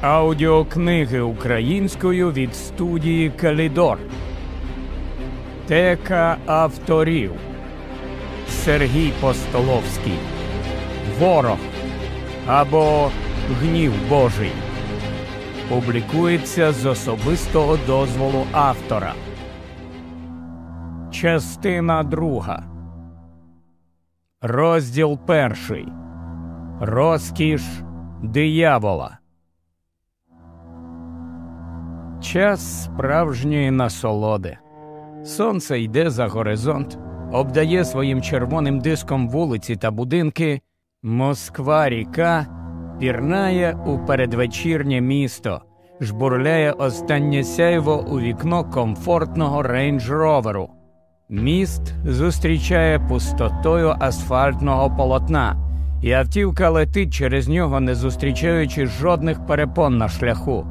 Аудіокниги українською від студії Калідор. Тека авторів Сергій Постоловський. Ворог або Гнів Божий. Публікується з особистого дозволу автора. Частина друга. Розділ перший. Розкіш диявола. Час справжньої насолоди. Сонце йде за горизонт, обдає своїм червоним диском вулиці та будинки. Москва ріка пірнає у передвечірнє місто, жбурляє останнє сяйво у вікно комфортного рейндж-роверу. Міст зустрічає пустотою асфальтного полотна, і автівка летить через нього, не зустрічаючи жодних перепон на шляху.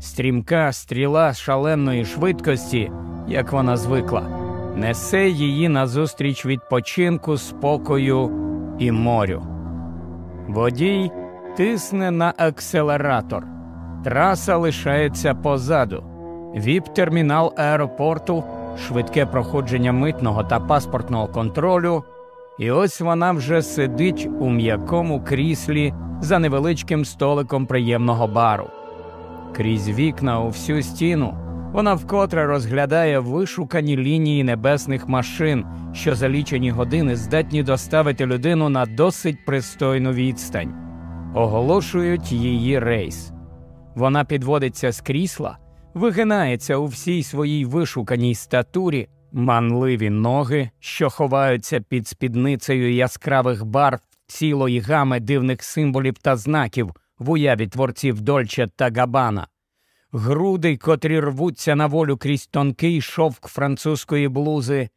Стрімка стріла шаленої швидкості, як вона звикла, несе її назустріч відпочинку, спокою і морю. Водій тисне на акселератор. Траса лишається позаду. Віп-термінал аеропорту, швидке проходження митного та паспортного контролю. І ось вона вже сидить у м'якому кріслі за невеличким столиком приємного бару. Крізь вікна у всю стіну вона вкотре розглядає вишукані лінії небесних машин, що за лічені години здатні доставити людину на досить пристойну відстань. Оголошують її рейс. Вона підводиться з крісла, вигинається у всій своїй вишуканій статурі, манливі ноги, що ховаються під спідницею яскравих барв цілої гами дивних символів та знаків в уяві творців Дольче та Габана, груди, котрі рвуться на волю крізь тонкий шовк французької блузи,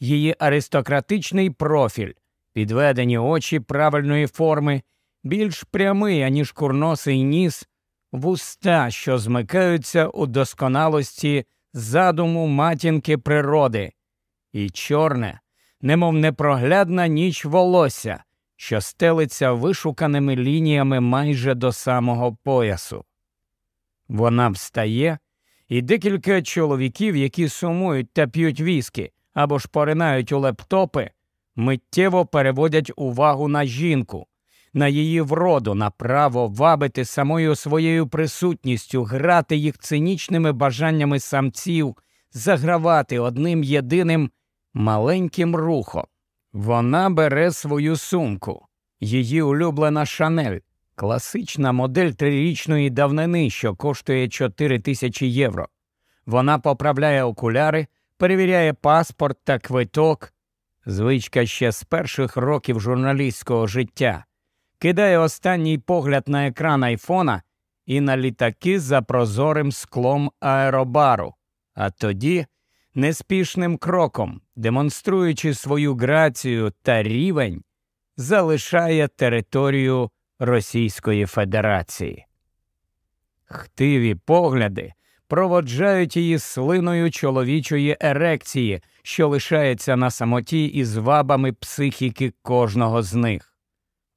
її аристократичний профіль, підведені очі правильної форми, більш прямий, аніж курносий ніс, вуста, що змикаються у досконалості задуму матінки природи, і чорне, немов непроглядна ніч волосся що стелиться вишуканими лініями майже до самого поясу. Вона встає, і декілька чоловіків, які сумують та п'ють віскі або ж поринають у лептопи, миттєво переводять увагу на жінку, на її вроду, на право вабити самою своєю присутністю, грати їх цинічними бажаннями самців, загравати одним єдиним маленьким рухом. Вона бере свою сумку, її улюблена шанель, класична модель трирічної давнини, що коштує 4 тисячі євро. Вона поправляє окуляри, перевіряє паспорт та квиток, звичка ще з перших років журналістського життя, кидає останній погляд на екран айфона і на літаки за прозорим склом аеробару, а тоді неспішним кроком, демонструючи свою грацію та рівень, залишає територію Російської Федерації. Хтиві погляди проводжають її слиною чоловічої ерекції, що лишається на самоті із вабами психіки кожного з них.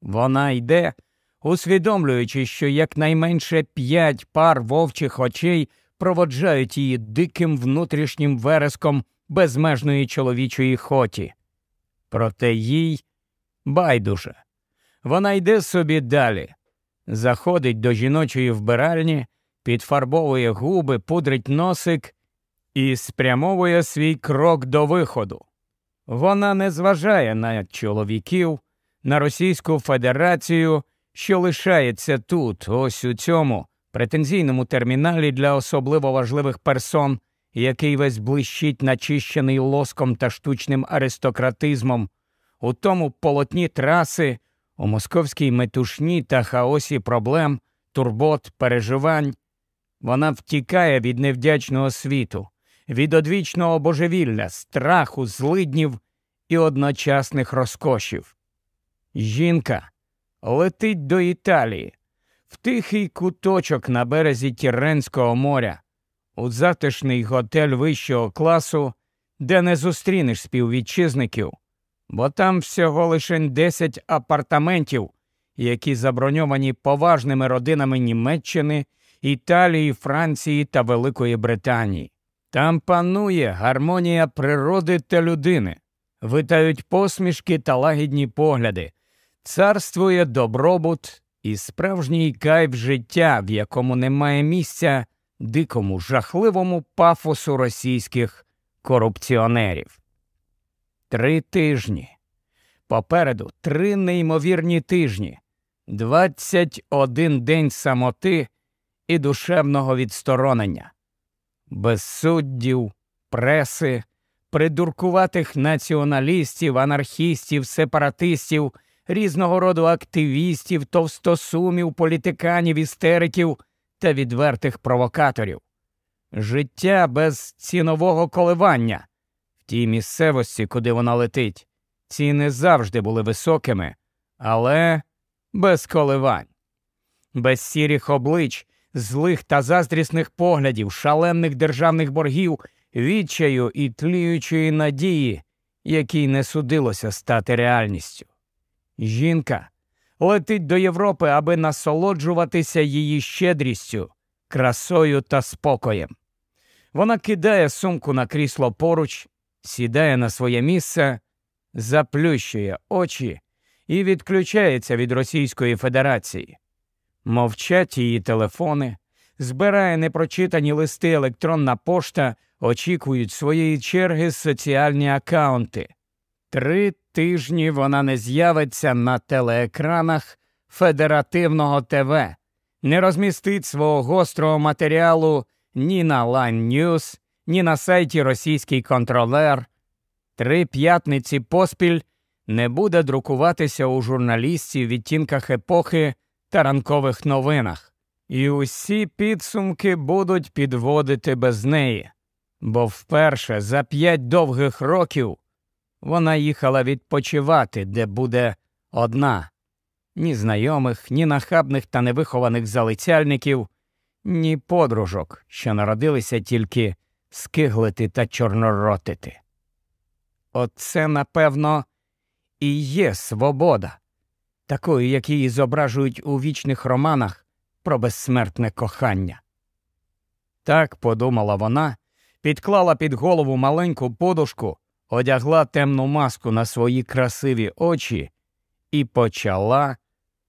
Вона йде, усвідомлюючи, що якнайменше п'ять пар вовчих очей проводжають її диким внутрішнім вереском безмежної чоловічої хоті. Проте їй байдуже. Вона йде собі далі, заходить до жіночої вбиральні, підфарбовує губи, пудрить носик і спрямовує свій крок до виходу. Вона не зважає на чоловіків, на Російську Федерацію, що лишається тут, ось у цьому претензійному терміналі для особливо важливих персон, який весь блищить начищений лоском та штучним аристократизмом, у тому полотні траси, у московській метушні та хаосі проблем, турбот, переживань. Вона втікає від невдячного світу, від одвічного божевілля, страху, злиднів і одночасних розкошів. Жінка летить до Італії, в тихий куточок на березі Тіренського моря, у затишний готель вищого класу, де не зустрінеш співвітчизників, бо там всього лише 10 апартаментів, які заброньовані поважними родинами Німеччини, Італії, Франції та Великої Британії. Там панує гармонія природи та людини, витають посмішки та лагідні погляди, царствує добробут і справжній кайф життя, в якому немає місця дикому, жахливому пафосу російських корупціонерів. Три тижні. Попереду три неймовірні тижні, 21 день самоти і душевного відсторонення, без суддів, преси, придуркуватих націоналістів, анархістів, сепаратистів, різного роду активістів, товстосумів, політиканів, істериків та відвертих провокаторів. Життя без цінового коливання в тій місцевості, куди вона летить. Ціни завжди були високими, але без коливань, без сірих облич, злих та заздрісних поглядів, шалених державних боргів, відчаю і тліючої надії, якій не судилося стати реальністю. Жінка летить до Європи, аби насолоджуватися її щедрістю, красою та спокоєм. Вона кидає сумку на крісло поруч, сідає на своє місце, заплющує очі і відключається від Російської Федерації. Мовчать її телефони, збирає непрочитані листи електронна пошта, очікують своєї черги соціальні акаунти. Три тижні вона не з'явиться на телеекранах Федеративного ТВ, не розмістить свого гострого матеріалу ні на Line News, ні на сайті Російський контролер. Три п'ятниці поспіль не буде друкуватися у журналістів відтінках епохи та ранкових новинах. І усі підсумки будуть підводити без неї, бо вперше за п'ять довгих років вона їхала відпочивати, де буде одна. Ні знайомих, ні нахабних та невихованих залицяльників, ні подружок, що народилися тільки скиглити та чорноротити. Оце, напевно, і є свобода, такою, як її зображують у вічних романах про безсмертне кохання. Так подумала вона, підклала під голову маленьку подушку, одягла темну маску на свої красиві очі і почала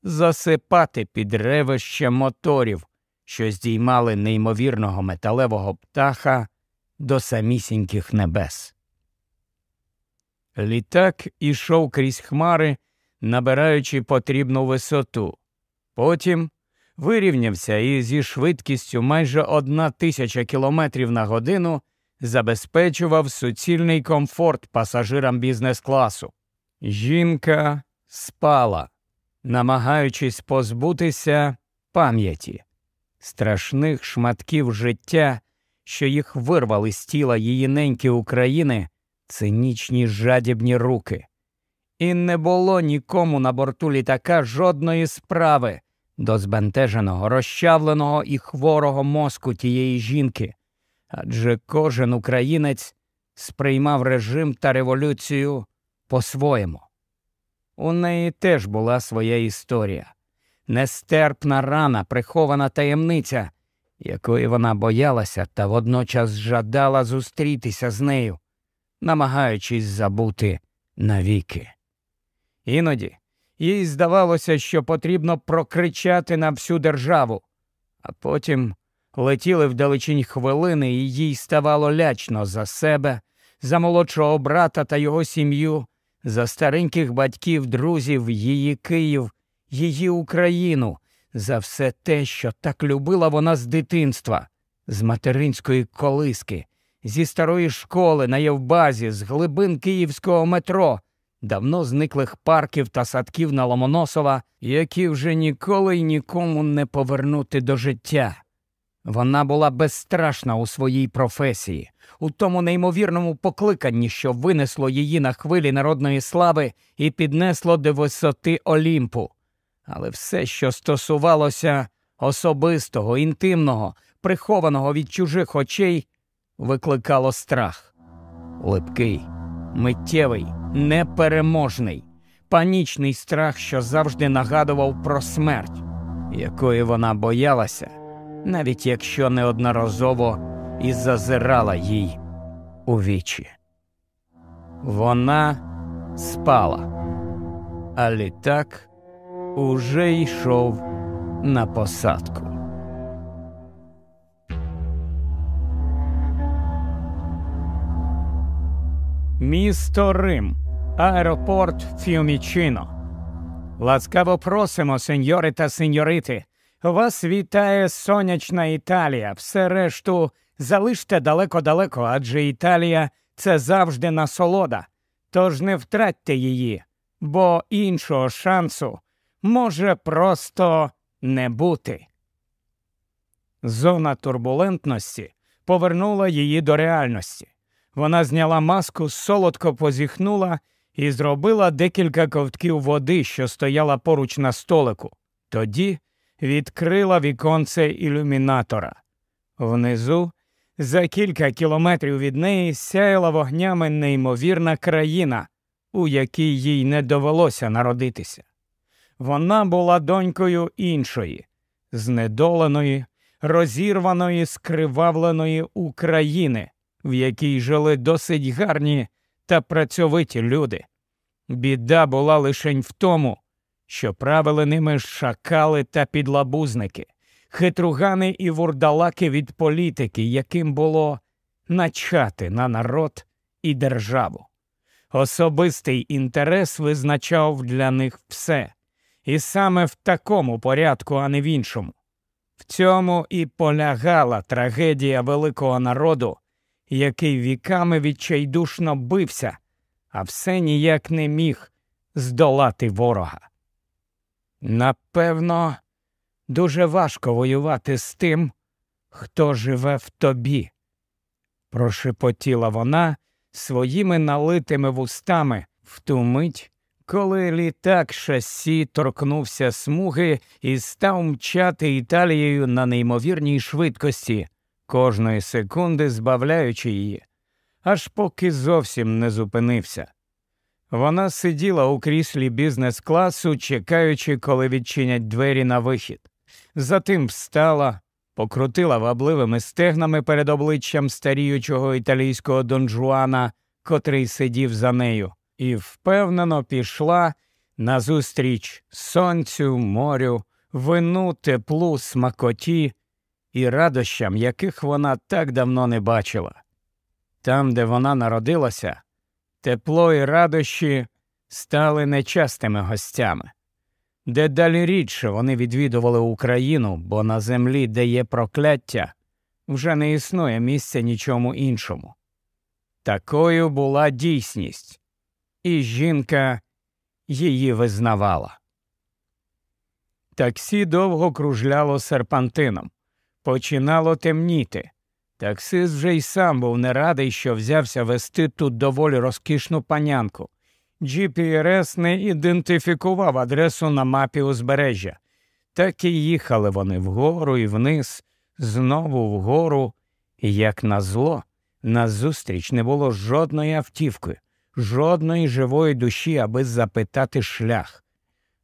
засипати під ревище моторів, що здіймали неймовірного металевого птаха до самісіньких небес. Літак ішов крізь хмари, набираючи потрібну висоту. Потім вирівнявся і зі швидкістю майже одна тисяча кілометрів на годину забезпечував суцільний комфорт пасажирам бізнес-класу. Жінка спала, намагаючись позбутися пам'яті, страшних шматків життя, що їх вирвали з тіла її неньки України, цинічні жадібні руки. І не було нікому на борту літака жодної справи до збентеженого, розчавленого і хворого мозку тієї жінки, адже кожен українець сприймав режим та революцію по-своєму. У неї теж була своя історія, нестерпна рана, прихована таємниця, якої вона боялася та водночас жадала зустрітися з нею, намагаючись забути навіки. Іноді їй здавалося, що потрібно прокричати на всю державу, а потім летіли вдалечінь хвилини, і їй ставало лячно за себе, за молодшого брата та його сім'ю, за стареньких батьків, друзів, її Київ, її Україну, за все те, що так любила вона з дитинства, з материнської колиски, зі старої школи на Євбазі, з глибин київського метро, давно зниклих парків та садків на Ломоносова, які вже ніколи й нікому не повернути до життя. Вона була безстрашна у своїй професії, у тому неймовірному покликанні, що винесло її на хвилі народної слави і піднесло до висоти Олімпу. Але все, що стосувалося особистого, інтимного, прихованого від чужих очей, викликало страх. Липкий, миттєвий, непереможний, панічний страх, що завжди нагадував про смерть, якої вона боялася, навіть якщо неодноразово і зазирала їй у вічі. Вона спала, а літак уже йшов на посадку. Місто Рим, аеропорт Фіумічино. Ласкаво просимо, сеньори та сеньорити. Вас вітає сонячна Італія. Все решту залиште далеко-далеко, адже Італія це завжди насолода. Тож не втратьте її, бо іншого шансу може просто не бути. Зона турбулентності повернула її до реальності. Вона зняла маску, солодко позіхнула і зробила декілька ковтків води, що стояла поруч на столику. Тоді відкрила віконце ілюмінатора. Внизу, за кілька кілометрів від неї, сяяла вогнями неймовірна країна, у якій їй не довелося народитися. Вона була донькою іншої, знедоленої, розірваної, скривавленої України, в якій жили досить гарні та працьовиті люди. Біда була лишень в тому, що правили ними шакали та підлабузники, хитругани і вурдалаки від політики, яким було начати на народ і державу. Особистий інтерес визначав для них все, і саме в такому порядку, а не в іншому. В цьому і полягала трагедія великого народу, який віками відчайдушно бився, а все ніяк не міг здолати ворога. Напевно, дуже важко воювати з тим, хто живе в тобі, прошепотіла вона своїми налитими вустами в ту мить, коли літак шасі торкнувся смуги і став мчати Італією на неймовірній швидкості, кожної секунди збавляючи її, аж поки зовсім не зупинився. Вона сиділа у кріслі бізнес класу, чекаючи, коли відчинять двері на вихід. Затим встала, покрутила вабливими стегнами перед обличчям старіючого італійського донжуана, котрий сидів за нею, і впевнено пішла назустріч сонцю, морю, вину, теплу, смакоті і радощам, яких вона так давно не бачила. Там, де вона народилася, тепло і радощі стали нечастими гостями. Дедалі рідше вони відвідували Україну, бо на землі, де є прокляття, вже не існує місця нічому іншому. Такою була дійсність, і жінка її визнавала. Таксі довго кружляло серпантином. Починало темніти. Таксист вже й сам був не радий, що взявся вести тут доволі розкішну панянку. GPS не ідентифікував адресу на мапі узбережжя. Так і їхали вони вгору і вниз, знову вгору, і, як назло, назустріч не було жодної автівки, жодної живої душі, аби запитати шлях.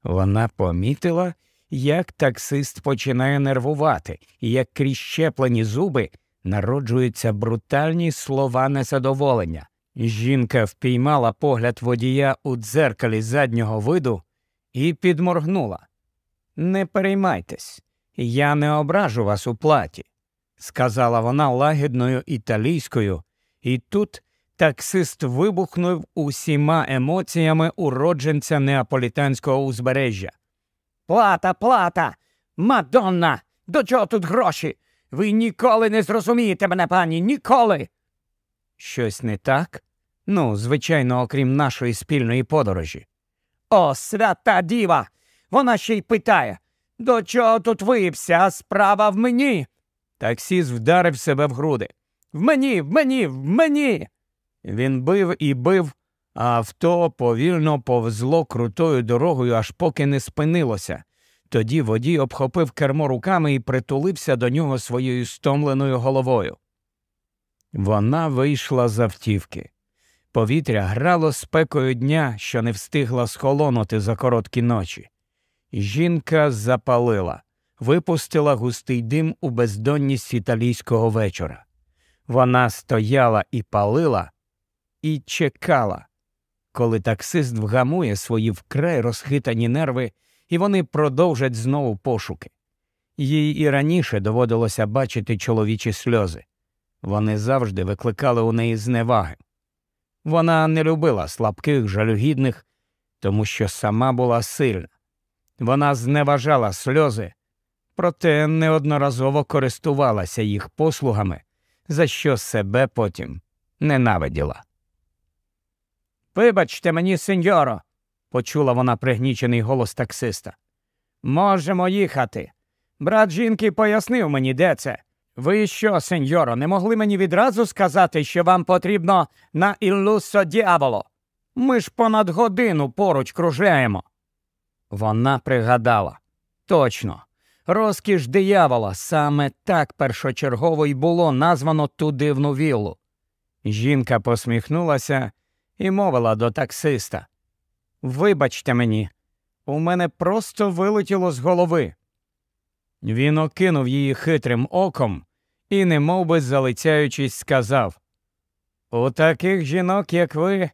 Вона помітила, як таксист починає нервувати, і як крізь щеплені зуби народжуються брутальні слова незадоволення. Жінка впіймала погляд водія у дзеркалі заднього виду і підморгнула. Не переймайтесь, я не ображу вас у платі, сказала вона лагідною італійською, і тут таксист вибухнув усіма емоціями уродженця неаполітанського узбережжя. Плата, плата, мадонна, до чого тут гроші? Ви ніколи не зрозумієте мене, пані, ніколи. Щось не так? Ну, звичайно, окрім нашої спільної подорожі. О, свята діва! Вона ще й питає до чого тут ви? Вся справа в мені. Таксіст вдарив себе в груди. В мені, в мені, в мені. Він бив і бив, а авто повільно повзло крутою дорогою, аж поки не спинилося. Тоді водій обхопив кермо руками і притулився до нього своєю стомленою головою. Вона вийшла з автівки. Повітря грало спекою дня, що не встигла схолонути за короткі ночі. Жінка запалила, випустила густий дим у бездонність італійського вечора. Вона стояла і палила, і чекала, коли таксист вгамує свої вкрай розхитані нерви, і вони продовжать знову пошуки. Їй і раніше доводилося бачити чоловічі сльози. Вони завжди викликали у неї зневаги. Вона не любила слабких, жалюгідних, тому що сама була сильна. Вона зневажала сльози, проте неодноразово користувалася їх послугами, за що себе потім ненавиділа. Вибачте мені, сеньоро, почула вона пригнічений голос таксиста. Можемо їхати. Брат жінки пояснив мені, де це. Ви що, сеньоро, не могли мені відразу сказати, що вам потрібно на Іллусо Діаволо? Ми ж понад годину поруч кружаємо. Вона пригадала точно, розкіш диявола саме так першочергово й було названо ту дивну віллу. Жінка посміхнулася і мовила до таксиста Вибачте мені, у мене просто вилетіло з голови. Він окинув її хитрим оком і, немов би залицяючись, сказав У таких жінок, як ви,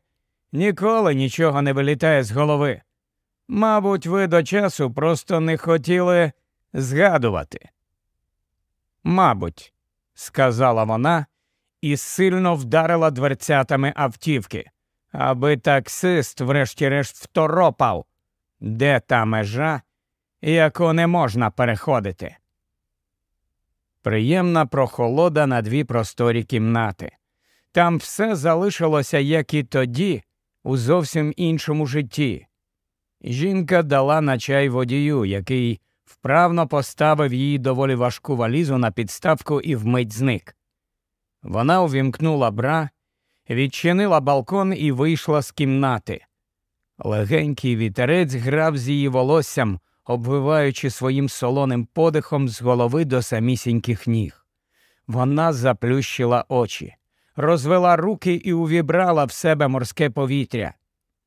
ніколи нічого не вилітає з голови. Мабуть, ви до часу просто не хотіли згадувати. Мабуть, сказала вона і сильно вдарила дверцятами автівки, аби таксист, врешті-решт, второпав, де та межа, яку не можна переходити. Приємна прохолода на дві просторі кімнати. Там все залишилося, як і тоді, у зовсім іншому житті. Жінка дала на чай водію, який вправно поставив її доволі важку валізу на підставку і вмить зник. Вона увімкнула бра, відчинила балкон і вийшла з кімнати. Легенький вітерець грав з її волоссям, обвиваючи своїм солоним подихом з голови до самісіньких ніг. Вона заплющила очі, розвела руки і увібрала в себе морське повітря.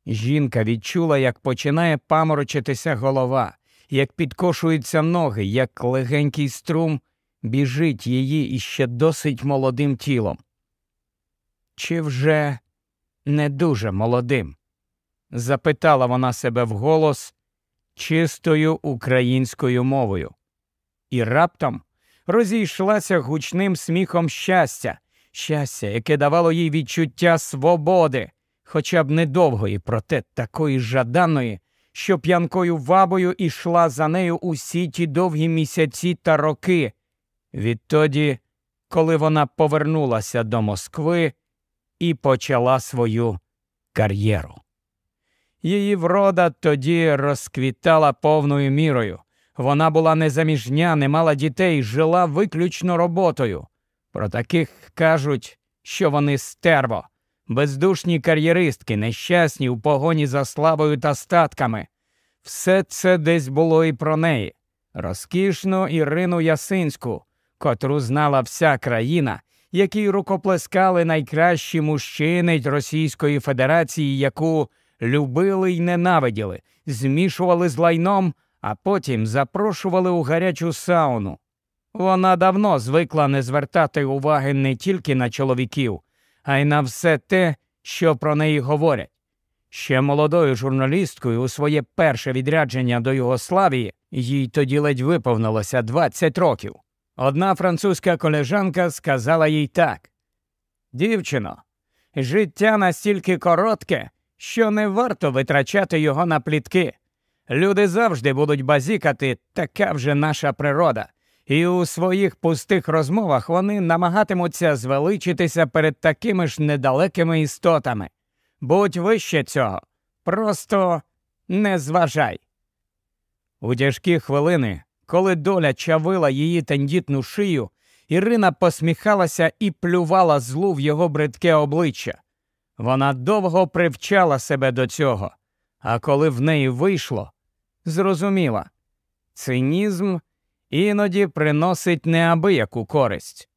Жінка відчула, як починає паморочитися голова, як підкошуються ноги, як легенький струм біжить її іще досить молодим тілом. Чи вже не дуже молодим? запитала вона себе вголос чистою українською мовою. І раптом розійшлася гучним сміхом щастя, щастя, яке давало їй відчуття свободи хоча б недовгої, проте такої жаданої, що п'янкою вабою ішла за нею усі ті довгі місяці та роки, відтоді, коли вона повернулася до Москви і почала свою кар'єру. Її врода тоді розквітала повною мірою. Вона була незаміжня, не мала дітей, жила виключно роботою. Про таких кажуть, що вони стерво, бездушні кар'єристки, нещасні у погоні за славою та статками. Все це десь було і про неї, розкішну Ірину Ясинську, котру знала вся країна, якій рукоплескали найкращі мужчини Російської Федерації, яку любили й ненавиділи, змішували з лайном, а потім запрошували у гарячу сауну. Вона давно звикла не звертати уваги не тільки на чоловіків, а й на все те, що про неї говорять. Ще молодою журналісткою у своє перше відрядження до Югославії їй тоді ледь виповнилося 20 років. Одна французька колежанка сказала їй так Дівчино, життя настільки коротке, що не варто витрачати його на плітки. Люди завжди будуть базікати, така вже наша природа і у своїх пустих розмовах вони намагатимуться звеличитися перед такими ж недалекими істотами. Будь вище цього, просто не зважай. У тяжкі хвилини, коли доля чавила її тендітну шию, Ірина посміхалася і плювала злу в його бридке обличчя. Вона довго привчала себе до цього, а коли в неї вийшло, зрозуміла цинізм іноді приносить неабияку користь.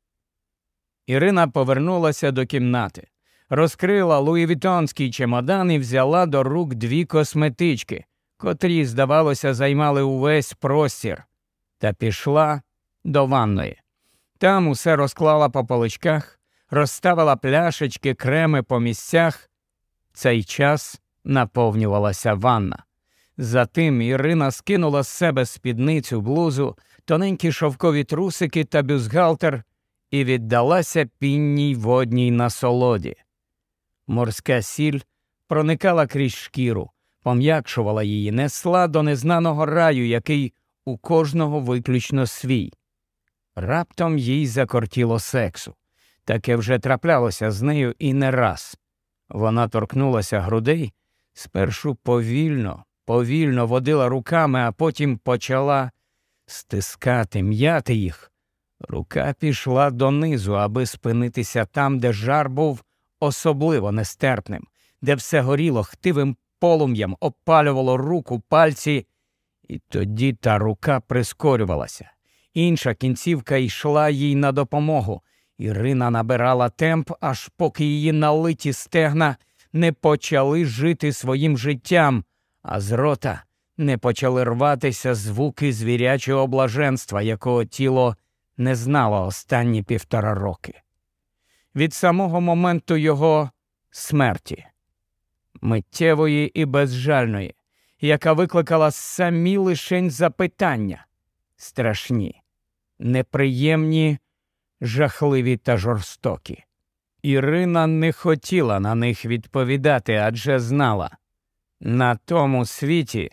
Ірина повернулася до кімнати. розкрила луївітонський чемодан і взяла до рук дві косметички, котрі, здавалося, займали увесь простір, та пішла до ванної. Там усе розклала по поличках, розставила пляшечки, креми по місцях. Цей час наповнювалася ванна. Затим Ірина скинула з себе спідницю, блузу, тоненькі шовкові трусики та бюзгалтер і віддалася пінній водній насолоді. Морська сіль проникала крізь шкіру, пом'якшувала її, несла до незнаного раю, який у кожного виключно свій. Раптом їй закортіло сексу. Таке вже траплялося з нею і не раз. Вона торкнулася грудей, спершу повільно, повільно водила руками, а потім почала стискати, м'яти їх. Рука пішла донизу, аби спинитися там, де жар був особливо нестерпним, де все горіло хтивим полум'ям, опалювало руку, пальці, і тоді та рука прискорювалася. Інша кінцівка йшла їй на допомогу. Ірина набирала темп, аж поки її налиті стегна не почали жити своїм життям, а з рота не почали рватися звуки звірячого блаженства, якого тіло не знало останні півтора роки. Від самого моменту його смерті, миттєвої і безжальної, яка викликала самі лишень запитання страшні, неприємні, жахливі та жорстокі. Ірина не хотіла на них відповідати, адже знала на тому світі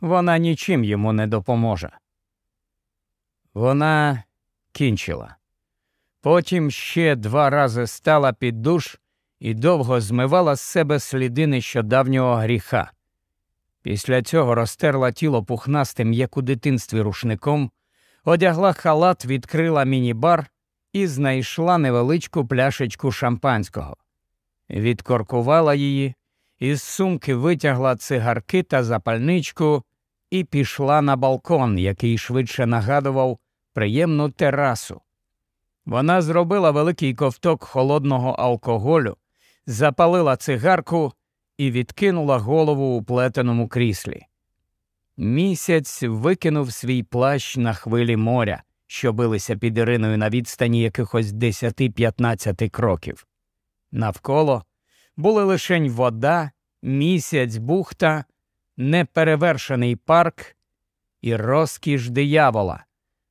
вона нічим йому не допоможе. Вона кінчила. Потім ще два рази стала під душ і довго змивала з себе сліди нещодавнього гріха. Після цього розтерла тіло пухнастим, як у дитинстві рушником, одягла халат, відкрила міні-бар і знайшла невеличку пляшечку шампанського. Відкоркувала її, із сумки витягла цигарки та запальничку і пішла на балкон, який швидше нагадував приємну терасу. Вона зробила великий ковток холодного алкоголю, запалила цигарку і відкинула голову у плетеному кріслі. Місяць викинув свій плащ на хвилі моря, що билися під Іриною на відстані якихось 10-15 кроків. Навколо були лишень вода, місяць, бухта, неперевершений парк і розкіш диявола,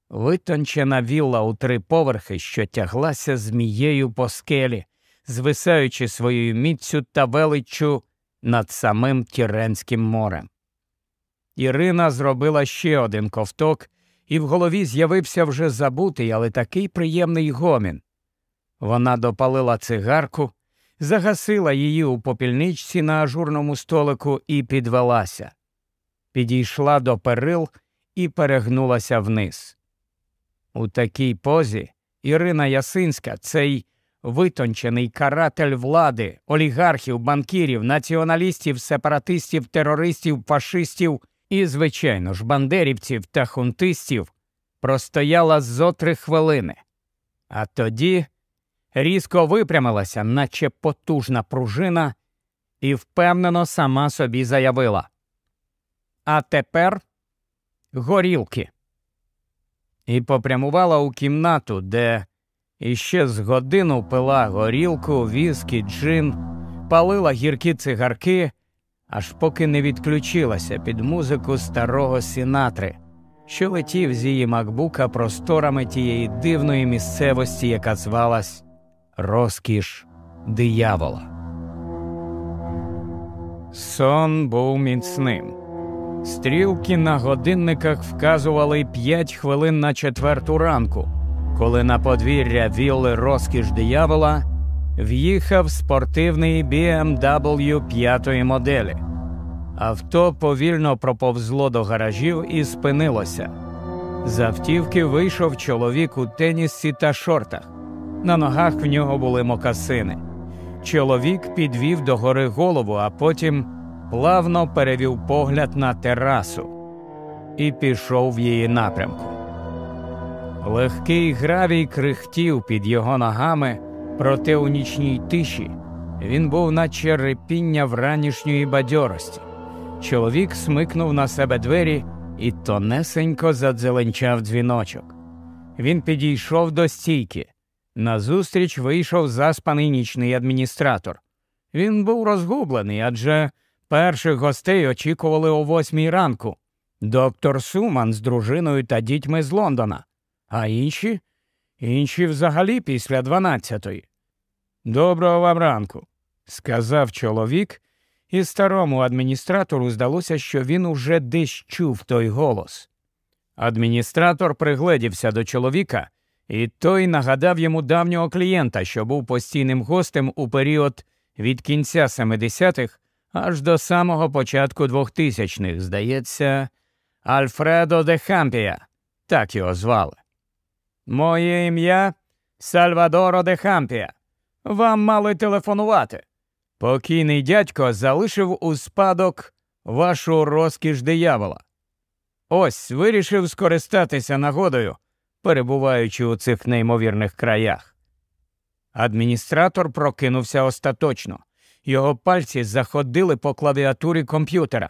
витончена вілла у три поверхи, що тяглася змією по скелі, звисаючи своєю міцю та величчю над самим Тіренським морем. Ірина зробила ще один ковток, і в голові з'явився вже забутий, але такий приємний гомін. Вона допалила цигарку, загасила її у попільничці на ажурному столику і підвелася. Підійшла до перил і перегнулася вниз. У такій позі Ірина Ясинська, цей витончений каратель влади, олігархів, банкірів, націоналістів, сепаратистів, терористів, фашистів і, звичайно ж, бандерівців та хунтистів, простояла зо три хвилини, а тоді різко випрямилася, наче потужна пружина, і впевнено сама собі заявила. А тепер горілки. І попрямувала у кімнату, де іще з годину пила горілку, віскі, джин, палила гіркі цигарки, аж поки не відключилася під музику старого сінатри, що летів з її макбука просторами тієї дивної місцевості, яка звалась Розкіш диявола. Сон був міцним. Стрілки на годинниках вказували п'ять хвилин на четверту ранку, коли на подвір'я вілли розкіш диявола в'їхав спортивний BMW п'ятої моделі. Авто повільно проповзло до гаражів і спинилося. З автівки вийшов чоловік у тенісці та шортах. На ногах в нього були мокасини. Чоловік підвів догори голову, а потім плавно перевів погляд на терасу і пішов в її напрямку. Легкий гравій крихтів під його ногами, проте у нічній тиші Він був наче репіння вранішньої бадьорості. Чоловік смикнув на себе двері і тонесенько задзеленчав дзвіночок. Він підійшов до стійки. Назустріч вийшов заспаний нічний адміністратор. Він був розгублений, адже перших гостей очікували о восьмій ранку. Доктор Суман з дружиною та дітьми з Лондона, а інші інші взагалі після дванадцятої. Доброго вам ранку, сказав чоловік, і старому адміністратору здалося, що він уже десь чув той голос. Адміністратор пригледівся до чоловіка, і той нагадав йому давнього клієнта, що був постійним гостем у період від кінця 70-х аж до самого початку 2000-х, здається, Альфредо де Хампія, так його звали. Моє ім'я Сальвадоро де Хампія. Вам мали телефонувати. Покійний дядько залишив у спадок вашу розкіш диявола. Ось вирішив скористатися нагодою, перебуваючи у цих неймовірних краях. Адміністратор прокинувся остаточно. Його пальці заходили по клавіатурі комп'ютера.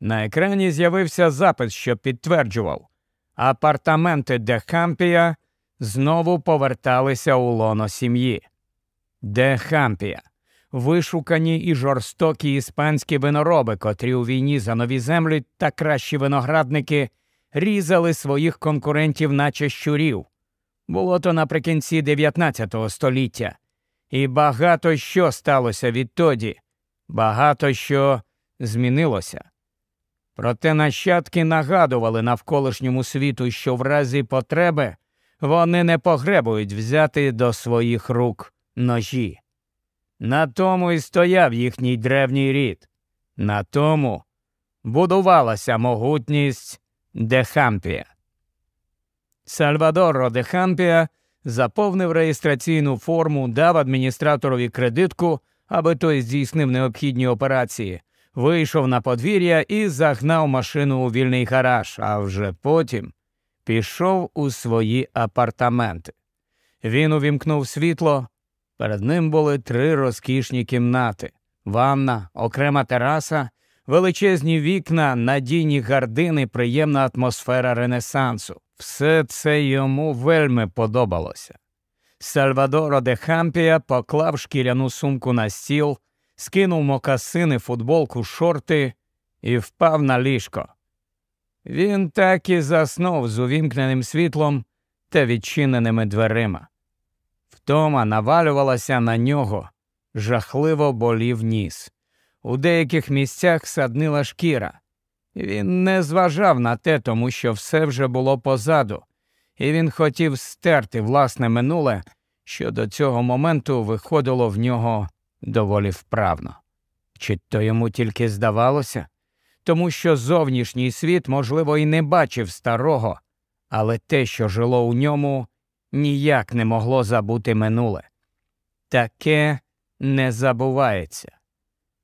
На екрані з'явився запис, що підтверджував апартаменти де Хампія знову поверталися у лоно сім'ї. Де Хампія, вишукані і жорстокі іспанські винороби, котрі у війні за нові землі та кращі виноградники різали своїх конкурентів, наче щурів. Було то наприкінці 19 століття, і багато що сталося відтоді, багато що змінилося. Проте нащадки нагадували навколишньому світу, що в разі потреби вони не погребують взяти до своїх рук ножі. На тому і стояв їхній древній рід, на тому будувалася могутність Дехампія. Сальвадоро Дехампія заповнив реєстраційну форму, дав адміністраторові кредитку, аби той здійснив необхідні операції, вийшов на подвір'я і загнав машину у вільний гараж, а вже потім пішов у свої апартаменти. Він увімкнув світло. Перед ним були три розкішні кімнати, ванна, окрема тераса, величезні вікна, надійні гардини, приємна атмосфера Ренесансу. Все це йому вельми подобалося. Сальвадоро де Хампія поклав шкіряну сумку на стіл, скинув мокасини, футболку, шорти і впав на ліжко. Він так і заснув з увімкненим світлом та відчиненими дверима. Втома навалювалася на нього, жахливо болів ніс. У деяких місцях саднила шкіра. Він не зважав на те, тому що все вже було позаду, і він хотів стерти власне минуле, що до цього моменту виходило в нього доволі вправно. Чи то йому тільки здавалося? Тому що зовнішній світ, можливо, і не бачив старого, але те, що жило у ньому, ніяк не могло забути минуле. Таке не забувається.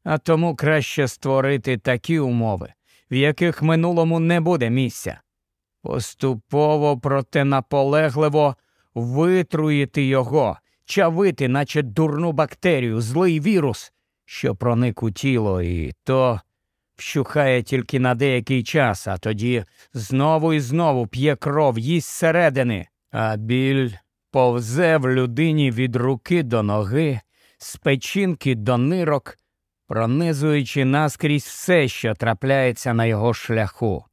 А тому краще створити такі умови, в яких минулому не буде місця. Поступово, проте наполегливо витруїти його, чавити, наче дурну бактерію, злий вірус, що проник у тіло, і то вщухає тільки на деякий час, а тоді знову і знову п'є кров, їсть зсередини, а біль повзе в людині від руки до ноги, з печінки до нирок, пронизуючи наскрізь все, що трапляється на його шляху.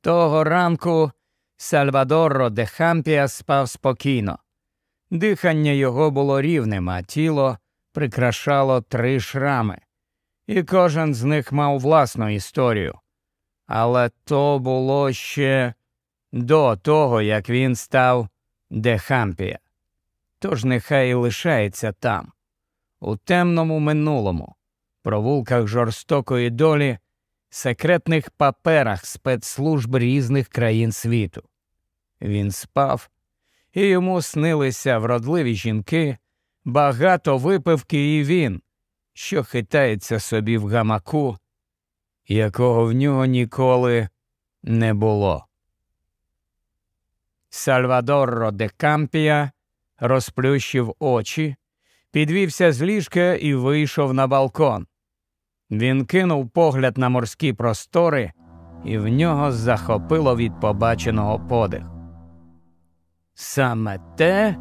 Того ранку Сальвадоро де Хампія спав спокійно. Дихання його було рівним, а тіло прикрашало три шрами і кожен з них мав власну історію. Але то було ще до того, як він став Дехампія. Тож нехай і лишається там, у темному минулому, провулках жорстокої долі, секретних паперах спецслужб різних країн світу. Він спав, і йому снилися вродливі жінки, багато випивки і він, що хитається собі в гамаку, якого в нього ніколи не було. Сальвадорро де Кампія розплющив очі, підвівся з ліжка і вийшов на балкон. Він кинув погляд на морські простори, і в нього захопило від побаченого подих. Саме те,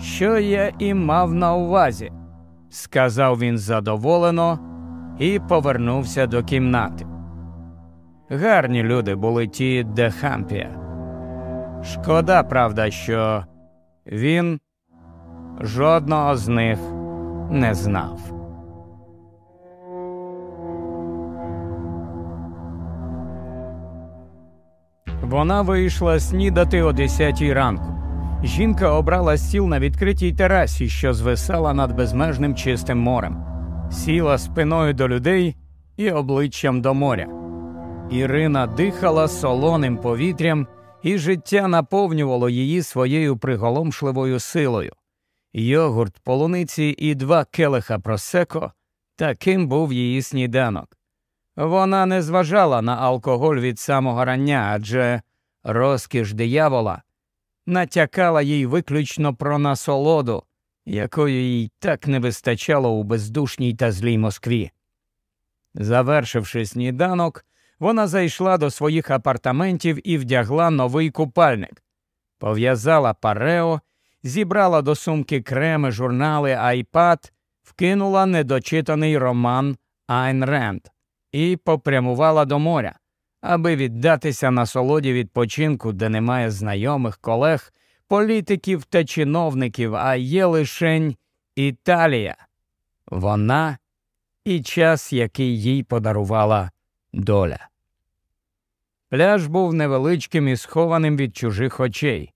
що я і мав на увазі, сказав він задоволено і повернувся до кімнати. Гарні люди були ті де Хампія. Шкода, правда, що він жодного з них не знав. Вона вийшла снідати о 10 ранку. Жінка обрала стіл на відкритій терасі, що звисала над безмежним чистим морем, сіла спиною до людей і обличчям до моря. Ірина дихала солоним повітрям, і життя наповнювало її своєю приголомшливою силою. Йогурт, полуниці і два келиха просеко таким був її сніданок. Вона не зважала на алкоголь від самого рання, адже розкіш диявола натякала їй виключно про насолоду, якої їй так не вистачало у бездушній та злій Москві. Завершивши сніданок, вона зайшла до своїх апартаментів і вдягла новий купальник, пов'язала парео, зібрала до сумки креми, журнали, айпад, вкинула недочитаний роман Айн Ренд і попрямувала до моря, аби віддатися насолоді відпочинку, де немає знайомих колег, політиків та чиновників, а є лишень Італія. Вона і час, який їй подарувала доля. Пляж був невеличким і схованим від чужих очей.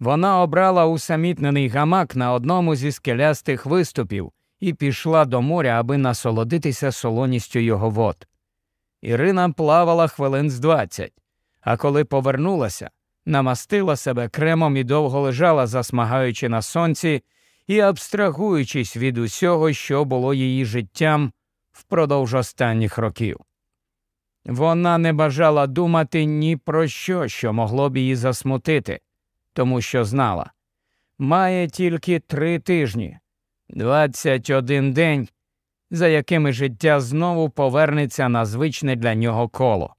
Вона обрала усамітнений гамак на одному зі скелястих виступів і пішла до моря, аби насолодитися солоністю його вод. Ірина плавала хвилин з двадцять, а коли повернулася, намастила себе кремом і довго лежала, засмагаючи на сонці і абстрагуючись від усього, що було її життям впродовж останніх років. Вона не бажала думати ні про що, що могло б її засмутити, тому що знала має тільки три тижні, двадцять один день, за якими життя знову повернеться на звичне для нього коло.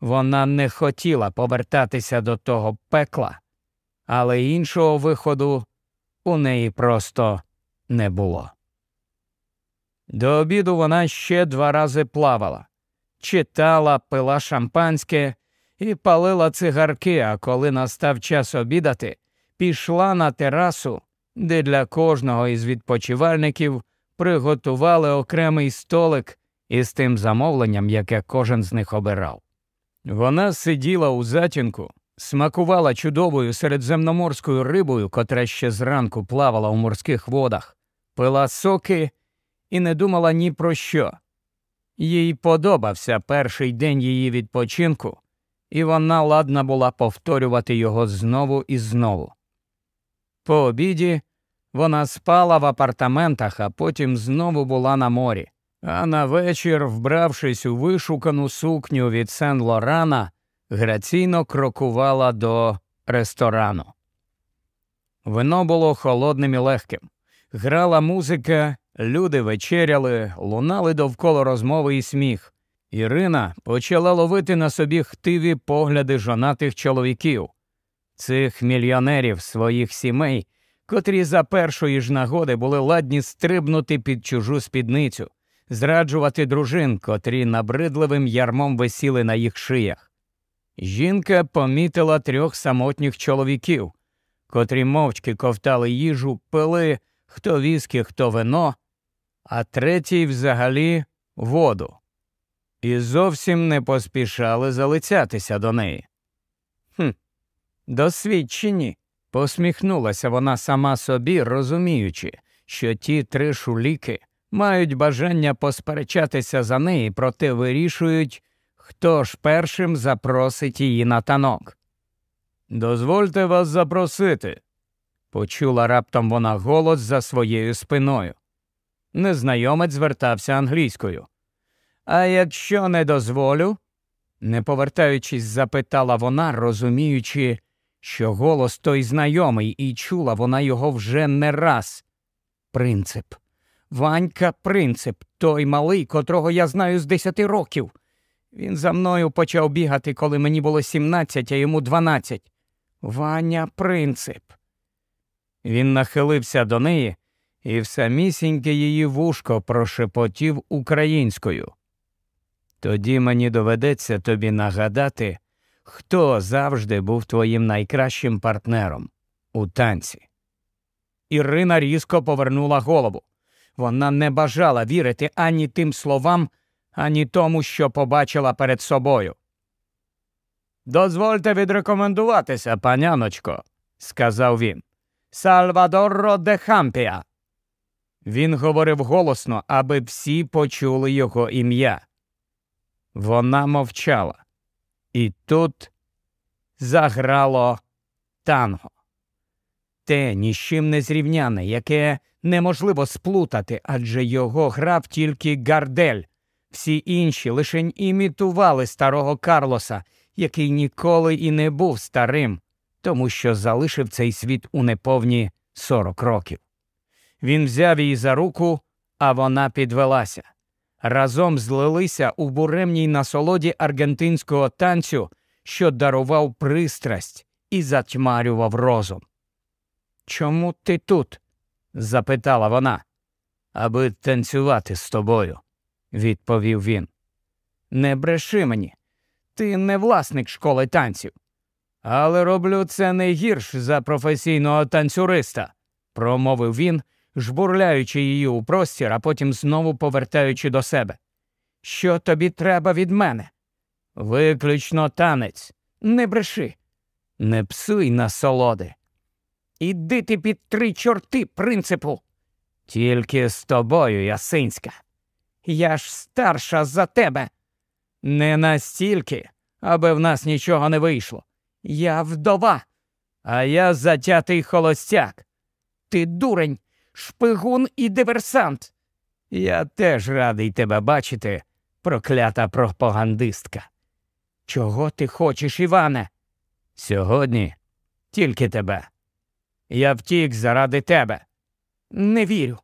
Вона не хотіла повертатися до того пекла, але іншого виходу у неї просто не було. До обіду вона ще два рази плавала читала, пила шампанське і палила цигарки, а коли настав час обідати, пішла на терасу, де для кожного із відпочивальників приготували окремий столик із тим замовленням, яке кожен з них обирав. Вона сиділа у затінку, смакувала чудовою середземноморською рибою, котра ще зранку плавала у морських водах, пила соки і не думала ні про що. Їй подобався перший день її відпочинку, і вона ладна була повторювати його знову і знову. По обіді вона спала в апартаментах, а потім знову була на морі. А на вечір, вбравшись у вишукану сукню від Сен Лорана, граційно крокувала до ресторану. Вино було холодним і легким. Грала музика, Люди вечеряли, лунали довкола розмови і сміх. Ірина почала ловити на собі хтиві погляди жонатих чоловіків, цих мільйонерів своїх сімей, котрі за першої ж нагоди були ладні стрибнути під чужу спідницю, зраджувати дружин, котрі набридливим ярмом висіли на їх шиях. Жінка помітила трьох самотніх чоловіків, котрі мовчки ковтали їжу, пили хто віскі, хто вино а третій взагалі воду, і зовсім не поспішали залицятися до неї. «Хм, Досвідчені, посміхнулася вона сама собі, розуміючи, що ті три шуліки мають бажання посперечатися за неї, проте вирішують, хто ж першим запросить її на танок. Дозвольте вас запросити, почула раптом вона голос за своєю спиною. Незнайомець звертався англійською. А якщо не дозволю, не повертаючись, запитала вона, розуміючи, що голос той знайомий, і чула вона його вже не раз. Принцип. Ванька принцип, той малий, котрого я знаю з десяти років. Він за мною почав бігати, коли мені було сімнадцять, а йому дванадцять. Ваня принцип. Він нахилився до неї і в самісіньке її вушко прошепотів українською. Тоді мені доведеться тобі нагадати, хто завжди був твоїм найкращим партнером у танці. Ірина різко повернула голову. Вона не бажала вірити ані тим словам, ані тому, що побачила перед собою. Дозвольте відрекомендуватися, паняночко, сказав він. Сальвадорро де Хампія. Він говорив голосно, аби всі почули його ім'я. Вона мовчала, і тут заграло танго. Те ні з чим не зрівняне, яке неможливо сплутати, адже його грав тільки Гардель. Всі інші лише імітували старого Карлоса, який ніколи і не був старим, тому що залишив цей світ у неповні сорок років. Він взяв її за руку, а вона підвелася. Разом злилися у буремній насолоді аргентинського танцю, що дарував пристрасть і затьмарював розум. Чому ти тут? запитала вона. Аби танцювати з тобою, відповів він. Не бреши мені, ти не власник школи танців. Але роблю це не гірш за професійного танцюриста, промовив він, жбурляючи її у простір, а потім знову повертаючи до себе. Що тобі треба від мене? Виключно танець, не бреши, не псуй насолоди. Іди ти під три чорти, принципу. Тільки з тобою, Ясинська. Я ж старша за тебе. Не настільки, аби в нас нічого не вийшло. Я вдова, а я затятий холостяк. Ти дурень, шпигун і диверсант. Я теж радий тебе бачити, проклята пропагандистка. Чого ти хочеш, Іване? Сьогодні тільки тебе. Я втік заради тебе. Не вірю.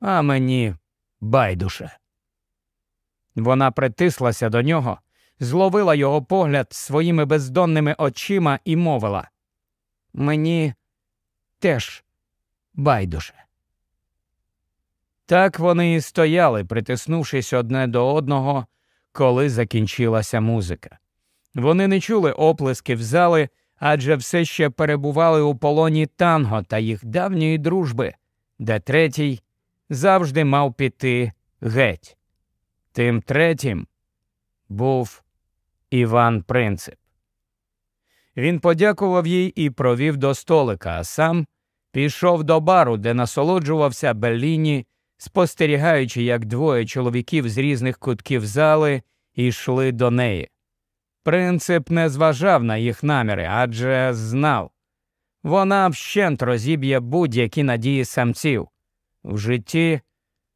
А мені байдуже. Вона притислася до нього, зловила його погляд своїми бездонними очима і мовила Мені теж байдуже. Так вони і стояли, притиснувшись одне до одного, коли закінчилася музика. Вони не чули оплесків зали, адже все ще перебували у полоні танго та їх давньої дружби, де третій завжди мав піти геть. Тим третім був Іван Принцип. Він подякував їй і провів до столика, а сам пішов до бару, де насолоджувався Белліні, спостерігаючи, як двоє чоловіків з різних кутків зали йшли до неї. Принцип не зважав на їх наміри, адже знав вона вщент розіб'є будь-які надії самців. В житті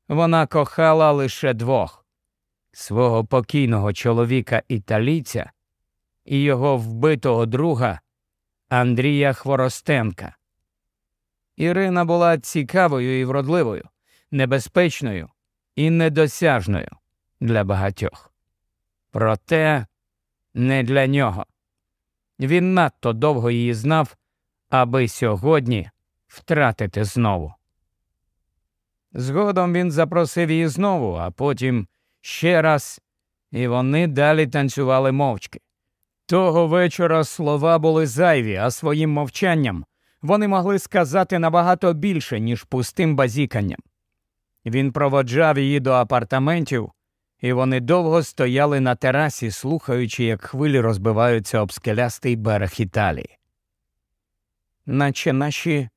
вона кохала лише двох свого покійного чоловіка італійця і його вбитого друга Андрія Хворостенка. Ірина була цікавою і вродливою, небезпечною і недосяжною для багатьох. Проте не для нього. Він надто довго її знав, аби сьогодні втратити знову. Згодом він запросив її знову, а потім ще раз, і вони далі танцювали мовчки. Того вечора слова були зайві, а своїм мовчанням вони могли сказати набагато більше, ніж пустим базіканням. Він проводжав її до апартаментів, і вони довго стояли на терасі, слухаючи, як хвилі розбиваються об скелястий берег Італії. Наче наші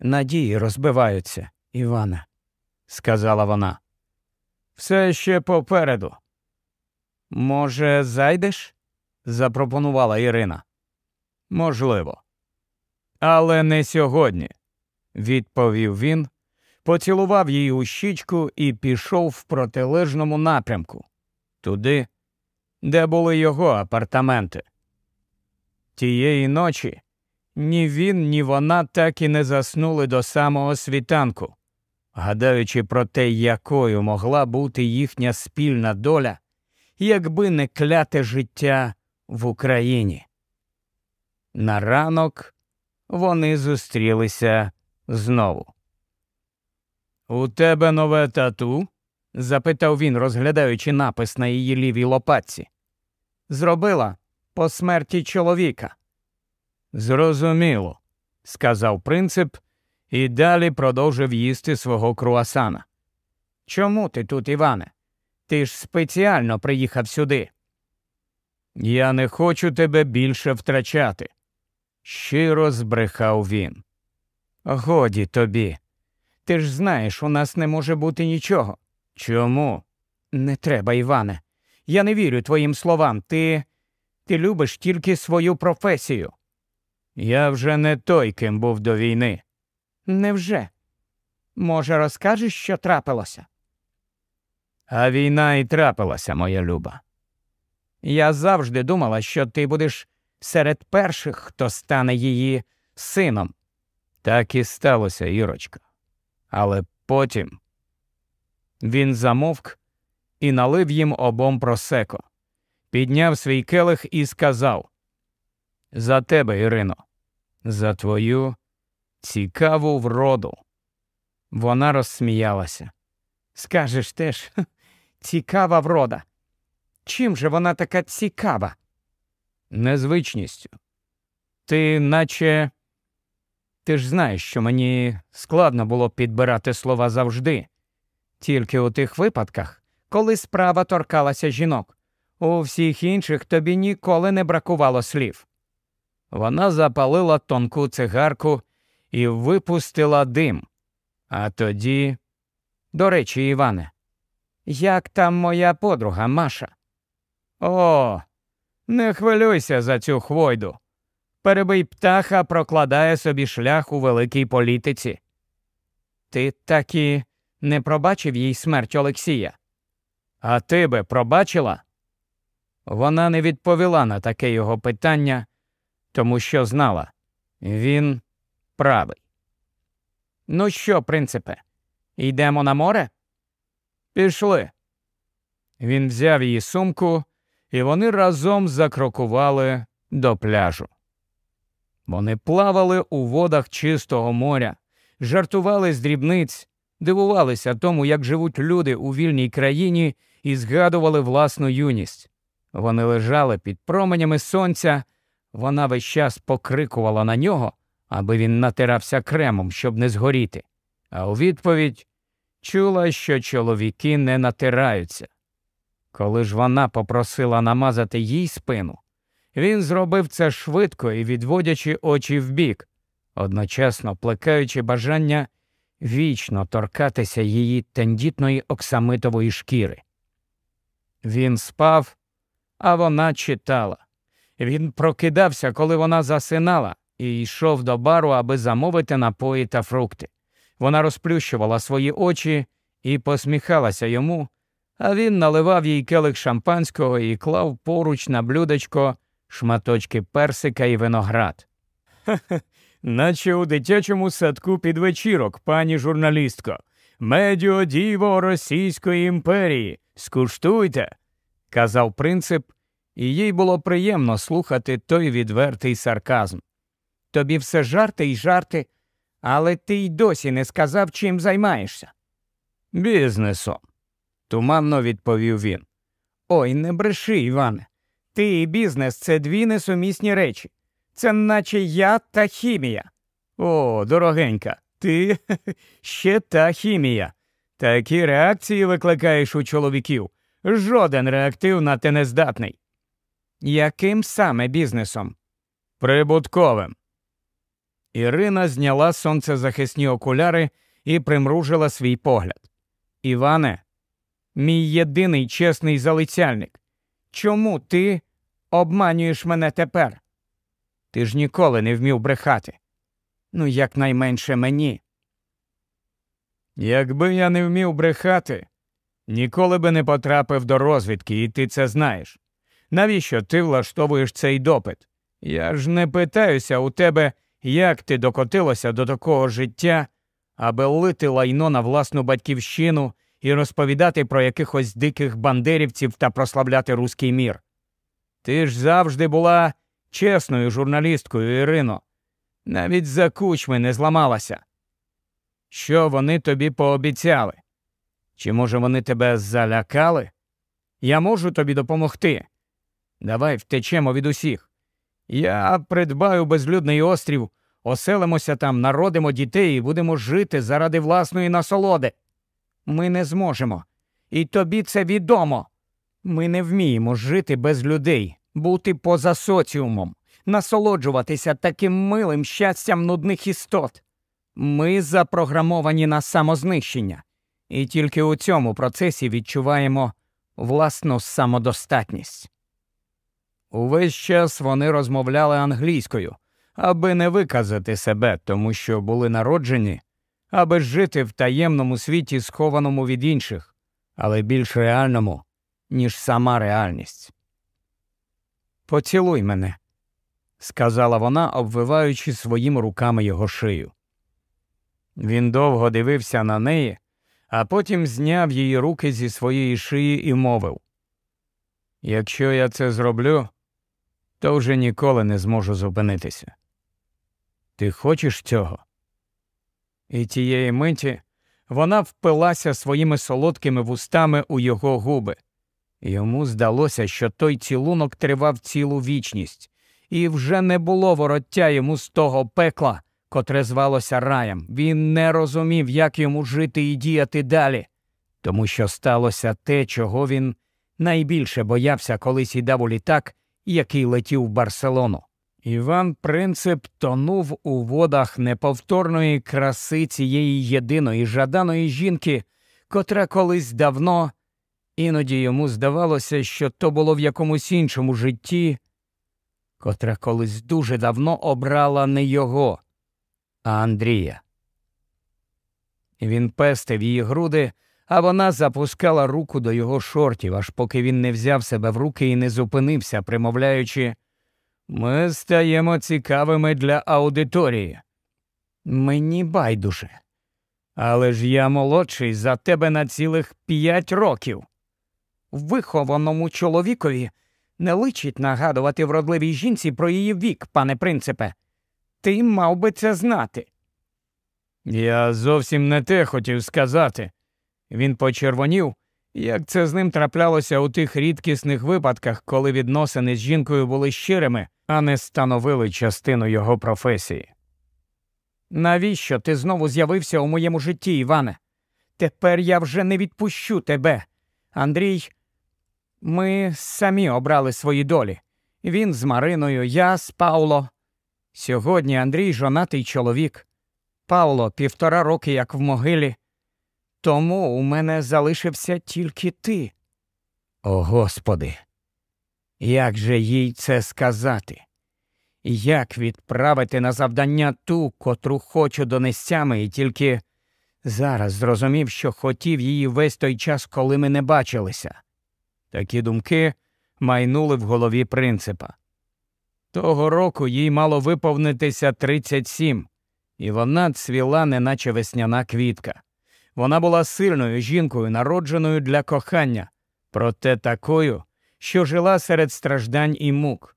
надії розбиваються, Івана, сказала вона. Все ще попереду. Може, зайдеш? запропонувала Ірина. Можливо. Але не сьогодні, відповів він, поцілував її у щічку і пішов в протилежному напрямку, туди, де були його апартаменти. Тієї ночі ні він, ні вона так і не заснули до самого світанку, гадаючи про те, якою могла бути їхня спільна доля, якби не кляте життя в Україні. На ранок вони зустрілися знову. У тебе нове тату? запитав він, розглядаючи напис на її лівій лопатці. Зробила по смерті чоловіка. Зрозуміло, сказав принцип і далі продовжив їсти свого круасана. Чому ти тут, Іване? Ти ж спеціально приїхав сюди. Я не хочу тебе більше втрачати, щиро збрехав він. Годі тобі. Ти ж знаєш, у нас не може бути нічого. Чому? Не треба, Іване. Я не вірю твоїм словам. Ти Ти любиш тільки свою професію. Я вже не той, ким був до війни. Невже? Може, розкажеш, що трапилося? А війна і трапилася, моя люба. Я завжди думала, що ти будеш серед перших, хто стане її сином. Так і сталося, Ірочка. Але потім він замовк і налив їм обом просеко, підняв свій келих і сказав За тебе, Ірино, за твою цікаву вроду. Вона розсміялася. Скажеш теж, цікава врода. Чим же вона така цікава? Незвичністю. Ти наче. Ти ж знаєш, що мені складно було підбирати слова завжди, тільки у тих випадках, коли справа торкалася жінок. У всіх інших тобі ніколи не бракувало слів. Вона запалила тонку цигарку і випустила дим. А тоді. До речі, Іване, як там моя подруга Маша? О, не хвилюйся за цю хвойду. Перебий птаха прокладає собі шлях у великій політиці. Ти так і не пробачив їй смерть Олексія. А ти би пробачила? Вона не відповіла на таке його питання, тому що знала він правий. Ну що, принципе, йдемо на море? Пішли. Він взяв її сумку, і вони разом закрокували до пляжу. Вони плавали у водах чистого моря, жартували з дрібниць, дивувалися тому, як живуть люди у вільній країні, і згадували власну юність. Вони лежали під променями сонця, вона весь час покрикувала на нього, аби він натирався кремом, щоб не згоріти. А у відповідь чула, що чоловіки не натираються. Коли ж вона попросила намазати їй спину, він зробив це швидко і відводячи очі вбік, одночасно плекаючи бажання вічно торкатися її тендітної оксамитової шкіри. Він спав, а вона читала. Він прокидався, коли вона засинала, і йшов до бару, аби замовити напої та фрукти. Вона розплющувала свої очі і посміхалася йому, а він наливав їй келих шампанського і клав поруч на блюдечко шматочки персика і виноград. Наче у дитячому садку під вечірок, пані журналістко. Медіо діво Російської імперії. Скуштуйте, казав принцип, і їй було приємно слухати той відвертий сарказм. Тобі все жарти й жарти, але ти й досі не сказав, чим займаєшся. Бізнесом, туманно відповів він. Ой, не бреши, Іване. Ти і бізнес це дві несумісні речі. Це наче я та хімія. О, дорогенька, ти ще та хімія. Такі реакції викликаєш у чоловіків. Жоден реактив на те не здатний. Яким саме бізнесом? Прибутковим. Ірина зняла сонцезахисні окуляри і примружила свій погляд. Іване, мій єдиний чесний залицяльник. Чому ти обманюєш мене тепер? Ти ж ніколи не вмів брехати. Ну, якнайменше мені. Якби я не вмів брехати, ніколи би не потрапив до розвідки, і ти це знаєш. Навіщо ти влаштовуєш цей допит? Я ж не питаюся у тебе, як ти докотилося до такого життя, аби лити лайно на власну батьківщину і розповідати про якихось диких бандерівців та прославляти руський мір. Ти ж завжди була чесною журналісткою, Ірино. Навіть за кучми не зламалася. Що вони тобі пообіцяли? Чи, може, вони тебе залякали? Я можу тобі допомогти. Давай втечемо від усіх. Я придбаю безлюдний острів, оселимося там, народимо дітей і будемо жити заради власної насолоди. Ми не зможемо. І тобі це відомо. Ми не вміємо жити без людей, бути поза соціумом, насолоджуватися таким милим щастям нудних істот. Ми запрограмовані на самознищення, і тільки у цьому процесі відчуваємо власну самодостатність. Увесь час вони розмовляли англійською, аби не виказати себе, тому що були народжені, аби жити в таємному світі, схованому від інших, але більш реальному, ніж сама реальність. Поцілуй мене, сказала вона, обвиваючи своїми руками його шию. Він довго дивився на неї, а потім зняв її руки зі своєї шиї і мовив Якщо я це зроблю, то вже ніколи не зможу зупинитися. Ти хочеш цього? І тієї миті вона впилася своїми солодкими вустами у його губи. Йому здалося, що той цілунок тривав цілу вічність, і вже не було вороття йому з того пекла, котре звалося раєм. Він не розумів, як йому жити і діяти далі, тому що сталося те, чого він найбільше боявся, коли сідав у літак, який летів в Барселону. Іван Принцип тонув у водах неповторної краси цієї єдиної жаданої жінки, котра колись давно, іноді йому здавалося, що то було в якомусь іншому житті, котра колись дуже давно обрала не його, а Андрія. Він пестив її груди, а вона запускала руку до його шортів, аж поки він не взяв себе в руки і не зупинився, примовляючи ми стаємо цікавими для аудиторії. Мені байдуже. Але ж я молодший за тебе на цілих п'ять років. Вихованому чоловікові не личить нагадувати вродливій жінці про її вік, пане принципе. Ти мав би це знати. Я зовсім не те хотів сказати. Він почервонів, як це з ним траплялося у тих рідкісних випадках, коли відносини з жінкою були щирими, а не становили частину його професії. Навіщо ти знову з'явився у моєму житті, Іване? Тепер я вже не відпущу тебе. Андрій, ми самі обрали свої долі. Він з Мариною, я з Пауло. Сьогодні Андрій жонатий чоловік. Пауло півтора роки як в могилі. Тому у мене залишився тільки ти. О Господи, як же їй це сказати? Як відправити на завдання ту, котру хочу донестями, і тільки зараз зрозумів, що хотів її весь той час, коли ми не бачилися. Такі думки майнули в голові принципа. Того року їй мало виповнитися 37, і вона цвіла, неначе весняна квітка. Вона була сильною жінкою, народженою для кохання, проте такою, що жила серед страждань і мук.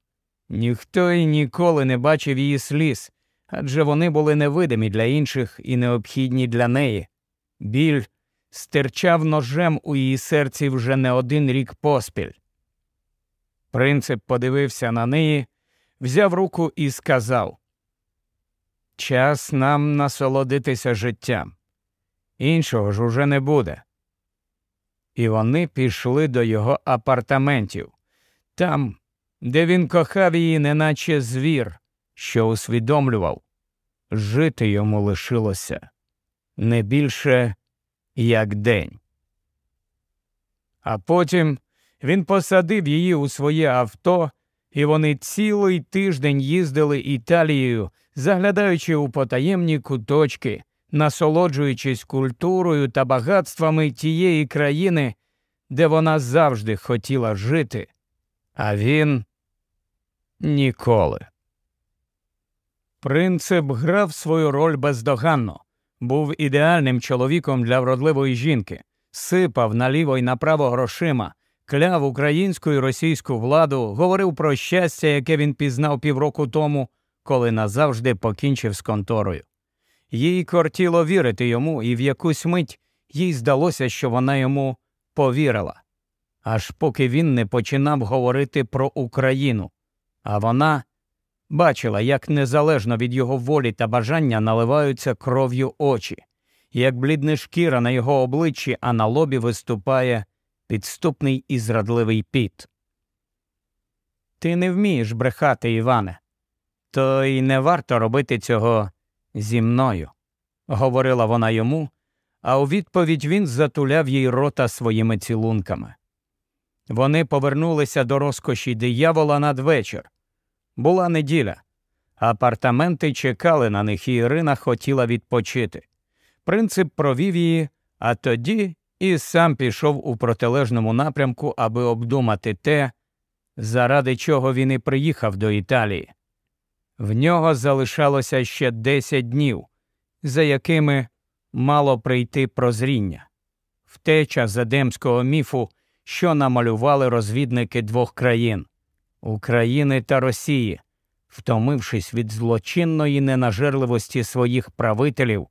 Ніхто й ніколи не бачив її сліз, адже вони були невидимі для інших і необхідні для неї. Біль стирчав ножем у її серці вже не один рік поспіль. Принцип подивився на неї, взяв руку і сказав Час нам насолодитися життям. Іншого ж уже не буде. І вони пішли до його апартаментів, там, де він кохав її, неначе звір, що усвідомлював, жити йому лишилося не більше як день. А потім він посадив її у своє авто, і вони цілий тиждень їздили Італією, заглядаючи у потаємні куточки насолоджуючись культурою та багатствами тієї країни, де вона завжди хотіла жити, а він ніколи. Принцип грав свою роль бездоганно, був ідеальним чоловіком для вродливої жінки, сипав наліво й направо грошима, кляв українську і російську владу, говорив про щастя, яке він пізнав півроку тому, коли назавжди покінчив з конторою. Їй кортіло вірити йому, і в якусь мить їй здалося, що вона йому повірила. Аж поки він не починав говорити про Україну, а вона бачила, як незалежно від його волі та бажання наливаються кров'ю очі, як блідне шкіра на його обличчі, а на лобі виступає підступний і зрадливий піт. Ти не вмієш брехати, Іване, то й не варто робити цього зі мною, говорила вона йому, а у відповідь він затуляв їй рота своїми цілунками. Вони повернулися до розкоші диявола надвечір. Була неділя. Апартаменти чекали на них, і Ірина хотіла відпочити. Принцип провів її, а тоді і сам пішов у протилежному напрямку, аби обдумати те, заради чого він і приїхав до Італії. В нього залишалося ще десять днів, за якими мало прийти прозріння, втеча задемського міфу, що намалювали розвідники двох країн України та Росії, втомившись від злочинної ненажерливості своїх правителів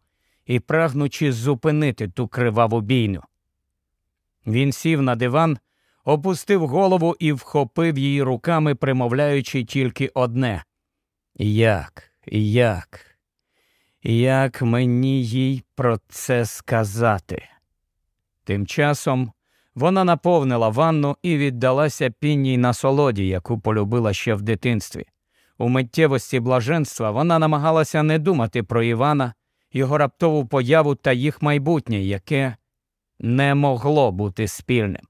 і прагнучи зупинити ту криваву бійню. Він сів на диван, опустив голову і вхопив її руками, примовляючи тільки одне Як, як, як мені їй про це сказати? Тим часом вона наповнила ванну і віддалася пінній насолоді, яку полюбила ще в дитинстві. У миттєвості блаженства вона намагалася не думати про Івана, його раптову появу та їх майбутнє, яке не могло бути спільним.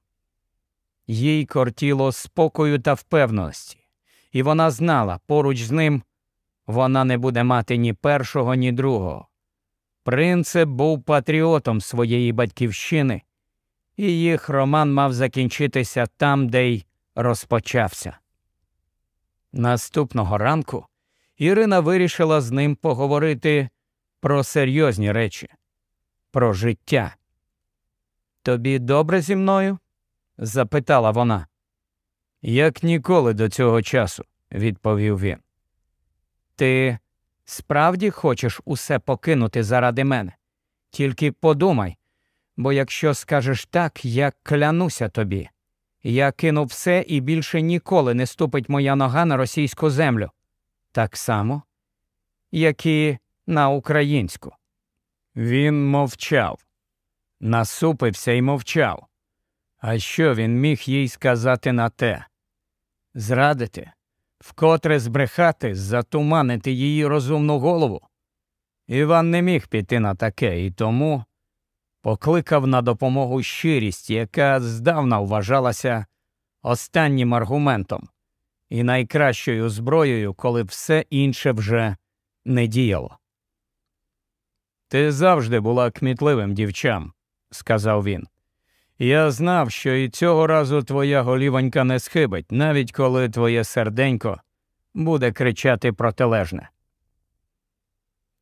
Їй кортіло спокою та впевненості, і вона знала, поруч з ним вона не буде мати ні першого, ні другого. Принцип був патріотом своєї батьківщини, і їх роман мав закінчитися там, де й розпочався. Наступного ранку Ірина вирішила з ним поговорити про серйозні речі, про життя. Тобі добре зі мною? запитала вона. Як ніколи до цього часу, відповів він. Ти справді хочеш усе покинути заради мене? Тільки подумай, бо якщо скажеш так, я клянуся тобі. Я кину все і більше ніколи не ступить моя нога на російську землю. Так само, як і на українську. Він мовчав, насупився і мовчав. А що він міг їй сказати на те? Зрадити, вкотре збрехати, затуманити її розумну голову. Іван не міг піти на таке і тому покликав на допомогу щирість, яка здавна вважалася останнім аргументом і найкращою зброєю, коли все інше вже не діяло. Ти завжди була кмітливим дівчам, сказав він. Я знав, що і цього разу твоя голівонька не схибить, навіть коли твоє серденько буде кричати протилежне.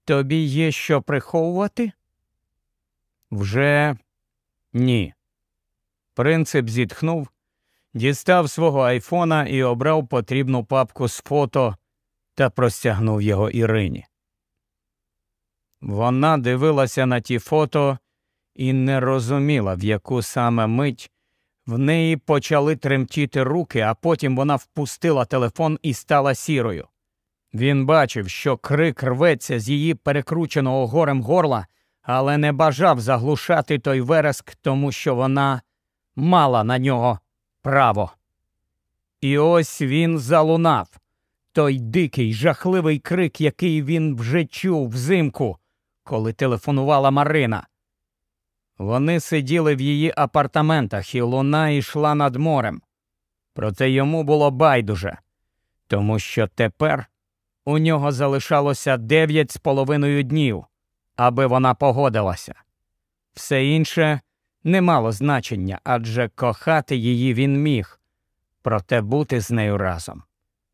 Тобі є що приховувати? Вже ні. Принцип зітхнув, дістав свого айфона і обрав потрібну папку з фото та простягнув його Ірині. Вона дивилася на ті фото і не розуміла, в яку саме мить в неї почали тремтіти руки, а потім вона впустила телефон і стала сірою. Він бачив, що крик рветься з її перекрученого горем горла, але не бажав заглушати той вереск, тому що вона мала на нього право. І ось він залунав той дикий, жахливий крик, який він вже чув взимку, коли телефонувала Марина. Вони сиділи в її апартаментах, і луна йшла над морем. Проте йому було байдуже, тому що тепер у нього залишалося дев'ять з половиною днів, аби вона погодилася. Все інше не мало значення, адже кохати її він міг, проте бути з нею разом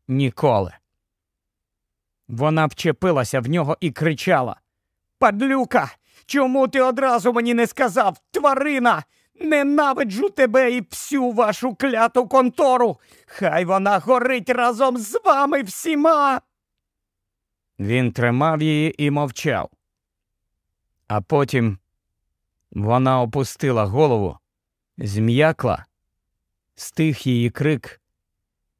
ніколи. Вона вчепилася в нього і кричала Падлюка, Чому ти одразу мені не сказав, тварина? Ненавиджу тебе і всю вашу кляту контору. Хай вона горить разом з вами всіма. Він тримав її і мовчав. А потім вона опустила голову, зм'якла, стих її крик,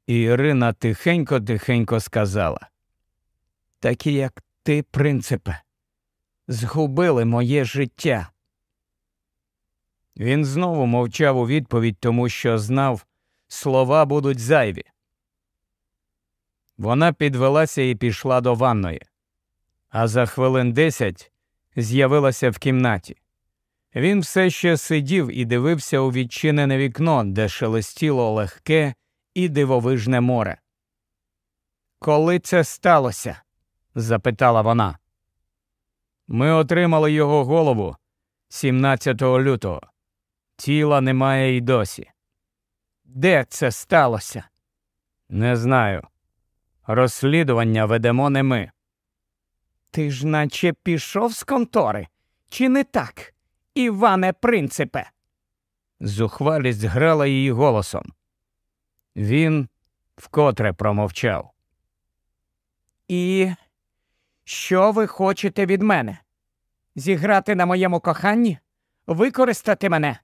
і Ірина тихенько тихенько сказала Такі, як ти, принципе, згубили моє життя. Він знову мовчав у відповідь, тому що знав, слова будуть зайві. Вона підвелася і пішла до ванної, а за хвилин десять з'явилася в кімнаті. Він все ще сидів і дивився у відчинене вікно, де шелестіло легке і дивовижне море. Коли це сталося? запитала вона. Ми отримали його голову 17 лютого. Тіла немає й досі. Де це сталося? Не знаю. Розслідування ведемо не ми. Ти ж наче пішов з контори, чи не так, Іване принципе? Зухвалість грала її голосом. Він вкотре промовчав. І що ви хочете від мене? Зіграти на моєму коханні? Використати мене?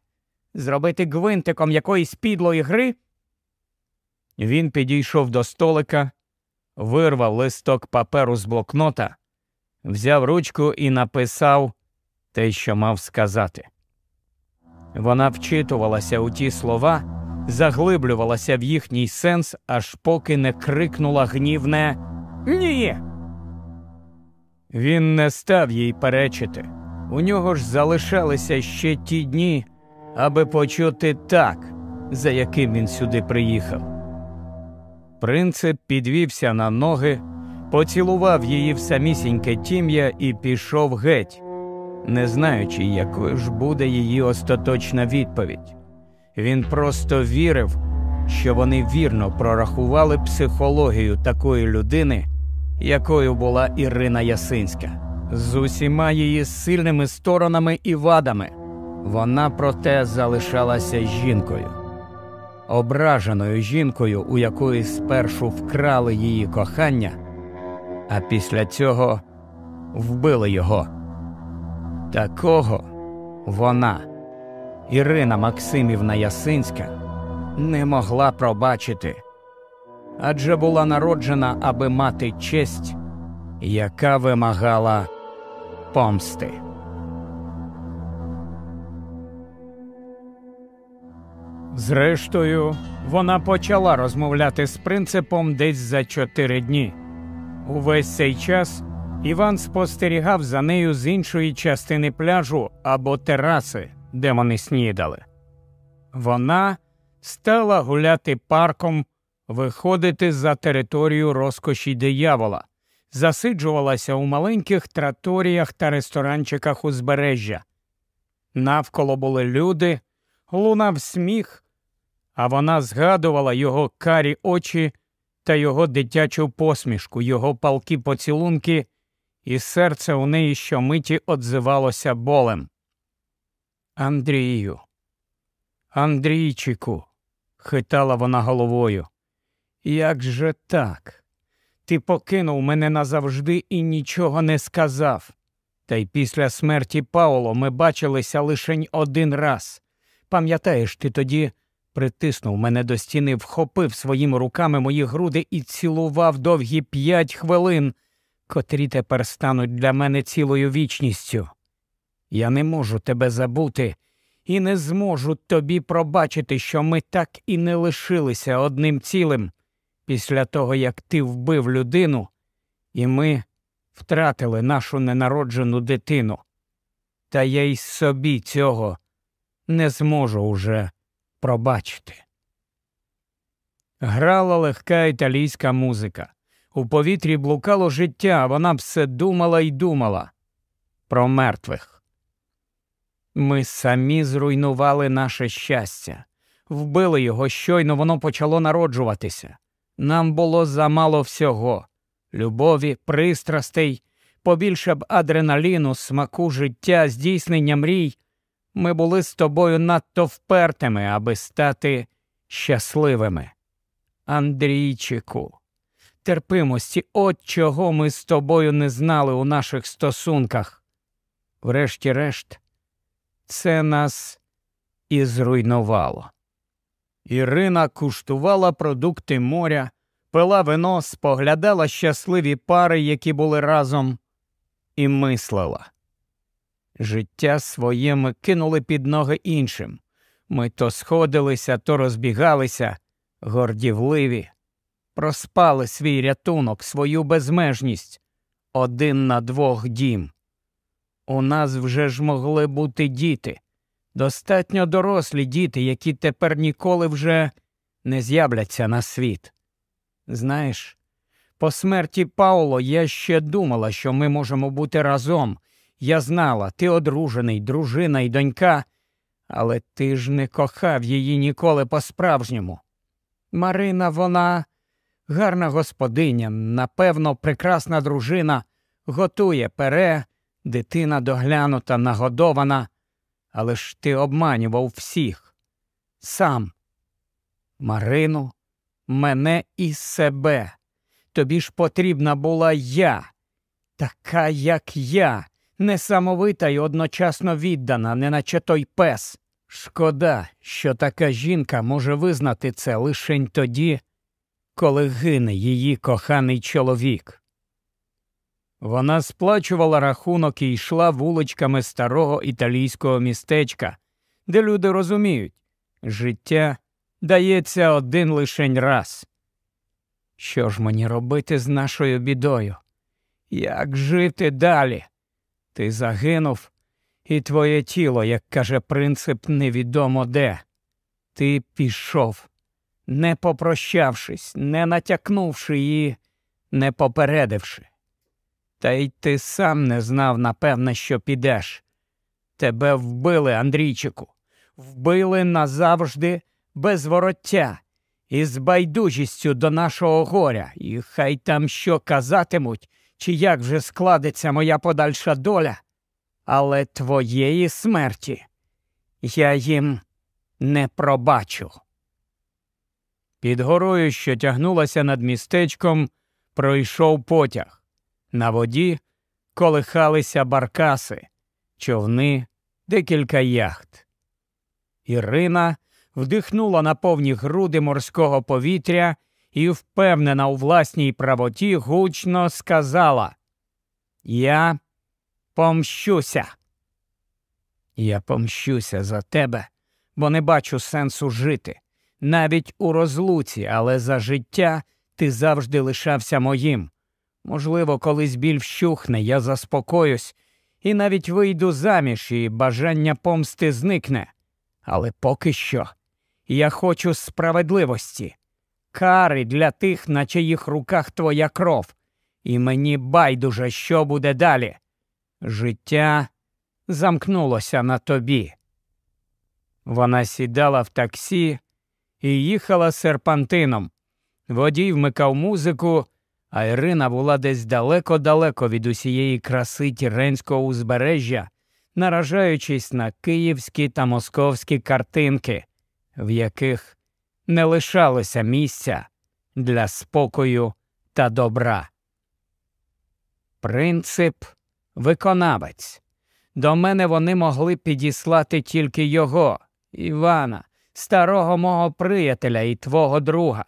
Зробити гвинтиком якоїсь підлої гри? Він підійшов до столика, вирвав листок паперу з блокнота, взяв ручку і написав те, що мав сказати. Вона вчитувалася у ті слова, заглиблювалася в їхній сенс, аж поки не крикнула гнівне Ні. Він не став їй перечити. У нього ж залишалися ще ті дні, аби почути так, за яким він сюди приїхав. Принцип підвівся на ноги, поцілував її в самісіньке тім'я і пішов геть, не знаючи, якою ж буде її остаточна відповідь. Він просто вірив, що вони вірно прорахували психологію такої людини, якою була Ірина Ясинська, з усіма її сильними сторонами і вадами. Вона проте залишалася жінкою, ображеною жінкою, у якої спершу вкрали її кохання, а після цього вбили його. Такого вона, Ірина Максимівна Ясинська, не могла пробачити, адже була народжена, аби мати честь, яка вимагала помсти. Зрештою, вона почала розмовляти з принципом десь за чотири дні. Увесь цей час Іван спостерігав за нею з іншої частини пляжу або тераси, де вони снідали. Вона стала гуляти парком, виходити за територію розкоші диявола, засиджувалася у маленьких траторіях та ресторанчиках узбережжя. Навколо були люди, лунав сміх, а вона згадувала його карі очі та його дитячу посмішку, його палки поцілунки, і серце у неї щомиті одзивалося болем. Андрію, Андрійчику, хитала вона головою. Як же так? Ти покинув мене назавжди і нічого не сказав. Та й після смерті Пауло ми бачилися лише один раз. Пам'ятаєш, ти тоді притиснув мене до стіни, вхопив своїми руками мої груди і цілував довгі п'ять хвилин, котрі тепер стануть для мене цілою вічністю. Я не можу тебе забути і не зможу тобі пробачити, що ми так і не лишилися одним цілим після того, як ти вбив людину, і ми втратили нашу ненароджену дитину. Та я й собі цього не зможу уже пробачити. Грала легка італійська музика. У повітрі блукало життя, вона все думала й думала про мертвих. Ми самі зруйнували наше щастя, вбили його щойно воно почало народжуватися. Нам було замало всього любові, пристрастей, побільше б адреналіну, смаку життя, здійснення мрій, ми були з тобою надто впертими, аби стати щасливими. Андрійчику, терпимості, от чого ми з тобою не знали у наших стосунках. Врешті-решт, це нас і зруйнувало. Ірина куштувала продукти моря, пила вино, споглядала щасливі пари, які були разом, і мислила. Життя своє ми кинули під ноги іншим. Ми то сходилися, то розбігалися, гордівливі, проспали свій рятунок, свою безмежність, один на двох дім. У нас вже ж могли бути діти, достатньо дорослі діти, які тепер ніколи вже не з'являться на світ. Знаєш, по смерті Пауло я ще думала, що ми можемо бути разом. Я знала, ти одружений, дружина і донька, але ти ж не кохав її ніколи по-справжньому. Марина, вона гарна господиня, напевно, прекрасна дружина, готує пере, дитина доглянута, нагодована, але ж ти обманював всіх. Сам. Марину, мене і себе. Тобі ж потрібна була я, така, як я, несамовита й одночасно віддана, неначе той пес. Шкода, що така жінка може визнати це лишень тоді, коли гине її коханий чоловік. Вона сплачувала рахунок і йшла вуличками старого італійського містечка, де люди розуміють, життя дається один лишень раз. Що ж мені робити з нашою бідою? Як жити далі? Ти загинув, і твоє тіло, як каже принцип, невідомо де. Ти пішов, не попрощавшись, не натякнувши її, не попередивши. Та й ти сам не знав, напевне, що підеш. Тебе вбили, Андрійчику, вбили назавжди без вороття і з байдужістю до нашого горя, і хай там що казатимуть, чи як вже складеться моя подальша доля, але твоєї смерті я їм не пробачу. Під горою, що тягнулася над містечком, пройшов потяг. На воді колихалися баркаси, човни, декілька яхт. Ірина вдихнула на повні груди морського повітря і, впевнена у власній правоті, гучно сказала Я помщуся. Я помщуся за тебе, бо не бачу сенсу жити. Навіть у розлуці, але за життя ти завжди лишався моїм. Можливо, колись біль вщухне, я заспокоюсь і навіть вийду заміж, і бажання помсти зникне. Але поки що я хочу справедливості, кари для тих, на чиїх руках твоя кров, і мені байдуже, що буде далі. Життя замкнулося на тобі. Вона сідала в таксі і їхала серпантином. Водій вмикав музику, а Ірина була десь далеко-далеко від усієї краси Тіренського узбережжя, наражаючись на київські та московські картинки, в яких не лишалося місця для спокою та добра. Принцип виконавець. До мене вони могли підіслати тільки його, Івана, старого мого приятеля і твого друга.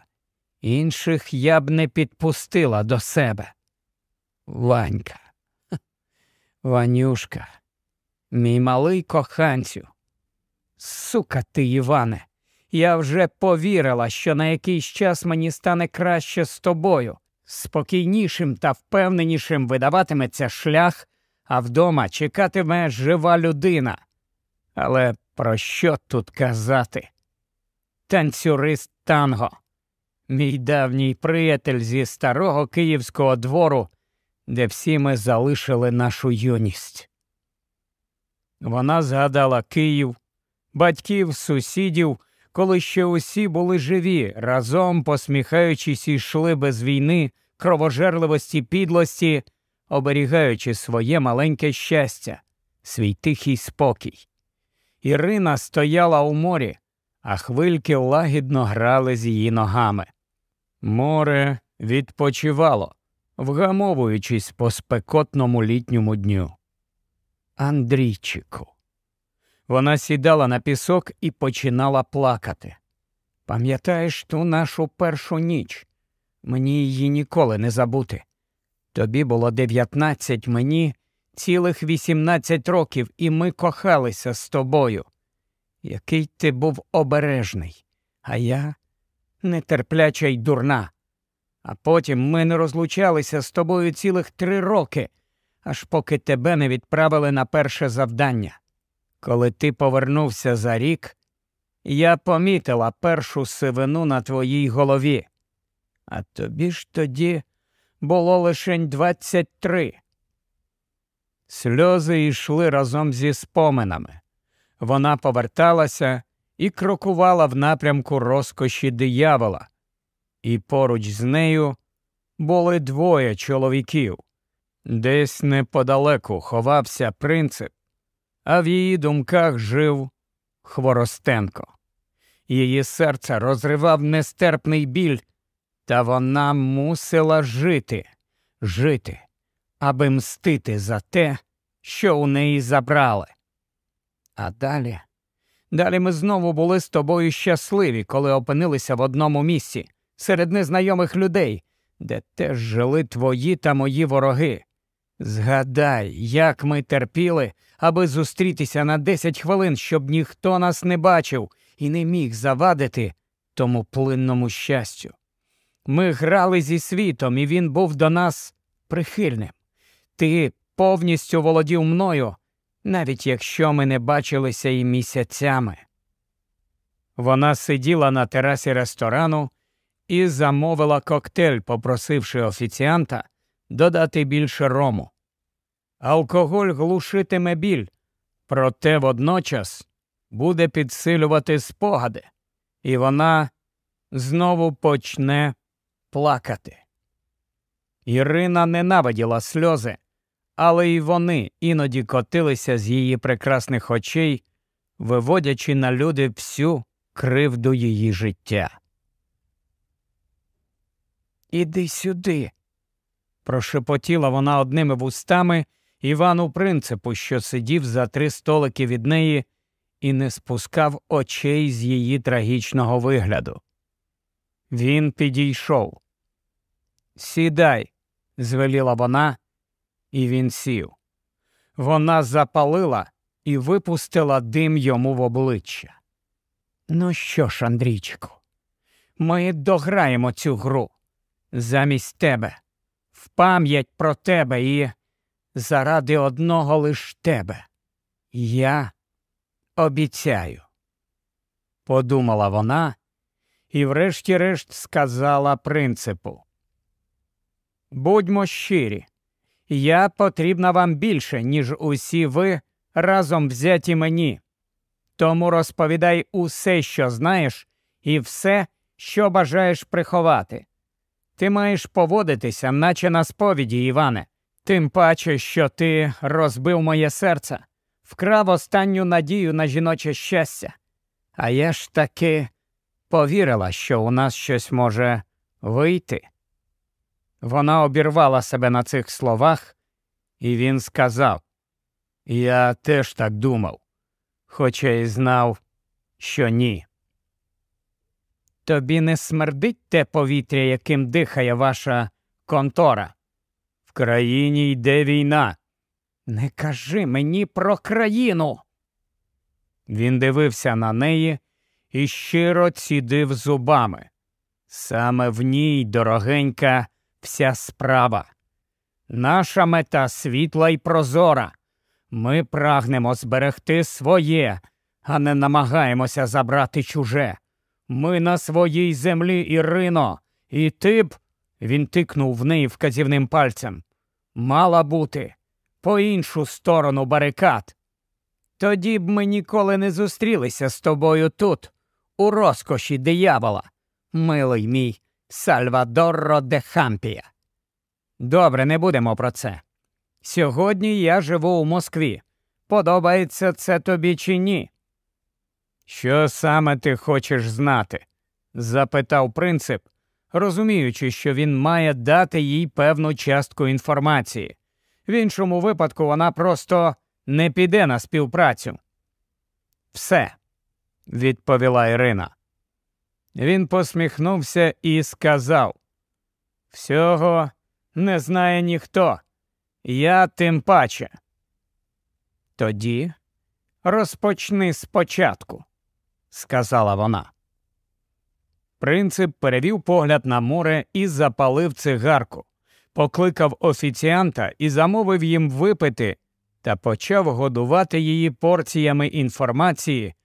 Інших я б не підпустила до себе. Ванька, Ванюшка, мій малий коханцю. Сука ти, Іване, я вже повірила, що на якийсь час мені стане краще з тобою. Спокійнішим та впевненішим видаватиметься шлях, а вдома чекатиме жива людина. Але про що тут казати? Танцюрист танго, мій давній приятель зі старого київського двору, де всі ми залишили нашу юність. Вона згадала Київ, батьків, сусідів, коли ще усі були живі, разом посміхаючись, йшли без війни, кровожерливості, підлості, оберігаючи своє маленьке щастя, свій тихий спокій. Ірина стояла у морі, а хвильки лагідно грали з її ногами. Море відпочивало, вгамовуючись по спекотному літньому дню. Андрійчику. Вона сідала на пісок і починала плакати. Пам'ятаєш ту нашу першу ніч? Мені її ніколи не забути. Тобі було дев'ятнадцять, мені цілих вісімнадцять років, і ми кохалися з тобою. Який ти був обережний, а я нетерпляча й дурна. А потім ми не розлучалися з тобою цілих три роки, аж поки тебе не відправили на перше завдання. Коли ти повернувся за рік, я помітила першу сивину на твоїй голові. А тобі ж тоді було лишень двадцять три. Сльози йшли разом зі споминами. Вона поверталася і крокувала в напрямку розкоші диявола, і поруч з нею були двоє чоловіків. Десь неподалеку ховався принцип, а в її думках жив Хворостенко. Її серце розривав нестерпний біль, та вона мусила жити, жити, аби мстити за те, що у неї забрали. А далі, далі ми знову були з тобою щасливі, коли опинилися в одному місці, серед незнайомих людей, де теж жили твої та мої вороги. Згадай, як ми терпіли, аби зустрітися на десять хвилин, щоб ніхто нас не бачив і не міг завадити тому плинному щастю. Ми грали зі світом, і він був до нас прихильним. Ти повністю володів мною, навіть якщо ми не бачилися і місяцями. Вона сиділа на терасі ресторану і замовила коктейль, попросивши офіціанта додати більше рому. Алкоголь глушитиме біль, проте водночас буде підсилювати спогади, і вона знову почне плакати. Ірина ненавиділа сльози, але й вони іноді котилися з її прекрасних очей, виводячи на люди всю кривду її життя. Іди сюди, прошепотіла вона одними вустами Івану принципу, що сидів за три столики від неї і не спускав очей з її трагічного вигляду. Він підійшов. Сідай, звеліла вона, і він сів. Вона запалила і випустила дим йому в обличчя. Ну що ж, Андрійчику, ми дограємо цю гру замість тебе, в пам'ять про тебе і заради одного лиш тебе. Я обіцяю, подумала вона і, врешті-решт, сказала принципу. Будьмо щирі, я потрібна вам більше, ніж усі ви разом взяті мені. Тому розповідай усе, що знаєш, і все, що бажаєш приховати. Ти маєш поводитися, наче на сповіді, Іване, тим паче, що ти розбив моє серце, вкрав останню надію на жіноче щастя. А я ж таки повірила, що у нас щось може вийти. Вона обірвала себе на цих словах, і він сказав Я теж так думав, хоча й знав, що ні. Тобі не смердить те повітря, яким дихає ваша контора. В країні йде війна. Не кажи мені про країну. Він дивився на неї і щиро цідив зубами. Саме в ній, дорогенька, вся справа. Наша мета світла й прозора. Ми прагнемо зберегти своє, а не намагаємося забрати чуже. Ми на своїй землі, Ірино, і ти б. Він тикнув в неї вказівним пальцем. Мала бути по іншу сторону барикад. Тоді б ми ніколи не зустрілися з тобою тут, у розкоші диявола, милий мій Сальвадорро де Хампія. Добре, не будемо про це. Сьогодні я живу у Москві. Подобається це тобі чи ні? Що саме ти хочеш знати? запитав принцип, розуміючи, що він має дати їй певну частку інформації. В іншому випадку вона просто не піде на співпрацю. Все, відповіла Ірина. Він посміхнувся і сказав Всього не знає ніхто. Я тим паче. Тоді розпочни спочатку, сказала вона. Принцип перевів погляд на море і запалив цигарку, покликав офіціанта і замовив їм випити та почав годувати її порціями інформації,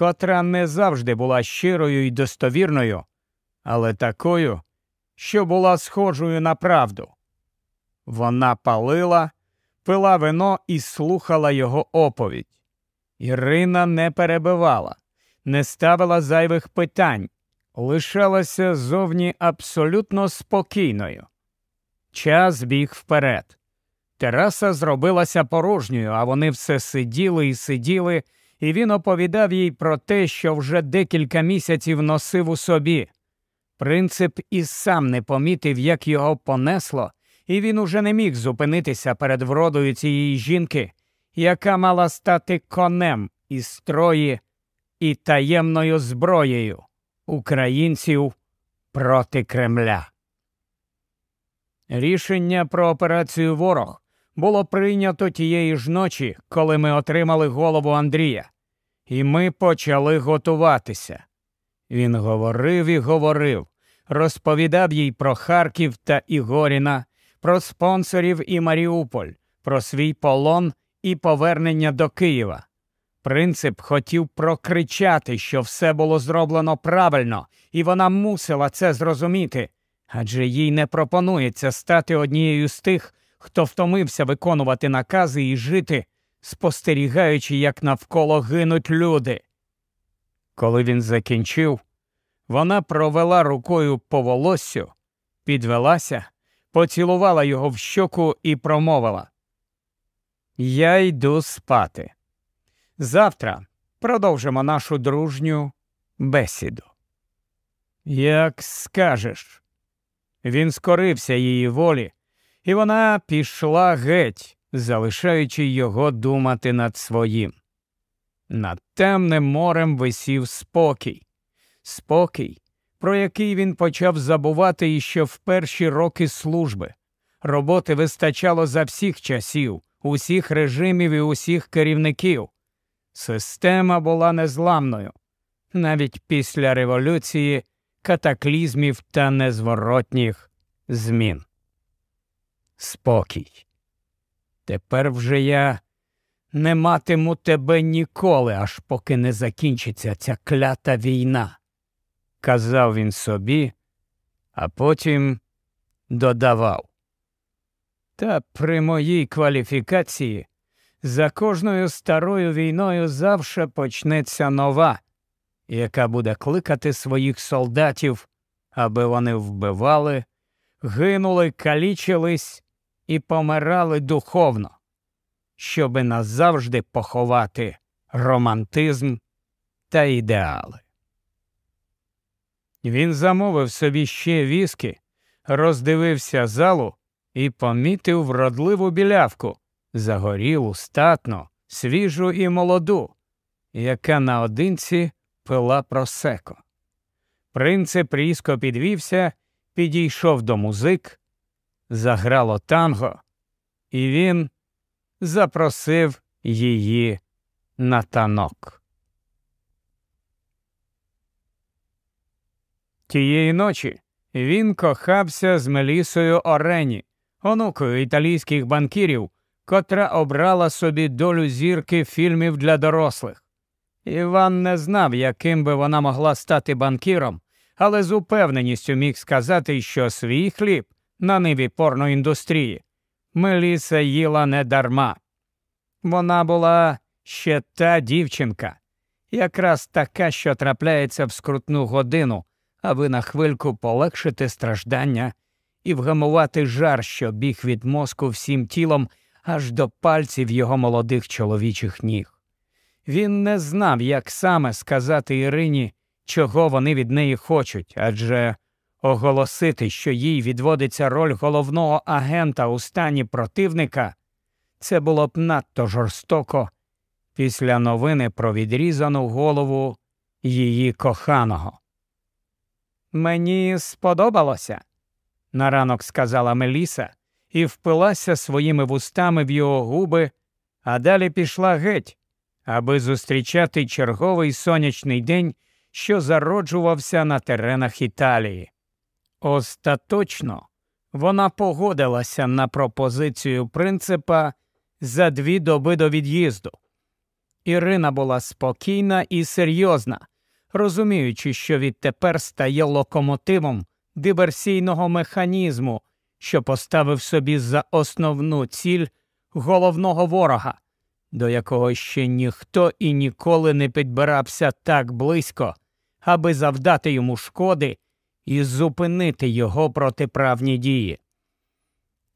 котра не завжди була щирою і достовірною, але такою, що була схожою на правду. Вона палила, пила вино і слухала його оповідь. Ірина не перебивала, не ставила зайвих питань, лишалася зовні абсолютно спокійною. Час біг вперед. Тераса зробилася порожньою, а вони все сиділи і сиділи, і він оповідав їй про те, що вже декілька місяців носив у собі. Принцип і сам не помітив, як його понесло, і він уже не міг зупинитися перед вродою цієї жінки, яка мала стати конем із строї і таємною зброєю українців проти Кремля. Рішення про операцію Ворог було прийнято тієї ж ночі, коли ми отримали голову Андрія, і ми почали готуватися. Він говорив і говорив, розповідав їй про Харків та Ігоріна, про спонсорів і Маріуполь, про свій полон і повернення до Києва. Принцип хотів прокричати, що все було зроблено правильно, і вона мусила це зрозуміти, адже їй не пропонується стати однією з тих, хто втомився виконувати накази і жити, спостерігаючи, як навколо гинуть люди. Коли він закінчив, вона провела рукою по волоссю, підвелася, поцілувала його в щоку і промовила Я йду спати. Завтра продовжимо нашу дружню бесіду. Як скажеш. Він скорився її волі, і вона пішла геть, залишаючи його думати над своїм. Над темним морем висів спокій, спокій, про який він почав забувати іще в перші роки служби. Роботи вистачало за всіх часів, усіх режимів і усіх керівників. Система була незламною, навіть після революції, катаклізмів та незворотніх змін. Спокій. Тепер вже я не матиму тебе ніколи, аж поки не закінчиться ця клята війна, казав він собі, а потім додавав. Та при моїй кваліфікації за кожною старою війною завше почнеться нова, яка буде кликати своїх солдатів, аби вони вбивали, гинули, калічились і помирали духовно, щоби назавжди поховати романтизм та ідеали. Він замовив собі ще віскі, роздивився залу і помітив вродливу білявку, загорілу, статну, свіжу і молоду, яка наодинці пила просеко. Принцип різко підвівся, підійшов до музик, заграло танго, і він запросив її на танок. Тієї ночі він кохався з Мелісою Орені, онукою італійських банкірів, котра обрала собі долю зірки фільмів для дорослих. Іван не знав, яким би вона могла стати банкіром, але з упевненістю міг сказати, що свій хліб на ниві порноіндустрії Меліса їла не дарма. Вона була ще та дівчинка, якраз така, що трапляється в скрутну годину, аби на хвильку полегшити страждання і вгамувати жар, що біг від мозку всім тілом, аж до пальців його молодих чоловічих ніг. Він не знав, як саме сказати Ірині, чого вони від неї хочуть, адже оголосити, що їй відводиться роль головного агента у стані противника, це було б надто жорстоко після новини про відрізану голову її коханого. Мені сподобалося, на ранок сказала Меліса і впилася своїми вустами в його губи, а далі пішла геть, аби зустрічати черговий сонячний день, що зароджувався на теренах Італії. Остаточно вона погодилася на пропозицію принципа за дві доби до від'їзду. Ірина була спокійна і серйозна, розуміючи, що відтепер стає локомотивом диверсійного механізму, що поставив собі за основну ціль головного ворога, до якого ще ніхто і ніколи не підбирався так близько, аби завдати йому шкоди і зупинити його протиправні дії.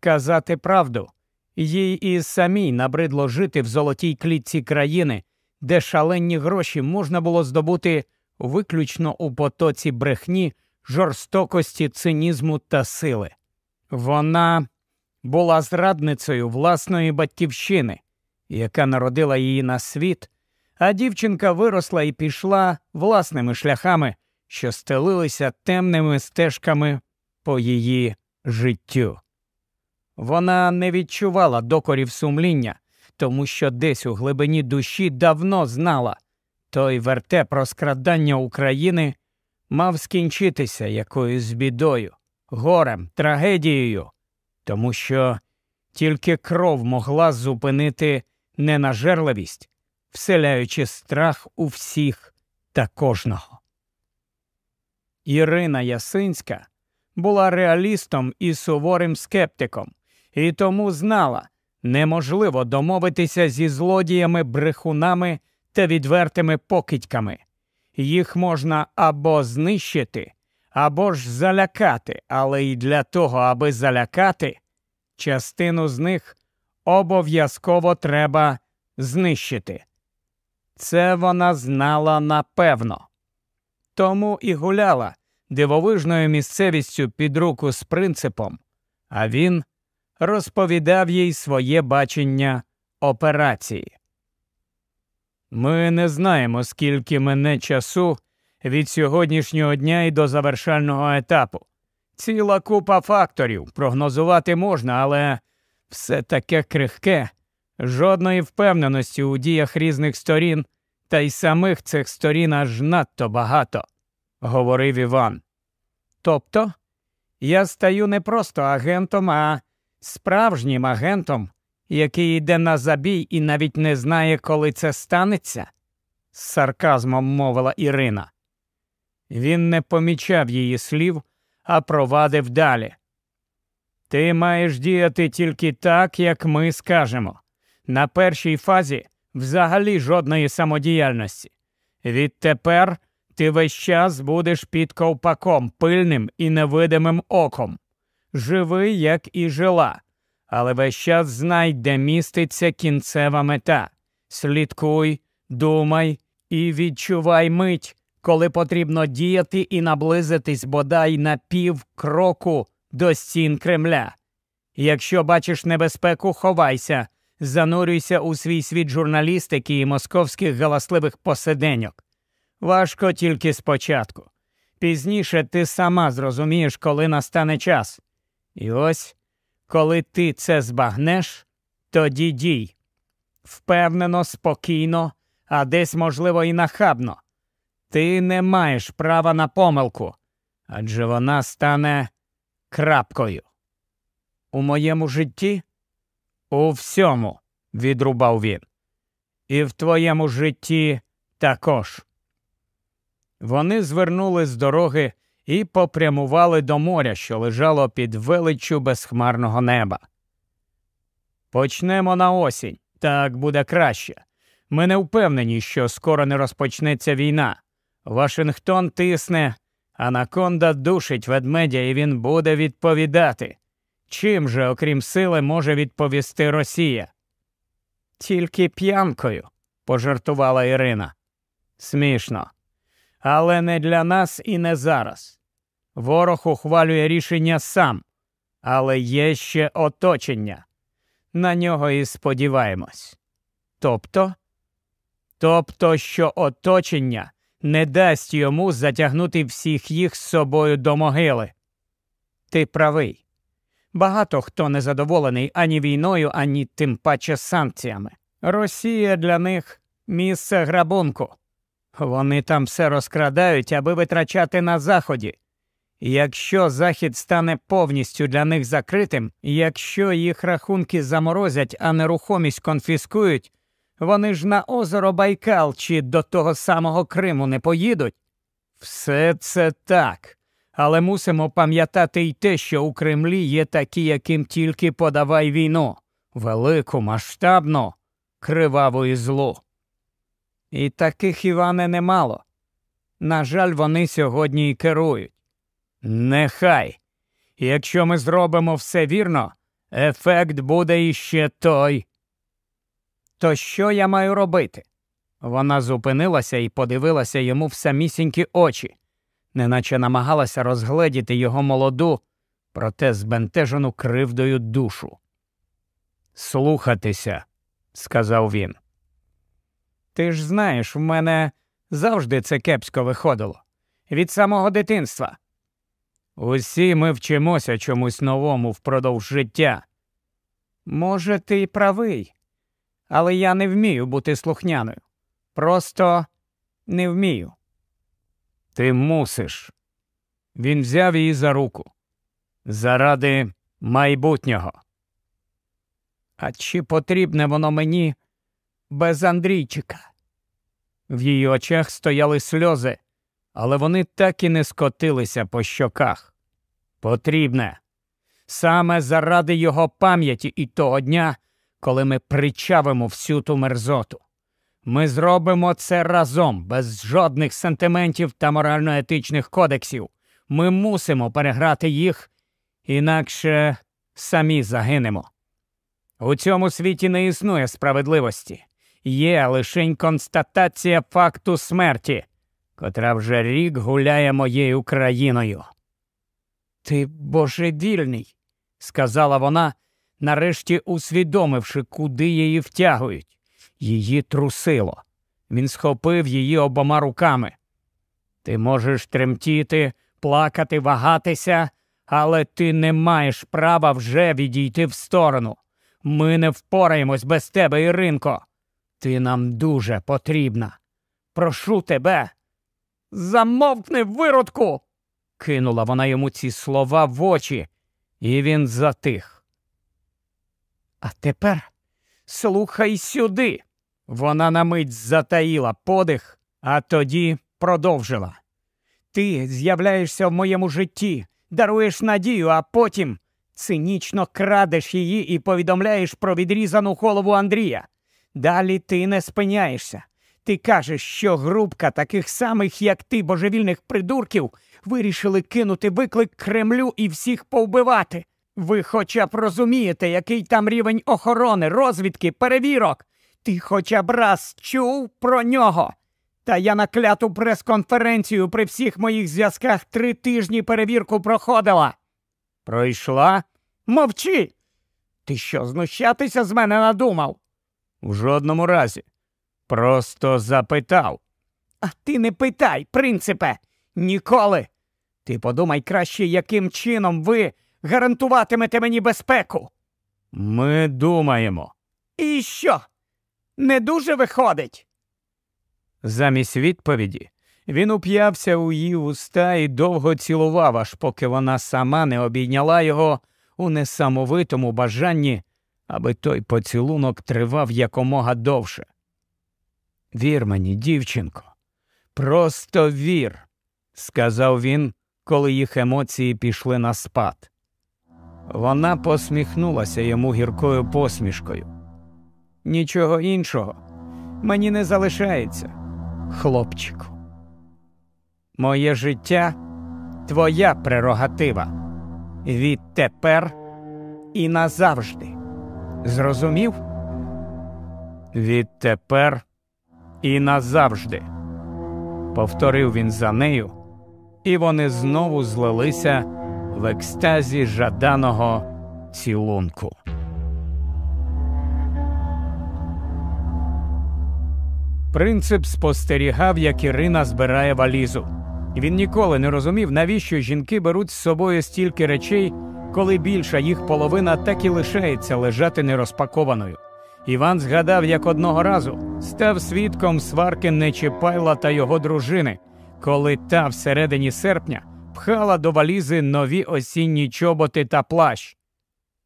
Казати правду, їй і самій набридло жити в золотій клітці країни, де шалені гроші можна було здобути виключно у потоці брехні, жорстокості, цинізму та сили. Вона була зрадницею власної батьківщини, яка народила її на світ, а дівчинка виросла і пішла власними шляхами, що стелилися темними стежками по її життю. Вона не відчувала докорів сумління, тому що десь у глибині душі давно знала той вертеп розкрадання України мав скінчитися якоюсь бідою, горем, трагедією, тому що тільки кров могла зупинити ненажерливість, вселяючи страх у всіх та кожного. Ірина Ясинська була реалістом і суворим скептиком, і тому знала, неможливо домовитися зі злодіями, брехунами та відвертими покидьками. Їх можна або знищити, або ж залякати, але й для того, аби залякати, частину з них обов'язково треба знищити. Це вона знала напевно. Тому і гуляла дивовижною місцевістю під руку з принципом, а він розповідав їй своє бачення операції. Ми не знаємо, скільки мене часу від сьогоднішнього дня і до завершального етапу. Ціла купа факторів прогнозувати можна, але все таке крихке, жодної впевненості у діях різних сторін, та й самих цих сторін аж надто багато, говорив Іван. Тобто я стаю не просто агентом, а справжнім агентом, який йде на забій і навіть не знає, коли це станеться, з сарказмом мовила Ірина. Він не помічав її слів, а провадив далі. Ти маєш діяти тільки так, як ми скажемо. На першій фазі взагалі жодної самодіяльності. Відтепер ти весь час будеш під ковпаком, пильним і невидимим оком. Живи, як і жила, але весь час знай, де міститься кінцева мета. Слідкуй, думай і відчувай мить, коли потрібно діяти і наблизитись бодай на пів кроку до стін Кремля. Якщо бачиш небезпеку, ховайся, занурюйся у свій світ журналістики і московських галасливих посиденьок. Важко тільки спочатку. Пізніше ти сама зрозумієш, коли настане час. І ось коли ти це збагнеш, тоді дій. Впевнено, спокійно, а десь, можливо, і нахабно. Ти не маєш права на помилку, адже вона стане крапкою. У моєму житті у всьому, відрубав він. І в твоєму житті також. Вони звернули з дороги і попрямували до моря, що лежало під величчю безхмарного неба. Почнемо на осінь, так буде краще. Ми не впевнені, що скоро не розпочнеться війна. Вашингтон тисне, анаконда душить ведмедя, і він буде відповідати. Чим же, окрім сили, може відповісти Росія? Тільки п'янкою, пожартувала Ірина. Смішно. Але не для нас і не зараз. Ворог ухвалює рішення сам, але є ще оточення. На нього і сподіваємось. Тобто, тобто, що оточення не дасть йому затягнути всіх їх з собою до могили. Ти правий. Багато хто не задоволений ані війною, ані тим паче санкціями. Росія для них місце грабунку. Вони там все розкрадають, аби витрачати на заході. Якщо захід стане повністю для них закритим, якщо їх рахунки заморозять, а нерухомість конфіскують, вони ж на озеро Байкал чи до того самого Криму не поїдуть. Все це так. Але мусимо пам'ятати й те, що у Кремлі є такі, яким тільки подавай війну, велику, масштабну, криваву і злу. І таких Іване немало. На жаль, вони сьогодні й керують. Нехай. Якщо ми зробимо все вірно, ефект буде іще той. То що я маю робити? Вона зупинилася і подивилася йому в самісінькі очі, неначе намагалася розгледіти його молоду, проте збентежену кривдою душу. Слухатися, сказав він. Ти ж знаєш, в мене завжди це кепсько виходило. Від самого дитинства. Усі ми вчимося чомусь новому впродовж життя. Може, ти й правий, але я не вмію бути слухняною. Просто не вмію. Ти мусиш. Він взяв її за руку. Заради майбутнього. А чи потрібне воно мені без Андрійчика? В її очах стояли сльози, але вони так і не скотилися по щоках. Потрібне. Саме заради його пам'яті і того дня, коли ми причавимо всю ту мерзоту. Ми зробимо це разом, без жодних сентиментів та морально-етичних кодексів. Ми мусимо переграти їх, інакше самі загинемо. У цьому світі не існує справедливості, є лишень констатація факту смерті, котра вже рік гуляє моєю країною. Ти божевільний, сказала вона, нарешті усвідомивши, куди її втягують. Її трусило. Він схопив її обома руками. Ти можеш тремтіти, плакати, вагатися, але ти не маєш права вже відійти в сторону. Ми не впораємось без тебе, Іринко. Ти нам дуже потрібна. Прошу тебе. Замовкни виродку. кинула вона йому ці слова в очі, і він затих. А тепер слухай сюди. Вона на мить затаїла подих, а тоді продовжила. Ти з'являєшся в моєму житті, даруєш надію, а потім цинічно крадеш її і повідомляєш про відрізану голову Андрія. Далі ти не спиняєшся. Ти кажеш, що групка таких самих, як ти, божевільних придурків, вирішили кинути виклик Кремлю і всіх повбивати. Ви хоча б розумієте, який там рівень охорони, розвідки, перевірок. Ти хоча б раз чув про нього. Та я на кляту прес-конференцію при всіх моїх зв'язках три тижні перевірку проходила. Пройшла? Мовчи. Ти що, знущатися з мене надумав? В жодному разі. Просто запитав. А ти не питай, принципе, ніколи. Ти подумай краще, яким чином ви гарантуватимете мені безпеку. Ми думаємо. І що? Не дуже виходить. Замість відповіді він уп'явся у її уста і довго цілував, аж поки вона сама не обійняла його у несамовитому бажанні, аби той поцілунок тривав якомога довше. Вір мені, дівчинко, просто вір, сказав він, коли їх емоції пішли на спад. Вона посміхнулася йому гіркою посмішкою. Нічого іншого мені не залишається, хлопчику. Моє життя твоя прерогатива. Відтепер і назавжди. Зрозумів? Відтепер і назавжди. Повторив він за нею, і вони знову злилися в екстазі жаданого цілунку. Принцип спостерігав, як Ірина збирає валізу. Він ніколи не розумів, навіщо жінки беруть з собою стільки речей, коли більша їх половина так і лишається лежати нерозпакованою. Іван згадав, як одного разу став свідком сварки Нечіпайла та його дружини, коли та всередині серпня пхала до валізи нові осінні чоботи та плащ.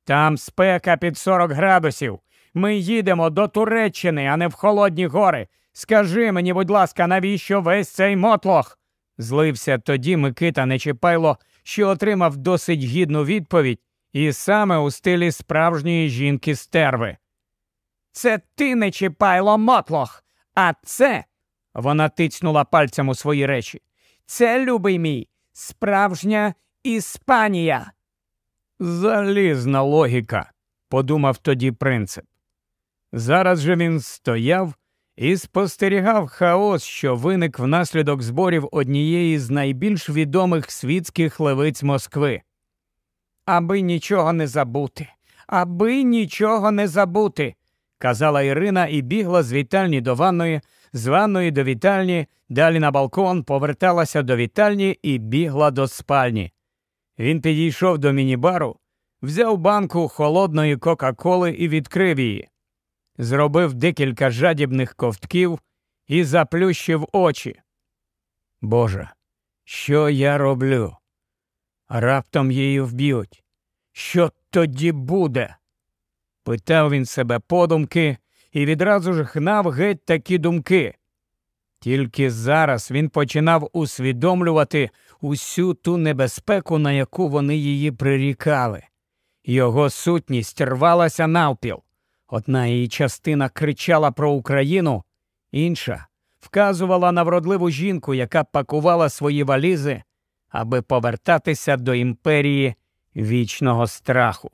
Там спека під 40 градусів. Ми їдемо до Туреччини, а не в холодні гори. Скажи мені, будь ласка, навіщо весь цей мотлох? Злився тоді Микита Нечіпайло, що отримав досить гідну відповідь, і саме у стилі справжньої жінки стерви. Це ти Нечіпайло мотлох, а це. Вона тицнула пальцем у свої речі. Це, любий мій, справжня Іспанія. Залізна логіка, подумав тоді принцип. Зараз же він стояв і спостерігав хаос, що виник внаслідок зборів однієї з найбільш відомих світських левиць Москви. Аби нічого не забути, аби нічого не забути, казала Ірина і бігла з вітальні до ванної, з ванної до вітальні, далі на балкон, поверталася до вітальні і бігла до спальні. Він підійшов до мінібару, взяв банку холодної Кока-Коли і відкрив її зробив декілька жадібних ковтків і заплющив очі. Боже, що я роблю? Раптом її вб'ють. Що тоді буде? питав він себе подумки і відразу ж гнав геть такі думки. Тільки зараз він починав усвідомлювати усю ту небезпеку, на яку вони її прирікали. Його сутність рвалася навпіл. Одна її частина кричала про Україну, інша вказувала на вродливу жінку, яка пакувала свої валізи, аби повертатися до імперії вічного страху.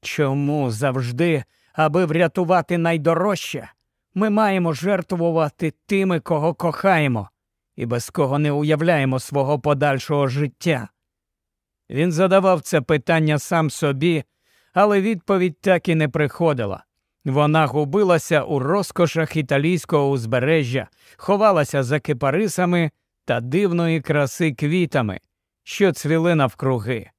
Чому завжди, аби врятувати найдорожче, ми маємо жертвувати тими, кого кохаємо, і без кого не уявляємо свого подальшого життя? Він задавав це питання сам собі але відповідь так і не приходила. Вона губилася у розкошах італійського узбережжя, ховалася за кипарисами та дивної краси квітами, що цвіли навкруги.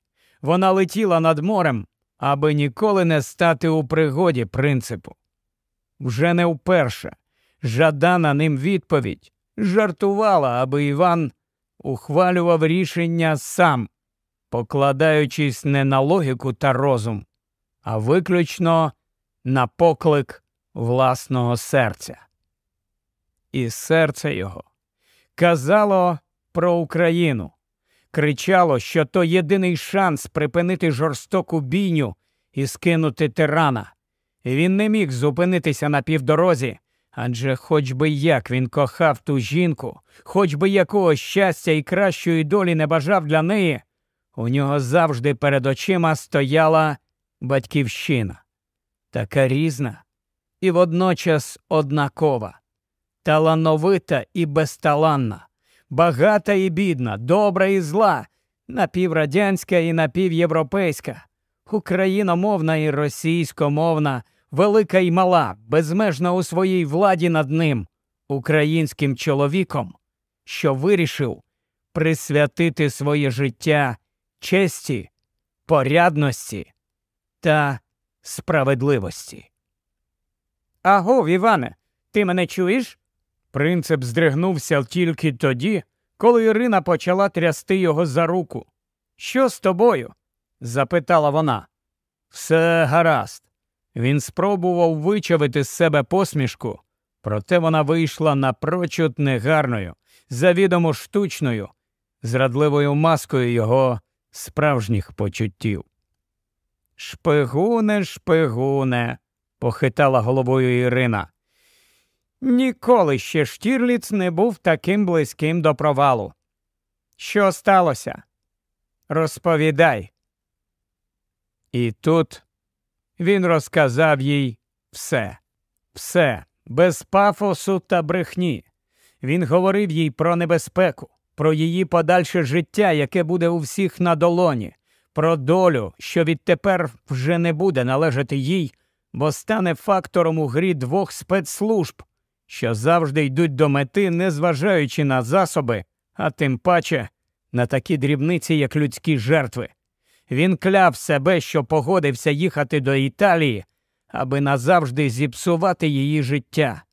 Вона летіла над морем, аби ніколи не стати у пригоді принципу. Вже не вперше жадана ним відповідь жартувала, аби Іван ухвалював рішення сам, покладаючись не на логіку та розум, а виключно на поклик власного серця. І серце його казало про Україну, кричало, що то єдиний шанс припинити жорстоку бійню і скинути тирана. Він не міг зупинитися на півдорозі, адже хоч би як він кохав ту жінку, хоч би якого щастя і кращої долі не бажав для неї, у нього завжди перед очима стояла батьківщина, така різна і водночас однакова, талановита і безталанна, багата і бідна, добра і зла, напіврадянська і напівєвропейська, україномовна і російськомовна, велика і мала, безмежна у своїй владі над ним, українським чоловіком, що вирішив присвятити своє життя честі, порядності та справедливості. Агов, Іване, ти мене чуєш? Принцип здригнувся тільки тоді, коли Ірина почала трясти його за руку. Що з тобою? запитала вона. Все гаразд. Він спробував вичавити з себе посмішку, проте вона вийшла напрочуд негарною, завідомо штучною, зрадливою маскою його справжніх почуттів. Шпигуне, шпигуне, похитала головою Ірина. Ніколи ще Штірліц не був таким близьким до провалу. Що сталося? Розповідай. І тут він розказав їй все, все, без пафосу та брехні. Він говорив їй про небезпеку, про її подальше життя, яке буде у всіх на долоні, про долю, що відтепер вже не буде належати їй, бо стане фактором у грі двох спецслужб, що завжди йдуть до мети, незважаючи на засоби, а тим паче на такі дрібниці, як людські жертви. Він кляв себе, що погодився їхати до Італії, аби назавжди зіпсувати її життя.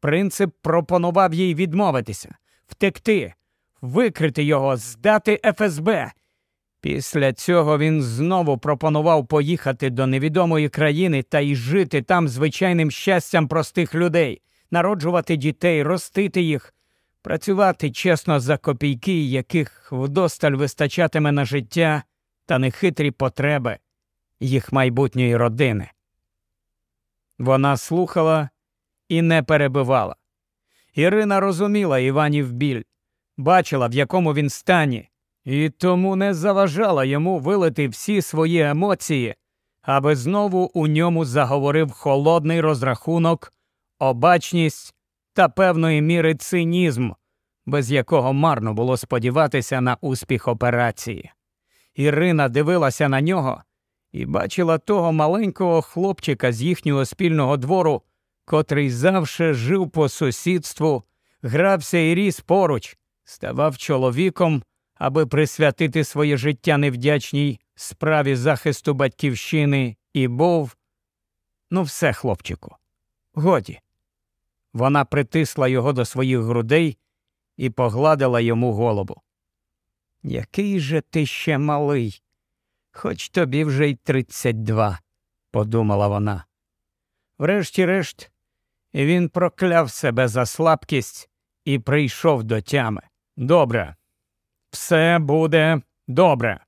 Принцип пропонував їй відмовитися, втекти, викрити його, здати ФСБ. Після цього він знову пропонував поїхати до невідомої країни та й жити там звичайним щастям простих людей, народжувати дітей, ростити їх, працювати чесно за копійки, яких вдосталь вистачатиме на життя та нехитрі потреби їх майбутньої родини. Вона слухала і не перебивала. Ірина розуміла Іванів біль, бачила, в якому він стані, і тому не заважала йому вилити всі свої емоції, аби знову у ньому заговорив холодний розрахунок, обачність та певної міри цинізм, без якого марно було сподіватися на успіх операції. Ірина дивилася на нього і бачила того маленького хлопчика з їхнього спільного двору, котрий завше жив по сусідству, грався і ріс поруч, ставав чоловіком, аби присвятити своє життя невдячній справі захисту батьківщини і був. Ну, все, хлопчику, годі. Вона притисла його до своїх грудей і погладила йому голову. Який же ти ще малий, хоч тобі вже й тридцять два, подумала вона. Врешті-решт, він прокляв себе за слабкість і прийшов до тями. Добре, все буде добре,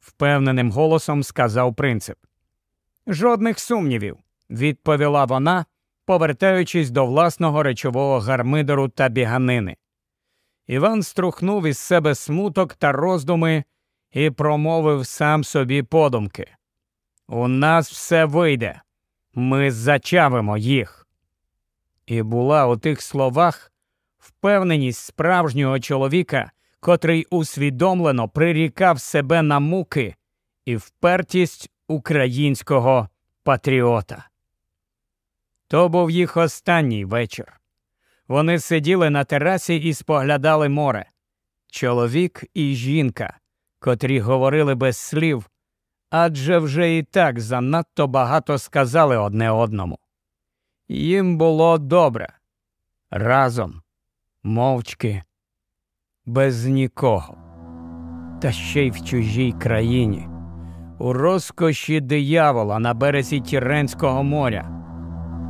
впевненим голосом сказав принцип. Жодних сумнівів, відповіла вона, повертаючись до власного речового гармидеру та біганини. Іван струхнув із себе смуток та роздуми і промовив сам собі подумки. У нас все вийде, ми зачавимо їх. І була у тих словах впевненість справжнього чоловіка, котрий усвідомлено прирікав себе на муки і впертість українського патріота. То був їх останній вечір. Вони сиділи на терасі і споглядали море. Чоловік і жінка, котрі говорили без слів, адже вже і так занадто багато сказали одне одному. Їм було добре разом, мовчки, без нікого, та ще й в чужій країні, у розкоші диявола на березі Тіренського моря.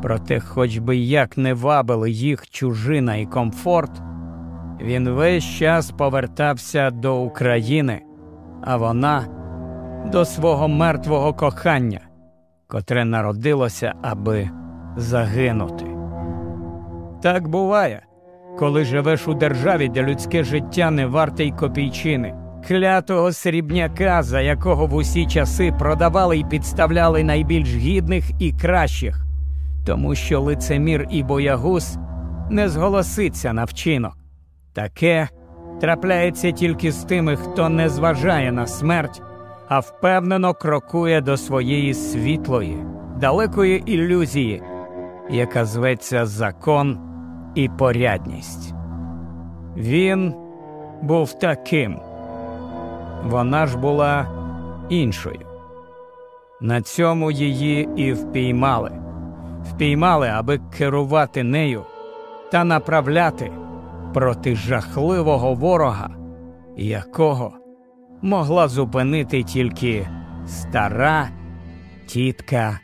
Проте, хоч би як не вабили їх чужина і комфорт, він весь час повертався до України, а вона до свого мертвого кохання, котре народилося, аби загинути. Так буває, коли живеш у державі, де людське життя не варте й копійчини, клятого срібняка, за якого в усі часи продавали і підставляли найбільш гідних і кращих тому що лицемір і боягуз не зголоситься на вчинок. Таке трапляється тільки з тими, хто не зважає на смерть, а впевнено крокує до своєї світлої, далекої ілюзії, яка зветься закон і порядність. Він був таким, вона ж була іншою. На цьому її і впіймали впіймали, аби керувати нею та направляти проти жахливого ворога, якого могла зупинити тільки стара тітка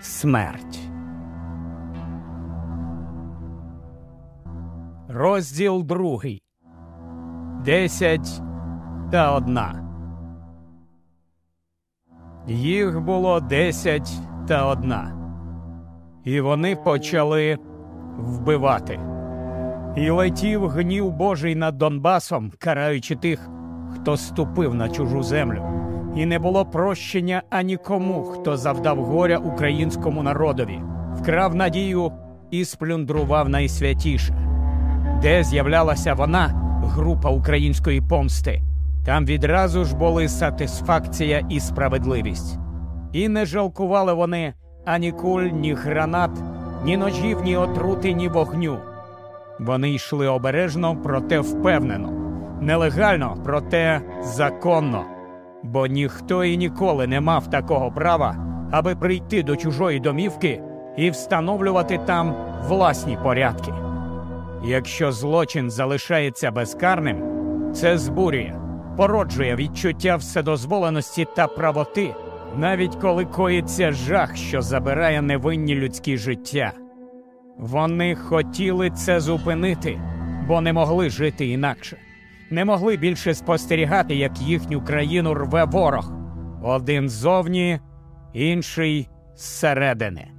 смерть. Розділ другий. Десять та одна. Їх було десять та одна і вони почали вбивати. І летів гнів Божий над Донбасом, караючи тих, хто ступив на чужу землю. і не було прощення анікому, хто завдав горя українському народові, вкрав надію і сплюндрував найсвятіше. Де з'являлася вона, група української помсти, там відразу ж були сатисфакція і справедливість. І не жалкували вони ані куль, ні гранат, ні ножів, ні отрути, ні вогню. Вони йшли обережно, проте впевнено, нелегально, проте законно, бо ніхто і ніколи не мав такого права, аби прийти до чужої домівки і встановлювати там власні порядки. Якщо злочин залишається безкарним, це збурює, породжує відчуття вседозволеності та правоти, навіть коли коїться жах, що забирає невинні людські життя. Вони хотіли це зупинити, бо не могли жити інакше, не могли більше спостерігати, як їхню країну рве ворог один ззовні, інший зсередини.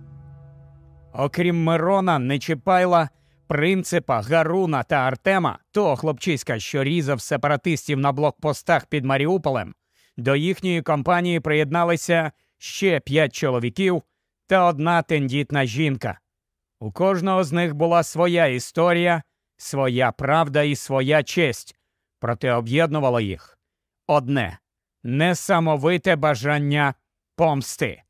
Окрім Мирона, Нечіпайла, принципа, Гаруна та Артема, того хлопчиська, що різав сепаратистів на блокпостах під Маріуполем, до їхньої компанії приєдналися ще п'ять чоловіків та одна тендітна жінка. У кожного з них була своя історія, своя правда і своя честь, проте об'єднувало їх одне несамовите бажання помсти.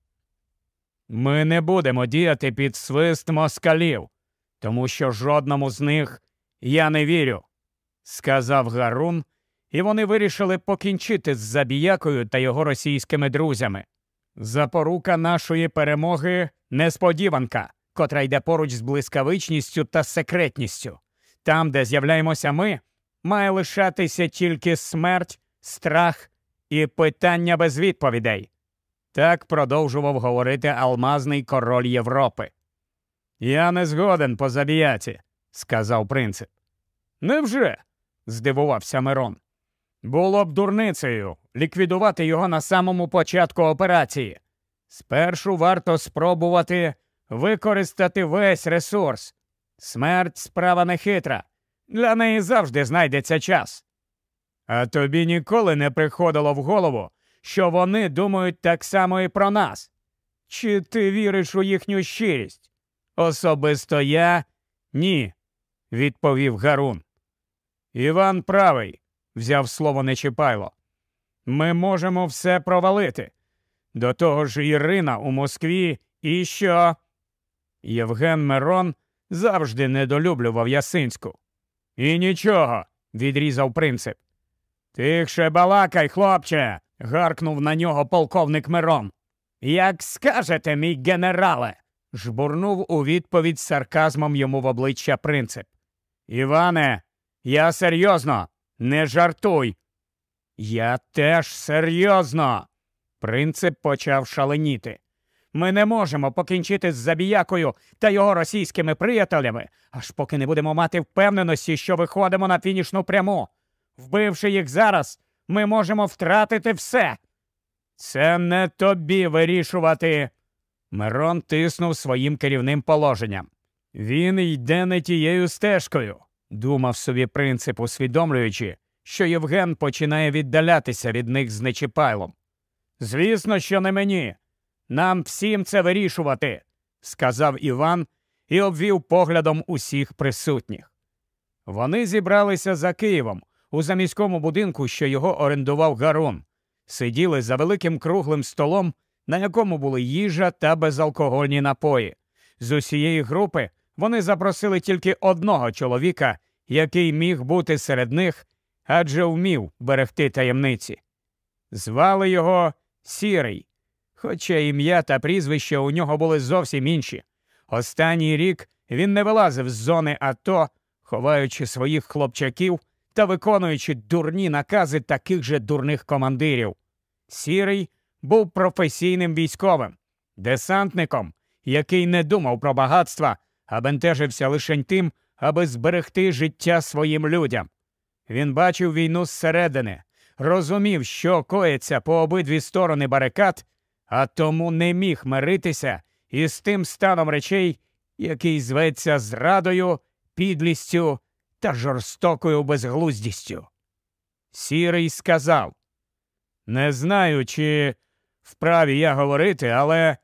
Ми не будемо діяти під свист москалів, тому що жодному з них я не вірю, сказав Гарун, і вони вирішили покінчити з забіякою та його російськими друзями. Запорука нашої перемоги несподіванка, котра йде поруч з блискавичністю та секретністю. Там, де з'являємося ми, має лишатися тільки смерть, страх і питання без відповідей. Так продовжував говорити алмазний король Європи. Я не згоден по забіяті, сказав принцип. Невже? здивувався Мирон. Було б дурницею ліквідувати його на самому початку операції. Спершу варто спробувати використати весь ресурс. Смерть справа нехитра. Для неї завжди знайдеться час. А тобі ніколи не приходило в голову, що вони думають так само і про нас. Чи ти віриш у їхню щирість? Особисто я ні, відповів Гарун. Іван правий, взяв слово Нечіпайло. Ми можемо все провалити. До того ж, Ірина у Москві і що? Євген Мирон завжди недолюблював Ясинську. І нічого, відрізав принцип. Тихше балакай, хлопче, гаркнув на нього полковник Мирон. Як скажете, мій генерале, жбурнув у відповідь сарказмом йому в обличчя принцип. Іване, я серйозно, не жартуй. Я теж серйозно. Принцип почав шаленіти. Ми не можемо покінчити з забіякою та його російськими приятелями, аж поки не будемо мати впевненості, що виходимо на фінішну пряму. Вбивши їх зараз, ми можемо втратити все. Це не тобі вирішувати. Мирон тиснув своїм керівним положенням. Він йде не тією стежкою, думав собі принцип, усвідомлюючи, що Євген починає віддалятися від них з Нечіпайлом. Звісно, що не мені. Нам всім це вирішувати, сказав Іван і обвів поглядом усіх присутніх. Вони зібралися за Києвом у заміському будинку, що його орендував Гарун, сиділи за великим круглим столом, на якому були їжа та безалкогольні напої. З усієї групи вони запросили тільки одного чоловіка, який міг бути серед них, адже вмів берегти таємниці. Звали його Сірий, хоча ім'я та прізвище у нього були зовсім інші. Останній рік він не вилазив з зони АТО, ховаючи своїх хлопчаків та виконуючи дурні накази таких же дурних командирів. Сірий був професійним військовим, десантником, який не думав про багатства, а бентежився лише тим, аби зберегти життя своїм людям. Він бачив війну зсередини, розумів, що коїться по обидві сторони барикад, а тому не міг миритися із тим станом речей, який зветься зрадою, підлістю та жорстокою безглуздістю. Сірий сказав Не знаю, чи вправі я говорити, але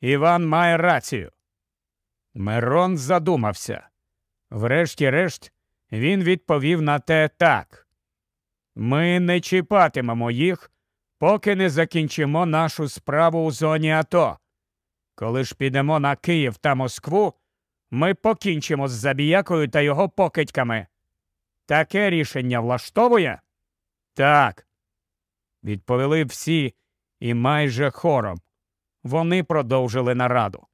Іван має рацію. Мирон задумався. Врешті-решт, він відповів на те так. Ми не чіпатимемо їх, поки не закінчимо нашу справу у зоні АТО. Коли ж підемо на Київ та Москву, ми покінчимо з забіякою та його покидьками. Таке рішення влаштовує? Так. Відповіли всі і майже хором. Вони продовжили нараду.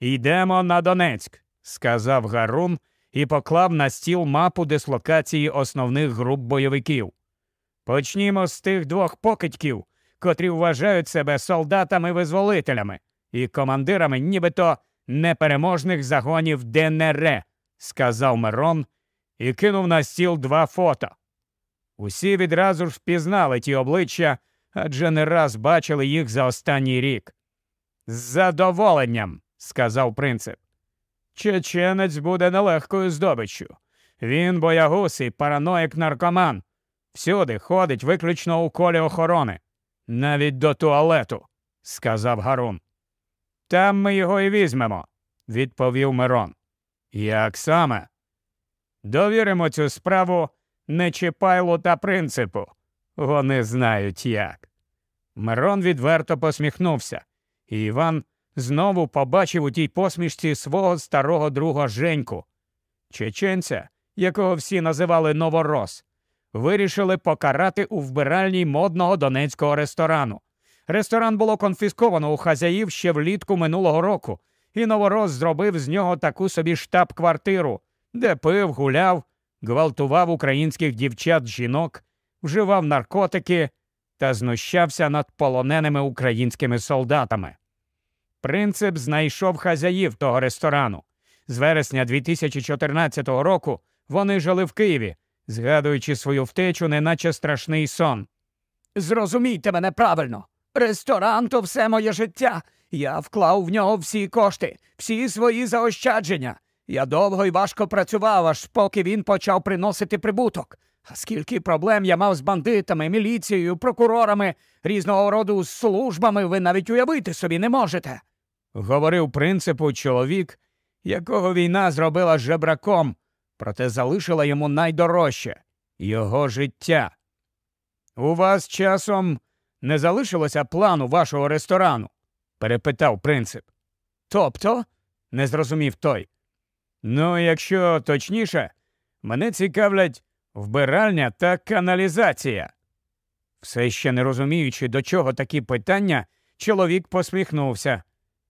Йдемо на Донецьк, сказав Гарун і поклав на стіл мапу дислокації основних груп бойовиків. Почнімо з тих двох покидьків, котрі вважають себе солдатами-визволителями і командирами нібито непереможних загонів ДНР, сказав Мирон і кинув на стіл два фото. Усі відразу ж впізнали ті обличчя, адже не раз бачили їх за останній рік. З задоволенням, сказав принцип. Чеченець буде нелегкою здобиччю. Він боягус і параноїк наркоман. Всюди ходить виключно у колі охорони, навіть до туалету, сказав Гарун. Там ми його і візьмемо, відповів Мирон. Як саме? Довіримо цю справу Нечіпайлу та принципу. Вони знають як. Мирон відверто посміхнувся, і Іван знову побачив у тій посмішці свого старого друга Женьку, чеченця, якого всі називали Новорос, вирішили покарати у вбиральні модного донецького ресторану. Ресторан було конфісковано у хазяїв ще влітку минулого року, і Новорос зробив з нього таку собі штаб-квартиру, де пив, гуляв, гвалтував українських дівчат жінок, вживав наркотики та знущався над полоненими українськими солдатами. Принцип знайшов хазяїв того ресторану. З вересня 2014 року вони жили в Києві, згадуючи свою втечу, неначе страшний сон. Зрозумійте мене правильно. Ресторан то все моє життя. Я вклав в нього всі кошти, всі свої заощадження. Я довго і важко працював, аж поки він почав приносити прибуток. А скільки проблем я мав з бандитами, міліцією, прокурорами, різного роду службами, ви навіть уявити собі не можете. Говорив принципу чоловік, якого війна зробила жебраком, проте залишила йому найдорожче його життя. У вас часом не залишилося плану вашого ресторану? перепитав принцип. Тобто? не зрозумів той. Ну, якщо точніше, мене цікавлять вбиральня та каналізація. Все ще не розуміючи, до чого такі питання, чоловік посміхнувся.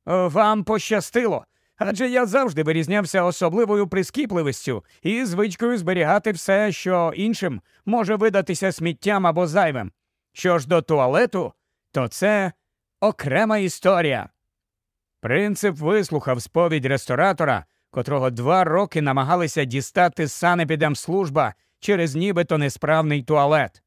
Вам пощастило, адже я завжди вирізнявся особливою прискіпливістю і звичкою зберігати все, що іншим може видатися сміттям або зайвим. Що ж до туалету, то це окрема історія. Принцип вислухав сповідь ресторатора котрого два роки намагалися дістати санепідемслужба через нібито несправний туалет.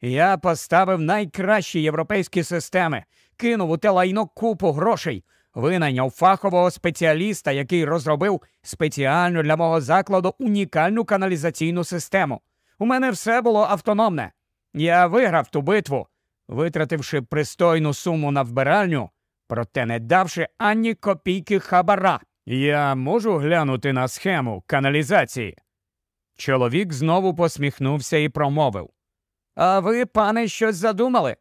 Я поставив найкращі європейські системи, кинув у те лайно купу грошей, винайняв фахового спеціаліста, який розробив спеціально для мого закладу унікальну каналізаційну систему. У мене все було автономне. Я виграв ту битву, витративши пристойну суму на вбиральню, проте не давши ані копійки хабара. Я можу глянути на схему каналізації. Чоловік знову посміхнувся і промовив. А ви, пане, щось задумали?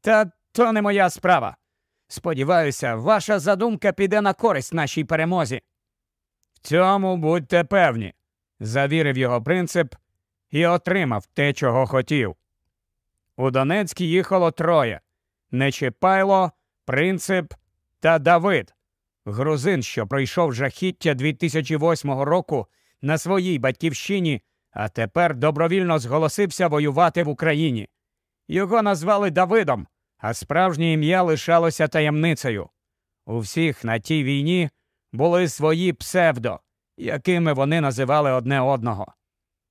Та то не моя справа. Сподіваюся, ваша задумка піде на користь нашій перемозі. В цьому будьте певні, завірив його принцип і отримав те, чого хотів. У Донецьк їхало троє Нечіпайло, принцип та Давид грузин, що пройшов жахіття 2008 року на своїй батьківщині, а тепер добровільно зголосився воювати в Україні. Його назвали Давидом, а справжнє ім'я лишалося таємницею. У всіх на тій війні були свої псевдо, якими вони називали одне одного.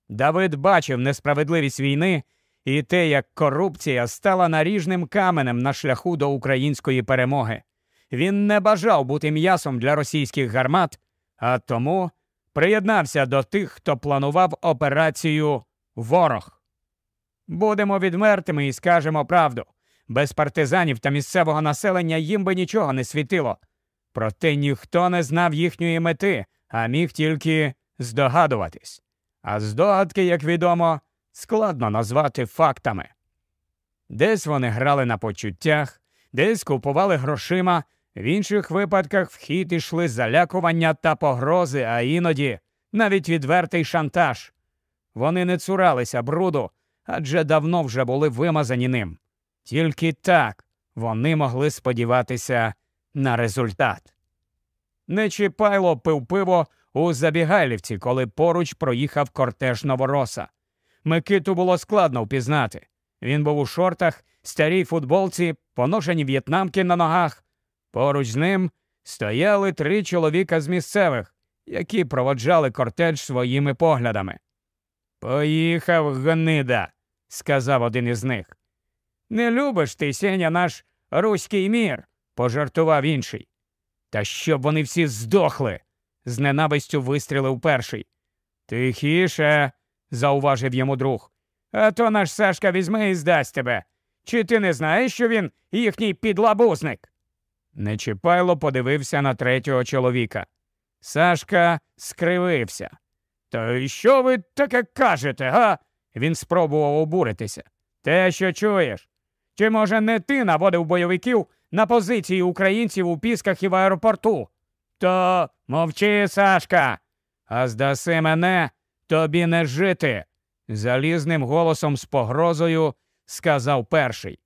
Давид бачив несправедливість війни і те, як корупція стала наріжним каменем на шляху до української перемоги. Він не бажав бути м'ясом для російських гармат, а тому приєднався до тих, хто планував операцію Ворог. Будемо відвертими і скажемо правду. Без партизанів та місцевого населення їм би нічого не світило. Проте ніхто не знав їхньої мети, а міг тільки здогадуватись. А здогадки, як відомо, складно назвати фактами. Десь вони грали на почуттях, десь купували грошима, в інших випадках в хід ішли залякування та погрози, а іноді навіть відвертий шантаж. Вони не цуралися бруду, адже давно вже були вимазані ним. Тільки так вони могли сподіватися на результат. Нечіпайло пив пиво у Забігайлівці, коли поруч проїхав кортеж Новороса. Микиту було складно впізнати. Він був у шортах, старій футболці, поношені в'єтнамки на ногах. Поруч з ним стояли три чоловіка з місцевих, які проводжали кортеж своїми поглядами. Поїхав гнида, сказав один із них. Не любиш ти, Сеня, наш руський мір, пожартував інший. Та щоб вони всі здохли, з ненавистю вистрілив перший. Тихіше, зауважив йому друг. А то наш Сашка візьме і здасть тебе. Чи ти не знаєш, що він їхній підлабузник? Нечіпайло подивився на третього чоловіка. Сашка скривився. То що ви таке кажете, га? Він спробував обуритися. Те, що чуєш. Чи, може, не ти наводив бойовиків на позиції українців у пісках і в аеропорту? То мовчи, Сашка, а здаси мене, тобі не жити, залізним голосом з погрозою сказав перший.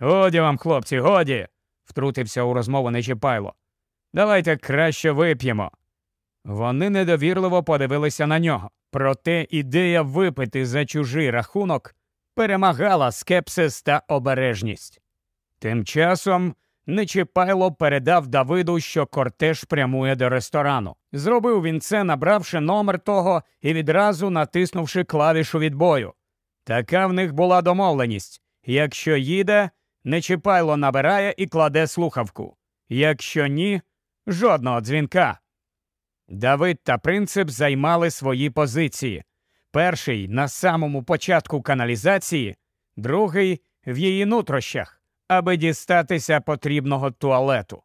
Годі вам, хлопці, годі, втрутився у розмову Нечіпайло. Давайте краще вип'ємо. Вони недовірливо подивилися на нього. Проте ідея випити за чужий рахунок перемагала скепсис та обережність. Тим часом Нечіпайло передав Давиду, що кортеж прямує до ресторану. Зробив він це, набравши номер того і відразу натиснувши клавішу відбою. Така в них була домовленість якщо їде, Нечіпайло набирає і кладе слухавку. Якщо ні, жодного дзвінка. Давид та принцип займали свої позиції. Перший на самому початку каналізації, другий в її нутрощах, аби дістатися потрібного туалету.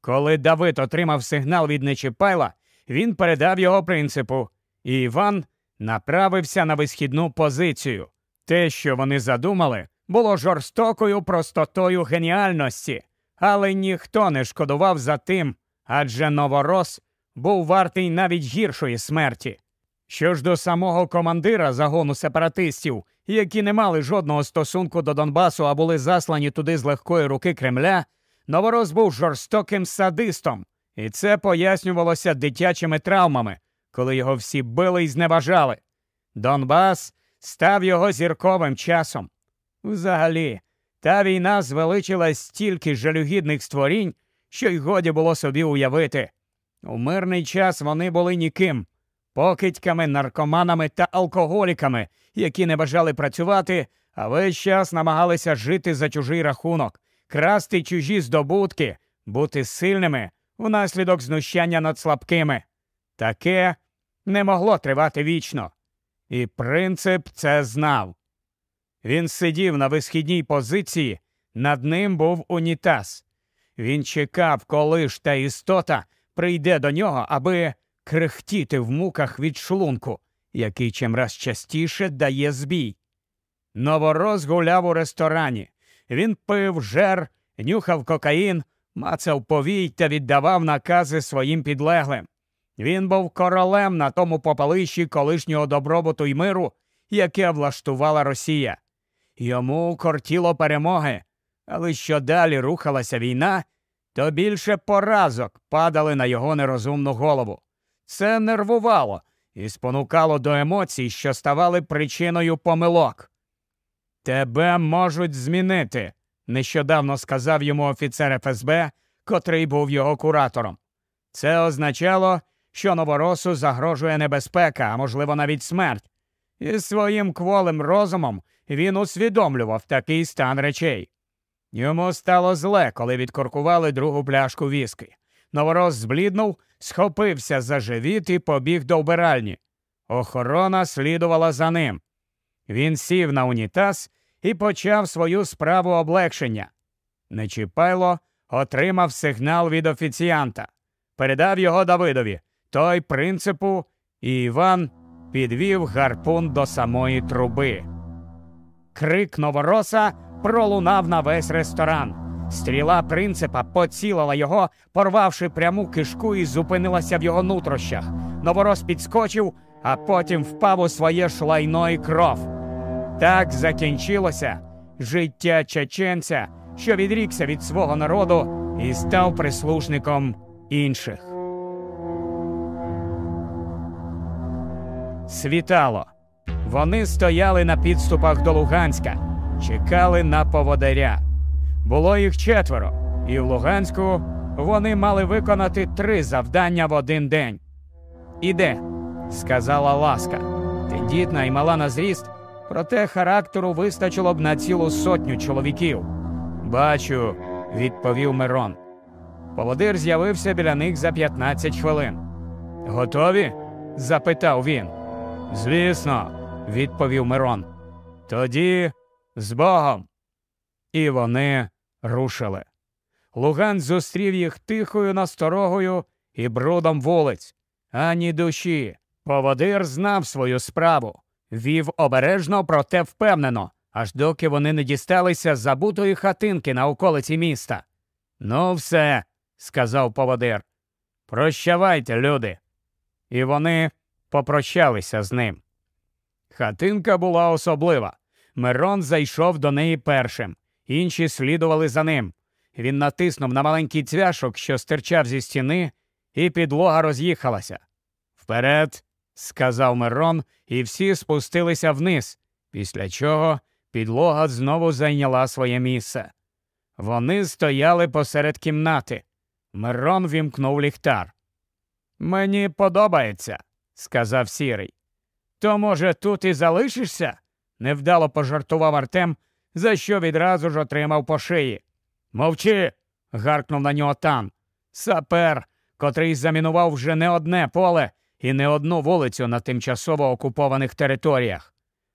Коли Давид отримав сигнал від Нечіпайла, він передав його принципу, і Іван направився на висхідну позицію. Те, що вони задумали, було жорстокою простотою геніальності, але ніхто не шкодував за тим, адже новорос був вартий навіть гіршої смерті. Що ж до самого командира загону сепаратистів, які не мали жодного стосунку до Донбасу, а були заслані туди з легкої руки Кремля, новорос був жорстоким садистом, і це пояснювалося дитячими травмами, коли його всі били і зневажали. Донбас став його зірковим часом. Взагалі, та війна звеличила стільки жалюгідних створінь, що й годі було собі уявити. У мирний час вони були ніким, покидьками, наркоманами та алкоголіками, які не бажали працювати, а весь час намагалися жити за чужий рахунок, красти чужі здобутки, бути сильними внаслідок знущання над слабкими. Таке не могло тривати вічно. І принцип це знав. Він сидів на висхідній позиції, над ним був унітаз. Він чекав, коли ж та істота прийде до нього, аби крехтіти в муках від шлунку, який чимраз частіше дає збій. Новорос гуляв у ресторані. Він пив жер, нюхав кокаїн, мацав повій та віддавав накази своїм підлеглим. Він був королем на тому попалищі колишнього добробуту й миру, яке влаштувала Росія. Йому кортіло перемоги, але що далі рухалася війна, то більше поразок падали на його нерозумну голову. Це нервувало і спонукало до емоцій, що ставали причиною помилок. Тебе можуть змінити, нещодавно сказав йому офіцер ФСБ, котрий був його куратором. Це означало, що новоросу загрожує небезпека, а можливо навіть смерть. І своїм кволим розумом він усвідомлював такий стан речей. Йому стало зле, коли відкоркували другу пляшку віски. Новорос збліднув, схопився за живіт і побіг до вбиральні. Охорона слідувала за ним. Він сів на унітаз і почав свою справу облегшення. Нечіпайло отримав сигнал від офіціанта, передав його Давидові, той принципу, і Іван підвів гарпун до самої труби. Крик новороса пролунав на весь ресторан. Стріла принципа поцілила його, порвавши пряму кишку і зупинилася в його нутрощах. Новорос підскочив, а потім впав у своє шлайно і кров. Так закінчилося життя чеченця, що відрікся від свого народу і став прислужником інших. Світало. Вони стояли на підступах до Луганська, чекали на поводаря. Було їх четверо, і в Луганську вони мали виконати три завдання в один день. Іде, сказала ласка. Тендітна і мала на зріст, проте характеру вистачило б на цілу сотню чоловіків. Бачу, відповів Мирон. Поводир з'явився біля них за 15 хвилин. Готові? запитав він. Звісно, відповів Мирон. Тоді з Богом. І вони рушили. Луган зустрів їх тихою насторогою і брудом вулиць, ані душі. Поводир знав свою справу, вів обережно, проте впевнено, аж доки вони не дісталися забутої хатинки на околиці міста. Ну, все, сказав поводир. Прощавайте, люди. І вони попрощалися з ним. Хатинка була особлива. Мирон зайшов до неї першим, інші слідували за ним. Він натиснув на маленький цвяшок, що стирчав зі стіни, і підлога роз'їхалася. Вперед, сказав Мирон, і всі спустилися вниз, після чого підлога знову зайняла своє місце. Вони стояли посеред кімнати. Мирон вімкнув ліхтар. Мені подобається, сказав сірий. То, може, тут і залишишся? невдало пожартував Артем, за що відразу ж отримав по шиї. Мовчи. гаркнув на нього тан. Сапер, котрий замінував вже не одне поле і не одну вулицю на тимчасово окупованих територіях.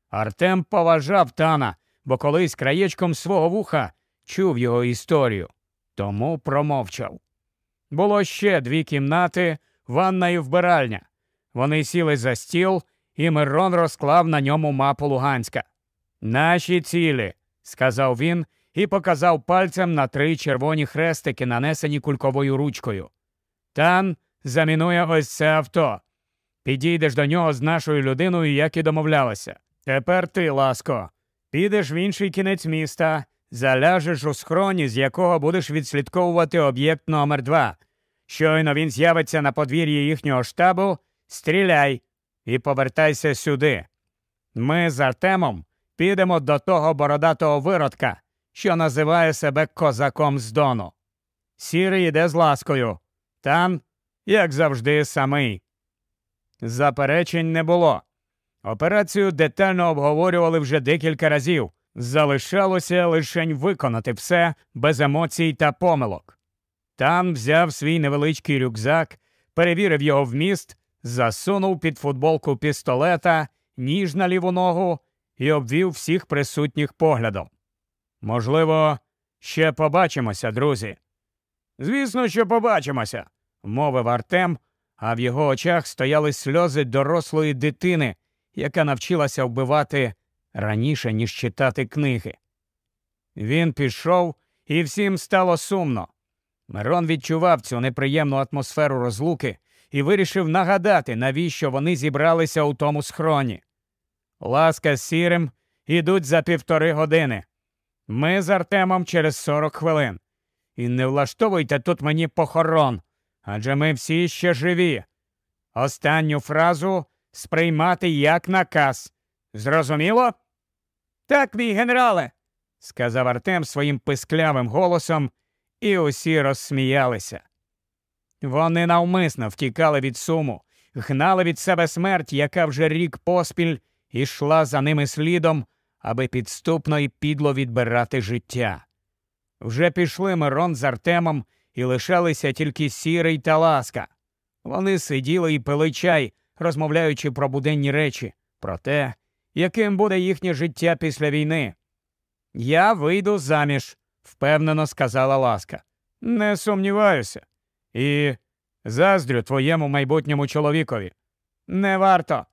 Артем поважав тана, бо колись краєчком свого вуха чув його історію, тому промовчав. Було ще дві кімнати, ванна і вбиральня. Вони сіли за стіл, і Мирон розклав на ньому мапу Луганська. Наші цілі, сказав він і показав пальцем на три червоні хрестики, нанесені кульковою ручкою. Тан замінує ось це авто. Підійдеш до нього з нашою людиною, як і домовлялися. Тепер ти, ласко, підеш в інший кінець міста, заляжеш у схроні, з якого будеш відслідковувати об'єкт номер 2 Щойно він з'явиться на подвір'ї їхнього штабу, стріляй і повертайся сюди. Ми з Артемом підемо до того бородатого виродка, що називає себе козаком з Дону. Сірий йде з ласкою, Тан, як завжди, самий. Заперечень не було. Операцію детально обговорювали вже декілька разів. Залишалося лишень виконати все без емоцій та помилок. Тан взяв свій невеличкий рюкзак, перевірив його вміст, засунув під футболку пістолета, ніж на ліву ногу і обвів всіх присутніх поглядом. Можливо, ще побачимося, друзі. Звісно, що побачимося, мовив Артем, а в його очах стояли сльози дорослої дитини, яка навчилася вбивати раніше, ніж читати книги. Він пішов, і всім стало сумно. Мирон відчував цю неприємну атмосферу розлуки і вирішив нагадати, навіщо вони зібралися у тому схроні. Ласка з сірим ідуть за півтори години. Ми з Артемом через сорок хвилин. І не влаштовуйте тут мені похорон, адже ми всі ще живі. Останню фразу сприймати як наказ. Зрозуміло? Так, мій генерале, сказав Артем своїм писклявим голосом, і усі розсміялися. Вони навмисно втікали від суму, гнали від себе смерть, яка вже рік поспіль ішла за ними слідом, аби підступно і підло відбирати життя. Вже пішли Мирон з Артемом і лишалися тільки сірий та ласка. Вони сиділи і пили чай, розмовляючи про буденні речі, про те, яким буде їхнє життя після війни. Я вийду заміж, впевнено сказала Ласка. Не сумніваюся. І заздрю твоєму майбутньому чоловікові. Не варто.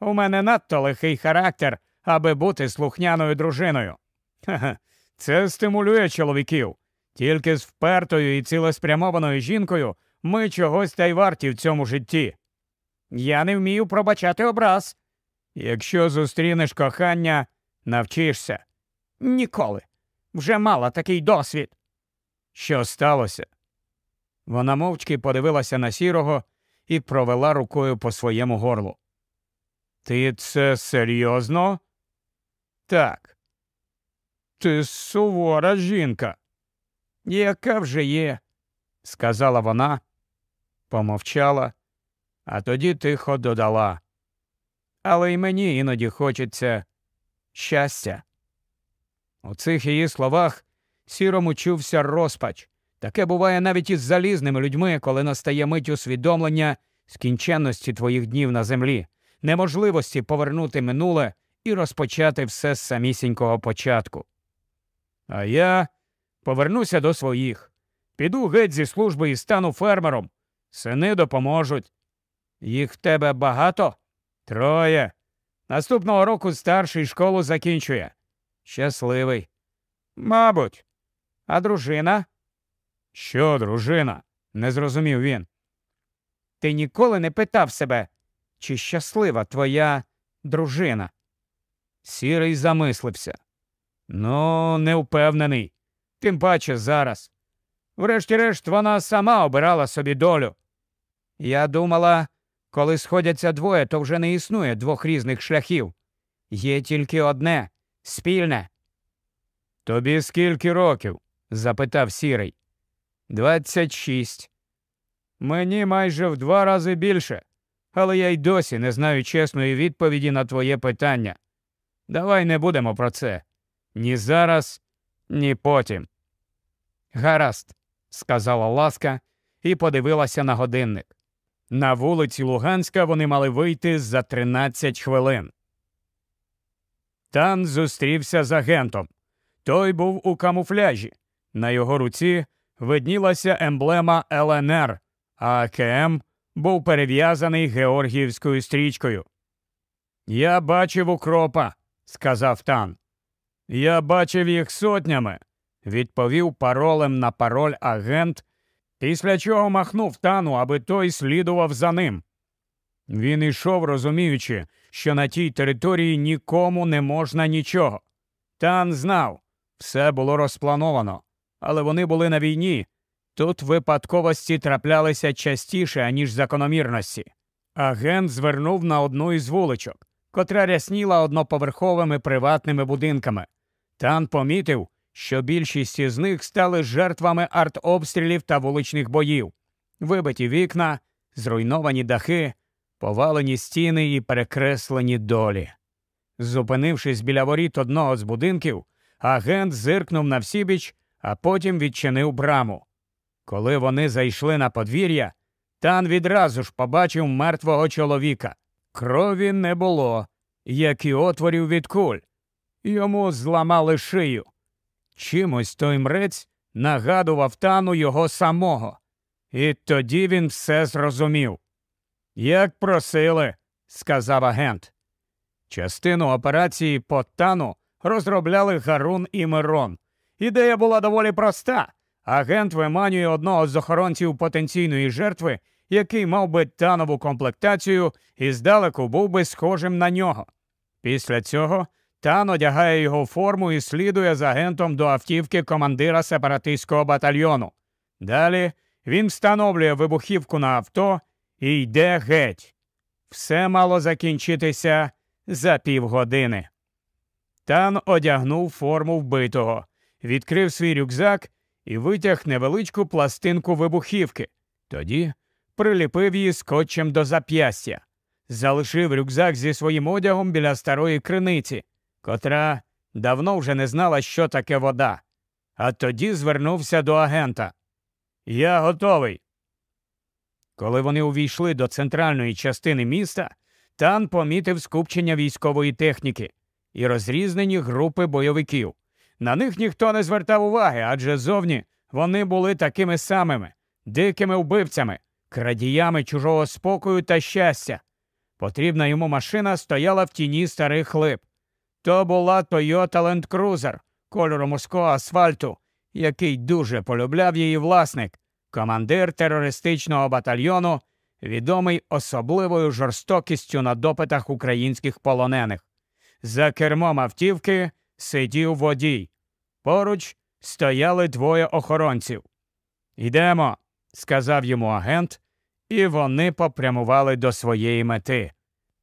У мене надто лихий характер, аби бути слухняною дружиною. Ха-ха, це стимулює чоловіків. Тільки з впертою і цілеспрямованою жінкою ми чогось та й варті в цьому житті. Я не вмію пробачати образ. Якщо зустрінеш кохання, навчишся. Ніколи. Вже мала такий досвід. Що сталося? Вона мовчки подивилася на сірого і провела рукою по своєму горлу. Ти це серйозно? Так. Ти сувора жінка. Яка вже є, сказала вона, помовчала, а тоді тихо додала. Але й мені іноді хочеться щастя. У цих її словах сірому чувся розпач. Таке буває навіть із залізними людьми, коли настає мить усвідомлення скінченності твоїх днів на землі, неможливості повернути минуле і розпочати все з самісінького початку. А я повернуся до своїх, піду геть зі служби і стану фермером. Сини допоможуть. Їх в тебе багато? Троє. Наступного року старший школу закінчує. Щасливий. Мабуть. А дружина? Що, дружина? не зрозумів він. Ти ніколи не питав себе, чи щаслива твоя дружина? Сірий замислився. Ну, не впевнений. Тим паче зараз. Врешті-решт, вона сама обирала собі долю. Я думала, коли сходяться двоє, то вже не існує двох різних шляхів. Є тільки одне спільне. Тобі скільки років? запитав сірий. Двадцять шість. Мені майже в два рази більше, але я й досі не знаю чесної відповіді на твоє питання. Давай не будемо про це. Ні зараз, ні потім. Гаразд, сказала Ласка і подивилася на годинник. На вулиці Луганська вони мали вийти за 13 хвилин. Тан зустрівся з агентом. Той був у камуфляжі. На його руці виднілася емблема ЛНР, а АКМ був перев'язаний георгіївською стрічкою. Я бачив укропа, сказав Тан. Я бачив їх сотнями, відповів паролем на пароль агент, після чого махнув тану, аби той слідував за ним. Він ішов, розуміючи, що на тій території нікому не можна нічого. Тан знав, все було розплановано, але вони були на війні. Тут випадковості траплялися частіше, аніж закономірності. Агент звернув на одну із вуличок, котра рясніла одноповерховими приватними будинками. Тан помітив, що більшість із них стали жертвами артобстрілів та вуличних боїв, вибиті вікна, зруйновані дахи, повалені стіни і перекреслені долі. Зупинившись біля воріт одного з будинків, агент зиркнув на всібіч, а потім відчинив браму. Коли вони зайшли на подвір'я, Тан відразу ж побачив мертвого чоловіка. Крові не було, як і отворів від куль. Йому зламали шию. Чимось той мрець нагадував тану його самого, і тоді він все зрозумів. Як просили, сказав агент. Частину операції по тану розробляли Гарун і Мирон. Ідея була доволі проста. Агент виманює одного з охоронців потенційної жертви, який мав би танову комплектацію і здалеку був би схожим на нього. Після цього Тан одягає його форму і слідує з агентом до автівки командира сепаратистського батальйону. Далі він встановлює вибухівку на авто і йде геть. Все мало закінчитися за півгодини. Тан одягнув форму вбитого, відкрив свій рюкзак і витяг невеличку пластинку вибухівки. Тоді приліпив її скотчем до зап'ястя, залишив рюкзак зі своїм одягом біля старої криниці котра давно вже не знала, що таке вода, а тоді звернувся до агента. Я готовий. Коли вони увійшли до центральної частини міста, Тан помітив скупчення військової техніки і розрізнені групи бойовиків. На них ніхто не звертав уваги, адже зовні вони були такими самими, дикими вбивцями, крадіями чужого спокою та щастя. Потрібна йому машина стояла в тіні старих лип. То була Toyota Land Cruiser кольору морського асфальту, який дуже полюбляв її власник, командир терористичного батальйону, відомий особливою жорстокістю на допитах українських полонених. За кермом автівки сидів водій. Поруч стояли двоє охоронців. Йдемо, сказав йому агент, і вони попрямували до своєї мети.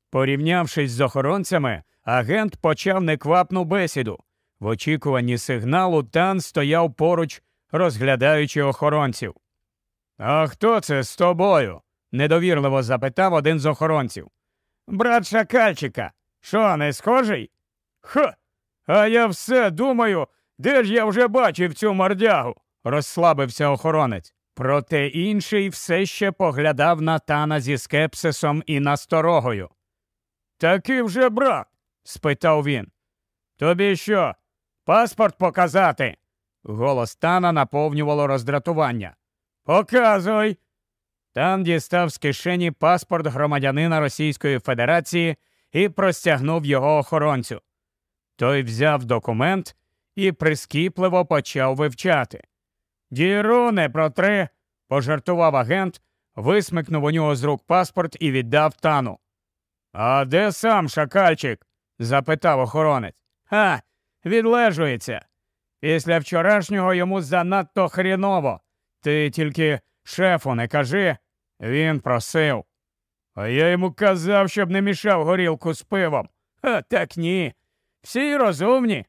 Порівнявшись з охоронцями, агент почав неквапну бесіду. В очікуванні сигналу Тан стояв поруч, розглядаючи охоронців. А хто це з тобою? недовірливо запитав один з охоронців. Брат шакальчика. Що, не схожий? Ха. А я все думаю, де ж я вже бачив цю мордягу, розслабився охоронець. Проте інший все ще поглядав на тана зі скепсисом і насторогою. Такий вже брат? спитав він. Тобі що? Паспорт показати. Голос тана наповнювало роздратування. Показуй. Тан дістав з кишені паспорт громадянина Російської Федерації і простягнув його охоронцю. Той взяв документ і прискіпливо почав вивчати. Діру не протри, пожартував агент, висмикнув у нього з рук паспорт і віддав тану. А де сам шакальчик? запитав охоронець. Ха, відлежується. Після вчорашнього йому занадто хріново. Ти тільки шефу не кажи, він просив. А я йому казав, щоб не мішав горілку з пивом. А так ні. Всі розумні.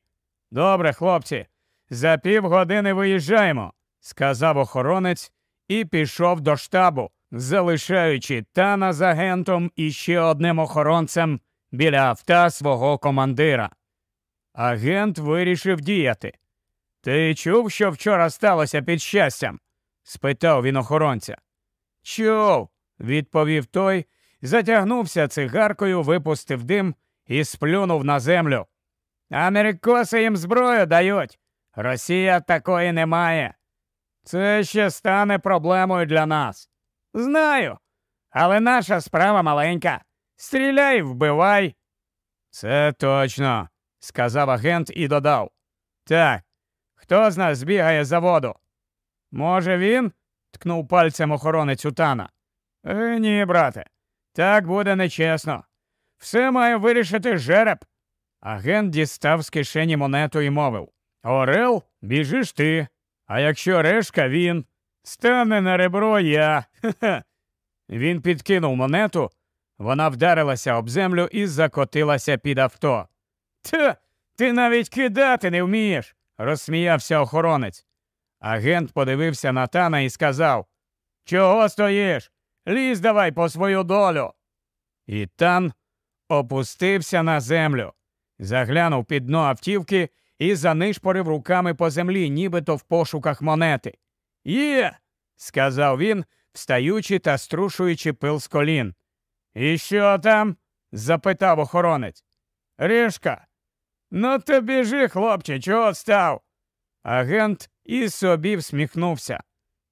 Добре, хлопці, за півгодини виїжджаємо, сказав охоронець і пішов до штабу, залишаючи тана з агентом і ще одним охоронцем біля авто свого командира. Агент вирішив діяти. Ти чув, що вчора сталося під щастям? спитав він охоронця. Чув, відповів той, затягнувся цигаркою, випустив дим і сплюнув на землю. Америкоси їм зброю дають. Росія такої не має. Це ще стане проблемою для нас. Знаю. Але наша справа маленька. Стріляй, вбивай. Це точно, сказав агент і додав. Так, хто з нас збігає за воду? Може, він? ткнув пальцем охоронець у тана. Е, ні, брате, так буде нечесно. Все має вирішити жереб. Агент дістав з кишені монету і мовив Орел, біжиш ти. А якщо решка він, стане на ребро я. Хе-хе. Він підкинув монету, вона вдарилася об землю і закотилася під авто. Та, ти навіть кидати не вмієш, розсміявся охоронець. Агент подивився на тана і сказав Чого стоїш? Лізь давай по свою долю. І тан опустився на землю, заглянув під дно автівки і занишпорив руками по землі, нібито в пошуках монети. Є, сказав він, встаючи та струшуючи пил з колін. І що там? запитав охоронець. Рішка. Ну то біжи, хлопче, чого став? Агент і собі всміхнувся.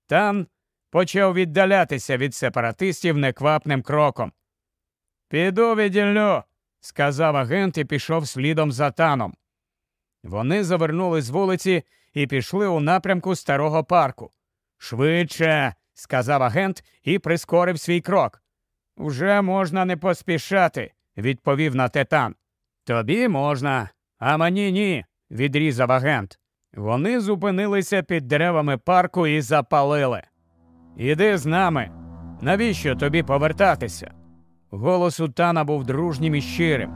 Тан почав віддалятися від сепаратистів неквапним кроком. Піду відділю, сказав агент і пішов слідом за таном. Вони завернули з вулиці і пішли у напрямку старого парку. Швидше, сказав агент і прискорив свій крок. Вже можна не поспішати, відповів на тетан. Тобі можна, а мені ні, відрізав агент. Вони зупинилися під деревами парку і запалили. Іди з нами. Навіщо тобі повертатися? Голос у Тана був дружнім і щирим.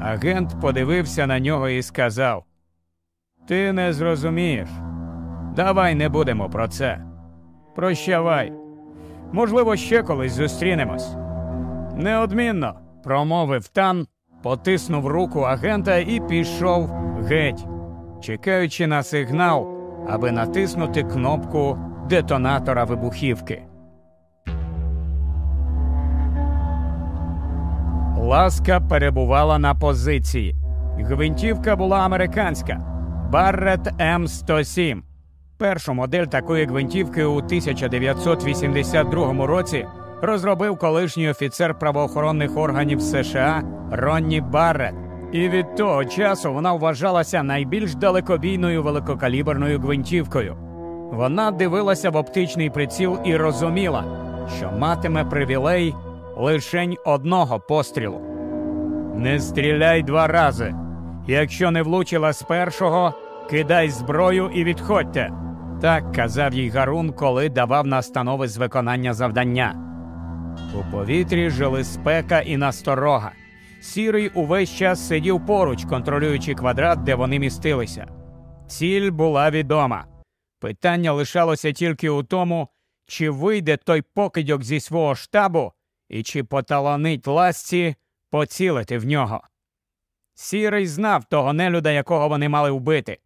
Агент подивився на нього і сказав: Ти не зрозумієш. Давай не будемо про це. Прощавай. Можливо, ще колись зустрінемось. Неодмінно, промовив Тан, потиснув руку агента і пішов геть, чекаючи на сигнал, аби натиснути кнопку детонатора вибухівки. Ласка перебувала на позиції. Гвинтівка була американська Barrett М107. Першу модель такої гвинтівки у 1982 році розробив колишній офіцер правоохоронних органів США Ронні Баррет. І від того часу вона вважалася найбільш далекобійною великокаліберною гвинтівкою. Вона дивилася в оптичний приціл і розуміла, що матиме привілей лишень одного пострілу. Не стріляй два рази. Якщо не влучила з першого, кидай зброю і відходьте. Так казав їй Гарун, коли давав настанови з виконання завдання. У повітрі жили спека і насторога. Сірий увесь час сидів поруч, контролюючи квадрат, де вони містилися. Ціль була відома. Питання лишалося тільки у тому, чи вийде той покидьок зі свого штабу і чи поталанить ласці поцілити в нього. Сірий знав того нелюда, якого вони мали вбити.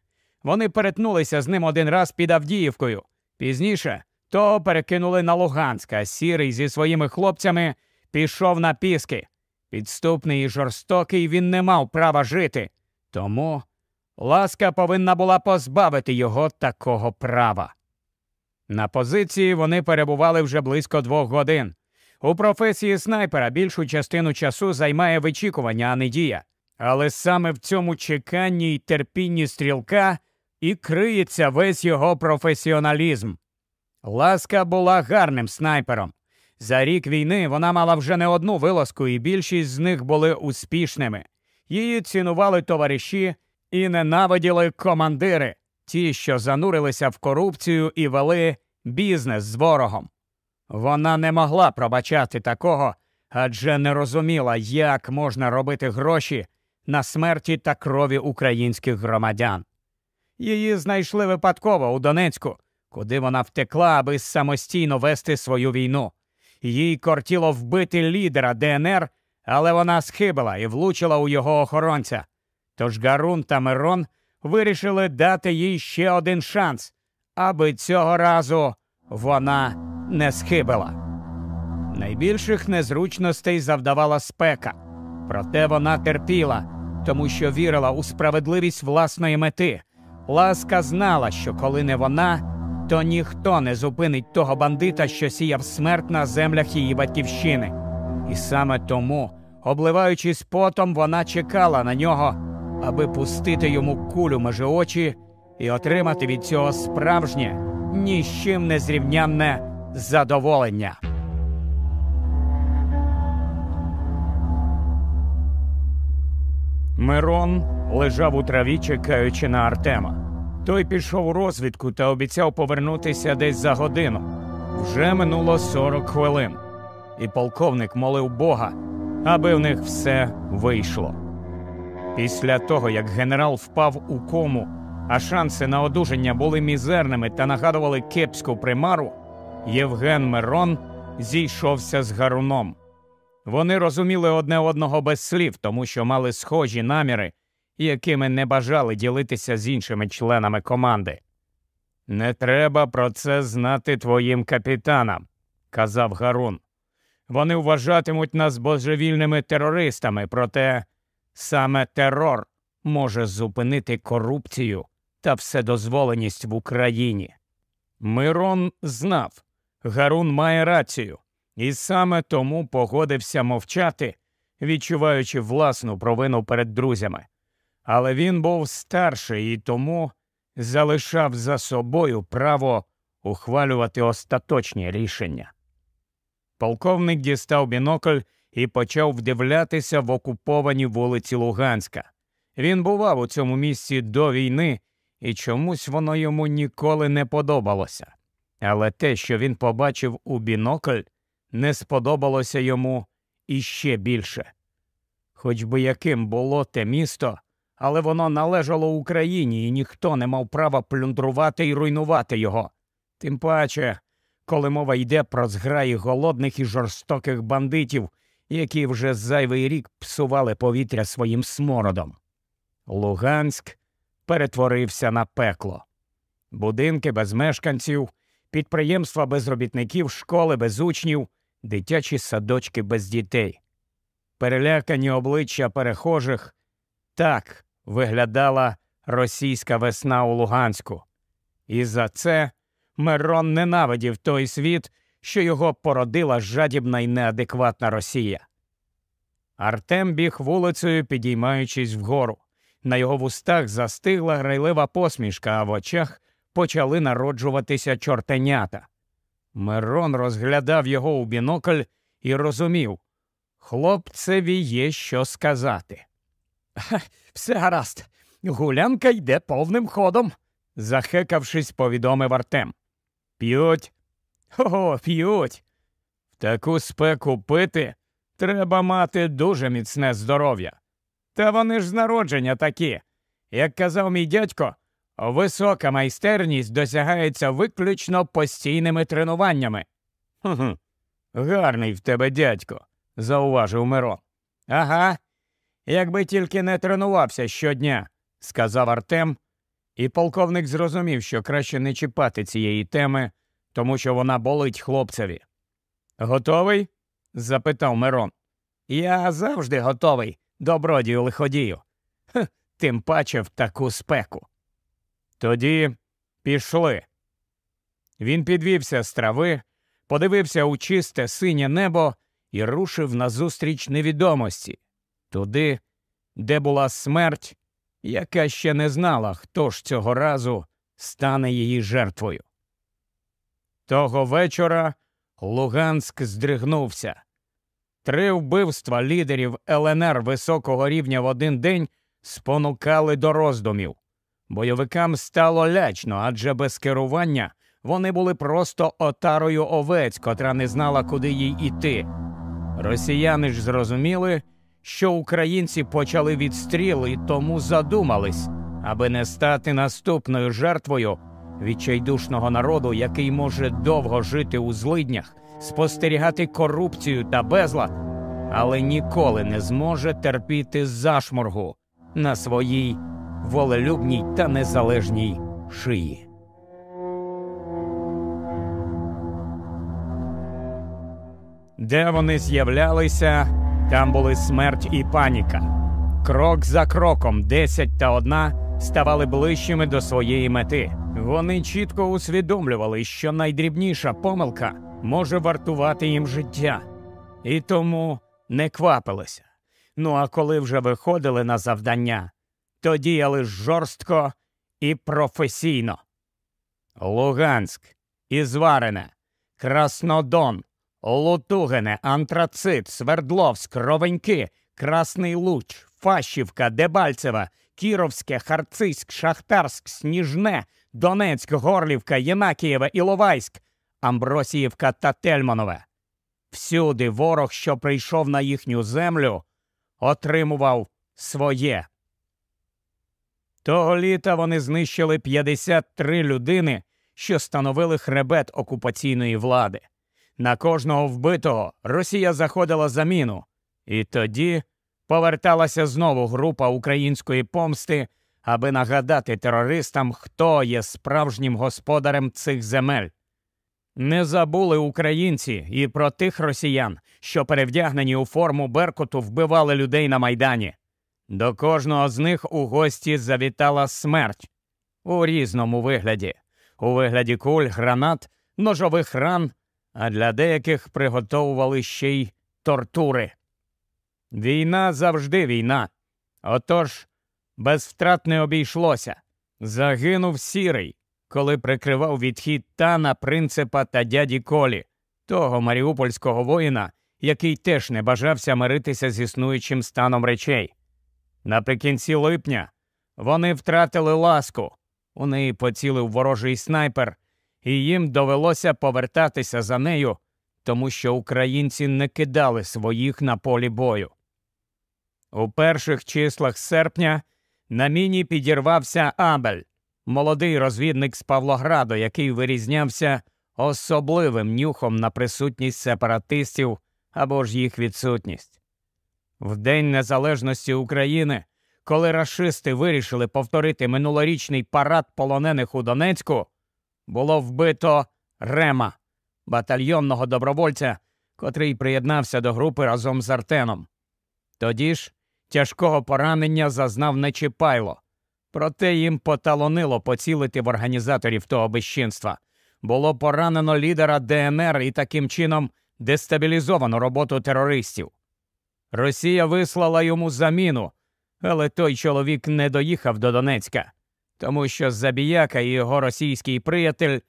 Вони перетнулися з ним один раз під Авдіївкою. Пізніше того перекинули на Луганськ, а Сірий зі своїми хлопцями пішов на піски. Підступний і жорстокий він не мав права жити. Тому ласка повинна була позбавити його такого права. На позиції вони перебували вже близько двох годин. У професії снайпера більшу частину часу займає вичікування, а не дія. Але саме в цьому чеканні й терпінні стрілка і криється весь його професіоналізм. Ласка була гарним снайпером. За рік війни вона мала вже не одну вилазку, і більшість з них були успішними. Її цінували товариші і ненавиділи командири, ті, що занурилися в корупцію і вели бізнес з ворогом. Вона не могла пробачати такого, адже не розуміла, як можна робити гроші на смерті та крові українських громадян. Її знайшли випадково у Донецьку, куди вона втекла, аби самостійно вести свою війну. Їй кортіло вбити лідера ДНР, але вона схибила і влучила у його охоронця. Тож Гарун та Мирон вирішили дати їй ще один шанс, аби цього разу вона не схибила. Найбільших незручностей завдавала спека, проте вона терпіла, тому що вірила у справедливість власної мети. Ласка знала, що коли не вона, то ніхто не зупинить того бандита, що сіяв смерть на землях її батьківщини. І саме тому, обливаючись потом, вона чекала на нього, аби пустити йому кулю межи очі і отримати від цього справжнє, ні з чим не зрівнянне задоволення. Мирон лежав у траві, чекаючи на Артема. Той пішов у розвідку та обіцяв повернутися десь за годину. Вже минуло 40 хвилин, і полковник молив Бога, аби в них все вийшло. Після того, як генерал впав у кому, а шанси на одужання були мізерними та нагадували кепську примару, Євген Мирон зійшовся з Гаруном. Вони розуміли одне одного без слів, тому що мали схожі наміри якими не бажали ділитися з іншими членами команди. Не треба про це знати твоїм капітанам, казав Гарун. Вони вважатимуть нас божевільними терористами, проте саме терор може зупинити корупцію та вседозволеність в Україні. Мирон знав, Гарун має рацію, і саме тому погодився мовчати, відчуваючи власну провину перед друзями але він був старший і тому залишав за собою право ухвалювати остаточні рішення. Полковник дістав бінокль і почав вдивлятися в окуповані вулиці Луганська. Він бував у цьому місці до війни, і чомусь воно йому ніколи не подобалося. Але те, що він побачив у бінокль, не сподобалося йому іще більше. Хоч би яким було те місто, але воно належало Україні, і ніхто не мав права плюндрувати і руйнувати його. Тим паче, коли мова йде про зграї голодних і жорстоких бандитів, які вже зайвий рік псували повітря своїм смородом. Луганськ перетворився на пекло. Будинки без мешканців, підприємства без робітників, школи без учнів, дитячі садочки без дітей. перелякані обличчя перехожих. Так виглядала російська весна у Луганську. І за це Мирон ненавидів той світ, що його породила жадібна й неадекватна Росія. Артем біг вулицею, підіймаючись вгору. На його вустах застигла грайлива посмішка, а в очах почали народжуватися чортенята. Мирон розглядав його у бінокль і розумів хлопцеві є що сказати. Все гаразд, гулянка йде повним ходом, захекавшись, повідомив Артем. П'ють. О, п'ють. В таку спеку пити треба мати дуже міцне здоров'я. Та вони ж з народження такі. Як казав мій дядько, висока майстерність досягається виключно постійними тренуваннями. «Хм, Гарний в тебе дядько, зауважив Миро. Ага, якби тільки не тренувався щодня, сказав Артем, і полковник зрозумів, що краще не чіпати цієї теми, тому що вона болить хлопцеві. Готовий? запитав Мирон. Я завжди готовий, добродію лиходію. Хех, тим паче в таку спеку. Тоді пішли. Він підвівся з трави, подивився у чисте синє небо і рушив назустріч невідомості, туди, де була смерть, яка ще не знала, хто ж цього разу стане її жертвою. Того вечора Луганськ здригнувся. Три вбивства лідерів ЛНР високого рівня в один день спонукали до роздумів. Бойовикам стало лячно, адже без керування вони були просто отарою овець, котра не знала, куди їй іти. Росіяни ж зрозуміли, що українці почали відстріл і тому задумались, аби не стати наступною жертвою відчайдушного народу, який може довго жити у злиднях, спостерігати корупцію та безлад, але ніколи не зможе терпіти зашморгу на своїй волелюбній та незалежній шиї. Де вони з'являлися, там були смерть і паніка. Крок за кроком, десять та одна ставали ближчими до своєї мети. Вони чітко усвідомлювали, що найдрібніша помилка може вартувати їм життя, і тому не квапилися. Ну а коли вже виходили на завдання, то діяли жорстко і професійно. Луганськ, Ізварине, Краснодон, Лутугине, Антрацит, Свердловськ, Ровеньки, Красний Луч, Фащівка, Дебальцева, Кіровське, Харцизьк, Шахтарськ, Сніжне, Донецьк, Горлівка, Єнакієве, Іловайськ, Амбросіївка та Тельманове. Всюди ворог, що прийшов на їхню землю, отримував своє. Того літа вони знищили 53 людини, що становили хребет окупаційної влади. На кожного вбитого Росія заходила заміну, і тоді поверталася знову група української помсти, аби нагадати терористам, хто є справжнім господарем цих земель. Не забули українці і про тих росіян, що перевдягнені у форму Беркуту вбивали людей на майдані. До кожного з них у гості завітала смерть у різному вигляді, у вигляді куль, гранат, ножових ран, а для деяких приготовували ще й тортури. Війна завжди війна. Отож, без втрат не обійшлося. Загинув сірий, коли прикривав відхід тана принципа та дяді Колі, того маріупольського воїна, який теж не бажався миритися з існуючим станом речей. Наприкінці липня вони втратили ласку, у неї поцілив ворожий снайпер, і їм довелося повертатися за нею, тому що українці не кидали своїх на полі бою. У перших числах серпня на міні підірвався Абель, молодий розвідник з Павлограду, який вирізнявся особливим нюхом на присутність сепаратистів або ж їх відсутність. В День Незалежності України, коли рашисти вирішили повторити минулорічний парад полонених у Донецьку, було вбито Рема, батальйонного добровольця, котрий приєднався до групи разом з Артеном. Тоді ж тяжкого поранення зазнав Нечіпайло. Проте їм поталонило поцілити в організаторів того безчинства. Було поранено лідера ДНР і таким чином дестабілізовано роботу терористів. Росія вислала йому заміну, але той чоловік не доїхав до Донецька, тому що Забіяка і його російський приятель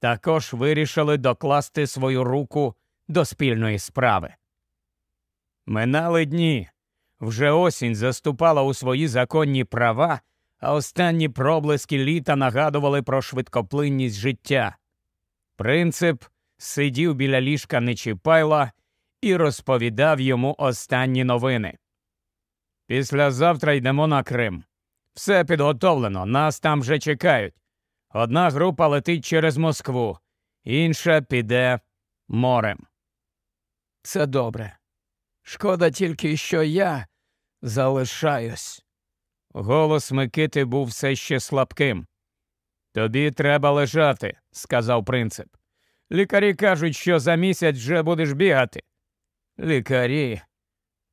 також вирішили докласти свою руку до спільної справи. Минали дні. Вже осінь заступала у свої законні права, а останні проблиски літа нагадували про швидкоплинність життя. Принцип сидів біля ліжка Нечіпайла і розповідав йому останні новини. Післязавтра йдемо на Крим. Все підготовлено, нас там вже чекають. Одна група летить через Москву, інша піде морем. Це добре. Шкода тільки, що я залишаюсь. Голос Микити був все ще слабким. Тобі треба лежати, сказав принцип. Лікарі кажуть, що за місяць вже будеш бігати. Лікарі.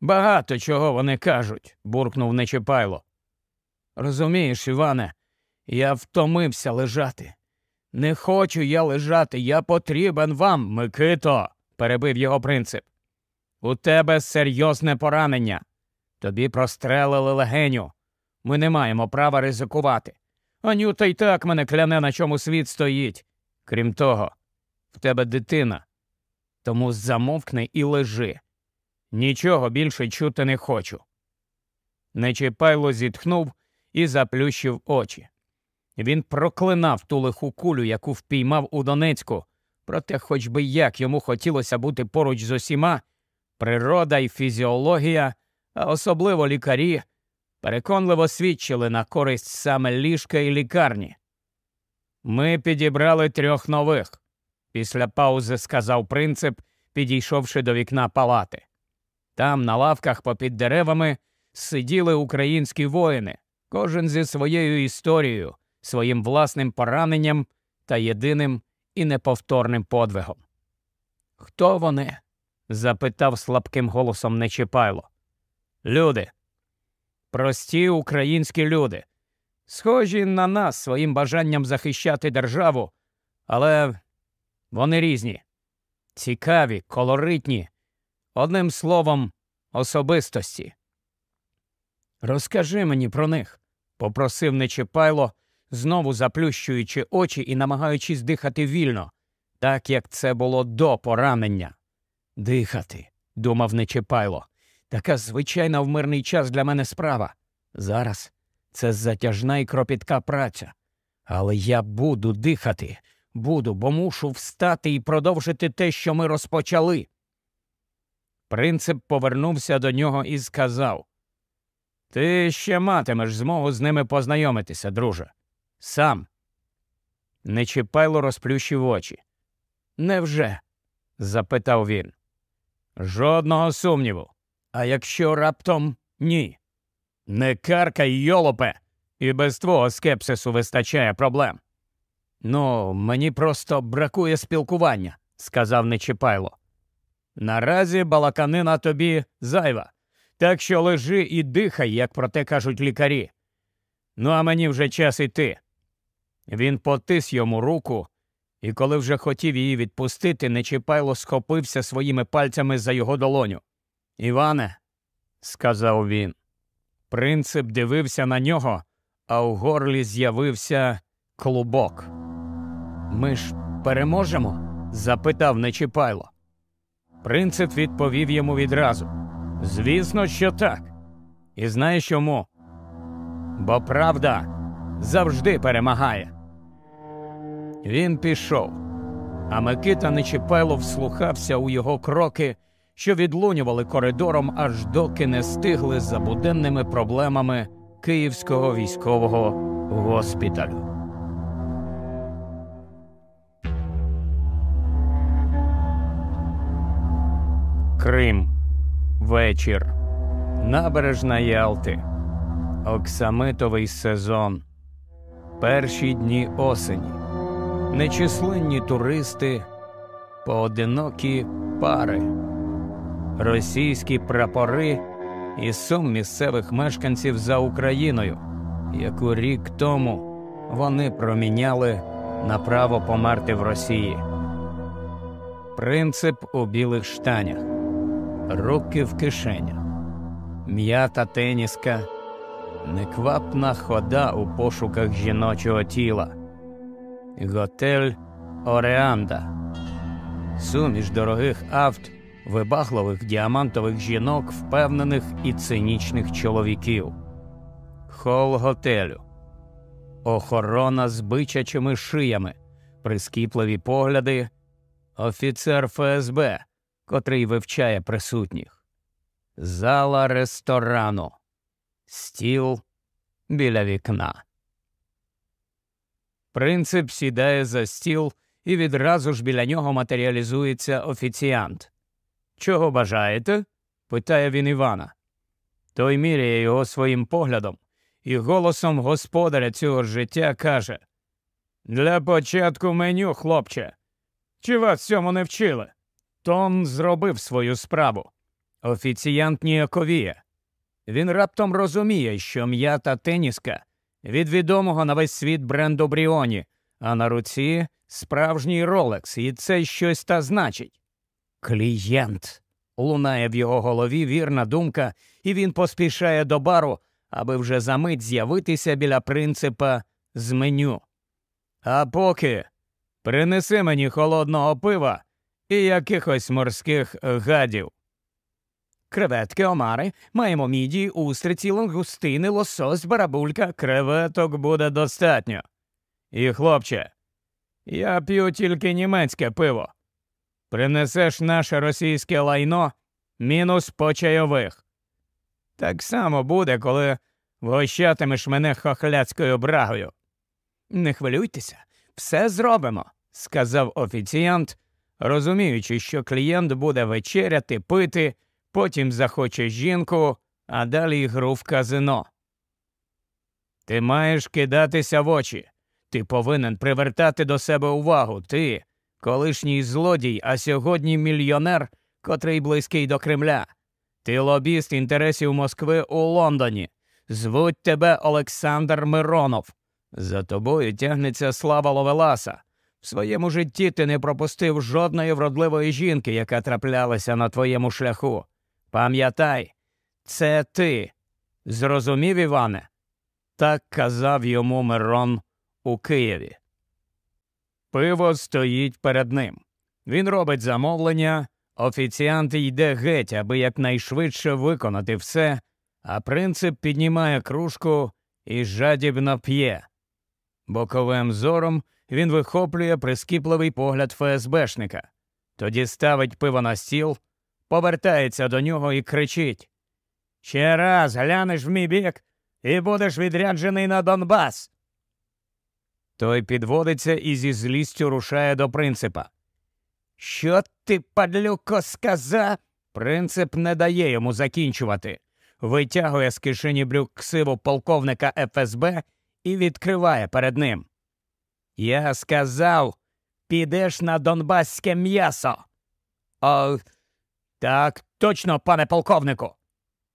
Багато чого вони кажуть, буркнув Нечіпайло. Розумієш, Іване, я втомився лежати. Не хочу я лежати, я потрібен вам, Микито, перебив його принцип. У тебе серйозне поранення. Тобі прострелили легеню. Ми не маємо права ризикувати. Анюта й так мене кляне, на чому світ стоїть. Крім того, в тебе дитина. Тому замовкни і лежи. Нічого більше чути не хочу. Нечіпайло зітхнув і заплющив очі. Він проклинав ту лиху кулю, яку впіймав у Донецьку, проте, хоч би як йому хотілося бути поруч з усіма, природа і фізіологія, а особливо лікарі, переконливо свідчили на користь саме ліжка і лікарні. Ми підібрали трьох нових, після паузи сказав принцип, підійшовши до вікна палати. Там, на лавках попід деревами, сиділи українські воїни, кожен зі своєю історією, своїм власним пораненням та єдиним і неповторним подвигом. Хто вони? запитав слабким голосом Нечіпайло. Люди. Прості українські люди, схожі на нас своїм бажанням захищати державу, але вони різні, цікаві, колоритні, одним словом, особистості. Розкажи мені про них, попросив Нечіпайло, знову заплющуючи очі і намагаючись дихати вільно, так як це було до поранення. Дихати, думав Нечіпайло, така звичайна в мирний час для мене справа. Зараз це затяжна і кропітка праця. Але я буду дихати, буду, бо мушу встати і продовжити те, що ми розпочали. Принцип повернувся до нього і сказав Ти ще матимеш змогу з ними познайомитися, друже. Сам. Нечіпайло розплющив очі. Невже? запитав він. Жодного сумніву. А якщо раптом ні. Не каркай, йолопе, і без твого скепсису вистачає проблем. Ну, мені просто бракує спілкування, сказав Нечіпайло. Наразі балаканина тобі зайва, так що лежи і дихай, як про те кажуть лікарі. Ну, а мені вже час іти. Він потис йому руку, і коли вже хотів її відпустити, Нечіпайло схопився своїми пальцями за його долоню. Іване, сказав він. Принцип дивився на нього, а у горлі з'явився клубок. Ми ж переможемо? запитав Нечіпайло. Принцип відповів йому відразу. Звісно, що так. І знаєш чому? Бо правда завжди перемагає. Він пішов, а Микита Нечіпайло вслухався у його кроки, що відлунювали коридором, аж доки не стигли за буденними проблемами Київського військового госпіталю. Крим. Вечір. Набережна Ялти. Оксамитовий сезон. Перші дні осені. Нечисленні туристи. Поодинокі пари. Російські прапори і сум місцевих мешканців за Україною, яку рік тому вони проміняли на право померти в Росії. Принцип у білих штанях, руки в кишенях, м'ята теніска, неквапна хода у пошуках жіночого тіла, готель Ореанда, суміш дорогих авт, вибагливих діамантових жінок, впевнених і цинічних чоловіків, хол готелю, охорона з бичачими шиями, прискіпливі погляди. Офіцер ФСБ, котрий вивчає присутніх, зала ресторану, стіл біля вікна. Принцип сідає за стіл, і відразу ж біля нього матеріалізується офіціант. Чого бажаєте? питає він Івана. Той міряє його своїм поглядом і голосом господаря цього життя каже Для початку меню, хлопче. Чи вас цьому не вчили? Тон зробив свою справу. Офіціянт ніяковіє. Він раптом розуміє, що м'ята теніска від відомого на весь світ бренду Бріоні, а на руці справжній ролекс, і це щось та значить. Клієнт. Лунає в його голові вірна думка, і він поспішає до бару, аби вже за мить з'явитися біля принципа з меню. А поки Принеси мені холодного пива і якихось морських гадів. Креветки, омари, маємо міді, устриці, лонгустини, лосось, барабулька, креветок буде достатньо. І, хлопче, я п'ю тільки німецьке пиво. Принесеш наше російське лайно мінус по чайових. Так само буде, коли вгощатимеш мене хохляцькою брагою. Не хвилюйтеся, все зробимо сказав офіціант, розуміючи, що клієнт буде вечеряти, пити, потім захоче жінку, а далі гру в казино. Ти маєш кидатися в очі. Ти повинен привертати до себе увагу. Ти, колишній злодій, а сьогодні мільйонер, котрий близький до Кремля. Ти лобіст інтересів Москви у Лондоні. Звуть тебе Олександр Миронов. За тобою тягнеться слава Ловеласа. В своєму житті ти не пропустив жодної вродливої жінки, яка траплялася на твоєму шляху. Пам'ятай, це ти. Зрозумів, Іване? Так казав йому Мирон у Києві. Пиво стоїть перед ним. Він робить замовлення, офіціант йде геть, аби якнайшвидше виконати все, а принцип піднімає кружку і жадібно п'є. Боковим зором він вихоплює прискіпливий погляд ФСБшника, тоді ставить пиво на стіл, повертається до нього і кричить Ще раз глянеш в мій бік і будеш відряджений на Донбас. Той підводиться і зі злістю рушає до принципа. Що ти, падлюко, сказав? Принцип не дає йому закінчувати. Витягує з кишені брюк ксиву полковника ФСБ і відкриває перед ним. Я сказав, підеш на донбаське м'ясо. О, так точно, пане полковнику.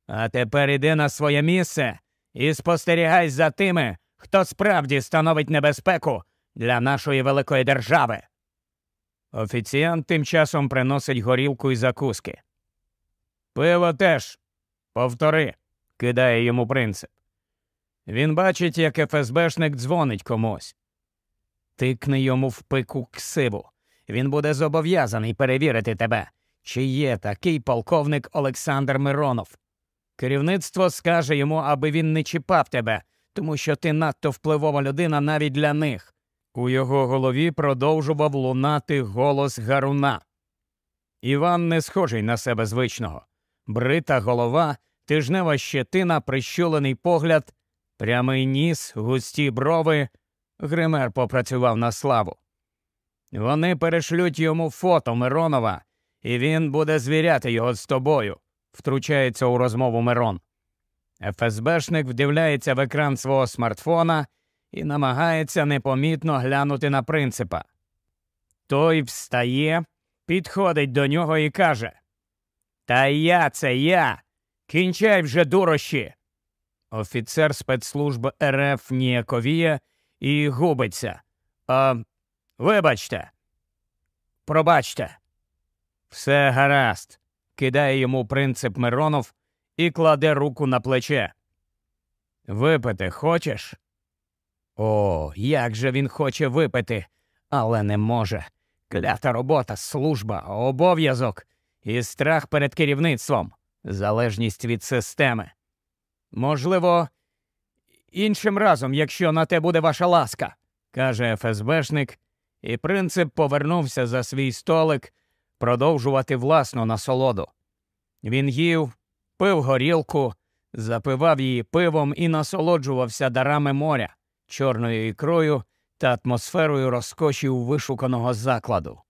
А тепер іди на своє місце і спостерігай за тими, хто справді становить небезпеку для нашої великої держави. Офіціант тим часом приносить горілку і закуски. Пиво теж, повтори, кидає йому принцип. Він бачить, як ФСБшник дзвонить комусь. Тикни йому в пику ксиву. Він буде зобов'язаний перевірити тебе, чи є такий полковник Олександр Миронов. Керівництво скаже йому, аби він не чіпав тебе, тому що ти надто впливова людина навіть для них. У його голові продовжував лунати голос гаруна. Іван не схожий на себе звичного. Брита голова, тижнева щетина, прищулений погляд, прямий ніс, густі брови. Гример попрацював на славу. Вони перешлють йому фото Миронова, і він буде звіряти його з тобою, втручається у розмову Мирон. ФСБшник вдивляється в екран свого смартфона і намагається непомітно глянути на принципа. Той встає, підходить до нього і каже Та я це я, Кінчай вже дурощі. Офіцер спецслужби РФ ніяковіє і губиться. А вибачте, пробачте. Все гаразд, кидає йому принцип Миронов і кладе руку на плече. Випити хочеш? О, як же він хоче випити, але не може. Клята робота, служба, обов'язок і страх перед керівництвом, залежність від системи. Можливо, іншим разом, якщо на те буде ваша ласка, каже ФСБшник, і принцип повернувся за свій столик продовжувати власну насолоду. Він їв, пив горілку, запивав її пивом і насолоджувався дарами моря, чорною ікрою та атмосферою розкошів вишуканого закладу.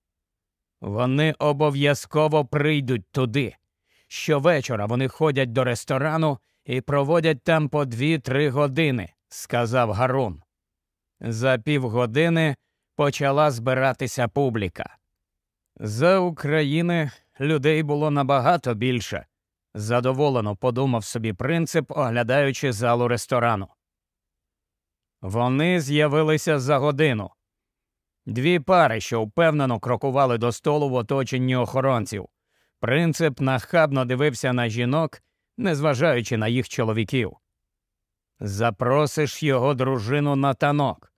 Вони обов'язково прийдуть туди. Щовечора вони ходять до ресторану і проводять там по дві-три години, сказав Гарун. За півгодини почала збиратися публіка. За України людей було набагато більше, задоволено подумав собі принцип, оглядаючи залу ресторану. Вони з'явилися за годину. Дві пари, що впевнено крокували до столу в оточенні охоронців. Принцип нахабно дивився на жінок, незважаючи на їх чоловіків. Запросиш його дружину на танок.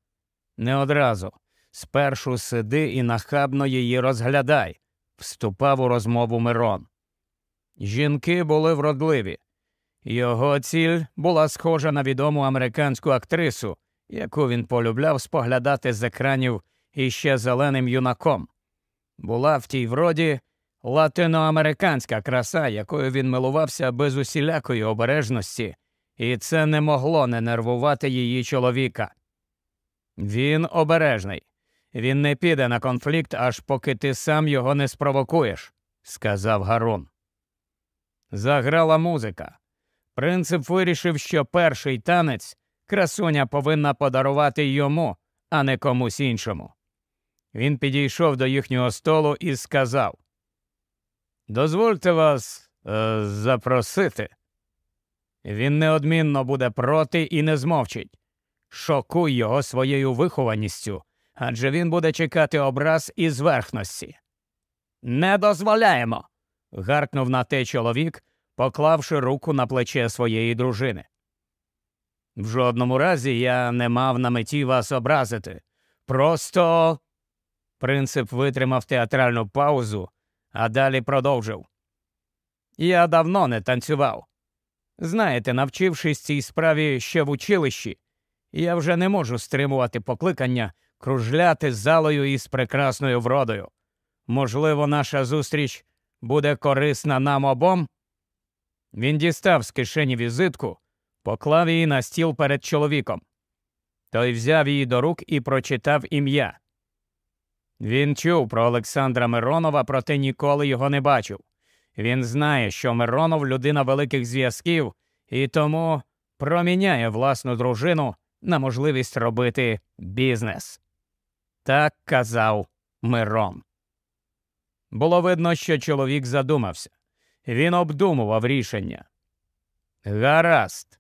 Не одразу. Спершу сиди і нахабно її розглядай, вступав у розмову Мирон. Жінки були вродливі. Його ціль була схожа на відому американську актрису, яку він полюбляв споглядати з екранів іще зеленим юнаком. Була в тій вроді латиноамериканська краса, якою він милувався без усілякої обережності, і це не могло не нервувати її чоловіка. Він обережний. Він не піде на конфлікт, аж поки ти сам його не спровокуєш, сказав Гарун. Заграла музика. Принцип вирішив, що перший танець красуня повинна подарувати йому, а не комусь іншому. Він підійшов до їхнього столу і сказав Дозвольте вас е, запросити. Він неодмінно буде проти і не змовчить. Шокуй його своєю вихованістю, адже він буде чекати образ і зверхності. Не дозволяємо. Гаркнув на те чоловік, поклавши руку на плече своєї дружини. В жодному разі я не мав на меті вас образити. Просто. Принцип витримав театральну паузу, а далі продовжив. Я давно не танцював. Знаєте, навчившись цій справі ще в училищі, я вже не можу стримувати покликання кружляти залою із прекрасною вродою. Можливо, наша зустріч буде корисна нам обом. Він дістав з кишені візитку, поклав її на стіл перед чоловіком. Той взяв її до рук і прочитав ім'я. Він чув про Олександра Миронова, проте ніколи його не бачив. Він знає, що Миронов людина великих зв'язків і тому проміняє власну дружину на можливість робити бізнес. Так казав Мирон. Було видно, що чоловік задумався. Він обдумував рішення. Гаразд,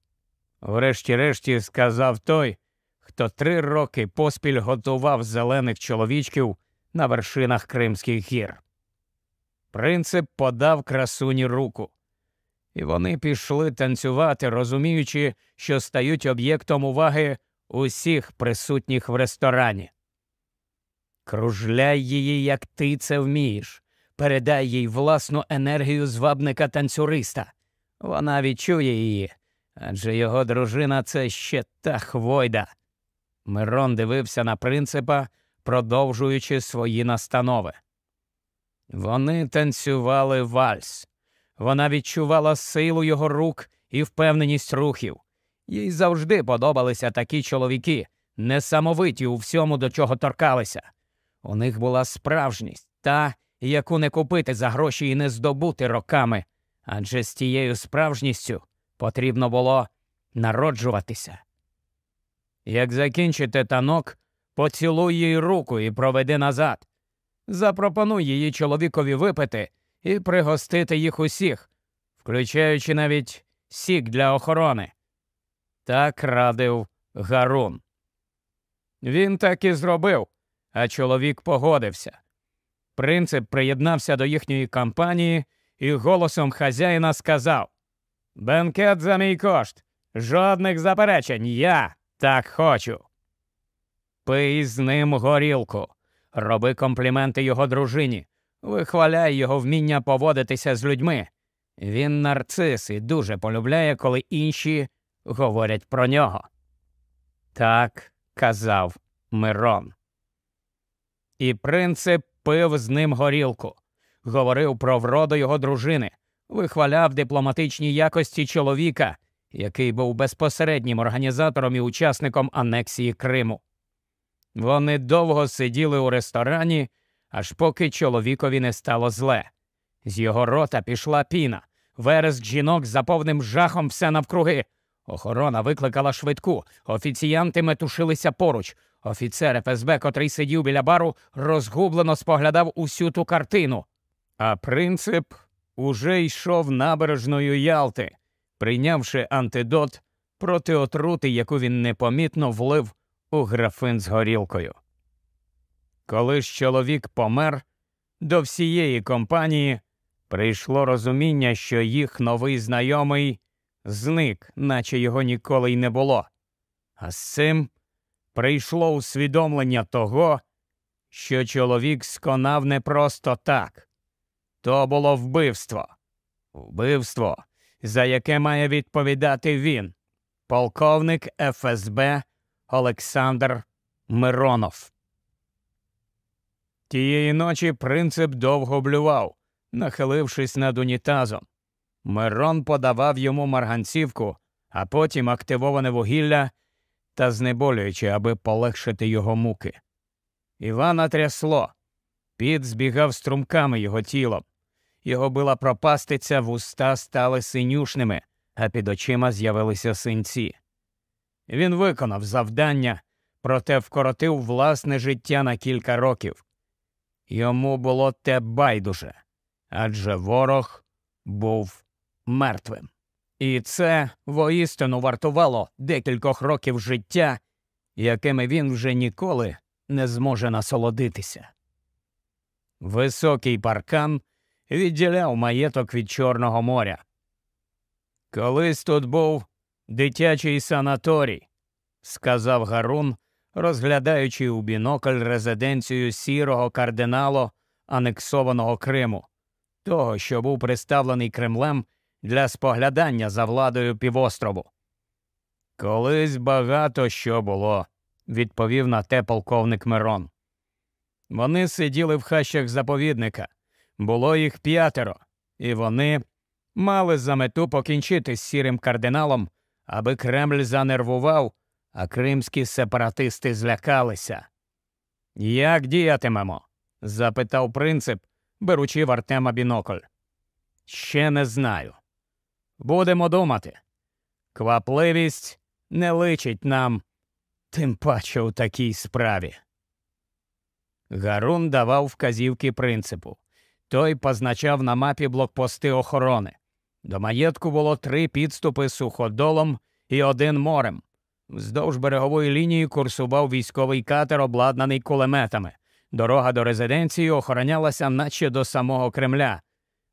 врешті-решті сказав той, хто три роки поспіль готував зелених чоловічків на вершинах Кримських гір. Принцип подав красуні руку, і вони пішли танцювати, розуміючи, що стають об'єктом уваги усіх присутніх в ресторані. Кружляй її, як ти це вмієш, передай їй власну енергію звабника танцюриста. Вона відчує її, адже його дружина це ще та хвойда. Мирон дивився на принципа, продовжуючи свої настанови. Вони танцювали вальс. Вона відчувала силу його рук і впевненість рухів. Їй завжди подобалися такі чоловіки, несамовиті у всьому, до чого торкалися. У них була справжність, та, яку не купити за гроші і не здобути роками, адже з тією справжністю потрібно було народжуватися. Як закінчите танок, поцілуй їй руку і проведи назад. Запропонуй її чоловікові випити і пригостити їх усіх, включаючи навіть сік для охорони. Так радив Гарун. Він так і зробив, а чоловік погодився. Принцип приєднався до їхньої кампанії і голосом хазяїна сказав Бенкет за мій кошт. Жодних заперечень. Я так хочу. Пий з ним горілку, роби компліменти його дружині, вихваляй його вміння поводитися з людьми. Він нарцис і дуже полюбляє, коли інші говорять про нього. Так казав Мирон. І принцип пив з ним горілку, говорив про вроду його дружини, вихваляв дипломатичні якості чоловіка, який був безпосереднім організатором і учасником анексії Криму. Вони довго сиділи у ресторані, аж поки чоловікові не стало зле. З його рота пішла піна, вереск жінок за повним жахом все навкруги. Охорона викликала швидку, офіціянти метушилися поруч. Офіцер ФСБ, котрий сидів біля бару, розгублено споглядав усю ту картину. А принцип уже йшов набережною Ялти, прийнявши антидот проти отрути, яку він непомітно влив у графин з горілкою. Коли ж чоловік помер, до всієї компанії прийшло розуміння, що їх новий знайомий зник, наче його ніколи й не було. А з цим прийшло усвідомлення того, що чоловік сконав не просто так. То було вбивство. Вбивство, за яке має відповідати він, полковник ФСБ Олександр Миронов. Тієї ночі принцип довго блював, нахилившись над унітазом. Мирон подавав йому марганцівку, а потім активоване вугілля та знеболюючи, аби полегшити його муки. Івана трясло, під збігав струмками його тілом. Його била пропастиця, вуста стали синюшними, а під очима з'явилися синці. Він виконав завдання, проте вкоротив власне життя на кілька років. Йому було те байдуже, адже ворог був мертвим. І це воістину вартувало декількох років життя, якими він вже ніколи не зможе насолодитися. Високий паркан відділяв маєток від Чорного моря. Колись тут був дитячий санаторій, сказав Гарун, розглядаючи у бінокль резиденцію сірого кардинало анексованого Криму, того, що був представлений Кремлем для споглядання за владою півострову. Колись багато що було, відповів на те полковник Мирон. Вони сиділи в хащах заповідника. Було їх п'ятеро, і вони мали за мету покінчити з сірим кардиналом, аби Кремль занервував, а кримські сепаратисти злякалися. Як діятимемо? запитав принцип, беручи в Артема бінокль. Ще не знаю. Будемо думати. Квапливість не личить нам, тим паче у такій справі. Гарун давав вказівки принципу. Той позначав на мапі блокпости охорони. До маєтку було три підступи суходолом і один морем. Вздовж берегової лінії курсував військовий катер, обладнаний кулеметами. Дорога до резиденції охоронялася наче до самого Кремля.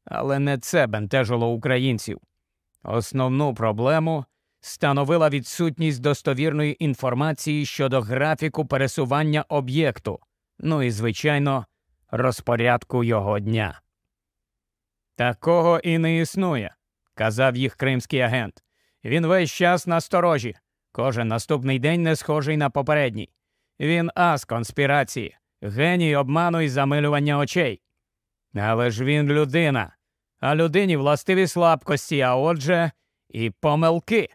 Але не це бентежило українців. Основну проблему становила відсутність достовірної інформації щодо графіку пересування об'єкту, ну і, звичайно, розпорядку його дня. Такого і не існує, казав їх кримський агент. Він весь час насторожі. Кожен наступний день не схожий на попередній. Він ас конспірації, геній обману і замилювання очей. Але ж він людина, а людині властиві слабкості, а отже, і помилки.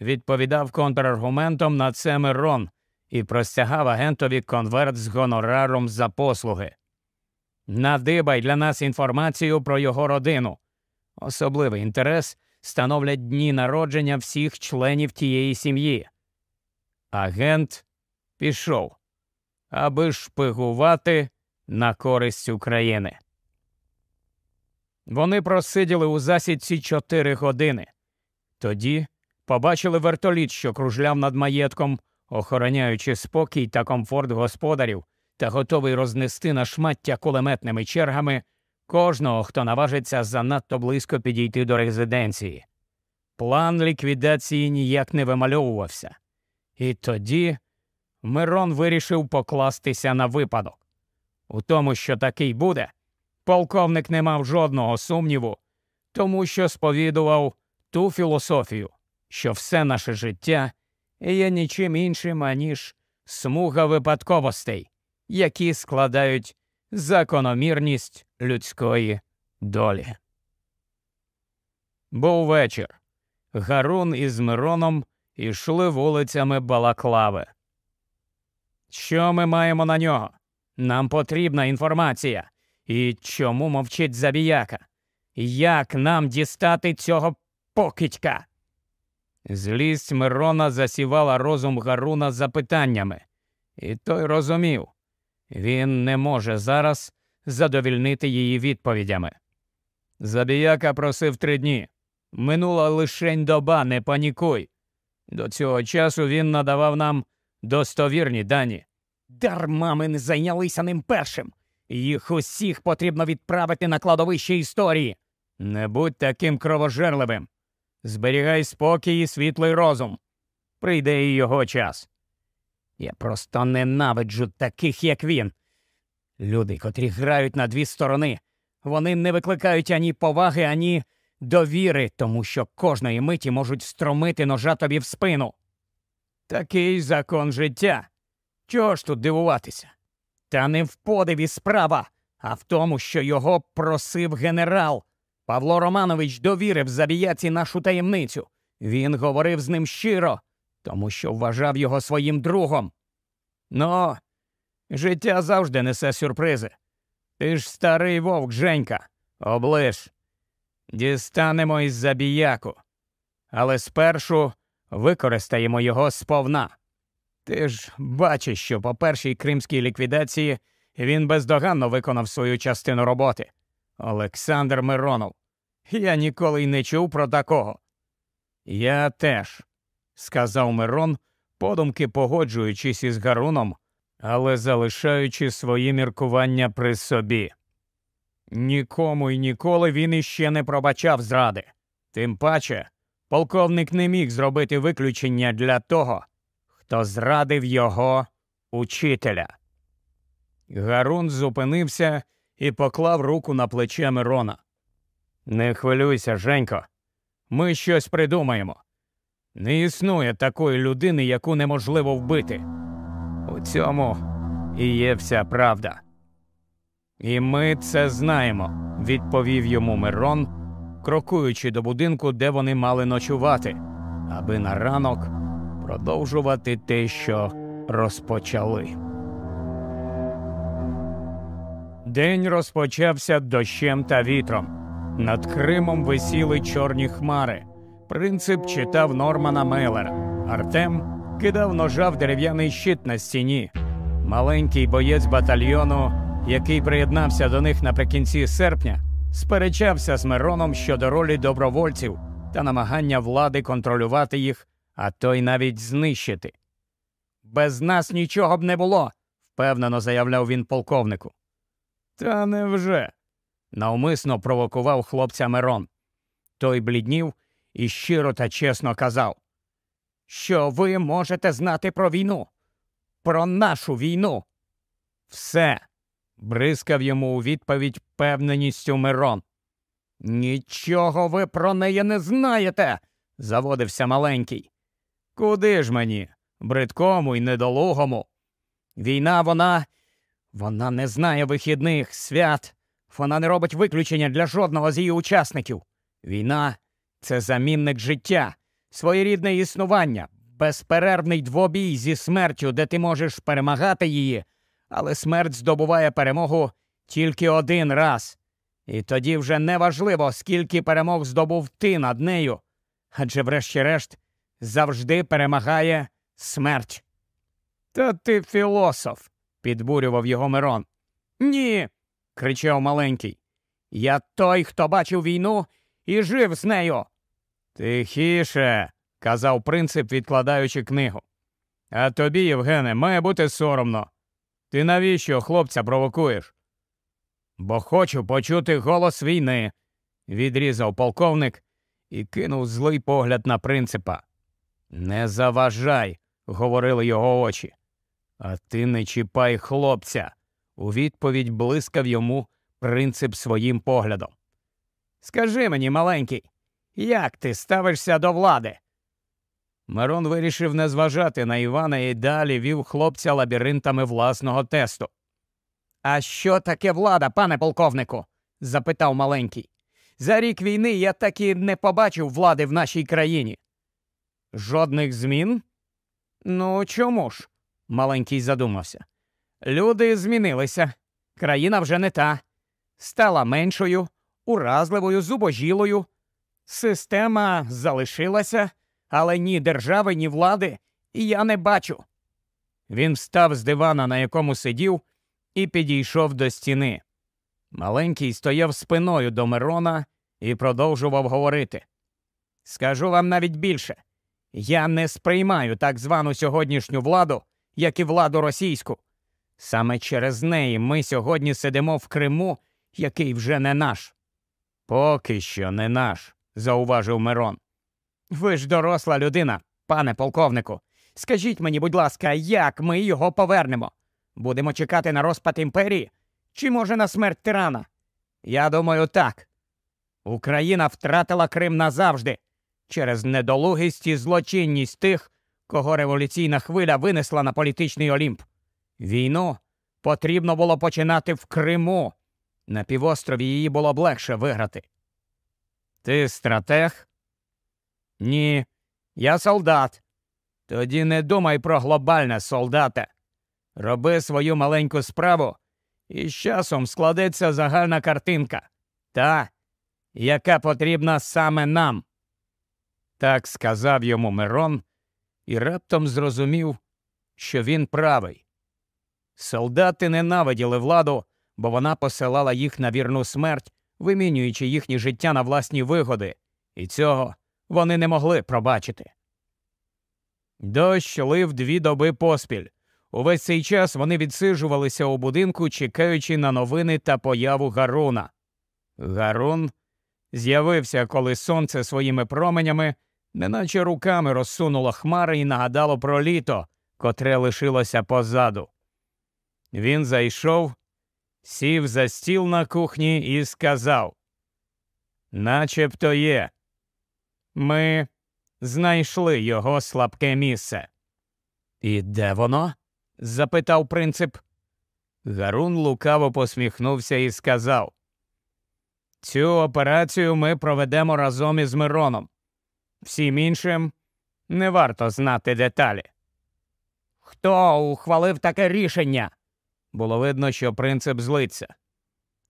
Відповідав контраргументом на це Мирон і простягав агентові конверт з гонораром за послуги. Надибай для нас інформацію про його родину. Особливий інтерес становлять дні народження всіх членів тієї сім'ї. Агент пішов, аби шпигувати на користь України. Вони просиділи у засідці чотири години. Тоді побачили вертоліт, що кружляв над маєтком, охороняючи спокій та комфорт господарів та готовий рознести на шмаття кулеметними чергами кожного, хто наважиться занадто близько підійти до резиденції. План ліквідації ніяк не вимальовувався. І тоді Мирон вирішив покластися на випадок. У тому, що такий буде, полковник не мав жодного сумніву, тому що сповідував ту філософію, що все наше життя є нічим іншим, аніж смуга випадковостей, які складають закономірність людської долі. Був вечір. Гарун із Мироном ішли вулицями Балаклави. Що ми маємо на нього? Нам потрібна інформація. І чому мовчить забіяка? Як нам дістати цього покидька? Злість Мирона засівала розум Гаруна запитаннями, і той розумів він не може зараз задовільнити її відповідями. Забіяка просив три дні. Минула лишень доба, не панікуй. До цього часу він надавав нам достовірні дані. Дарма ми не зайнялися ним першим. Їх усіх потрібно відправити на кладовище історії. Не будь таким кровожерливим. Зберігай спокій і світлий розум. Прийде і його час. Я просто ненавиджу таких, як він. Люди, котрі грають на дві сторони, вони не викликають ані поваги, ані довіри, тому що кожної миті можуть стромити ножа тобі в спину. Такий закон життя. Чого ж тут дивуватися? Та не в подиві справа, а в тому, що його просив генерал. Павло Романович довірив забіяці нашу таємницю. Він говорив з ним щиро, тому що вважав його своїм другом. Ну, життя завжди несе сюрпризи. Ти ж старий вовк Женька, оближ. Дістанемо із забіяку, але спершу використаємо його сповна. Ти ж бачиш, що по першій кримській ліквідації він бездоганно виконав свою частину роботи. Олександр Миронов. Я ніколи й не чув про такого. Я теж, сказав Мирон, подумки погоджуючись із Гаруном, але залишаючи свої міркування при собі. Нікому й ніколи він іще не пробачав зради. Тим паче, полковник не міг зробити виключення для того, хто зрадив його учителя. Гарун зупинився і поклав руку на плече Мирона. Не хвилюйся, Женько. Ми щось придумаємо. Не існує такої людини, яку неможливо вбити. У цьому і є вся правда. І ми це знаємо, відповів йому Мирон, крокуючи до будинку, де вони мали ночувати, аби на ранок продовжувати те, що розпочали. День розпочався дощем та вітром. Над Кримом висіли чорні хмари. Принцип читав Нормана Мейлера. Артем кидав ножа в дерев'яний щит на стіні. Маленький боєць батальйону, який приєднався до них наприкінці серпня, сперечався з Мироном щодо ролі добровольців та намагання влади контролювати їх, а то й навіть знищити. Без нас нічого б не було, впевнено заявляв він полковнику. Та невже? навмисно провокував хлопця Мирон. Той бліднів і щиро та чесно казав, що ви можете знати про війну, про нашу війну. Все. бризкав йому у відповідь певненістю Мирон. Нічого ви про неї не знаєте, заводився маленький. Куди ж мені, бридкому і недолугому? Війна вона, вона не знає вихідних свят, вона не робить виключення для жодного з її учасників. Війна це замінник життя, своєрідне існування, безперервний двобій зі смертю, де ти можеш перемагати її, але смерть здобуває перемогу тільки один раз. І тоді вже не важливо, скільки перемог здобув ти над нею, адже, врешті-решт, завжди перемагає смерть. Та ти філософ, підбурював його Мирон. Ні, кричав маленький. Я той, хто бачив війну і жив з нею. Тихіше, казав принцип, відкладаючи книгу. А тобі, Євгене, має бути соромно. Ти навіщо хлопця провокуєш? Бо хочу почути голос війни, відрізав полковник і кинув злий погляд на принципа. Не заважай, говорили його очі. А ти не чіпай хлопця. У відповідь блискав йому принцип своїм поглядом. Скажи мені, маленький, як ти ставишся до влади? Мирон вирішив не зважати на Івана і далі вів хлопця лабіринтами власного тесту. А що таке влада, пане полковнику? запитав маленький. За рік війни я так і не побачив влади в нашій країні. Жодних змін? Ну, чому ж? маленький задумався. Люди змінилися. Країна вже не та, стала меншою, уразливою, зубожілою. Система залишилася, але ні держави, ні влади я не бачу. Він встав з дивана, на якому сидів, і підійшов до стіни. Маленький стояв спиною до Мирона і продовжував говорити. Скажу вам навіть більше я не сприймаю так звану сьогоднішню владу, як і владу російську. Саме через неї ми сьогодні сидимо в Криму, який вже не наш. Поки що не наш, зауважив Мирон. Ви ж доросла людина, пане полковнику. Скажіть мені, будь ласка, як ми його повернемо? Будемо чекати на розпад імперії? Чи, може, на смерть тирана? Я думаю, так. Україна втратила Крим назавжди через недолугість і злочинність тих, кого революційна хвиля винесла на політичний олімп. Війну потрібно було починати в Криму. На півострові її було б легше виграти. Ти стратег? Ні, я солдат. Тоді не думай про глобальне солдате. Роби свою маленьку справу, і з часом складеться загальна картинка, та, яка потрібна саме нам. Так сказав йому Мирон і раптом зрозумів, що він правий. Солдати ненавиділи владу, бо вона посилала їх на вірну смерть, вимінюючи їхнє життя на власні вигоди, і цього вони не могли пробачити. Дощ лив дві доби поспіль. Увесь цей час вони відсиджувалися у будинку, чекаючи на новини та появу Гаруна. Гарун з'явився, коли сонце своїми променями, неначе руками розсунуло хмари і нагадало про літо, котре лишилося позаду. Він зайшов, сів за стіл на кухні і сказав Начебто є. Ми знайшли його слабке місце. І де воно? запитав принцип. Гарун лукаво посміхнувся і сказав Цю операцію ми проведемо разом із Мироном. Всім іншим не варто знати деталі. Хто ухвалив таке рішення? Було видно, що принцип злиться.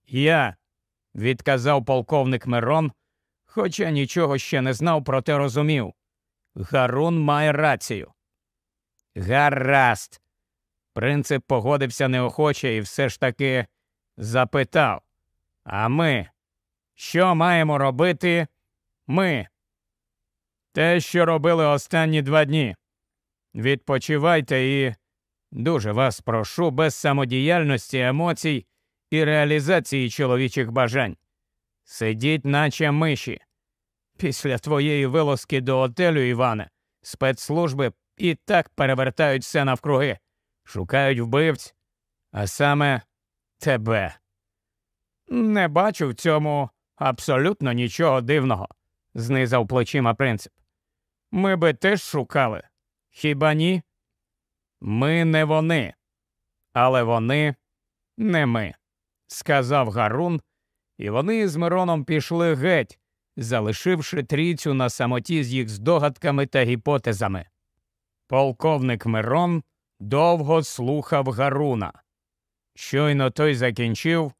Я, відказав полковник Мирон, хоча нічого ще не знав, проте розумів. Гарун має рацію. Гаразд. Принцип погодився неохоче і все ж таки запитав. А ми, що маємо робити? Ми. Те, що робили останні два дні. Відпочивайте і Дуже вас прошу без самодіяльності, емоцій і реалізації чоловічих бажань. Сидіть, наче миші. Після твоєї вилазки до отелю, Іване, спецслужби і так перевертають все навкруги, шукають вбивць, а саме тебе. Не бачу в цьому абсолютно нічого дивного, знизав плечима принцип. Ми би теж шукали. Хіба ні? Ми не вони, але вони не ми, сказав Гарун, і вони з Мироном пішли геть, залишивши трійцю на самоті з їх здогадками та гіпотезами. Полковник Мирон довго слухав Гаруна. Щойно той закінчив,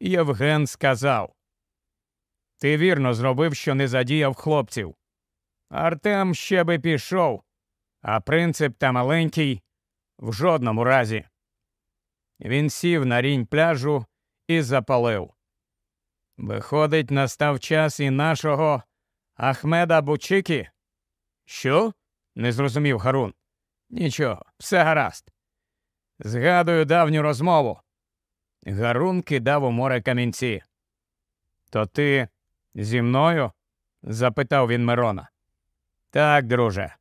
Євген сказав Ти вірно зробив, що не задіяв хлопців. Артем ще би пішов, а принцип та маленький в жодному разі. Він сів на рінь пляжу і запалив. Виходить, настав час і нашого Ахмеда Бучики. Що? не зрозумів Гарун. Нічого, все гаразд. Згадую давню розмову. Гарун кидав у море камінці. То ти зі мною? запитав він Мирона. Так, друже,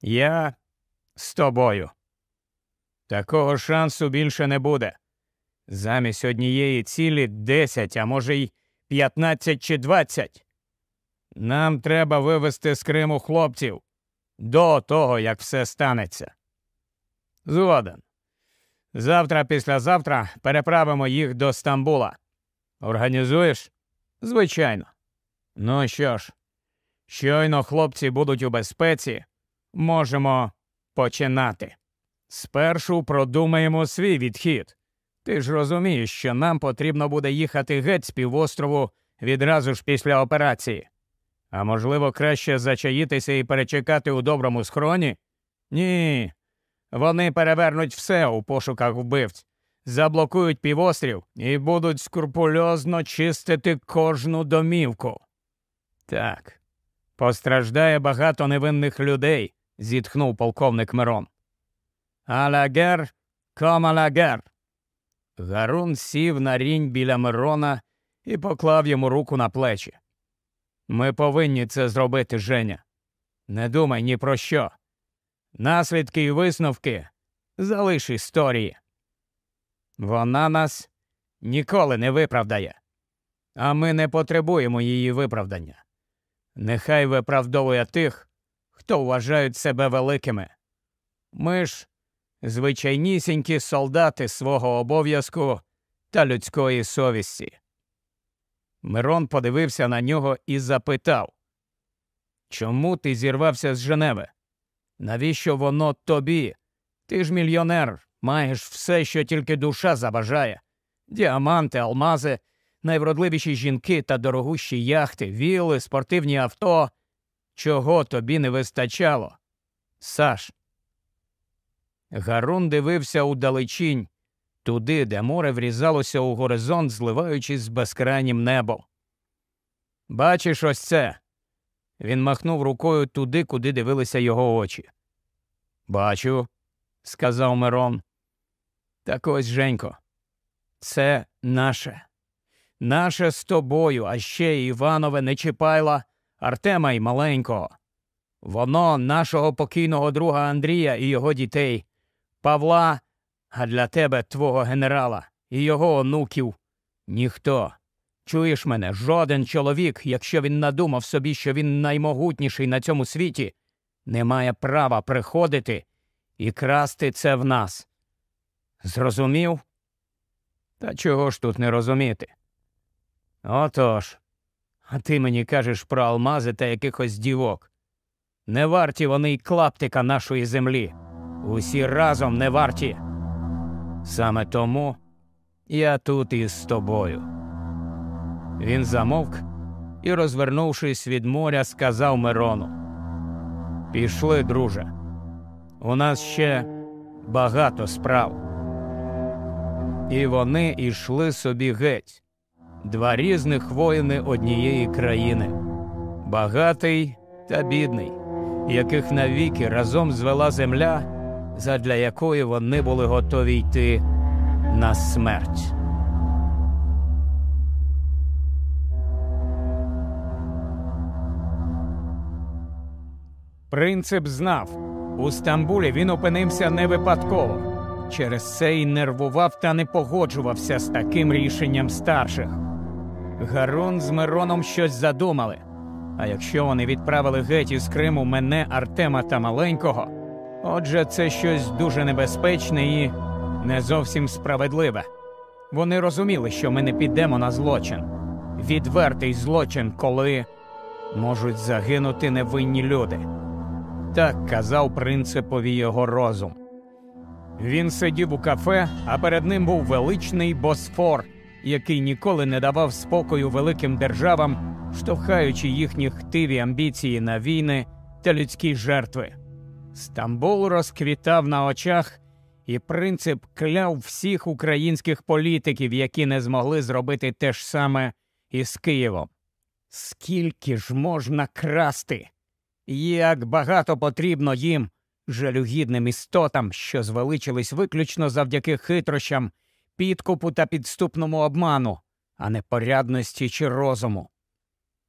я з тобою. Такого шансу більше не буде. Замість однієї цілі десять, а може й п'ятнадцять чи двадцять. Нам треба вивезти з Криму хлопців до того, як все станеться. Згоден. Завтра, післязавтра переправимо їх до Стамбула. Організуєш? Звичайно. Ну що ж, щойно хлопці будуть у безпеці, можемо починати. Спершу продумаємо свій відхід. Ти ж розумієш, що нам потрібно буде їхати геть з півострову відразу ж після операції. А можливо, краще зачаїтися і перечекати у доброму схроні? Ні. Вони перевернуть все у пошуках вбивць, заблокують півострів і будуть скрупульозно чистити кожну домівку. Так, постраждає багато невинних людей, зітхнув полковник Мирон. Алагер комалагер. Гарун сів на рінь біля Мирона і поклав йому руку на плечі. Ми повинні це зробити, Женя. Не думай ні про що. Наслідки і висновки залиш історії. Вона нас ніколи не виправдає, а ми не потребуємо її виправдання. Нехай виправдовує тих, хто вважають себе великими. Ми ж звичайнісінькі солдати свого обов'язку та людської совісті. Мирон подивився на нього і запитав Чому ти зірвався з Женеви? Навіщо воно тобі? Ти ж мільйонер, маєш все, що тільки душа забажає діаманти, алмази, найвродливіші жінки та дорогущі яхти, віли, спортивні авто. Чого тобі не вистачало? Саш. Гарун дивився у далечінь, туди, де море врізалося у горизонт, зливаючись з безкрайнім небом. Бачиш ось це. Він махнув рукою туди, куди дивилися його очі. Бачу, сказав Мирон. Так ось, Женько, це наше. Наше з тобою, а ще Іванове Нечіпайла, Артема й маленького. Воно нашого покійного друга Андрія і його дітей, Павла, а для тебе твого генерала і його онуків ніхто. Чуєш мене, жоден чоловік, якщо він надумав собі, що він наймогутніший на цьому світі, не має права приходити і красти це в нас. Зрозумів? Та чого ж тут не розуміти? Отож, а ти мені кажеш про алмази та якихось дівок. Не варті вони й клаптика нашої землі. Усі разом не варті. Саме тому я тут із тобою. Він замовк і, розвернувшись від моря, сказав Мирону: Пішли, друже, у нас ще багато справ. І вони йшли собі геть, два різних воїни однієї країни, багатий та бідний, яких навіки разом звела земля, задля якої вони були готові йти на смерть. Принцип знав, у Стамбулі він опинився не випадково. Через це й нервував та не погоджувався з таким рішенням старших. Гарун з Мироном щось задумали. А якщо вони відправили геть із Криму мене, Артема та маленького, отже, це щось дуже небезпечне і не зовсім справедливе. Вони розуміли, що ми не підемо на злочин. Відвертий злочин, коли можуть загинути невинні люди. Так казав принципові його розум. Він сидів у кафе, а перед ним був величний босфор, який ніколи не давав спокою великим державам, штовхаючи їхні хтиві амбіції на війни та людські жертви. Стамбул розквітав на очах, і принцип кляв всіх українських політиків, які не змогли зробити те ж саме із Києвом. Скільки ж можна красти? Як багато потрібно їм, жалюгідним істотам, що звеличились виключно завдяки хитрощам, підкупу та підступному обману, а не порядності чи розуму.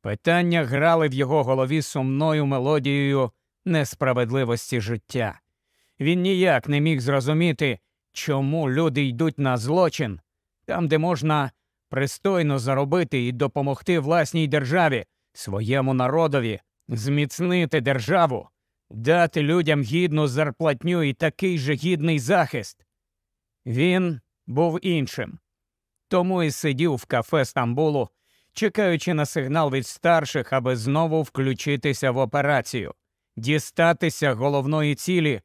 Питання грали в його голові сумною мелодією несправедливості життя. Він ніяк не міг зрозуміти, чому люди йдуть на злочин, там, де можна пристойно заробити і допомогти власній державі, своєму народові, зміцнити державу, дати людям гідну зарплатню і такий же гідний захист. Він був іншим. Тому і сидів в кафе Стамбулу, чекаючи на сигнал від старших, аби знову включитися в операцію, дістатися головної цілі,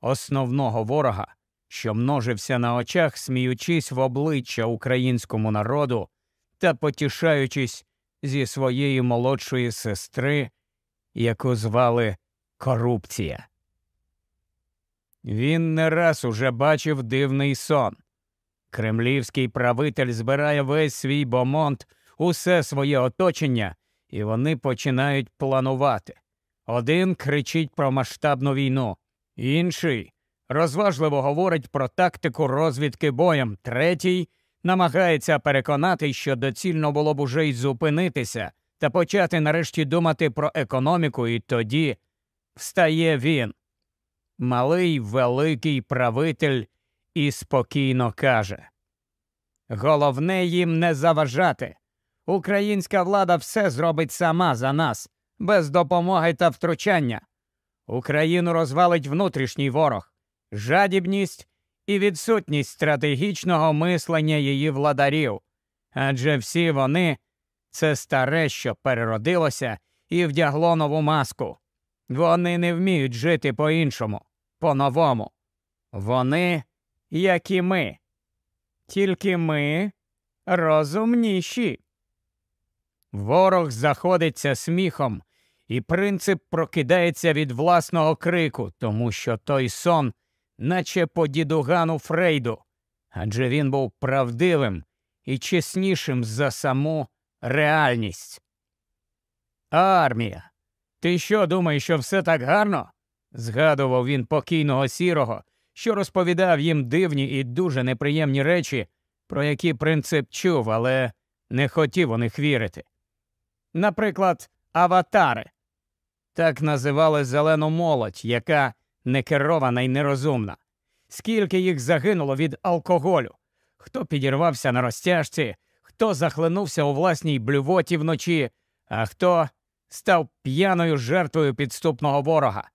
основного ворога, що множився на очах, сміючись в обличчя українському народу та потішаючись зі своєї молодшої сестри, яку звали Корупція. Він не раз уже бачив дивний сон. Кремлівський правитель збирає весь свій бомонт, усе своє оточення, і вони починають планувати. Один кричить про масштабну війну, інший розважливо говорить про тактику розвідки боєм, третій намагається переконати, що доцільно було б уже й зупинитися та почати нарешті думати про економіку, і тоді встає він, малий великий правитель, і спокійно каже Головне їм не заважати. Українська влада все зробить сама за нас, без допомоги та втручання. Україну розвалить внутрішній ворог, жадібність і відсутність стратегічного мислення її владарів. Адже всі вони це старе, що переродилося і вдягло нову маску. Вони не вміють жити по-іншому, по-новому. Вони, як і ми. Тільки ми розумніші. Ворог заходиться сміхом, і принцип прокидається від власного крику, тому що той сон, наче по дідугану Фрейду, адже він був правдивим і чеснішим за саму реальність. Армія. Ти що думаєш, що все так гарно? згадував він покійного сірого, що розповідав їм дивні і дуже неприємні речі, про які принцип чув, але не хотів у них вірити. Наприклад, аватари так називали зелену молодь, яка некерована і нерозумна. Скільки їх загинуло від алкоголю, хто підірвався на розтяжці, хто захлинувся у власній блювоті вночі, а хто став п'яною жертвою підступного ворога,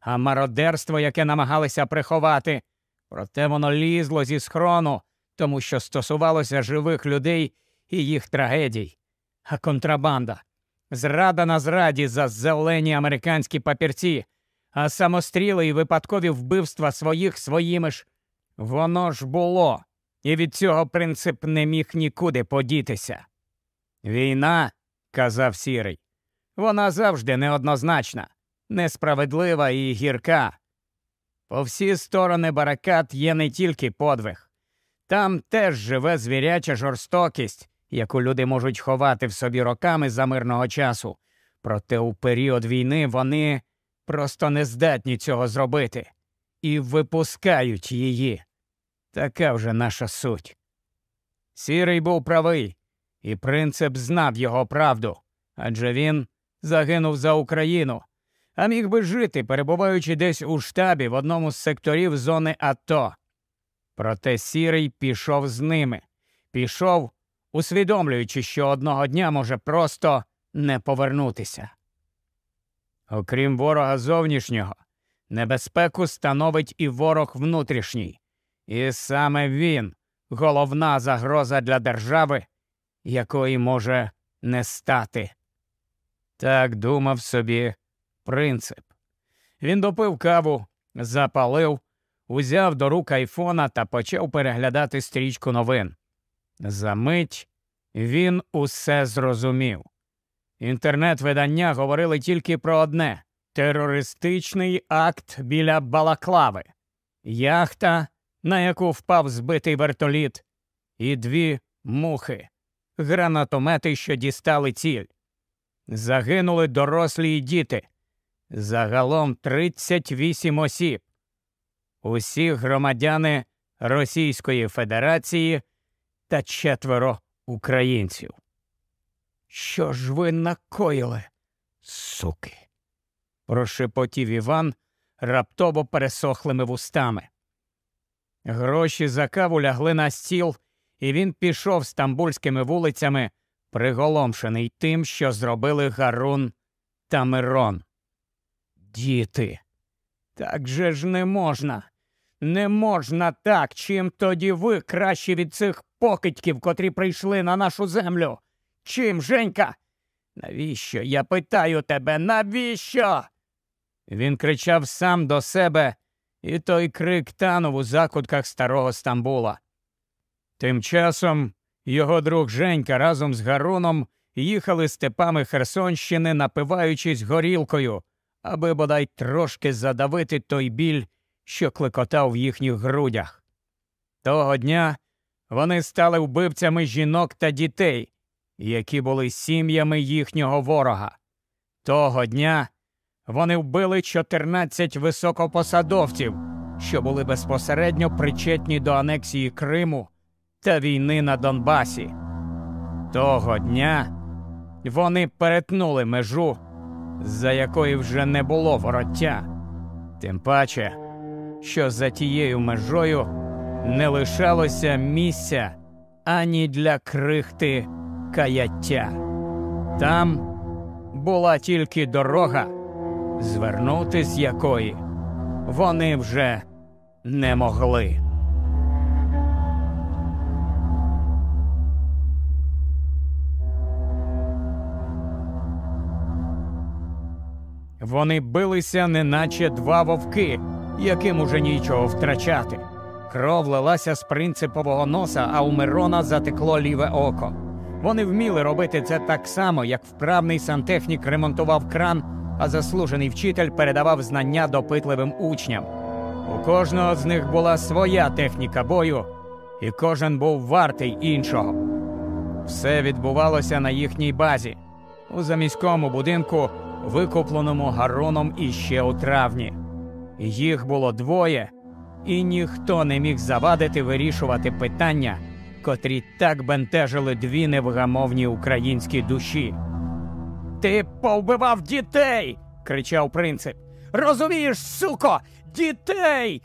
а мародерство, яке намагалися приховати, проте воно лізло зі схрону, тому що стосувалося живих людей і їх трагедій, а контрабанда, зрада на зраді за зелені американські папірці, а самостріли і випадкові вбивства своїх своїми ж. Воно ж було, і від цього принцип не міг нікуди подітися. Війна, казав Сірий, вона завжди неоднозначна, несправедлива і гірка. По всі сторони баракат є не тільки подвиг, там теж живе звіряча жорстокість, яку люди можуть ховати в собі роками за мирного часу, проте у період війни вони просто не здатні цього зробити і випускають її. Така вже наша суть. Сірий був правий, і принцип знав його правду, адже він загинув за Україну, а міг би жити, перебуваючи десь у штабі в одному з секторів зони АТО. Проте сірий пішов з ними, пішов, усвідомлюючи, що одного дня може просто не повернутися. Окрім ворога зовнішнього, небезпеку становить і ворог внутрішній, і саме він головна загроза для держави, якої може не стати. Так думав собі принцип. Він допив каву, запалив, узяв до рук айфона та почав переглядати стрічку новин. Замить він усе зрозумів. Інтернет-видання говорили тільки про одне терористичний акт біля Балаклави, яхта, на яку впав збитий вертоліт, і дві мухи, гранатомети, що дістали ціль. Загинули дорослі й діти. Загалом 38 осіб. Усі громадяни Російської Федерації та четверо українців. Що ж ви накоїли, суки? прошепотів Іван раптово пересохлими вустами. Гроші за каву лягли на стіл, і він пішов стамбульськими вулицями, приголомшений тим, що зробили Гарун та Мирон. Діти, так же ж не можна. Не можна так, чим тоді ви краще від цих покидьків, котрі прийшли на нашу землю. Чим, Женька? Навіщо? Я питаю тебе, навіщо? Він кричав сам до себе, і той крик танув у закутках старого Стамбула. Тим часом його друг Женька разом з Гаруном їхали степами Херсонщини, напиваючись горілкою, аби бодай трошки задавити той біль, що клекотав в їхніх грудях. Того дня вони стали вбивцями жінок та дітей, які були сім'ями їхнього ворога. Того дня вони вбили 14 високопосадовців, що були безпосередньо причетні до анексії Криму та війни на Донбасі. Того дня вони перетнули межу, за якої вже не було вороття, тим паче, що за тією межою не лишалося місця ані для крихти каяття. Там була тільки дорога, звернути з якої вони вже не могли. Вони билися, неначе два вовки, яким уже нічого втрачати. Кров лилася з принципового носа, а у Мирона затекло ліве око. Вони вміли робити це так само, як вправний сантехнік ремонтував кран, а заслужений вчитель передавав знання допитливим учням. У кожного з них була своя техніка бою, і кожен був вартий іншого. Все відбувалося на їхній базі, у заміському будинку, викупленому Гароном іще у травні. Їх було двоє, і ніхто не міг завадити вирішувати питання, котрі так бентежили дві невгамовні українські душі. Ти повбивав дітей. кричав принцип. Розумієш, суко, дітей.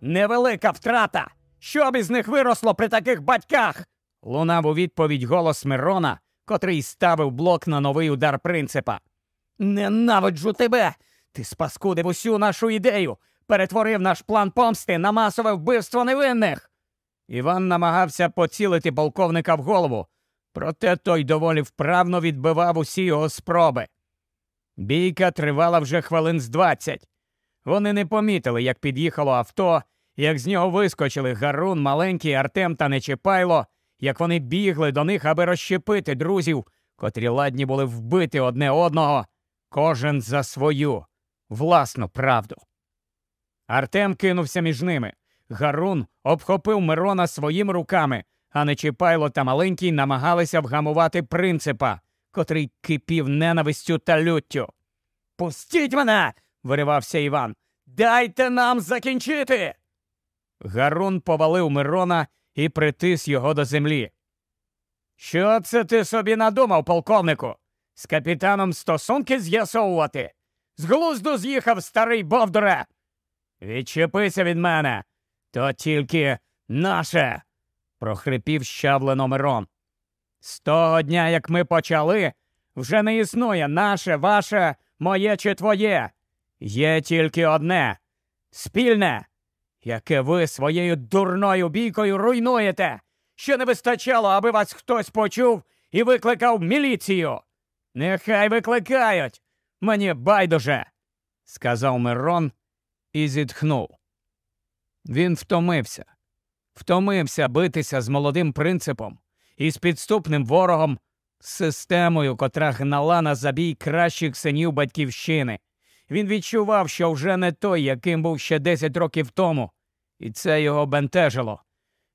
Невелика втрата. Що б із них виросло при таких батьках? Лунав у відповідь голос Мирона, котрий ставив блок на новий удар принципа. Ненавиджу тебе. Ти спаскудив усю нашу ідею, перетворив наш план помсти на масове вбивство невинних. Іван намагався поцілити полковника в голову, проте той доволі вправно відбивав усі його спроби. Бійка тривала вже хвилин з двадцять. Вони не помітили, як під'їхало авто, як з нього вискочили Гарун, маленький Артем та Нечіпайло, як вони бігли до них, аби розщепити друзів, котрі ладні були вбити одне одного, кожен за свою власну правду. Артем кинувся між ними. Гарун обхопив Мирона своїми руками, а Нечіпайло та маленький намагалися вгамувати принципа, котрий кипів ненавистю та люттю. Пустіть мене. виривався Іван. Дайте нам закінчити. Гарун повалив Мирона і притис його до землі. Що це ти собі надумав, полковнику? З капітаном стосунки з'ясовувати? З глузду з'їхав старий Бовдуре. Відчепися від мене. То тільки наше. прохрипів щавлено Мирон. З того дня, як ми почали, вже не існує наше, ваше, моє чи твоє. Є тільки одне спільне, яке ви своєю дурною бійкою руйнуєте. Що не вистачало, аби вас хтось почув і викликав міліцію. Нехай викликають. Мені байдуже, сказав Мирон і зітхнув. Він втомився, втомився битися з молодим принципом і з підступним ворогом, системою, котра гнала на забій кращих синів батьківщини. Він відчував, що вже не той, яким був ще 10 років тому, і це його бентежило.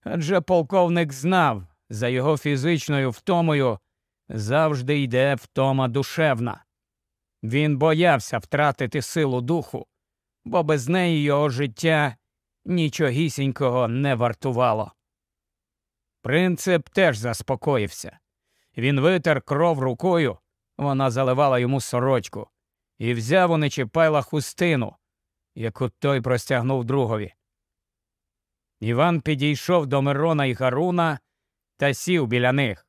Адже полковник знав, за його фізичною втомою завжди йде втома душевна. Він боявся втратити силу духу, бо без неї його життя нічогісінького не вартувало. Принцип теж заспокоївся. Він витер кров рукою, вона заливала йому сорочку, і взяв у нечіпайла хустину, яку той простягнув другові. Іван підійшов до Мирона і Гаруна та сів біля них.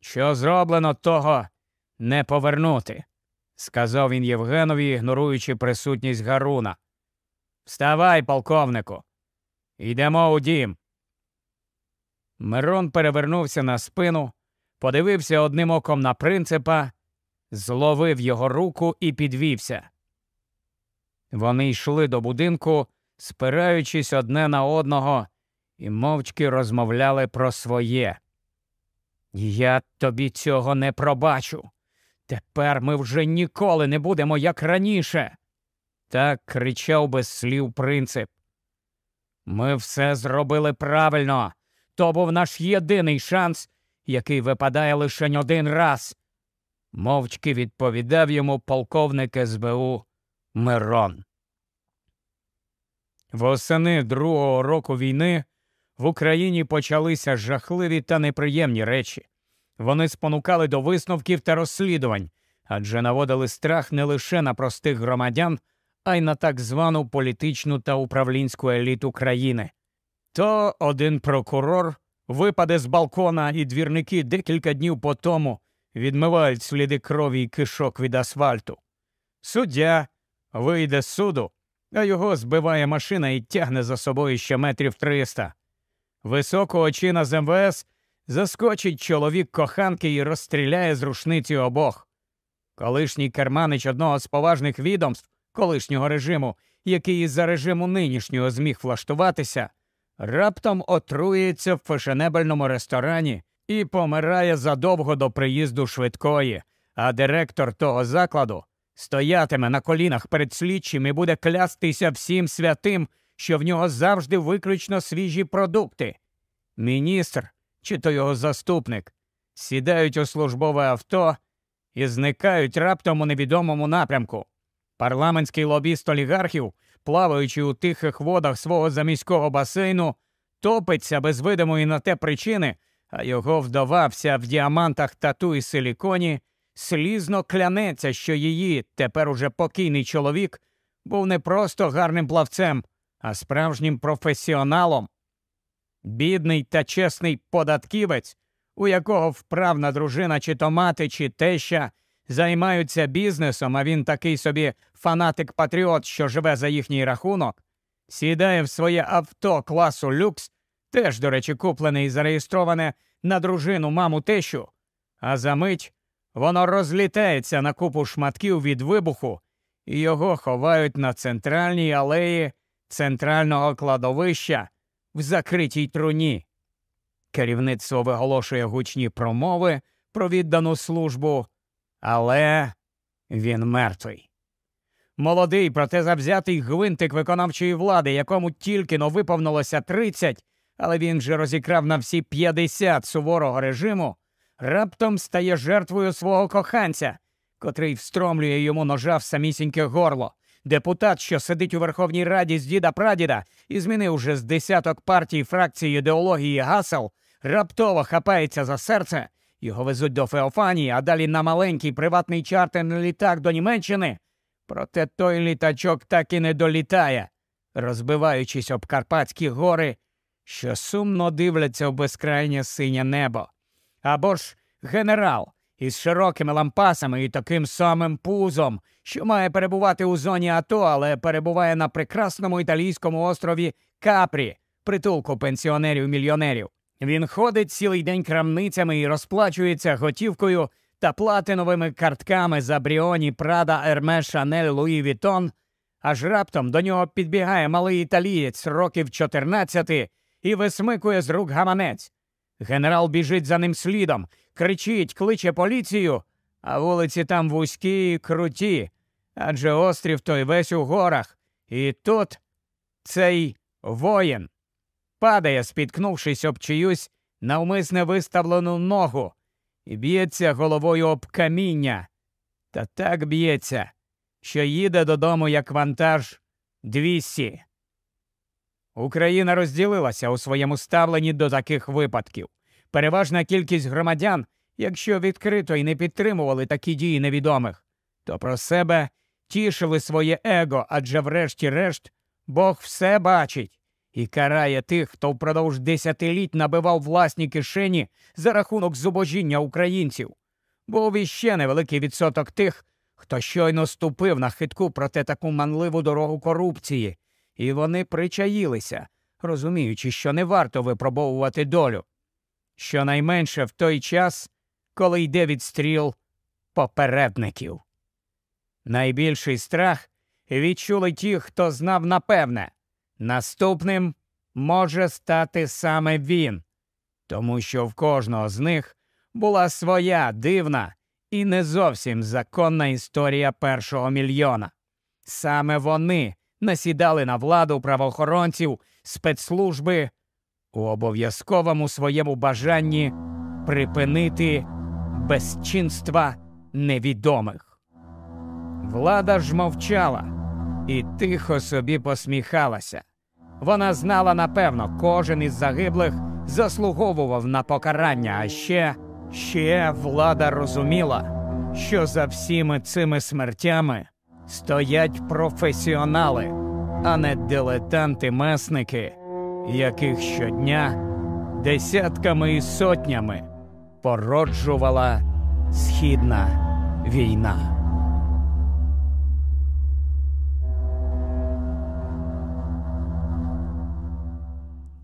Що зроблено, того не повернути, сказав він Євгенові, ігноруючи присутність Гаруна. Вставай, полковнику, йдемо у дім. Мирон перевернувся на спину, подивився одним оком на принципа, зловив його руку і підвівся. Вони йшли до будинку, спираючись одне на одного, і мовчки розмовляли про своє. Я тобі цього не пробачу. Тепер ми вже ніколи не будемо як раніше. Так кричав без слів принцип. Ми все зробили правильно. То був наш єдиний шанс, який випадає лише один раз. Мовчки відповідав йому полковник СБУ Мирон. Восени другого року війни в Україні почалися жахливі та неприємні речі. Вони спонукали до висновків та розслідувань, адже наводили страх не лише на простих громадян, а й на так звану політичну та управлінську еліту країни. То один прокурор випаде з балкона, і двірники декілька днів по тому відмивають сліди крові й кишок від асфальту. Суддя вийде з суду, а його збиває машина і тягне за собою ще метрів триста. Високого чина з МВС заскочить чоловік коханки і розстріляє з рушниці обох. Колишній керманич одного з поважних відомств колишнього режиму, який із за режиму нинішнього зміг влаштуватися, раптом отрується в фешенебельному ресторані і помирає задовго до приїзду швидкої, а директор того закладу стоятиме на колінах перед слідчим і буде клястися всім святим, що в нього завжди виключно свіжі продукти. Міністр, чи то його заступник, сідають у службове авто і зникають раптом у невідомому напрямку. Парламентський лобіст олігархів, плаваючи у тихих водах свого заміського басейну, топиться без видимої на те причини, а його вдова вся в діамантах тату і силіконі, слізно клянеться, що її, тепер уже покійний чоловік, був не просто гарним плавцем, а справжнім професіоналом. Бідний та чесний податківець, у якого вправна дружина, чи то мати, чи теща займаються бізнесом, а він такий собі фанатик-патріот, що живе за їхній рахунок, сідає в своє авто класу люкс, теж, до речі, куплене і зареєстроване на дружину маму тещу, а за мить воно розлітається на купу шматків від вибуху, і його ховають на центральній алеї центрального кладовища в закритій труні. Керівництво виголошує гучні промови про віддану службу, але він мертвий. Молодий, проте завзятий гвинтик виконавчої влади, якому тільки но виповнилося 30, але він же розікрав на всі 50 суворого режиму, раптом стає жертвою свого коханця, котрий встромлює йому ножа в самісіньке горло. Депутат, що сидить у Верховній Раді з діда Прадіда і змінив уже з десяток партій фракції ідеології гасел, раптово хапається за серце, його везуть до Феофанії, а далі на маленький приватний чартерний літак до Німеччини. Проте той літачок так і не долітає, розбиваючись об Карпатські гори, що сумно дивляться в безкрайнє синє небо. Або ж генерал із широкими лампасами і таким самим пузом, що має перебувати у зоні АТО, але перебуває на прекрасному італійському острові Капрі, притулку пенсіонерів-мільйонерів. Він ходить цілий день крамницями і розплачується готівкою та платиновими картками за Brioni, Prada, Hermès, Chanel, Louis Vuitton. Аж раптом до нього підбігає малий італієць років 14 і висмикує з рук гаманець. Генерал біжить за ним слідом, кричить, кличе поліцію, а вулиці там вузькі і круті, адже острів той весь у горах. І тут цей воїн падає, спіткнувшись об чиюсь навмисне виставлену ногу і б'ється головою об каміння. Та так б'ється, що їде додому як вантаж 200. Україна розділилася у своєму ставленні до таких випадків. Переважна кількість громадян, якщо відкрито і не підтримували такі дії невідомих, то про себе тішили своє его, адже, врешті-решт, Бог все бачить і карає тих, хто впродовж десятиліть набивав власні кишені за рахунок зубожіння українців. Був іще невеликий відсоток тих, хто щойно ступив на хитку проти таку манливу дорогу корупції, і вони причаїлися, розуміючи, що не варто випробовувати долю. Щонайменше в той час, коли йде відстріл попередників. Найбільший страх відчули ті, хто знав напевне, наступним може стати саме він, тому що в кожного з них була своя дивна і не зовсім законна історія першого мільйона. Саме вони насідали на владу правоохоронців спецслужби у обов'язковому своєму бажанні припинити безчинства невідомих. Влада ж мовчала і тихо собі посміхалася. Вона знала напевно, кожен із загиблих заслуговував на покарання, а ще, ще влада розуміла, що за всіми цими смертями стоять професіонали, а не дилетанти-месники, яких щодня десятками і сотнями породжувала східна війна.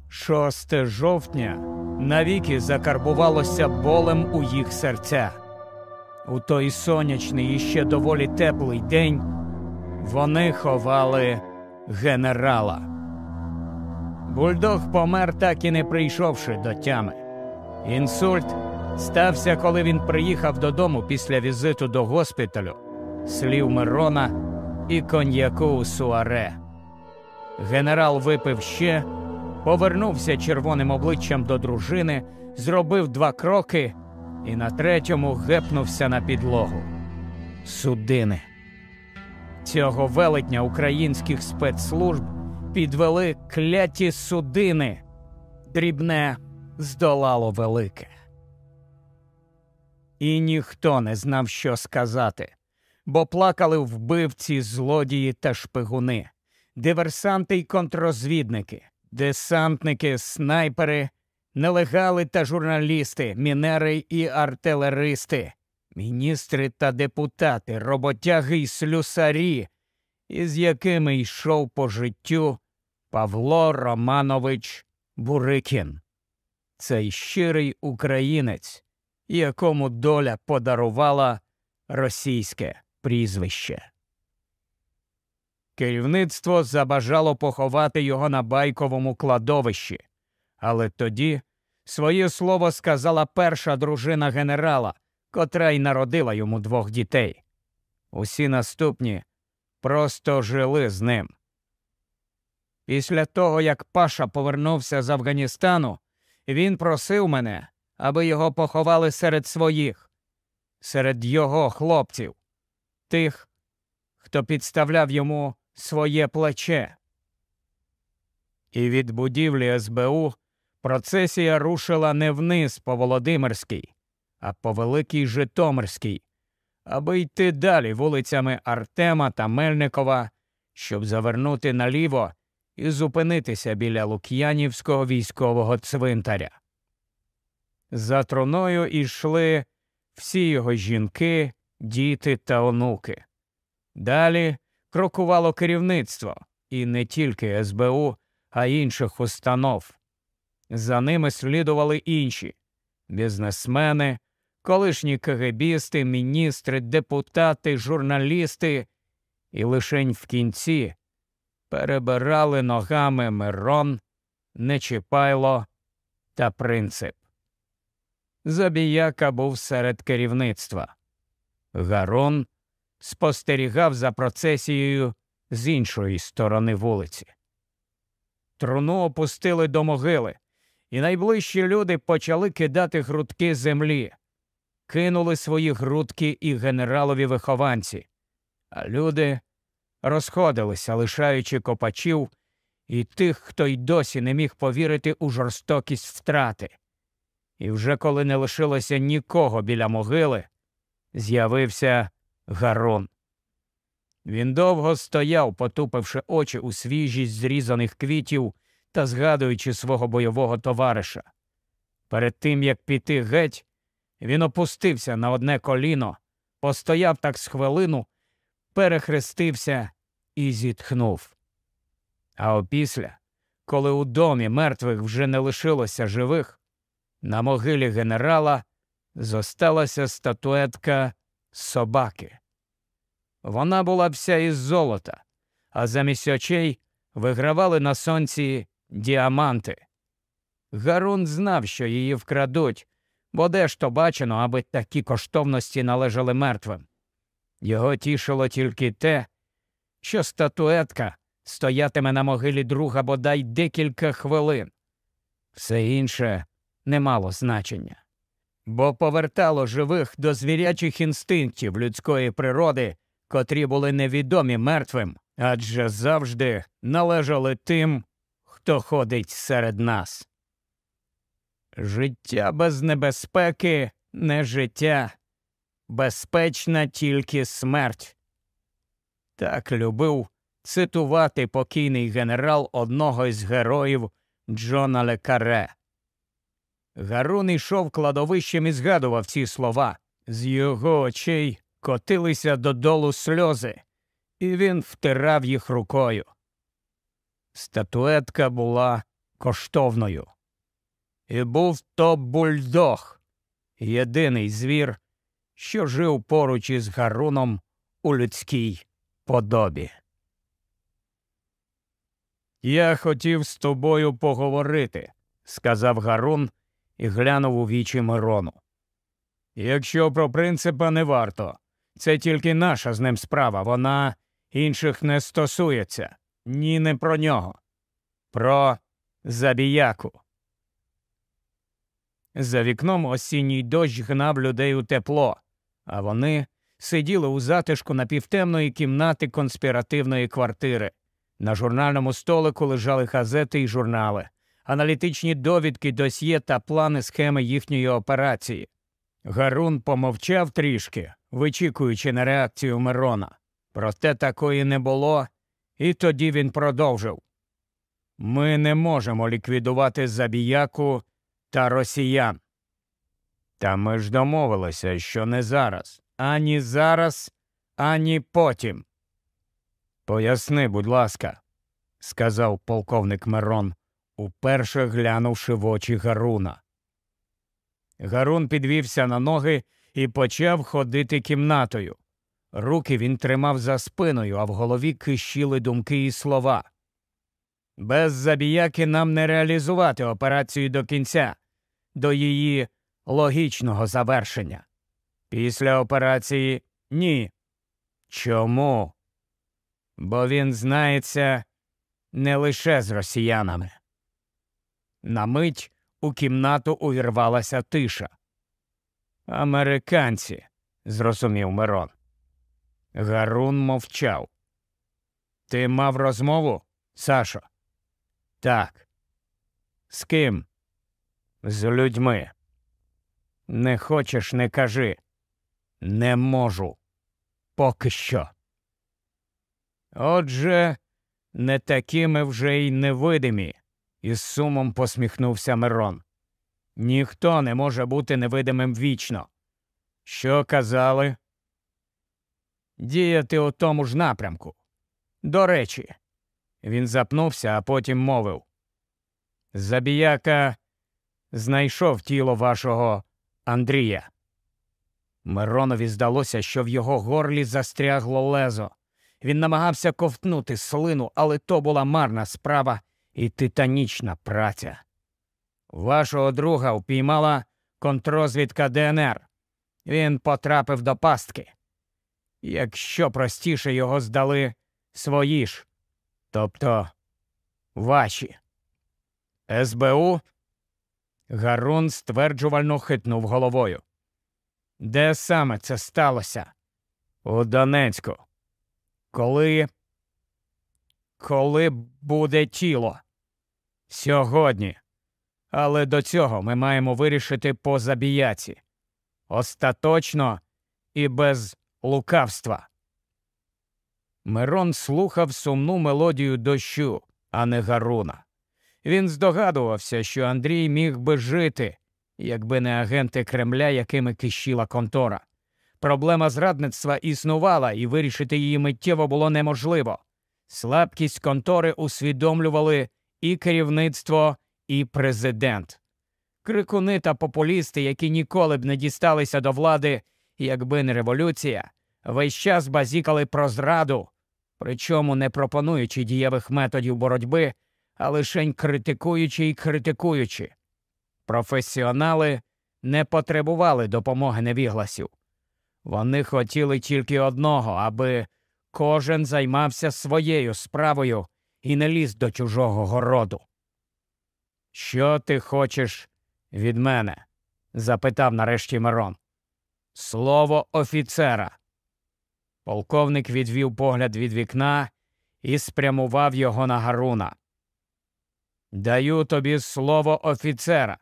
6 жовтня навіки закарбувалося болем у їх серця. У той сонячний і ще доволі теплий день вони ховали генерала. Бульдог помер, так і не прийшовши до тями. Інсульт стався, коли він приїхав додому після візиту до госпіталю, слів Мирона і коньяку у суаре. Генерал випив ще повернувся червоним обличчям до дружини, зробив два кроки і на третьому гепнувся на підлогу. Судини. Цього велетня українських спецслужб підвели кляті судини. Дрібне здолало велике. І ніхто не знав, що сказати, бо плакали вбивці, злодії та шпигуни, диверсанти й контрозвідники, десантники, снайпери, нелегали та журналісти, мінери і артилеристи, міністри та депутати, роботяги й слюсарі, із якими йшов по життю Павло Романович Бурикін. Цей щирий українець, якому доля подарувала російське прізвище. Керівництво забажало поховати його на байковому кладовищі, але тоді своє слово сказала перша дружина генерала, котра й народила йому двох дітей. Усі наступні просто жили з ним. Після того, як Паша повернувся з Афганістану, він просив мене, аби його поховали серед своїх, серед його хлопців, тих, хто підставляв йому своє плече. І від будівлі СБУ процесія рушила не вниз по Володимирській, а по Великій Житомирській, аби йти далі вулицями Артема та Мельникова, щоб завернути наліво і зупинитися біля Лук'янівського військового цвинтаря. За труною йшли всі його жінки, діти та онуки. Далі крокувало керівництво і не тільки СБУ, а інших установ. За ними слідували інші бізнесмени, колишні КГБісти, міністри, депутати, журналісти, і лишень в кінці перебирали ногами Мирон, Нечіпайло та принцип. Забіяка був серед керівництва. Гарон спостерігав за процесією з іншої сторони вулиці. Труну опустили до могили, і найближчі люди почали кидати грудки землі, кинули свої грудки і генералові вихованці, а люди розходилися, лишаючи копачів і тих, хто й досі не міг повірити у жорстокість втрати. І вже коли не лишилося нікого біля могили, з'явився Гарон. Він довго стояв, потупивши очі у свіжість зрізаних квітів та згадуючи свого бойового товариша. Перед тим, як піти геть, він опустився на одне коліно, постояв так з хвилину, перехрестився і зітхнув. А опісля, коли у домі мертвих вже не лишилося живих, на могилі генерала зосталася статуетка собаки. Вона була вся із золота, а замість очей вигравали на сонці діаманти. Гарун знав, що її вкрадуть, бо де ж то бачено, аби такі коштовності належали мертвим. Його тішило тільки те, що статуетка стоятиме на могилі друга бодай декілька хвилин. Все інше не мало значення, бо повертало живих до звірячих інстинктів людської природи, котрі були невідомі мертвим, адже завжди належали тим, хто ходить серед нас. Життя без небезпеки не життя, безпечна тільки смерть. Так любив цитувати покійний генерал одного із героїв Джона Лекаре. Гарун йшов кладовищем і згадував ці слова. З його очей котилися додолу сльози, і він втирав їх рукою. Статуетка була коштовною. І був то бульдог, єдиний звір, що жив поруч із Гаруном у людській подобі. Я хотів з тобою поговорити, сказав Гарун і глянув у вічі Мирону. Якщо про принципа не варто, це тільки наша з ним справа, вона інших не стосується, ні не про нього, про забіяку. За вікном осінній дощ гнав людей у тепло, а вони сиділи у затишку напівтемної кімнати конспіративної квартири. На журнальному столику лежали газети і журнали, аналітичні довідки, досьє та плани схеми їхньої операції. Гарун помовчав трішки, вичікуючи на реакцію Мирона. Проте такої не було, і тоді він продовжив Ми не можемо ліквідувати забіяку та росіян. Та ми ж домовилися, що не зараз, ані зараз, ані потім. Поясни, будь ласка, сказав полковник Мирон, уперше глянувши в очі Гаруна. Гарун підвівся на ноги і почав ходити кімнатою. Руки він тримав за спиною, а в голові кищили думки і слова. Без забіяки нам не реалізувати операцію до кінця, до її логічного завершення. Після операції ні. Чому? Бо він знається не лише з росіянами. На мить у кімнату увірвалася тиша. Американці, зрозумів Мирон. Гарун мовчав. Ти мав розмову, Сашо? Так. З ким? З людьми. Не хочеш, не кажи. Не можу. Поки що. Отже, не такими вже й невидимі, із сумом посміхнувся Мирон. Ніхто не може бути невидимим вічно. Що казали? Діяти у тому ж напрямку. До речі, він запнувся, а потім мовив. Забіяка знайшов тіло вашого Андрія. Миронові здалося, що в його горлі застрягло лезо. Він намагався ковтнути слину, але то була марна справа і титанічна праця. Вашого друга впіймала контрозвідка ДНР. Він потрапив до пастки. Якщо простіше його здали свої ж, тобто ваші. СБУ? Гарун стверджувально хитнув головою. Де саме це сталося? У Донецьку. Коли. Коли буде тіло? Сьогодні. Але до цього ми маємо вирішити по забіяці. Остаточно і без лукавства. Мирон слухав сумну мелодію дощу, а не Гаруна. Він здогадувався, що Андрій міг би жити, якби не агенти Кремля, якими кищила контора. Проблема зрадництва існувала, і вирішити її миттєво було неможливо. Слабкість контори усвідомлювали і керівництво, і президент. Крикуни та популісти, які ніколи б не дісталися до влади, якби не революція, весь час базікали про зраду, причому не пропонуючи дієвих методів боротьби, а лишень критикуючи і критикуючи. Професіонали не потребували допомоги невігласів. Вони хотіли тільки одного, аби кожен займався своєю справою і не ліз до чужого городу. Що ти хочеш від мене? запитав нарешті Мирон. Слово офіцера. Полковник відвів погляд від вікна і спрямував його на Гаруна. Даю тобі слово офіцера.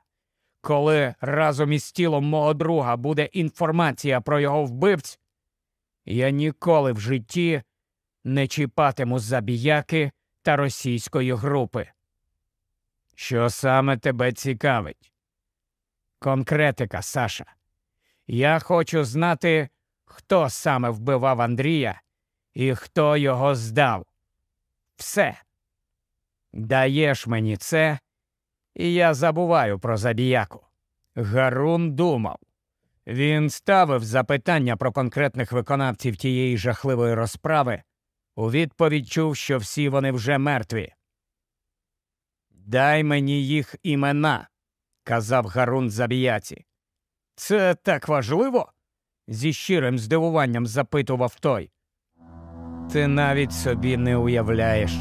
Коли разом із тілом мого друга буде інформація про його вбивць, я ніколи в житті не чіпатиму забіяки та російської групи. Що саме тебе цікавить? Конкретика, Саша. Я хочу знати, хто саме вбивав Андрія і хто його здав. Все. Даєш мені це, і я забуваю про забіяку. Гарун думав. Він ставив запитання про конкретних виконавців тієї жахливої розправи, у відповідь чув, що всі вони вже мертві. Дай мені їх імена, казав Гарун забіяці. Це так важливо? зі щирим здивуванням запитував той. Ти навіть собі не уявляєш,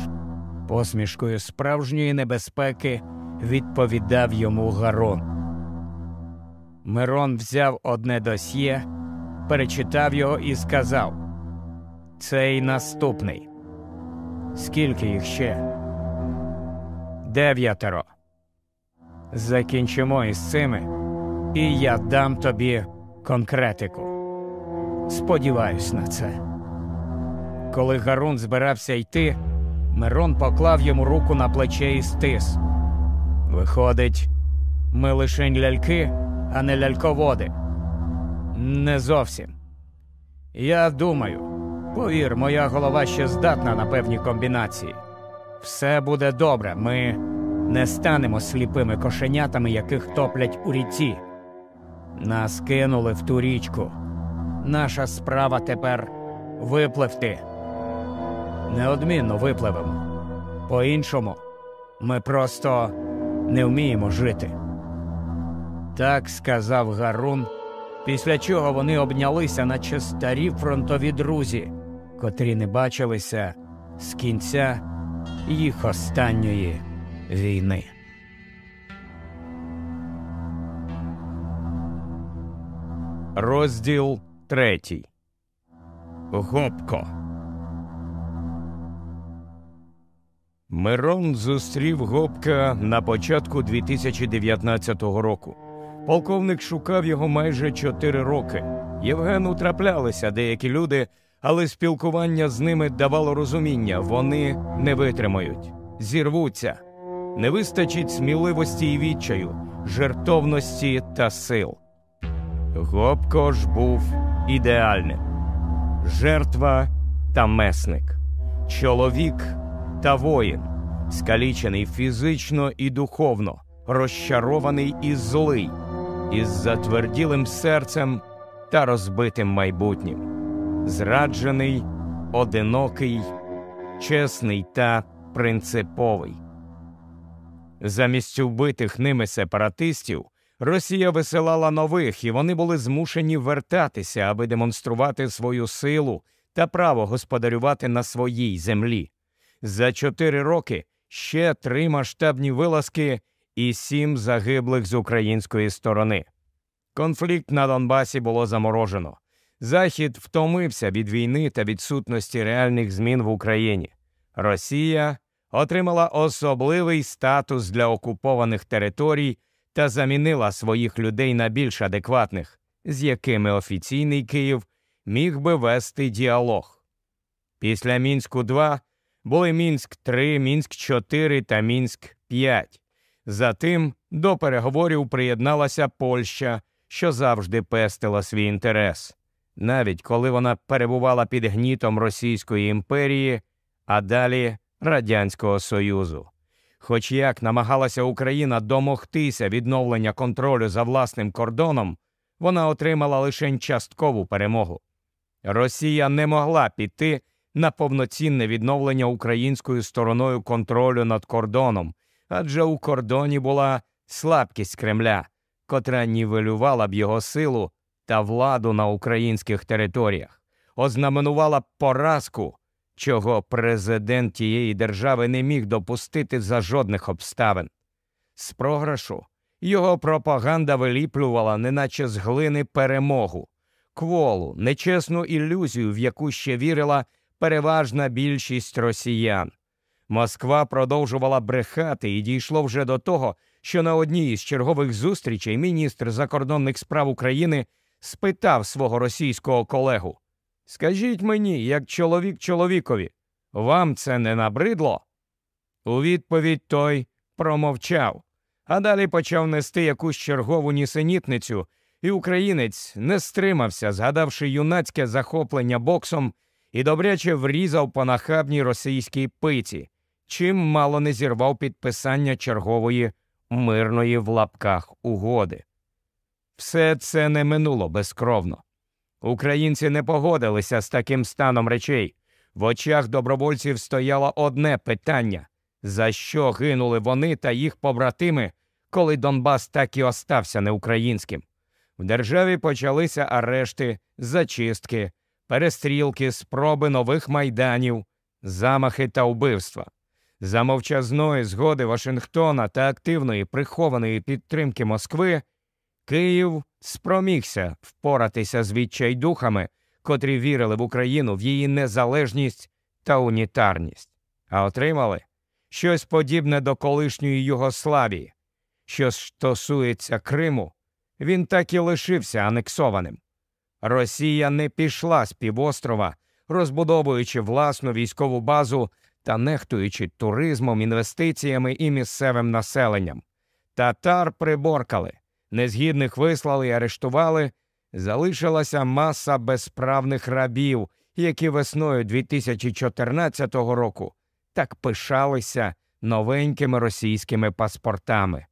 посмішкою справжньої небезпеки відповідав йому Гарун. Мирон взяв одне досьє, перечитав його і сказав Цей наступний. Скільки їх ще? Дев'ятеро. Закінчимо із цими, і я дам тобі конкретику. Сподіваюсь на це. Коли Гарун збирався йти, Мирон поклав йому руку на плече і стис. Виходить, ми лишень ляльки, а не ляльководи. Не зовсім. Я думаю, повір, моя голова ще здатна на певні комбінації. Все буде добре, ми не станемо сліпими кошенятами, яких топлять у ріці. Нас кинули в ту річку. Наша справа тепер випливти. Неодмінно випливемо. По іншому, ми просто не вміємо жити. Так сказав Гарун, після чого вони обнялися, наче старі фронтові друзі, котрі не бачилися з кінця їх останньої війни. Розділ третій. Гопко. Мирон зустрів Гопка на початку 2019 року. Полковник шукав його майже чотири роки. Євгену траплялися деякі люди, але спілкування з ними давало розуміння вони не витримають, зірвуться, не вистачить сміливості і відчаю, жертовності та сил. Гопко ж був ідеальним жертва та месник, чоловік та воїн, скалічений фізично і духовно, розчарований і злий, із затверділим серцем та розбитим майбутнім, зраджений, одинокий, чесний та принциповий. Замість убитих ними сепаратистів Росія висилала нових, і вони були змушені вертатися, аби демонструвати свою силу та право господарювати на своїй землі. За чотири роки ще три масштабні вилазки, і сім загиблих з української сторони. Конфлікт на Донбасі було заморожено. Захід втомився від війни та відсутності реальних змін в Україні. Росія отримала особливий статус для окупованих територій та замінила своїх людей на більш адекватних, з якими офіційний Київ міг би вести діалог. Після Мінську 2 були Мінськ 3, Мінськ 4 та Мінськ 5. Затим до переговорів приєдналася Польща, що завжди пестила свій інтерес, навіть коли вона перебувала під гнітом Російської імперії, а далі Радянського Союзу. Хоч як намагалася Україна домогтися відновлення контролю за власним кордоном, вона отримала лише часткову перемогу. Росія не могла піти на повноцінне відновлення українською стороною контролю над кордоном, адже у кордоні була слабкість Кремля, котра нівелювала б його силу та владу на українських територіях, ознаменувала б поразку, чого президент тієї держави не міг допустити за жодних обставин. З програшу його пропаганда виліплювала, неначе з глини перемогу, кволу, нечесну ілюзію, в яку ще вірила переважна більшість росіян. Москва продовжувала брехати і дійшло вже до того, що на одній із чергових зустрічей міністр закордонних справ України спитав свого російського колегу Скажіть мені, як чоловік чоловікові, вам це не набридло? У відповідь той промовчав, а далі почав нести якусь чергову нісенітницю, і українець не стримався, згадавши юнацьке захоплення боксом і добряче врізав по нахабній російській пиці, чим мало не зірвав підписання чергової мирної в лапках угоди. Все це не минуло безкровно. Українці не погодилися з таким станом речей. В очах добровольців стояло одне питання за що гинули вони та їх побратими, коли Донбас так і остався неукраїнським. В державі почалися арешти, зачистки, перестрілки, спроби нових майданів, замахи та вбивства. За мовчазної згоди Вашингтона та активної прихованої підтримки Москви Київ спромігся впоратися з відчайдухами, котрі вірили в Україну в її незалежність та унітарність, а отримали щось подібне до колишньої Югославії. Що стосується Криму, він так і лишився анексованим. Росія не пішла з півострова, розбудовуючи власну військову базу та нехтуючи туризмом, інвестиціями і місцевим населенням. Татар приборкали, незгідних вислали і арештували. Залишилася маса безправних рабів, які весною 2014 року так пишалися новенькими російськими паспортами.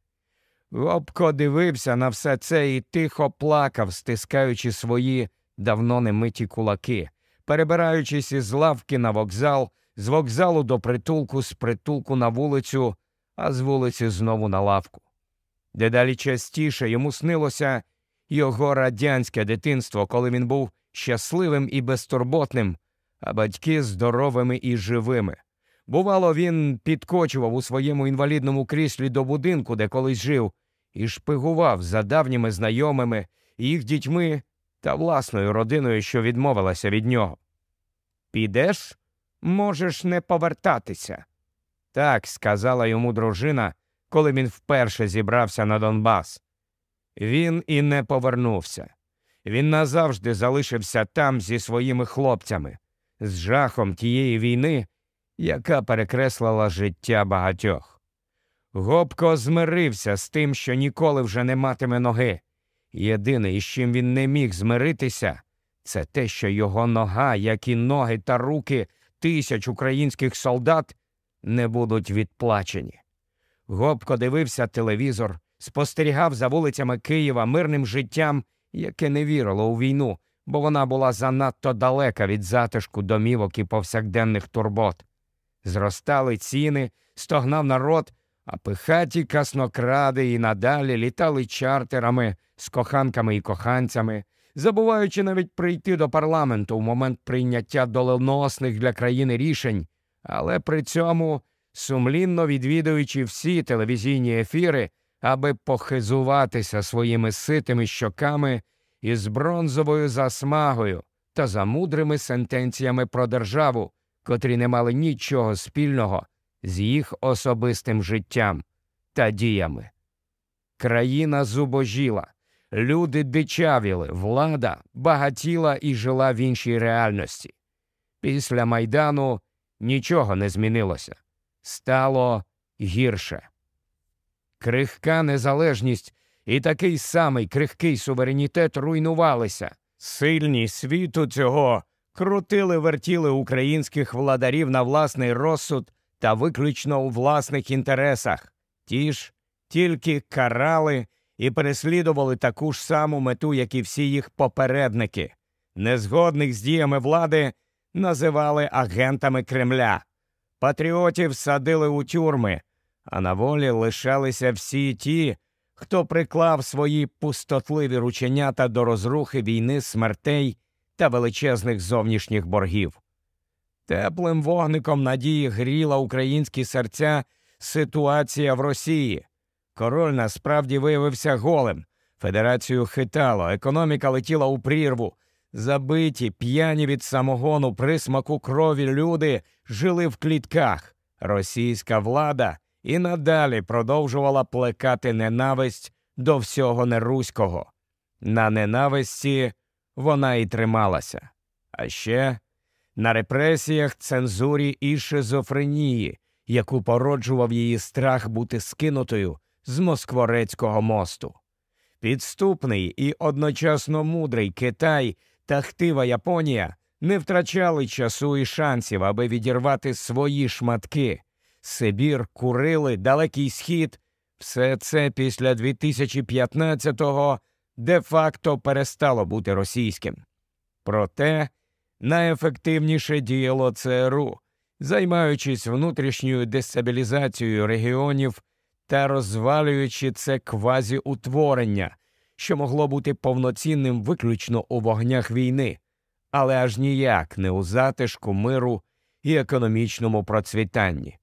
Гопко дивився на все це і тихо плакав, стискаючи свої давно немиті кулаки, перебираючись із лавки на вокзал, з вокзалу до притулку, з притулку на вулицю, а з вулиці знову на лавку. Дедалі частіше йому снилося його радянське дитинство, коли він був щасливим і безтурботним, а батьки здоровими і живими. Бувало, він підкочував у своєму інвалідному кріслі до будинку, де колись жив, і шпигував за давніми знайомими, їх дітьми та власною родиною, що відмовилася від нього. Підеш, можеш не повертатися. Так сказала йому дружина, коли він вперше зібрався на Донбас. Він і не повернувся. Він назавжди залишився там зі своїми хлопцями, з жахом тієї війни яка перекреслила життя багатьох. Гопко змирився з тим, що ніколи вже не матиме ноги. Єдине, із чим він не міг змиритися, це те, що його нога, як і ноги та руки тисяч українських солдат, не будуть відплачені. Гопко дивився телевізор, спостерігав за вулицями Києва мирним життям, яке не вірило у війну, бо вона була занадто далека від затишку домівок і повсякденних турбот. Зростали ціни, стогнав народ, а пихаті каснокради і надалі літали чартерами з коханками і коханцями, забуваючи навіть прийти до парламенту в момент прийняття доленосних для країни рішень, але при цьому сумлінно відвідуючи всі телевізійні ефіри, аби похизуватися своїми ситими щоками із бронзовою засмагою та за мудрими сентенціями про державу, котрі не мали нічого спільного з їх особистим життям та діями. Країна зубожіла, люди дичавіли, влада багатіла і жила в іншій реальності. Після майдану нічого не змінилося, стало гірше. Крихка незалежність і такий самий крихкий суверенітет руйнувалися. Сильні світу цього крутили вертіли українських владарів на власний розсуд та виключно у власних інтересах. Ті ж тільки карали і переслідували таку ж саму мету, як і всі їх попередники. Незгодних з діями влади називали агентами Кремля. Патріотів садили у тюрми, а на волі лишалися всі ті, хто приклав свої пустотливі рученята до розрухи війни смертей та величезних зовнішніх боргів. Теплим вогником надії гріла українські серця ситуація в Росії. Король насправді виявився голим. Федерацію хитало, економіка летіла у прірву. Забиті, п'яні від самогону присмаку крові люди жили в клітках. Російська влада і надалі продовжувала плекати ненависть до всього неруського. На ненависті вона і трималася. А ще на репресіях, цензурі і шизофренії, яку породжував її страх бути скинутою з Москворецького мосту. Підступний і одночасно мудрий Китай та хтива Японія не втрачали часу і шансів, аби відірвати свої шматки. Сибір, Курили, Далекий Схід все це після 2015-го де-факто перестало бути російським. Проте найефективніше діяло ЦРУ, займаючись внутрішньою дестабілізацією регіонів та розвалюючи це квазіутворення, що могло бути повноцінним виключно у вогнях війни, але аж ніяк не у затишку миру і економічному процвітанні.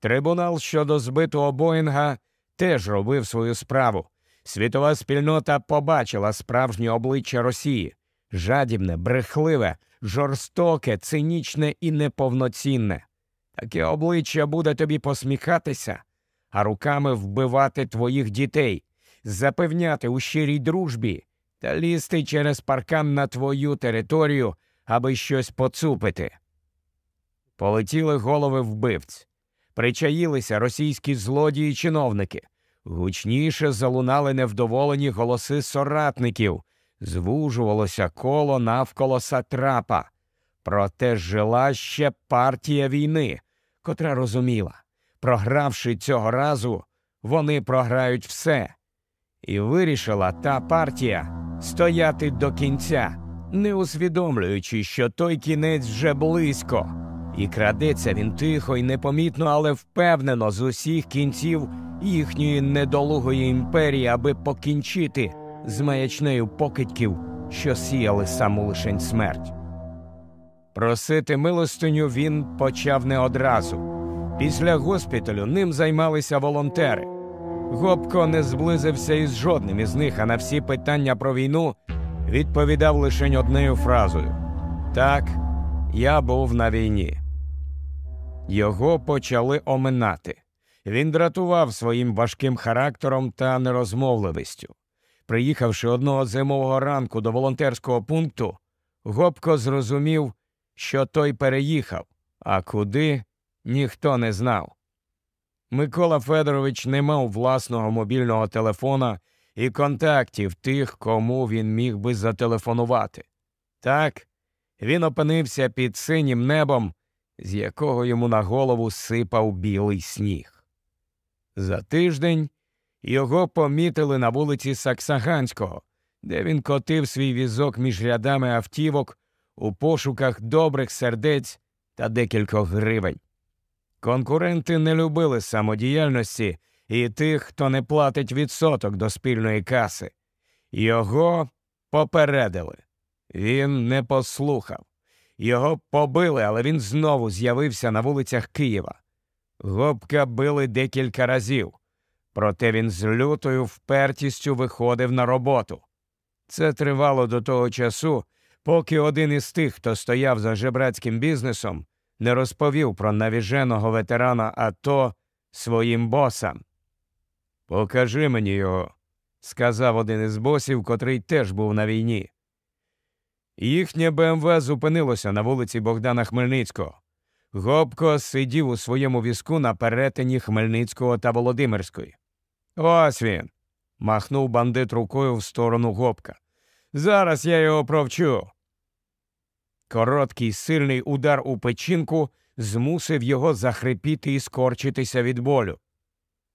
Трибунал щодо збитого Боїнга теж робив свою справу. Світова спільнота побачила справжнє обличчя Росії жадібне, брехливе, жорстоке, цинічне і неповноцінне. Таке обличчя буде тобі посміхатися, а руками вбивати твоїх дітей, запевняти у щирій дружбі та лізти через паркан на твою територію, аби щось поцупити. Полетіли голови вбивць, причаїлися російські злодії чиновники, гучніше залунали невдоволені голоси соратників, звужувалося коло навколо сатрапа. Проте жила ще партія війни, котра розуміла, програвши цього разу, вони програють все. І вирішила та партія стояти до кінця, не усвідомлюючи, що той кінець вже близько, і крадеться він тихо і непомітно, але впевнено з усіх кінців їхньої недолугої імперії, аби покінчити з маячнею покидьків, що сіяли саму лишень смерть. Просити милостиню він почав не одразу. Після госпіталю ним займалися волонтери. Гопко не зблизився із жодним із них, а на всі питання про війну відповідав лише однею фразою Так, я був на війні. Його почали оминати. Він дратував своїм важким характером та нерозмовливістю. Приїхавши одного зимового ранку до волонтерського пункту, Гопко зрозумів, що той переїхав, а куди ніхто не знав. Микола Федорович не мав власного мобільного телефона і контактів тих, кому він міг би зателефонувати. Так, він опинився під синім небом, з якого йому на голову сипав білий сніг. За тиждень його помітили на вулиці Саксаганського, де він котив свій візок між рядами автівок у пошуках добрих сердець та декількох гривень. Конкуренти не любили самодіяльності і тих, хто не платить відсоток до спільної каси. Його попередили. Він не послухав. Його побили, але він знову з'явився на вулицях Києва. Гопка били декілька разів, проте він з лютою впертістю виходив на роботу. Це тривало до того часу, поки один із тих, хто стояв за жебрацьким бізнесом, не розповів про навіженого ветерана АТО своїм босам. Покажи мені його, сказав один із босів, котрий теж був на війні. Їхнє БМВ зупинилося на вулиці Богдана Хмельницького. Гопко сидів у своєму візку на перетині Хмельницького та Володимирської. Ось він. махнув бандит рукою в сторону Гопка. Зараз я його провчу. Короткий сильний удар у печінку змусив його захрипіти і скорчитися від болю.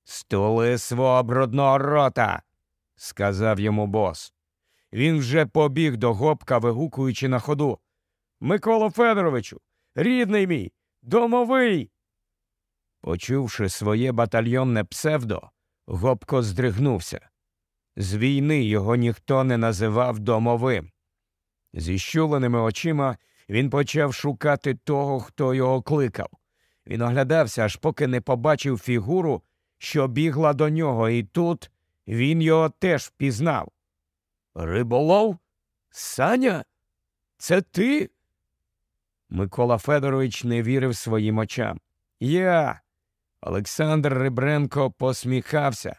Стули свого брудного рота, сказав йому бос. Він вже побіг до гопка, вигукуючи на ходу. Микола Федоровичу, рідний мій, домовий. Почувши своє батальйонне псевдо, Гопко здригнувся. З війни його ніхто не називав домовим. Зі щуленими очима він почав шукати того, хто його кликав. Він оглядався, аж поки не побачив фігуру, що бігла до нього, і тут він його теж впізнав. Риболов? Саня? Це ти? Микола Федорович не вірив своїм очам. Я. Олександр Рибренко посміхався.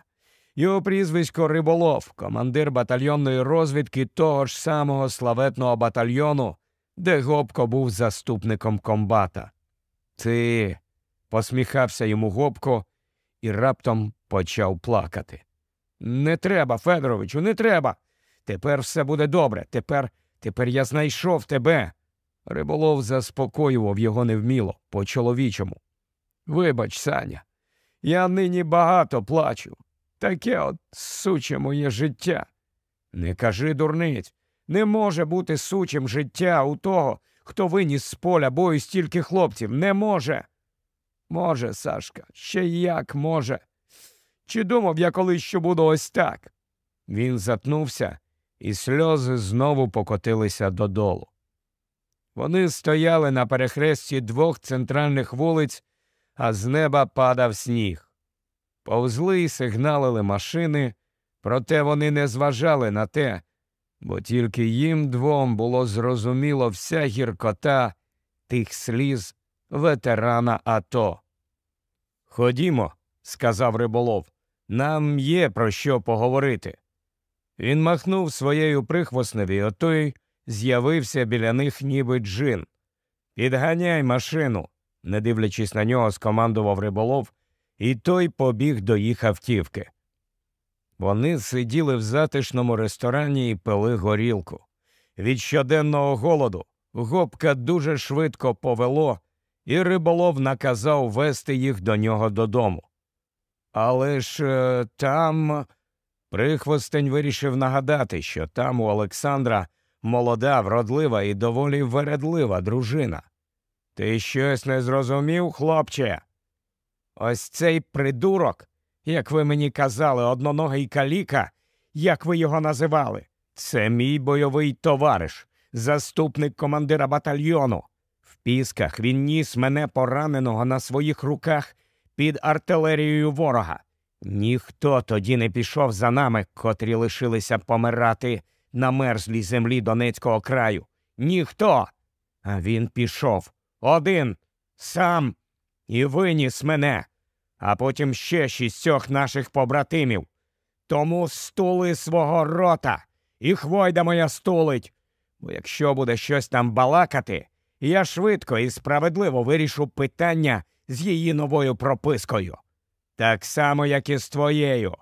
Його прізвисько Риболов, командир батальйонної розвідки того ж самого славетного батальйону, де Гопко був заступником комбата. Ти. посміхався йому Гопко і раптом почав плакати. Не треба, Федоровичу, не треба. Тепер все буде добре. Тепер тепер я знайшов тебе. Риболов заспокоював його невміло, по чоловічому. Вибач, Саня, я нині багато плачу. Таке от суче моє життя. Не кажи, дурниць, не може бути сучим життя у того, хто виніс з поля бою стільки хлопців. Не може. Може, Сашка, ще як може. Чи думав я колись, що буду ось так? Він затнувся, і сльози знову покотилися додолу. Вони стояли на перехресті двох центральних вулиць, а з неба падав сніг. Повзли й сигналили машини, проте вони не зважали на те, бо тільки їм двом було зрозуміло вся гіркота тих сліз ветерана АТО. Ходімо, сказав риболов, нам є про що поговорити. Він махнув своєю прихвосневі, отой з'явився біля них, ніби джин. Підганяй машину, не дивлячись на нього, скомандував риболов, і той побіг до їх автівки. Вони сиділи в затишному ресторані і пили горілку. Від щоденного голоду гопка дуже швидко повело, і риболов наказав вести їх до нього додому. Але ж е, там. Прихвостень вирішив нагадати, що там у Олександра молода, вродлива і доволі вередлива дружина. Ти щось не зрозумів, хлопче? Ось цей придурок, як ви мені казали, одноногий каліка, як ви його називали, це мій бойовий товариш, заступник командира батальйону. В пісках він ніс мене пораненого на своїх руках під артилерією ворога. Ніхто тоді не пішов за нами, котрі лишилися помирати на мерзлій землі Донецького краю. Ніхто. А він пішов один, сам і виніс мене, а потім ще шістьох наших побратимів. Тому стули свого рота, і хвойда моя стулить. Бо якщо буде щось там балакати, я швидко і справедливо вирішу питання з її новою пропискою. Так само, як і з твоєю.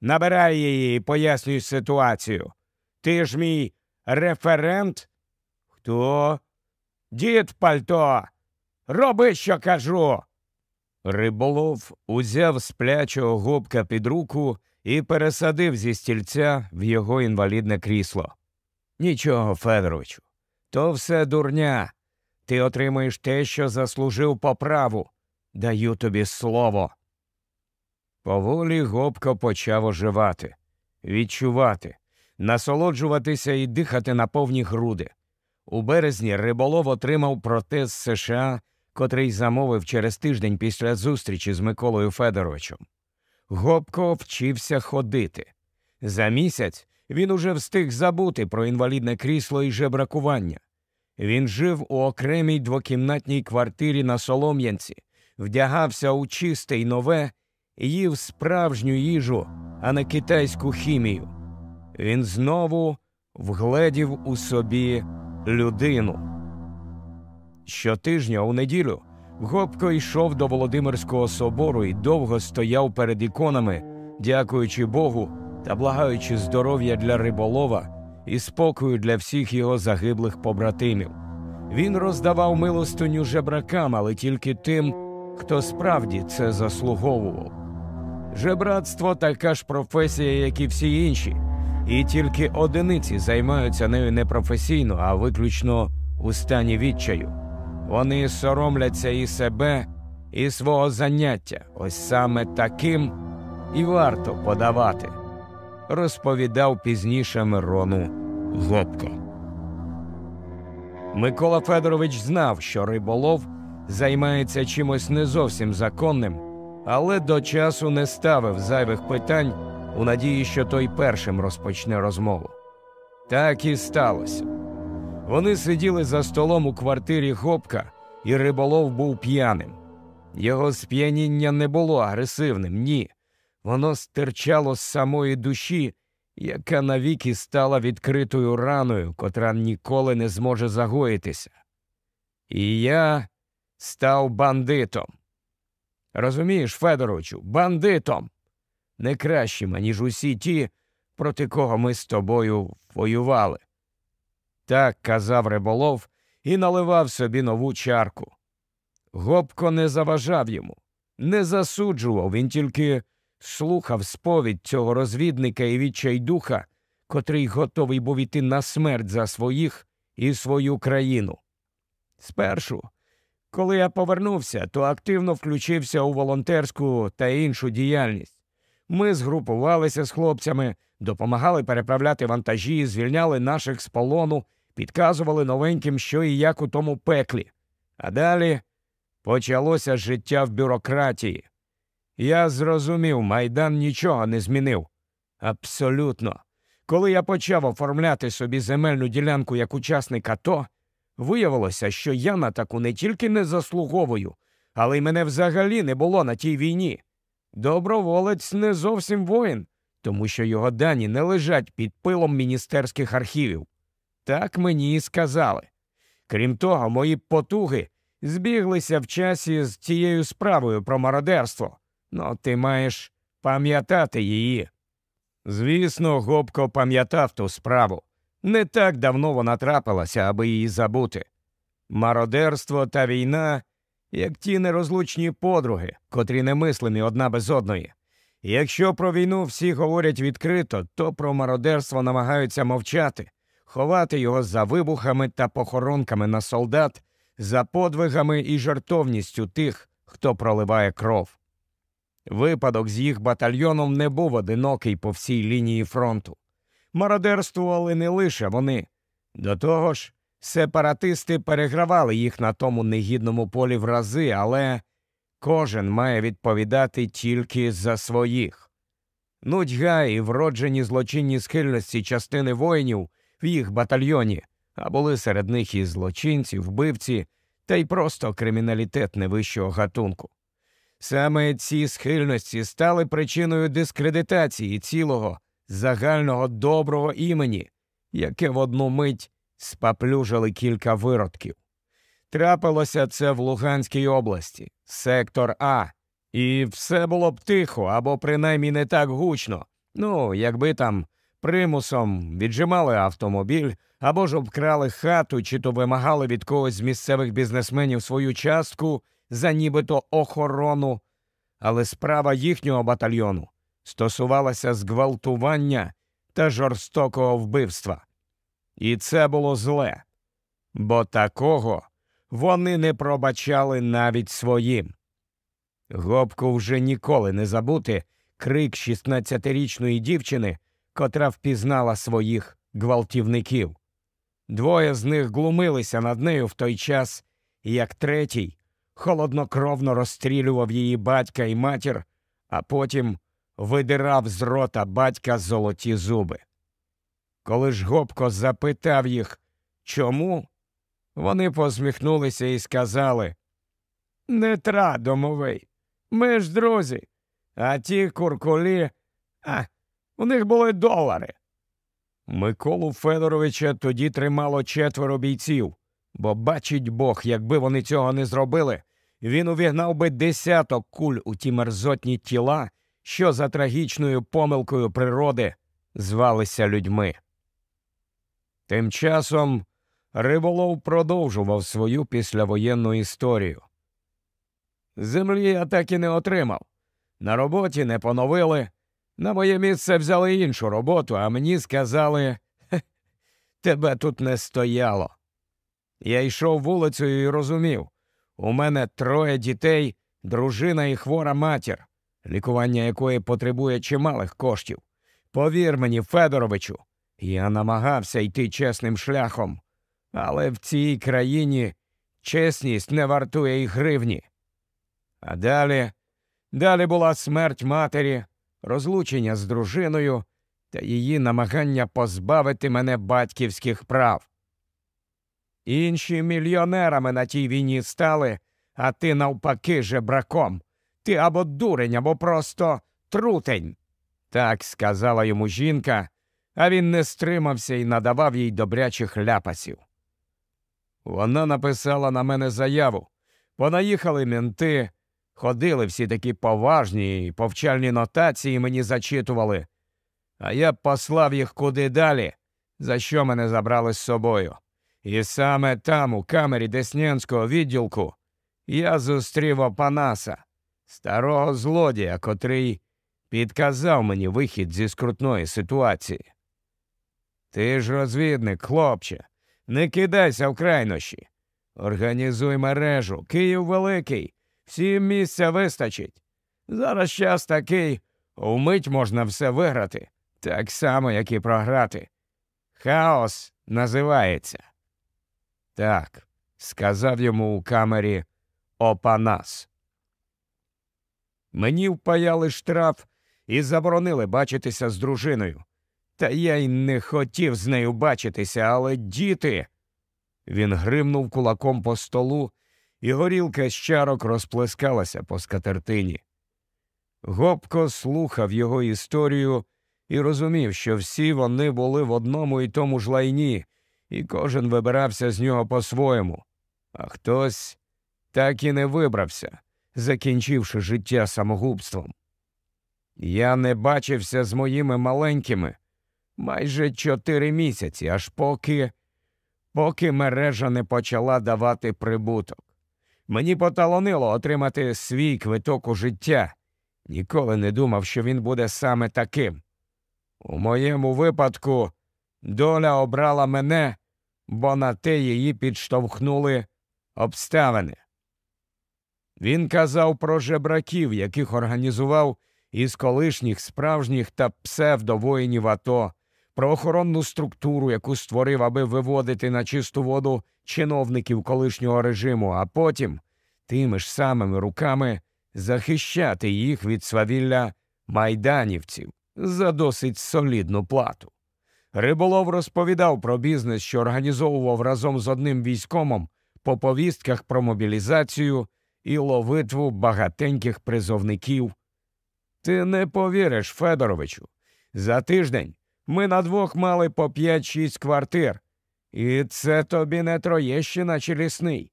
Набирай її і пояснюй ситуацію. Ти ж мій референт? Хто? Дід пальто. Роби, що кажу. Риболов узяв сплячого губка під руку і пересадив зі стільця в його інвалідне крісло. Нічого, Федоровичу, то все дурня. Ти отримаєш те, що заслужив по праву. Даю тобі слово. Поволі гопко почав оживати, відчувати, насолоджуватися і дихати на повні груди. У березні риболов отримав протез США котрий замовив через тиждень після зустрічі з Миколою Федоровичем. Гопко вчився ходити. За місяць він уже встиг забути про інвалідне крісло і жебракування. Він жив у окремій двокімнатній квартирі на Солом'янці, вдягався у чисте й нове, їв справжню їжу, а не китайську хімію. Він знову вгледів у собі людину. Щотижня у неділю Гопко йшов до Володимирського собору і довго стояв перед іконами, дякуючи Богу та благаючи здоров'я для риболова і спокою для всіх його загиблих побратимів. Він роздавав милостиню жебракам, але тільки тим, хто справді це заслуговував. Жебратство така ж професія, як і всі інші, і тільки одиниці займаються нею не професійно, а виключно у стані відчаю. Вони соромляться і себе, і свого заняття. Ось саме таким і варто подавати, розповідав пізніше Мирону Гопко. Микола Федорович знав, що риболов займається чимось не зовсім законним, але до часу не ставив зайвих питань у надії, що той першим розпочне розмову. Так і сталося. Вони сиділи за столом у квартирі Гопка, і риболов був п'яним. Його сп'яніння не було агресивним, ні. Воно стирчало з самої душі, яка навіки стала відкритою раною, котра ніколи не зможе загоїтися. І я став бандитом. Розумієш, Федоровичу, бандитом, не кращим, аніж усі ті, проти кого ми з тобою воювали. Так казав риболов і наливав собі нову чарку. Гопко не заважав йому, не засуджував, він тільки слухав сповідь цього розвідника і відчайдуха, котрий готовий був іти на смерть за своїх і свою країну. Спершу, коли я повернувся, то активно включився у волонтерську та іншу діяльність. Ми згрупувалися з хлопцями, допомагали переправляти вантажі, звільняли наших з полону, підказували новеньким, що і як у тому пеклі. А далі почалося життя в бюрократії. Я зрозумів, майдан нічого не змінив. Абсолютно. Коли я почав оформляти собі земельну ділянку як учасник АТО, виявилося, що я на таку не тільки не заслуговую, але й мене взагалі не було на тій війні. Доброволець не зовсім воїн, тому що його дані не лежать під пилом міністерських архівів. Так мені і сказали. Крім того, мої потуги збіглися в часі з цією справою про мародерство. Ну, ти маєш пам'ятати її. Звісно, Гобко пам'ятав ту справу. Не так давно вона трапилася, аби її забути. Мародерство та війна як ті нерозлучні подруги, котрі немислимі одна без одної. Якщо про війну всі говорять відкрито, то про мародерство намагаються мовчати, ховати його за вибухами та похоронками на солдат, за подвигами і жартовністю тих, хто проливає кров. Випадок з їх батальйоном не був одинокий по всій лінії фронту. Мародерствували не лише вони. До того ж, Сепаратисти перегравали їх на тому негідному полі в рази, але кожен має відповідати тільки за своїх. Нудьга і вроджені злочинні схильності частини воїнів в їх батальйоні, а були серед них і злочинці, вбивці та й просто криміналітет невищого гатунку. Саме ці схильності стали причиною дискредитації цілого загального доброго імені, яке в одну мить спаплюжили кілька виродків. Трапилося це в Луганській області, сектор А, і все було б тихо або принаймні не так гучно. Ну, якби там примусом віджимали автомобіль або ж обкрали хату, чи то вимагали від когось з місцевих бізнесменів свою частку за нібито охорону. Але справа їхнього батальйону стосувалася зґвалтування та жорстокого вбивства. І це було зле, бо такого вони не пробачали навіть своїм. Гопку вже ніколи не забути крик 16-річної дівчини, котра впізнала своїх гвалтівників. Двоє з них глумилися над нею в той час, як третій холоднокровно розстрілював її батька і матір, а потім видирав з рота батька золоті зуби. Коли ж Гопко запитав їх, чому, вони посміхнулися і сказали Не тра, домовий, ми ж друзі, а ті куркулі, а у них були долари. Миколу Федоровича тоді тримало четверо бійців, бо бачить Бог, якби вони цього не зробили, він увігнав би десяток куль у ті мерзотні тіла, що за трагічною помилкою природи звалися людьми. Тим часом риболов продовжував свою післявоєнну історію. Землі я так і не отримав. На роботі не поновили. На моє місце взяли іншу роботу, а мені сказали тебе тут не стояло. Я йшов вулицею і розумів у мене троє дітей, дружина і хвора матір, лікування якої потребує чималих коштів. Повір мені, Федоровичу, я намагався йти чесним шляхом, але в цій країні чесність не вартує і гривні. А далі, далі була смерть матері, розлучення з дружиною та її намагання позбавити мене батьківських прав. Інші мільйонерами на тій війні стали, а ти навпаки жебраком. Ти або дурень, або просто трутень. Так сказала йому жінка, а він не стримався і надавав їй добрячих ляпасів. Вона написала на мене заяву. Понаїхали менти, ходили всі такі поважні і повчальні нотації мені зачитували, а я послав їх куди далі, за що мене забрали з собою. І саме там, у камері Деснянського відділку, я зустрів Опанаса, старого злодія, котрий підказав мені вихід зі скрутної ситуації. Ти ж розвідник, хлопче, не кидайся в крайнощі. Організуй мережу, Київ великий, всім місця вистачить. Зараз час такий, вмить можна все виграти, так само, як і програти. Хаос називається. Так, сказав йому у камері Опанас. Мені впаяли штраф і заборонили бачитися з дружиною. Та я й не хотів з нею бачитися, але діти. Він гримнув кулаком по столу, і горілка з чарок розплескалася по скатертині. Гопко слухав його історію і розумів, що всі вони були в одному і тому ж лайні, і кожен вибирався з нього по-своєму, а хтось так і не вибрався, закінчивши життя самогубством. Я не бачився з моїми маленькими майже чотири місяці, аж поки, поки мережа не почала давати прибуток. Мені поталонило отримати свій квиток у життя. Ніколи не думав, що він буде саме таким. У моєму випадку доля обрала мене, бо на те її підштовхнули обставини. Він казав про жебраків, яких організував із колишніх справжніх та псевдовоїнів АТО, про охоронну структуру, яку створив, аби виводити на чисту воду чиновників колишнього режиму, а потім тими ж самими руками захищати їх від свавілля майданівців за досить солідну плату. Риболов розповідав про бізнес, що організовував разом з одним військомом по повістках про мобілізацію і ловитву багатеньких призовників. Ти не повіриш, Федоровичу. За тиждень ми на двох мали по п'ять-шість квартир, і це тобі не Троєщина чи лісний.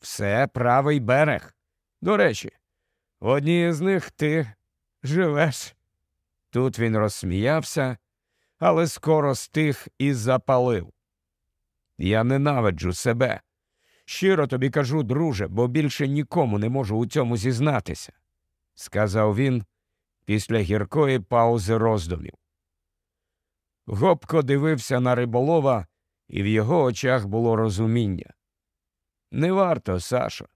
Все правий берег. До речі, одній з них ти живеш. Тут він розсміявся, але скоро стих і запалив. Я ненавиджу себе. Щиро тобі кажу, друже, бо більше нікому не можу у цьому зізнатися, сказав він після гіркої паузи роздумів. Гопко дивився на риболова, і в його очах було розуміння. Не варто, Сашо.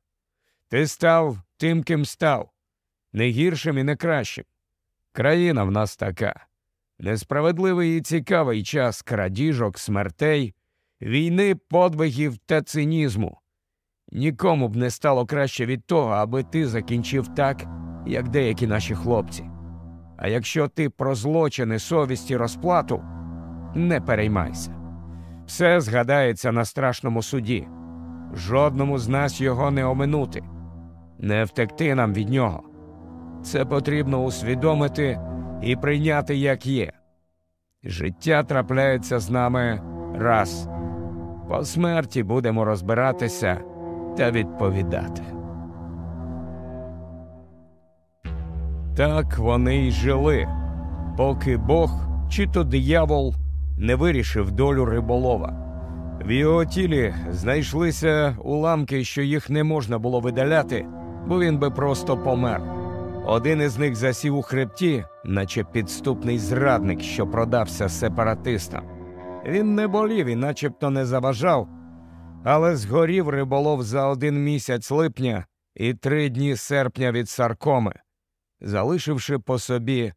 Ти став тим, ким став, не гіршим і не кращим. Країна в нас така. Несправедливий і цікавий час крадіжок, смертей, війни, подвигів та цинізму. Нікому б не стало краще від того, аби ти закінчив так, як деякі наші хлопці. А якщо ти про злочини, совість і розплату, не переймайся. Все згадається на страшному суді. Жодному з нас його не оминути, не втекти нам від нього. Це потрібно усвідомити і прийняти, як є. Життя трапляється з нами раз. По смерті будемо розбиратися та відповідати. Так вони й жили, поки Бог чи то диявол не вирішив долю риболова. В його тілі знайшлися уламки, що їх не можна було видаляти, бо він би просто помер. Один із них засів у хребті, наче підступний зрадник, що продався сепаратистам. Він не болів і начебто не заважав, але згорів риболов за один місяць липня і три дні серпня від саркоми, залишивши по собі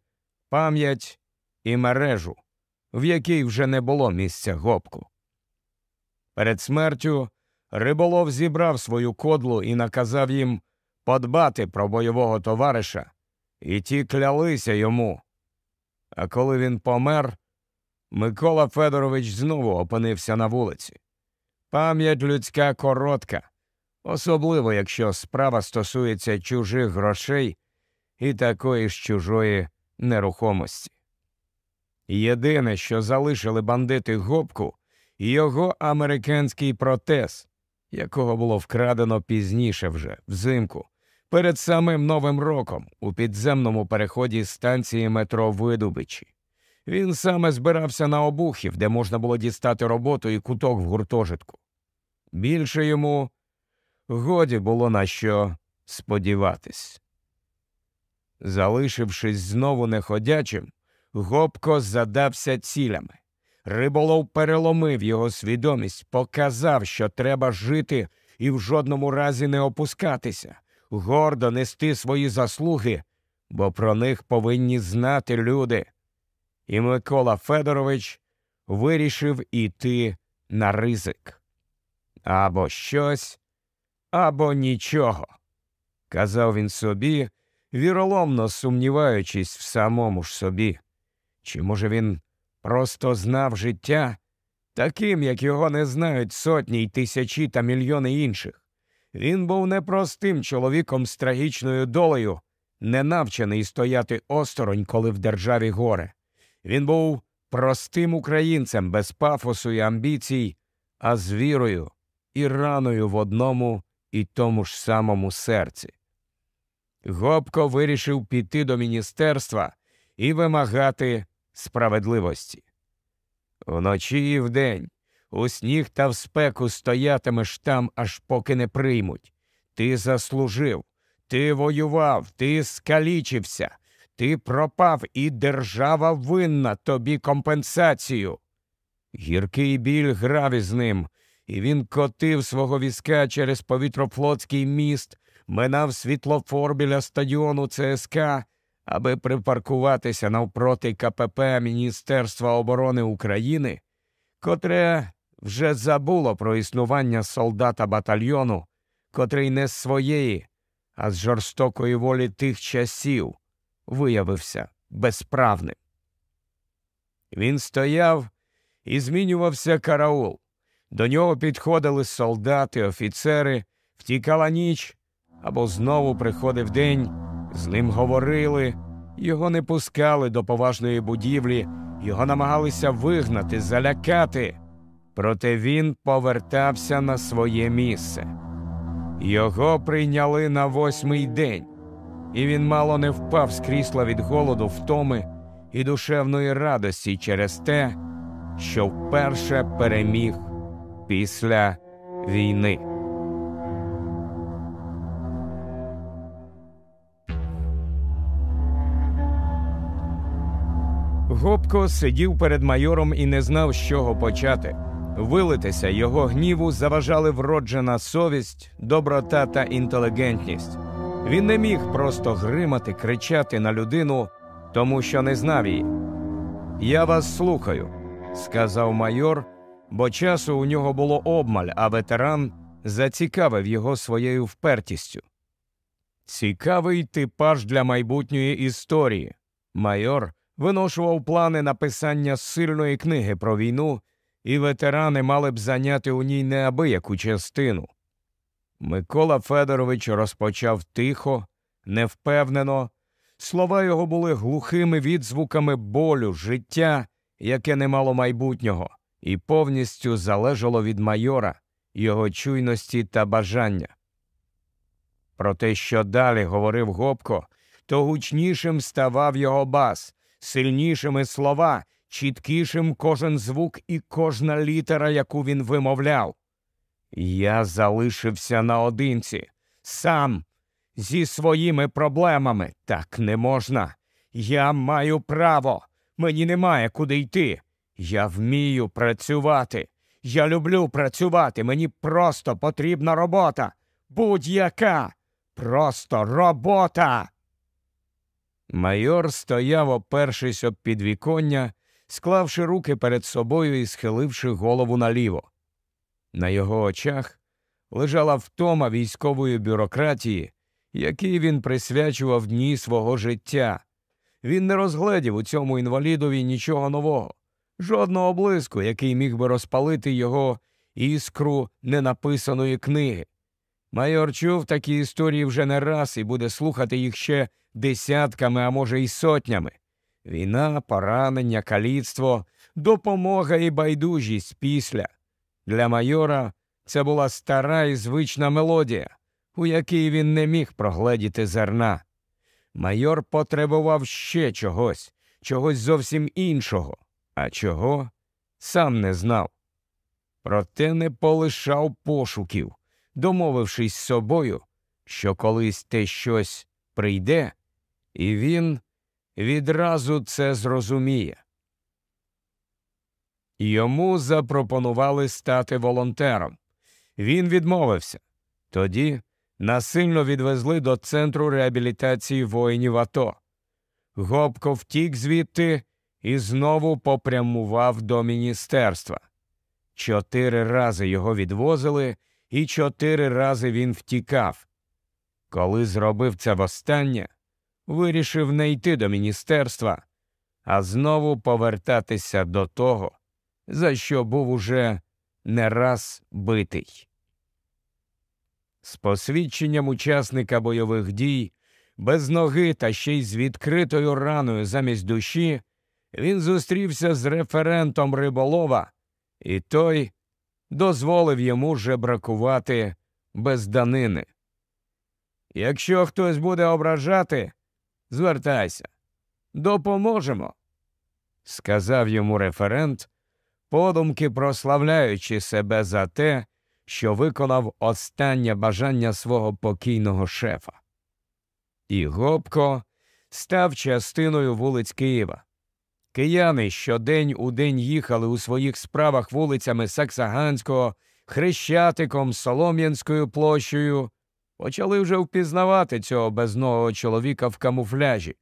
пам'ять і мережу, в якій вже не було місця гопку. Перед смертю риболов зібрав свою кодлу і наказав їм подбати про бойового товариша, і ті клялися йому. А коли він помер, Микола Федорович знову опинився на вулиці. Пам'ять людська коротка, особливо якщо справа стосується чужих грошей і такої ж чужої нерухомості. Єдине, що залишили бандити гопку, його американський протез, якого було вкрадено пізніше вже, взимку, перед самим Новим роком у підземному переході станції метро Видубичі. Він саме збирався на обухів, де можна було дістати роботу і куток в гуртожитку. Більше йому годі було на що сподіватись. Залишившись знову неходячим, Гопко задався цілями. Риболов переломив його свідомість, показав, що треба жити і в жодному разі не опускатися, гордо нести свої заслуги, бо про них повинні знати люди. І Микола Федорович вирішив іти на ризик. Або щось, або нічого, казав він собі, віроломно сумніваючись в самому ж собі. Чи, може, він просто знав життя таким, як його не знають сотні й тисячі та мільйони інших? Він був непростим чоловіком з трагічною долею, не навчений стояти осторонь, коли в державі горе. Він був простим українцем без пафосу і амбіцій, а з вірою і раною в одному і тому ж самому серці. Гопко вирішив піти до міністерства і вимагати справедливості. Вночі і вдень, у сніг та в спеку стоятимеш там, аж поки не приймуть. Ти заслужив, ти воював, ти скалічився, ти пропав, і держава винна тобі компенсацію. Гіркий біль грав із ним, і він котив свого візка через повітрофлотський міст, минав світлофор біля стадіону ЦСК аби припаркуватися навпроти КПП Міністерства оборони України, котре вже забуло про існування солдата батальйону, котрий не з своєї, а з жорстокої волі тих часів виявився безправним. Він стояв і змінювався караул. До нього підходили солдати, офіцери, втікала ніч або знову приходив день. З ним говорили, його не пускали до поважної будівлі, його намагалися вигнати, залякати. Проте він повертався на своє місце. Його прийняли на восьмий день, і він мало не впав з крісла від голоду, втоми і душевної радості через те, що вперше переміг після війни. Гопко сидів перед майором і не знав, з чого почати. Вилитися його гніву заважали вроджена совість, доброта та інтелігентність. Він не міг просто гримати, кричати на людину, тому що не знав її. Я вас слухаю, сказав майор, бо часу у нього було обмаль, а ветеран зацікавив його своєю впертістю. Цікавий типаж для майбутньої історії. Майор виношував плани написання сильної книги про війну, і ветерани мали б зайняти у ній неабияку частину. Микола Федорович розпочав тихо, невпевнено. Слова його були глухими відзвуками болю, життя, яке не мало майбутнього, і повністю залежало від майора, його чуйності та бажання. Про те, що далі говорив Гопко, то гучнішим ставав його бас, сильнішими слова, чіткішим кожен звук і кожна літера, яку він вимовляв. Я залишився наодинці, сам, зі своїми проблемами. Так не можна. Я маю право, мені немає куди йти. Я вмію працювати. Я люблю працювати. Мені просто потрібна робота. Будь-яка. Просто робота. Майор стояв, опершись об підвіконня, склавши руки перед собою і схиливши голову наліво. На його очах лежала втома військової бюрократії, якій він присвячував дні свого життя. Він не розгледів у цьому інвалідові нічого нового, жодного блиску, який міг би розпалити його іскру ненаписаної книги. Майор чув такі історії вже не раз і буде слухати їх ще десятками, а може й сотнями. Війна, поранення, каліцтво, допомога і байдужість після. Для майора це була стара і звична мелодія, у якій він не міг прогледіти зерна. Майор потребував ще чогось, чогось зовсім іншого, а чого сам не знав. Проте не полишав пошуків, домовившись з собою, що колись те щось прийде, і він відразу це зрозуміє. Йому запропонували стати волонтером. Він відмовився. Тоді насильно відвезли до центру реабілітації воїнів АТО. Гопко втік звідти і знову попрямував до міністерства. Чотири рази його відвозили, і чотири рази він втікав. Коли зробив це востаннє, вирішив не йти до міністерства, а знову повертатися до того, за що був уже не раз битий. З посвідченням учасника бойових дій, без ноги та ще й з відкритою раною замість душі, він зустрівся з референтом риболова, і той дозволив йому жебракувати без данини. Якщо хтось буде ображати, звертайся, допоможемо, сказав йому референт, подумки прославляючи себе за те, що виконав останнє бажання свого покійного шефа. І Гопко став частиною вулиць Києва. Кияни щодень у день їхали у своїх справах вулицями Саксаганського, Хрещатиком, Солом'янською площею, почали вже впізнавати цього безного чоловіка в камуфляжі.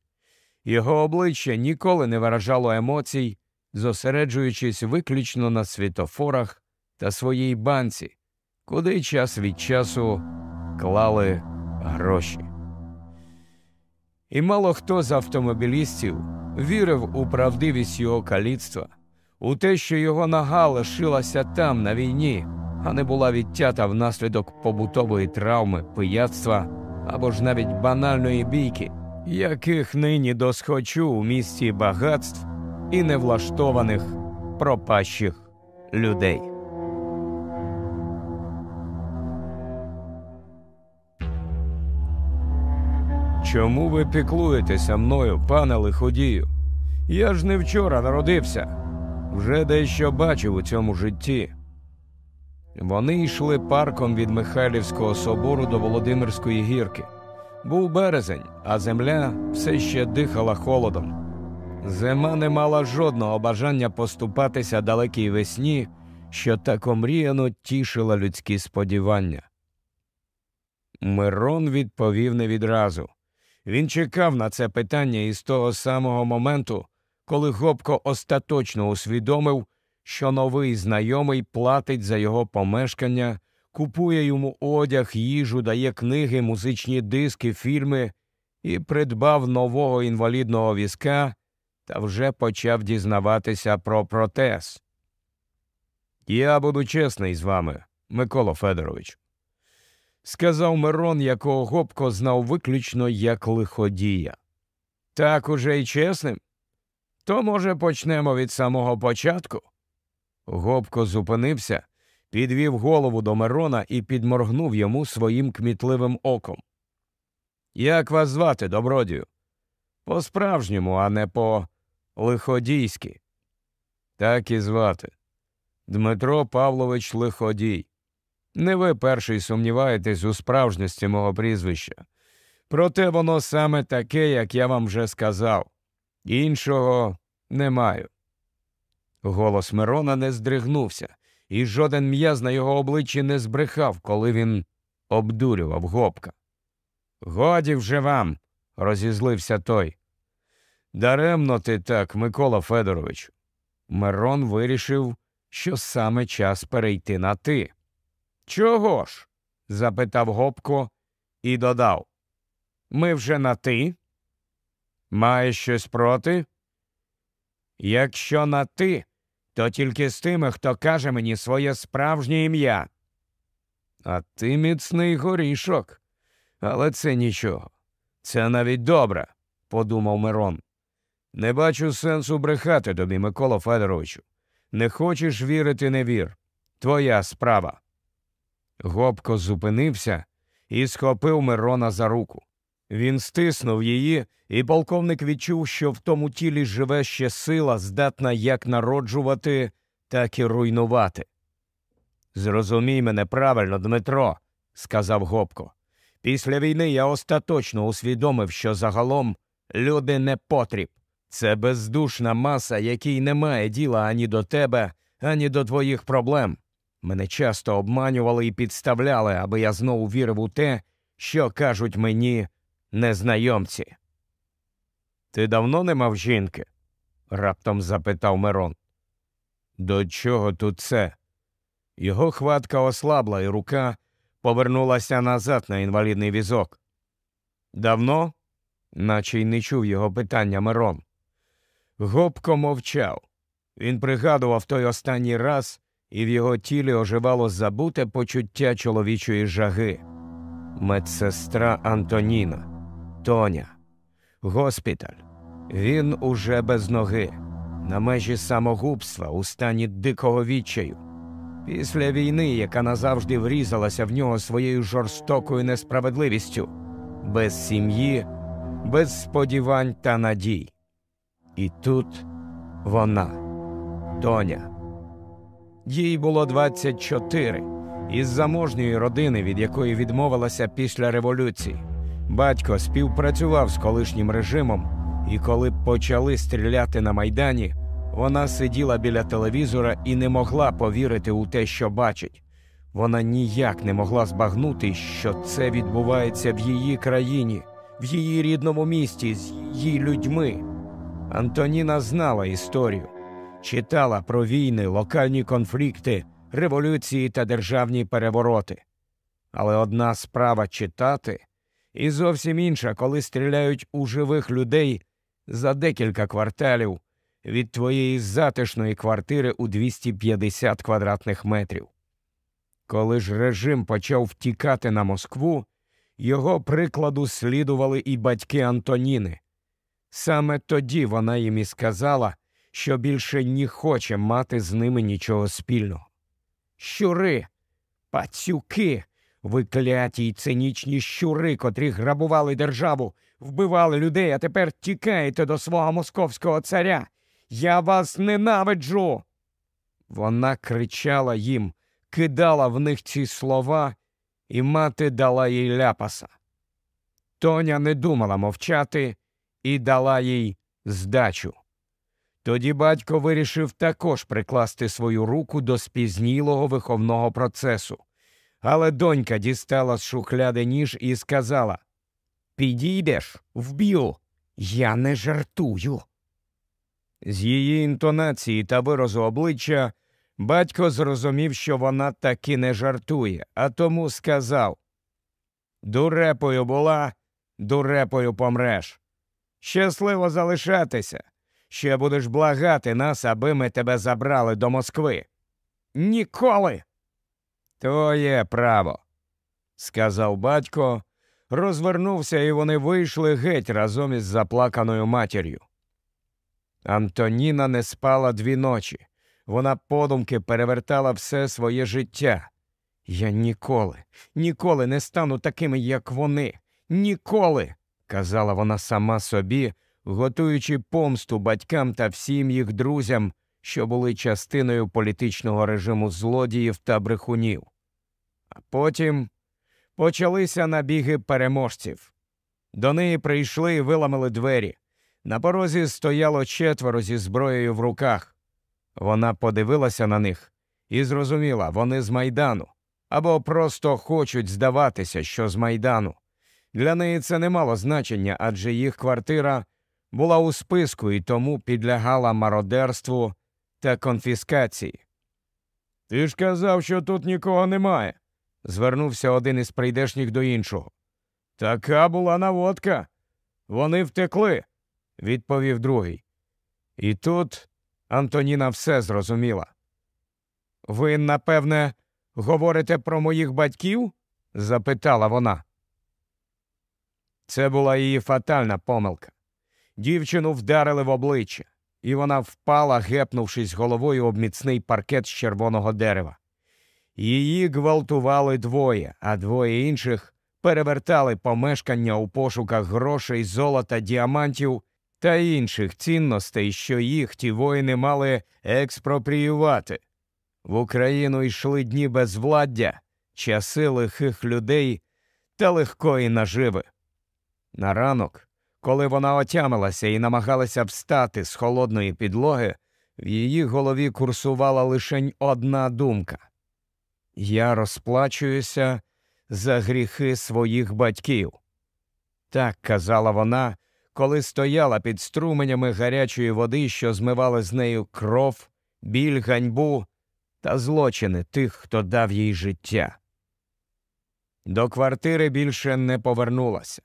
Його обличчя ніколи не виражало емоцій, зосереджуючись виключно на світофорах та своїй банці, куди час від часу клали гроші. І мало хто з автомобілістів вірив у правдивість його каліцтва, у те, що його нога лишилася там на війні, а не була відтята внаслідок побутової травми, пияцтва або ж навіть банальної бійки, яких нині досхочу у місті багатств і невлаштованих пропащих людей. Чому ви піклуєтеся мною, пане лиходію? Я ж не вчора народився, вже дещо бачив у цьому житті. Вони йшли парком від Михайлівського собору до Володимирської гірки. Був березень, а земля все ще дихала холодом. Зима не мала жодного бажання поступатися далекій весні, що так омріяно тішила людські сподівання. Мирон відповів не відразу. Він чекав на це питання із того самого моменту, коли Гопко остаточно усвідомив, що новий знайомий платить за його помешкання, купує йому одяг, їжу, дає книги, музичні диски, фільми і придбав нового інвалідного візка та вже почав дізнаватися про протез. Я буду чесний з вами, Микола Федорович, сказав Мирон, якого Гопко знав виключно як лиходія. Так уже й чесним? То, може, почнемо від самого початку? Гопко зупинився, підвів голову до Мирона і підморгнув йому своїм кмітливим оком. Як вас звати, добродію? По справжньому, а не по лиходійськи. Так і звати. Дмитро Павлович Лиходій. Не ви перший сумніваєтесь у справжності мого прізвища. Проте воно саме таке, як я вам вже сказав. Іншого не маю. Голос Мирона не здригнувся, і жоден м'яз на його обличчі не збрехав, коли він обдурював гопка. Годі вже вам, розізлився той. Даремно ти так, Микола Федорович. Мирон вирішив, що саме час перейти на ти. Чого ж? запитав Гопко і додав. Ми вже на ти? Маєш щось проти? Якщо на ти, то тільки з тими, хто каже мені своє справжнє ім'я. А ти міцний горішок. Але це нічого. Це навіть добре, подумав Мирон. Не бачу сенсу брехати тобі, Микола Федоровичу. Не хочеш вірити, не вір. Твоя справа. Гопко зупинився і схопив Мирона за руку. Він стиснув її, і полковник відчув, що в тому тілі живе ще сила, здатна як народжувати, так і руйнувати. Зрозумій мене правильно, Дмитро, сказав Гопко. Після війни я остаточно усвідомив, що загалом люди не потріб. Це бездушна маса, якій немає діла ані до тебе, ані до твоїх проблем. Мене часто обманювали і підставляли, аби я знову вірив у те, що кажуть мені незнайомці. Ти давно не мав жінки? раптом запитав Мирон. До чого тут це? Його хватка ослабла, і рука повернулася назад на інвалідний візок. Давно, наче й не чув його питання Мирон. Гопко мовчав. Він пригадував той останній раз, і в його тілі оживало забуте почуття чоловічої жаги. Медсестра Антоніна, Тоня, госпіталь. Він уже без ноги, на межі самогубства, у стані дикого відчаю. Після війни, яка назавжди врізалася в нього своєю жорстокою несправедливістю, без сім'ї, без сподівань та надій. І тут вона, Тоня. Їй було 24, із заможньої родини, від якої відмовилася після революції. Батько співпрацював з колишнім режимом, і коли почали стріляти на майдані, вона сиділа біля телевізора і не могла повірити у те, що бачить. Вона ніяк не могла збагнути, що це відбувається в її країні, в її рідному місті, з її людьми. Антоніна знала історію, читала про війни, локальні конфлікти, революції та державні перевороти. Але одна справа читати, і зовсім інша, коли стріляють у живих людей за декілька кварталів від твоєї затишної квартири у 250 квадратних метрів. Коли ж режим почав втікати на Москву, його прикладу слідували і батьки Антоніни. Саме тоді вона їм і сказала, що більше не хоче мати з ними нічого спільного. Щури, пацюки, ви кляті й цинічні щури, котрі грабували державу, вбивали людей, а тепер тікаєте до свого московського царя. Я вас ненавиджу. Вона кричала їм, кидала в них ці слова, і мати дала їй ляпаса. Тоня не думала мовчати і дала їй здачу. Тоді батько вирішив також прикласти свою руку до спізнілого виховного процесу. Але донька дістала з шухляди ніж і сказала Підійдеш, вб'ю, я не жартую. З її інтонації та виразу обличчя Батько зрозумів, що вона таки не жартує, а тому сказав Дурепою була, дурепою помреш. Щасливо залишатися. Ще будеш благати нас, аби ми тебе забрали до Москви. Ніколи. То є право, сказав батько, розвернувся, і вони вийшли геть разом із заплаканою матір'ю. Антоніна не спала дві ночі. Вона подумки перевертала все своє життя. Я ніколи, ніколи не стану такими, як вони. Ніколи, казала вона сама собі, готуючи помсту батькам та всім їх друзям, що були частиною політичного режиму злодіїв та брехунів. А потім почалися набіги переможців. До неї прийшли і виламали двері. На порозі стояло четверо зі зброєю в руках. Вона подивилася на них і зрозуміла, вони з майдану або просто хочуть здаватися, що з майдану. Для неї це не мало значення, адже їх квартира була у списку і тому підлягала мародерству та конфіскації. Ти ж казав, що тут нікого немає, звернувся один із прийдешніх до іншого. Така була наводка. Вони втекли, відповів другий. І тут Антоніна все зрозуміла. Ви, напевне, говорите про моїх батьків? запитала вона. Це була її фатальна помилка. Дівчину вдарили в обличчя, і вона впала, гепнувшись головою об міцний паркет з червоного дерева. Її гвалтували двоє, а двоє інших перевертали помешкання у пошуках грошей, золота, діамантів та інших цінностей, що їх ті воїни мали експропріювати. В Україну йшли дні безвладдя, часи лихих людей та легкої наживи. На ранок, коли вона отямилася і намагалася встати з холодної підлоги, в її голові курсувала лише одна думка Я розплачуюся за гріхи своїх батьків. Так казала вона, коли стояла під струменями гарячої води, що змивали з нею кров, біль, ганьбу та злочини тих, хто дав їй життя. До квартири більше не повернулася.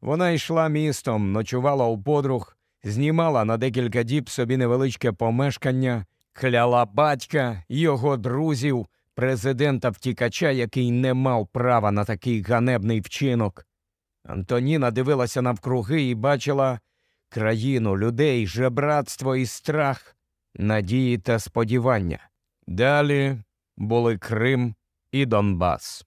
Вона йшла містом, ночувала у подруг, знімала на декілька діб собі невеличке помешкання, кляла батька, його друзів, президента втікача, який не мав права на такий ганебний вчинок. Антоніна дивилася навкруги і бачила країну, людей, жебратство і страх, надії та сподівання. Далі були Крим і Донбас.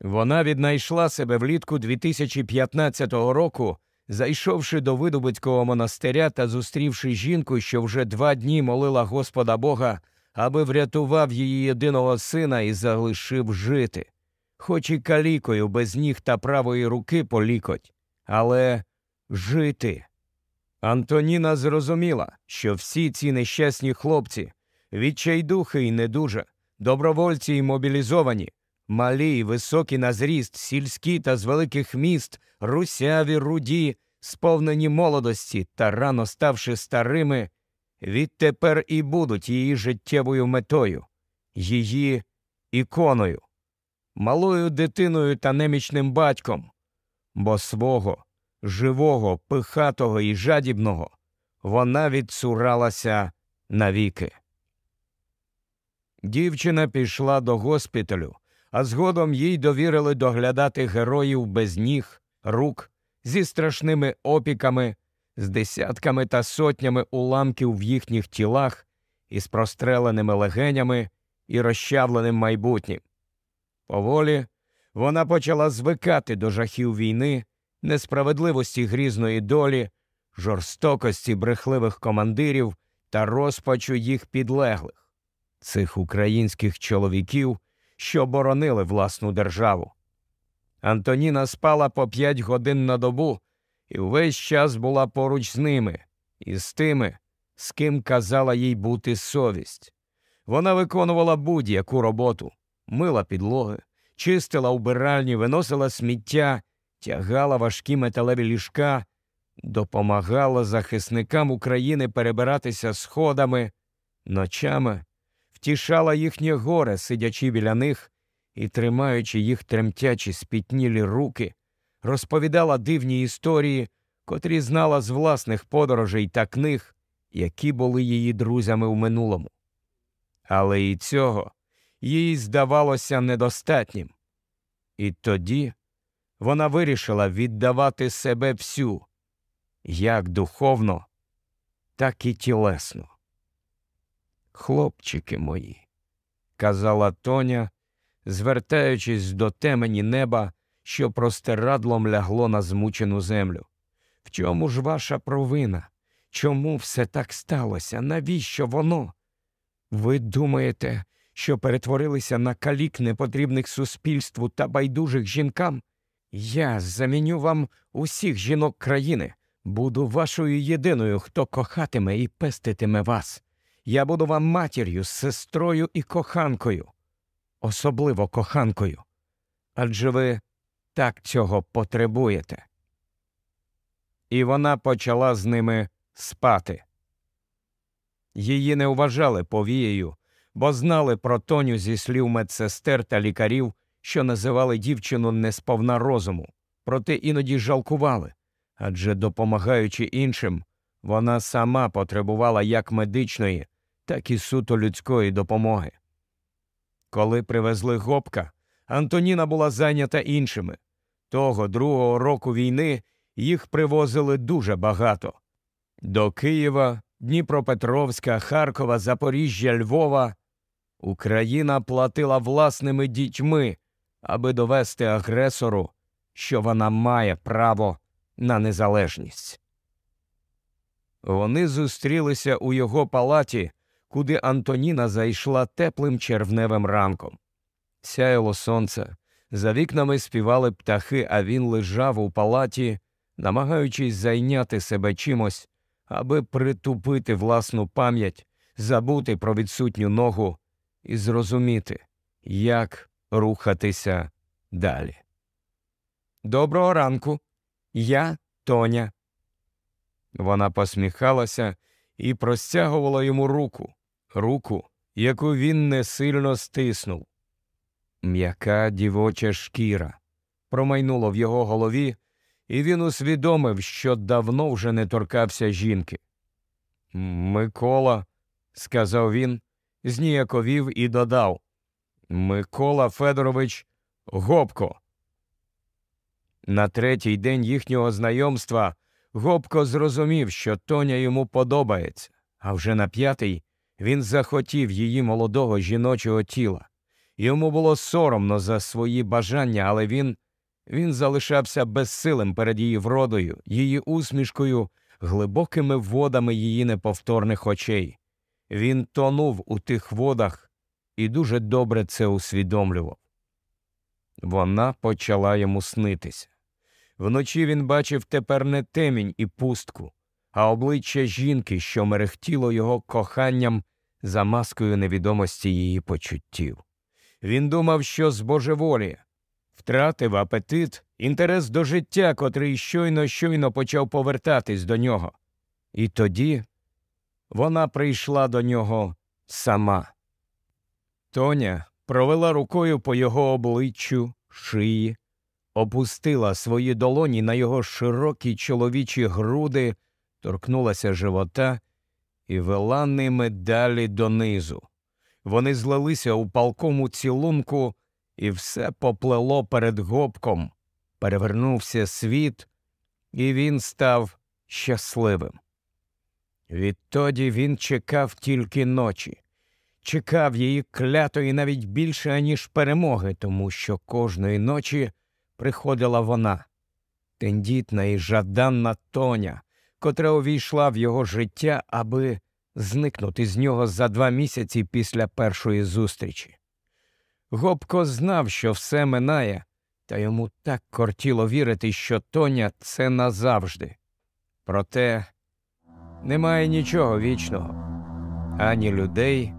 Вона віднайшла себе влітку 2015 року, зайшовши до Видубицького монастиря та зустрівши жінку, що вже два дні молила Господа Бога, аби врятував її єдиного сина і залишив жити, хоч і калікою без ніг та правої руки полікоть, але жити. Антоніна зрозуміла, що всі ці нещасні хлопці, відчайдухи і недуже, добровольці й мобілізовані, малі високі на зріст, сільські та з великих міст, русяві, руді, сповнені молодості та рано ставши старими, відтепер і будуть її життєвою метою, її іконою, малою дитиною та немічним батьком, бо свого живого, пихатого і жадібного вона відсуралася навіки. Дівчина пішла до госпіталю, а згодом їй довірили доглядати героїв без ніг, рук, зі страшними опіками, з десятками та сотнями уламків в їхніх тілах, із простреленими легенями і розчавленим майбутнім. Поволі вона почала звикати до жахів війни, несправедливості грізної долі, жорстокості брехливих командирів та розпачу їх підлеглих, цих українських чоловіків, що боронили власну державу. Антоніна спала по п'ять годин на добу і увесь час була поруч з ними і з тими, з ким казала їй бути совість. Вона виконувала будь-яку роботу, мила підлоги, чистила убиральні, виносила сміття, тягала важкі металеві ліжка, допомагала захисникам України перебиратися сходами, ночами втішала їхнє горе, сидячи біля них і тримаючи їх тремтячі спітнілі руки, розповідала дивні історії, котрі знала з власних подорожей та книг, які були її друзями в минулому. Але і цього їй здавалося недостатнім. І тоді вона вирішила віддавати себе всю, як духовно, так і тілесно. Хлопчики мої, казала Тоня, звертаючись до темені неба, що простирадлом лягло на змучену землю. В чому ж ваша провина? Чому все так сталося? Навіщо воно? Ви думаєте, що перетворилися на калік непотрібних суспільству та байдужих жінкам? Я заміню вам усіх жінок країни, буду вашою єдиною, хто кохатиме і пеститиме вас. Я буду вам матір'ю, сестрою і коханкою, особливо коханкою. Адже ви так цього потребуєте. І вона почала з ними спати. Її не вважали повією, бо знали про тоню зі слів медсестер та лікарів, що називали дівчину несповна розуму, проте іноді жалкували адже, допомагаючи іншим, вона сама потребувала як медичної, так і суто людської допомоги. Коли привезли гопка, Антоніна була зайнята іншими. Того другого року війни їх привозили дуже багато. До Києва, Дніпропетровська, Харкова, Запоріжжя, Львова Україна платила власними дітьми, аби довести агресору, що вона має право на незалежність. Вони зустрілися у його палаті, куди Антоніна зайшла теплим червневим ранком. Сяяло сонце, за вікнами співали птахи, а він лежав у палаті, намагаючись зайняти себе чимось, аби притупити власну пам'ять, забути про відсутню ногу і зрозуміти, як рухатися далі. Доброго ранку, я Тоня. Вона посміхалася і простягувала йому руку, руку, яку він не сильно стиснув. М'яка дівоча шкіра промайнуло в його голові, і він усвідомив, що давно вже не торкався жінки. Микола, сказав він, зніяковів і додав Микола Федорович Гопко. На третій день їхнього знайомства Гопко зрозумів, що Тоня йому подобається, а вже на п'ятий він захотів її молодого жіночого тіла. Йому було соромно за свої бажання, але він він залишався безсилим перед її вродою, її усмішкою, глибокими водами її неповторних очей. Він тонув у тих водах і дуже добре це усвідомлював. Вона почала йому снитися. Вночі він бачив тепер не темінь і пустку, а обличчя жінки, що мерехтіло його коханням за маскою невідомості її почуттів. Він думав, що збожеволіє, втратив апетит, інтерес до життя, котрий щойно щойно почав повертатись до нього. І тоді вона прийшла до нього сама. Тоня провела рукою по його обличчю, шиї, опустила свої долоні на його широкі чоловічі груди, торкнулася живота і вела ними далі донизу. Вони злилися у палкому цілунку, і все поплело перед гопком. Перевернувся світ, і він став щасливим. Відтоді він чекав тільки ночі, чекав її клятої навіть більше, аніж перемоги, тому що кожної ночі приходила вона, тендітна і жаданна тоня, котра увійшла в його життя, аби зникнути з нього за два місяці після першої зустрічі. Гопко знав, що все минає, та йому так кортіло вірити, що Тоня це назавжди. Проте немає нічого вічного ані людей,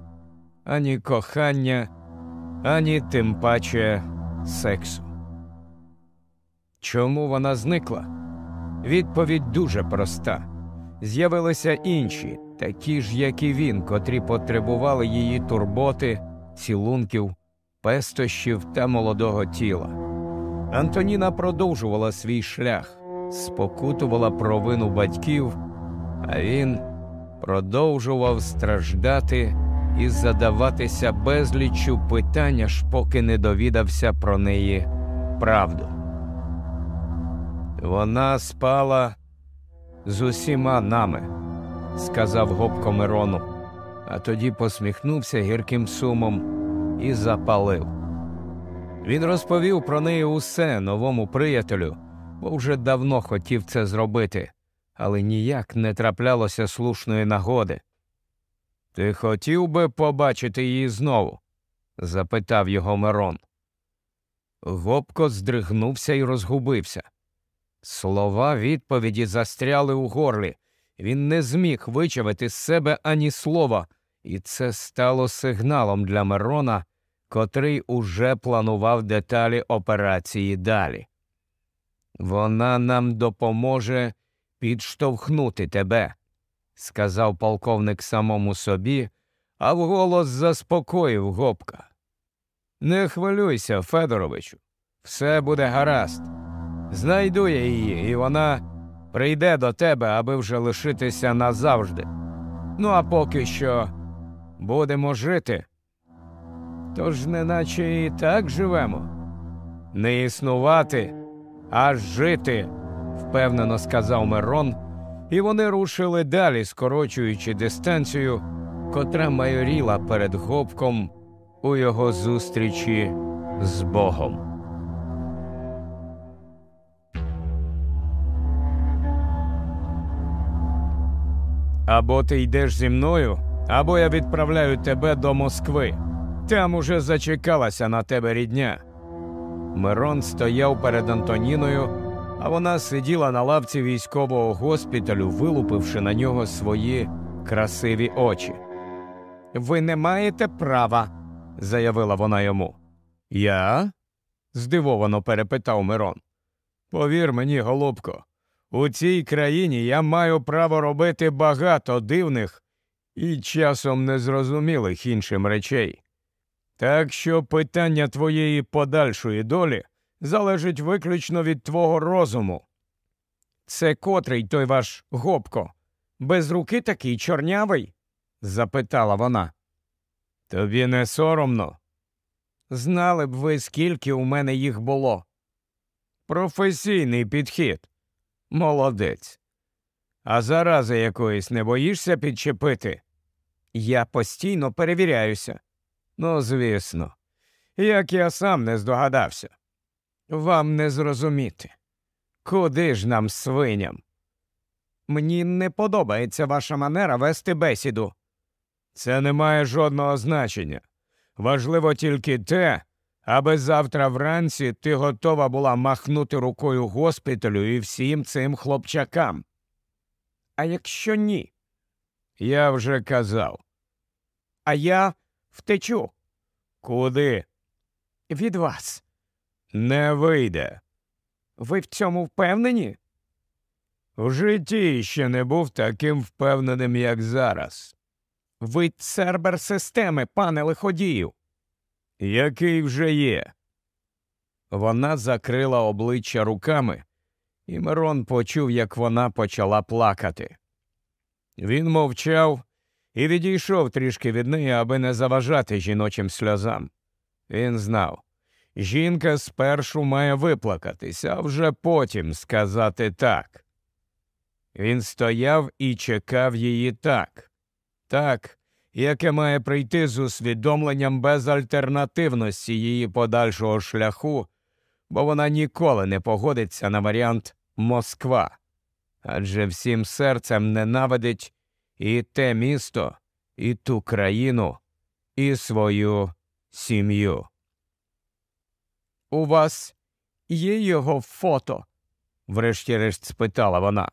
ані кохання, ані тим паче сексу. Чому вона зникла? Відповідь дуже проста. З'явилися інші, такі ж, як і він, котрі потребували її турботи, цілунків, пестощів та молодого тіла. Антоніна продовжувала свій шлях, спокутувала провину батьків, а він продовжував страждати і задаватися безліччю питань, аж поки не довідався про неї правду. Вона спала з усіма нами, сказав Гопко Мирону, а тоді посміхнувся гірким сумом і запалив. Він розповів про неї усе новому приятелю, бо вже давно хотів це зробити, але ніяк не траплялося слушної нагоди. Ти хотів би побачити її знову? запитав його Мирон. Гопко здригнувся і розгубився. Слова відповіді застряли у горлі. Він не зміг вичавити з себе ані слова, і це стало сигналом для Мирона, котрий уже планував деталі операції далі. Вона нам допоможе підштовхнути тебе, сказав полковник самому собі, а вголос заспокоїв гопка. Не хвилюйся, Федоровичу, все буде гаразд. Знайду я її, і вона прийде до тебе, аби вже лишитися назавжди. Ну, а поки що будемо жити. Тож неначе і так живемо. Не існувати, а жити, впевнено сказав Мирон, і вони рушили далі, скорочуючи дистанцію, котра майоріла перед гопком у його зустрічі з Богом. Або ти йдеш зі мною, або я відправляю тебе до Москви. Там уже зачекалася на тебе рідня. Мирон стояв перед Антоніною, а вона сиділа на лавці військового госпіталю, вилупивши на нього свої красиві очі. Ви не маєте права, заявила вона йому. Я? здивовано перепитав Мирон. Повір мені, голубко, у цій країні я маю право робити багато дивних і часом незрозумілих іншим речей. Так що питання твоєї подальшої долі залежить виключно від твого розуму. Це котрий той ваш гопко, без руки такий чорнявий? запитала вона. Тобі не соромно. Знали б ви, скільки у мене їх було. Професійний підхід. Молодець. А зарази якоїсь не боїшся підчепити? Я постійно перевіряюся. Ну, звісно, як я сам не здогадався. Вам не зрозуміти. Куди ж нам свиням? Мені не подобається ваша манера вести бесіду. Це не має жодного значення. Важливо тільки те, аби завтра вранці ти готова була махнути рукою госпіталю і всім цим хлопчакам. А якщо ні? Я вже казав. А я втечу. Куди? Від вас. Не вийде. Ви в цьому впевнені? В житті ще не був таким впевненим, як зараз. Ви цербер системи, пане лиходію який вже є. Вона закрила обличчя руками, і Мирон почув, як вона почала плакати. Він мовчав і відійшов трішки від неї, аби не заважати жіночим сльозам. Він знав. Жінка спершу має виплакатися, а вже потім сказати так. Він стояв і чекав її так, так, яке має прийти з усвідомленням безальтернативності її подальшого шляху, бо вона ніколи не погодиться на варіант Москва, адже всім серцем ненавидить і те місто, і ту країну, і свою сім'ю. У вас є його фото? врешті-решт спитала вона.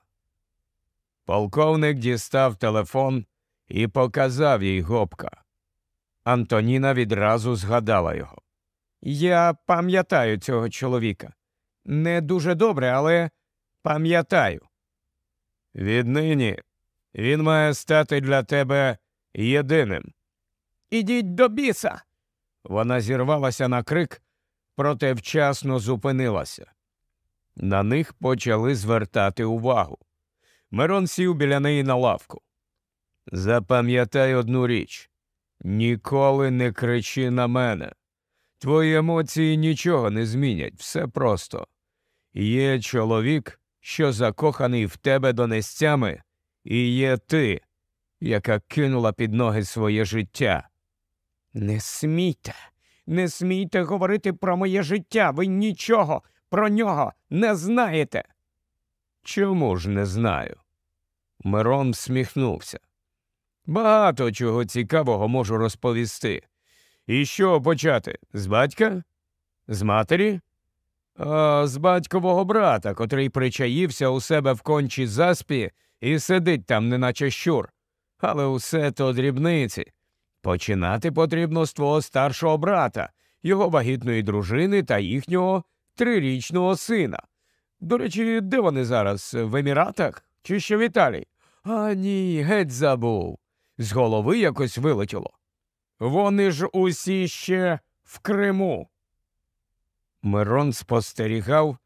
Полковник дістав телефон і показав їй гопка. Антоніна відразу згадала його. Я пам'ятаю цього чоловіка. Не дуже добре, але пам'ятаю. Віднині Він має стати для тебе єдиним. Ідіть до біса. Вона зірвалася на крик, проте вчасно зупинилася. На них почали звертати увагу. Мирон сів біля неї на лавку. Запам'ятай одну річ ніколи не кричи на мене. Твої емоції нічого не змінять, все просто. Є чоловік, що закоханий в тебе донестями, і є ти, яка кинула під ноги своє життя. Не смійте, не смійте говорити про моє життя. Ви нічого про нього не знаєте. Чому ж не знаю? Мирон всміхнувся. Багато чого цікавого можу розповісти. І що почати? З батька? З матері? А з батькового брата, котрий причаївся у себе в кончі заспі і сидить там, неначе щур. Але усе то дрібниці. Починати потрібно з твого старшого брата, його вагітної дружини та їхнього трирічного сина. До речі, де вони зараз? В Еміратах чи ще в Італії? А ні, геть забув. З голови якось вилетіло. Вони ж усі ще в Криму. Мирон спостерігав,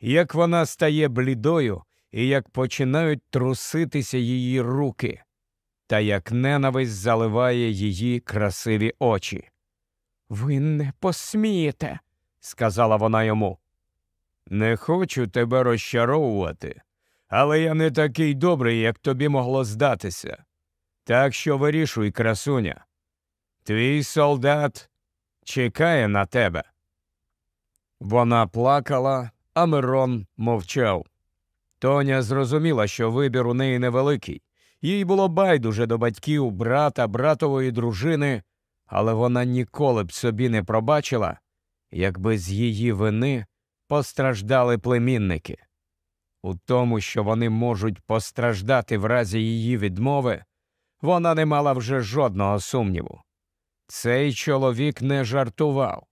як вона стає блідою і як починають труситися її руки, та як ненависть заливає її красиві очі. Ви не посмієте, сказала вона йому. Не хочу тебе розчаровувати, але я не такий добрий, як тобі могло здатися. Так що вирішуй, красуня. Твій солдат чекає на тебе. Вона плакала, а Мирон мовчав. Тоня зрозуміла, що вибір у неї невеликий. Їй було байдуже до батьків, брата, братової дружини, але вона ніколи б собі не пробачила, якби з її вини постраждали племінники. У тому, що вони можуть постраждати в разі її відмови, вона не мала вже жодного сумніву. Цей чоловік не жартував.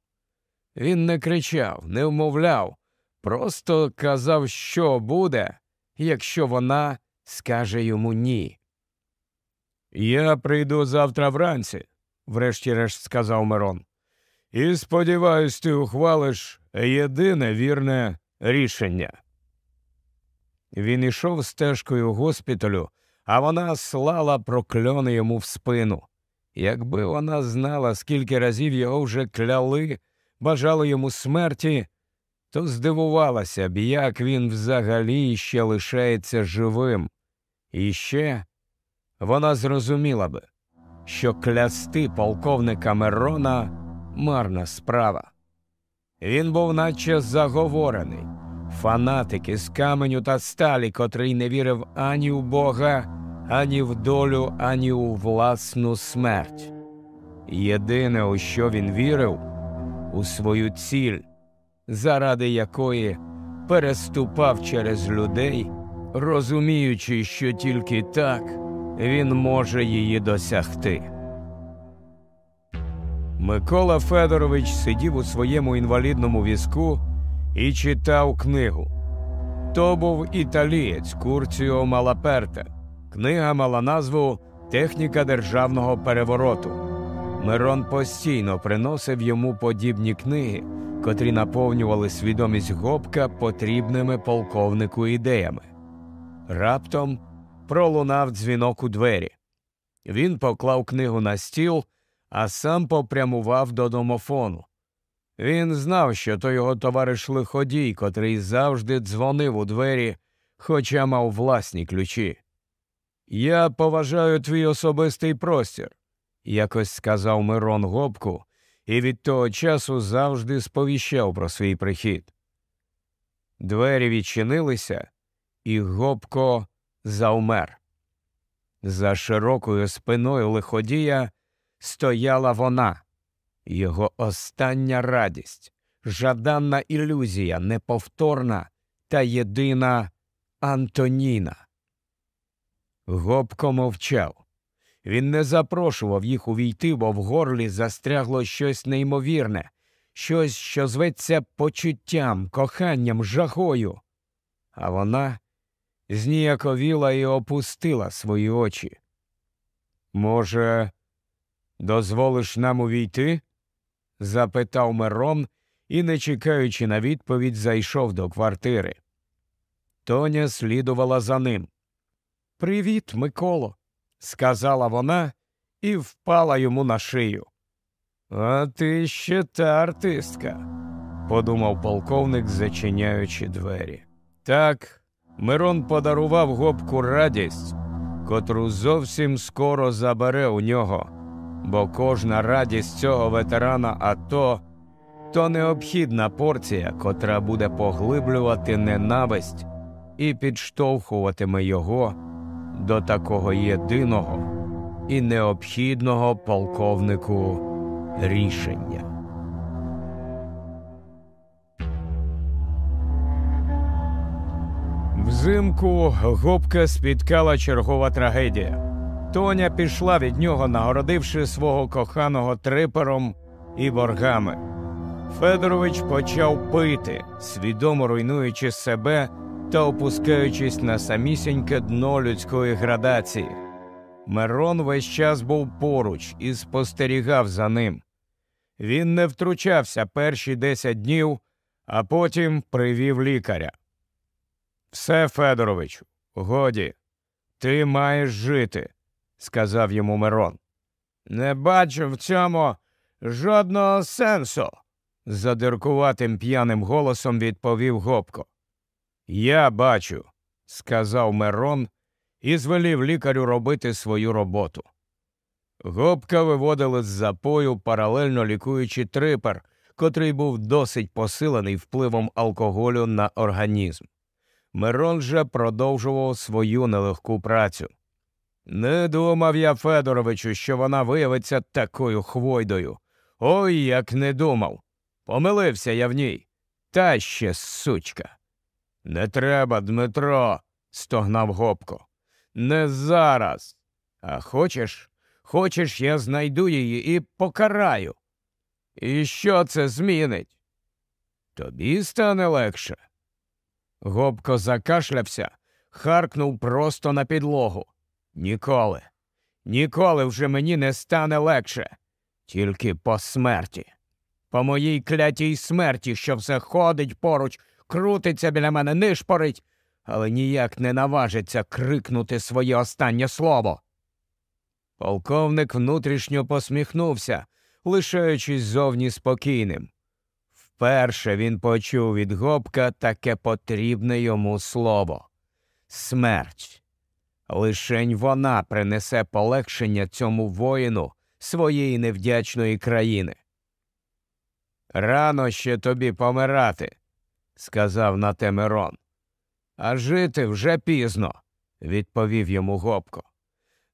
Він не кричав, не вмовляв, просто казав, що буде, якщо вона скаже йому ні. Я прийду завтра вранці, врешті-решт сказав Мирон, і сподіваюсь, ти ухвалиш єдине вірне рішення. Він ішов стежкою госпіталю, а вона слала прокльони йому в спину. Якби вона знала, скільки разів його вже кляли, бажали йому смерті, то здивувалася б, як він взагалі ще лишається живим. І ще вона зрозуміла би, що клясти полковника Мерона марна справа. Він був наче заговорений, фанатик із каменю та сталі, котрий не вірив ані в Бога, ані в долю, ані у власну смерть. Єдине, у що він вірив, у свою ціль, заради якої переступав через людей, розуміючи, що тільки так він може її досягти. Микола Федорович сидів у своєму інвалідному візку і читав книгу. То був італієць Курціо Малаперте. Книга мала назву Техніка державного перевороту. Мирон постійно приносив йому подібні книги, котрі наповнювали свідомість гопка потрібними полковнику ідеями. Раптом пролунав дзвінок у двері. Він поклав книгу на стіл, а сам попрямував до домофону. Він знав, що то його товариш лиходій, котрий завжди дзвонив у двері, хоча мав власні ключі. Я поважаю твій особистий простір, якось сказав Мирон Гопку, і від того часу завжди сповіщав про свій прихід. Двері відчинилися, і Гопко завмер. За широкою спиною лиходія стояла вона, його остання радість, жаданна ілюзія, неповторна та єдина Антоніна. Гопко мовчав. Він не запрошував їх увійти, бо в горлі застрягло щось неймовірне, щось, що зветься почуттям, коханням, жагою. А вона зніяковіла і опустила свої очі. Може, дозволиш нам увійти? Запитав Мирон і, не чекаючи на відповідь, зайшов до квартири. Тоня слідувала за ним. Привіт, Миколо, сказала вона і впала йому на шию. А ти ще та артистка, подумав полковник, зачиняючи двері. Так, Мирон подарував гопку радість, котру зовсім скоро забере у нього, бо кожна радість цього ветерана АТО то необхідна порція, котра буде поглиблювати ненависть і підштовхуватиме його до такого єдиного і необхідного полковнику рішення. Взимку губка спіткала чергова трагедія. Тоня пішла від нього, нагородивши свого коханого трипером і боргами. Федорович почав пити, свідомо руйнуючи себе та опускаючись на самісіньке дно людської градації. Мирон весь час був поруч і спостерігав за ним. Він не втручався перші десять днів, а потім привів лікаря. Все, Федоровичу, годі, ти маєш жити, сказав йому Мирон. Не бачу в цьому жодного сенсу, задиркуватим п'яним голосом відповів Гопко. Я бачу, сказав Мирон і звелів лікарю робити свою роботу. Гопка виводили з запою, паралельно лікуючи трипер, котрий був досить посилений впливом алкоголю на організм. Мирон же продовжував свою нелегку працю. Не думав я, Федоровичу, що вона виявиться такою хвойдою. Ой, як не думав. Помилився я в ній. Та ще сучка. Не треба, Дмитро, стогнав Гопко. Не зараз. А хочеш, хочеш, я знайду її і покараю. І що це змінить? Тобі стане легше. Гобко закашлявся, харкнув просто на підлогу. Ніколи, ніколи вже мені не стане легше, тільки по смерті. По моїй клятій смерті, що все ходить поруч, крутиться біля мене, нишпорить, але ніяк не наважиться крикнути своє останнє слово. Полковник внутрішньо посміхнувся, лишаючись зовні спокійним. Вперше він почув від гопка таке потрібне йому слово смерть. Лишень вона принесе полегшення цьому воїну своєї невдячної країни. Рано ще тобі помирати, сказав на те Мирон. А жити вже пізно, відповів йому Гопко.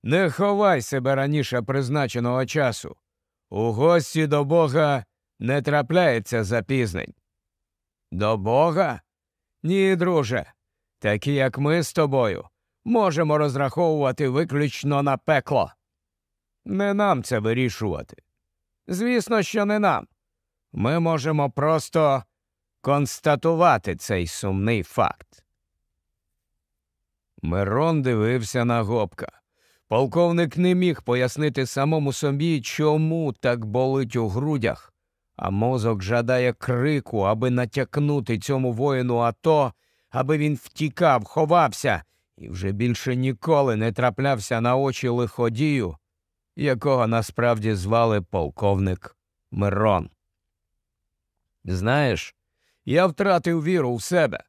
Не ховай себе раніше призначеного часу. У гості до Бога не трапляється запізнень. До Бога? Ні, друже. Такі, як ми з тобою, можемо розраховувати виключно на пекло. Не нам це вирішувати. Звісно, що не нам. Ми можемо просто констатувати цей сумний факт. Мирон дивився на гопка. Полковник не міг пояснити самому собі, чому так болить у грудях, а мозок жадає крику, аби натякнути цьому воїну АТО, аби він втікав, ховався і вже більше ніколи не траплявся на очі лиходію, якого насправді звали полковник Мирон. Знаєш, я втратив віру в себе.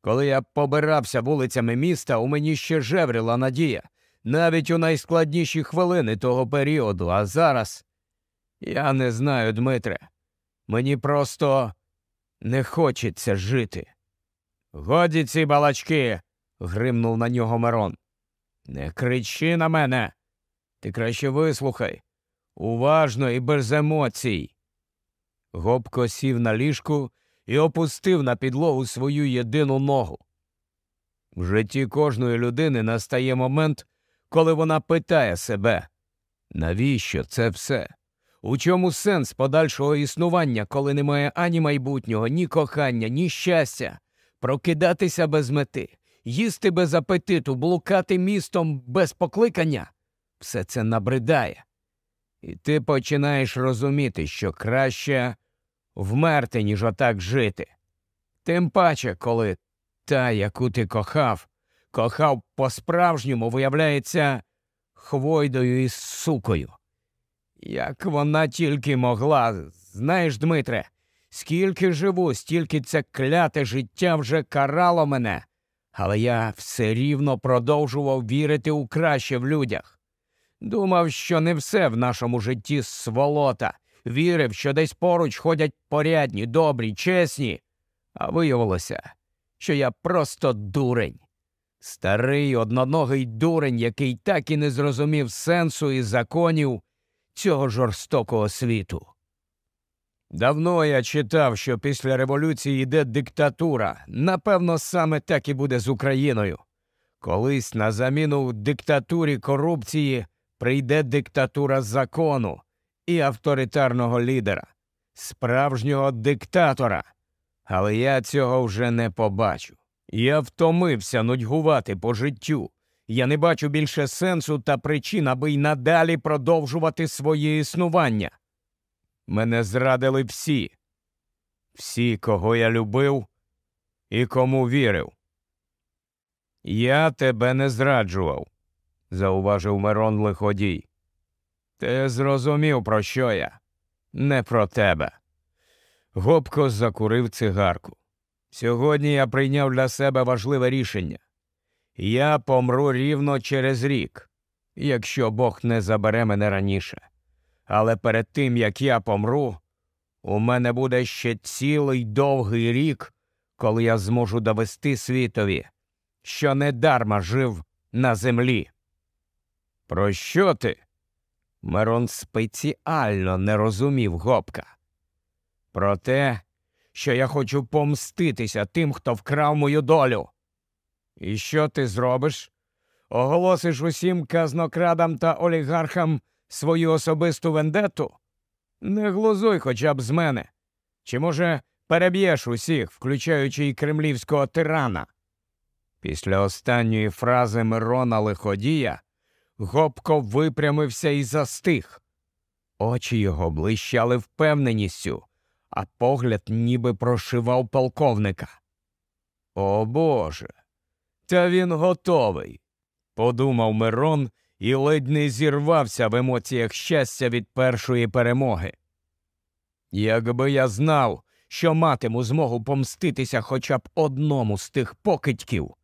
Коли я побирався вулицями міста, у мені ще жевріла надія, навіть у найскладніші хвилини того періоду, а зараз я не знаю, Дмитре. Мені просто не хочеться жити. Годі ці балачки. Гримнув на нього Мирон. Не кричи на мене. Ти краще вислухай. Уважно і без емоцій. Гобко сів на ліжку і опустив на підлогу свою єдину ногу. В житті кожної людини настає момент, коли вона питає себе, навіщо це все? У чому сенс подальшого існування, коли немає ані майбутнього, ні кохання, ні щастя, прокидатися без мети, їсти без апетиту, блукати містом без покликання все це набридає. І ти починаєш розуміти, що краще вмерти, ніж отак жити. Тим паче, коли та, яку ти кохав, кохав по-справжньому, виявляється, хвойдою і сукою. Як вона тільки могла, знаєш, Дмитре, скільки живу, стільки це кляте життя вже карало мене, але я все рівно продовжував вірити у краще в людях. Думав, що не все в нашому житті сволота, вірив, що десь поруч ходять порядні, добрі, чесні, а виявилося, що я просто дурень. Старий одноногий дурень, який так і не зрозумів сенсу і законів цього жорстокого світу. Давно я читав, що після революції йде диктатура. Напевно, саме так і буде з Україною. Колись на заміну диктатурі корупції прийде диктатура закону і авторитарного лідера, справжнього диктатора. Але я цього вже не побачу. Я втомився нудьгувати по життю. Я не бачу більше сенсу та причин, аби й надалі продовжувати своє існування. Мене зрадили всі, всі, кого я любив і кому вірив. Я тебе не зраджував, зауважив Мирон лиходій. Ти зрозумів, про що я? Не про тебе. Гопко закурив цигарку. Сьогодні я прийняв для себе важливе рішення. Я помру рівно через рік, якщо Бог не забере мене раніше. Але перед тим як я помру, у мене буде ще цілий довгий рік, коли я зможу довести світові, що недарма жив на землі. Про що ти? Мирон спеціально не розумів гопка. Про те, що я хочу помститися тим, хто вкрав мою долю. І що ти зробиш? Оголосиш усім казнокрадам та олігархам свою особисту вендету? Не глузуй хоча б з мене. Чи, може, переб'єш усіх, включаючи й кремлівського тирана? Після останньої фрази Мирона Лиходія Гопко випрямився і застиг. Очі його блищали впевненістю, а погляд ніби прошивав полковника. О Боже, та він готовий, подумав Мирон і ледь не зірвався в емоціях щастя від першої перемоги. Якби я знав, що матиму змогу помститися хоча б одному з тих покидьків,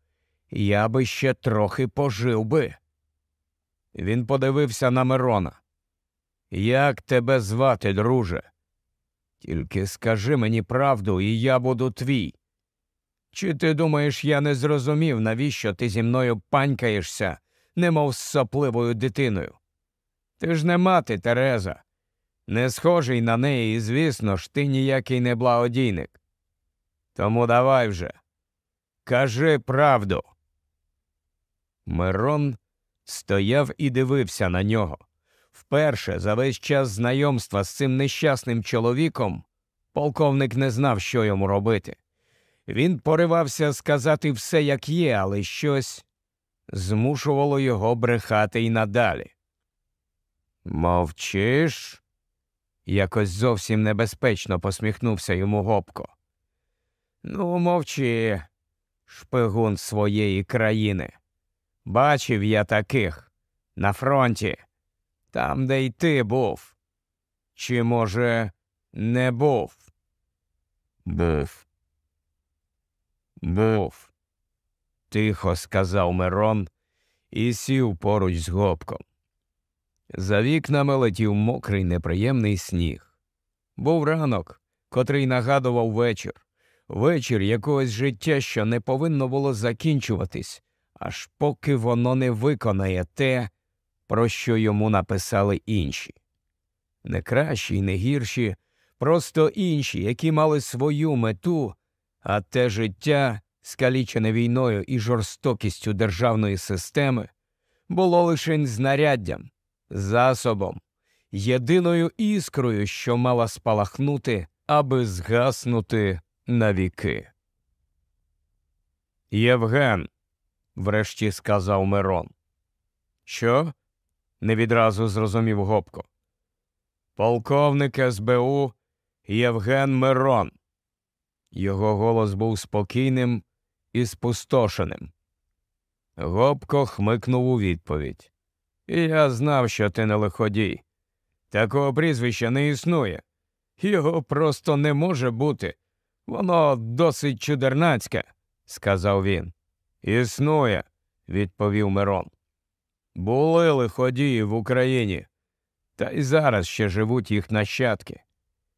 я би ще трохи пожив би. Він подивився на Мирона. Як тебе звати, друже? Тільки скажи мені правду, і я буду твій. Чи ти думаєш, я не зрозумів, навіщо ти зі мною панькаєшся, немов з сопливою дитиною? Ти ж не мати, Тереза, не схожий на неї, і, звісно ж, ти ніякий не благодійник. Тому давай вже. Кажи правду. Мирон стояв і дивився на нього. Вперше за весь час знайомства з цим нещасним чоловіком полковник не знав, що йому робити. Він поривався сказати все, як є, але щось змушувало його брехати й надалі. Мовчиш? якось зовсім небезпечно посміхнувся йому гопко. Ну, мовчи, шпигун своєї країни. Бачив я таких на фронті, там, де й ти був. Чи, може, не був? Був. Був. Тихо сказав Мирон і сів поруч з гопком. За вікнами летів мокрий неприємний сніг. Був ранок, котрий нагадував вечір, вечір якогось життя, що не повинно було закінчуватись, аж поки воно не виконає те, про що йому написали інші. Не кращі не гірші, просто інші, які мали свою мету, а те життя, скалічене війною і жорстокістю державної системи, було лише знаряддям, засобом, єдиною іскрою, що мала спалахнути, аби згаснути навіки. Євген, врешті сказав Мирон. Що? не відразу зрозумів Гопко. Полковник СБУ Євген Мирон. Його голос був спокійним і спустошеним. Гопко хмикнув у відповідь. Я знав, що ти не лиходій. Такого прізвища не існує. Його просто не може бути. Воно досить чудернацьке, сказав він. Існує, відповів Мирон. Були лиходії в Україні, та й зараз ще живуть їх нащадки.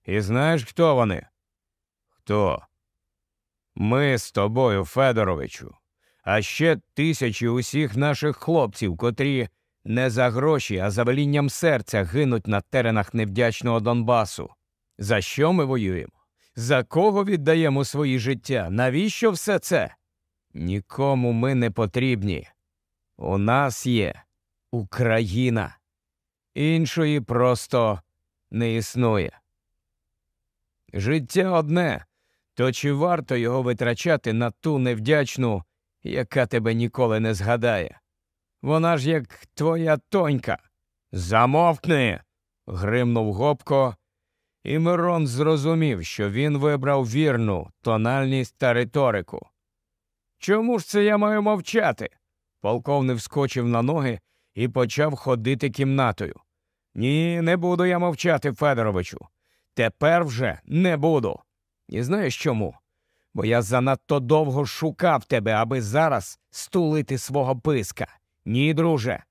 І знаєш, хто вони? Хто? Ми з тобою, Федоровичу, а ще тисячі усіх наших хлопців, котрі не за гроші, а за велінням серця гинуть на теренах невдячного Донбасу. За що ми воюємо? За кого віддаємо свої життя? Навіщо все це? Нікому ми не потрібні. У нас є Україна. Іншої просто не існує. Життя одне, то чи варто його витрачати на ту невдячну, яка тебе ніколи не згадає? Вона ж як твоя тонька. Замовкни. гримнув Гопко, і Мирон зрозумів, що він вибрав вірну тональність та риторику. Чому ж це я маю мовчати? Полковник вскочив на ноги і почав ходити кімнатою. Ні, не буду я мовчати, Федоровичу. Тепер вже не буду. І знаєш чому? Бо я занадто довго шукав тебе, аби зараз стулити свого писка. Ні, друже.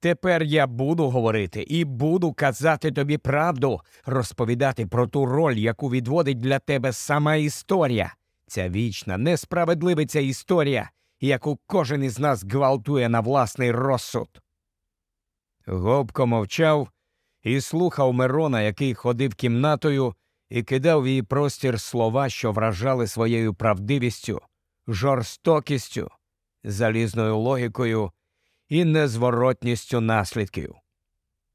Тепер я буду говорити і буду казати тобі правду, розповідати про ту роль, яку відводить для тебе сама історія. Ця вічна, несправедливиця історія, яку кожен із нас гвалтує на власний розсуд. Гобко мовчав і слухав Мирона, який ходив кімнатою і кидав в її простір слова, що вражали своєю правдивістю, жорстокістю, залізною логікою і незворотністю наслідків.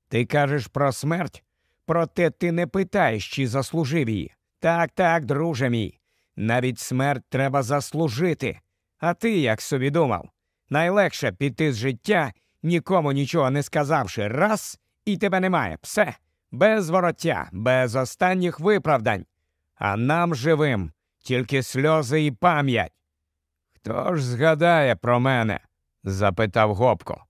Ти кажеш про смерть, проте ти не питаєш, чи заслужив її. Так, так, друже мій. Навіть смерть треба заслужити. А ти як собі думав? Найлегше піти з життя, нікому нічого не сказавши, раз і тебе немає. Все, без вороття, без останніх виправдань. А нам живим тільки сльози і пам'ять. Хто ж згадає про мене? запитав Гопко.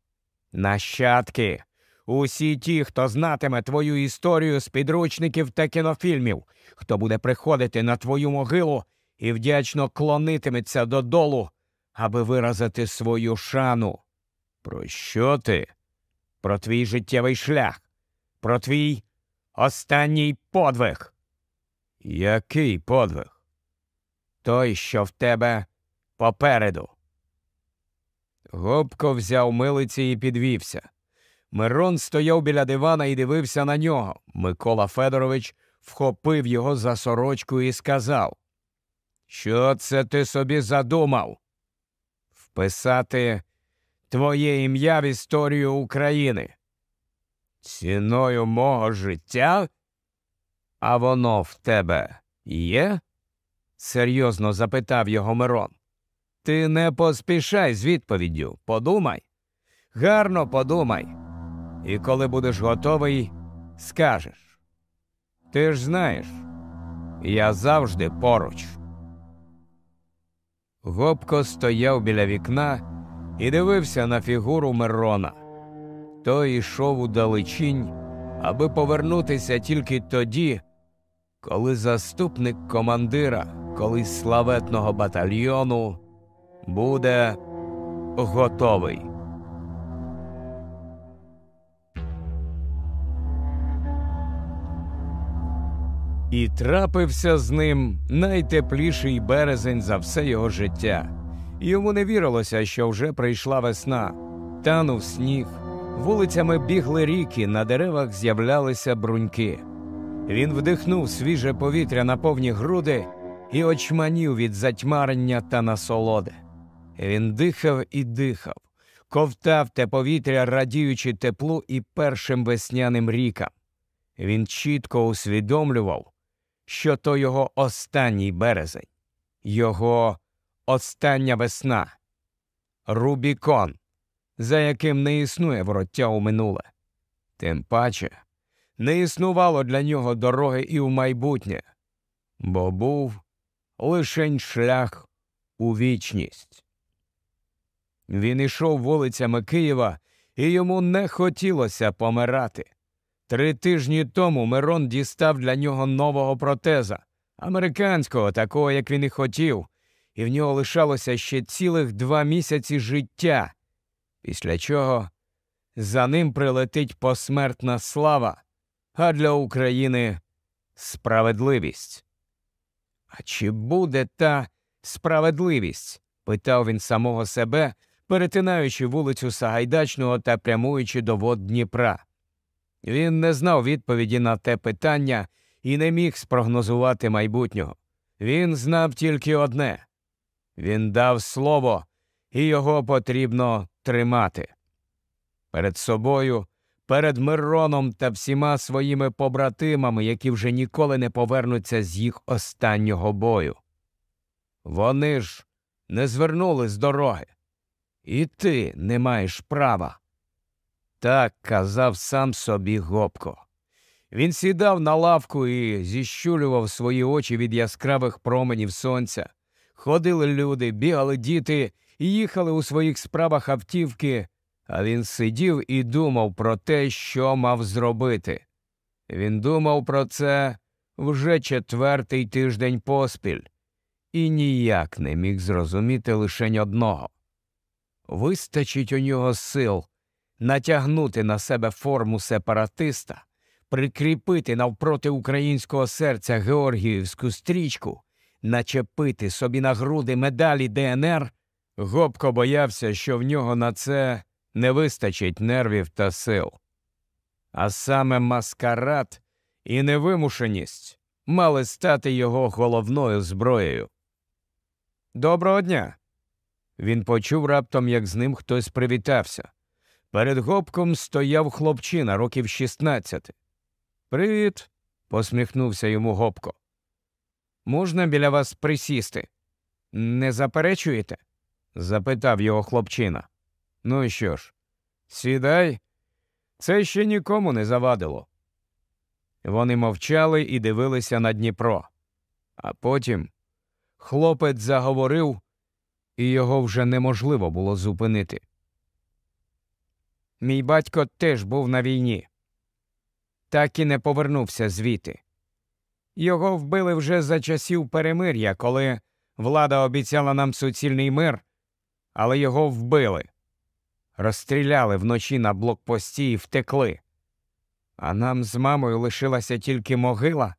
Нащадки. Усі ті, хто знатиме твою історію з підручників та кінофільмів, хто буде приходити на твою могилу і вдячно клонитиметься додолу, аби виразити свою шану. Про що ти? Про твій життєвий шлях, про твій останній подвиг. Який подвиг? Той, що в тебе попереду. Гобко взяв милиці і підвівся. Мирон стояв біля дивана і дивився на нього. Микола Федорович вхопив його за сорочку і сказав Що це ти собі задумав? Вписати твоє ім'я в історію України. Ціною мого життя? А воно в тебе є? серйозно запитав його Мирон. Ти не поспішай з відповіддю. Подумай. Гарно подумай. І коли будеш готовий, скажеш. Ти ж знаєш, я завжди поруч. Гопко стояв біля вікна і дивився на фігуру Мирона. Той йшов у далечінь, аби повернутися тільки тоді, коли заступник командира колись славетного батальйону буде готовий. І трапився з ним найтепліший березень за все його життя. Йому не вірилося, що вже прийшла весна, танув сніг, вулицями бігли ріки, на деревах з'являлися бруньки. Він вдихнув свіже повітря на повні груди і очманів від затьмарення та насолоди. Він дихав і дихав, ковтав те повітря, радіючи теплу і першим весняним рікам. Він чітко усвідомлював, що то його останній березень, його остання весна. Рубікон, за яким не існує вороття у минуле. Тим паче не існувало для нього дороги і в майбутнє, бо був лишень шлях у вічність. Він ішов вулицями Києва, і йому не хотілося помирати. Три тижні тому Мирон дістав для нього нового протеза, американського, такого, як він і хотів, і в нього лишалося ще цілих два місяці життя, після чого за ним прилетить посмертна слава, а для України справедливість. А чи буде та справедливість? питав він самого себе, перетинаючи вулицю Сагайдачного та прямуючи до вод Дніпра. Він не знав відповіді на те питання і не міг спрогнозувати майбутнього. Він знав тільки одне він дав слово, і його потрібно тримати. Перед собою, перед Мироном та всіма своїми побратимами, які вже ніколи не повернуться з їх останнього бою. Вони ж не звернули з дороги, і ти не маєш права. Так казав сам собі Гопко. Він сідав на лавку і зіщулював свої очі від яскравих променів сонця. Ходили люди, бігали діти їхали у своїх справах автівки, а він сидів і думав про те, що мав зробити. Він думав про це вже четвертий тиждень поспіль, і ніяк не міг зрозуміти лише одного. Вистачить у нього сил натягнути на себе форму сепаратиста, прикріпити навпроти українського серця Георгіївську стрічку, начепити собі на груди медалі ДНР, Гопко боявся, що в нього на це не вистачить нервів та сил. А саме маскарад і невимушеність мали стати його головною зброєю. Доброго дня! Він почув раптом, як з ним хтось привітався. Перед гопком стояв хлопчина років 16. Привіт, посміхнувся йому гопко. Можна біля вас присісти? Не заперечуєте? Запитав його хлопчина. Ну і що ж, сідай, це ще нікому не завадило. Вони мовчали і дивилися на Дніпро. А потім хлопець заговорив, і його вже неможливо було зупинити. Мій батько теж був на війні, так і не повернувся звідти. Його вбили вже за часів перемир'я, коли влада обіцяла нам суцільний мир, але його вбили, розстріляли вночі на блокпості і втекли. А нам з мамою лишилася тільки могила,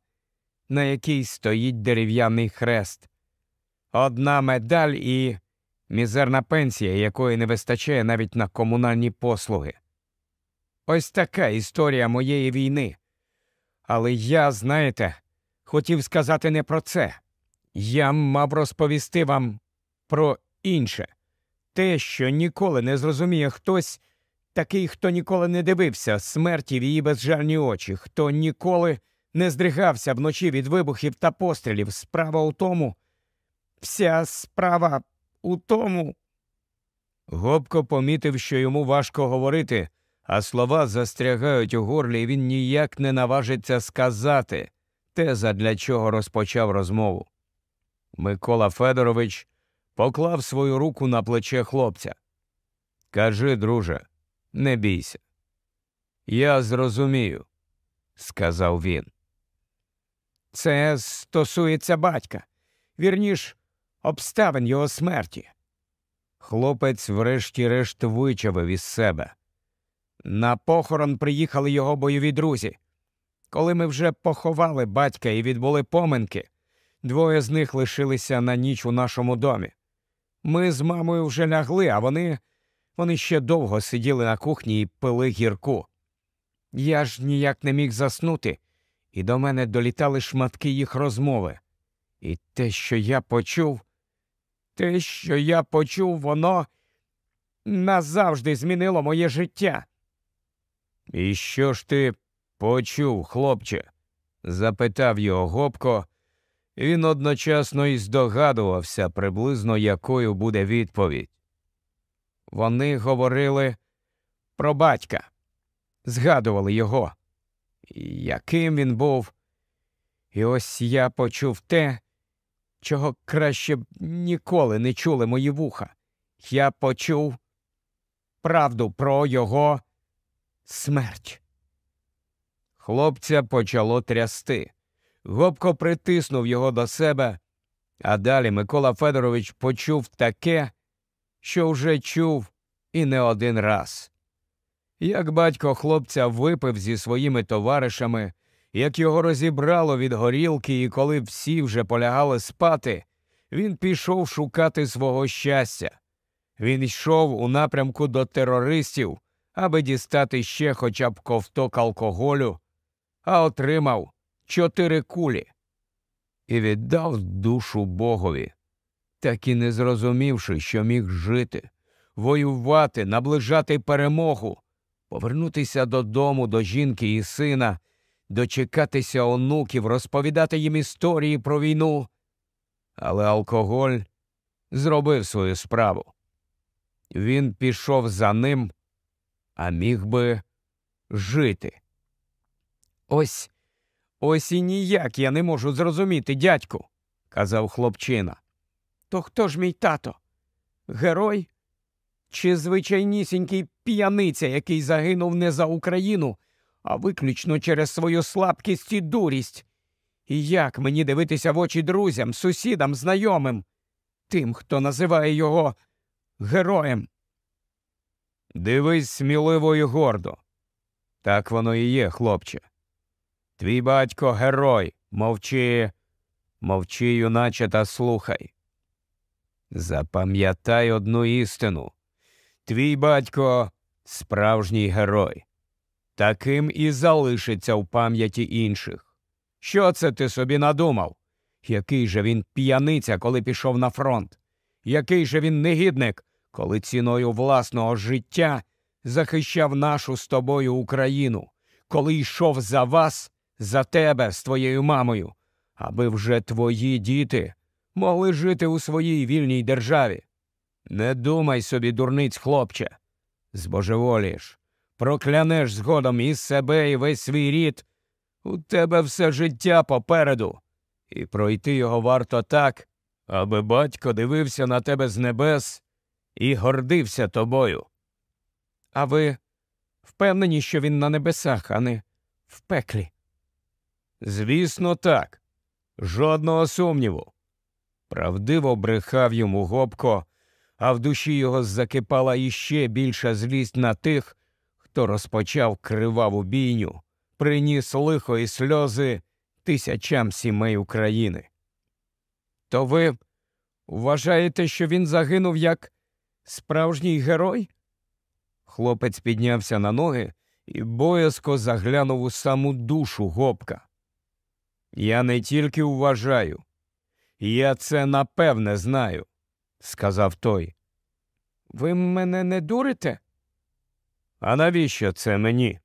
на якій стоїть дерев'яний хрест, одна медаль і мізерна пенсія, якої не вистачає навіть на комунальні послуги. Ось така історія моєї війни. Але я, знаєте, хотів сказати не про це. Я мав розповісти вам про інше те, що ніколи не зрозуміє хтось, такий, хто ніколи не дивився смерті в її безжальні очі, хто ніколи не здригався вночі від вибухів та пострілів. Справа у тому, вся справа у тому. Гобко помітив, що йому важко говорити, а слова застрягають у горлі, і він ніяк не наважиться сказати те, задля чого розпочав розмову. Микола Федорович поклав свою руку на плече хлопця. Кажи, друже, не бійся. Я зрозумію, сказав він. Це стосується батька, вірніш, обставин його смерті. Хлопець, врешті-решт, вичавив із себе. На похорон приїхали його бойові друзі. Коли ми вже поховали батька і відбули поминки, двоє з них лишилися на ніч у нашому домі. Ми з мамою вже лягли, а вони вони ще довго сиділи на кухні і пили гірку. Я ж ніяк не міг заснути, і до мене долітали шматки їх розмови. І те, що я почув, те, що я почув, воно назавжди змінило моє життя. І що ж ти почув, хлопче? запитав його Гопко. Він одночасно і здогадувався приблизно, якою буде відповідь. Вони говорили про батька, згадували його, яким він був. І ось я почув те, чого краще б ніколи не чули мої вуха. Я почув правду про його смерть. Хлопця почало трясти. Гопко притиснув його до себе, а далі Микола Федорович почув таке, що вже чув і не один раз. Як батько хлопця випив зі своїми товаришами, як його розібрало від горілки, і коли всі вже полягали спати, він пішов шукати свого щастя. Він йшов у напрямку до терористів, аби дістати ще хоча б ковток алкоголю, а отримав чотири кулі і віддав душу Богові, так і не зрозумівши, що міг жити, воювати, наближати перемогу, повернутися додому до жінки і сина, дочекатися онуків, розповідати їм історії про війну. Але алкоголь зробив свою справу. Він пішов за ним, а міг би жити. Ось ось і ніяк я не можу зрозуміти, дядьку, казав хлопчина. То хто ж мій тато? Герой? Чи звичайнісінький п'яниця, який загинув не за Україну, а виключно через свою слабкість і дурість? І як мені дивитися в очі друзям, сусідам, знайомим, тим, хто називає його героєм? Дивись сміливо і гордо. Так воно і є, хлопче. Твій батько герой, мовчи, мовчи, юначе, та слухай. Запам'ятай одну істину. Твій батько справжній герой. Таким і залишиться в пам'яті інших. Що це ти собі надумав? Який же він п'яниця, коли пішов на фронт? Який же він негідник, коли ціною власного життя захищав нашу з тобою Україну, коли йшов за вас, за тебе з твоєю мамою, аби вже твої діти могли жити у своїй вільній державі? Не думай собі, дурниць, хлопче, збожеволієш, проклянеш згодом і себе, і весь свій рід. У тебе все життя попереду, і пройти його варто так, аби батько дивився на тебе з небес і гордився тобою. А ви впевнені, що він на небесах, а не в пеклі? Звісно, так. Жодного сумніву. Правдиво брехав йому гопко, а в душі його закипала іще більша злість на тих, хто розпочав криваву бійню, приніс лихо і сльози тисячам сімей України. То ви вважаєте, що він загинув як справжній герой? Хлопець піднявся на ноги і боязко заглянув у саму душу гопка. Я не тільки вважаю, я це напевне знаю, сказав той. Ви мене не дурите? А навіщо це мені?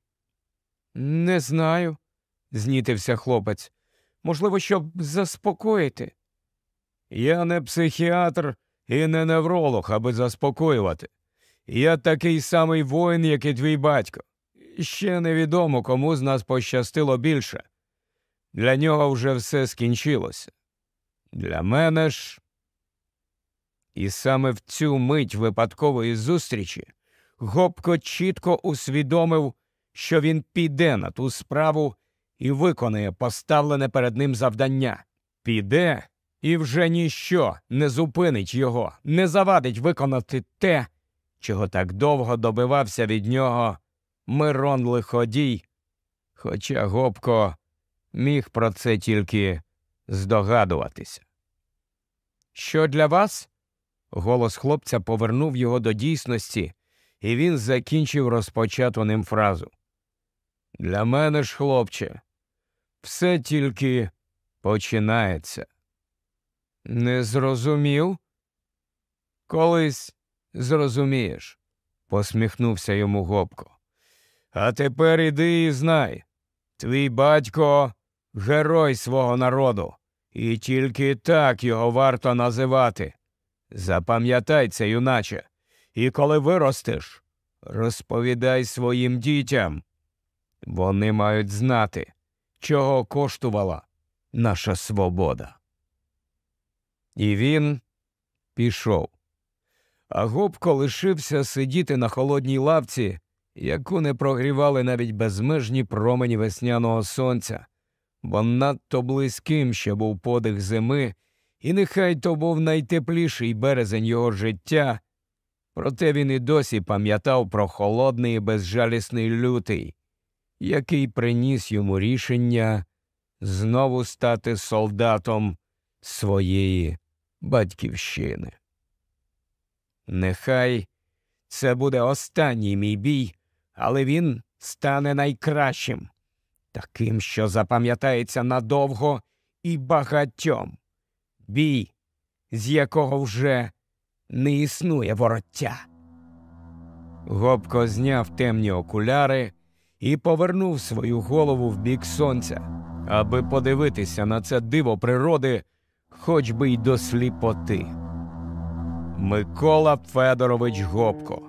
Не знаю, знітився хлопець. Можливо, щоб заспокоїти. Я не психіатр і не невролог, аби заспокоювати. Я такий самий воїн, як і твій батько. Ще невідомо, кому з нас пощастило більше. Для нього вже все скінчилося. Для мене ж. І саме в цю мить випадкової зустрічі Гопко чітко усвідомив, що він піде на ту справу і виконає поставлене перед ним завдання. Піде і вже ніщо не зупинить його, не завадить виконати те, чого так довго добивався від нього Мирон Лиходій, хоча Гопко міг про це тільки здогадуватися. Що для вас? Голос хлопця повернув його до дійсності, і він закінчив розпочату ним фразу. Для мене ж, хлопче, все тільки починається. Не зрозумів? Колись зрозумієш, посміхнувся йому Гопко. А тепер іди і знай. Твій батько герой свого народу, і тільки так його варто називати. Запам'ятай це, юначе, і коли виростеш, розповідай своїм дітям. Вони мають знати, чого коштувала наша свобода. І він пішов. А Губко лишився сидіти на холодній лавці, яку не прогрівали навіть безмежні промені весняного сонця, бо надто близьким ще був подих зими, і нехай то був найтепліший березень його життя, проте він і досі пам'ятав про холодний і безжалісний лютий, який приніс йому рішення знову стати солдатом своєї батьківщини. Нехай це буде останній мій бій, але він стане найкращим, таким, що запам'ятається надовго і багатьом. Бій, з якого вже не існує вороття. Гобко зняв темні окуляри і повернув свою голову в бік сонця, аби подивитися на це диво природи, хоч би й до сліпоти. Микола Федорович Гопко,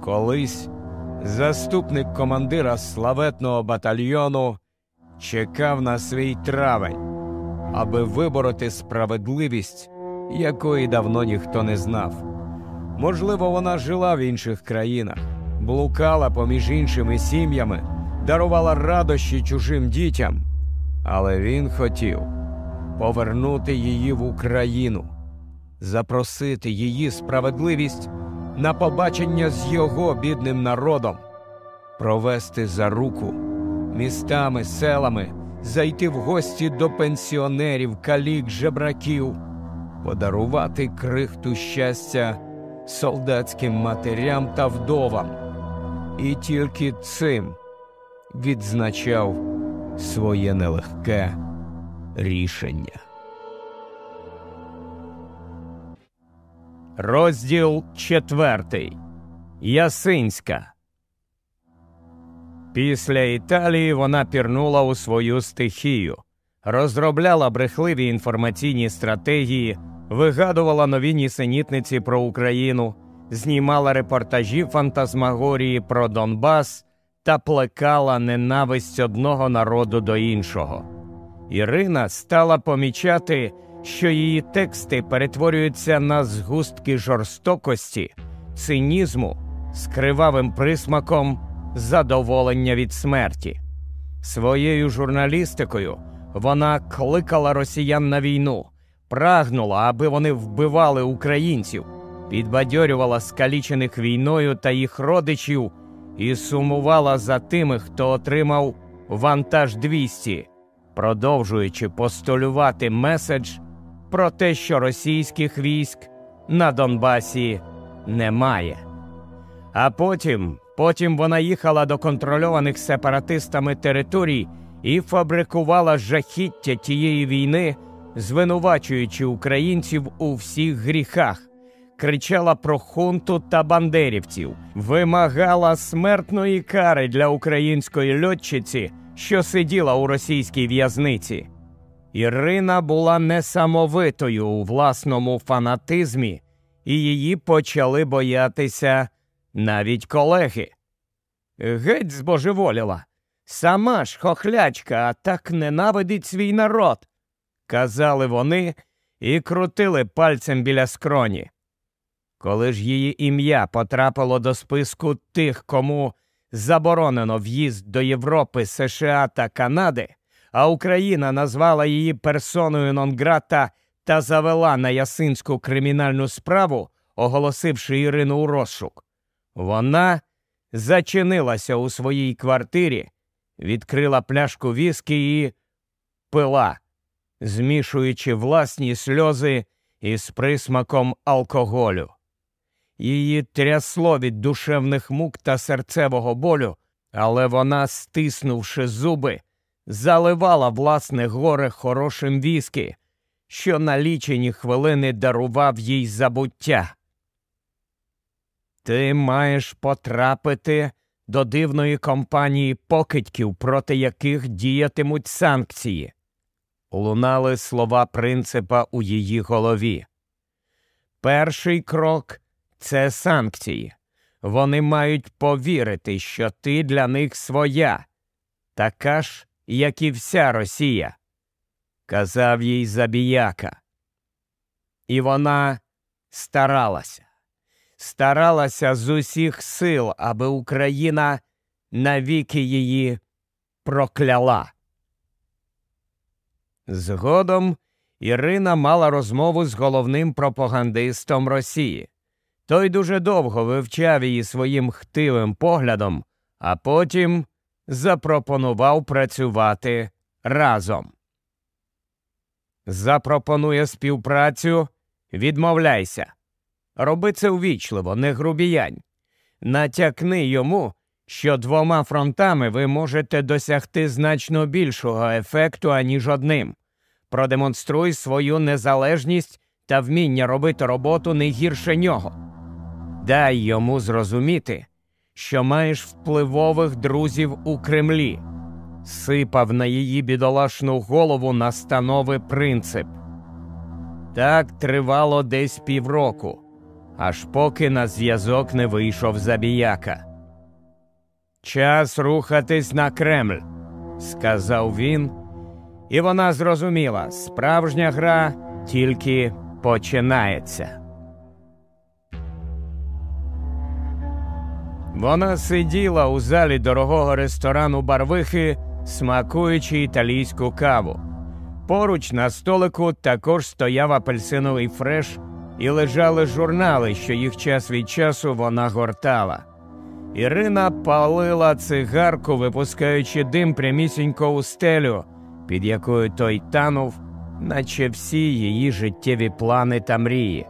колись заступник командира славетного батальйону, чекав на свій травень, аби вибороти справедливість, якої давно ніхто не знав. Можливо, вона жила в інших країнах, блукала поміж іншими сім'ями, дарувала радощі чужим дітям, але він хотів повернути її в Україну запросити її справедливість на побачення з його бідним народом, провести за руку містами, селами, зайти в гості до пенсіонерів, калік, жебраків, подарувати крихту щастя солдатським матерям та вдовам. І тільки цим відзначав своє нелегке рішення. Розділ четвертий. Ясинська. Після Італії вона пірнула у свою стихію, розробляла брехливі інформаційні стратегії, вигадувала нові нісенітниці про Україну, знімала репортажі фантазмагорії про Донбас та плекала ненависть одного народу до іншого. Ірина стала помічати що її тексти перетворюються на згустки жорстокості, цинізму з кривавим присмаком задоволення від смерті. Своєю журналістикою вона кликала росіян на війну, прагнула, аби вони вбивали українців, підбадьорювала скалічених війною та їх родичів і сумувала за тими, хто отримав вантаж 200, продовжуючи постулювати меседж про те, що російських військ на Донбасі немає. А потім, потім вона їхала до контрольованих сепаратистами територій і фабрикувала жахіття тієї війни, звинувачуючи українців у всіх гріхах. Кричала про хунту та бандерівців, вимагала смертної кари для української льотчиці, що сиділа у російській в'язниці. Ірина була несамовитою у власному фанатизмі, і її почали боятися навіть колеги. Геть збожеволіла. Сама ж хохлячка, а так ненавидить свій народ, казали вони і крутили пальцем біля скроні. Коли ж її ім'я потрапило до списку тих, кому заборонено в'їзд до Європи, США та Канади, а Україна назвала її персоною Нонграта та завела на ясинську кримінальну справу, оголосивши Ірину у розшук. Вона зачинилася у своїй квартирі, відкрила пляшку віскі і пила, змішуючи власні сльози із присмаком алкоголю. Її трясло від душевних мук та серцевого болю, але вона, стиснувши зуби, заливала власне горе хорошим віскі, що на лічені хвилини дарував їй забуття. Ти маєш потрапити до дивної компанії покидьків, проти яких діятимуть санкції. Лунали слова принципа у її голові. Перший крок це санкції. Вони мають повірити, що ти для них своя, така ж, як і вся Росія, казав їй забіяка. І вона старалася, старалася з усіх сил, аби Україна навіки її прокляла. Згодом Ірина мала розмову з головним пропагандистом Росії. Той дуже довго вивчав її своїм хтивим поглядом, а потім запропонував працювати разом. Запропонує співпрацю, відмовляйся. Роби це увічливо, не грубіянь. Натякни йому, що двома фронтами ви можете досягти значно більшого ефекту, аніж одним. Продемонструй свою незалежність та вміння робити роботу не гірше нього. Дай йому зрозуміти, що маєш впливових друзів у Кремлі, сипав на її бідолашну голову настанови принцип. Так тривало десь півроку, аж поки на зв'язок не вийшов забіяка. Час рухатись на Кремль, сказав він, і вона зрозуміла, справжня гра тільки починається. Вона сиділа у залі дорогого ресторану Барвихи, смакуючи італійську каву. Поруч на столику також стояв апельсиновий фреш і лежали журнали, що їх час від часу вона гортала. Ірина палила цигарку, випускаючи дим прямісінько у стелю, під якою той танув, наче всі її життєві плани та мрії.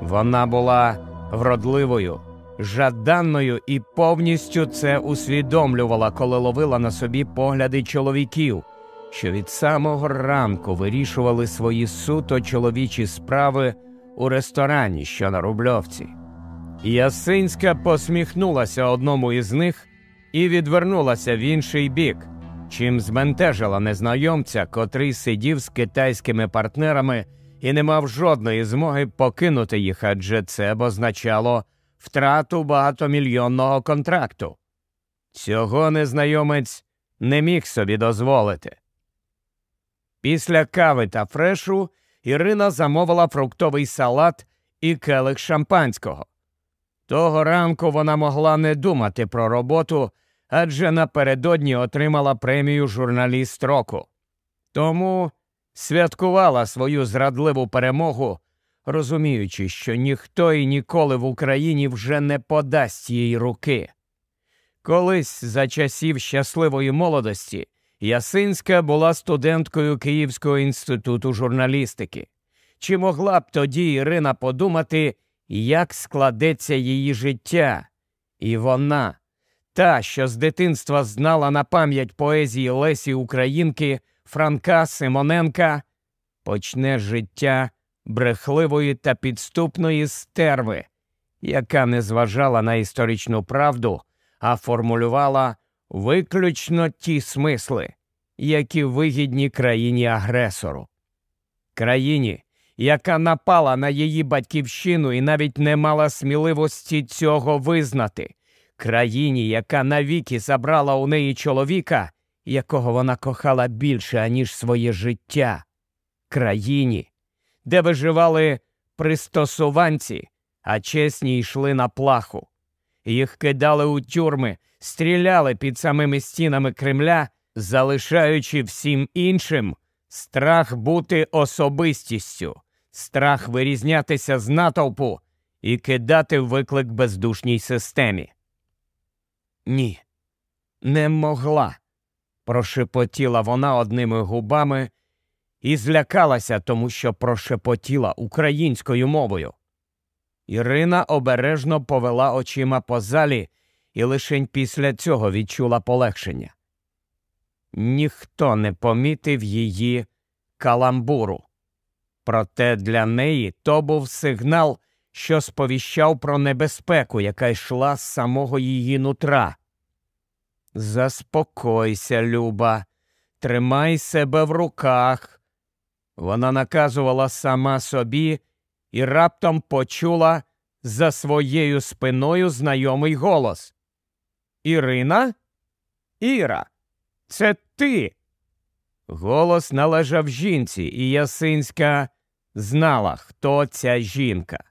Вона була вродливою, жаданною і повністю це усвідомлювала, коли ловила на собі погляди чоловіків, що від самого ранку вирішували свої суто чоловічі справи у ресторані, що на Рубльовці. Ясинська посміхнулася одному із них і відвернулася в інший бік, чим збентежила незнайомця, котрий сидів з китайськими партнерами і не мав жодної змоги покинути їх, адже це б означало втрату багатомільйонного контракту. Цього незнайомець не міг собі дозволити. Після кави та фрешу Ірина замовила фруктовий салат і келих шампанського. Того ранку вона могла не думати про роботу, адже напередодні отримала премію журналіст року. Тому святкувала свою зрадливу перемогу, розуміючи, що ніхто і ніколи в Україні вже не подасть їй руки. Колись за часів щасливої молодості Ясинська була студенткою Київського інституту журналістики. Чи могла б тоді Ірина подумати, як складеться її життя? І вона, та, що з дитинства знала на пам'ять поезії Лесі Українки, Франка Симоненка, почне життя брехливої та підступної стерви, яка не зважала на історичну правду, а формулювала виключно ті смисли, які вигідні країні агресору. Країні, яка напала на її батьківщину і навіть не мала сміливості цього визнати, країні, яка навіки забрала у неї чоловіка, якого вона кохала більше, аніж своє життя, країні, де виживали пристосуванці, а чесні йшли на плаху. Їх кидали у тюрми, стріляли під самими стінами Кремля, залишаючи всім іншим страх бути особистістю, страх вирізнятися з натовпу і кидати виклик бездушній системі. Ні, не могла, прошепотіла вона одними губами і злякалася, тому що прошепотіла українською мовою. Ірина обережно повела очима по залі і лишень після цього відчула полегшення. Ніхто не помітив її каламбуру. Проте для неї то був сигнал, що сповіщав про небезпеку, яка йшла з самого її нутра. Заспокойся, Люба, тримай себе в руках. Вона наказувала сама собі і раптом почула за своєю спиною знайомий голос. Ірина? Іра, це ти. Голос належав жінці, і Ясинська знала, хто ця жінка.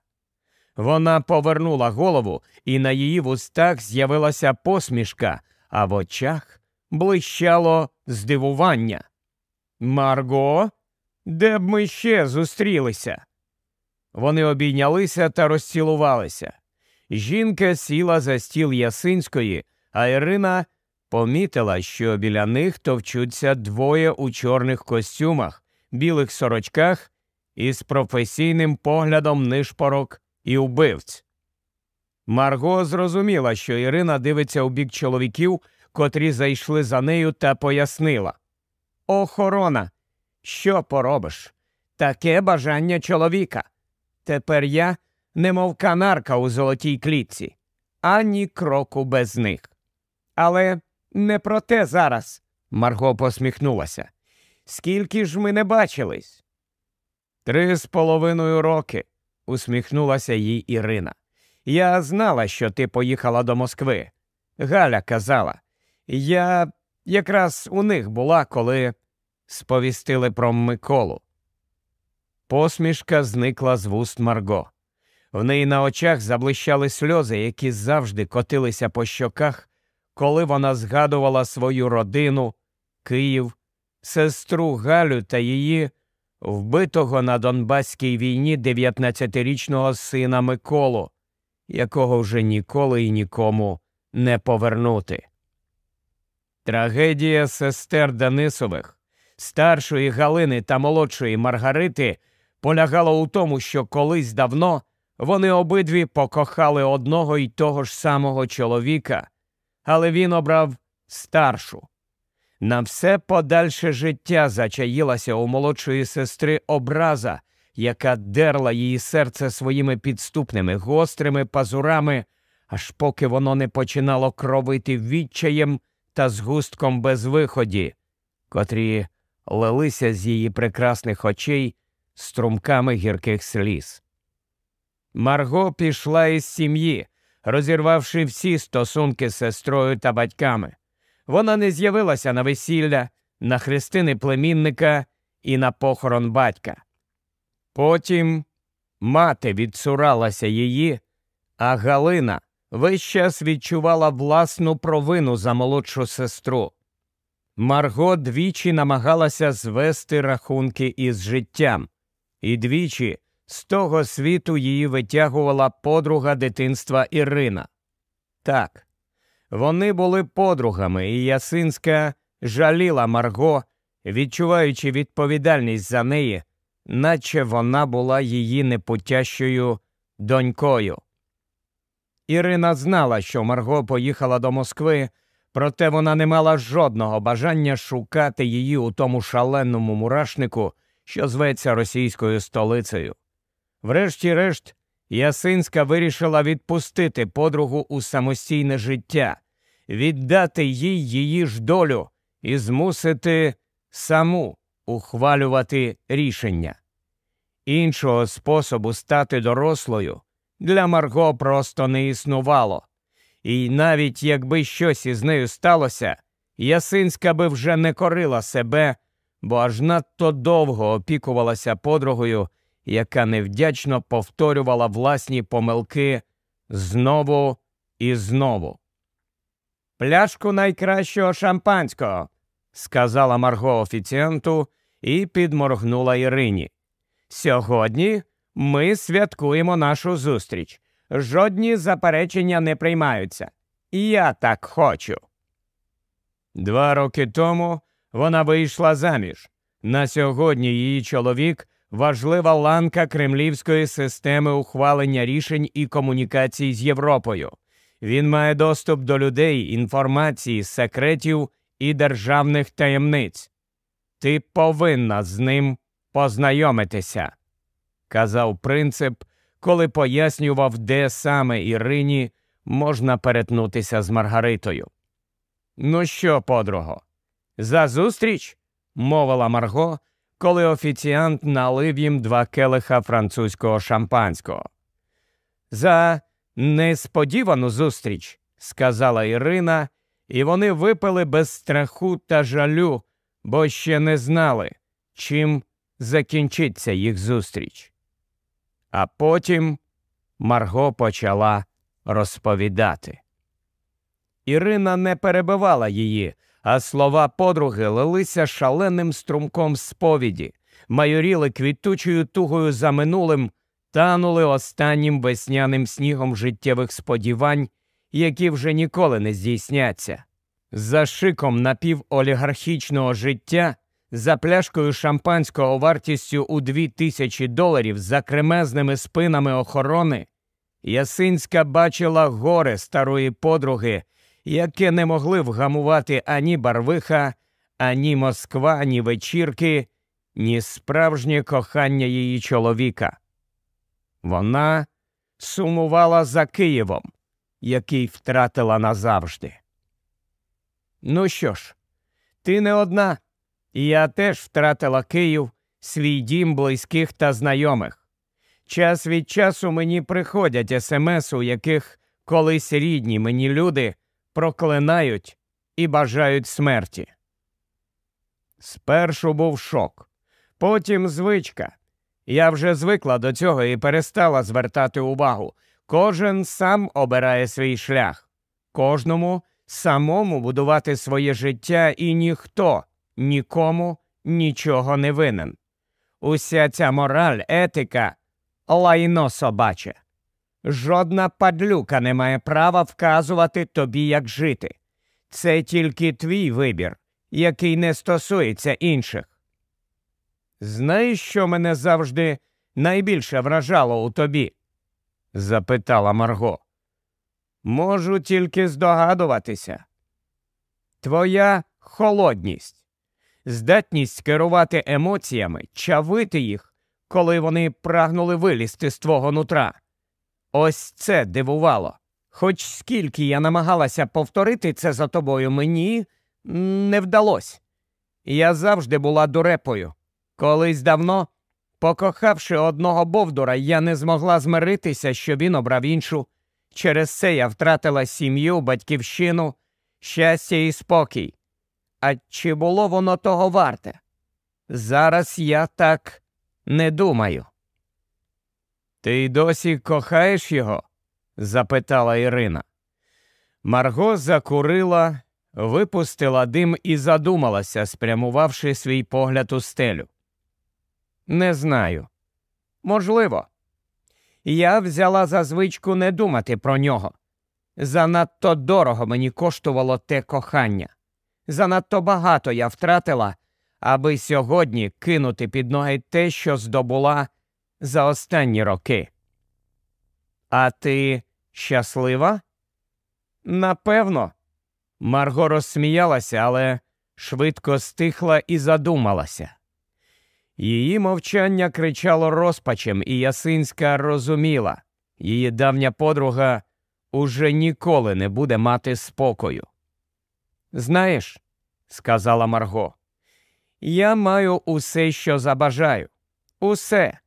Вона повернула голову, і на її вустах з'явилася посмішка, а в очах блищало здивування. Марго, де б ми ще зустрілися? Вони обійнялися та розцілувалися. Жінка сіла за стіл Ясинської, а Ірина помітила, що біля них товчуться двоє у чорних костюмах, білих сорочках і з професійним поглядом нишпорок і вбивць. Марго зрозуміла, що Ірина дивиться у бік чоловіків, котрі зайшли за нею, та пояснила Охорона, що поробиш? Таке бажання чоловіка. Тепер я, немов канарка у золотій клітці, ані кроку без них. Але не про те зараз, Марго посміхнулася. Скільки ж ми не бачились? Три з половиною роки, усміхнулася їй Ірина. Я знала, що ти поїхала до Москви. Галя казала. Я якраз у них була, коли сповістили про Миколу. Посмішка зникла з вуст Марго. В неї на очах заблищали сльози, які завжди котилися по щоках, коли вона згадувала свою родину, Київ, сестру Галю та її вбитого на Донбаській війні 19-річного сина Миколу, якого вже ніколи і нікому не повернути. Трагедія сестер Денисових, старшої Галини та молодшої Маргарити полягала у тому, що колись давно вони обидві покохали одного й того ж самого чоловіка, але він обрав старшу. На все подальше життя зачаїлася у молодшої сестри образа, яка дерла її серце своїми підступними гострими пазурами, аж поки воно не починало кровити відчаєм та згустком безвиході, котрі лилися з її прекрасних очей струмками гірких сліз. Марго пішла із сім'ї, розірвавши всі стосунки з сестрою та батьками. Вона не з'явилася на весілля, на хрестини племінника і на похорон батька. Потім мати відсуралася її, а Галина весь час відчувала власну провину за молодшу сестру. Марго двічі намагалася звести рахунки із життям, і двічі з того світу її витягувала подруга дитинства Ірина. Так, вони були подругами, і Ясинська жаліла Марго, відчуваючи відповідальність за неї, наче вона була її непутящою донькою. Ірина знала, що Марго поїхала до Москви, проте вона не мала жодного бажання шукати її у тому шаленому мурашнику, що зветься російською столицею. Врешті-решт, Ясинська вирішила відпустити подругу у самостійне життя, віддати їй її ж долю і змусити саму ухвалювати рішення. Іншого способу стати дорослою для Марго просто не існувало, і навіть якби щось із нею сталося, Ясинська би вже не корила себе, бо аж надто довго опікувалася подругою, яка невдячно повторювала власні помилки знову і знову. Пляшку найкращого шампанського, сказала Марго офіціанту і підморгнула Ірині. Сьогодні ми святкуємо нашу зустріч. Жодні заперечення не приймаються. Я так хочу. Два роки тому вона вийшла заміж. На сьогодні її чоловік важлива ланка кремлівської системи ухвалення рішень і комунікацій з Європою. Він має доступ до людей, інформації, секретів і державних таємниць. Ти повинна з ним познайомитися, казав принцип, коли пояснював, де саме Ірині можна перетнутися з Маргаритою. Ну що, подруго, за зустріч? мовила Марго, коли офіціант налив їм два келиха французького шампанського. За несподівану зустріч, сказала Ірина, і вони випили без страху та жалю, бо ще не знали, чим закінчиться їх зустріч. А потім Марго почала розповідати. Ірина не перебивала її, а слова подруги лилися шаленим струмком сповіді, майоріли квітучою тугою за минулим, танули останнім весняним снігом життєвих сподівань, які вже ніколи не здійсняться. За шиком напіволігархічного життя, за пляшкою шампанського вартістю у дві тисячі доларів за кремезними спинами охорони, Ясинська бачила горе старої подруги, яке не могли вгамувати ані барвиха, ані Москва, ані вечірки, ні справжнє кохання її чоловіка. Вона сумувала за Києвом, який втратила назавжди. Ну що ж, ти не одна, я теж втратила Київ, свій дім близьких та знайомих. Час від часу мені приходять смс, у яких колись рідні мені люди проклинають і бажають смерті. Спершу був шок, потім звичка. Я вже звикла до цього і перестала звертати увагу. Кожен сам обирає свій шлях, кожному самому будувати своє життя, і ніхто нікому нічого не винен. Уся ця мораль, етика, лайно собаче. Жодна падлюка не має права вказувати тобі, як жити. Це тільки твій вибір, який не стосується інших. Знаєш, що мене завжди найбільше вражало у тобі? запитала Марго. Можу тільки здогадуватися. Твоя холодність, здатність керувати емоціями, чавити їх, коли вони прагнули вилізти з твого нутра. Ось це дивувало. Хоч скільки я намагалася повторити це за тобою, мені не вдалося. Я завжди була дурепою. Колись давно, покохавши одного Бовдура, я не змогла змиритися, що він обрав іншу. Через це я втратила сім'ю, батьківщину, щастя і спокій. А чи було воно того варте? Зараз я так не думаю. Ти й досі кохаєш його? запитала Ірина. Марго закурила, випустила дим і задумалася, спрямувавши свій погляд у стелю. Не знаю. Можливо. Я взяла за звичку не думати про нього. Занадто дорого мені коштувало те кохання. Занадто багато я втратила, аби сьогодні кинути під ноги те, що здобула за останні роки. А ти щаслива? Напевно. Марго розсміялася, але швидко стихла і задумалася. Її мовчання кричало розпачем, і Ясинська розуміла її давня подруга уже ніколи не буде мати спокою. Знаєш, сказала Марго, я маю усе, що забажаю. Усе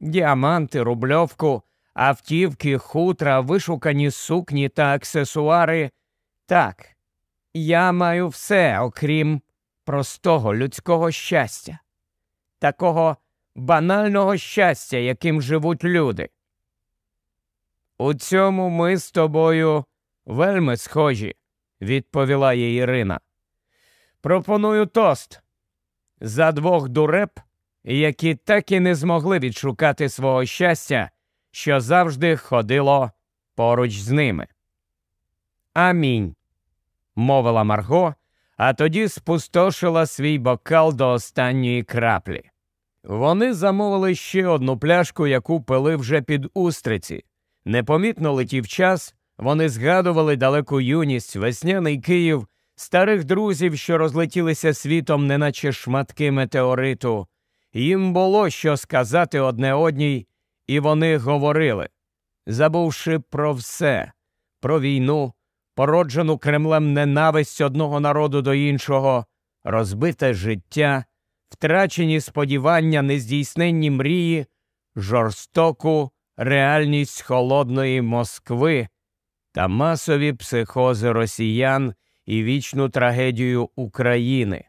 діаманти, рубльовку, автівки, хутра, вишукані сукні та аксесуари. Так, я маю все, окрім простого людського щастя, такого банального щастя, яким живуть люди. У цьому ми з тобою вельми схожі, відповіла їй Ірина. Пропоную тост за двох дуреп які так і не змогли відшукати свого щастя, що завжди ходило поруч з ними. Амінь. мовила Марго, а тоді спустошила свій бокал до останньої краплі. Вони замовили ще одну пляшку, яку пили вже під устриці. Непомітно летів час, вони згадували далеку юність, весняний Київ, старих друзів, що розлетілися світом, неначе шматки метеориту, їм було що сказати одне одній, і вони говорили, забувши про все, про війну, породжену Кремлем ненависть одного народу до іншого, розбите життя, втрачені сподівання, нездійсненні мрії, жорстоку реальність холодної Москви та масові психози росіян і вічну трагедію України.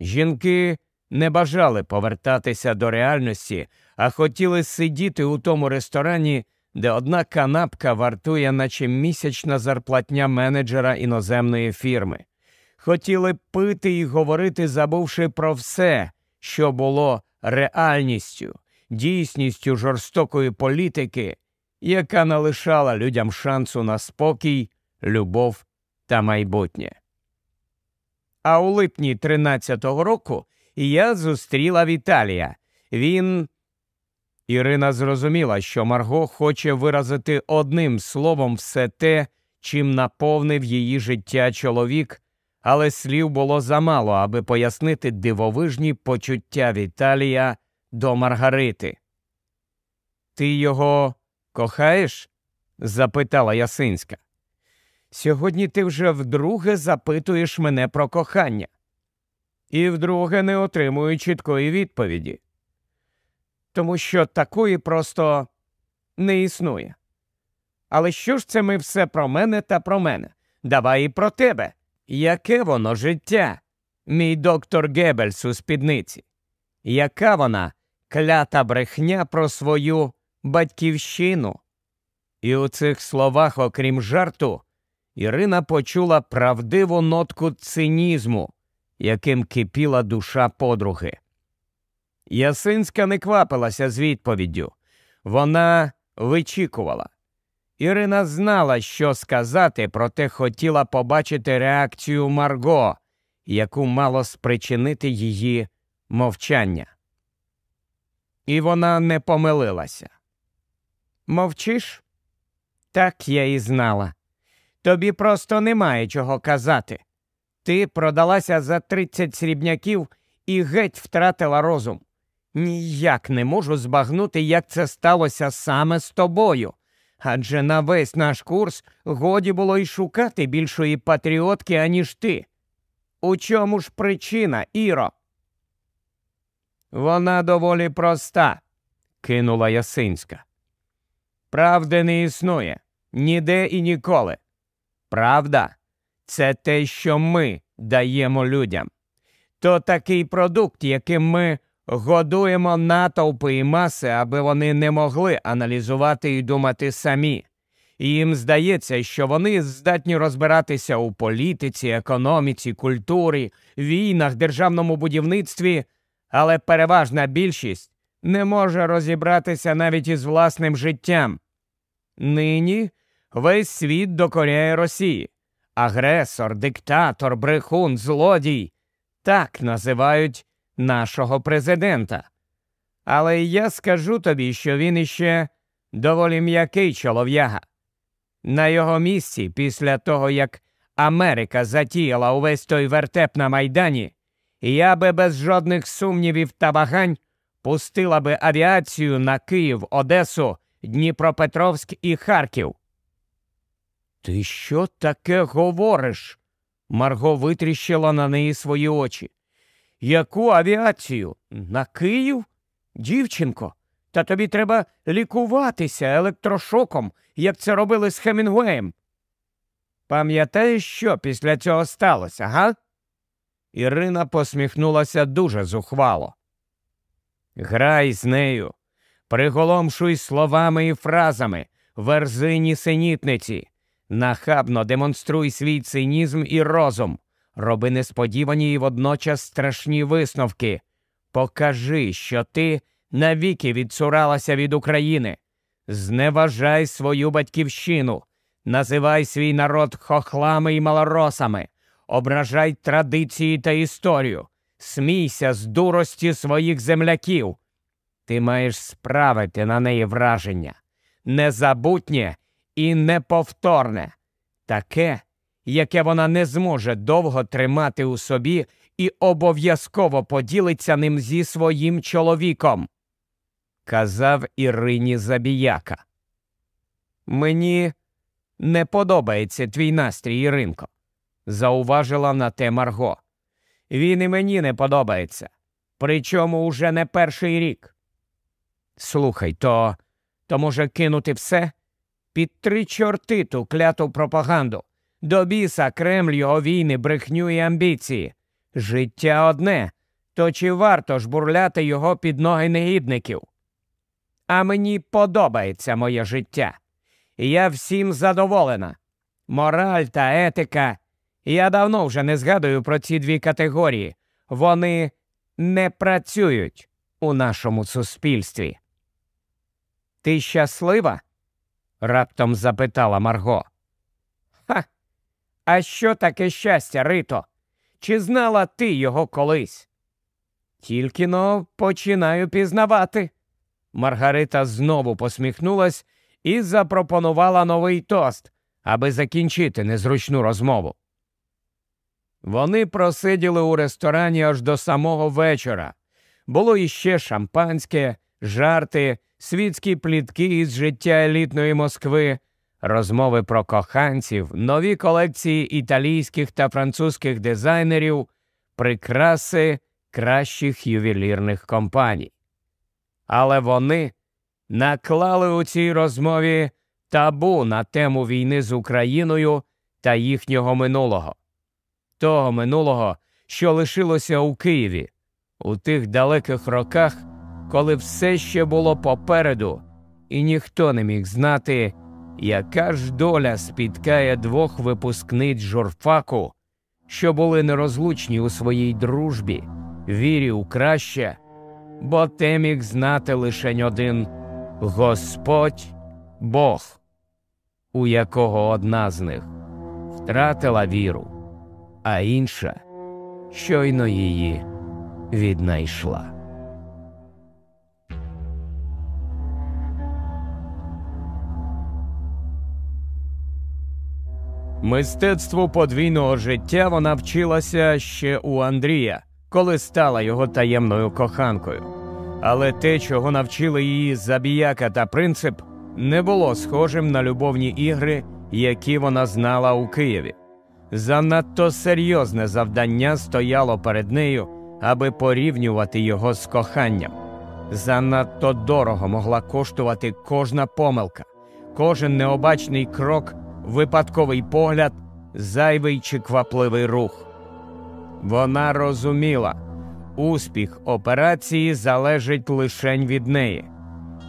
Жінки не бажали повертатися до реальності, а хотіли сидіти у тому ресторані, де одна канапка вартує, наче місячна зарплатня менеджера іноземної фірми. Хотіли пити і говорити, забувши про все, що було реальністю, дійсністю жорстокої політики, яка не лишала людям шансу на спокій, любов та майбутнє. А у липні 13-го року я зустріла Віталія. Він. Ірина зрозуміла, що Марго хоче виразити одним словом все те, чим наповнив її життя чоловік, але слів було замало, аби пояснити дивовижні почуття Віталія до Маргарити. Ти його кохаєш? запитала Ясинська. Сьогодні ти вже вдруге запитуєш мене про кохання, і вдруге не отримую чіткої відповіді. Тому що такої просто не існує. Але що ж це ми все про мене та про мене? Давай і про тебе. Яке воно життя, мій доктор Гебельс у спідниці? Яка вона клята брехня про свою батьківщину? І у цих словах, окрім жарту, Ірина почула правдиву нотку цинізму, яким кипіла душа подруги. Ясинська не квапилася з відповіддю. Вона вичікувала. Ірина знала, що сказати, проте хотіла побачити реакцію Марго, яку мало спричинити її мовчання. І вона не помилилася. Мовчиш? Так я і знала. Тобі просто немає чого казати. Ти продалася за тридцять срібняків і геть втратила розум. Ніяк не можу збагнути, як це сталося саме з тобою. Адже на весь наш курс годі було й шукати більшої патріотки, аніж ти. У чому ж причина, Іро? Вона доволі проста, кинула Ясинська. Правди не існує ніде і ніколи. Правда, це те, що ми даємо людям. То такий продукт, яким ми годуємо натовпи і маси, аби вони не могли аналізувати і думати самі. Їм здається, що вони здатні розбиратися у політиці, економіці, культурі, війнах, державному будівництві, але переважна більшість не може розібратися навіть із власним життям. Нині весь світ докоряє Росії. Агресор, диктатор, брехун, злодій так називають нашого президента. Але я скажу тобі, що він іще доволі м'який чолов'яга. На його місці, після того, як Америка затіяла увесь той вертеп на Майдані, я би без жодних сумнівів та вагань пустила би авіацію на Київ, Одесу, Дніпропетровськ і Харків. Ти що таке говориш? Марго витріщила на неї свої очі. Яку авіацію? На Київ? Дівчинко, та тобі треба лікуватися електрошоком, як це робили з Хемінгуеєм. Пам'ятаєш, що після цього сталося, га? Ірина посміхнулася дуже зухвало. Грай з нею, приголомшуй словами і фразами, верзині синітниці, нахабно демонструй свій цинізм і розум. Роби несподівані і водночас страшні висновки. Покажи, що ти навіки відсуралася від України. Зневажай свою батьківщину, називай свій народ хохлами і малоросами, ображай традиції та історію, смійся з дурості своїх земляків. Ти маєш справити на неї враження незабутнє і неповторне, таке яке вона не зможе довго тримати у собі і обов'язково поділиться ним зі своїм чоловіком, казав Ірині Забіяка. Мені не подобається твій настрій, Іринко, зауважила на те Марго. Він і мені не подобається, причому уже не перший рік. Слухай, то то може кинути все? Під три чорти ту кляту пропаганду. До біса Кремль його війни, брехню і амбіції. Життя одне, то чи варто ж бурляти його під ноги негідників? А мені подобається моє життя. Я всім задоволена. Мораль та етика. Я давно вже не згадую про ці дві категорії. Вони не працюють у нашому суспільстві. Ти щаслива? раптом запитала Марго. Ха. А що таке щастя, Рито? Чи знала ти його колись? Тільки но починаю пізнавати. Маргарита знову посміхнулась і запропонувала новий тост, аби закінчити незручну розмову. Вони просиділи у ресторані аж до самого вечора. Було іще шампанське, жарти, світські плітки із життя елітної Москви, розмови про коханців, нові колекції італійських та французьких дизайнерів, прикраси кращих ювелірних компаній. Але вони наклали у цій розмові табу на тему війни з Україною та їхнього минулого, того минулого, що лишилося у Києві, у тих далеких роках, коли все ще було попереду, і ніхто не міг знати, яка ж доля спіткає двох випускниць журфаку, що були нерозлучні у своїй дружбі, вірі у краще, бо те міг знати лише один Господь Бог, у якого одна з них втратила віру, а інша щойно її віднайшла. Мистецтву подвійного життя вона вчилася ще у Андрія, коли стала його таємною коханкою. Але те, чого навчили її забіяка та принцип, не було схожим на любовні ігри, які вона знала у Києві. Занадто серйозне завдання стояло перед нею, аби порівнювати його з коханням. Занадто дорого могла коштувати кожна помилка, кожен необачний крок випадковий погляд, зайвий чи квапливий рух. Вона розуміла, успіх операції залежить лише від неї,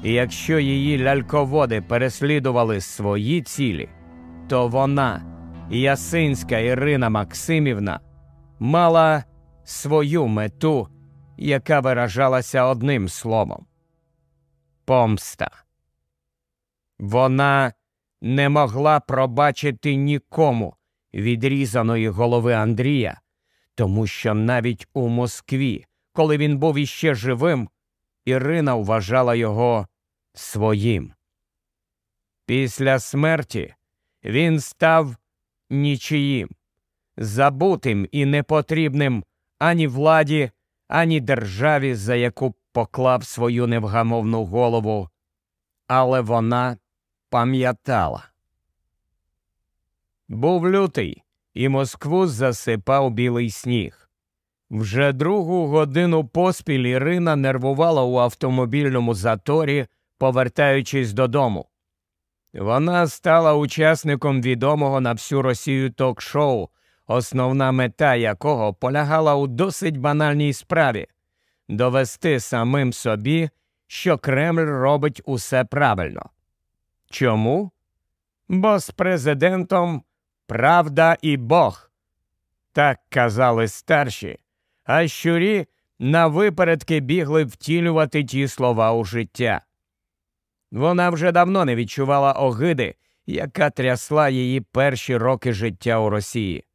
і якщо її ляльководи переслідували свої цілі, то вона, Ясинська Ірина Максимівна, мала свою мету, яка виражалася одним словом помста. Вона не могла пробачити нікому відрізаної голови Андрія, тому що навіть у Москві, коли він був іще живим, Ірина вважала його своїм. Після смерті він став нічиїм, забутим і непотрібним ані владі, ані державі, за яку поклав свою невгамовну голову, але вона пам'ятала. Був лютий, і Москву засипав білий сніг. Вже другу годину поспіль Ірина нервувала у автомобільному заторі, повертаючись додому. Вона стала учасником відомого на всю Росію ток-шоу, основна мета якого полягала у досить банальній справі довести самим собі, що Кремль робить усе правильно. Чому? Бо з президентом правда і Бог. Так казали старші, а щурі на випередки бігли втілювати ті слова у життя. Вона вже давно не відчувала огиди, яка трясла її перші роки життя у Росії.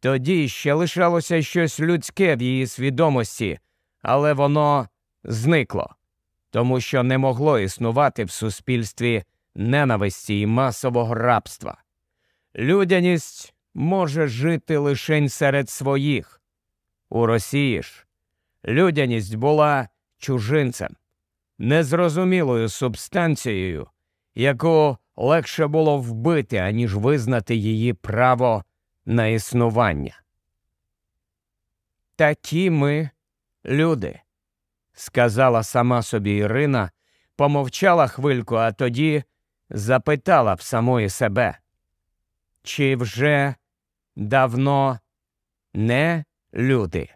Тоді ще лишалося щось людське в її свідомості, але воно зникло, тому що не могло існувати в суспільстві ненависті і масового рабства. Людяність може жити лише серед своїх. У Росії ж людяність була чужинцем, незрозумілою субстанцією, яку легше було вбити, аніж визнати її право на існування. Такі ми люди, сказала сама собі Ірина, помовчала хвильку, а тоді запитала в самої себе, чи вже давно не люди.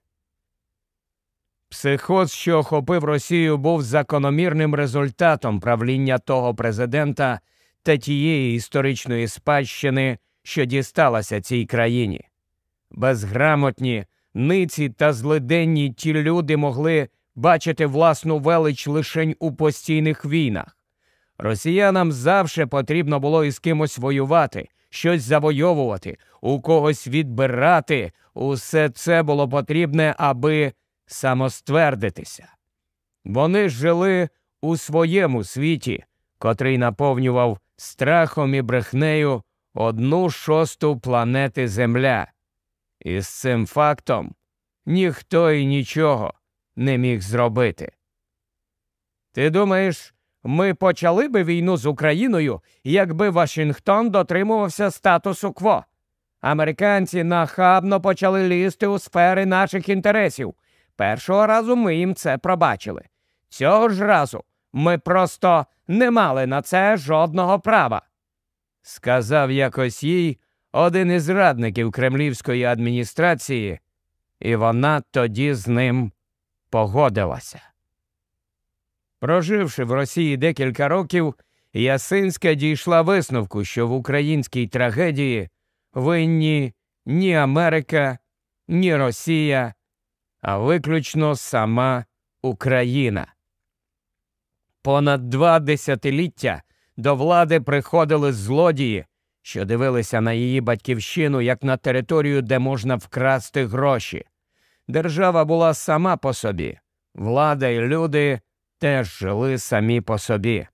Психоз, що охопив Росію, був закономірним результатом правління того президента та тієї історичної спадщини, що дісталася цій країні. Безграмотні, ниці та злиденні ті люди могли бачити власну велич лишень у постійних війнах. Росіянам завжди потрібно було із кимось воювати, щось завойовувати, у когось відбирати. Усе це було потрібне, аби самоствердитися. Вони жили у своєму світі, котрий наповнював страхом і брехнею одну шосту планети Земля. І з цим фактом ніхто і нічого не міг зробити. Ти думаєш, ми почали би війну з Україною, якби Вашингтон дотримувався статусу кво? Американці нахабно почали лізти у сфери наших інтересів. Першого разу ми їм це пробачили. Цього ж разу ми просто не мали на це жодного права. Сказав якось їй один із радників кремлівської адміністрації, і вона тоді з ним погодилася. Проживши в Росії декілька років, Ясинська дійшла висновку, що в українській трагедії винні ні Америка, ні Росія, а виключно сама Україна. Понад два десятиліття до влади приходили злодії, що дивилися на її батьківщину як на територію, де можна вкрасти гроші. Держава була сама по собі, влада і люди теж жили самі по собі.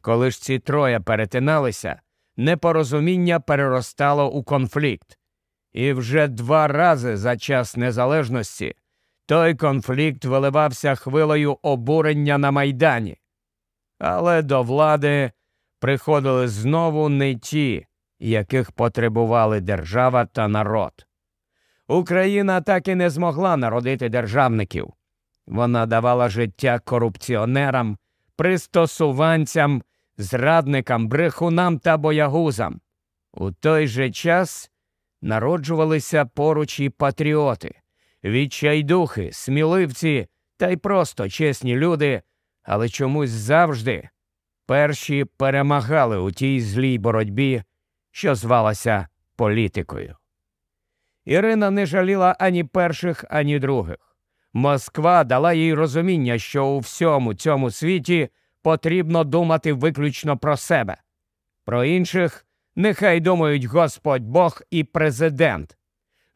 Коли ж ці троє перетиналися, непорозуміння переростало у конфлікт. І вже два рази за час незалежності той конфлікт виливався хвилею обурення на Майдані. Але до влади приходили знову не ті, яких потребували держава та народ. Україна так і не змогла народити державників. Вона давала життя корупціонерам, пристосуванцям, зрадникам, брехунам та боягузам. У той же час народжувалися поруч і патріоти, відчайдухи, сміливці та й просто чесні люди, але чомусь завжди перші перемагали у тій злій боротьбі, що звалася політикою. Ірина не жаліла ані перших, ані других. Москва дала їй розуміння, що у всьому цьому світі потрібно думати виключно про себе. Про інших нехай думають Господь Бог і президент.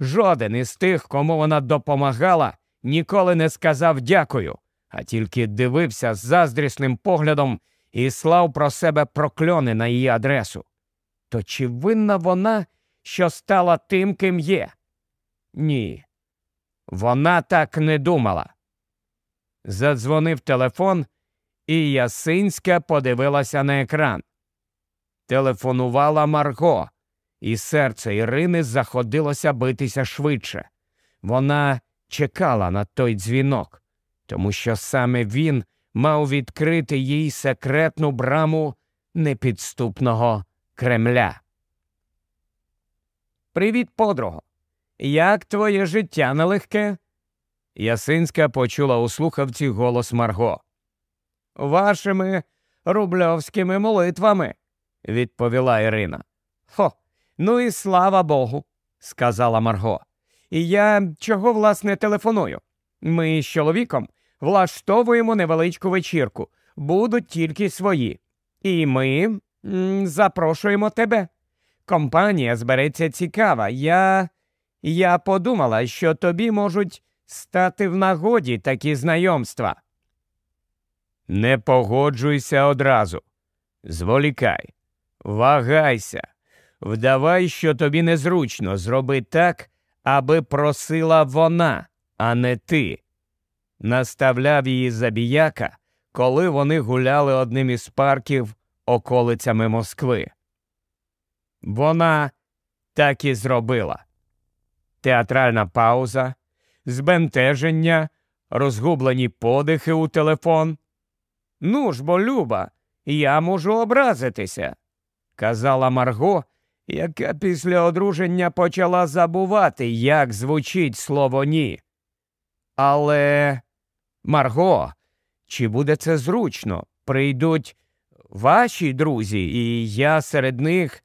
Жоден із тих, кому вона допомагала, ніколи не сказав дякую, а тільки дивився з заздрісним поглядом і слав про себе прокльони на її адресу. То чи винна вона, що стала тим, ким є? Ні. Вона так не думала. Задзвонив телефон, і Ясинська подивилася на екран. Телефонувала Марго, і серце Ірини заходилося битися швидше. Вона чекала на той дзвінок, тому що саме він мав відкрити їй секретну браму непідступного Кремля. Привіт, подруго. Як твоє життя нелегке? Ясинська почула у слухавці голос Марго. Вашими рубльовськими молитвами, відповіла Ірина. Хо, ну і слава Богу, сказала Марго. І я чого, власне, телефоную? Ми з чоловіком влаштовуємо невеличку вечірку, будуть тільки свої. І ми запрошуємо тебе. Компанія збереться цікава. Я. Я подумала, що тобі можуть стати в нагоді такі знайомства. Не погоджуйся одразу. Зволікай, вагайся, вдавай, що тобі незручно, зроби так, аби просила вона, а не ти. Наставляв її забіяка, коли вони гуляли одним із парків околицями Москви. Вона так і зробила театральна пауза, збентеження, розгублені подихи у телефон. Ну ж бо, Люба, я можу образитися, казала Марго, яка після одруження почала забувати, як звучить слово ні. Але, Марго, чи буде це зручно? Прийдуть ваші друзі, і я серед них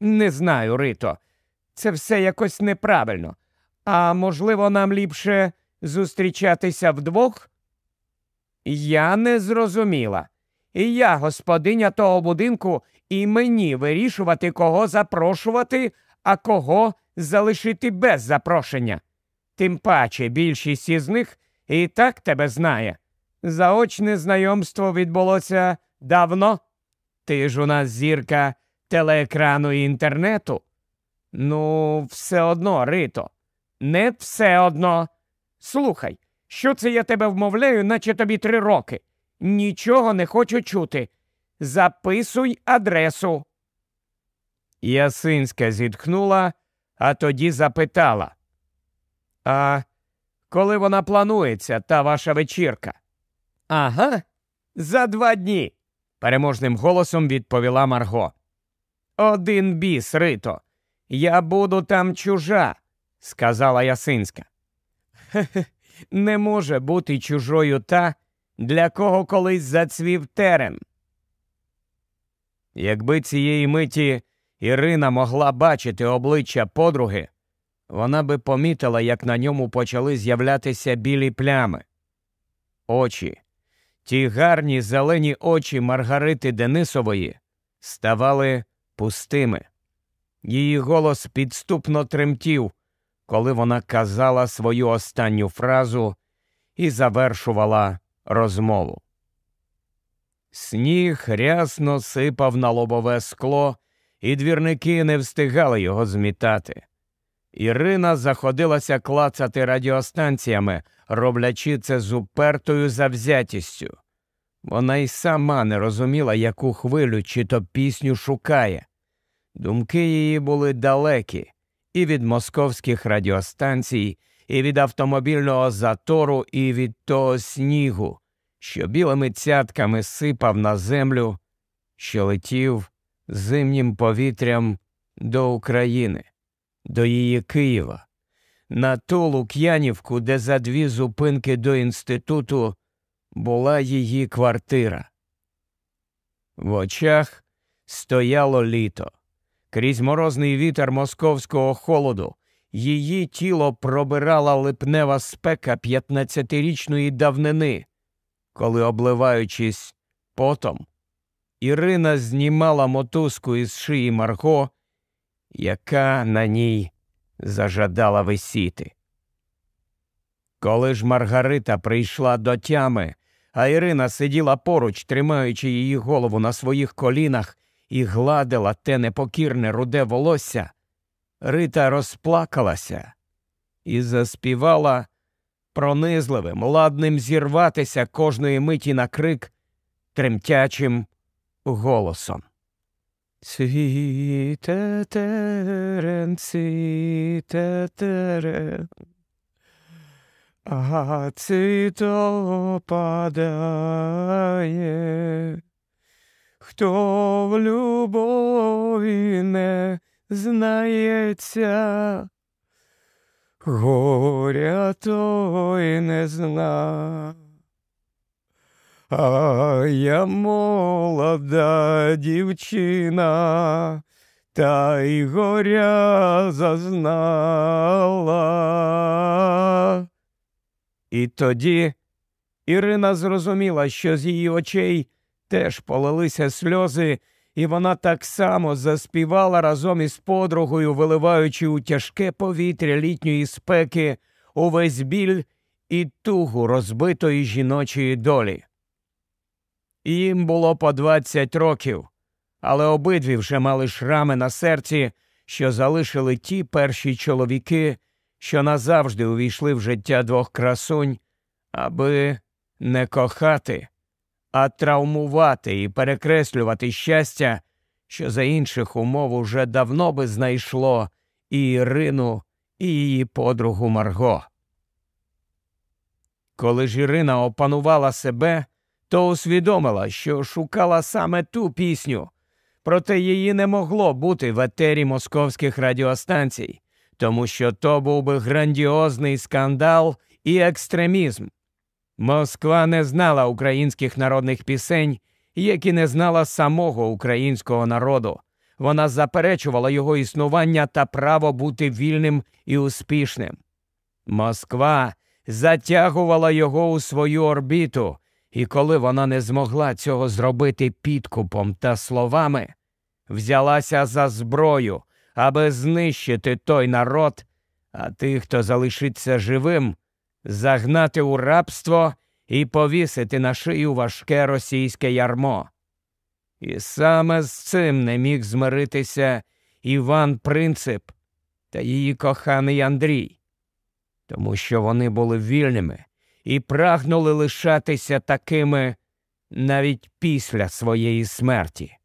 не знаю, Рито. Це все якось неправильно. А можливо, нам ліпше зустрічатися вдвох? Я не зрозуміла. І я господиня того будинку, і мені вирішувати, кого запрошувати, а кого залишити без запрошення. Тим паче більшість із них і так тебе знає. Заочне знайомство відбулося давно. Ти ж у нас зірка телеекрану і інтернету. Ну, все одно, Рито, не все одно. Слухай, що це я тебе вмовляю, наче тобі три роки. Нічого не хочу чути. Записуй адресу. Ясинська зітхнула, а тоді запитала. А коли вона планується, та ваша вечірка? Ага, за два дні, переможним голосом відповіла Марго. Один біс, Рито. Я буду там чужа, сказала Ясинська. Хе-хе, не може бути чужою та, для кого колись зацвів терен. Якби цієї миті Ірина могла бачити обличчя подруги, вона би помітила, як на ньому почали з'являтися білі плями. Очі, ті гарні зелені очі Маргарити Денисової ставали пустими. Її голос підступно тремтів, коли вона казала свою останню фразу і завершувала розмову. Сніг рясно сипав на лобове скло, і двірники не встигали його змітати. Ірина заходилася клацати радіостанціями, роблячи це з упертою завзятістю. Вона й сама не розуміла, яку хвилю чи то пісню шукає. Думки її були далекі і від московських радіостанцій, і від автомобільного затору, і від того снігу, що білими цятками сипав на землю, що летів зимнім повітрям до України, до її Києва, на ту Лук'янівку, де за дві зупинки до інституту була її квартира. В очах стояло літо. Крізь морозний вітер московського холоду її тіло пробирала липнева спека п'ятнадцятирічної давнини, коли, обливаючись потом, Ірина знімала мотузку із шиї Марго, яка на ній зажадала висіти. Коли ж Маргарита прийшла до тями, а Ірина сиділа поруч, тримаючи її голову на своїх колінах і гладила те непокірне руде волосся, Рита розплакалася і заспівала пронизливим, ладним зірватися кожної миті на крик тремтячим голосом. Цвіте терен, цвіте терен, а цвіто падає, хто в любові не знається, горя той не зна. А я молода дівчина, та й горя зазнала. І тоді Ірина зрозуміла, що з її очей теж полилися сльози, і вона так само заспівала разом із подругою, виливаючи у тяжке повітря літньої спеки увесь біль і тугу розбитої жіночої долі. Їм було по двадцять років, але обидві вже мали шрами на серці, що залишили ті перші чоловіки, що назавжди увійшли в життя двох красунь, аби не кохати, а травмувати і перекреслювати щастя, що за інших умов уже давно би знайшло і Ірину, і її подругу Марго. Коли ж Ірина опанувала себе, то усвідомила, що шукала саме ту пісню, проте її не могло бути в етері московських радіостанцій, тому що то був би грандіозний скандал і екстремізм. Москва не знала українських народних пісень, як і не знала самого українського народу. Вона заперечувала його існування та право бути вільним і успішним. Москва затягувала його у свою орбіту, і коли вона не змогла цього зробити підкупом та словами, взялася за зброю, аби знищити той народ, а тих, хто залишиться живим, загнати у рабство і повісити на шию важке російське ярмо. І саме з цим не міг змиритися Іван Принцип та її коханий Андрій, тому що вони були вільними і прагнули лишатися такими навіть після своєї смерті.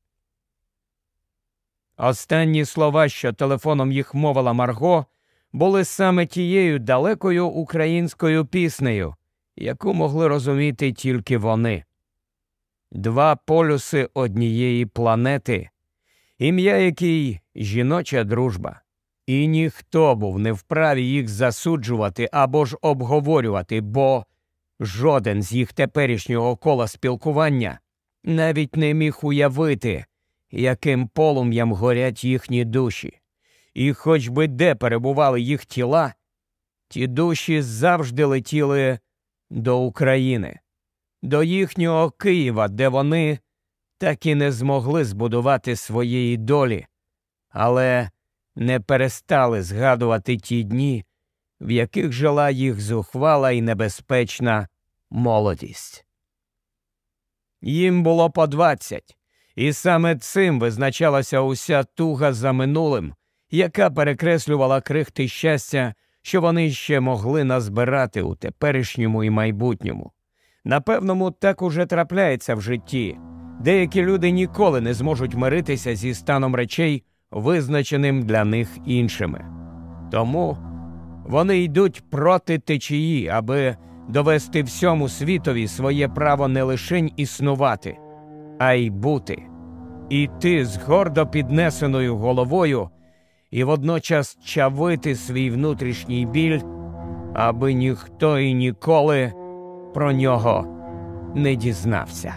Останні слова, що телефоном їх мовила Марго, були саме тією далекою українською піснею, яку могли розуміти тільки вони. Два полюси однієї планети, ім'я якій жіноча дружба, і ніхто був не вправі їх засуджувати або ж обговорювати, бо жоден з їх теперішнього кола спілкування навіть не міг уявити, яким полум'ям горять їхні душі. І хоч би де перебували їх тіла, ті душі завжди летіли до України, до їхнього Києва, де вони так і не змогли збудувати своєї долі, але не перестали згадувати ті дні, в яких жила їх зухвала і небезпечна молодість. Їм було по двадцять, і саме цим визначалася уся туга за минулим, яка перекреслювала крихти щастя, що вони ще могли назбирати у теперішньому і майбутньому. Напевному, так уже трапляється в житті. Деякі люди ніколи не зможуть миритися зі станом речей, визначеним для них іншими. Тому вони йдуть проти течії, аби довести всьому світові своє право не лишень існувати, а й бути, іти з гордо піднесеною головою і водночас чавити свій внутрішній біль, аби ніхто і ніколи про нього не дізнався.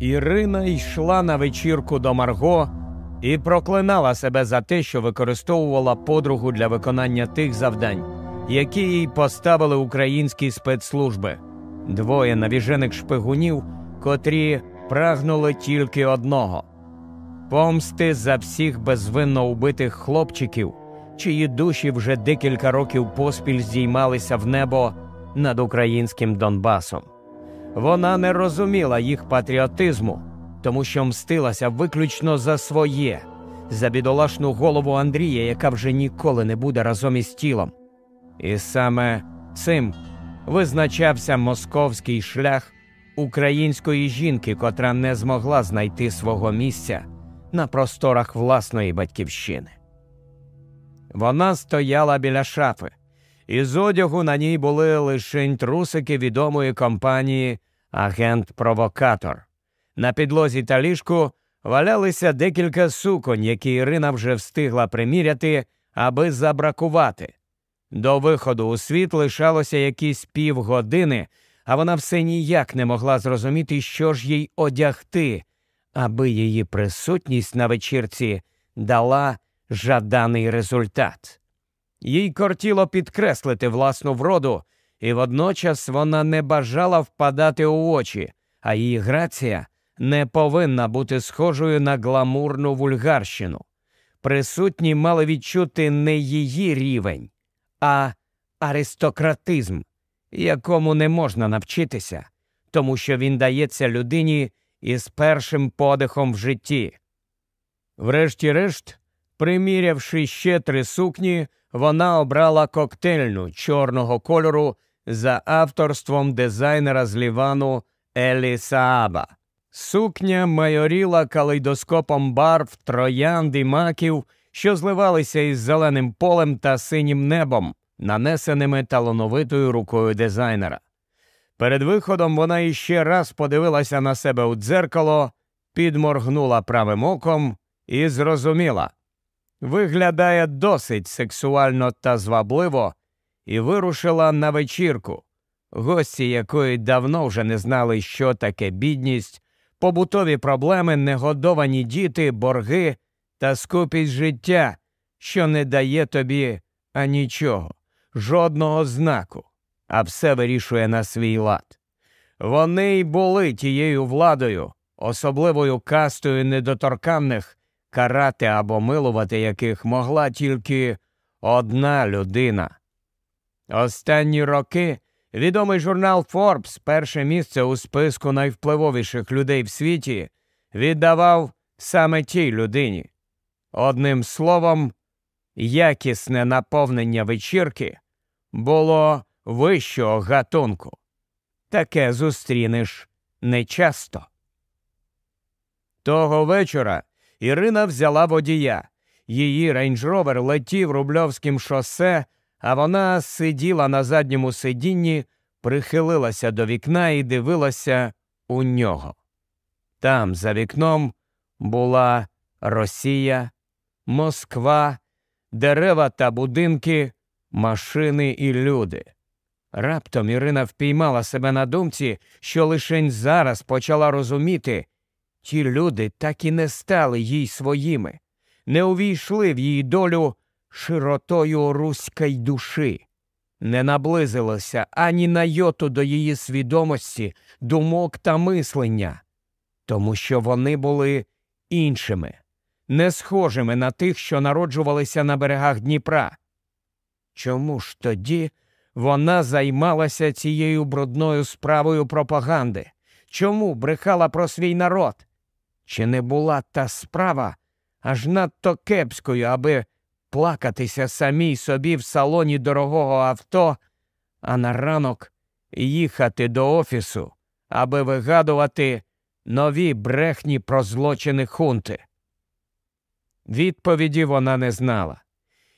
Ірина йшла на вечірку до Марго і проклинала себе за те, що використовувала подругу для виконання тих завдань, які їй поставили українські спецслужби двоє навіжених шпигунів, котрі прагнули тільки одного помсти за всіх безвинно убитих хлопчиків, чиї душі вже декілька років поспіль здіймалися в небо над українським Донбасом. Вона не розуміла їх патріотизму, тому що мстилася виключно за своє, за бідолашну голову Андрія, яка вже ніколи не буде разом із тілом. І саме цим визначався московський шлях української жінки, котра не змогла знайти свого місця на просторах власної батьківщини. Вона стояла біля шафи, і з одягу на ній були лише трусики відомої компанії Агент-провокатор. На підлозі та ліжку валялися декілька суконь, які Ірина вже встигла приміряти, аби забракувати. До виходу у світ лишалося якісь півгодини, а вона все ніяк не могла зрозуміти, що ж їй одягти, аби її присутність на вечірці дала жаданий результат. Їй кортіло підкреслити власну вроду, і водночас вона не бажала впадати у очі, а її грація не повинна бути схожою на гламурну вульгарщину. Присутні мали відчути не її рівень а аристократизм, якому не можна навчитися, тому що він дається людині із першим подихом в житті. Врешті-решт, примірявши ще три сукні, вона обрала коктейльну чорного кольору за авторством дизайнера з Лівану Елі Сааба. Сукня майоріла калейдоскопом барв, троянд і маків що зливалися із зеленим полем та синім небом, нанесеними талановитою рукою дизайнера. Перед виходом вона іще раз подивилася на себе у дзеркало, підморгнула правим оком і зрозуміла виглядає досить сексуально та звабливо, і вирушила на вечірку, гості якої давно вже не знали, що таке бідність, побутові проблеми, негодовані діти, борги та скупість життя, що не дає тобі анічого, жодного знаку, а все вирішує на свій лад. Вони й були тією владою, особливою кастою недоторканних, карати або милувати яких могла тільки одна людина. Останні роки відомий журнал Forbes, перше місце у списку найвпливовіших людей в світі, віддавав саме тій людині. Одним словом, якісне наповнення вечірки було вищого гатунку. Таке зустрінеш нечасто. Того вечора Ірина взяла водія. Її рейндж-ровер летів рубльовським шосе, а вона сиділа на задньому сидінні, прихилилася до вікна і дивилася у нього. Там, за вікном, була Росія, Москва, дерева та будинки, машини і люди. Раптом Ірина впіймала себе на думці, що лишень зараз почала розуміти, ті люди так і не стали їй своїми, не увійшли в її долю широтою руської душі, не наблизилося ані на йоту до її свідомості, думок та мислення, тому що вони були іншими, не схожими на тих, що народжувалися на берегах Дніпра. Чому ж тоді вона займалася цією брудною справою пропаганди? Чому брехала про свій народ? Чи не була та справа аж надто кепською, аби плакатися самій собі в салоні дорогого авто, а на ранок їхати до офісу, аби вигадувати нові брехні про злочини хунти? Відповіді вона не знала.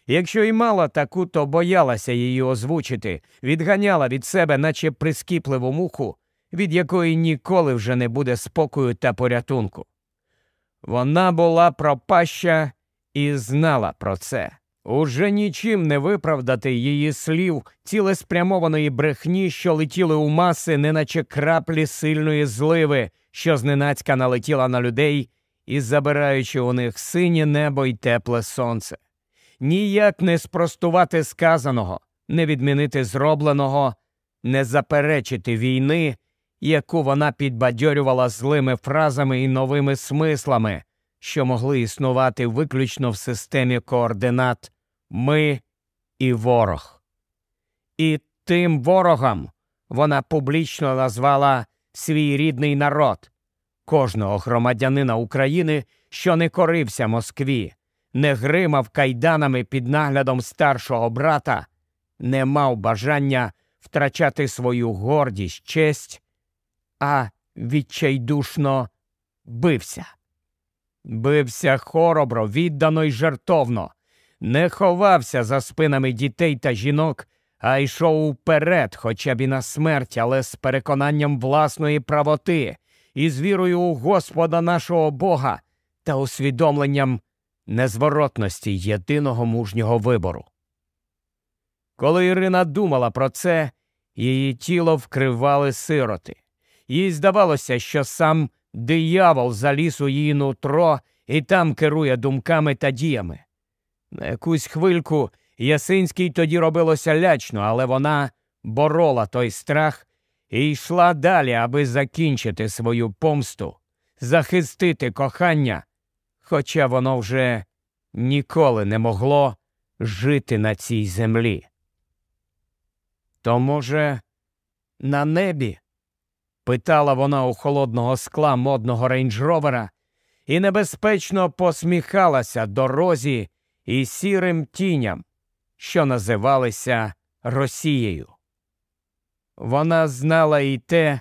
Якщо й мала таку, то боялася її озвучити, відганяла від себе, наче прискіпливу муху, від якої ніколи вже не буде спокою та порятунку. Вона була пропаща і знала про це. Уже нічим не виправдати її слів цілеспрямованої брехні, що летіли у маси, неначе краплі сильної зливи, що зненацька налетіла на людей і забираючи у них синє небо й тепле сонце. Ніяк не спростувати сказаного, не відмінити зробленого, не заперечити війни, яку вона підбадьорювала злими фразами і новими смислами, що могли існувати виключно в системі координат ми і ворог. І тим ворогом вона публічно назвала свій рідний народ, кожного громадянина України, що не корився Москві, не гримав кайданами під наглядом старшого брата, не мав бажання втрачати свою гордість, честь, а відчайдушно бився. Бився хоробро, віддано й жертовно, не ховався за спинами дітей та жінок, а йшов уперед, хоча б і на смерть, але з переконанням власної правоти, і з вірою у Господа нашого Бога та усвідомленням незворотності єдиного мужнього вибору. Коли Ірина думала про це, її тіло вкривали сироти. Їй здавалося, що сам диявол заліз у її нутро і там керує думками та діями. На якусь хвильку Ясинській тоді робилося лячно, але вона борола той страх і йшла далі, аби закінчити свою помсту, захистити кохання, хоча воно вже ніколи не могло жити на цій землі. То, може, на небі? питала вона у холодного скла модного рейндж-ровера і небезпечно посміхалася дорозі і сірим тіням, що називалися Росією. Вона знала і те,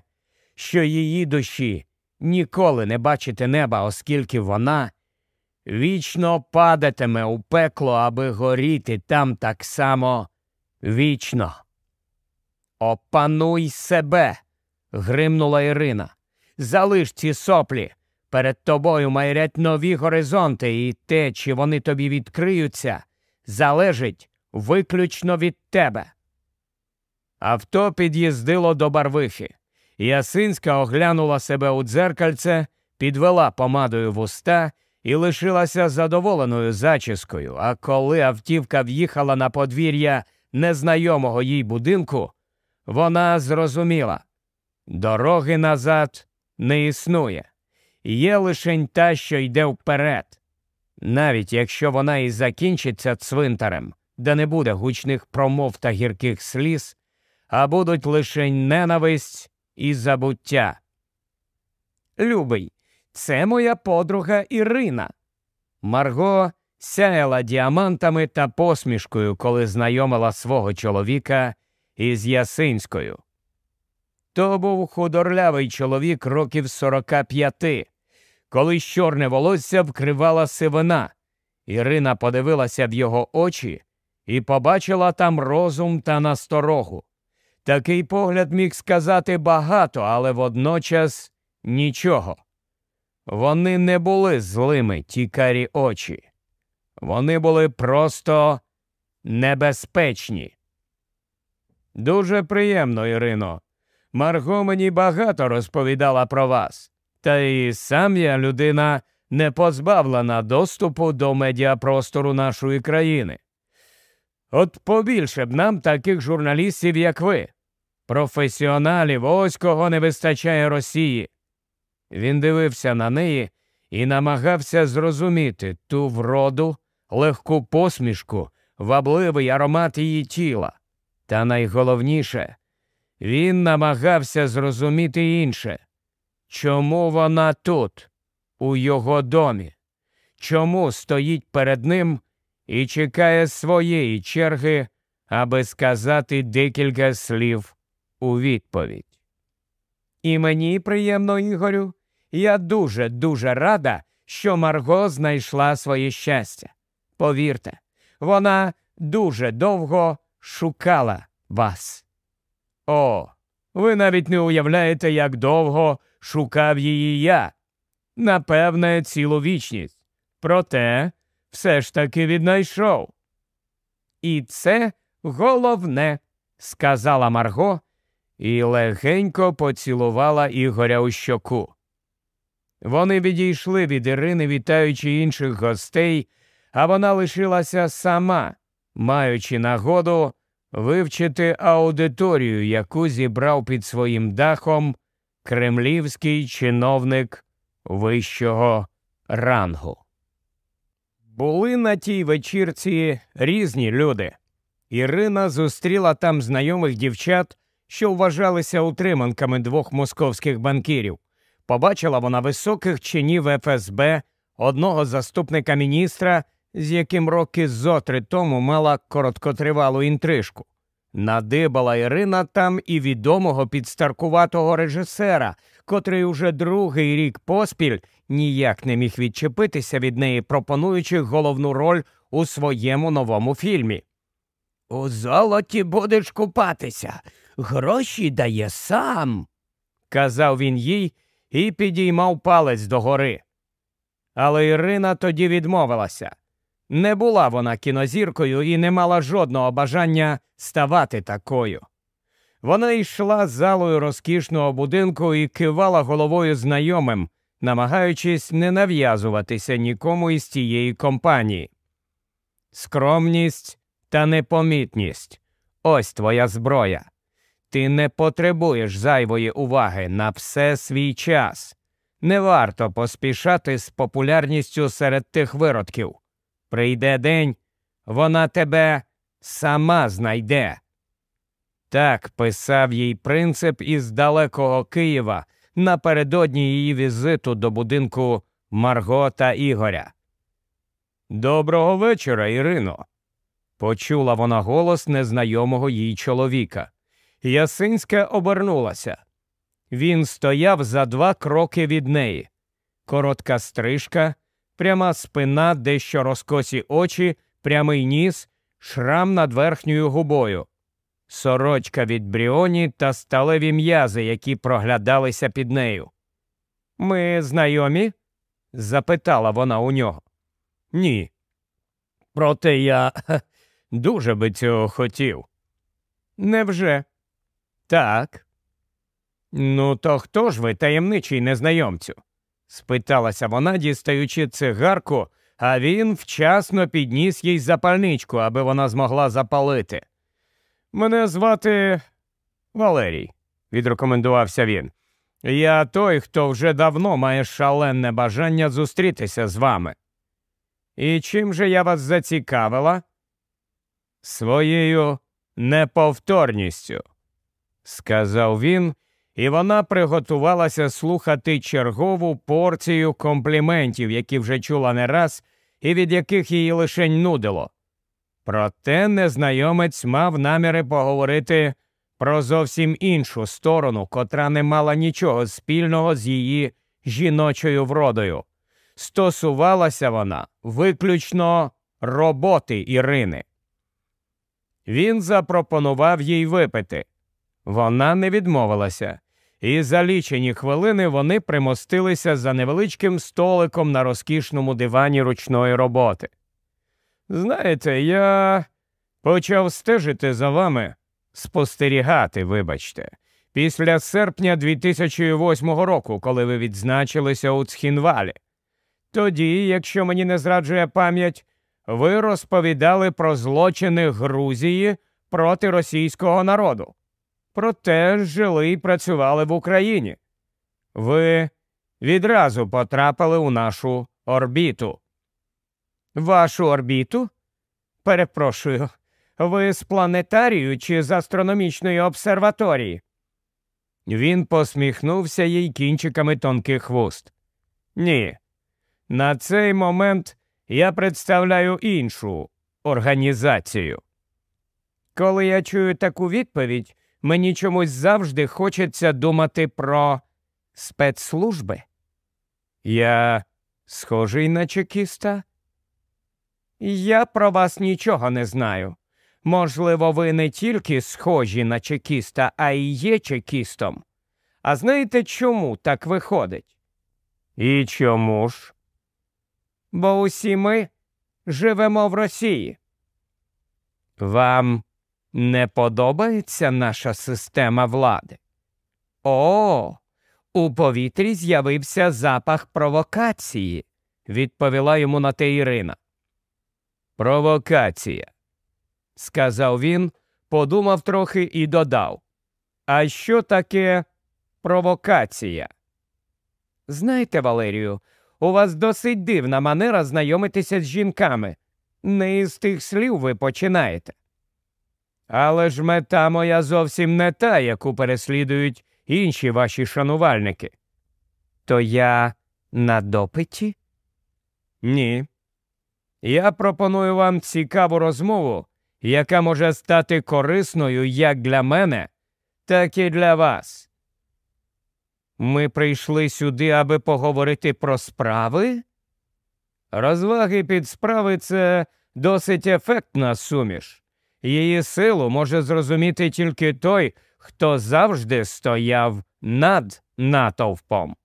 що її душі ніколи не бачити неба, оскільки вона вічно падатиме у пекло, аби горіти там так само вічно. Опануй себе. гримнула Ірина. Залиш ці соплі. Перед тобою майрять нові горизонти, і те, чи вони тобі відкриються, залежить виключно від тебе. Авто під'їздило до барвихи. Ясинська оглянула себе у дзеркальце, підвела помадою вуста і лишилася задоволеною зачіскою. А коли автівка в'їхала на подвір'я незнайомого їй будинку, вона зрозуміла дороги назад не існує, є лишень та, що йде вперед. Навіть якщо вона і закінчиться цвинтарем, де не буде гучних промов та гірких сліз, а будуть лишень ненависть і забуття. Любий, це моя подруга Ірина. Марго сяяла діамантами та посмішкою, коли знайомила свого чоловіка із Ясинською. То був худорлявий чоловік років сорока п'яти, коли чорне волосся вкривала сивина. Ірина подивилася в його очі і побачила там розум та насторогу. Такий погляд міг сказати багато, але водночас нічого. Вони не були злими, ті карі очі. Вони були просто небезпечні. Дуже приємно, Ірино. Марго мені багато розповідала про вас, та і сам я людина не позбавлена доступу до медіапростору нашої країни. От побільше б нам таких журналістів, як ви, професіоналів, ось кого не вистачає Росії. Він дивився на неї і намагався зрозуміти ту вроду, легку посмішку, вабливий аромат її тіла. Та найголовніше, він намагався зрозуміти інше, чому вона тут, у його домі, чому стоїть перед ним і чекає своєї черги, аби сказати декілька слів у відповідь. І мені приємно, Ігорю, я дуже дуже рада, що Марго знайшла своє щастя. Повірте, вона дуже довго шукала вас. О, ви навіть не уявляєте, як довго шукав її я. Напевне, цілу вічність. Проте все ж таки віднайшов. І це головне, сказала Марго і легенько поцілувала Ігоря у щоку. Вони відійшли від Ірини, вітаючи інших гостей, а вона лишилася сама, маючи нагоду вивчити аудиторію, яку зібрав під своїм дахом кремлівський чиновник вищого рангу. Були на тій вечірці різні люди. Ірина зустріла там знайомих дівчат, що вважалися утриманками двох московських банкірів. Побачила вона високих чинів ФСБ, одного заступника міністра, з яким роки зо три тому мала короткотривалу інтрижку. Надибала Ірина там і відомого підстаркуватого режисера, котрий уже другий рік поспіль ніяк не міг відчепитися від неї, пропонуючи головну роль у своєму новому фільмі. У золоті будеш купатися, гроші дає сам, казав він їй і підіймав палець догори. Але Ірина тоді відмовилася. Не була вона кінозіркою і не мала жодного бажання ставати такою. Вона йшла залою розкішного будинку і кивала головою знайомим, намагаючись не нав'язуватися нікому із тієї компанії. Скромність та непомітність ось твоя зброя. Ти не потребуєш зайвої уваги на все свій час. Не варто поспішати з популярністю серед тих виродків. Прийде день, вона тебе сама знайде. Так писав їй принцип із далекого Києва напередодні її візиту до будинку Марго та Ігоря. Доброго вечора, Ірино. Почула вона голос незнайомого їй чоловіка. Ясинська обернулася. Він стояв за два кроки від неї. Коротка стрижка, пряма спина, дещо розкосі очі, прямий ніс, шрам над верхньою губою, сорочка від бріоні та сталеві м'язи, які проглядалися під нею. Ми знайомі? запитала вона у нього. Ні. Проте я дуже би цього хотів. Невже? Так. Ну, то хто ж ви, таємничий незнайомцю? спиталася вона, дістаючи цигарку, а він вчасно підніс їй запальничку, аби вона змогла запалити. Мене звати Валерій, відрекомендувався він. Я той, хто вже давно має шалене бажання зустрітися з вами. І чим же я вас зацікавила? Своєю неповторністю, сказав він, і вона приготувалася слухати чергову порцію компліментів, які вже чула не раз, і від яких її лишень нудило. Проте незнайомець мав наміри поговорити про зовсім іншу сторону, котра не мала нічого спільного з її жіночою вродою. Стосувалася вона виключно роботи Ірини. Він запропонував їй випити. Вона не відмовилася, і за лічені хвилини вони примостилися за невеличким столиком на розкішному дивані ручної роботи. Знаєте, я почав стежити за вами, спостерігати, вибачте, після серпня 2008 року, коли ви відзначилися у Цхінвалі. Тоді, якщо мені не зраджує пам'ять, ви розповідали про злочини Грузії проти російського народу. Проте жили і працювали в Україні. Ви відразу потрапили у нашу орбіту. Вашу орбіту? Перепрошую, ви з планетарію чи з астрономічної обсерваторії? Він посміхнувся їй кінчиками тонких вуст. Ні. На цей момент я представляю іншу організацію. Коли я чую таку відповідь, мені чомусь завжди хочеться думати про спецслужби. Я схожий на чекіста? Я про вас нічого не знаю. Можливо, ви не тільки схожі на чекіста, а й є чекістом. А знаєте, чому так виходить? І чому ж? Бо усі ми живемо в Росії. Вам не подобається наша система влади? О, у повітрі з'явився запах провокації, відповіла йому на те Ірина. Провокація, сказав він, подумав трохи і додав. А що таке провокація? Знаєте, Валерію, у вас досить дивна манера знайомитися з жінками. Не із тих слів ви починаєте. Але ж мета моя зовсім не та, яку переслідують інші ваші шанувальники. То я на допиті? Ні. Я пропоную вам цікаву розмову, яка може стати корисною як для мене, так і для вас. Ми прийшли сюди, аби поговорити про справи? Розваги під справи це досить ефектна суміш. Її силу може зрозуміти тільки той, хто завжди стояв над натовпом.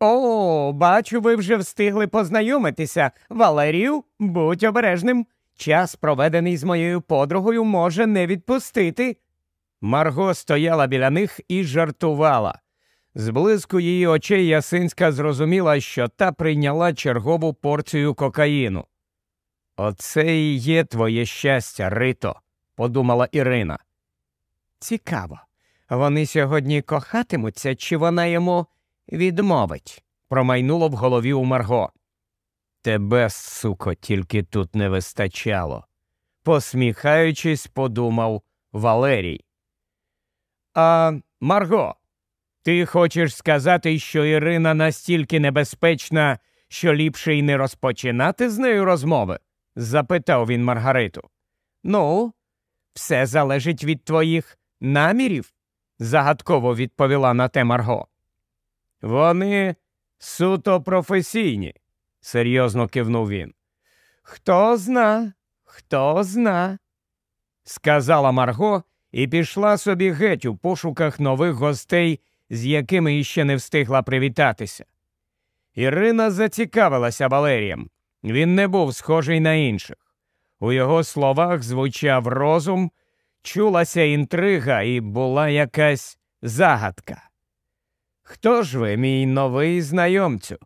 О, бачу, ви вже встигли познайомитися. Валерію, будь обережним. Час, проведений з моєю подругою, може не відпустити. Марго стояла біля них і жартувала. З її очей Ясинська зрозуміла, що та прийняла чергову порцію кокаїну. Оце і є твоє щастя, Рито, подумала Ірина. Цікаво, вони сьогодні кохатимуться, чи вона йому відмовить, промайнуло в голові у Марго. Тебе, суко, тільки тут не вистачало, посміхаючись, подумав Валерій. А Марго, ти хочеш сказати, що Ірина настільки небезпечна, що ліпше й не розпочинати з нею розмови? запитав він Маргариту. Ну, все залежить від твоїх намірів, загадково відповіла на те Марго. Вони суто професійні, серйозно кивнув він. Хто зна, хто зна, сказала Марго і пішла собі геть у пошуках нових гостей, з якими іще не встигла привітатися. Ірина зацікавилася Валерієм. Він не був схожий на інших. У його словах звучав розум, чулася інтрига і була якась загадка. Хто ж ви, мій новий знайомцю?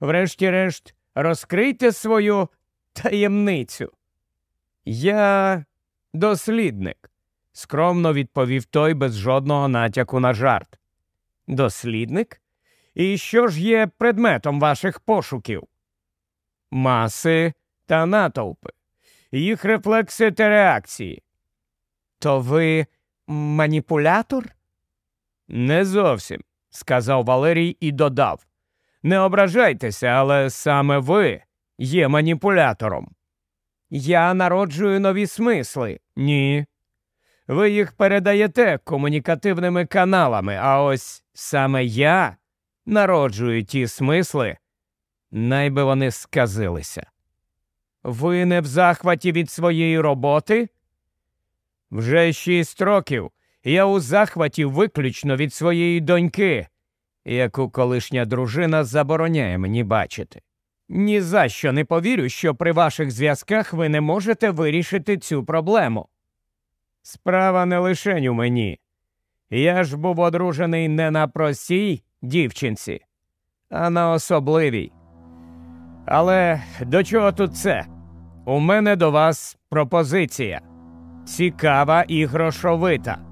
Врешті-решт, розкрийте свою таємницю. Я дослідник, скромно відповів той без жодного натяку на жарт. Дослідник? І що ж є предметом ваших пошуків? Маси та натовпи, їх рефлекси та реакції. То ви маніпулятор? Не зовсім, сказав Валерій і додав. Не ображайтеся, але саме ви є маніпулятором. Я народжую нові смисли. Ні. Ви їх передаєте комунікативними каналами, а ось саме я народжую ті смисли, найби вони сказилися. Ви не в захваті від своєї роботи? Вже шість років я у захваті виключно від своєї доньки, яку колишня дружина забороняє мені бачити. Ні за що не повірю, що при ваших зв'язках ви не можете вирішити цю проблему. Справа не лише у мені. Я ж був одружений не на простій дівчинці, а на особливій. Але до чого тут це? У мене до вас пропозиція цікава і грошовита.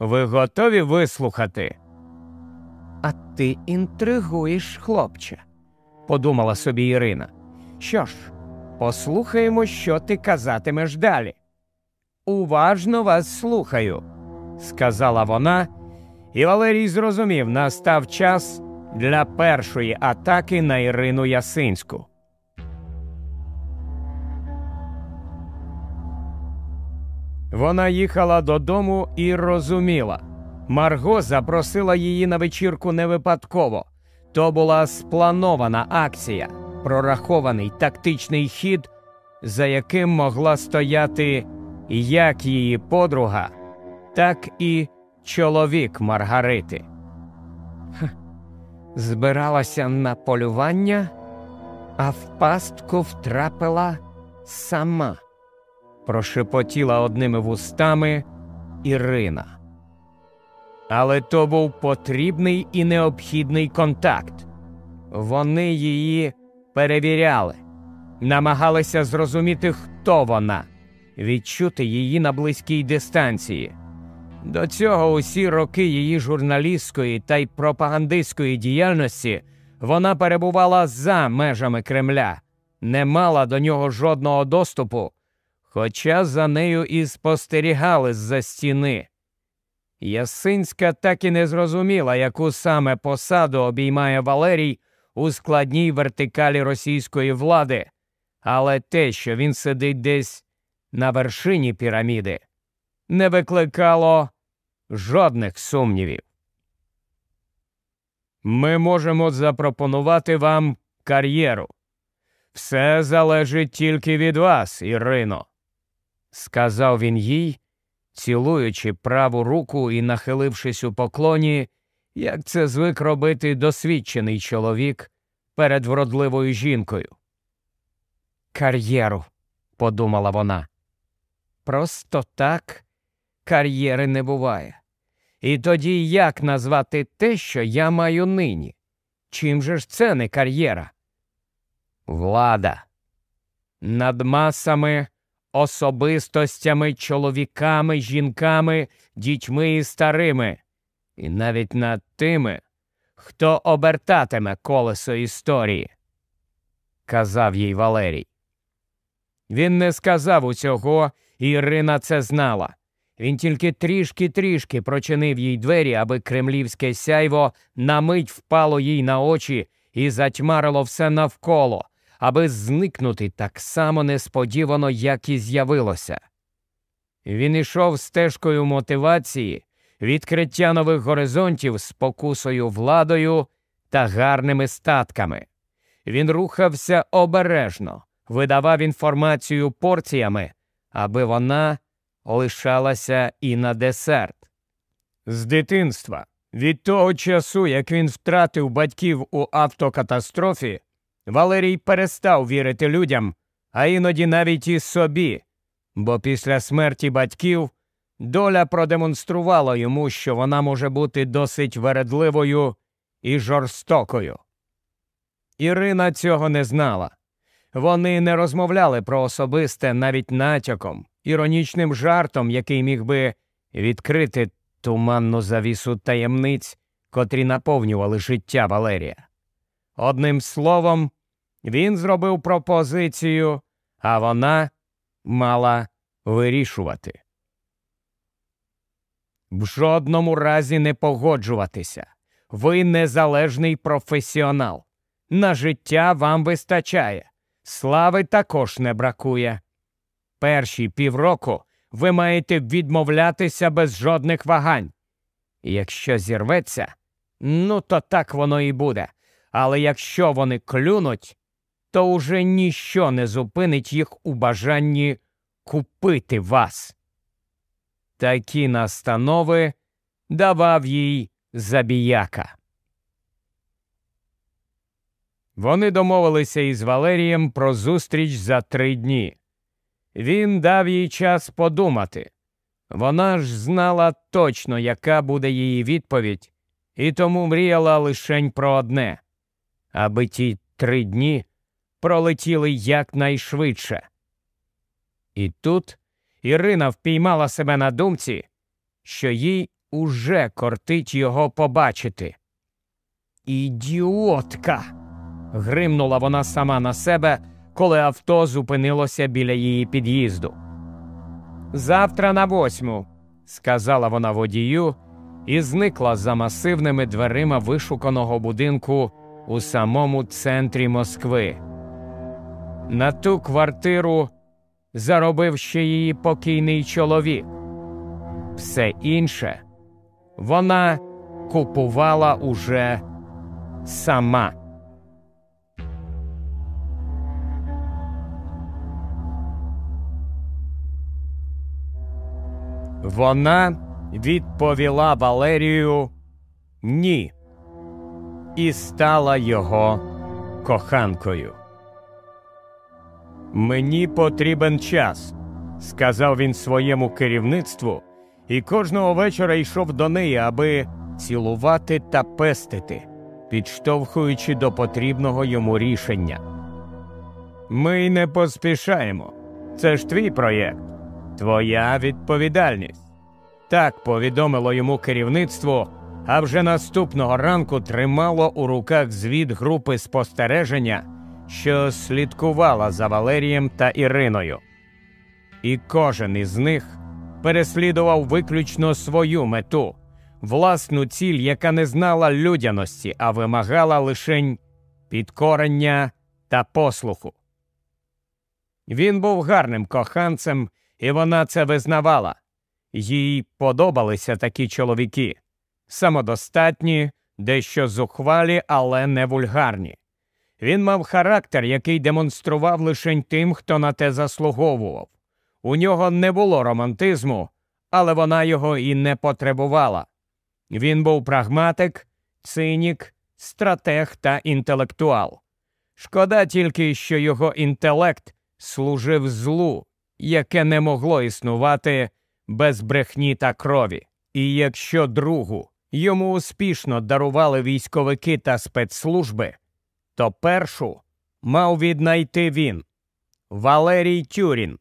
Ви готові вислухати? А ти інтригуєш, хлопче, подумала собі Ірина. Що ж, послухаємо, що ти казатимеш далі. Уважно вас слухаю, сказала вона, і Валерій зрозумів, настав час для першої атаки на Ірину Ясинську. Вона їхала додому і розуміла. Марго запросила її на вечірку не випадково. То була спланована акція, прорахований тактичний хід, за яким могла стояти як її подруга, так і чоловік Маргарити. Збиралася на полювання, а в пастку втрапила сама прошепотіла одними вустами Ірина. Але то був потрібний і необхідний контакт. Вони її перевіряли, намагалися зрозуміти, хто вона, відчути її на близькій дистанції. До цього усі роки її журналістської та й пропагандистської діяльності вона перебувала за межами Кремля, не мала до нього жодного доступу хоча за нею і спостерігали з-за стіни. Ясинська так і не зрозуміла, яку саме посаду обіймає Валерій у складній вертикалі російської влади, але те, що він сидить десь на вершині піраміди, не викликало жодних сумнівів. Ми можемо запропонувати вам кар'єру. Все залежить тільки від вас, Ірино сказав він їй, цілуючи праву руку і нахилившись у поклоні, як це звик робити досвідчений чоловік перед вродливою жінкою. Кар'єру, подумала вона. Просто так кар'єри не буває. І тоді як назвати те, що я маю нині? Чим же ж це не кар'єра? Влада. Над масами особистостями, чоловіками, жінками, дітьми і старими, і навіть над тими, хто обертатиме колесо історії, казав їй Валерій. Він не сказав усього, і Ірина це знала. Він тільки трішки-трішки прочинив їй двері, аби кремлівське сяйво на мить впало їй на очі і затьмарило все навколо, аби зникнути так само несподівано, як і з'явилося. Він ішов стежкою мотивації, відкриття нових горизонтів спокусою владою та гарними статками. він рухався обережно, видавав інформацію порціями, аби вона лишалася і на десерт. З дитинства, від того часу, як він втратив батьків у автокатастрофі, Валерій перестав вірити людям, а іноді навіть і собі, бо після смерті батьків доля продемонструвала йому, що вона може бути досить вередливою і жорстокою. Ірина цього не знала. Вони не розмовляли про особисте навіть натяком, іронічним жартом, який міг би відкрити туманну завісу таємниць, котрі наповнювали життя Валерія. Одним словом, він зробив пропозицію, а вона мала вирішувати. В жодному разі не погоджуватися. Ви незалежний професіонал. На життя вам вистачає, слави також не бракує. Перші півроку ви маєте відмовлятися без жодних вагань. Якщо зірветься, ну то так воно і буде. Але якщо вони клюнуть, то уже ніщо не зупинить їх у бажанні купити вас. Такі настанови давав їй забіяка. Вони домовилися із Валерієм про зустріч за три дні. Він дав їй час подумати. Вона ж знала точно, яка буде її відповідь, і тому мріяла лишень про одне аби ті три дні пролетіли якнайшвидше. І тут Ірина впіймала себе на думці, що їй уже кортить його побачити. Ідіотка. гримнула вона сама на себе, коли авто зупинилося біля її під'їзду. Завтра на восьму, сказала вона водію і зникла за масивними дверима вишуканого будинку у самому центрі Москви. На ту квартиру заробив ще її покійний чоловік. Все інше вона купувала уже сама. Вона відповіла Валерію ні і стала його коханкою. Мені потрібен час, сказав він своєму керівництву, і кожного вечора йшов до неї, аби цілувати та пестити, підштовхуючи до потрібного йому рішення. Ми й не поспішаємо. Це ж твій проєкт, твоя відповідальність. Так повідомило йому керівництво, а вже наступного ранку тримало у руках звіт групи спостереження що слідкувала за Валерієм та Іриною. І кожен із них переслідував виключно свою мету, власну ціль, яка не знала людяності, а вимагала лишень підкорення та послуху. Він був гарним коханцем, і вона це визнавала. Їй подобалися такі чоловіки самодостатні, дещо зухвалі, але не вульгарні. Він мав характер, який демонстрував лише тим, хто на те заслуговував. У нього не було романтизму, але вона його і не потребувала. Він був прагматик, цинік, стратег та інтелектуал. Шкода тільки, що його інтелект служив злу, яке не могло існувати без брехні та крові. І якщо другу йому успішно дарували військовики та спецслужби то першу мав віднайти він Валерій Тюрін,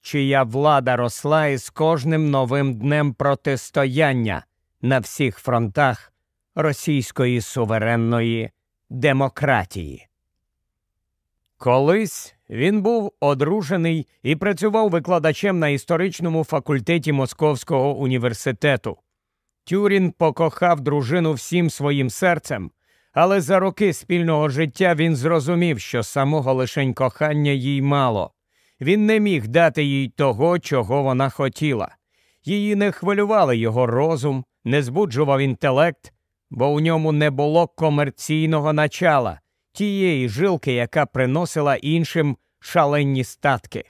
чия влада росла із кожним новим днем протистояння на всіх фронтах російської суверенної демократії. Колись він був одружений і працював викладачем на історичному факультеті Московського університету. Тюрін покохав дружину всім своїм серцем але за роки спільного життя він зрозумів, що самого лишень кохання їй мало. Він не міг дати їй того, чого вона хотіла. Її не хвилювали його розум, не збуджував інтелект, бо у ньому не було комерційного начала, тієї жилки, яка приносила іншим шалені статки.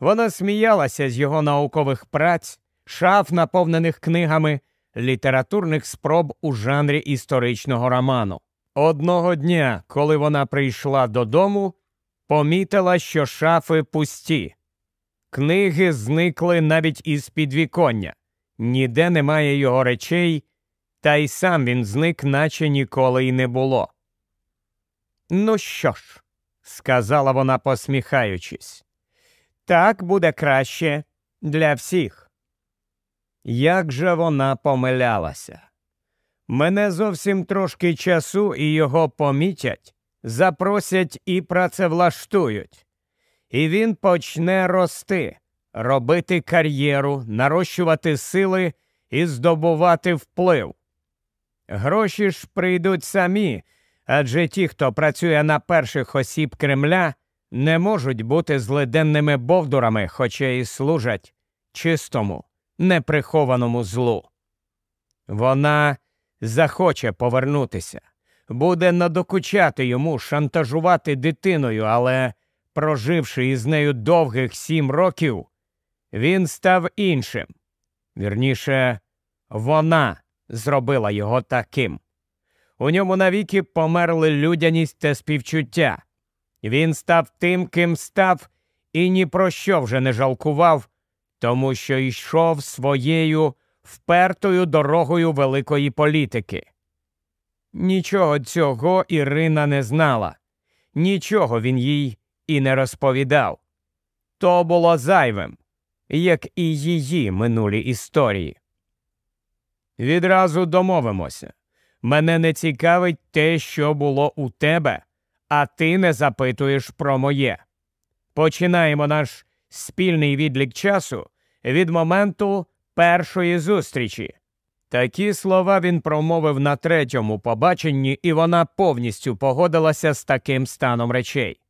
Вона сміялася з його наукових праць, шаф, наповнених книгами, літературних спроб у жанрі історичного роману. Одного дня, коли вона прийшла додому, помітила, що шафи пусті. Книги зникли навіть із підвіконня, ніде немає його речей, та й сам він зник, наче ніколи й не було. Ну що ж, сказала вона, посміхаючись, так буде краще для всіх. Як же вона помилялася? Мене зовсім трошки часу і його помітять, запросять і працевлаштують. І він почне рости, робити кар'єру, нарощувати сили і здобувати вплив. Гроші ж прийдуть самі, адже ті, хто працює на перших осіб Кремля, не можуть бути злиденними бовдурами, хоча і служать чистому, неприхованому злу. Вона захоче повернутися, буде надокучати йому, шантажувати дитиною, але, проживши із нею довгих сім років, він став іншим. Вірніше, вона зробила його таким. У ньому навіки померли людяність та співчуття. Він став тим, ким став, і ні про що вже не жалкував, тому що йшов своєю впертою дорогою великої політики. Нічого цього Ірина не знала, нічого він їй і не розповідав. То було зайвим, як і її минулі історії. Відразу домовимося. Мене не цікавить те, що було у тебе, а ти не запитуєш про моє. Починаємо наш спільний відлік часу від моменту першої зустрічі. Такі слова він промовив на третьому побаченні, і вона повністю погодилася з таким станом речей.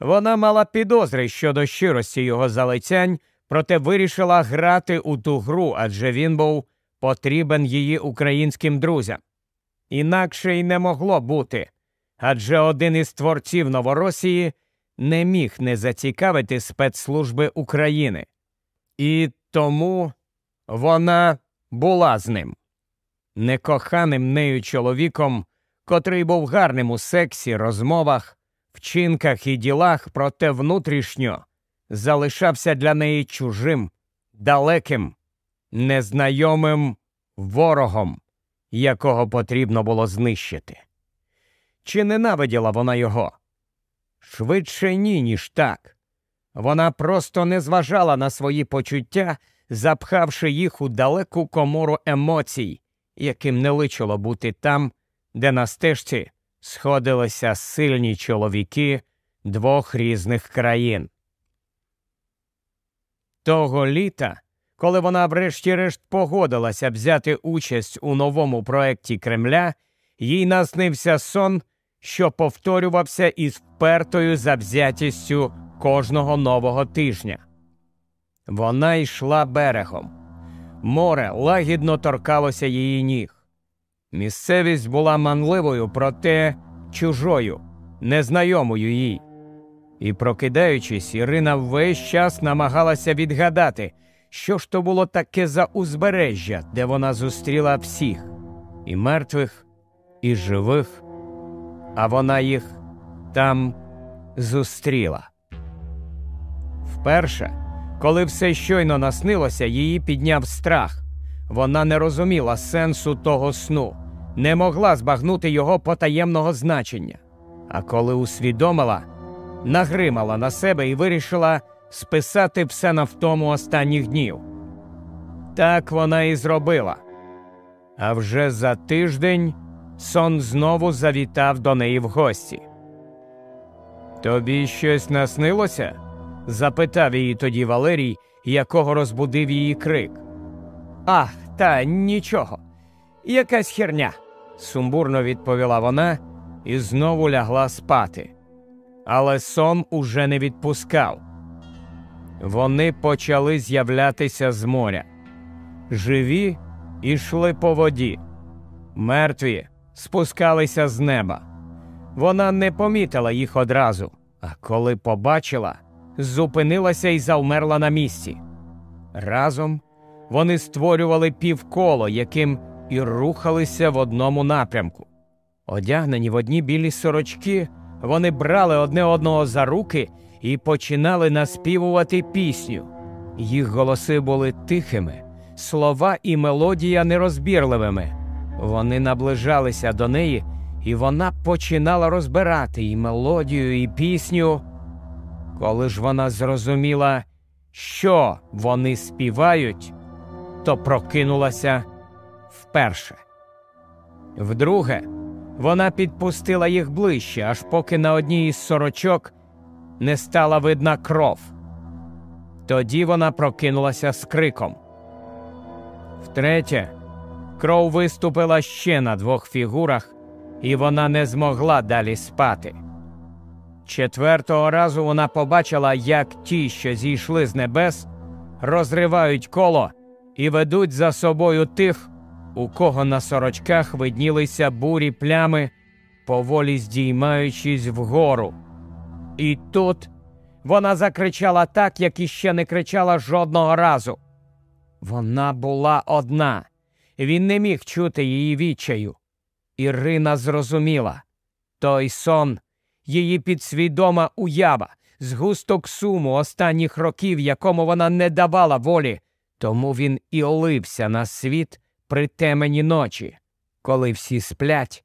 Вона мала підозри щодо щирості його залицянь, проте вирішила грати у ту гру, адже він був потрібен її українським друзям. Інакше й не могло бути, адже один із творців Новоросії не міг не зацікавити спецслужби України. І тому вона була з ним, некоханим нею чоловіком, котрий був гарним у сексі, розмовах, вчинках і ділах, проте внутрішньо залишався для неї чужим, далеким, незнайомим ворогом, якого потрібно було знищити. Чи ненавиділа вона його? Швидше ні, ніж так. Вона просто не зважала на свої почуття, запхавши їх у далеку комору емоцій, яким не личило бути там, де на стежці сходилися сильні чоловіки двох різних країн. Того літа, коли вона врешті-решт погодилася взяти участь у новому проєкті Кремля, їй наснився сон, що повторювався із впертою завзятістю кожного нового тижня. Вона йшла берегом. Море лагідно торкалося її ніг. Місцевість була манливою, проте чужою, незнайомою їй. І, прокидаючись, Ірина весь час намагалася відгадати, що ж то було таке за узбережжя, де вона зустріла всіх і мертвих, і живих, а вона їх там зустріла. Вперше, коли все щойно наснилося, її підняв страх. Вона не розуміла сенсу того сну, не могла збагнути його потаємного значення. А коли усвідомила, нагримала на себе і вирішила списати все на втому останніх днів. Так вона і зробила. А вже за тиждень сон знову завітав до неї в гості. Тобі щось наснилося? Запитав її тоді Валерій, якого розбудив її крик. Ах, та нічого. Якась херня, сумбурно відповіла вона і знову лягла спати. Але сон уже не відпускав. Вони почали з'являтися з моря. Живі йшли по воді, мертві спускалися з неба. Вона не помітила їх одразу, а коли побачила, зупинилася і завмерла на місці. Разом вони створювали півколо, яким і рухалися в одному напрямку. Одягнені в одні білі сорочки, вони брали одне одного за руки і починали наспівувати пісню. Їх голоси були тихими, слова і мелодія нерозбірливими. Вони наближалися до неї, і вона починала розбирати і мелодію, і пісню. Коли ж вона зрозуміла, що вони співають, то прокинулася вперше. Вдруге, вона підпустила їх ближче, аж поки на одній із сорочок не стала видна кров. Тоді вона прокинулася з криком. Втретє, кров виступила ще на двох фігурах, і вона не змогла далі спати. Четвертого разу вона побачила, як ті, що зійшли з небес, розривають коло і ведуть за собою тих, у кого на сорочках виднілися бурі плями, поволі здіймаючись вгору. І тут вона закричала так, як іще не кричала жодного разу. Вона була одна, він не міг чути її відчаю. Ірина зрозуміла той сон, її підсвідома уява, згусток суму останніх років, якому вона не давала волі, тому він і олився на світ при темені ночі, коли всі сплять,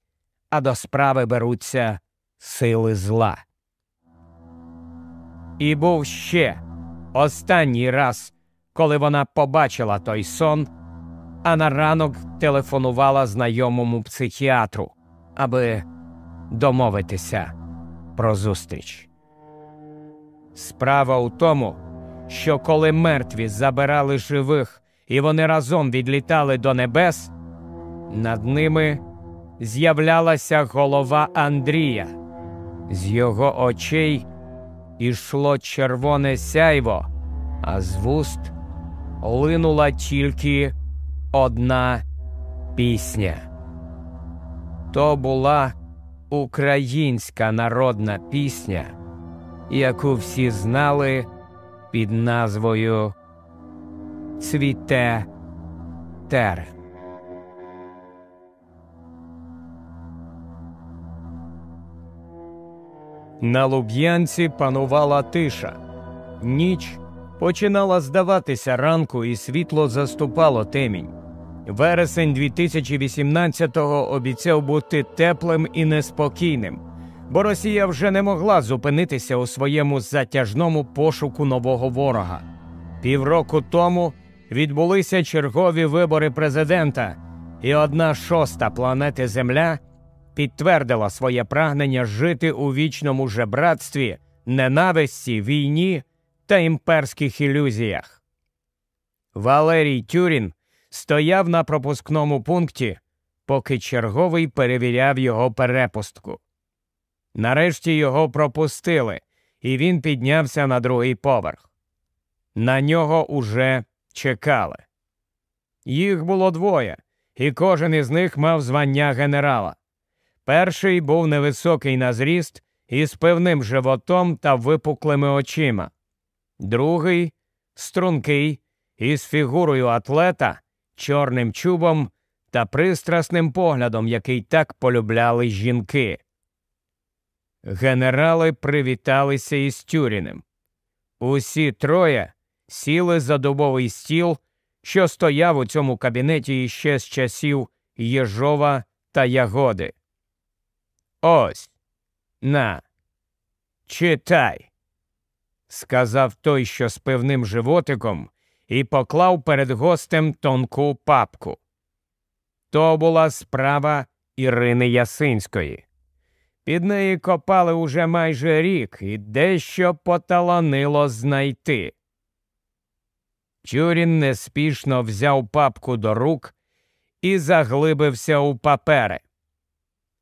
а до справи беруться сили зла. І був ще останній раз, коли вона побачила той сон, а на ранок телефонувала знайомому психіатру, аби домовитися про зустріч. Справа у тому, що коли мертві забирали живих і вони разом відлітали до небес, над ними з'являлася голова Андрія. З його очей ішло червоне сяйво, а з вуст линула тільки одна пісня. То була українська народна пісня, яку всі знали під назвою Цвіте терен. На Луб'янці панувала тиша. Ніч починала здаватися ранку, і світло заступало темінь. Вересень 2018-го обіцяв бути теплим і неспокійним, бо Росія вже не могла зупинитися у своєму затяжному пошуку нового ворога. Півроку тому відбулися чергові вибори президента, і одна шоста планети Земля підтвердила своє прагнення жити у вічному жебратстві, ненависті, війні та імперських ілюзіях. Валерій Тюрін стояв на пропускному пункті, поки черговий перевіряв його перепустку. Нарешті його пропустили, і він піднявся на другий поверх. На нього уже чекали. Їх було двоє, і кожен із них мав звання генерала. Перший був невисокий на зріст із певним животом та випуклими очима, другий стрункий із фігурою атлета, чорним чубом та пристрасним поглядом, який так полюбляли жінки. Генерали привіталися із Тюріним. Усі троє сіли за дубовий стіл, що стояв у цьому кабінеті іще з часів Єжова та Ягоди. Ось на, читай, сказав той, що з певним животиком, і поклав перед гостем тонку папку. То була справа Ірини Ясинської. Під неї копали уже майже рік і дещо поталанило знайти. Тюрін неспішно взяв папку до рук і заглибився у папери.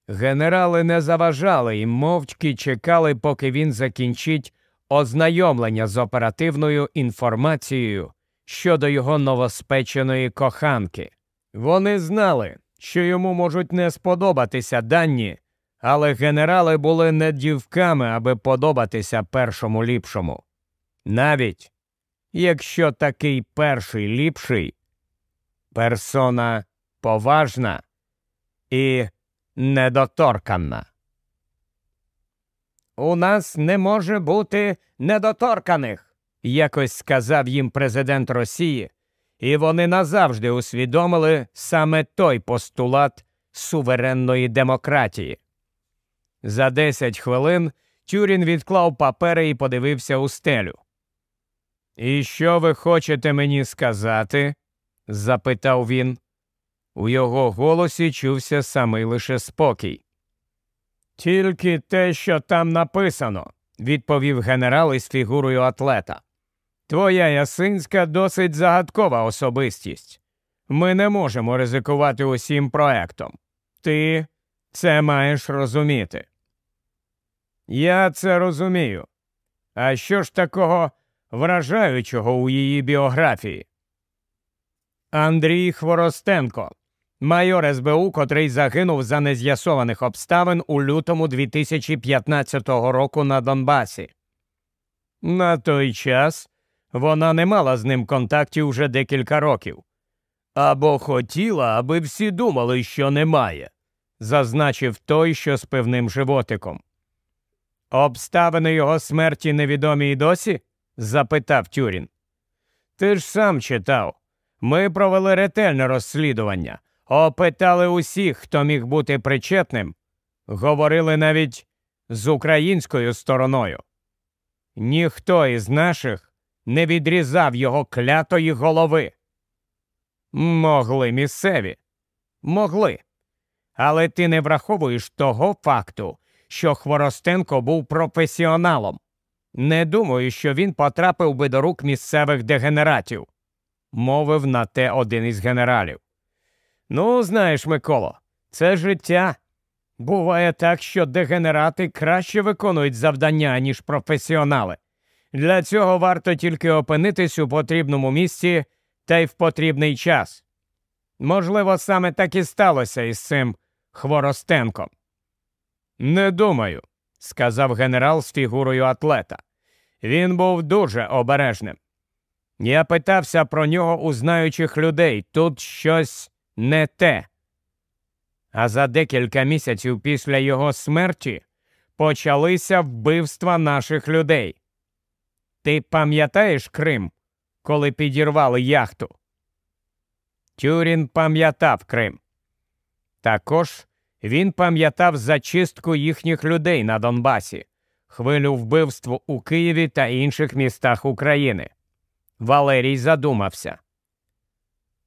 Генерали не заважали і мовчки чекали, поки він закінчить ознайомлення з оперативною інформацією щодо його новоспеченої коханки. Вони знали, що йому можуть не сподобатися дані, але генерали були не дівками, аби подобатися першому ліпшому. Навіть якщо такий перший ліпший персона поважна і недоторканна. У нас не може бути недоторканих, якось сказав їм президент Росії, і вони назавжди усвідомили саме той постулат суверенної демократії. За десять хвилин Тюрін відклав папери і подивився у стелю. І що ви хочете мені сказати? запитав він. У його голосі чувся самий лише спокій. Тільки те, що там написано, відповів генерал із фігурою атлета. Твоя ясинська досить загадкова особистість. Ми не можемо ризикувати усім проектом. Ти це маєш розуміти. Я це розумію. А що ж такого вражаючого у її біографії? Андрій Хворостенко, майор СБУ, котрий загинув за нез'ясованих обставин у лютому 2015 року на Донбасі. На той час вона не мала з ним контактів вже декілька років. Або хотіла, аби всі думали, що немає, зазначив той, що з певним животиком. Обставини його смерті невідомі й досі? запитав Тюрін. Ти ж сам читав. Ми провели ретельне розслідування, опитали усіх, хто міг бути причетним, говорили навіть з українською стороною. Ніхто із наших не відрізав його клятої голови. Могли місцеві, могли. Але ти не враховуєш того факту, що Хворостенко був професіоналом. Не думаю, що він потрапив би до рук місцевих дегенератів, мовив на те один із генералів. Ну, знаєш, Миколо, це життя. Буває так, що дегенерати краще виконують завдання, ніж професіонали. Для цього варто тільки опинитись у потрібному місці та й в потрібний час. Можливо, саме так і сталося із цим Хворостенком. Не думаю, сказав генерал з фігурою атлета. Він був дуже обережним. Я питався про нього у знаючих людей тут щось не те. А за декілька місяців після його смерті почалися вбивства наших людей. Ти пам'ятаєш Крим, коли підірвали яхту? Тюрін пам'ятав Крим. Також він пам'ятав зачистку їхніх людей на Донбасі, хвилю вбивств у Києві та інших містах України. Валерій задумався.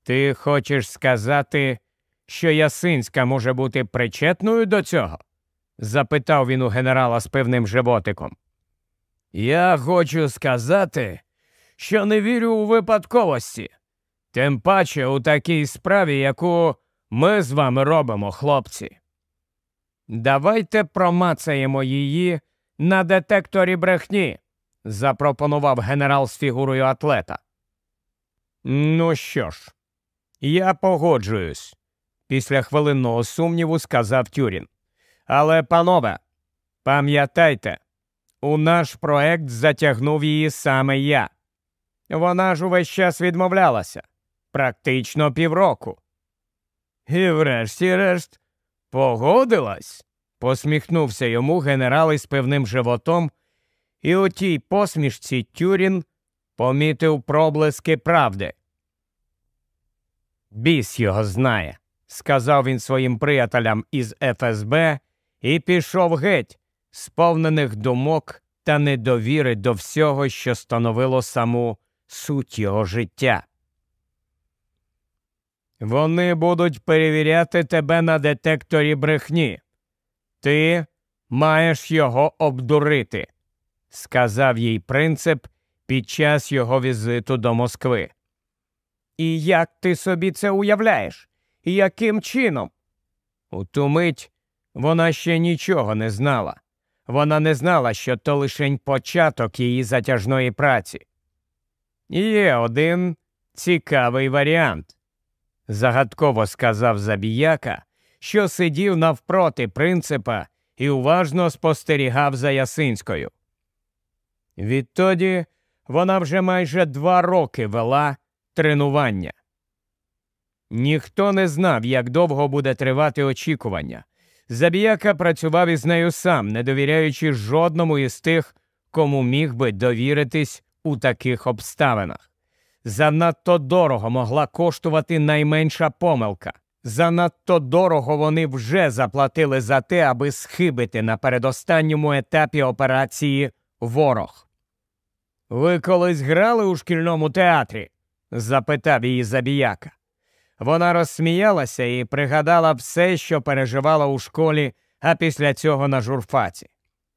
Ти хочеш сказати, що Ясинська може бути причетною до цього? запитав він у генерала з певним животиком. Я хочу сказати, що не вірю у випадковості, тим паче у такій справі, яку ми з вами робимо, хлопці. Давайте промацаємо її на детекторі брехні, запропонував генерал з фігурою атлета. Ну що ж, я погоджуюсь, після хвилинного сумніву сказав Тюрін. Але, панове, пам'ятайте, у наш проект затягнув її саме я. Вона ж увесь час відмовлялася практично півроку. І врешті-решт погодилась, посміхнувся йому генерал із певним животом, і у тій посмішці Тюрін помітив проблиски правди. Біс його знає, сказав він своїм приятелям із ФСБ і пішов геть, сповнених думок та недовіри до всього, що становило саму суть його життя. Вони будуть перевіряти тебе на детекторі брехні. Ти маєш його обдурити, сказав їй принцип під час його візиту до Москви. І як ти собі це уявляєш? І яким чином? У ту мить вона ще нічого не знала. Вона не знала, що то лишень початок її затяжної праці. Є один цікавий варіант, загадково сказав забіяка, що сидів навпроти принципа і уважно спостерігав за Ясинською. Відтоді вона вже майже два роки вела тренування. Ніхто не знав, як довго буде тривати очікування. Забіяка працював із нею сам, не довіряючи жодному із тих, кому міг би довіритись у таких обставинах. Занадто дорого могла коштувати найменша помилка. Занадто дорого вони вже заплатили за те, аби схибити на передостанньому етапі операції ворог. Ви колись грали у шкільному театрі? запитав її забіяка. Вона розсміялася і пригадала все, що переживала у школі, а після цього на журфаці.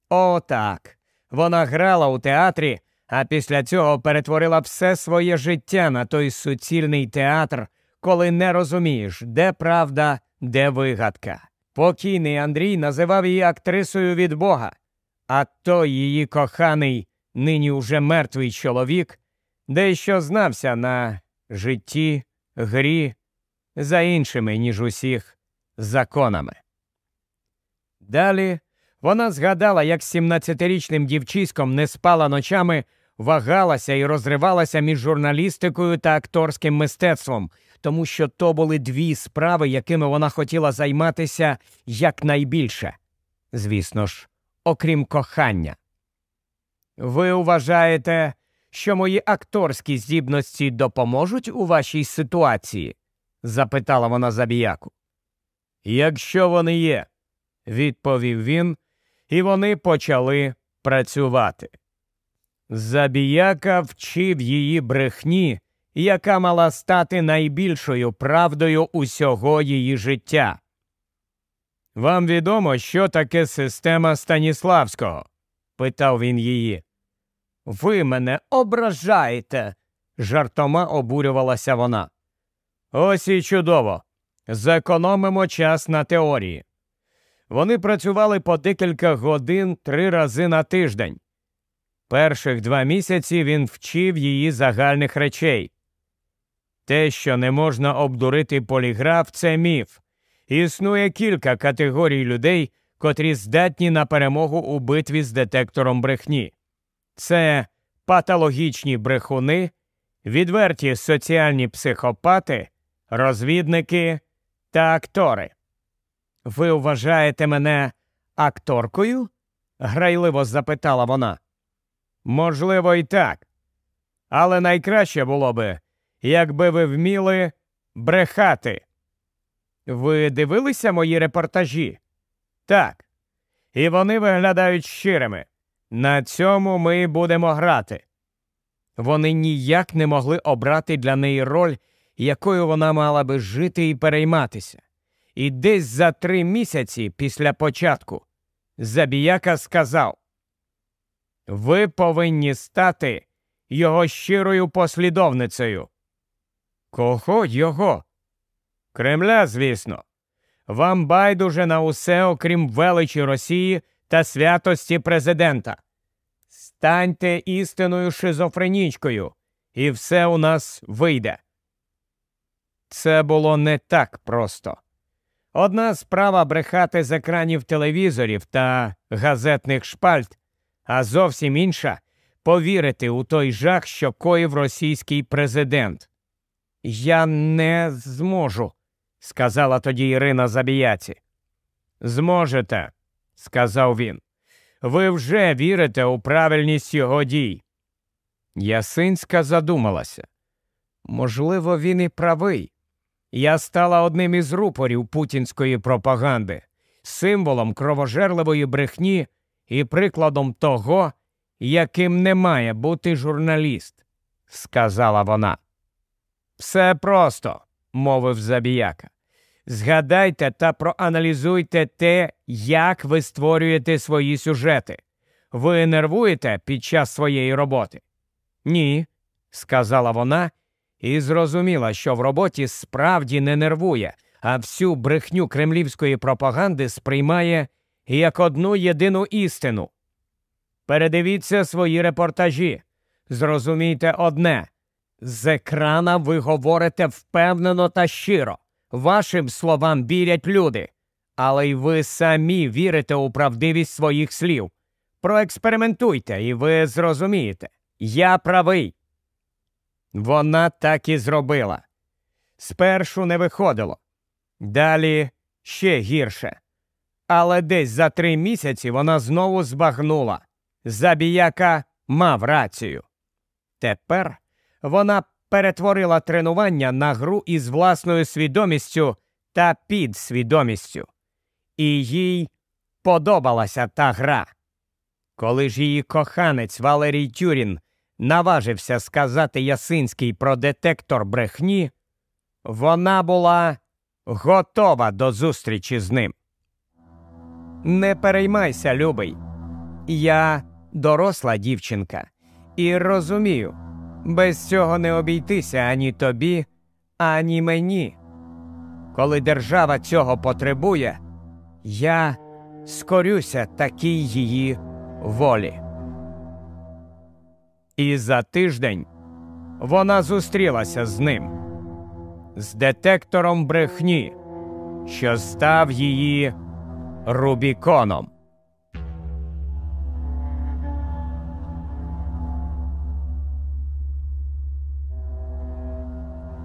О, так. Вона грала у театрі, а після цього перетворила все своє життя на той суцільний театр, коли не розумієш, де правда, де вигадка. Покійний Андрій називав її актрисою від Бога, а той її коханий, нині уже мертвий чоловік, дещо знався на житті, грі, за іншими, ніж усіх, законами. Далі вона згадала, як 17-річним дівчиськом не спала ночами, вагалася і розривалася між журналістикою та акторським мистецтвом, тому що то були дві справи, якими вона хотіла займатися якнайбільше. Звісно ж, окрім кохання. Ви вважаєте, що мої акторські здібності допоможуть у вашій ситуації? Запитала вона забіяку. Якщо вони є, відповів він, і вони почали працювати. Забіяка вчив її брехні, яка мала стати найбільшою правдою усього її життя. Вам відомо, що таке система Станіславського? питав він її. Ви мене ображаєте, жартома обурювалася вона. Ось і чудово. Зекономимо час на теорії. Вони працювали по декілька годин три рази на тиждень. Перших два місяці він вчив її загальних речей. Те, що не можна обдурити поліграф, це міф. Існує кілька категорій людей, котрі здатні на перемогу у битві з детектором брехні. Це патологічні брехуни, відверті соціальні психопати, розвідники та актори. Ви вважаєте мене акторкою? грайливо запитала вона. Можливо, і так. Але найкраще було би, якби ви вміли брехати. Ви дивилися мої репортажі? Так. І вони виглядають щирими. На цьому ми будемо грати. Вони ніяк не могли обрати для неї роль, якою вона мала би жити і перейматися. І десь за три місяці після початку Забіяка сказав Ви повинні стати його щирою послідовницею. Кого його? Кремля, звісно. Вам байдуже на усе, окрім величі Росії та святості президента. Станьте істинною шизофренічкою, і все у нас вийде. Це було не так просто. Одна справа брехати з екранів телевізорів та газетних шпальт, а зовсім інша повірити у той жах, що коїв російський президент. Я не зможу, сказала тоді Ірина Забіяці. Зможете, сказав він. Ви вже вірите у правильність його дій. Ясинська задумалася. Можливо, він і правий. Я стала одним із рупорів путінської пропаганди, символом кровожерливої брехні і прикладом того, яким не має бути журналіст, сказала вона. Все просто, мовив забіяка. Згадайте та проаналізуйте те, як ви створюєте свої сюжети. Ви нервуєте під час своєї роботи? Ні, сказала вона і зрозуміла, що в роботі справді не нервує, а всю брехню кремлівської пропаганди сприймає як одну єдину істину. Передивіться свої репортажі. Зрозумійте одне з екрана ви говорите впевнено та щиро. Вашим словам вірять люди, Але й ви самі вірите у правдивість своїх слів. Проекспериментуйте, і ви зрозумієте. Я правий. Вона так і зробила. Спершу не виходило, далі ще гірше. Але десь за три місяці вона знову збагнула. Забіяка мав рацію. Тепер вона перетворила тренування на гру із власною свідомістю та підсвідомістю. І їй подобалася та гра. Коли ж її коханець Валерій Тюрін наважився сказати Ясинський про детектор брехні, вона була готова до зустрічі з ним. Не переймайся, любий. Я доросла дівчинка і розумію, без цього не обійтися ані тобі, ані мені. Коли держава цього потребує, я скорюся такій її волі. І за тиждень вона зустрілася з ним, з детектором брехні, що став її Рубіконом.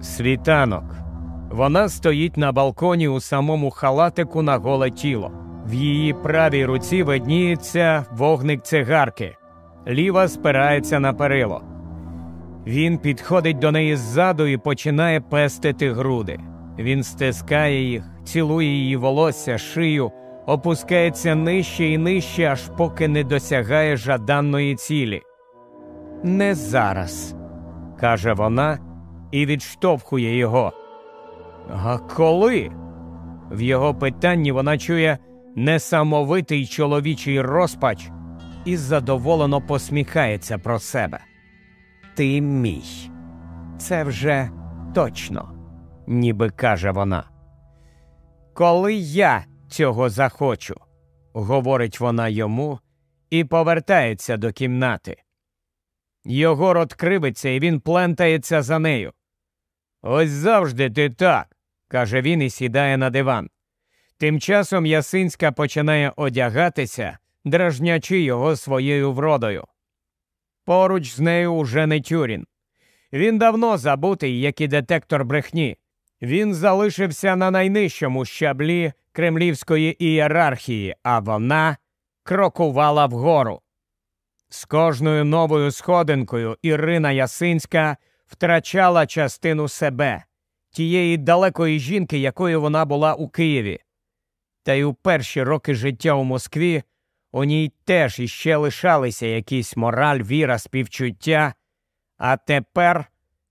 Світанок. Вона стоїть на балконі у самому халатику на голе тіло. В її правій руці видніється вогник цигарки, ліва спирається на перило. Він підходить до неї ззаду і починає пестити груди. Він стискає їх, цілує її волосся, шию, опускається нижче і нижче, аж поки не досягає жаданної цілі. Не зараз, каже вона і відштовхує його. А коли? В його питанні вона чує несамовитий чоловічий розпач і задоволено посміхається про себе. Ти мій. Це вже точно, ніби каже вона. Коли я цього захочу, говорить вона йому і повертається до кімнати. Його рот кривиться, і він плентається за нею. Ось завжди ти так, каже він і сідає на диван. Тим часом Ясинська починає одягатися, дражнячи його своєю вродою. Поруч з нею уже не Тюрін. Він давно забутий, як і детектор брехні. Він залишився на найнижчому щаблі кремлівської ієрархії, а вона крокувала вгору. З кожною новою сходинкою Ірина Ясинська втрачала частину себе, тієї далекої жінки, якою вона була у Києві. Та й у перші роки життя у Москві у ній теж іще лишалися якісь мораль, віра, співчуття, а тепер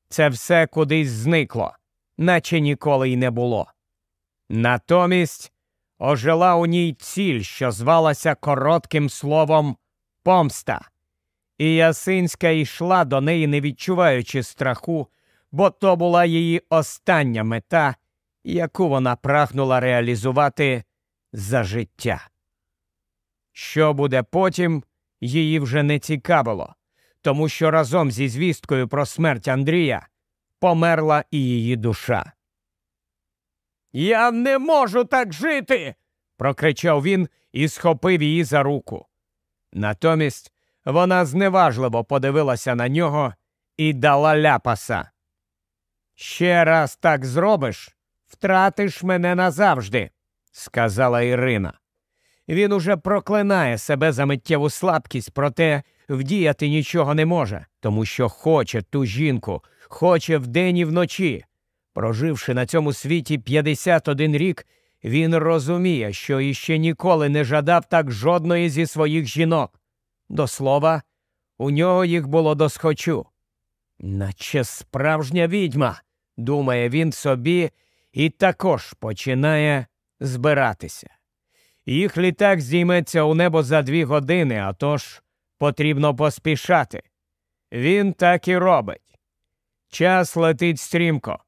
це все кудись зникло, наче ніколи й не було. Натомість ожила у ній ціль, що звалася коротким словом помста. І Ясинська йшла до неї, не відчуваючи страху, бо то була її остання мета, яку вона прагнула реалізувати за життя. Що буде потім, її вже не цікавило, тому що разом зі звісткою про смерть Андрія померла і її душа. Я не можу так жити. прокричав він і схопив її за руку. Натомість вона зневажливо подивилася на нього і дала ляпаса. Ще раз так зробиш, втратиш мене назавжди, сказала Ірина. Він уже проклинає себе за миттєву слабкість, проте вдіяти нічого не може, тому що хоче ту жінку, хоче вдень і вночі. Проживши на цьому світі 51 рік, він розуміє, що іще ніколи не жадав так жодної зі своїх жінок. До слова, у нього їх було досхочу. Наче справжня відьма, думає він собі, і також починає збиратися. Їх літак здійметься у небо за дві години, а тож потрібно поспішати. Він так і робить. Час летить стрімко.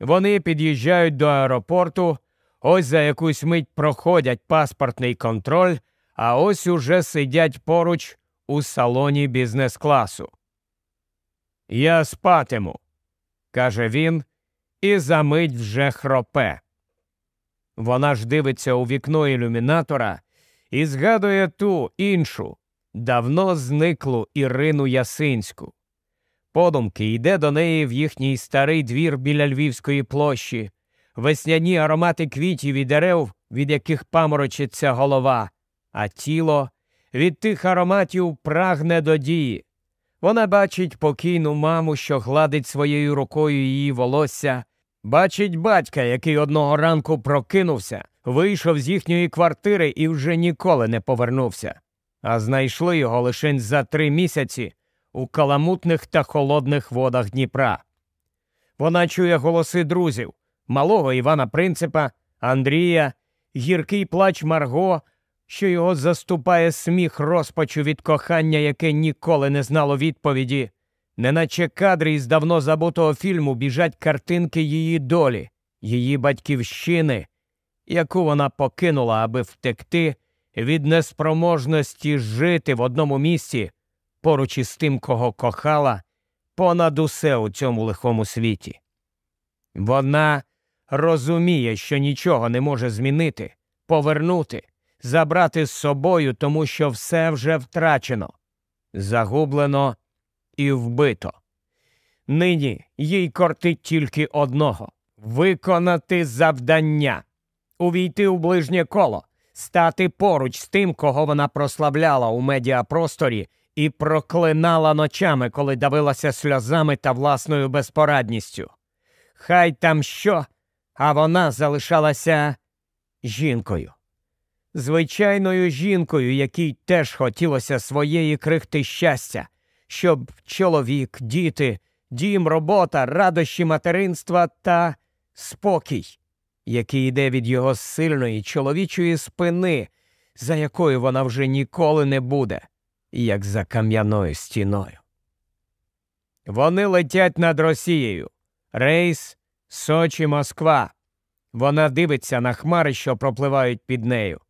Вони під'їжджають до аеропорту, ось за якусь мить проходять паспортний контроль, а ось уже сидять поруч у салоні бізнес-класу. Я спатиму, каже він, і за мить вже хропе. Вона ж дивиться у вікно ілюмінатора і згадує ту іншу, давно зниклу Ірину Ясинську. Подумки йде до неї в їхній старий двір біля Львівської площі, весняні аромати квітів і дерев, від яких паморочиться голова, а тіло від тих ароматів прагне до дії. Вона бачить покійну маму, що гладить своєю рукою її волосся, бачить батька, який одного ранку прокинувся, вийшов з їхньої квартири і вже ніколи не повернувся, а знайшли його лише за три місяці у каламутних та холодних водах Дніпра. Вона чує голоси друзів малого Івана Принципа, Андрія, гіркий плач Марго, що його заступає сміх розпачу від кохання, яке ніколи не знало відповіді, неначе кадри із давно забутого фільму біжать картинки її долі, її батьківщини, яку вона покинула, аби втекти від неспроможності жити в одному місці поруч із тим, кого кохала, понад усе у цьому лихому світі. Вона розуміє, що нічого не може змінити, повернути, забрати з собою, тому що все вже втрачено, загублено і вбито. Нині їй кортить тільки одного виконати завдання, увійти у ближнє коло, стати поруч з тим, кого вона прославляла у медіапросторі і проклинала ночами, коли давилася сльозами та власною безпорадністю. Хай там що, а вона залишалася жінкою. Звичайною жінкою, якій теж хотілося своєї крихти щастя, щоб чоловік, діти, дім, робота, радощі материнства та спокій, який йде від його сильної чоловічої спини, за якою вона вже ніколи не буде, як за кам'яною стіною. Вони летять над Росією. Рейс Сочі Москва. Вона дивиться на хмари, що пропливають під нею.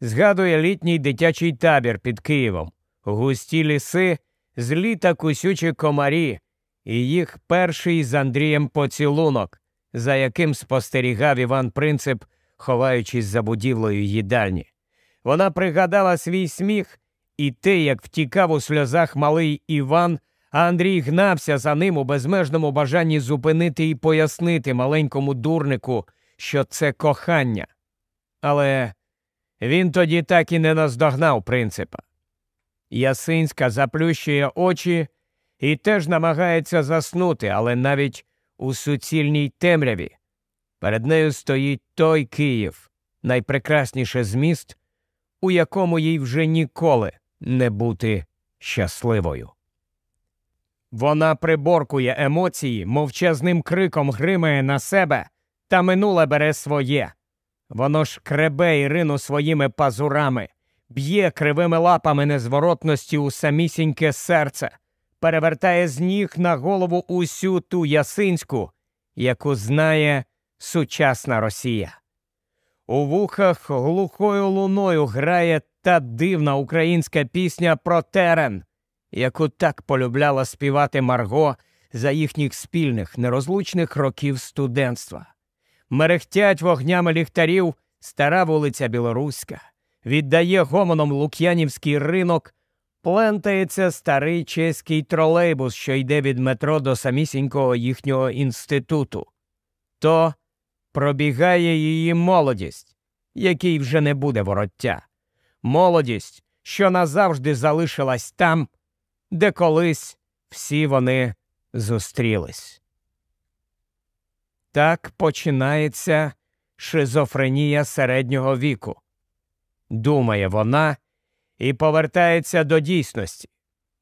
Згадує літній дитячий табір під Києвом, густі ліси, злі та кусючі комарі, і їх перший з Андрієм поцілунок, за яким спостерігав Іван Принцип, ховаючись за будівлею їдальні. Вона пригадала свій сміх і те, як втікав у сльозах малий Іван, а Андрій гнався за ним у безмежному бажанні зупинити і пояснити маленькому дурнику, що це кохання. Але він тоді так і не наздогнав принципа. Ясинська заплющує очі і теж намагається заснути, але навіть у суцільній темряві. Перед нею стоїть той Київ, найпрекрасніше з міст, у якому їй вже ніколи не бути щасливою. Вона приборкує емоції, мовчазним криком гримає на себе та минуле бере своє. Воно ж кребе Ірину своїми пазурами, б'є кривими лапами незворотності у самісіньке серце, перевертає з ніг на голову усю ту ясинську, яку знає сучасна Росія. У вухах глухою луною грає та дивна українська пісня про терен, яку так полюбляла співати Марго за їхніх спільних нерозлучних років студентства. Мерехтять вогнями ліхтарів стара вулиця Білоруська, віддає гомоном Лук'янівський ринок, плентається старий чеський тролейбус, що йде від метро до самісінького їхнього інституту. То пробігає її молодість, якій вже не буде вороття. Молодість, що назавжди залишилась там, де колись всі вони зустрілись. Так починається шизофренія середнього віку. Думає вона і повертається до дійсності,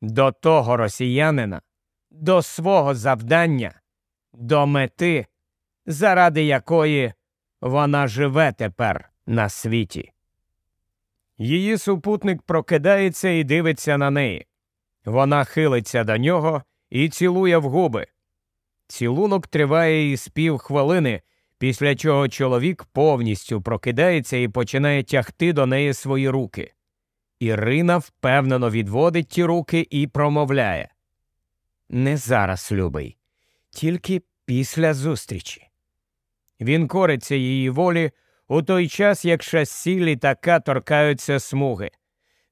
до того росіянина, до свого завдання, до мети, заради якої вона живе тепер на світі. Її супутник прокидається і дивиться на неї. Вона хилиться до нього і цілує в губи. Цілунок триває із півхвилини, після чого чоловік повністю прокидається і починає тягти до неї свої руки. Ірина впевнено відводить ті руки і промовляє Не зараз, любий, тільки після зустрічі. Він кориться її волі, у той час як шасі літака торкаються смуги.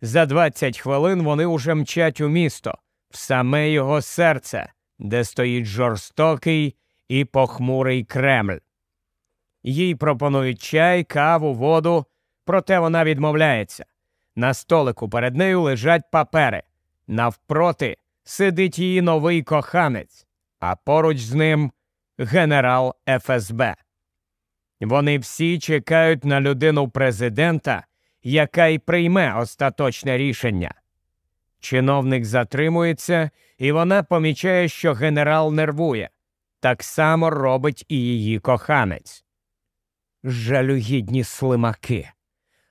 За 20 хвилин вони уже мчать у місто, в саме його серце, де стоїть жорстокий і похмурий Кремль. Їй пропонують чай, каву, воду, проте вона відмовляється. На столику перед нею лежать папери. Навпроти сидить її новий коханець, а поруч з ним генерал ФСБ. Вони всі чекають на людину президента, яка й прийме остаточне рішення. Чиновник затримується, і вона помічає, що генерал нервує. Так само робить і її коханець. Жалюгідні слимаки,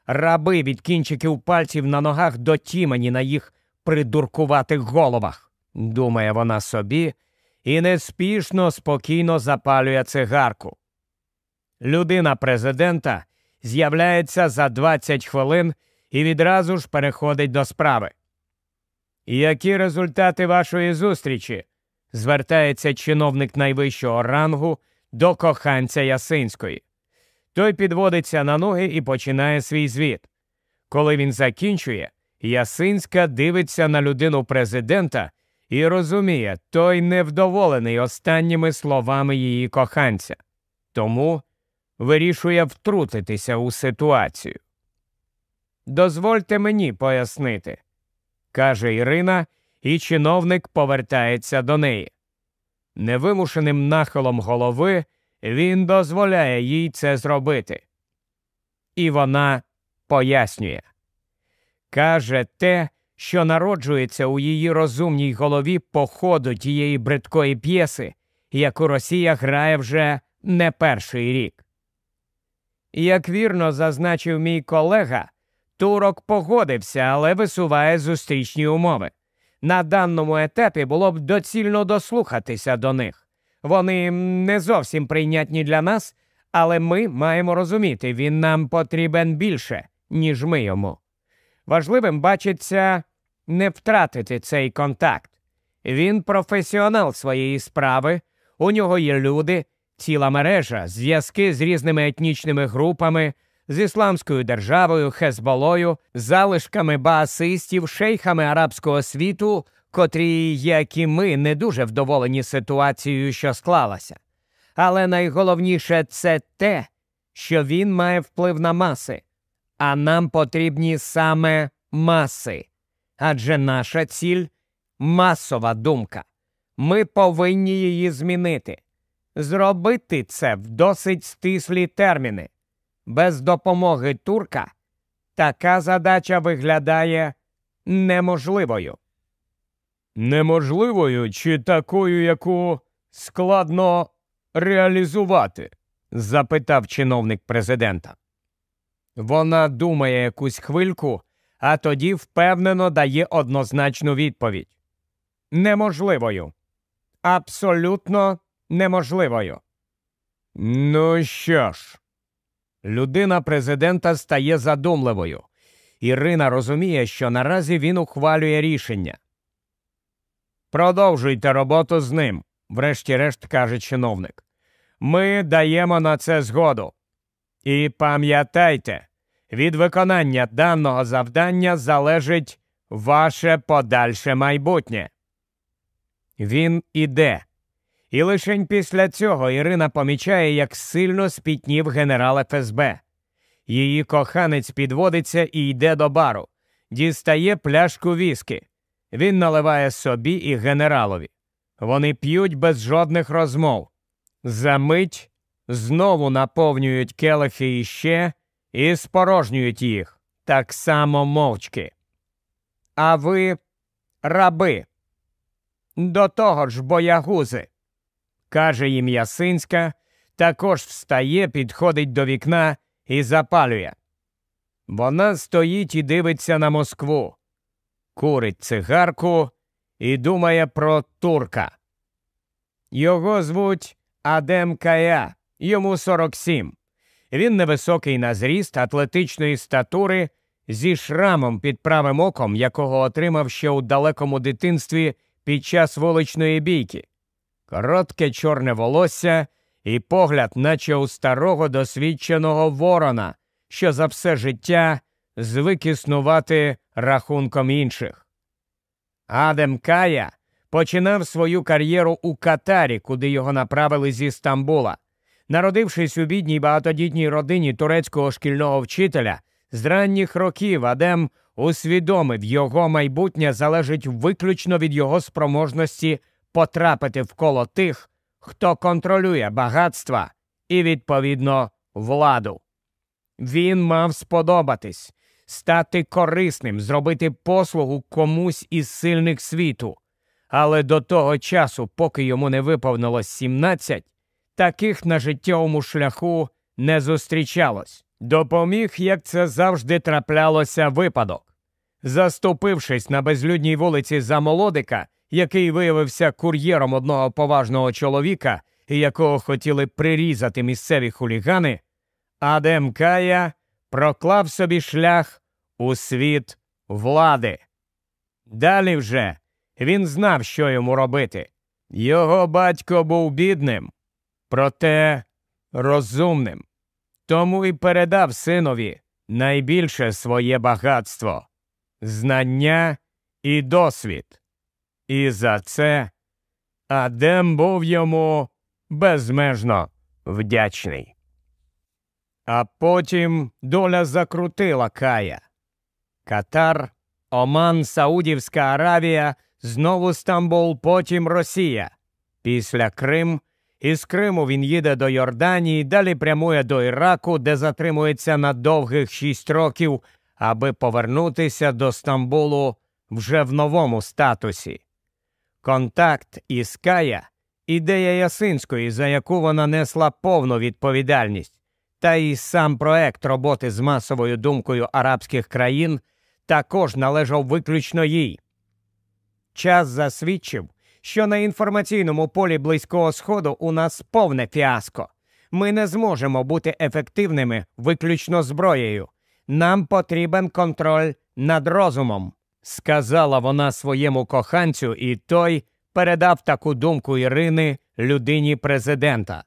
раби від кінчиків пальців на ногах до тімані на їх придуркуватих головах, думає вона собі, і неспішно спокійно запалює цигарку. Людина президента з'являється за 20 хвилин і відразу ж переходить до справи. Які результати вашої зустрічі? звертається чиновник найвищого рангу до коханця Ясинської. Той підводиться на ноги і починає свій звіт. Коли він закінчує, Ясинська дивиться на людину президента і розуміє, той невдоволений останніми словами її коханця, тому вирішує втрутитися у ситуацію. Дозвольте мені пояснити, каже Ірина, і чиновник повертається до неї. Невимушеним нахилом голови він дозволяє їй це зробити. І вона пояснює каже те, що народжується у її розумній голові по ходу тієї бридкої п'єси, яку Росія грає вже не перший рік. Як вірно зазначив мій колега, турок погодився, але висуває зустрічні умови. На даному етапі було б доцільно дослухатися до них. Вони не зовсім прийнятні для нас, але ми маємо розуміти, він нам потрібен більше, ніж ми йому. Важливим бачиться не втратити цей контакт. Він професіонал своєї справи, у нього є люди, ціла мережа, зв'язки з різними етнічними групами, з ісламською державою, Хезболою, залишками баасистів, шейхами арабського світу, котрі, як і ми, не дуже вдоволені ситуацією, що склалася. Але найголовніше це те, що він має вплив на маси, а нам потрібні саме маси. Адже наша ціль масова думка. Ми повинні її змінити. Зробити це в досить стислі терміни. Без допомоги турка така задача виглядає неможливою. Неможливою чи такою, яку складно реалізувати? запитав чиновник президента. Вона думає якусь хвильку, а тоді впевнено дає однозначну відповідь. Неможливою. Абсолютно неможливою. Ну що ж, людина президента стає задумливою. Ірина розуміє, що наразі він ухвалює рішення. Продовжуйте роботу з ним, врешті-решт каже чиновник. Ми даємо на це згоду. І пам'ятайте, від виконання даного завдання залежить ваше подальше майбутнє. Він іде. І лише після цього Ірина помічає, як сильно спітнів генерал ФСБ. Її коханець підводиться і йде до бару, дістає пляшку віскі. Він наливає собі і генералові. Вони п'ють без жодних розмов. За мить знову наповнюють келихи іще і спорожнюють їх так само мовчки. А ви раби. До того ж боягузи, каже їм Ясинська, також встає, підходить до вікна і запалює. Вона стоїть і дивиться на Москву, курить цигарку і думає про турка. Його звуть Адем Кая, йому 47. Він невисокий на зріст, атлетичної статури, зі шрамом під правим оком, якого отримав ще у далекому дитинстві під час вуличної бійки. Коротке чорне волосся і погляд, наче у старого досвідченого ворона, що за все життя звик існувати рахунком інших. Адем Кая починав свою кар'єру у Катарі, куди його направили зі Стамбула. Народившись у бідній багатодітній родині турецького шкільного вчителя, з ранніх років Адем усвідомив, його майбутнє залежить виключно від його спроможності потрапити в коло тих, хто контролює багатства і, відповідно, владу. Він мав сподобатись, стати корисним, зробити послугу комусь із сильних світу. Але до того часу, поки йому не виповнилось 17, таких на життєвому шляху не зустрічалось. Допоміг, як це завжди траплялося, випадок. Заступившись на безлюдній вулиці за молодика, який виявився кур'єром одного поважного чоловіка, якого хотіли прирізати місцеві хулігани, Адем Кая проклав собі шлях у світ влади. Далі вже він знав, що йому робити. Його батько був бідним, проте розумним, тому і передав синові найбільше своє багатство, знання і досвід. І за це Адем був йому безмежно вдячний. А потім доля закрутила Кая. Катар, Оман, Саудівська Аравія, знову Стамбул, потім Росія. Після Крим. Із Криму він їде до Йорданії, далі прямує до Іраку, де затримується на довгих шість років, аби повернутися до Стамбулу вже в новому статусі. Контакт із Кая ідея Ясинської, за яку вона несла повну відповідальність, та і сам проект роботи з масовою думкою арабських країн також належав виключно їй. Час засвідчив, що на інформаційному полі Близького Сходу у нас повне фіаско. Ми не зможемо бути ефективними виключно зброєю. Нам потрібен контроль над розумом, сказала вона своєму коханцю, і той передав таку думку Ірини людині президента.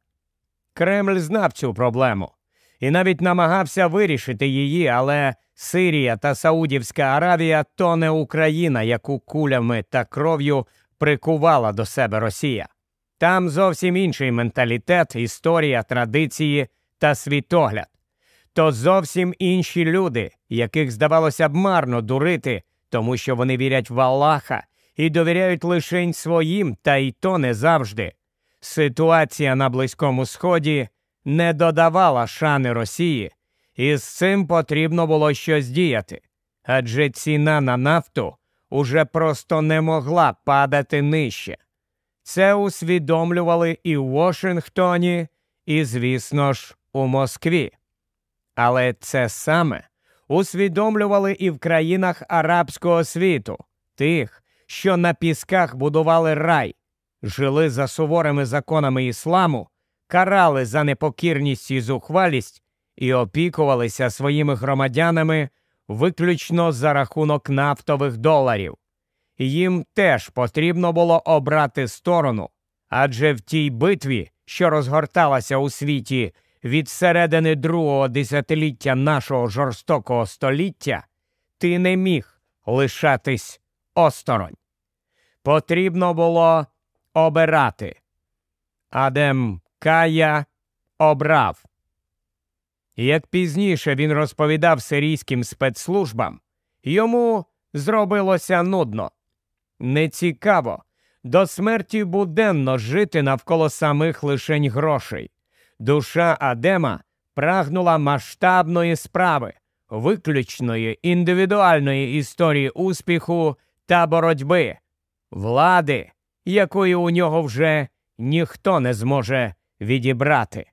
Кремль знав цю проблему і навіть намагався вирішити її, але Сирія та Саудівська Аравія то не Україна, яку кулями та кров'ю прикувала до себе Росія. Там зовсім інший менталітет, історія, традиції та світогляд. То зовсім інші люди, яких здавалося б марно дурити, тому що вони вірять в Аллаха і довіряють лишень своїм, та й то не завжди. Ситуація на Близькому Сході не додавала шани Росії, і з цим потрібно було щось діяти. Адже ціна на нафту уже просто не могла падати нижче. Це усвідомлювали і в Вашингтоні, і, звісно ж, у Москві. Але це саме усвідомлювали і в країнах арабського світу, тих, що на пісках будували рай, жили за суворими законами ісламу, карали за непокірність і зухвалість і опікувалися своїми громадянами виключно за рахунок нафтових доларів. Їм теж потрібно було обрати сторону, адже в тій битві, що розгорталася у світі від середини другого десятиліття нашого жорстокого століття, ти не міг лишатись осторонь. Потрібно було обирати. Адем Кая обрав. Як пізніше він розповідав сирійським спецслужбам, йому зробилося нудно. Нецікаво до смерті буденно жити навколо самих лишень грошей. Душа Адема прагнула масштабної справи, виключної індивідуальної історії успіху та боротьби, влади, якої у нього вже ніхто не зможе відібрати.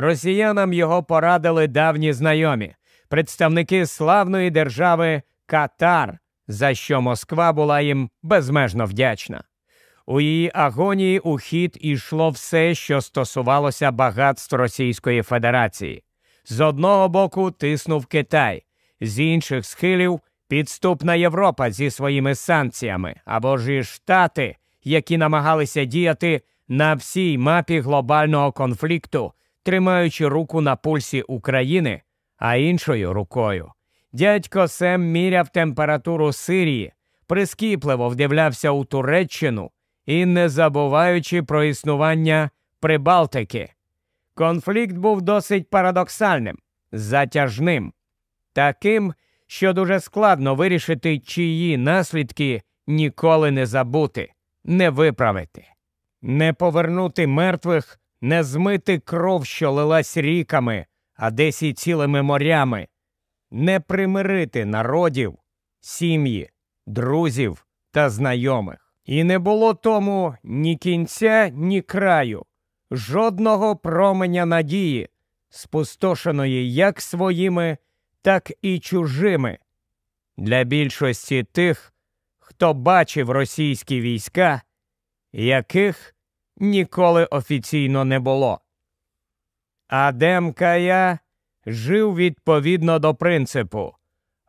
Росіянам його порадили давні знайомі, представники славної держави Катар, за що Москва була їм безмежно вдячна. У її агонії у хід ішло все, що стосувалося багатств Російської Федерації. З одного боку тиснув Китай, з інших схилів підступна Європа зі своїми санкціями або ж і Штати, які намагалися діяти на всій мапі глобального конфлікту, тримаючи руку на пульсі України, а іншою рукою. Дядько Сем міряв температуру Сирії, прискіпливо вдивлявся у Туреччину і не забуваючи про існування Прибалтики. Конфлікт був досить парадоксальним, затяжним, таким, що дуже складно вирішити, чиї наслідки ніколи не забути, не виправити, не повернути мертвих, не змити кров, що лилась ріками, а десь і цілими морями, не примирити народів, сім'ї, друзів та знайомих. І не було тому ні кінця, ні краю, жодного променя надії, спустошеної як своїми, так і чужими. Для більшості тих, хто бачив російські війська, яких ніколи офіційно не було. Адем Кая жив відповідно до принципу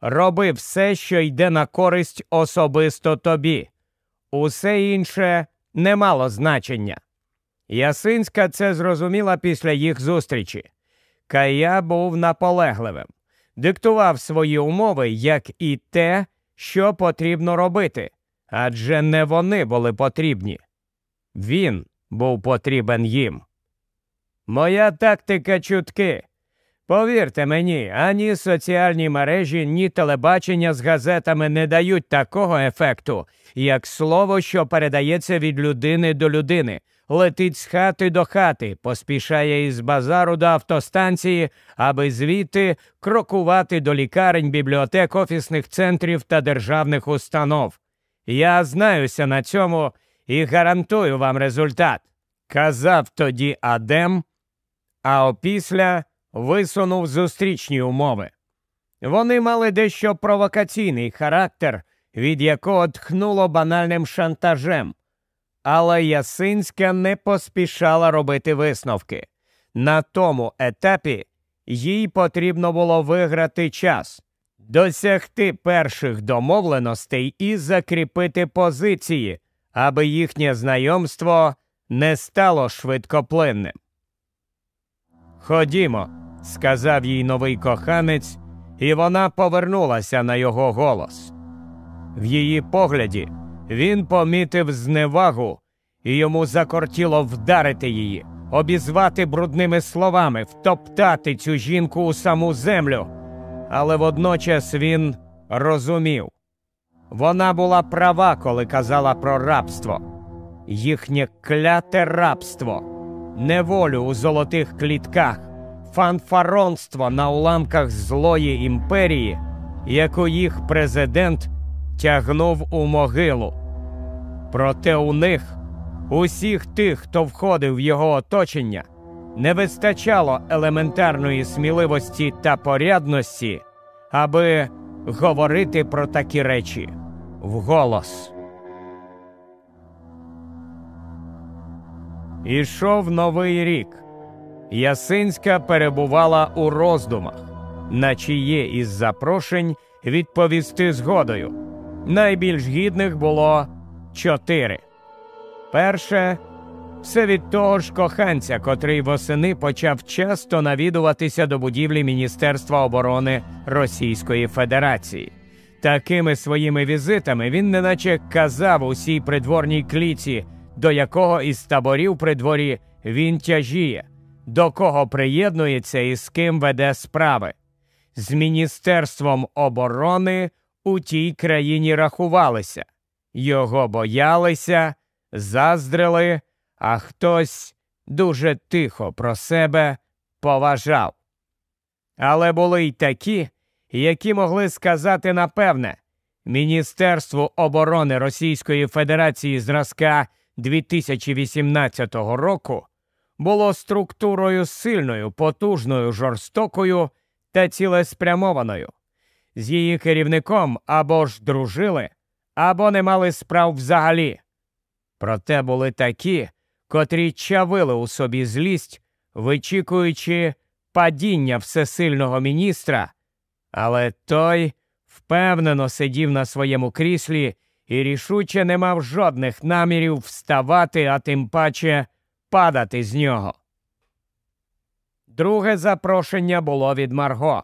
роби все, що йде на користь особисто тобі, усе інше не мало значення. Ясинська це зрозуміла після їх зустрічі. Кая був наполегливим, диктував свої умови, як і те, що потрібно робити, адже не вони були потрібні. Він був потрібен їм. Моя тактика чутки. Повірте мені, ані соціальні мережі, ні телебачення з газетами не дають такого ефекту, як слово, що передається від людини до людини, летить з хати до хати, поспішає із базару до автостанції, аби звідти крокувати до лікарень, бібліотек, офісних центрів та державних установ. Я знаюся на цьому і гарантую вам результат. Казав тоді Адем, а опісля висунув зустрічні умови. Вони мали дещо провокаційний характер, від якого тхнуло банальним шантажем. Але Ясинська не поспішала робити висновки. На тому етапі їй потрібно було виграти час, досягти перших домовленостей і закріпити позиції, аби їхнє знайомство не стало швидкоплинним. Ходімо, сказав їй новий коханець, і вона повернулася на його голос. В її погляді він помітив зневагу, і йому закортіло вдарити її, обізвати брудними словами, втоптати цю жінку у саму землю. Але водночас він розумів вона була права, коли казала про рабство, їхнє кляте рабство, неволю у золотих клітках, фанфаронство на уламках злої імперії, яку їх президент тягнув у могилу. Проте у них, усіх тих, хто входив в його оточення, не вистачало елементарної сміливості та порядності, аби говорити про такі речі вголос. Ішов новий рік. Ясинська перебувала у роздумах, на чиє із запрошень відповісти згодою. Найбільш гідних було чотири. Перше все від того ж коханця, котрий восени почав часто навідуватися до будівлі Міністерства оборони Російської Федерації. Такими своїми візитами він неначе казав усій придворній кліці, до якого із таборів при дворі він тяжіє, до кого приєднується і з ким веде справи. З Міністерством оборони у тій країні рахувалися, його боялися, заздрили, а хтось дуже тихо про себе поважав. Але були й такі, які могли сказати напевне, Міністерству оборони Російської Федерації зразка 2018 року було структурою сильною, потужною, жорстокою та цілеспрямованою. З її керівником або ж дружили, або не мали справ взагалі. Проте були такі, котрі чавили у собі злість, вичікуючи падіння всесильного міністра, але той впевнено сидів на своєму кріслі і рішуче не мав жодних намірів вставати, а тим паче падати з нього. Друге запрошення було від Марго.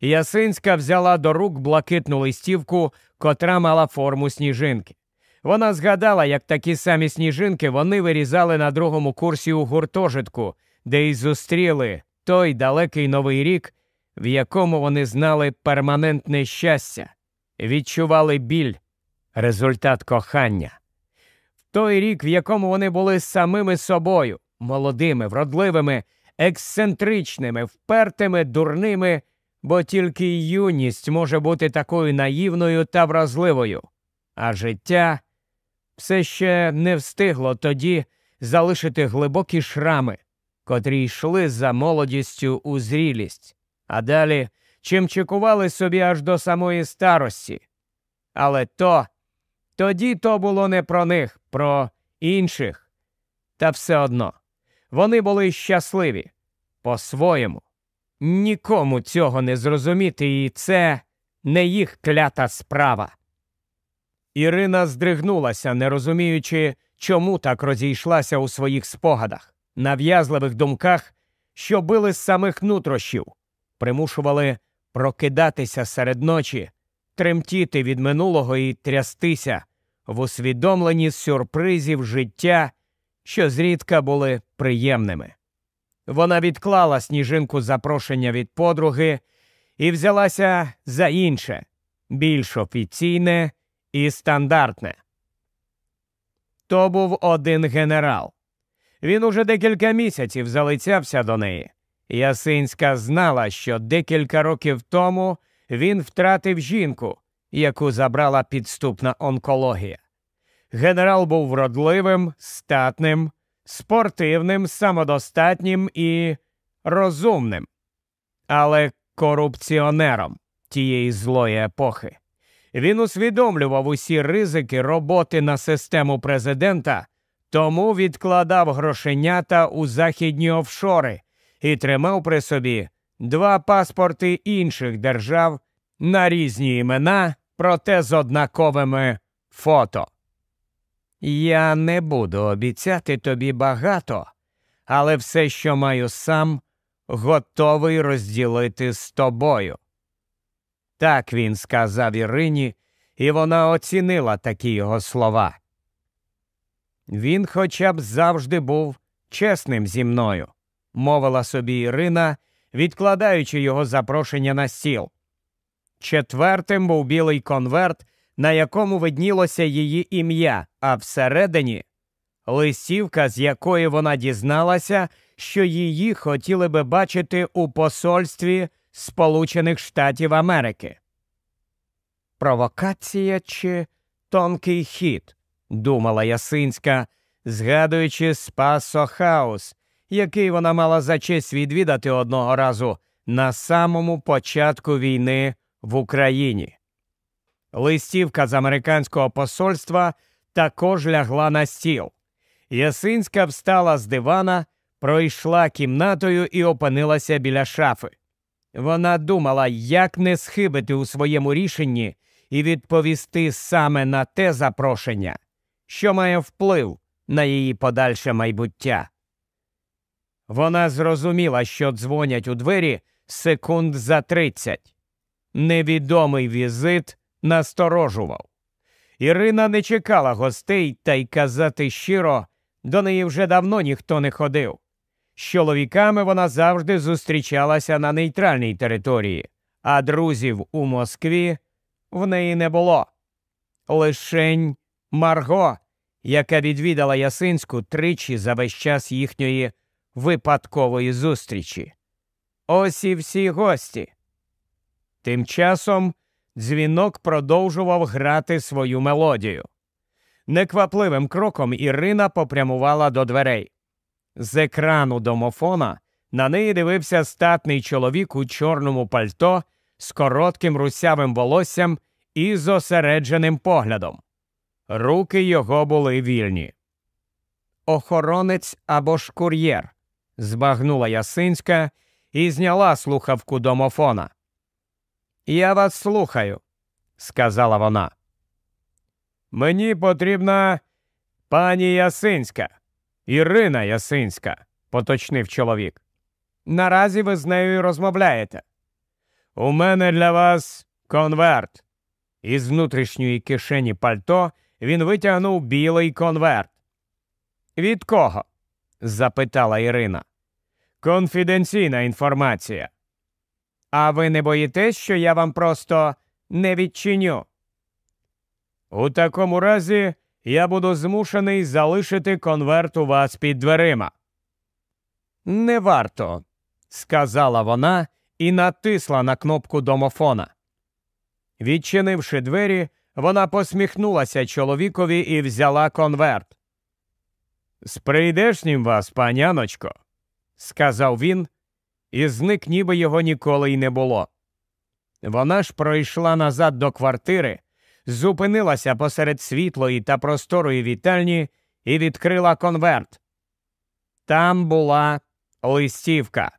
Ясинська взяла до рук блакитну листівку, котра мала форму сніжинки. Вона згадала, як такі самі сніжинки вони вирізали на другому курсі у гуртожитку, де й зустріли той далекий новий рік, в якому вони знали перманентне щастя, відчували біль, результат кохання. В той рік, в якому вони були самими собою, молодими, вродливими, ексцентричними, впертими, дурними, бо тільки юність може бути такою наївною та вразливою, а життя все ще не встигло тоді залишити глибокі шрами, котрі йшли за молодістю у зрілість, а далі чим чекували собі аж до самої старості. Але то тоді то було не про них, про інших. Та все одно вони були щасливі по-своєму. Нікому цього не зрозуміти, і це не їх клята справа. Ірина здригнулася, не розуміючи, чому так розійшлася у своїх спогадах, нав'язливих думках, що били з самих нутрощів, примушували прокидатися серед ночі, тремтіти від минулого і трястися в усвідомленні сюрпризів життя, що зрідка були приємними. Вона відклала сніжинку запрошення від подруги і взялася за інше, більш офіційне і стандартне. То був один генерал. Він уже декілька місяців залицявся до неї. Ясинська знала, що декілька років тому він втратив жінку, яку забрала підступна онкологія. Генерал був вродливим, статним, спортивним, самодостатнім і розумним, але корупціонером тієї злої епохи. Він усвідомлював усі ризики роботи на систему президента, тому відкладав грошенята у західні офшори і тримав при собі два паспорти інших держав на різні імена, проте з однаковими фото. Я не буду обіцяти тобі багато, але все, що маю сам, готовий розділити з тобою. Так він сказав Ірині, і вона оцінила такі його слова. Він хоча б завжди був чесним зі мною, мовила собі Ірина, відкладаючи його запрошення на стіл. Четвертим був білий конверт, на якому виднілося її ім'я, а всередині листівка, з якої вона дізналася, що її хотіли би бачити у посольстві Сполучених Штатів Америки. Провокація чи тонкий хід, думала Ясинська, згадуючи Спасо Хаус, який вона мала за честь відвідати одного разу на самому початку війни в Україні. Листівка з американського посольства також лягла на стіл. Ясинська встала з дивана, пройшла кімнатою і опинилася біля шафи. Вона думала, як не схибити у своєму рішенні і відповісти саме на те запрошення, що має вплив на її подальше майбуття. Вона зрозуміла, що дзвонять у двері секунд за тридцять. Невідомий візит насторожував. Ірина не чекала гостей, та й казати щиро, до неї вже давно ніхто не ходив. З чоловіками вона завжди зустрічалася на нейтральній території, а друзів у Москві в неї не було. Лишень Марго, яка відвідала Ясинську тричі за весь час їхньої випадкової зустрічі. Ось і всі гості. Тим часом дзвінок продовжував грати свою мелодію. Неквапливим кроком Ірина попрямувала до дверей. З екрану домофона на неї дивився статний чоловік у чорному пальто з коротким русявим волоссям і зосередженим поглядом. Руки його були вільні. Охоронець або ж кур'єр, збагнула Ясинська і зняла слухавку домофона. Я вас слухаю, сказала вона. Мені потрібна пані Ясинська, Ірина Ясинська, поточнив чоловік. Наразі ви з нею розмовляєте. У мене для вас конверт. Із внутрішньої кишені пальто він витягнув білий конверт. Від кого? запитала Ірина. Конфіденційна інформація. А ви не боїтесь, що я вам просто не відчиню? У такому разі я буду змушений залишити конверт у вас під дверима. Не варто, сказала вона і натисла на кнопку домофона. Відчинивши двері, вона посміхнулася чоловікові і взяла конверт. З прийдешнім вас, паняночко, сказав він, і зник, ніби його ніколи й не було. Вона ж пройшла назад до квартири, зупинилася посеред світлої та просторої вітальні і відкрила конверт. Там була листівка.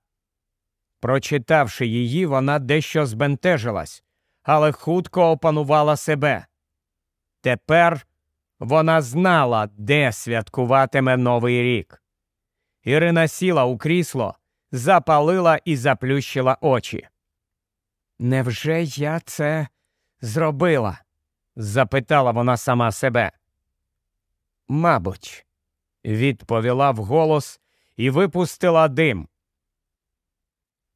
Прочитавши її, вона дещо збентежилась, але хутко опанувала себе. Тепер вона знала, де святкуватиме Новий рік. Ірина сіла у крісло, запалила і заплющила очі. Невже я це зробила? запитала вона сама себе. Мабуть, відповіла вголос і випустила дим.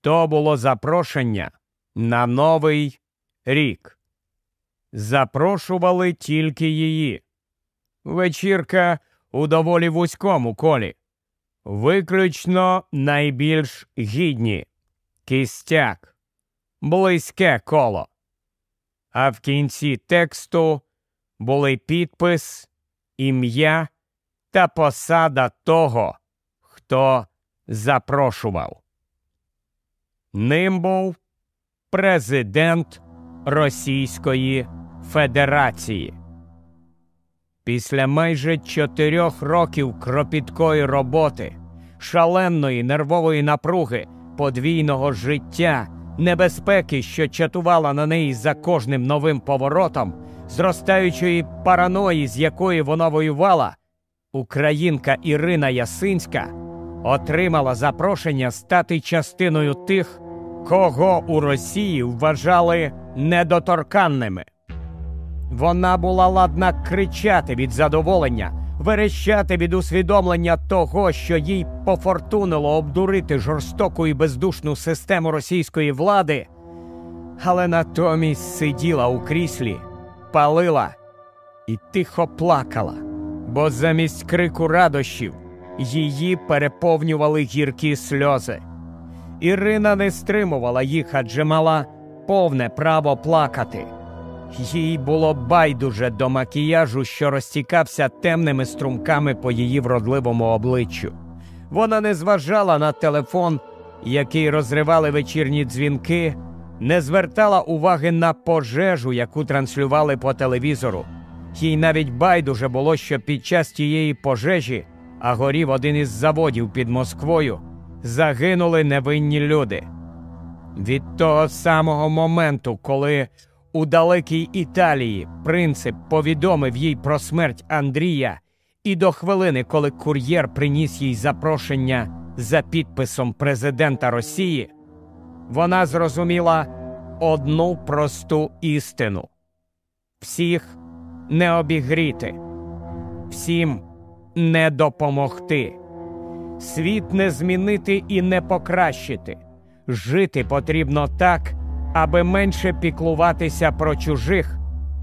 То було запрошення на новий рік. Запрошували тільки її. Вечірка у доволі вузькому колі. Виключно найбільш гідні кістяк, близьке коло. А в кінці тексту були підпис, ім'я та посада того, хто запрошував. Ним був президент Російської Федерації. Після майже чотирьох років кропіткої роботи, шаленої нервової напруги, подвійного життя, небезпеки, що чатувала на неї за кожним новим поворотом, зростаючої параної, з якої вона воювала, українка Ірина Ясинська отримала запрошення стати частиною тих, кого у Росії вважали недоторканними. Вона була ладна кричати від задоволення, верещати від усвідомлення того, що їй пофортунило обдурити жорстоку і бездушну систему російської влади, але натомість сиділа у кріслі, палила і тихо плакала, бо замість крику радощів її переповнювали гіркі сльози. Ірина не стримувала їх, адже мала повне право плакати. Їй було байдуже до макіяжу, що розтікався темними струмками по її вродливому обличчю. Вона не зважала на телефон, який розривали вечірні дзвінки, не звертала уваги на пожежу, яку транслювали по телевізору. Їй навіть байдуже було, що під час тієї пожежі, а горів один із заводів під Москвою, загинули невинні люди. Від того самого моменту, коли у далекій Італії принцип повідомив їй про смерть Андрія, і до хвилини, коли кур'єр приніс їй запрошення за підписом президента Росії, вона зрозуміла одну просту істину: всіх не обігріти, всім не допомогти, світ не змінити і не покращити. Жити потрібно так аби менше піклуватися про чужих,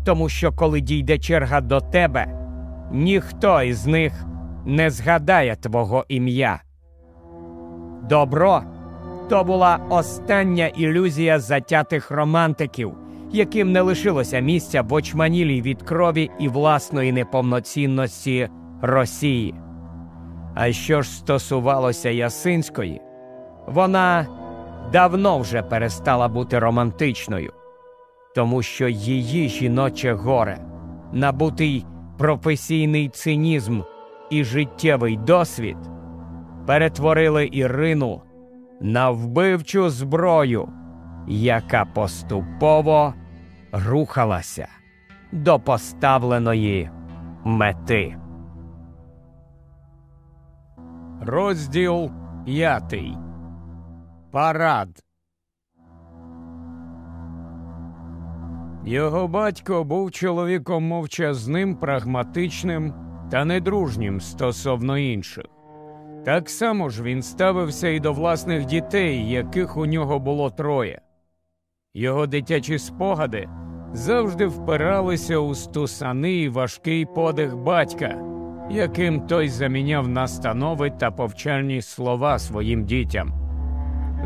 тому що коли дійде черга до тебе, ніхто із них не згадає твого ім'я. Добро то була остання ілюзія затятих романтиків, яким не лишилося місця в очманілій від крові і власної неповноцінності Росії. А що ж стосувалося Ясинської, вона давно вже перестала бути романтичною, тому що її жіноче горе, набутий професійний цинізм і життєвий досвід перетворили Ірину на вбивчу зброю, яка поступово рухалася до поставленої мети. Розділ п'ятий. Парад. Його батько був чоловіком мовчазним, прагматичним та недружнім стосовно інших. Так само ж він ставився і до власних дітей, яких у нього було троє. Його дитячі спогади завжди впиралися у стусани і важкий подих батька, яким той заміняв настанови та повчальні слова своїм дітям.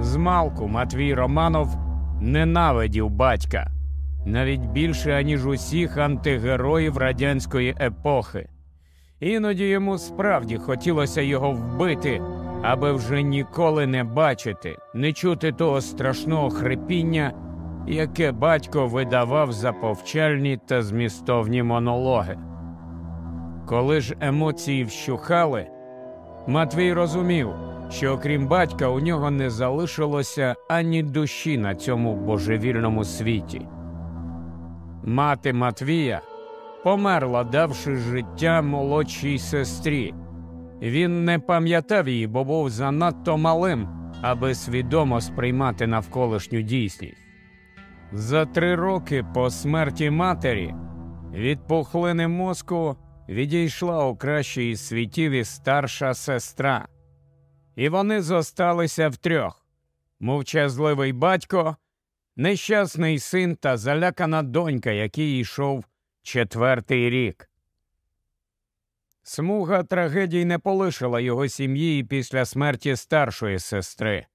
Змалку Матвій Романов ненавидів батька навіть більше, аніж усіх антигероїв радянської епохи. Іноді йому справді хотілося його вбити, аби вже ніколи не бачити, не чути того страшного хрипіння, яке батько видавав за повчальні та змістовні монологи. Коли ж емоції вщухали, Матвій розумів, що окрім батька у нього не залишилося ані душі на цьому божевільному світі. Мати Матвія померла, давши життя молодшій сестрі. Він не пам'ятав її, бо був занадто малим, аби свідомо сприймати навколишню дійсність. За три роки по смерті матері від пухлини мозку відійшла у кращій світів і старша сестра, і вони зосталися втрьох мовчазливий батько, нещасний син та залякана донька, який йшов четвертий рік. Смуга трагедій не полишила його сім'ї після смерті старшої сестри.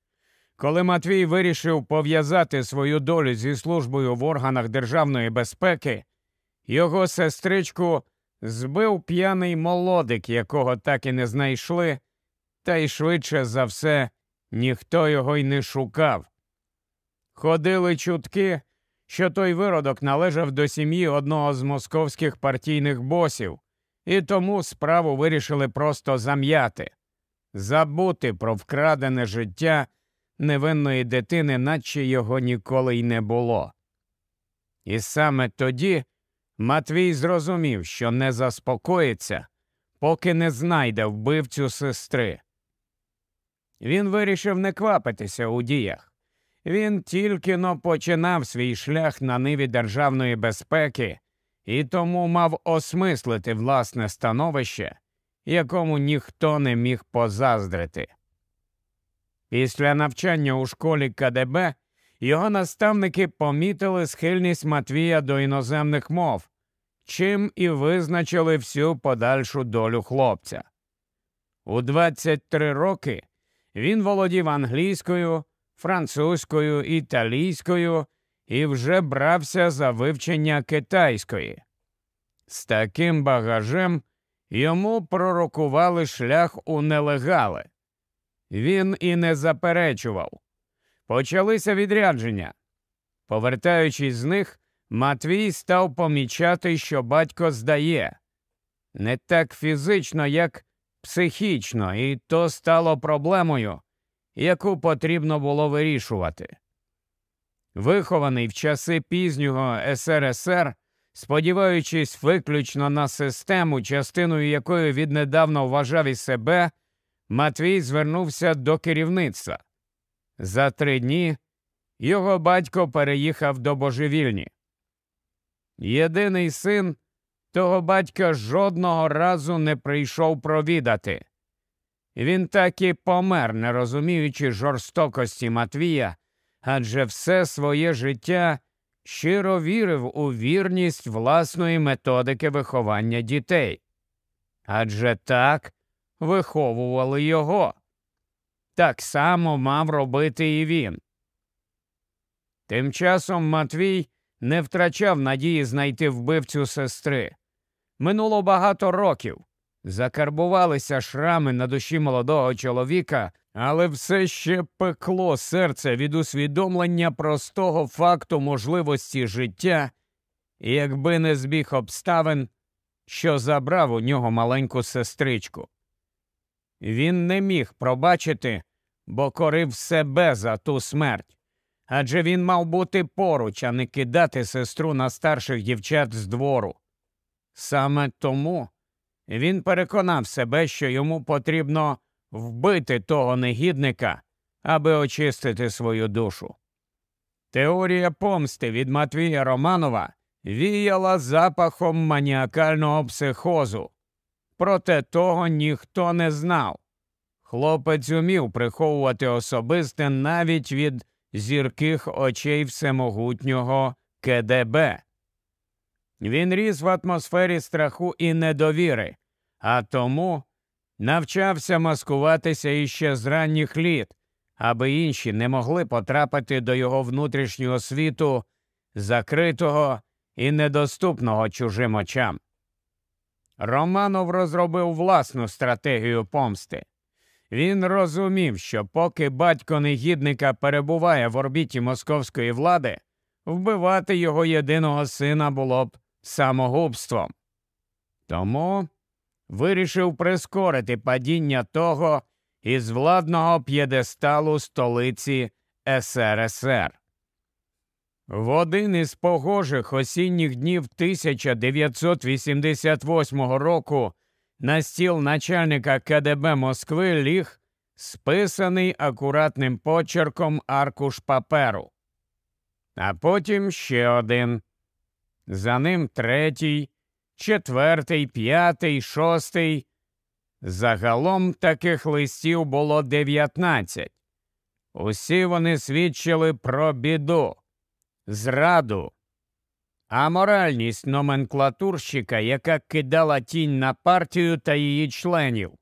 Коли Матвій вирішив пов'язати свою долю зі службою в органах державної безпеки, його сестричку збив п'яний молодик, якого так і не знайшли, та й швидше за все ніхто його й не шукав. Ходили чутки, що той виродок належав до сім'ї одного з московських партійних босів, і тому справу вирішили просто зам'яти, забути про вкрадене життя невинної дитини, наче його ніколи й не було. І саме тоді Матвій зрозумів, що не заспокоїться, поки не знайде вбивцю сестри. Він вирішив не квапитися у діях. Він тільки но починав свій шлях на ниві державної безпеки і тому мав осмислити власне становище, якому ніхто не міг позаздрити. Після навчання у школі КДБ його наставники помітили схильність Матвія до іноземних мов, чим і визначили всю подальшу долю хлопця. У 23 роки він володів англійською, французькою, італійською і вже брався за вивчення китайської. З таким багажем йому пророкували шлях у нелегали. Він і не заперечував. Почалися відрядження. Повертаючись з них, Матвій став помічати, що батько здає не так фізично, як психічно, і то стало проблемою, яку потрібно було вирішувати. Вихований в часи пізнього СРСР, сподіваючись виключно на систему, частиною якої віднедавна вважав і себе, Матвій звернувся до керівництва. За три дні його батько переїхав до божевільні. Єдиний син того батька жодного разу не прийшов провідати. Він так і помер, не розуміючи жорстокості Матвія, адже все своє життя щиро вірив у вірність власної методики виховання дітей. Адже так виховували його. Так само мав робити і він. Тим часом Матвій не втрачав надії знайти вбивцю сестри. Минуло багато років. Закарбувалися шрами на душі молодого чоловіка, але все ще пекло серце від усвідомлення простого факту можливості життя, якби не збіг обставин, що забрав у нього маленьку сестричку. Він не міг пробачити, бо корив себе за ту смерть, адже він мав бути поруч, а не кидати сестру на старших дівчат з двору. Саме тому він переконав себе, що йому потрібно вбити того негідника, аби очистити свою душу. Теорія помсти від Матвія Романова віяла запахом маніакального психозу, проте того ніхто не знав. Хлопець умів приховувати особисте навіть від зірких очей всемогутнього КДБ. Він ріс в атмосфері страху і недовіри, а тому навчався маскуватися іще з ранніх літ, аби інші не могли потрапити до його внутрішнього світу, закритого і недоступного чужим очам. Романов розробив власну стратегію помсти. Він розумів, що поки батько негідника перебуває в орбіті московської влади, вбивати його єдиного сина було б самогубством. Тому вирішив прискорити падіння того із владного п'єдесталу столиці СРСР. В один із погожих осінніх днів 1988 року на стіл начальника КДБ Москви ліг списаний акуратним почерком аркуш паперу, а потім ще один. За ним третій, четвертий, п'ятий, шостий. Загалом таких листів було дев'ятнадцять. Усі вони свідчили про біду, зраду, аморальність номенклатурщика, яка кидала тінь на партію та її членів.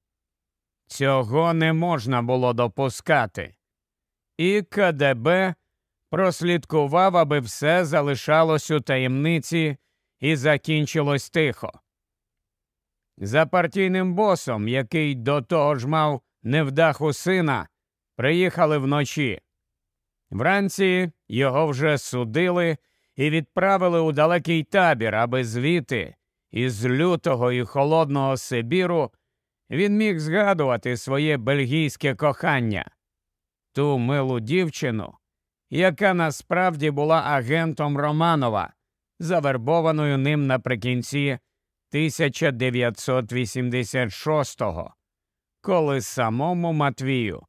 Цього не можна було допускати. І КДБ прослідкував, аби все залишалось у таємниці і закінчилось тихо. За партійним босом, який до того ж мав невдаху сина, приїхали вночі. Вранці його вже судили і відправили у далекий табір, аби звідти, із лютого і холодного Сибіру, він міг згадувати своє бельгійське кохання, ту милу дівчину, яка насправді була агентом Романова, завербованою ним наприкінці 1986-го, коли самому Матвію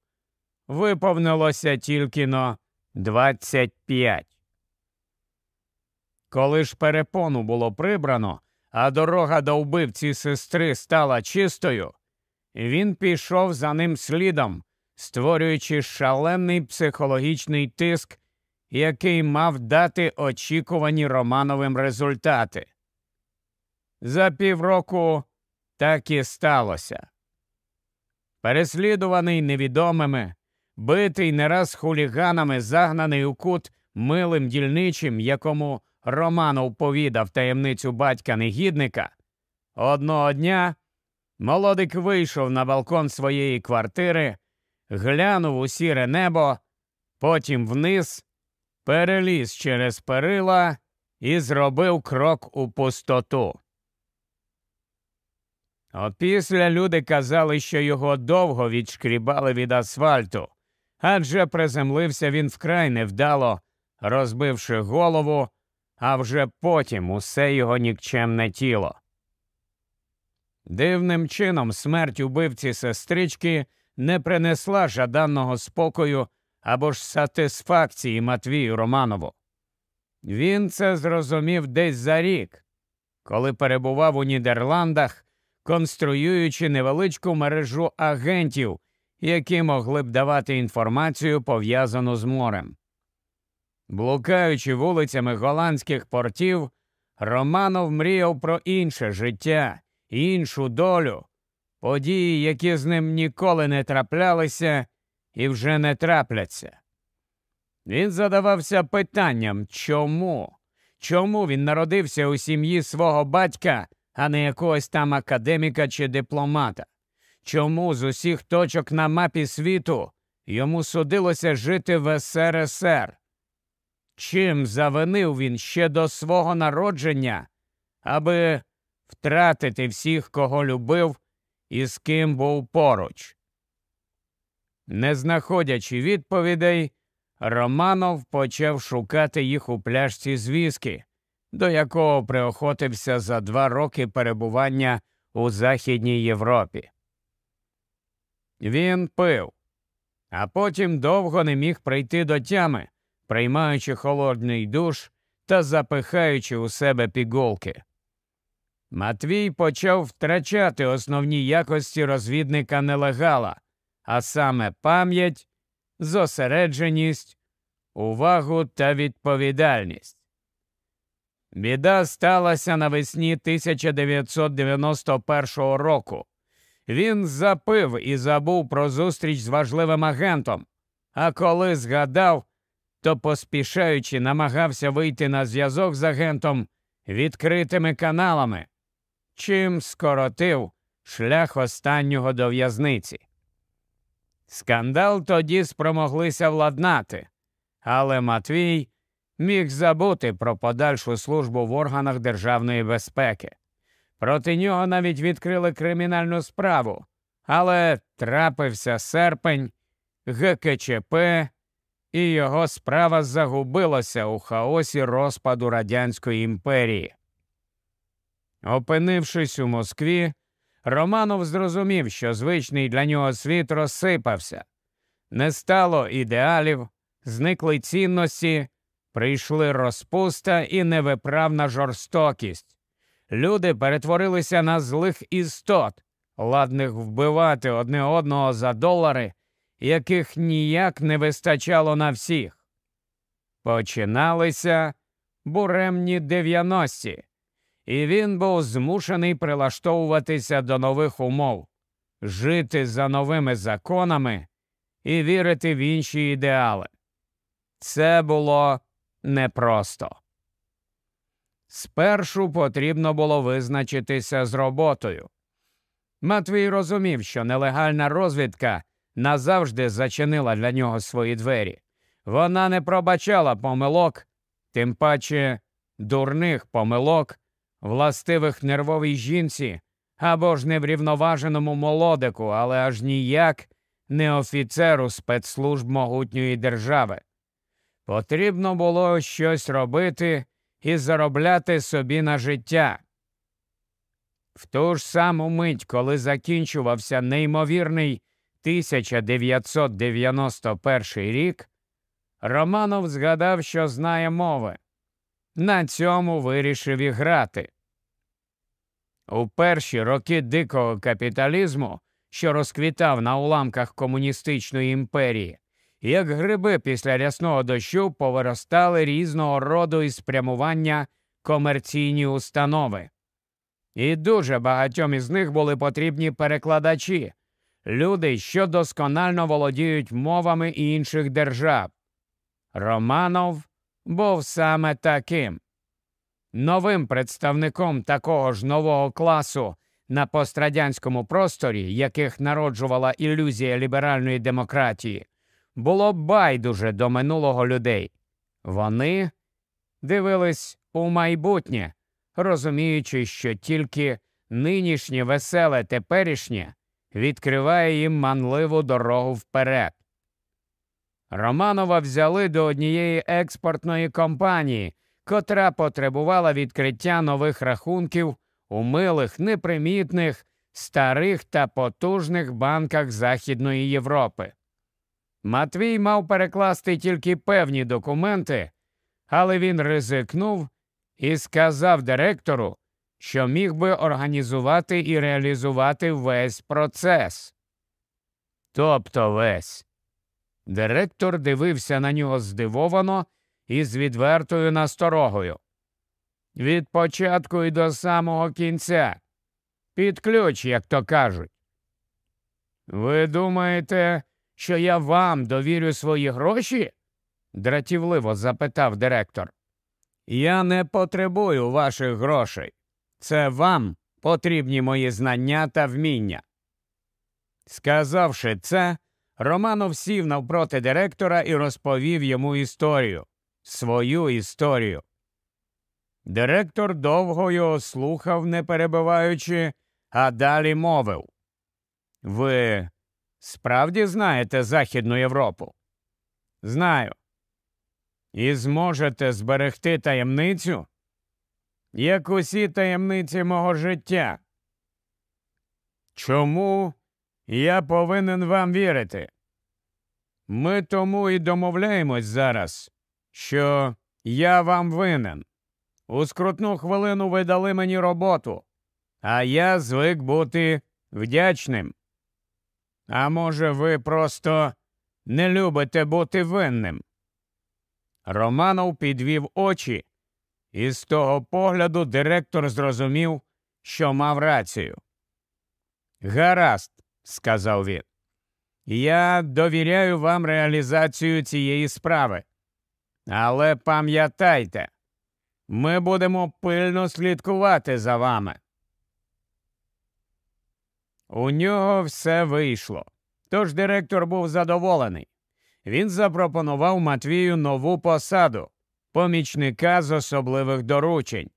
виповнилося тільки но 25. Коли ж перепону було прибрано, а дорога до вбивці сестри стала чистою, він пішов за ним слідом, створюючи шалений психологічний тиск, який мав дати очікувані Романовим результати. За півроку так і сталося. Переслідуваний невідомими, битий не раз хуліганами, загнаний у кут милим дільничим, якому Романов повідав таємницю батька негідника, одного дня молодик вийшов на балкон своєї квартири, глянув у сіре небо, потім вниз, переліз через перила і зробив крок у пустоту. Опісля люди казали, що його довго відшкрібали від асфальту, адже приземлився він вкрай невдало, розбивши голову, а вже потім усе його нікчемне тіло. Дивним чином смерть убивці сестрички не принесла жаданого спокою або ж сатисфакції Матвію Романову. Він це зрозумів десь за рік, коли перебував у Нідерландах, конструюючи невеличку мережу агентів, які могли б давати інформацію пов'язану з морем. Блукаючи вулицями голландських портів, Романов мріяв про інше життя, іншу долю, події, які з ним ніколи не траплялися і вже не трапляться. Він задавався питанням, чому? Чому він народився у сім'ї свого батька, а не якогось там академіка чи дипломата? Чому з усіх точок на мапі світу йому судилося жити в СРСР? Чим завинив він ще до свого народження, аби втратити всіх, кого любив і з ким був поруч? Не знаходячи відповідей, Романов почав шукати їх у пляшці з віскі, до якого приохотився за два роки перебування у Західній Європі. Він пив, а потім довго не міг прийти до тями, приймаючи холодний душ та запихаючи у себе піголки. Матвій почав втрачати основні якості розвідника нелегала, а саме пам'ять, зосередженість, увагу та відповідальність. Біда сталася навесні 1991 року. Він запив і забув про зустріч з важливим агентом, а коли згадав, то поспішаючи намагався вийти на зв'язок з агентом відкритими каналами, чим скоротив шлях останнього до в'язниці. Скандал тоді спромоглися владнати, але Матвій міг забути про подальшу службу в органах державної безпеки. Проти нього навіть відкрили кримінальну справу, але трапився серпень, ГКЧП, і його справа загубилася у хаосі розпаду Радянської імперії. Опинившись у Москві, Романов зрозумів, що звичний для нього світ розсипався. Не стало ідеалів, зникли цінності, прийшли розпуста і невиправна жорстокість. Люди перетворилися на злих істот, ладних вбивати одне одного за долари, яких ніяк не вистачало на всіх. Починалися буремні дев'яності і він був змушений прилаштовуватися до нових умов, жити за новими законами і вірити в інші ідеали. Це було непросто. Спершу потрібно було визначитися з роботою. Матвій розумів, що нелегальна розвідка назавжди зачинила для нього свої двері. Вона не пробачала помилок, тим паче дурних помилок, властивих нервовій жінці або ж неврівноваженому молодику, але аж ніяк не офіцеру спецслужб могутньої держави. Потрібно було щось робити і заробляти собі на життя. В ту ж саму мить, коли закінчувався неймовірний 1991 рік, Романов згадав, що знає мови. На цьому вирішив і грати. У перші роки дикого капіталізму, що розквітав на уламках комуністичної імперії, як гриби після рясного дощу повиростали різного роду і спрямування комерційні установи. І дуже багатьом із них були потрібні перекладачі, люди, що досконально володіють мовами інших держав. Романов був саме таким. Новим представником такого ж нового класу на пострадянському просторі, яких народжувала ілюзія ліберальної демократії, було байдуже до минулого людей. Вони дивились у майбутнє, розуміючи, що тільки нинішнє веселе теперішнє відкриває їм манливу дорогу вперед. Романова взяли до однієї експортної компанії, котра потребувала відкриття нових рахунків у милих, непримітних, старих та потужних банках Західної Європи. Матвій мав перекласти тільки певні документи, але він ризикнув і сказав директору, що міг би організувати і реалізувати весь процес. Тобто весь. Директор дивився на нього здивовано і з відвертою насторогою. Від початку і до самого кінця. Під ключ, як то кажуть. Ви думаєте, що я вам довірю свої гроші? дратівливо запитав директор. Я не потребую ваших грошей. Це вам потрібні мої знання та вміння. Сказавши це, Романов сів навпроти директора і розповів йому історію, свою історію. Директор довго його слухав, не перебиваючи, а далі мовив Ви справді знаєте Західну Європу? Знаю. і зможете зберегти таємницю, як усі таємниці мого життя. Чому я повинен вам вірити? Ми тому і домовляємось зараз, що я вам винен. У скрутну хвилину ви дали мені роботу, а я звик бути вдячним. А може, ви просто не любите бути винним? Романов підвів очі, і з того погляду директор зрозумів, що мав рацію. Гаразд, сказав він. Я довіряю вам реалізацію цієї справи. Але пам'ятайте, ми будемо пильно слідкувати за вами. У нього все вийшло. Тож директор був задоволений. Він запропонував Матвію нову посаду помічника з особливих доручень.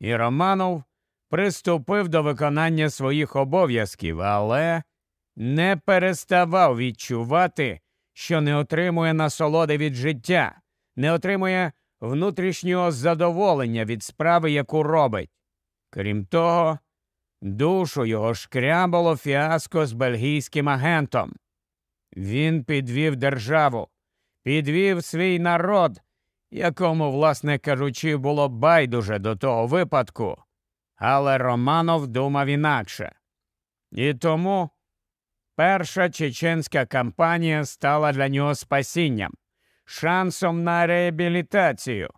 І Романов приступив до виконання своїх обов'язків, але не переставав відчувати, що не отримує насолоди від життя, не отримує внутрішнього задоволення від справи, яку робить. Крім того, душу його шкрябало фіаско з бельгійським агентом. Він підвів державу, підвів свій народ, якому, власне кажучи, було байдуже до того випадку, але Романов думав інакше. І тому перша чеченська кампанія стала для нього спасінням, шансом на реабілітацію,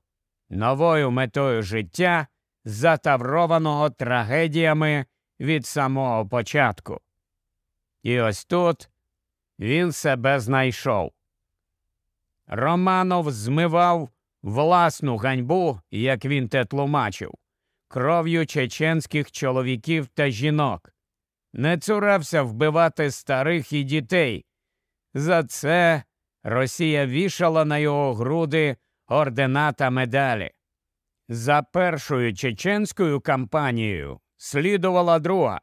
новою метою життя, затаврованого трагедіями від самого початку. І ось тут він себе знайшов. Романов змивав власну ганьбу, як він те тлумачив, кров'ю чеченських чоловіків та жінок, не цурався вбивати старих і дітей. За це Росія вішала на його груди ордена та медалі. За першою чеченською кампанією слідувала друга.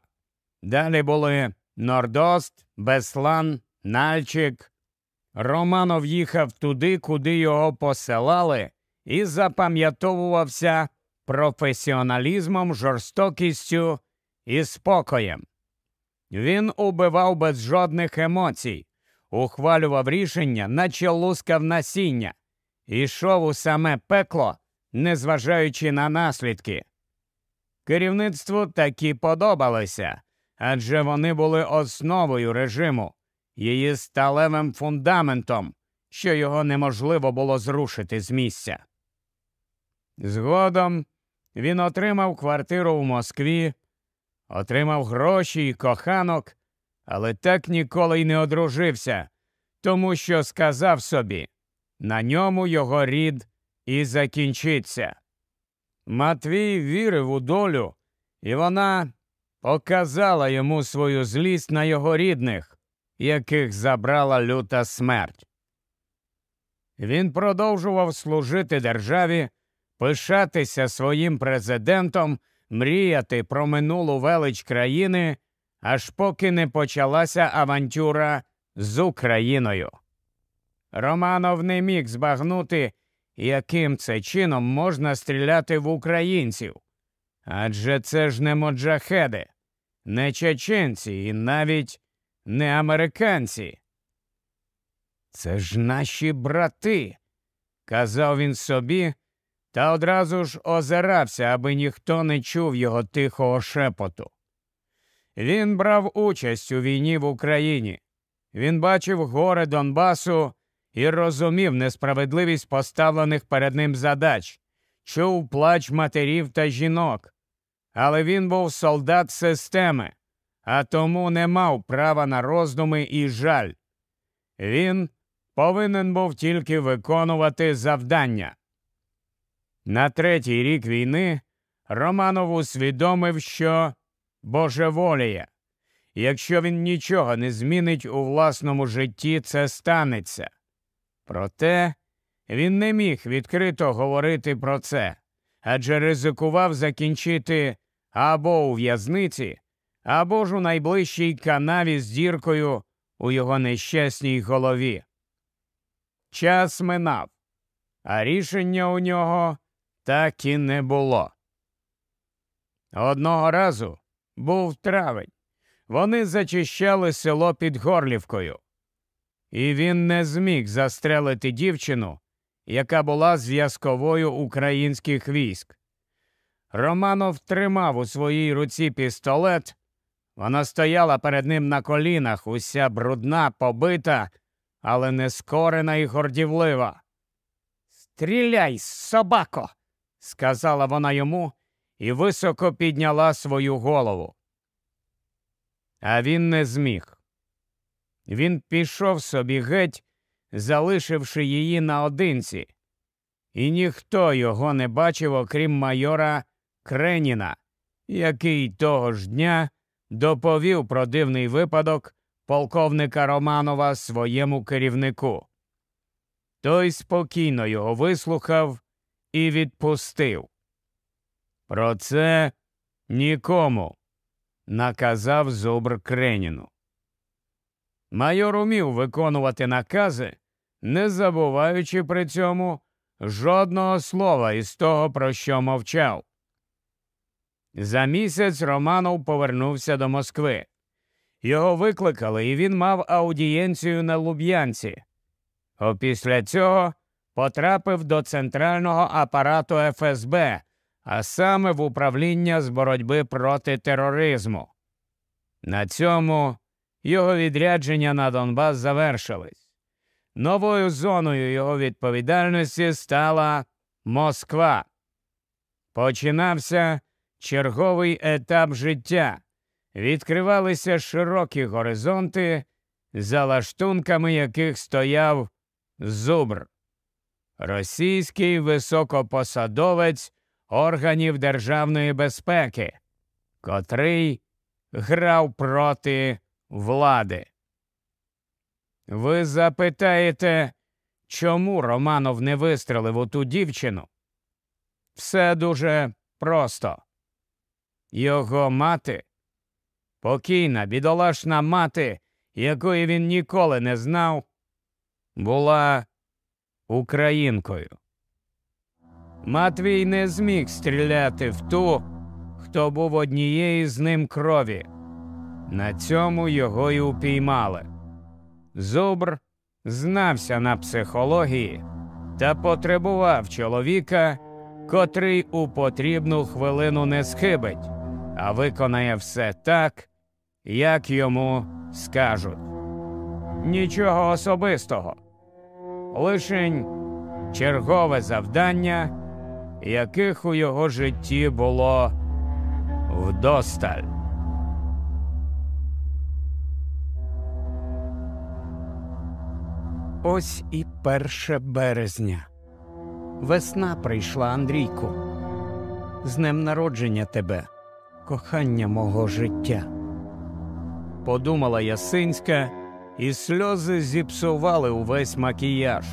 Далі були Нордост, Беслан, Нальчик. Романов їхав туди, куди його посилали, і запам'ятовувався професіоналізмом, жорстокістю і спокоєм. Він убивав без жодних емоцій, ухвалював рішення, наче лускав насіння, ішов у саме пекло, незважаючи на наслідки. Керівництву такі подобалися, адже вони були основою режиму, її сталевим фундаментом, що його неможливо було зрушити з місця. Згодом він отримав квартиру в Москві, отримав гроші і коханок, але так ніколи й не одружився, тому що сказав собі на ньому його рід і закінчиться. Матвій вірив у долю, і вона показала йому свою злість на його рідних, яких забрала люта смерть. Він продовжував служити державі, пишатися своїм президентом, мріяти про минулу велич країни, аж поки не почалася авантюра з Україною. Романов не міг збагнути, яким це чином можна стріляти в українців. Адже це ж не моджахеди, не чеченці і навіть не американці. Це ж наші брати, казав він собі, та одразу ж озирався, аби ніхто не чув його тихого шепоту. Він брав участь у війні в Україні. Він бачив гори Донбасу і розумів несправедливість поставлених перед ним задач, чув плач матерів та жінок. Але він був солдат системи, а тому не мав права на роздуми і жаль. Він повинен був тільки виконувати завдання. На третій рік війни Романов усвідомив, що божеволіє. Якщо він нічого не змінить у власному житті, це станеться. Проте він не міг відкрито говорити про це, адже ризикував закінчити або у в'язниці, або ж у найближчій канаві з діркою у його нещасній голові. Час минав. а рішення у нього так і не було. Одного разу був травень. Вони зачищали село під Горлівкою, і він не зміг застрелити дівчину, яка була зв'язковою українських військ. Романов тримав у своїй руці пістолет. Вона стояла перед ним на колінах, уся брудна, побита, але не скорена і гордівлива. Стріляй, собако, сказала вона йому і високо підняла свою голову. А він не зміг. Він пішов собі геть, залишивши її наодинці, і ніхто його не бачив, окрім майора Креніна, який того ж дня доповів про дивний випадок полковника Романова своєму керівнику. Той спокійно його вислухав і відпустив. Про це нікому, наказав зубр Креніну. Майор умів виконувати накази, не забуваючи при цьому жодного слова із того, про що мовчав. За місяць Романов повернувся до Москви. Його викликали, і він мав аудієнцію на Луб'янці. Опісля цього потрапив до центрального апарату ФСБ, а саме в управління з боротьби проти тероризму. На цьому його відрядження на Донбас завершились. Новою зоною його відповідальності стала Москва. Починався черговий етап життя. Відкривалися широкі горизонти, за лаштунками яких стояв зубр, російський високопосадовець органів державної безпеки, котрий грав проти влади. Ви запитаєте, чому Романов не вистрелив у ту дівчину? Все дуже просто. Його мати, покійна, бідолашна мати, якої він ніколи не знав, була українкою. Матвій не зміг стріляти в ту, хто був однієї з ним крові. На цьому його й упіймали. Зубр знався на психології та потребував чоловіка, котрий у потрібну хвилину не схибить, а виконає все так, як йому скажуть. Нічого особистого, лишень чергове завдання, яких у його житті було вдосталь. Ось і перше березня. Весна прийшла, Андрійку. З днем народження тебе, кохання мого життя. Подумала Ясинська, і сльози зіпсували увесь макіяж.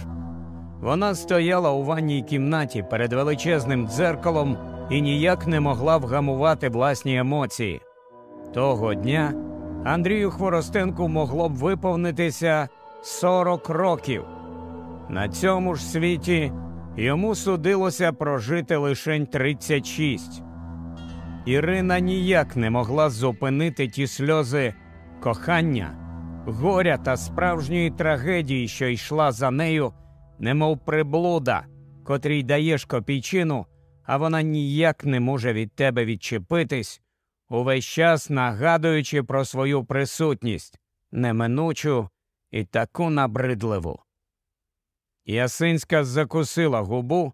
Вона стояла у ванній кімнаті перед величезним дзеркалом і ніяк не могла вгамувати власні емоції. Того дня Андрію Хворостенку могло б виповнитися 40 років. На цьому ж світі йому судилося прожити лише 36. Ірина ніяк не могла зупинити ті сльози кохання, горя та справжньої трагедії, що йшла за нею, немов приблуда, котрій даєш копійчину, а вона ніяк не може від тебе відчепитись, увесь час нагадуючи про свою присутність, неминучу і таку набридливу. Ясинська закусила губу,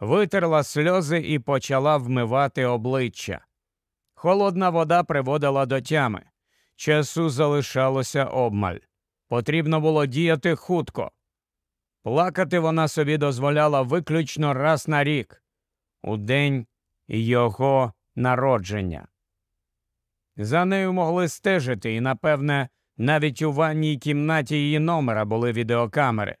витерла сльози і почала вмивати обличчя. Холодна вода приводила до тями. Часу залишалося обмаль. Потрібно було діяти хутко. Плакати вона собі дозволяла виключно раз на рік, у день його народження. За нею могли стежити, і, напевне, навіть у ванній кімнаті її номера були відеокамери.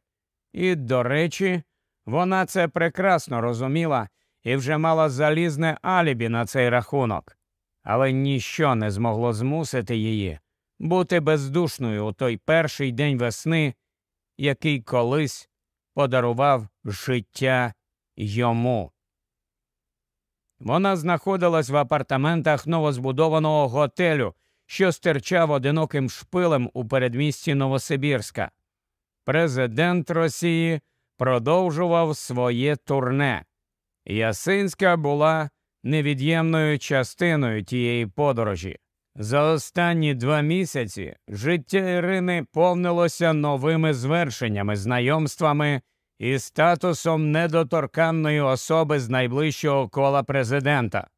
І, до речі, вона це прекрасно розуміла і вже мала залізне алібі на цей рахунок, але ніщо не змогло змусити її бути бездушною у той перший день весни, який колись подарував життя йому. Вона знаходилась в апартаментах новозбудованого готелю, що стирчав одиноким шпилем у передмісті Новосибірська. Президент Росії продовжував своє турне. Ясинська була невід'ємною частиною тієї подорожі. За останні два місяці життя Ірини повнилося новими звершеннями, знайомствами і статусом недоторканної особи з найближчого кола президента.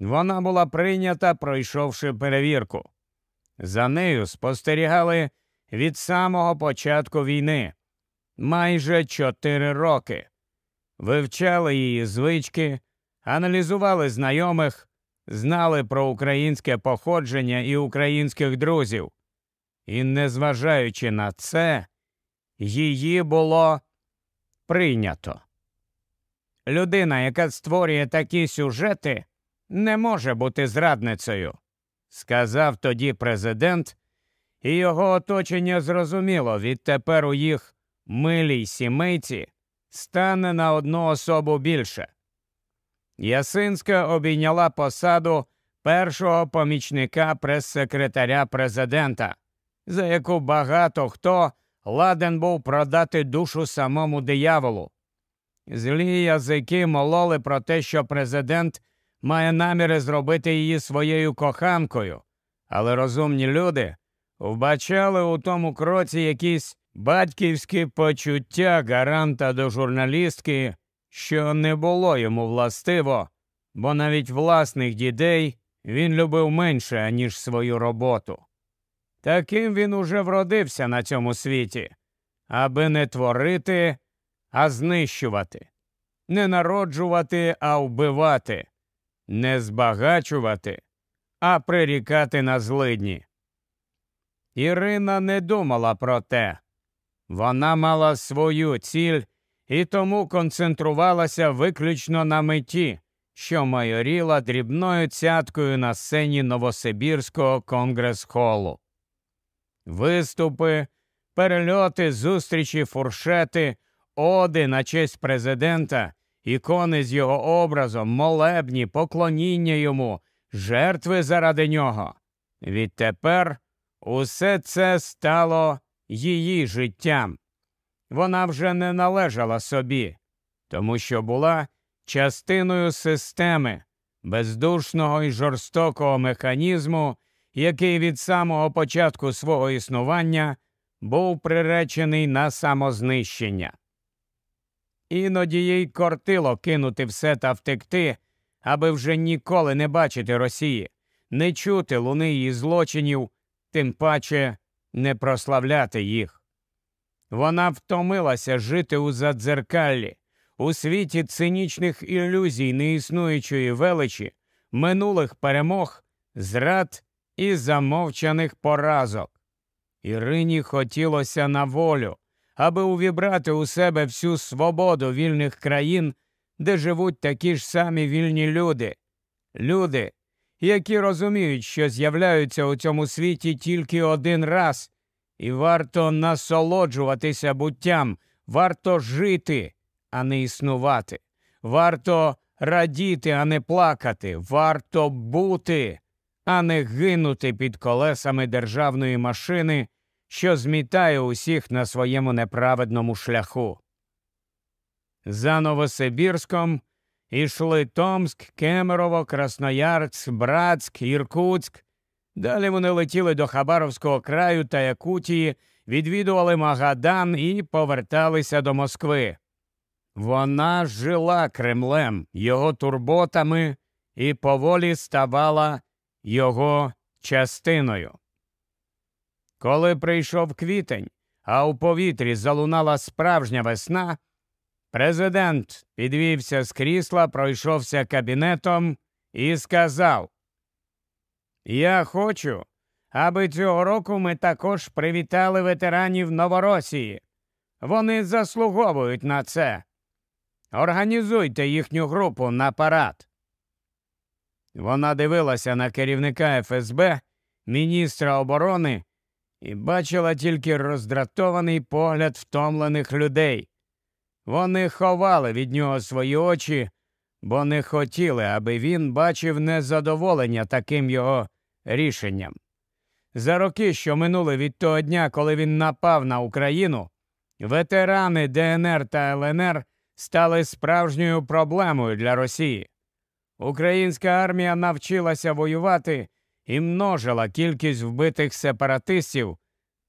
Вона була прийнята, пройшовши перевірку. За нею спостерігали від самого початку війни майже чотири роки, вивчали її звички, аналізували знайомих, знали про українське походження і українських друзів. І, незважаючи на це, її було прийнято. Людина, яка створює такі сюжети, не може бути зрадницею, сказав тоді президент, і його оточення зрозуміло відтепер у їх милій сімейці стане на одну особу більше. Ясинська обійняла посаду першого помічника прес-секретаря президента, за яку багато хто ладен був продати душу самому дияволу. Злі язики мололи про те, що президент має наміри зробити її своєю коханкою, але розумні люди вбачали у тому кроці якісь батьківські почуття гаранта до журналістки, що не було йому властиво, бо навіть власних дітей він любив менше, ніж свою роботу. Таким він уже вродився на цьому світі, аби не творити, а знищувати, не народжувати, а вбивати, не збагачувати, а прирікати на злидні. Ірина не думала про те. Вона мала свою ціль і тому концентрувалася виключно на меті, що майоріла дрібною цяткою на сцені Новосибірського конгрес-холу. Виступи, перельоти, зустрічі, фуршети, оди на честь президента, ікони з його образом, молебні, поклоніння йому, жертви заради нього. Відтепер усе це стало її життям. Вона вже не належала собі, тому що була частиною системи, бездушного і жорстокого механізму, який від самого початку свого існування був приречений на самознищення. Іноді їй кортило кинути все та втекти, аби вже ніколи не бачити Росії, не чути луни її злочинів, тим паче не прославляти їх. Вона втомилася жити у задзеркаллі, у світі цинічних ілюзій неіснуючої величі, минулих перемог, зрад і замовчаних поразок. Ірині хотілося на волю, аби увібрати у себе всю свободу вільних країн, де живуть такі ж самі вільні люди, люди, які розуміють, що з'являються у цьому світі тільки один раз, і варто насолоджуватися буттям, варто жити, а не існувати, варто радіти, а не плакати, варто бути, а не гинути під колесами державної машини, що змітає усіх на своєму неправедному шляху. За Новосибірськом ішли Томськ, Кемерово, Красноярськ, Братськ, Іркутськ. Далі вони летіли до Хабаровського краю та Якутії, відвідували Магадан і поверталися до Москви. Вона жила Кремлем, його турботами і поволі ставала його частиною. Коли прийшов квітень, а у повітрі залунала справжня весна, президент підвівся з крісла, пройшовся кабінетом і сказав: Я хочу, аби цього року ми також привітали ветеранів Новоросії. Вони заслуговують на це. Організуйте їхню групу на парад. Вона дивилася на керівника ФСБ, міністра оборони і бачила тільки роздратований погляд втомлених людей. Вони ховали від нього свої очі, бо не хотіли, аби він бачив незадоволення таким його рішенням. За роки, що минули від того дня, коли він напав на Україну, ветерани ДНР та ЛНР стали справжньою проблемою для Росії. Українська армія навчилася воювати і множила кількість вбитих сепаратистів,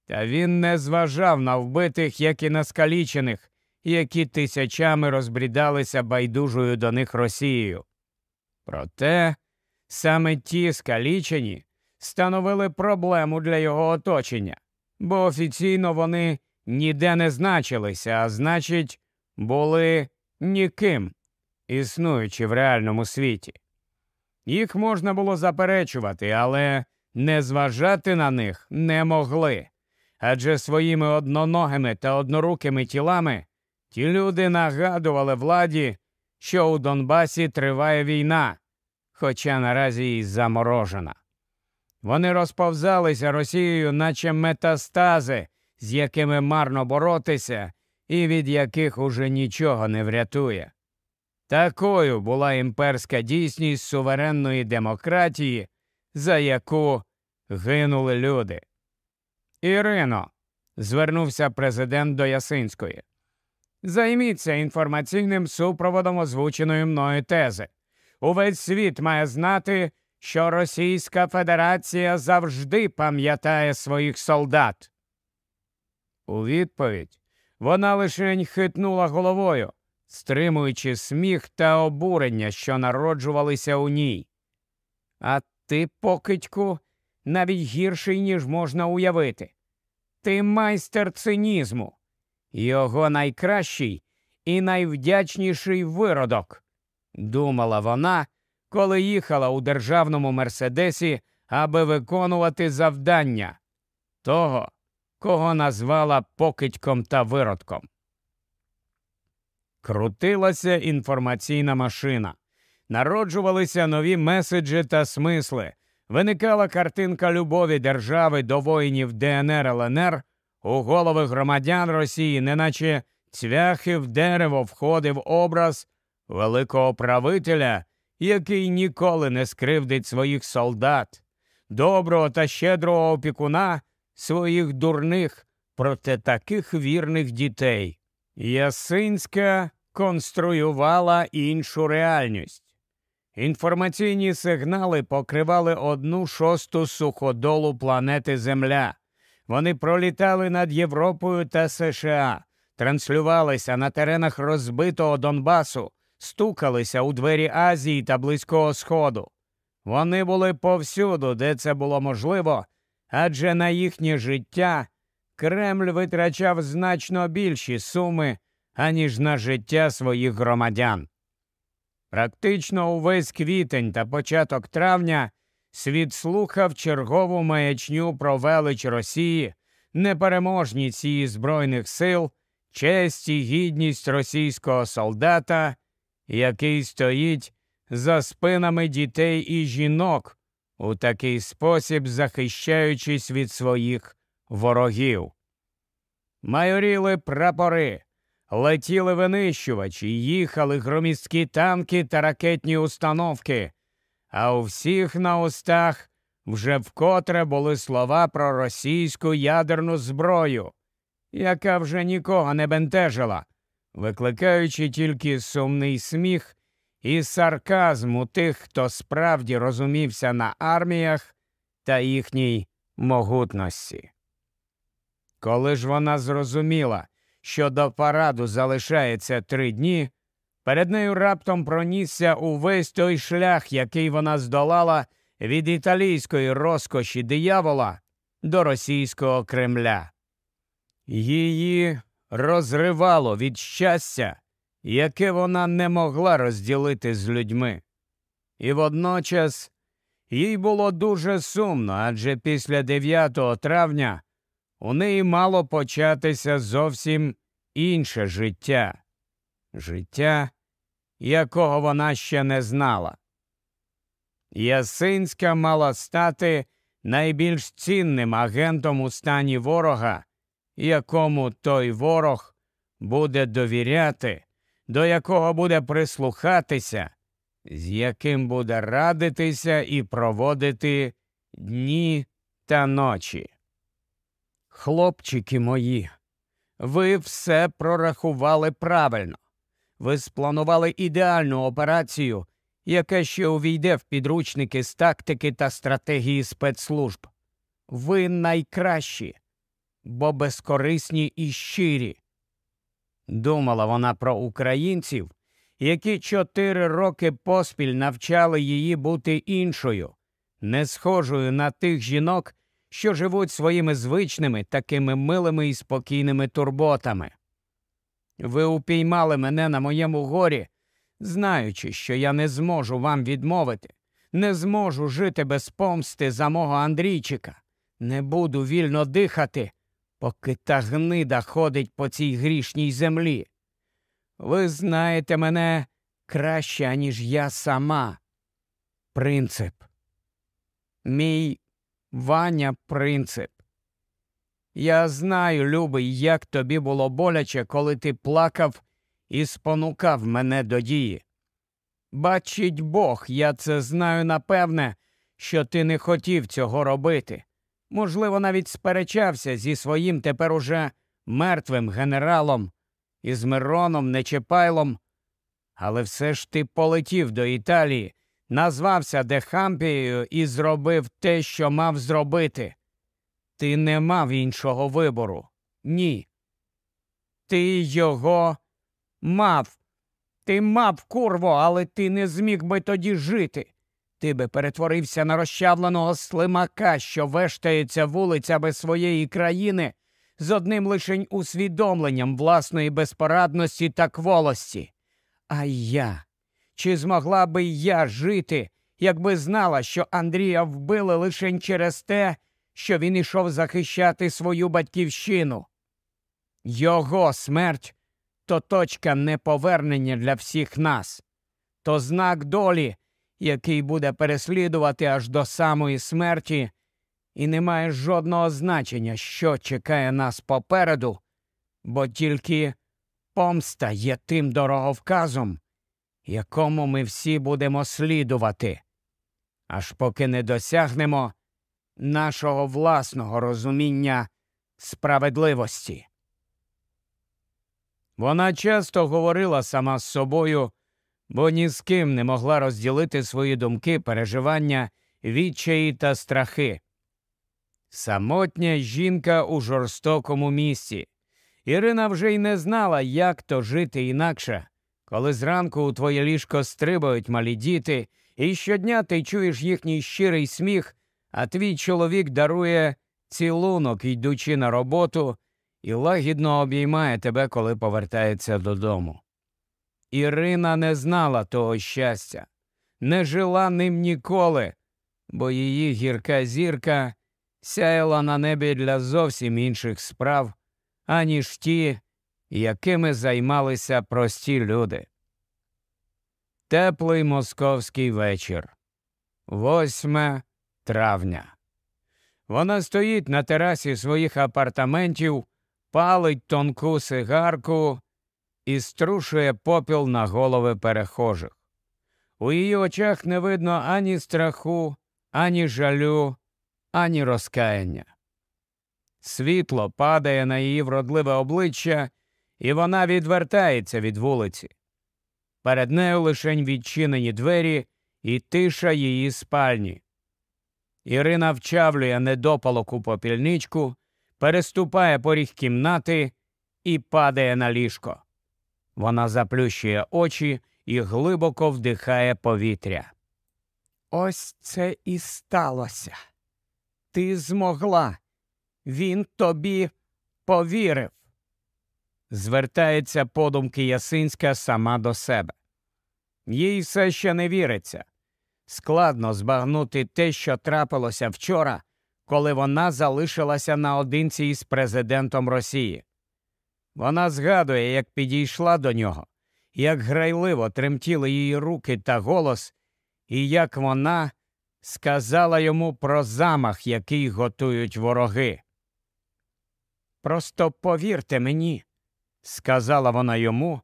та він не зважав на вбитих, як і на скалічених, які тисячами розбрідалися байдужою до них Росією. Проте саме ті скалічені становили проблему для його оточення, бо офіційно вони ніде не значилися, а значить, були ніким, існуючи в реальному світі. Їх можна було заперечувати, але не зважати на них не могли. Адже своїми одноногими та однорукими тілами ті люди нагадували владі, що у Донбасі триває війна, хоча наразі й заморожена. Вони розповзалися Росією, наче метастази, з якими марно боротися, і від яких уже нічого не врятує. Такою була імперська дійсність суверенної демократії, за яку гинули люди. Ірино, звернувся президент до Ясинської. Займіться інформаційним супроводом озвученої мною тези. Увесь світ має знати, що Російська Федерація завжди пам'ятає своїх солдат. У відповідь вона лише хитнула головою, стримуючи сміх та обурення, що народжувалися у ній. А ти, покидьку, навіть гірший, ніж можна уявити. Ти майстер цинізму, його найкращий і найвдячніший виродок, думала вона, коли їхала у державному мерседесі, аби виконувати завдання того, кого назвала покидьком та виродком. Крутилася інформаційна машина, народжувалися нові меседжі та смисли, виникала картинка любові держави до воїнів ДНР ЛНР, у голови громадян Росії, неначе цвяхи в дерево входив образ великого правителя, який ніколи не скривдить своїх солдат, доброго та щедрого опікуна своїх дурних, проте таких вірних дітей. Ясинська конструювала іншу реальність. Інформаційні сигнали покривали одну шосту суходолу планети Земля. Вони пролітали над Європою та США, транслювалися на теренах розбитого Донбасу, стукалися у двері Азії та Близького Сходу. Вони були повсюду, де це було можливо, адже на їхнє життя Кремль витрачав значно більші суми, аніж на життя своїх громадян. Практично увесь квітень та початок травня світ слухав чергову маячню про велич Росії, непереможність її Збройних сил, честь і гідність російського солдата, який стоїть за спинами дітей і жінок, у такий спосіб захищаючись від своїх ворогів. Майоріли прапори, летіли винищувачі, їхали громісткі танки та ракетні установки, а у всіх на устах вже вкотре були слова про російську ядерну зброю, яка вже нікого не бентежила, викликаючи тільки сумний сміх і сарказм у тих, хто справді розумівся на арміях та їхній могутності. Коли ж вона зрозуміла, що до параду залишається три дні, перед нею раптом пронісся увесь той шлях, який вона здолала від італійської розкоші диявола до російського Кремля. Її розривало від щастя, яке вона не могла розділити з людьми. І водночас їй було дуже сумно, адже після 9 травня у неї мало початися зовсім інше життя, життя, якого вона ще не знала. Ясинська мала стати найбільш цінним агентом у стані ворога, якому той ворог буде довіряти, до якого буде прислухатися, з яким буде радитися і проводити дні та ночі. Хлопчики мої, ви все прорахували правильно. Ви спланували ідеальну операцію, яка ще увійде в підручники з тактики та стратегії спецслужб. Ви найкращі, бо безкорисні і щирі. Думала вона про українців, які чотири роки поспіль навчали її бути іншою, не схожою на тих жінок, що живуть своїми звичними, такими милими і спокійними турботами. Ви упіймали мене на моєму горі, знаючи, що я не зможу вам відмовити, не зможу жити без помсти за мого Андрійчика, не буду вільно дихати, поки та гнида ходить по цій грішній землі. Ви знаєте мене краще, аніж я сама. Принцип. Мій Ваня принцип. Я знаю, любий, як тобі було боляче, коли ти плакав і спонукав мене до дії. Бачить Бог, я це знаю напевне, що ти не хотів цього робити. Можливо, навіть сперечався зі своїм тепер уже мертвим генералом, із Мироном Нечепайлом, але все ж ти полетів до Італії, назвався Дехампією і зробив те, що мав зробити. Ти не мав іншого вибору. Ні. Ти його мав. Ти мав, курво, але ти не зміг би тоді жити. Ти би перетворився на розчавленого слимака, що вештається вулицями своєї країни з одним лишень усвідомленням власної безпорадності та кволості. А я, чи змогла би я жити, якби знала, що Андрія вбили лише через те, що він ішов захищати свою батьківщину? Його смерть то точка неповернення для всіх нас, то знак долі, який буде переслідувати аж до самої смерті, і не має жодного значення, що чекає нас попереду, бо тільки помста є тим дороговказом, якому ми всі будемо слідувати, аж поки не досягнемо нашого власного розуміння справедливості. Вона часто говорила сама з собою, бо ні з ким не могла розділити свої думки, переживання, відчаї та страхи. Самотня жінка у жорстокому місці. Ірина вже й не знала, як то жити інакше, коли зранку у твоє ліжко стрибають малі діти, і щодня ти чуєш їхній щирий сміх, а твій чоловік дарує цілунок, йдучи на роботу, і лагідно обіймає тебе, коли повертається додому. Ірина не знала того щастя, не жила ним ніколи, бо її гірка зірка сяяла на небі для зовсім інших справ, аніж ті, якими займалися прості люди. Теплий московський вечір. 8 травня. Вона стоїть на терасі своїх апартаментів, палить тонку сигарку і струшує попіл на голови перехожих. У її очах не видно ані страху, ані жалю, ані розкаяння. Світло падає на її вродливе обличчя, і вона відвертається від вулиці. Перед нею лишень відчинені двері і тиша її спальні. Ірина вчавлює недопалок у попільничку, переступає поріг кімнати і падає на ліжко. Вона заплющує очі і глибоко вдихає повітря. Ось це і сталося. Ти змогла. Він тобі повірив. Звертається подумки Ясинська сама до себе. Їй все ще не віриться. Складно збагнути те, що трапилося вчора, коли вона залишилася наодинці із президентом Росії. Вона згадує, як підійшла до нього, як грайливо тремтіли її руки та голос, і як вона сказала йому про замах, який готують вороги. Просто повірте мені, сказала вона йому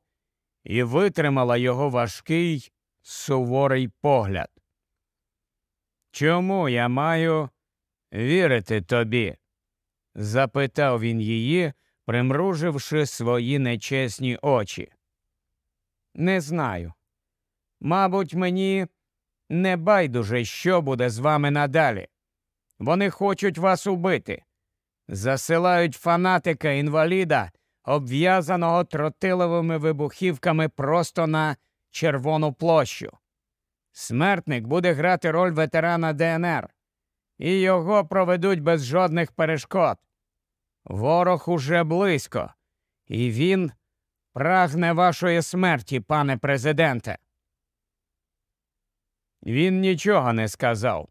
і витримала його важкий, суворий погляд. Чому я маю вірити тобі? запитав він її, примруживши свої нечесні очі. Не знаю. Мабуть, мені не байдуже, що буде з вами надалі. Вони хочуть вас убити. Засилають фанатика інваліда, обв'язаного тротиловими вибухівками просто на червону площу. Смертник буде грати роль ветерана ДНР, і його проведуть без жодних перешкод. Ворог уже близько, і він прагне вашої смерті, пане президенте. Він нічого не сказав.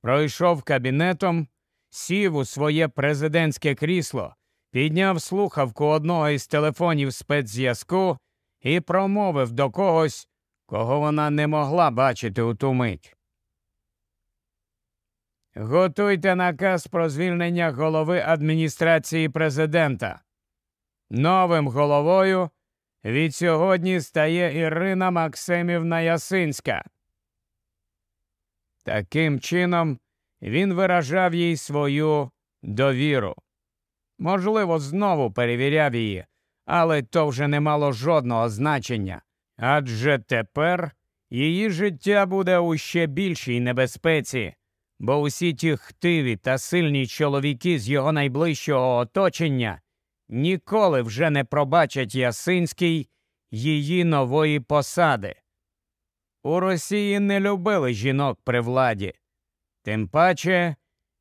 Пройшов кабінетом, сів у своє президентське крісло, підняв слухавку одного із телефонів спецзв'язку і промовив до когось, кого вона не могла бачити у ту мить. Готуйте наказ про звільнення голови адміністрації президента. Новим головою від сьогодні стає Ірина Максимівна Ясинська. Таким чином він виражав їй свою довіру. Можливо, знову перевіряв її, але то вже не мало жодного значення. Адже тепер її життя буде у ще більшій небезпеці, бо усі ті хтиві та сильні чоловіки з його найближчого оточення ніколи вже не пробачать Ясинський її нової посади. У Росії не любили жінок при владі, тим паче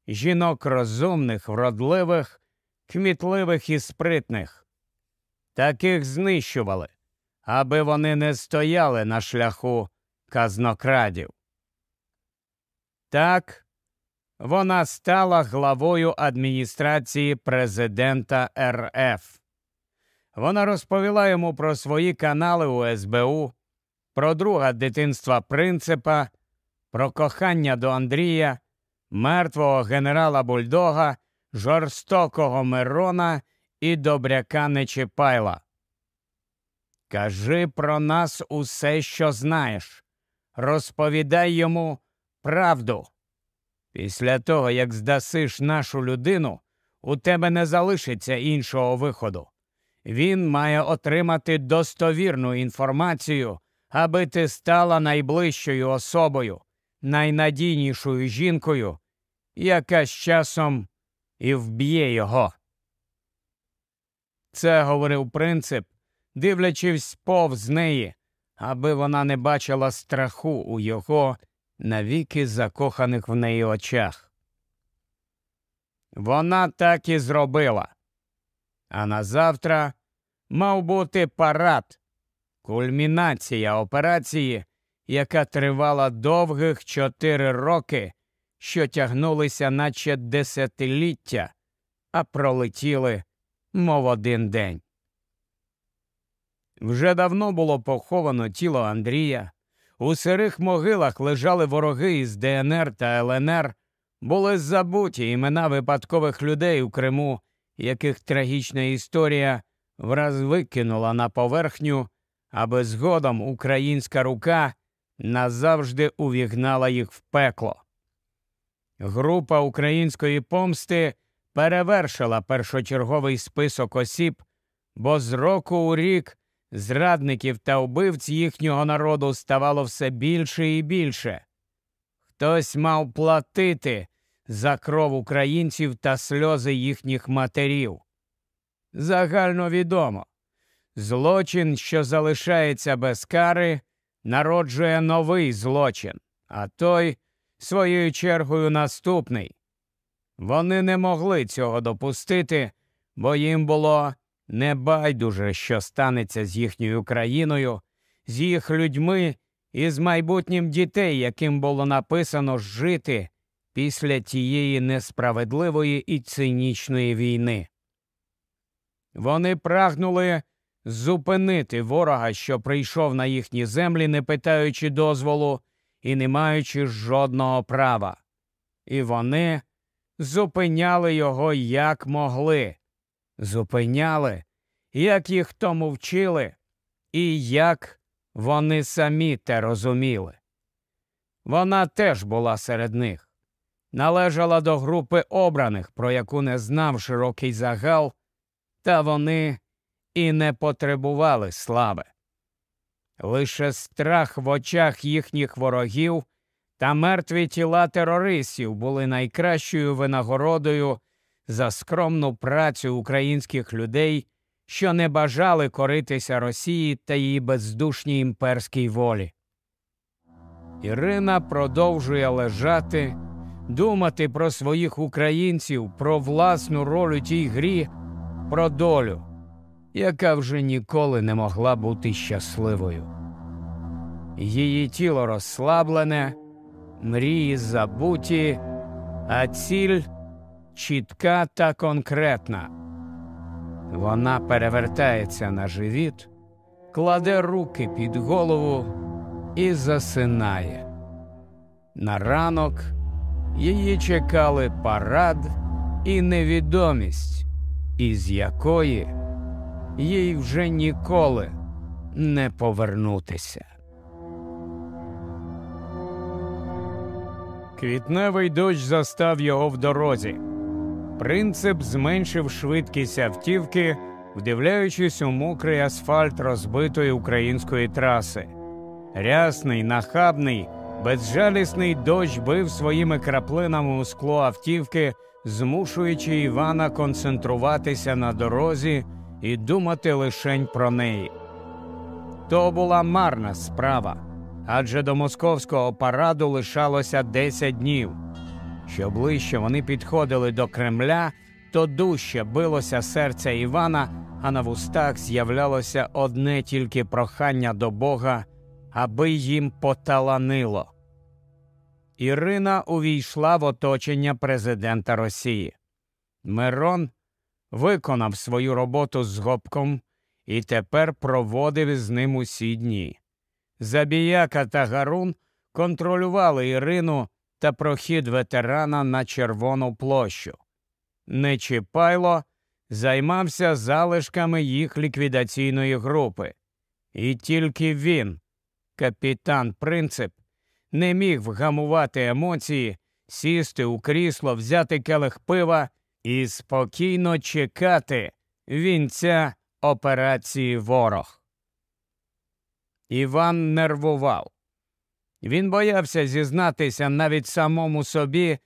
жінок розумних, вродливих, кмітливих і спритних. Таких знищували, аби вони не стояли на шляху казнокрадів. Так, вона стала главою адміністрації президента РФ. Вона розповіла йому про свої канали у СБУ, про друга дитинства принципа, про кохання до Андрія, мертвого генерала Бульдога, жорстокого Мирона і добряка Нечіпайла. Кажи про нас усе, що знаєш. Розповідай йому правду. Після того, як здасиш нашу людину, у тебе не залишиться іншого виходу. Він має отримати достовірну інформацію, аби ти стала найближчою особою, найнадійнішою жінкою, яка з часом і вб'є його. Це говорив принцип, дивлячись повз неї, аби вона не бачила страху у його навіки закоханих в неї очах. Вона так і зробила. А на завтра мав бути парад, кульмінація операції, яка тривала довгих чотири роки, що тягнулися, наче десятиліття, а пролетіли, мов один день. Вже давно було поховано тіло Андрія. У сирих могилах лежали вороги із ДНР та ЛНР, були забуті імена випадкових людей у Криму, яких трагічна історія враз викинула на поверхню, аби згодом українська рука назавжди увігнала їх в пекло. Група української помсти перевершила першочерговий список осіб, бо з року у рік зрадників та вбивць їхнього народу ставало все більше і більше. Хтось мав платити за кров українців та сльози їхніх матерів. Загально відомо злочин, що залишається без кари, народжує новий злочин, а той, своєю чергою, наступний. Вони не могли цього допустити, бо їм було не байдуже, що станеться з їхньою країною, з їх людьми і з майбутнім дітей, яким було написано жити після тієї несправедливої і цинічної війни. Вони прагнули зупинити ворога, що прийшов на їхні землі, не питаючи дозволу, і не маючи жодного права. І вони зупиняли його як могли, зупиняли, як їх тому вчили, і як вони самі те розуміли. Вона теж була серед них, належала до групи обраних, про яку не знав широкий загал, та вони і не потребували слави. Лише страх в очах їхніх ворогів та мертві тіла терористів були найкращою винагородою за скромну працю українських людей, що не бажали коритися Росії та її бездушній імперській волі. Ірина продовжує лежати, думати про своїх українців, про власну роль у тій грі, про долю, яка вже ніколи не могла бути щасливою. Її тіло розслаблене, мрії забуті, а ціль чітка та конкретна. Вона перевертається на живіт, кладе руки під голову і засинає. На ранок її чекали парад і невідомість, із якої їй вже ніколи не повернутися. Квітневий дощ застав його в дорозі. Принцип зменшив швидкість автівки, вдивляючись у мокрий асфальт розбитої української траси. Рясний, нахабний, безжалісний дощ бив своїми краплинами у скло автівки, змушуючи Івана концентруватися на дорозі і думати лишень про неї. То була марна справа, адже до московського параду лишалося 10 днів. Що ближче вони підходили до Кремля, то дужче билося серце Івана, а на вустах з'являлося одне тільки прохання до Бога, аби їм поталанило. Ірина увійшла в оточення президента Росії. Мирон виконав свою роботу з гопком і тепер проводив із ним усі дні. Забіяка та Гарун контролювали Ірину та прохід ветерана на Червону площу. Нечіпайло займався залишками їх ліквідаційної групи, і тільки він, капітан Принцип, не міг вгамувати емоції, сісти у крісло, взяти келих пива і спокійно чекати вінця операції ворог. Іван нервував. Він боявся зізнатися навіть самому собі,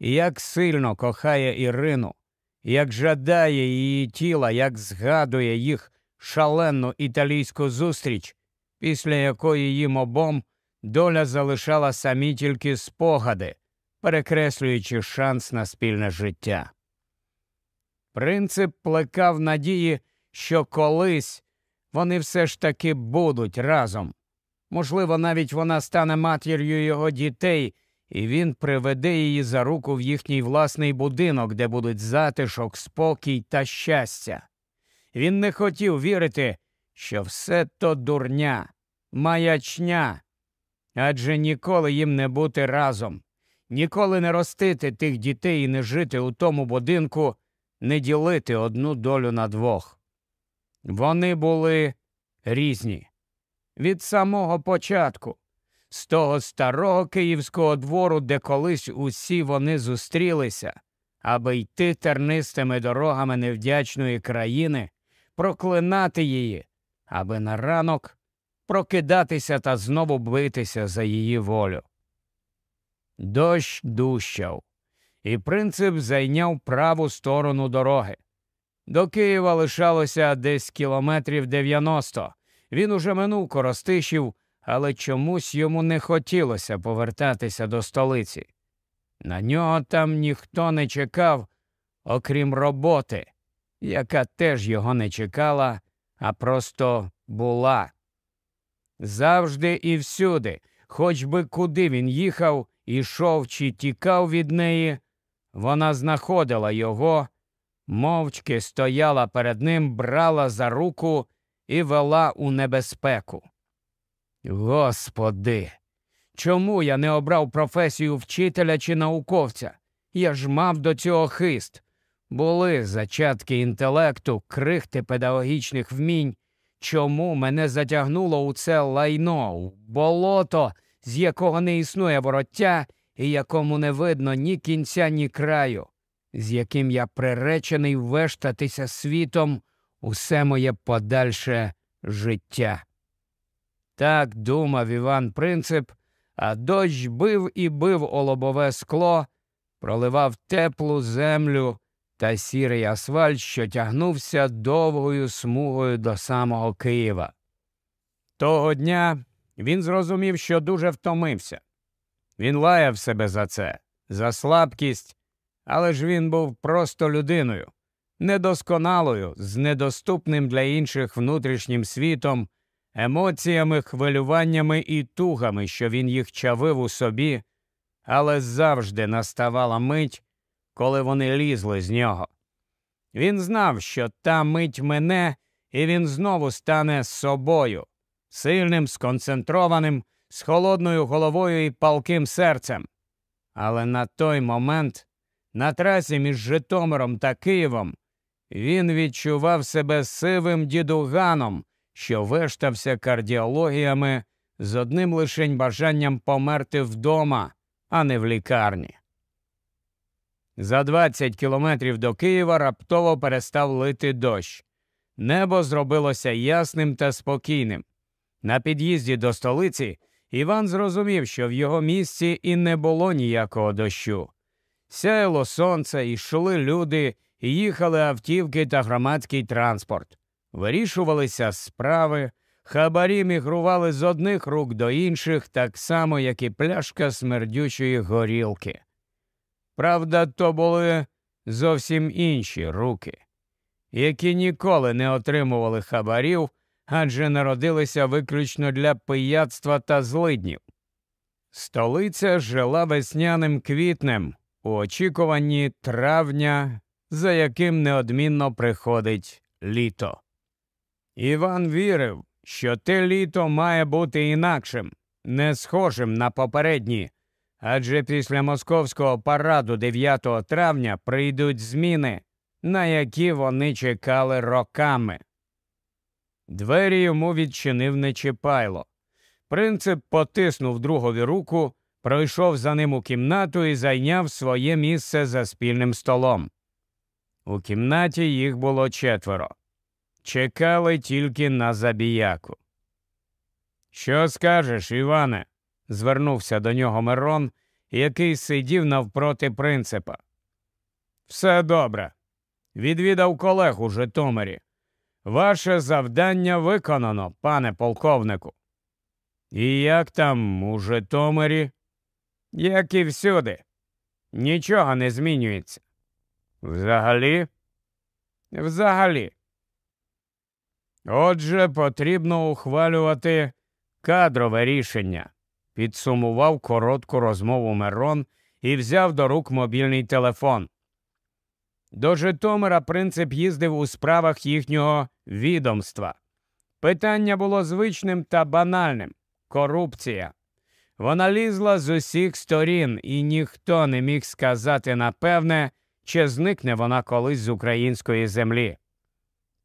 як сильно кохає Ірину, як жадає її тіла, як згадує їх шалену італійську зустріч, після якої їм обом доля залишала самі тільки спогади, перекреслюючи шанс на спільне життя. Принцип плекав надії, що колись вони все ж таки будуть разом. Можливо, навіть вона стане матір'ю його дітей, і він приведе її за руку в їхній власний будинок, де будуть затишок, спокій та щастя. Він не хотів вірити, що все то дурня, маячня, адже ніколи їм не бути разом, ніколи не ростити тих дітей і не жити у тому будинку, не ділити одну долю на двох. Вони були різні від самого початку, з того старого київського двору, де колись усі вони зустрілися, аби йти тернистими дорогами невдячної країни, проклинати її, аби на ранок прокидатися та знову битися за її волю. Дощ дущав, і принцип зайняв праву сторону дороги. До Києва лишалося десь кілометрів 90, він уже минув Коростишів, але чомусь йому не хотілося повертатися до столиці. На нього там ніхто не чекав, окрім роботи, яка теж його не чекала, а просто була. Завжди і всюди, хоч би куди він їхав, ішов чи тікав від неї, вона знаходила його, мовчки стояла перед ним, брала за руку і вела у небезпеку. Господи, Чому я не обрав професію вчителя чи науковця? Я ж мав до цього хист. Були зачатки інтелекту, крихти педагогічних вмінь. Чому мене затягнуло у це лайно, у болото, з якого не існує вороття і якому не видно ні кінця, ні краю, з яким я приречений вештатися світом усе моє подальше життя? Так думав Іван Принцип, а дощ бив і бив о лобове скло, проливав теплу землю та сірий асфальт, що тягнувся довгою смугою до самого Києва. Того дня він зрозумів, що дуже втомився. Він лаяв себе за це, за слабкість, але ж він був просто людиною, недосконалою, з недоступним для інших внутрішнім світом, емоціями, хвилюваннями і тугами, що він їх чавив у собі, але завжди наставала мить, коли вони лізли з нього. Він знав, що та мить мене, і він знову стане собою, сильним, сконцентрованим, з холодною головою і палким серцем. Але на той момент, на трасі між Житомиром та Києвом, він відчував себе сивим дідуганом, що вештався кардіологіями з одним лишень бажанням померти вдома, а не в лікарні. За 20 кілометрів до Києва раптово перестав лити дощ. Небо зробилося ясним та спокійним. На під'їзді до столиці Іван зрозумів, що в його місці і не було ніякого дощу. Сяяло сонце, йшли люди, їхали автівки та громадський транспорт. Вирішувалися справи, хабарі мігрували з одних рук до інших, так само, як і пляшка смердючої горілки. Правда, то були зовсім інші руки, які ніколи не отримували хабарів, адже народилися виключно для пияцтва та злиднів. Столиця жила весняним квітнем у очікуванні травня, за яким неодмінно приходить літо. Іван вірив, що те літо має бути інакшим, не схожим на попередні адже після московського параду 9 травня прийдуть зміни, на які вони чекали роками. Двері йому відчинив Нечіпайло. Принцип потиснув другові руку, пройшов за ним у кімнату і зайняв своє місце за спільним столом. У кімнаті їх було четверо. Чекали тільки на забіяку. Що скажеш, Іване? звернувся до нього Мирон, який сидів навпроти принципа. Все добре. Відвідав колег у Житомирі. Ваше завдання виконано, пане полковнику. І як там у Житомирі? Як і всюди. Нічого не змінюється. Взагалі? Взагалі. Отже, потрібно ухвалювати кадрове рішення підсумував коротку розмову Мерон і взяв до рук мобільний телефон. До Житомира принцип їздив у справах їхнього відомства. Питання було звичним та банальним корупція. Вона лізла з усіх сторін, і ніхто не міг сказати напевне, чи зникне вона колись з української землі.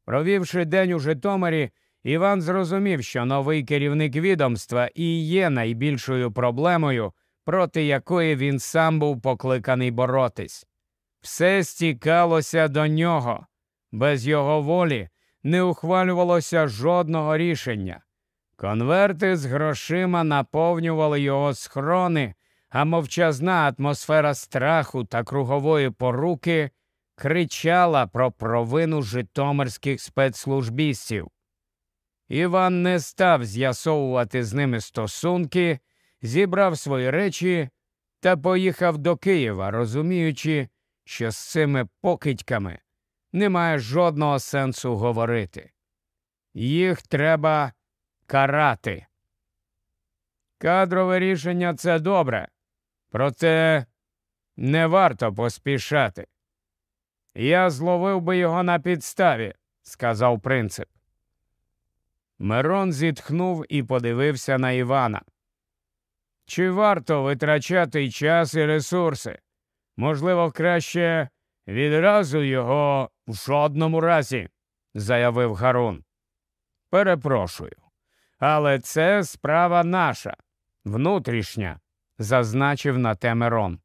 Провівши день у Житомирі, Іван зрозумів, що новий керівник відомства і є найбільшою проблемою, проти якої він сам був покликаний боротись. Все стікалося до нього, без його волі не ухвалювалося жодного рішення. Конверти з грошима наповнювали його схрони, а мовчазна атмосфера страху та кругової поруки кричала про провину житомирських спецслужбістів. Іван не став з'ясовувати з ними стосунки, зібрав свої речі та поїхав до Києва, розуміючи, що з цими покидьками немає жодного сенсу говорити. Їх треба карати. Кадрове рішення це добре, проте не варто поспішати. Я зловив би його на підставі, сказав принцип. Мирон зітхнув і подивився на Івана. Чи варто витрачати час і ресурси? Можливо, краще відразу його в жодному разі, заявив Гарун. Перепрошую. Але це справа наша, внутрішня, зазначив на те Мирон.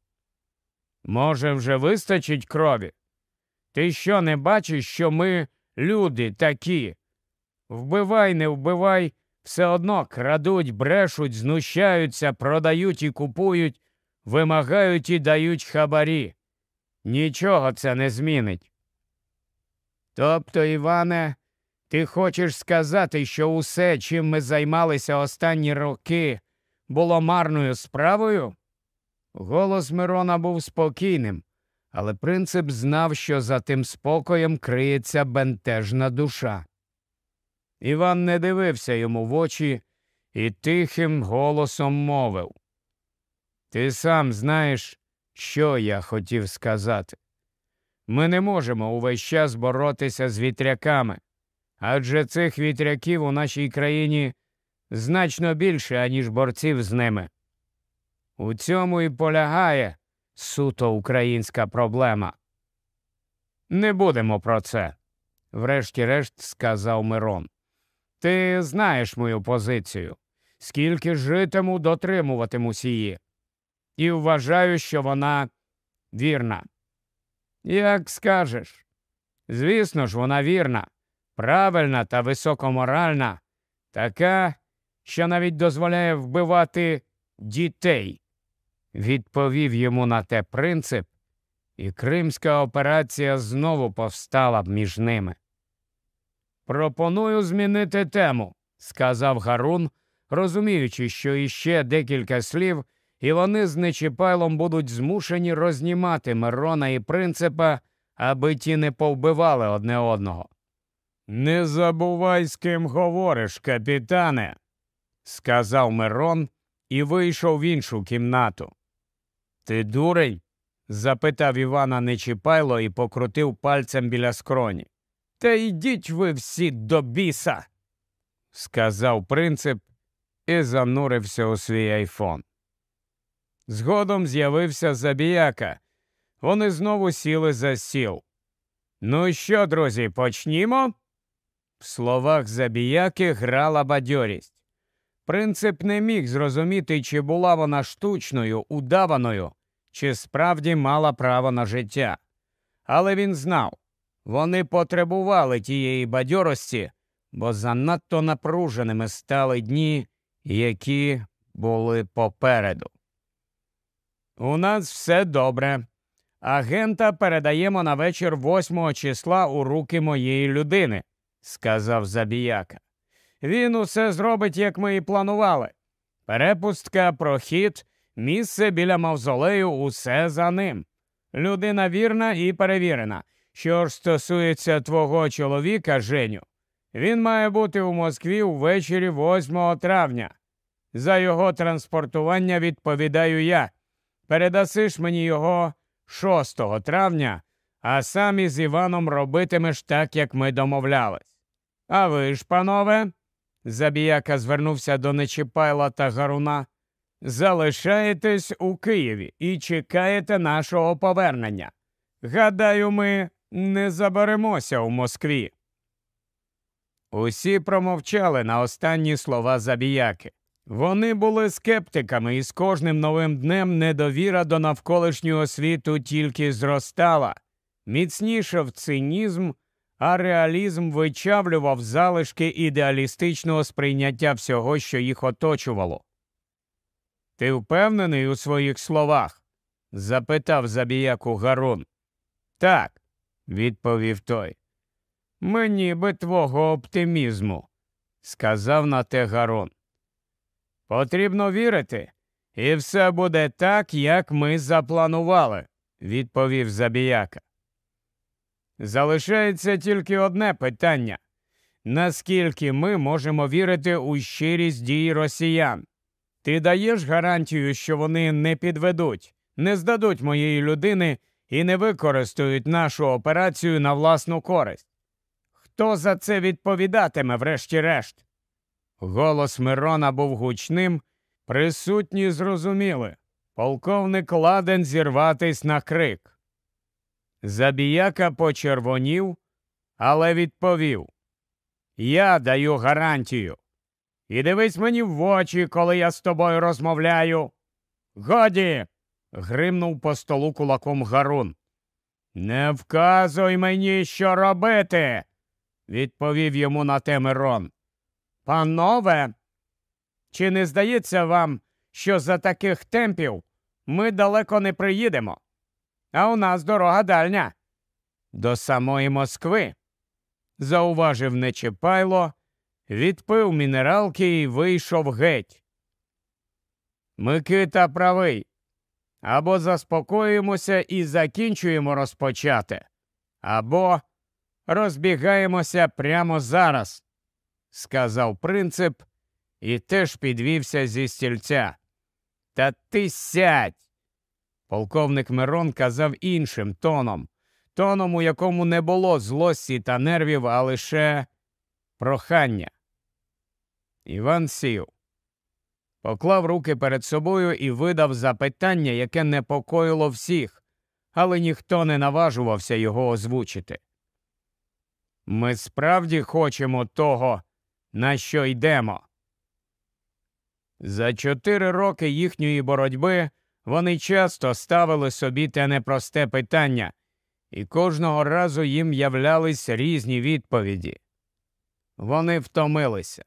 Може, вже вистачить крові? Ти що не бачиш, що ми люди такі? Вбивай, не вбивай, все одно крадуть, брешуть, знущаються, продають і купують, вимагають і дають хабарі. Нічого це не змінить. Тобто, Іване, ти хочеш сказати, що усе, чим ми займалися останні роки, було марною справою? Голос Мирона був спокійним, але принцип знав, що за тим спокоєм криється бентежна душа. Іван не дивився йому в очі і тихим голосом мовив Ти сам знаєш, що я хотів сказати. Ми не можемо увесь час боротися з вітряками, адже цих вітряків у нашій країні значно більше, аніж борців з ними. У цьому і полягає суто українська проблема. Не будемо про це, врешті-решт сказав Мирон. Ти знаєш мою позицію, скільки житиму, дотримуватимусь її, і вважаю, що вона вірна. Як скажеш. Звісно ж, вона вірна, правильна та високоморальна, така, що навіть дозволяє вбивати дітей. Відповів йому на те принцип, і кримська операція знову повстала б між ними. Пропоную змінити тему, сказав Гарун, розуміючи, що іще декілька слів, і вони з Нечіпайлом будуть змушені рознімати Мирона і принципа, аби ті не повбивали одне одного. Не забувай, з ким говориш, капітане, сказав Мирон і вийшов в іншу кімнату. Ти дурень? запитав Івана Нечіпайло і покрутив пальцем біля скроні. Та йдіть ви всі до біса, сказав принцип і занурився у свій айфон. Згодом з'явився забіяка. Вони знову сіли за сіл. Ну що, друзі, почнімо? В словах забіяки грала бадьорість. Принцип не міг зрозуміти, чи була вона штучною, удаваною, чи справді мала право на життя. Але він знав вони потребували тієї бадьорості, бо занадто напруженими стали дні, які були попереду. У нас все добре. Агента передаємо на вечір 8 числа у руки моєї людини, сказав забіяка. Він усе зробить, як ми і планували. Перепустка, прохід, місце біля мавзолею, усе за ним. Людина вірна і перевірена. Що ж стосується твого чоловіка, Женю, він має бути у Москві ввечері 8 травня. За його транспортування відповідаю я. Передасиш мені його 6 травня, а сам із Іваном робитимеш так, як ми домовлялись. А ви ж, панове, забіяка звернувся до Нечіпайла та Гаруна, залишаєтесь у Києві і чекаєте нашого повернення. Гадаю, ми не заберемося у Москві. Усі промовчали на останні слова забіяки. Вони були скептиками, і з кожним новим днем недовіра до навколишнього світу тільки зростала, міцнішав цинізм, а реалізм вичавлював залишки ідеалістичного сприйняття всього, що їх оточувало. Ти впевнений у своїх словах? запитав забіяку Гарун. Так, відповів той. Мені би твого оптимізму, сказав на те Гарон. Потрібно вірити, і все буде так, як ми запланували, відповів забіяка. Залишається тільки одне питання наскільки ми можемо вірити у щирість дій росіян? Ти даєш гарантію, що вони не підведуть, не здадуть моєї людини і не використають нашу операцію на власну користь. Хто за це відповідатиме, врешті-решт? Голос Мирона був гучним Присутні зрозуміли, полковник ладен зірватись на крик. Забіяка почервонів, але відповів Я даю гарантію. І дивись мені в очі, коли я з тобою розмовляю. Годі. гримнув по столу кулаком Гарун. Не вказуй мені, що робити, відповів йому на те Мирон. Панове, чи не здається вам, що за таких темпів ми далеко не приїдемо? А у нас дорога дальня. До самої Москви, зауважив Нечепайло, відпив мінералки і вийшов геть. Микита правий. Або заспокоїмося і закінчуємо розпочати, або розбігаємося прямо зараз, сказав принцип і теж підвівся зі стільця. Та ти сядь. Полковник Мирон казав іншим тоном, тоном, у якому не було злості та нервів, а лише прохання. Іван сів, поклав руки перед собою і видав запитання, яке непокоїло всіх, але ніхто не наважувався його озвучити. Ми справді хочемо того, на що йдемо. За чотири роки їхньої боротьби вони часто ставили собі те непросте питання, і кожного разу їм являлись різні відповіді. Вони втомилися,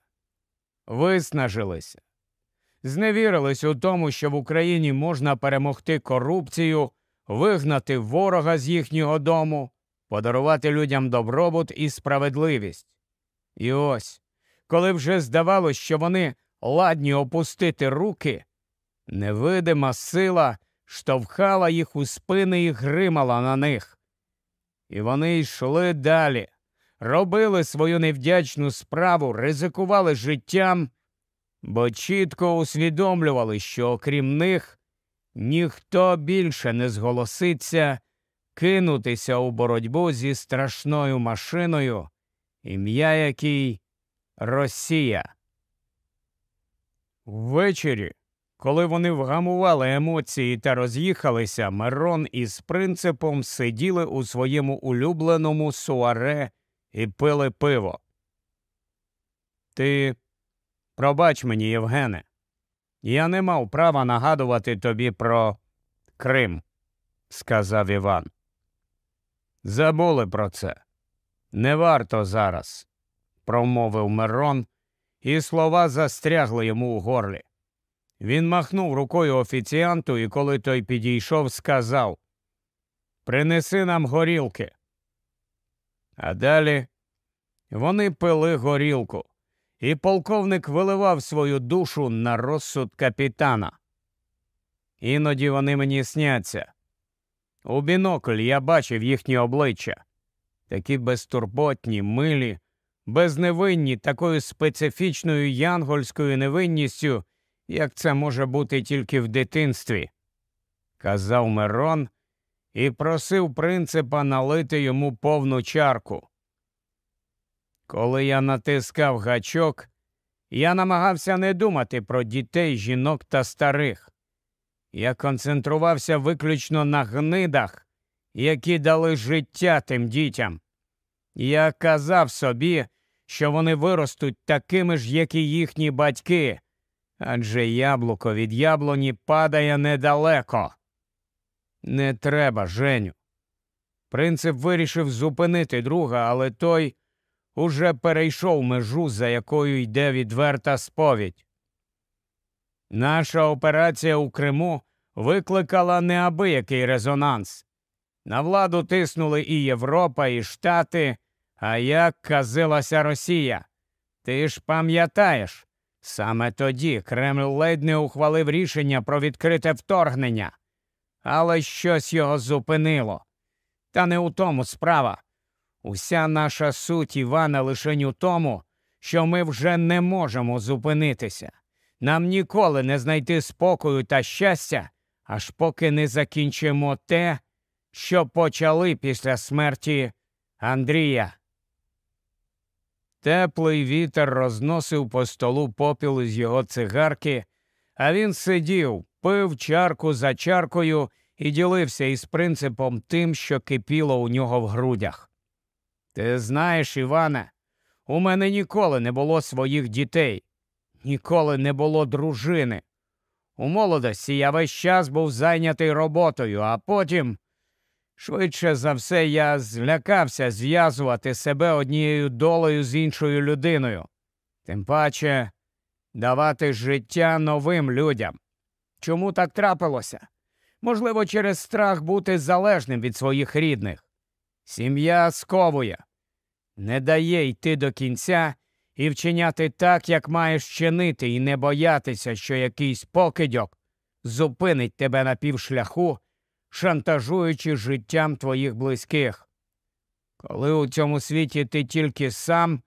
виснажилися, зневірились у тому, що в Україні можна перемогти корупцію, вигнати ворога з їхнього дому, подарувати людям добробут і справедливість. І ось, коли вже здавалось, що вони ладні опустити руки, невидима сила штовхала їх у спини і гримала на них. І вони йшли далі, робили свою невдячну справу, ризикували життям, бо чітко усвідомлювали, що окрім них ніхто більше не зголоситься кинутися у боротьбу зі страшною машиною, ім'я якій Росія. Ввечері, коли вони вгамували емоції та роз'їхалися, Мерон із принципом сиділи у своєму улюбленому суаре і пили пиво. Ти пробач мені, Євгене, я не мав права нагадувати тобі про Крим, сказав Іван. Забули про це. Не варто зараз, промовив Мерон, і слова застрягли йому у горлі. Він махнув рукою офіціанту і, коли той підійшов, сказав Принеси нам горілки. А далі вони пили горілку, і полковник виливав свою душу на розсуд капітана. Іноді вони мені сняться. У бінокль я бачив їхні обличчя, такі безтурботні, милі, безневинні такою специфічною янгольською невинністю, як це може бути тільки в дитинстві, казав Мирон і просив принципа налити йому повну чарку. Коли я натискав гачок, я намагався не думати про дітей, жінок та старих. Я концентрувався виключно на гнидах, які дали життя тим дітям. Я казав собі, що вони виростуть такими ж, як і їхні батьки, адже яблуко від яблуні падає недалеко. Не треба, Женю. Принцип вирішив зупинити друга, але той уже перейшов межу, за якою йде відверта сповідь. Наша операція у Криму викликала неабиякий резонанс. На владу тиснули і Європа, і Штати, а як казилася Росія. Ти ж пам'ятаєш, саме тоді Кремль ледь не ухвалив рішення про відкрите вторгнення, але щось його зупинило. Та не у тому справа. Уся наша суть Івана лише у тому, що ми вже не можемо зупинитися. Нам ніколи не знайти спокою та щастя, аж поки не закінчимо те, що почали після смерті Андрія. Теплий вітер розносив по столу попіл із його цигарки, а він сидів, пив чарку за чаркою і ділився із принципом тим, що кипіло у нього в грудях. Ти знаєш, Іване, у мене ніколи не було своїх дітей, ніколи не було дружини. У молодості я весь час був зайнятий роботою, а потім, швидше за все, я злякався зв'язувати себе однією долею з іншою людиною, тим паче давати життя новим людям. Чому так трапилося? Можливо, через страх бути залежним від своїх рідних. Сім'я сковує, не дає йти до кінця і вчиняти так, як маєш чинити, і не боятися, що якийсь покидьок зупинить тебе на півшляху, шантажуючи життям твоїх близьких. Коли у цьому світі ти тільки сам,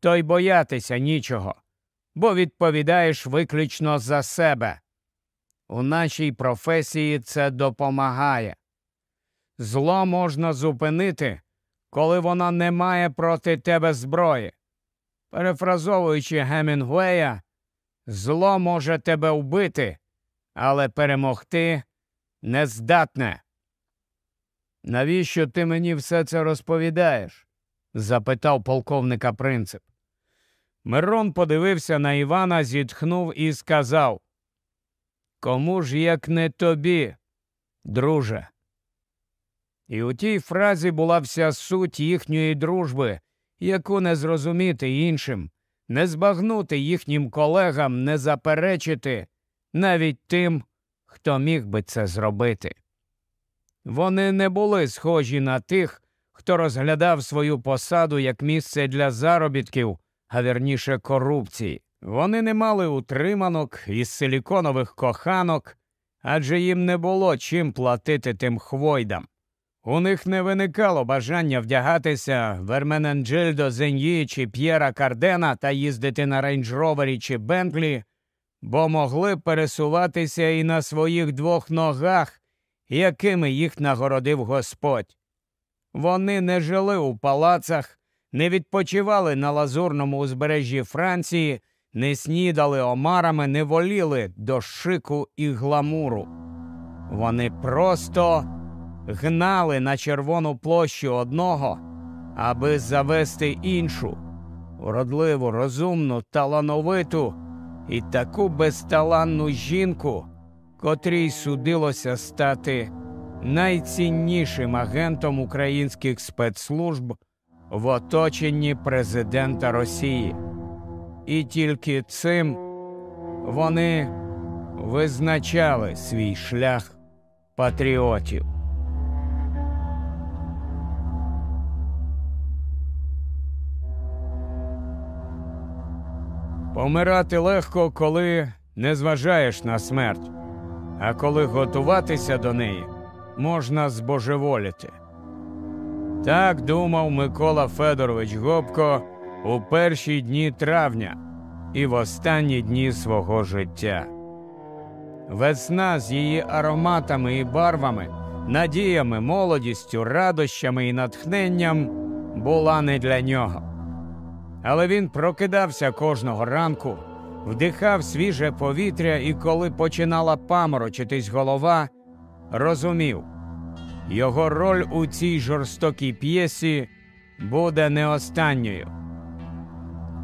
то й боятися нічого, бо відповідаєш виключно за себе. У нашій професії це допомагає. Зло можна зупинити, коли воно не має проти тебе зброї. Перефразовуючи Гемінгуея, зло може тебе вбити, але перемогти не здатне. Навіщо ти мені все це розповідаєш? запитав полковника принцип. Мирон подивився на Івана, зітхнув і сказав Кому ж як не тобі, друже? І у тій фразі була вся суть їхньої дружби, яку не зрозуміти іншим, не збагнути їхнім колегам, не заперечити навіть тим, хто міг би це зробити. Вони не були схожі на тих, хто розглядав свою посаду як місце для заробітків, а верніше корупції. Вони не мали утриманок із силіконових коханок, адже їм не було чим платити тим хвойдам. У них не виникало бажання вдягатися в Ерменеджильдо Зеньї чи П'єра Кардена та їздити на рейндж-ровері чи Бентлі, бо могли пересуватися і на своїх двох ногах, якими їх нагородив Господь. Вони не жили у палацах, не відпочивали на лазурному узбережжі Франції, не снідали омарами, не воліли до шику і гламуру. Вони просто гнали на червону площу одного, аби завести іншу, вродливу, розумну, талановиту і таку безталанну жінку, котрій судилося стати найціннішим агентом українських спецслужб в оточенні президента Росії. І тільки цим вони визначали свій шлях патріотів. Помирати легко, коли не зважаєш на смерть, а коли готуватися до неї можна збожеволіти. Так думав Микола Федорович Гопко у перші дні травня і в останні дні свого життя. Весна з її ароматами і барвами, надіями, молодістю, радощами і натхненням була не для нього. Але він прокидався кожного ранку, вдихав свіже повітря і, коли починала паморочитись голова, розумів, його роль у цій жорстокій п'єсі буде не останньою.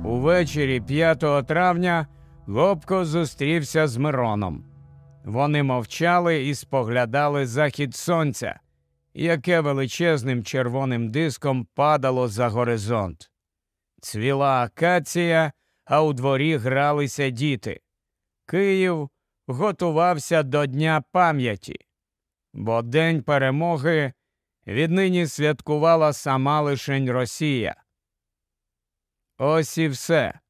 Увечері 5 травня Гопко зустрівся з Мироном. Вони мовчали і споглядали захід сонця, яке величезним червоним диском падало за горизонт. Цвіла акація, а у дворі гралися діти. Київ готувався до Дня пам'яті, бо День перемоги віднині святкувала сама лишень Росія. Ось і все,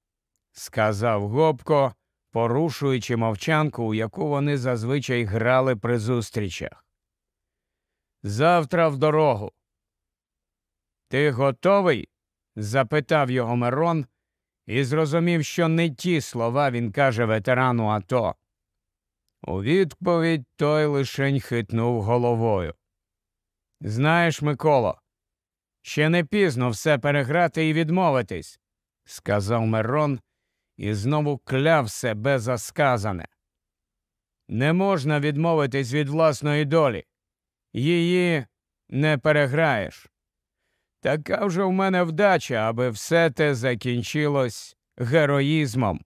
сказав Гопко, порушуючи мовчанку, у яку вони зазвичай грали при зустрічах. Завтра в дорогу. Ти готовий? Запитав його Мирон і зрозумів, що не ті слова він каже ветерану АТО. У відповідь той лишень хитнув головою. Знаєш, Миколо, ще не пізно все переграти і відмовитись, сказав Мирон і знову кляв себе за сказане. Не можна відмовитись від власної долі. Її не переграєш. Така вже в мене вдача, аби все те закінчилось героїзмом.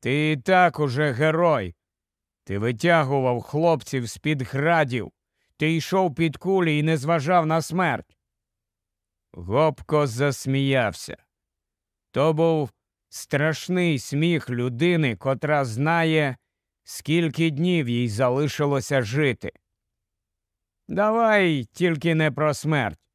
Ти і так уже герой. Ти витягував хлопців з під градів, ти йшов під кулі і не зважав на смерть. Гопко засміявся. То був страшний сміх людини, котра знає, скільки днів їй залишилося жити. Давай тільки не про смерть.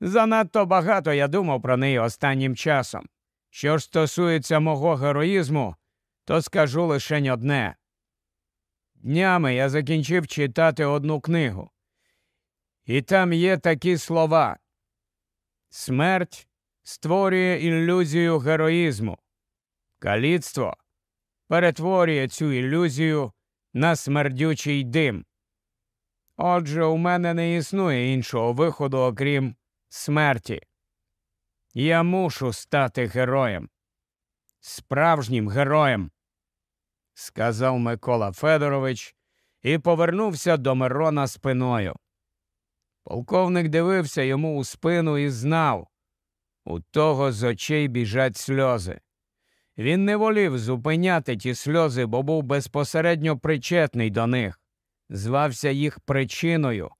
Занадто багато я думав про неї останнім часом. Що ж стосується мого героїзму, то скажу лише одне. Днями я закінчив читати одну книгу, і там є такі слова. Смерть створює ілюзію героїзму. Каліцтво перетворює цю ілюзію на смердючий дим. Отже, у мене не існує іншого виходу, окрім смерті. Я мушу стати героєм, справжнім героєм, сказав Микола Федорович і повернувся до Мирона спиною. Полковник дивився йому у спину і знав у того з очей біжать сльози. Він не волів зупиняти ті сльози, бо був безпосередньо причетний до них, звався їх причиною.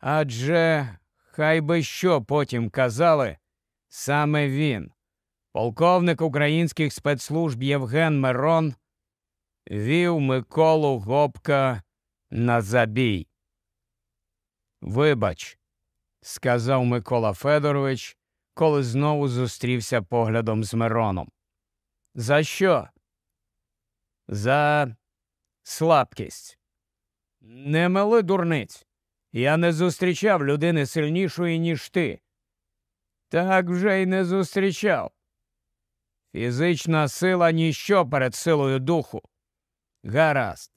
Адже хай би що потім казали, саме він, полковник українських спецслужб Євген Мирон, вів Миколу Гопка на забій. Вибач, сказав Микола Федорович, коли знову зустрівся поглядом з Мироном. За що? За слабкість. Не мили дурниць. Я не зустрічав людини сильнішої, ніж ти. Так вже й не зустрічав. Фізична сила ніщо перед силою духу. Гаразд,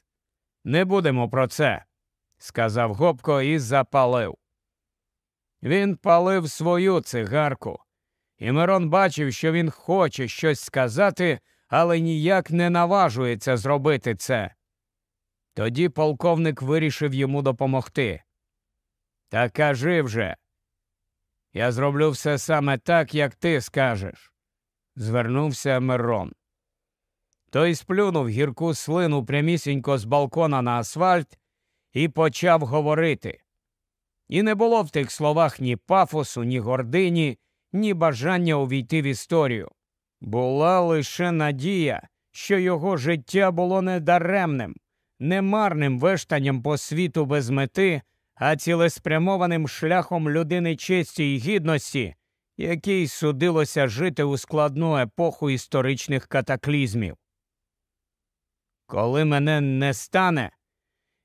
не будемо про це, сказав Гопко і запалив. Він палив свою цигарку, і Мирон бачив, що він хоче щось сказати, але ніяк не наважується зробити це. Тоді полковник вирішив йому допомогти. Та кажи вже. Я зроблю все саме так, як ти скажеш, звернувся Мирон. Той сплюнув гірку слину прямісінько з балкона на асфальт і почав говорити. І не було в тих словах ні пафосу, ні гордині, ні бажання увійти в історію. Була лише надія, що його життя було недаремним, не марним вештанням по світу без мети, а цілеспрямованим шляхом людини честі й гідності, який судилося жити у складну епоху історичних катаклізмів. Коли мене не стане,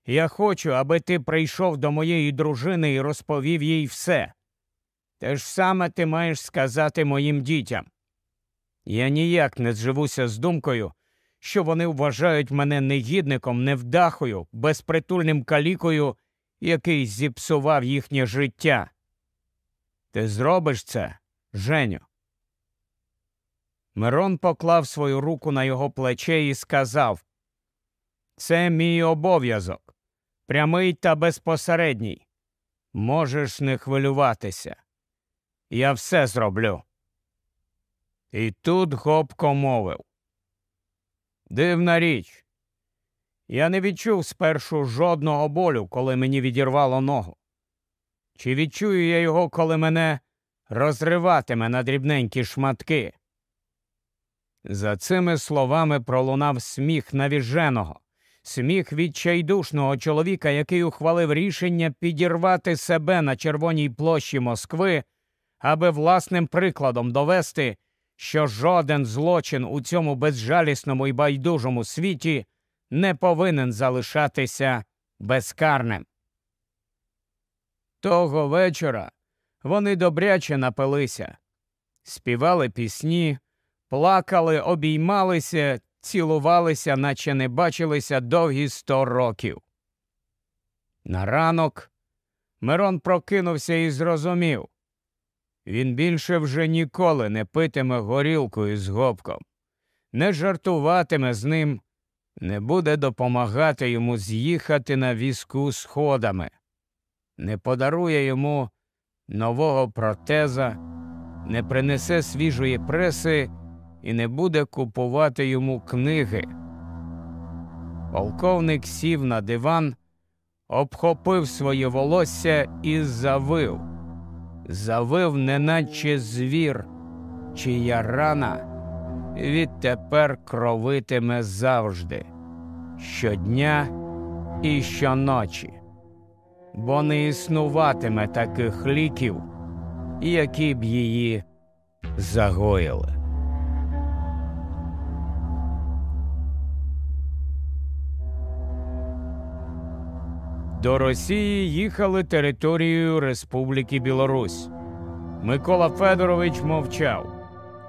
я хочу, аби ти прийшов до моєї дружини і розповів їй все. Те ж саме ти маєш сказати моїм дітям. Я ніяк не зживуся з думкою, що вони вважають мене негідником, невдахою, безпритульним калікою, який зіпсував їхнє життя. Ти зробиш це, Женю. Мирон поклав свою руку на його плече і сказав Це мій обов'язок, прямий та безпосередній. Можеш не хвилюватися. Я все зроблю. І тут Гопко мовив. Дивна річ. Я не відчув спершу жодного болю, коли мені відірвало ногу. Чи відчую я його, коли мене розриватиме на дрібненькі шматки? За цими словами пролунав сміх навіженого, сміх відчайдушного чоловіка, який ухвалив рішення підірвати себе на червоній площі Москви, аби власним прикладом довести, що жоден злочин у цьому безжалісному і байдужому світі не повинен залишатися безкарним. Того вечора вони добряче напилися, співали пісні, плакали, обіймалися, цілувалися, наче не бачилися довгі сто років. На ранок Мирон прокинувся і зрозумів він більше вже ніколи не питиме горілкою з гопком, не жартуватиме з ним не буде допомагати йому з'їхати на візку сходами, не подарує йому нового протеза, не принесе свіжої преси і не буде купувати йому книги. Полковник сів на диван, обхопив своє волосся і завив, завив, неначе звір, чия рана відтепер кровитиме завжди, щодня і щоночі, бо не існуватиме таких ліків, які б її загоїли. До Росії їхали територією Республіки Білорусь. Микола Федорович мовчав.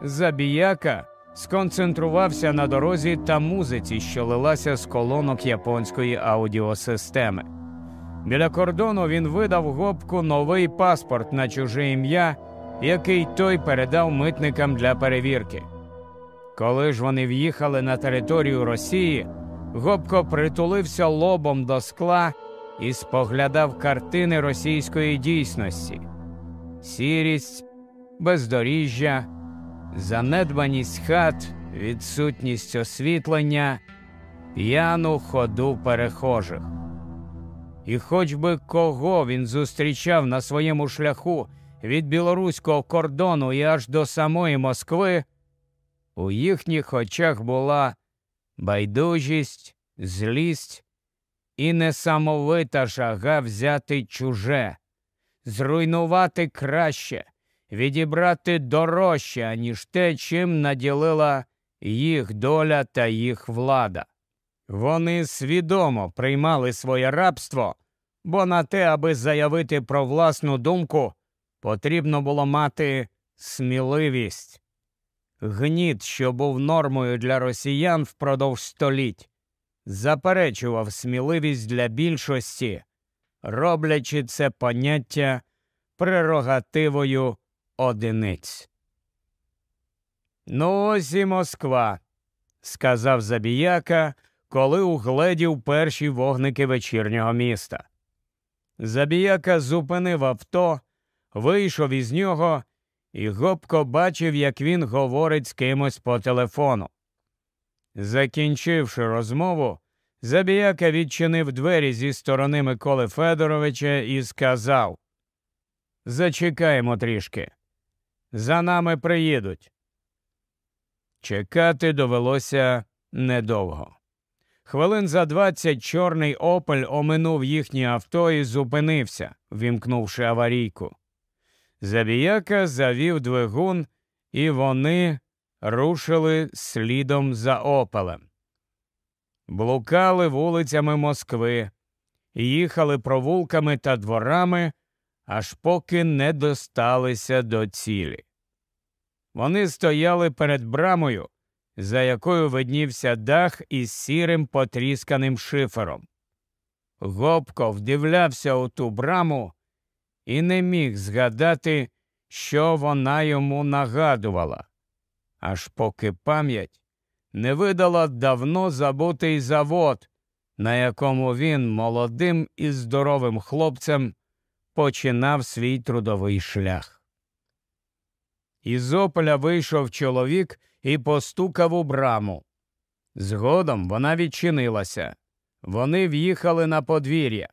Забіяка сконцентрувався на дорозі та музиці, що лилася з колонок японської аудіосистеми. Біля кордону він видав гопку новий паспорт на чуже ім'я, який той передав митникам для перевірки. Коли ж вони в'їхали на територію Росії, Гопко притулився лобом до скла і споглядав картини російської дійсності, сірість, бездоріжжя, занедбаність хат, відсутність освітлення, п'яну ходу перехожих. І хоч би кого він зустрічав на своєму шляху від білоруського кордону і аж до самої Москви, у їхніх очах була байдужість, злість і несамовита жага взяти чуже, зруйнувати краще, відібрати дорожче, аніж те, чим наділила їх доля та їх влада. Вони свідомо приймали своє рабство, бо на те, аби заявити про власну думку, потрібно було мати сміливість. Гніт, що був нормою для росіян впродовж століть, заперечував сміливість для більшості, роблячи це поняття прерогативою одиниць. Ну, ось і Москва, сказав Забіяка, коли угледів перші вогники вечірнього міста. Забіяка зупинив авто, вийшов із нього і гопко бачив, як він говорить з кимось по телефону. Закінчивши розмову, Забіяка відчинив двері зі сторони Миколи Федоровича і сказав Зачекаємо трішки. За нами приїдуть. Чекати довелося недовго. Хвилин за двадцять чорний опель оминув їхнє авто і зупинився, вімкнувши аварійку. Забіяка завів двигун, і вони рушили слідом за опелем. Блукали вулицями Москви, їхали провулками та дворами, аж поки не досталися до цілі. Вони стояли перед брамою, за якою виднівся дах із сірим потрісканим шифером. Гопко вдивлявся у ту браму і не міг згадати, що вона йому нагадувала, аж поки пам'ять не видала давно забутий завод, на якому він молодим і здоровим хлопцем починав свій трудовий шлях. Із ополя вийшов чоловік і постукав у браму. Згодом вона відчинилася. Вони в'їхали на подвір'я.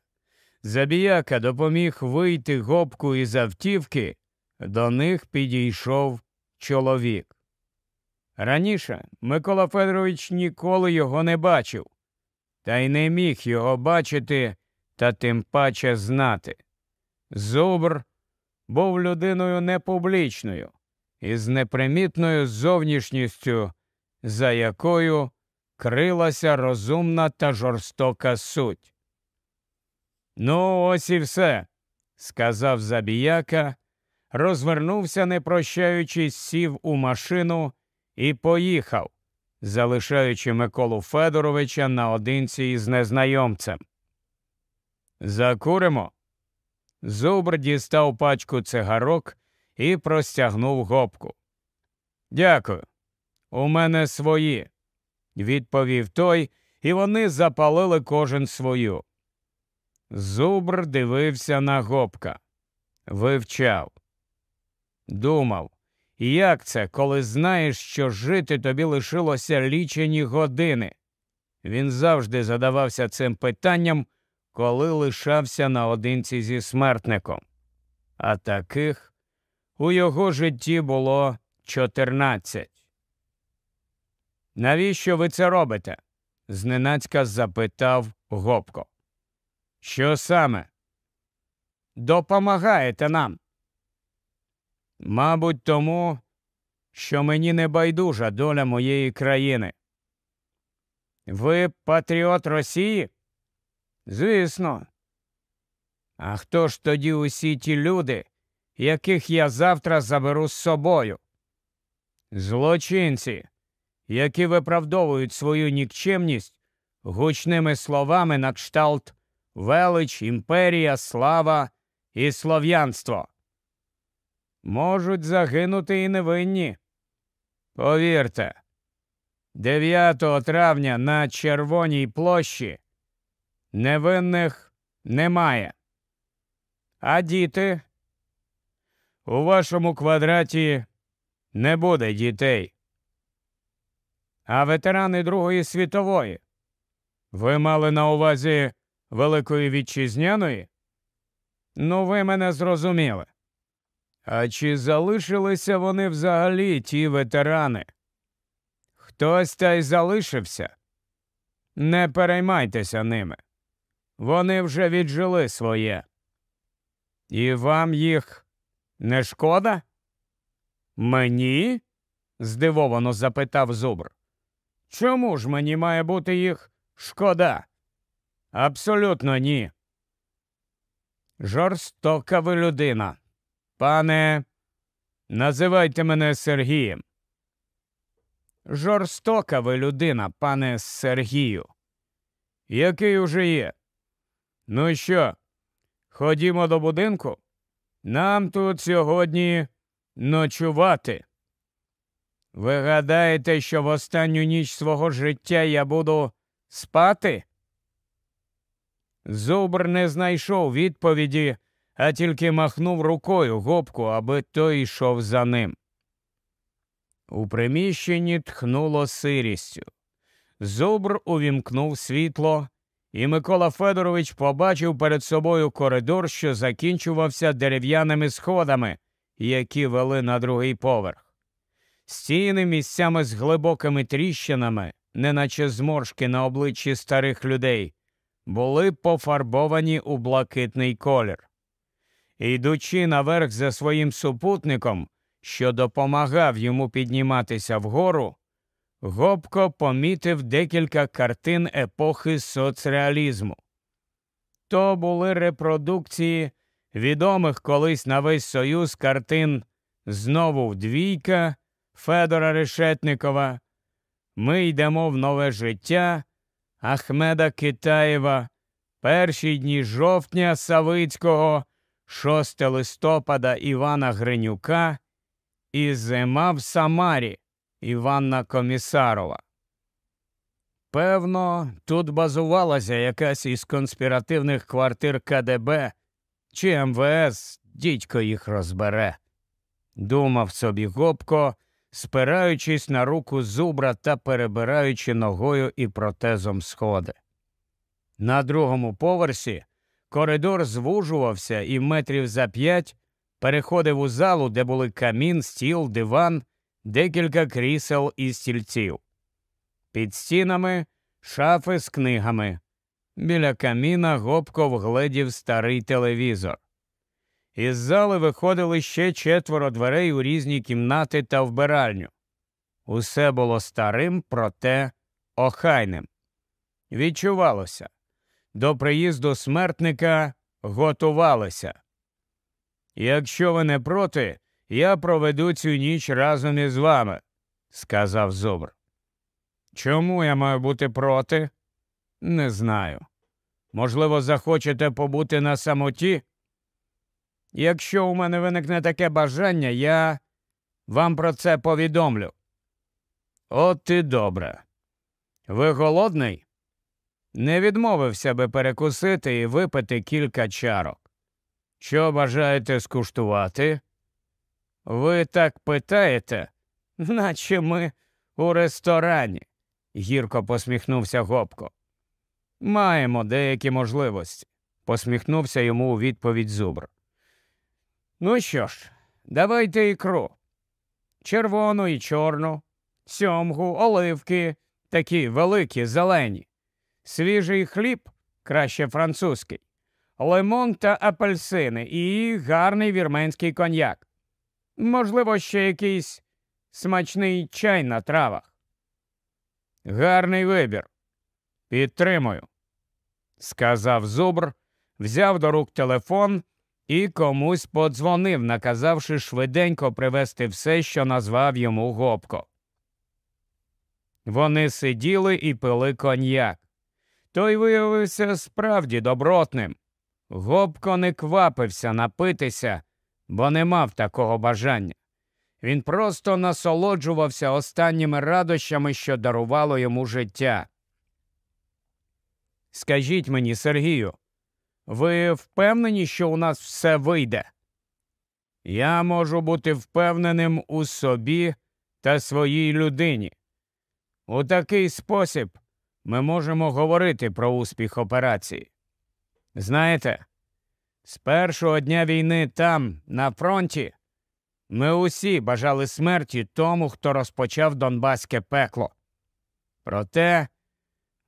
Забіяка допоміг вийти гопку із автівки, до них підійшов чоловік. Раніше Микола Федорович ніколи його не бачив, та й не міг його бачити та тим паче знати. Зубр був людиною непублічною із непримітною зовнішністю, за якою крилася розумна та жорстока суть. Ну, ось і все, сказав забіяка, розвернувся, не прощаючись, сів у машину і поїхав, залишаючи Миколу Федоровича наодинці із незнайомцем. Закуримо. Зубр дістав пачку цигарок і простягнув гопку. Дякую. У мене свої, відповів той і вони запалили кожен свою. Зубр дивився на гопка, вивчав, думав, як це, коли знаєш, що жити тобі лишилося лічені години. Він завжди задавався цим питанням, коли лишався наодинці зі смертником. А таких у його житті було чотирнадцять. Навіщо ви це робите? зненацька запитав Гопко. Що саме? Допомагаєте нам. Мабуть, тому, що мені не байдужа доля моєї країни. Ви патріот Росії? Звісно. А хто ж тоді усі ті люди, яких я завтра заберу з собою? Злочинці, які виправдовують свою нікчемність гучними словами на кшталт велич, імперія, слава і слов'янство. Можуть загинути і невинні. Повірте, 9 травня на Червоній площі невинних немає. А діти? У вашому квадраті не буде дітей. А ветерани Другої світової? Ви мали на увазі Великої Вітчизняної? Ну, ви мене зрозуміли. А чи залишилися вони взагалі, ті ветерани? Хтось та й залишився. Не переймайтеся ними. Вони вже віджили своє. І вам їх не шкода? Мені? здивовано запитав зубр. Чому ж мені має бути їх шкода? Абсолютно ні. Жорстока ви людина. Пане, називайте мене Сергієм. Жорстока ви людина, пане Сергію. Який уже є? Ну що, ходімо до будинку? Нам тут сьогодні ночувати. Ви гадаєте, що в останню ніч свого життя я буду спати? Зубр не знайшов відповіді, а тільки махнув рукою гопку, аби той йшов за ним. У приміщенні тхнуло сирістю. Зубр увімкнув світло, і Микола Федорович побачив перед собою коридор, що закінчувався дерев'яними сходами, які вели на другий поверх. Стіни місцями з глибокими тріщинами, неначе зморшки на обличчі старих людей, були пофарбовані у блакитний колір. Йдучи наверх за своїм супутником, що допомагав йому підніматися вгору, Гопко помітив декілька картин епохи соцреалізму. То були репродукції відомих колись на весь союз картин Знову вдвійка Федора Решетникова. Ми йдемо в нове життя Ахмеда Китаєва, перші дні жовтня Савицького, 6 листопада Івана Гринюка і Зима в Самарі Іванна Комісарова. Певно, тут базувалася якась із конспіративних квартир КДБ чи МВС дідько їх розбере. Думав собі Гопко, спираючись на руку зубра та перебираючи ногою і протезом сходи. На другому поверсі коридор звужувався і метрів за п'ять переходив у залу, де були камін, стіл, диван, декілька крісел і стільців. Під стінами шафи з книгами. Біля каміна гопко вгледів старий телевізор. Із зали виходили ще четверо дверей у різні кімнати та вбиральню. Усе було старим, проте охайним. Відчувалося, до приїзду смертника готувалися. Якщо ви не проти, я проведу цю ніч разом із вами, сказав Зубр. Чому я маю бути проти? Не знаю. Можливо, захочете побути на самоті? Якщо у мене виникне таке бажання, я вам про це повідомлю. От і добре. Ви голодний? не відмовився би перекусити і випити кілька чарок. Що бажаєте скуштувати? Ви так питаєте, наче ми у ресторані, гірко посміхнувся Гопко. Маємо деякі можливості, посміхнувся йому у відповідь зубр. Ну що ж, давайте ікру. Червону і чорну, сьомгу, оливки, такі великі, зелені, свіжий хліб, краще французький, лимон та апельсини і гарний вірменський коньяк. Можливо, ще якийсь смачний чай на травах. Гарний вибір. Підтримую, сказав зубр, взяв до рук телефон і комусь подзвонив, наказавши швиденько привезти все, що назвав йому Гопко. Вони сиділи і пили коньяк. Той виявився справді добротним. Гопко не квапився напитися, бо не мав такого бажання. Він просто насолоджувався останніми радощами, що дарувало йому життя. Скажіть мені, Сергію, ви впевнені, що у нас все вийде? Я можу бути впевненим у собі та своїй людині. У такий спосіб ми можемо говорити про успіх операції. Знаєте, з першого дня війни там, на фронті, ми усі бажали смерті тому, хто розпочав Донбаське пекло. Проте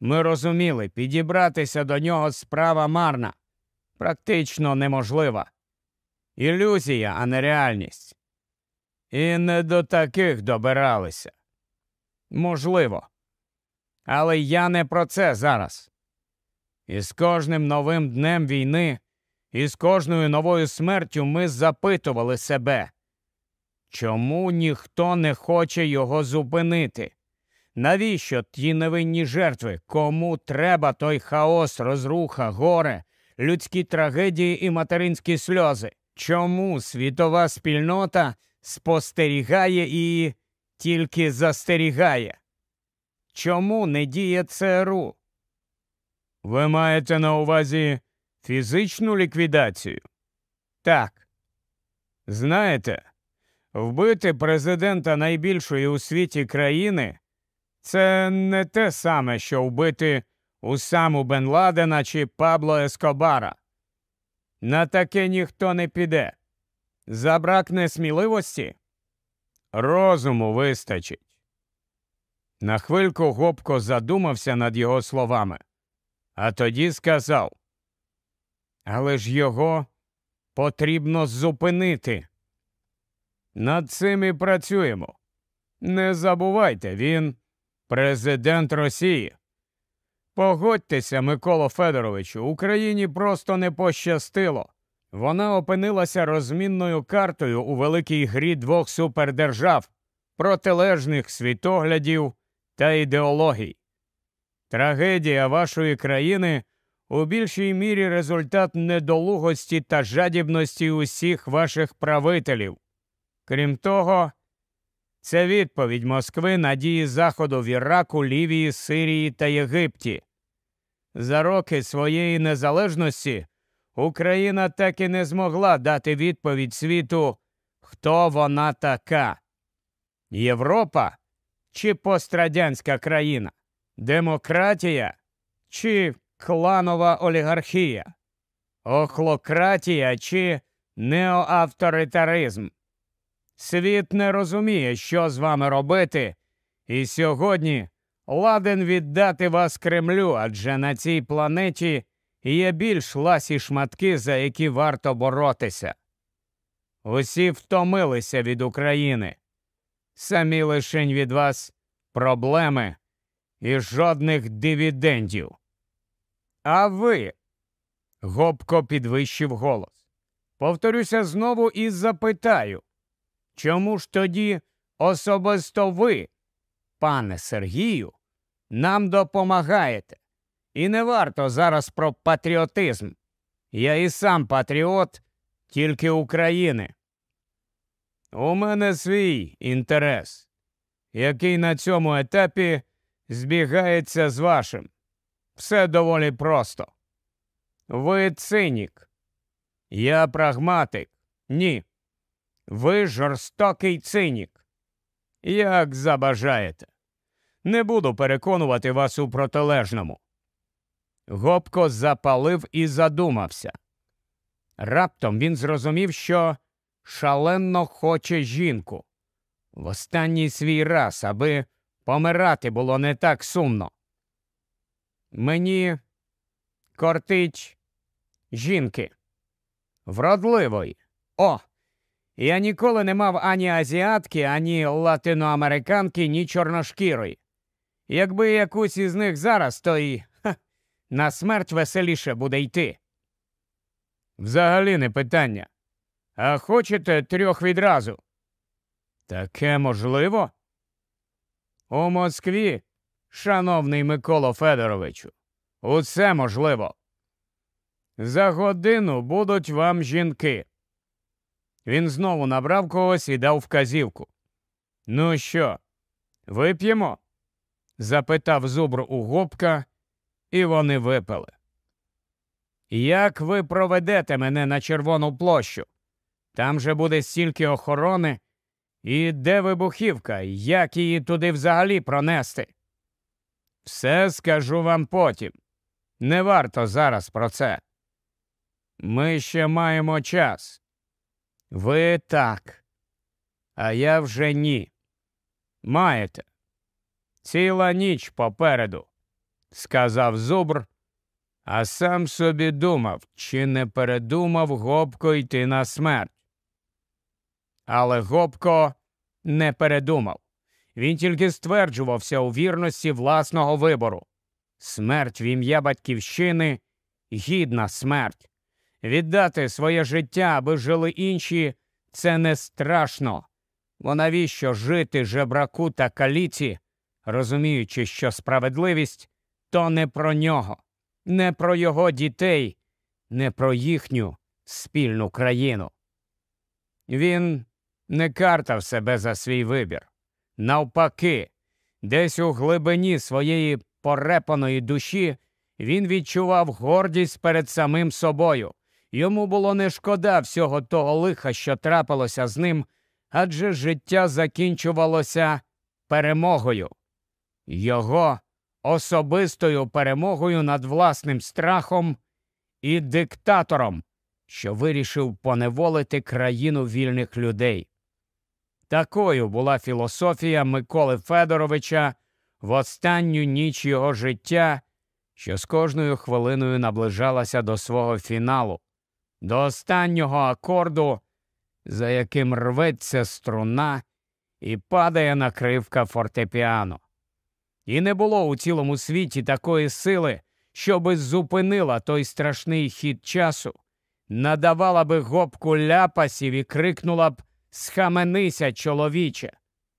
ми розуміли, підібратися до нього справа марна, практично неможлива. Ілюзія, а не реальність. І не до таких добиралися. Можливо. Але я не про це зараз. І з кожним новим днем війни, і з кожною новою смертю ми запитували себе, чому ніхто не хоче його зупинити? Навіщо ті невинні жертви? Кому треба той хаос, розруха, горе, людські трагедії і материнські сльози? Чому світова спільнота спостерігає і тільки застерігає? Чому не діє ЦРУ? Ви маєте на увазі фізичну ліквідацію? Так. Знаєте, вбити президента найбільшої у світі країни це не те саме, що вбити Усаму Бен Ладена чи Пабло Ескобара. На таке ніхто не піде. Забракне сміливості? Розуму вистачить. На хвильку Гопко задумався над його словами, а тоді сказав Але ж його потрібно зупинити. Над цим і працюємо. Не забувайте, він президент Росії. Погодьтеся, Миколо Федоровичу, Україні просто не пощастило. Вона опинилася розмінною картою у великій грі двох супердержав, протилежних світоглядів та ідеологій. Трагедія вашої країни у більшій мірі результат недолугості та жадібності усіх ваших правителів. Крім того, це відповідь Москви на дії Заходу в Іраку, Лівії, Сирії та Єгипті. За роки своєї незалежності Україна так і не змогла дати відповідь світу, хто вона така. Європа чи пострадянська країна, демократія чи кланова олігархія, охлократія чи неоавторитаризм. Світ не розуміє, що з вами робити, і сьогодні ладен віддати вас Кремлю, адже на цій планеті є більш ласі шматки, за які варто боротися. Усі втомилися від України, самі лишень від вас проблеми і жодних дивідендів. А ви, гопко підвищив голос, повторюся знову і запитаю. Чому ж тоді особисто ви, пане Сергію, нам допомагаєте? І не варто зараз про патріотизм. Я і сам патріот тільки України. У мене свій інтерес, який на цьому етапі збігається з вашим. Все доволі просто. Ви цинік. Я прагматик. Ні. Ви жорстокий цинік. Як забажаєте. Не буду переконувати вас у протилежному. Гопко запалив і задумався. Раптом він зрозумів, що шалено хоче жінку. В останній свій раз, аби помирати було не так сумно. Мені кортить жінки. Вродливої. О! Я ніколи не мав ані азіатки, ані латиноамериканки, ні чорношкірої. Якби якусь із них зараз, то і ха, на смерть веселіше буде йти. Взагалі не питання. А хочете трьох відразу? Таке можливо? У Москві, шановний Миколо Федоровичу, усе можливо. За годину будуть вам жінки. Він знову набрав когось і дав вказівку. Ну що, вип'ємо? запитав зубр у губка, і вони випили. Як ви проведете мене на Червону площу? Там же буде стільки охорони. І де вибухівка, як її туди взагалі пронести? Все скажу вам потім. Не варто зараз про це. Ми ще маємо час. Ви так, а я вже ні. Маєте. Ціла ніч попереду, сказав зубр, а сам собі думав, чи не передумав Гобко йти на смерть. Але Гобко не передумав. Він тільки стверджувався у вірності власного вибору. Смерть в ім'я батьківщини гідна смерть. Віддати своє життя, аби жили інші, це не страшно. Бо навіщо жити жебраку та каліці, розуміючи, що справедливість то не про нього, не про його дітей, не про їхню спільну країну. Він не картав себе за свій вибір. Навпаки, десь у глибині своєї порепаної душі він відчував гордість перед самим собою. Йому було не шкода всього того лиха, що трапилося з ним, адже життя закінчувалося перемогою. Його особистою перемогою над власним страхом і диктатором, що вирішив поневолити країну вільних людей. Такою була філософія Миколи Федоровича в останню ніч його життя, що з кожною хвилиною наближалася до свого фіналу, до останнього акорду, за яким рветься струна і падає накривка фортепіано. І не було у цілому світі такої сили, щоби зупинила той страшний хід часу, надавала би гопку ляпасів і крикнула б Схаменися, чоловіче.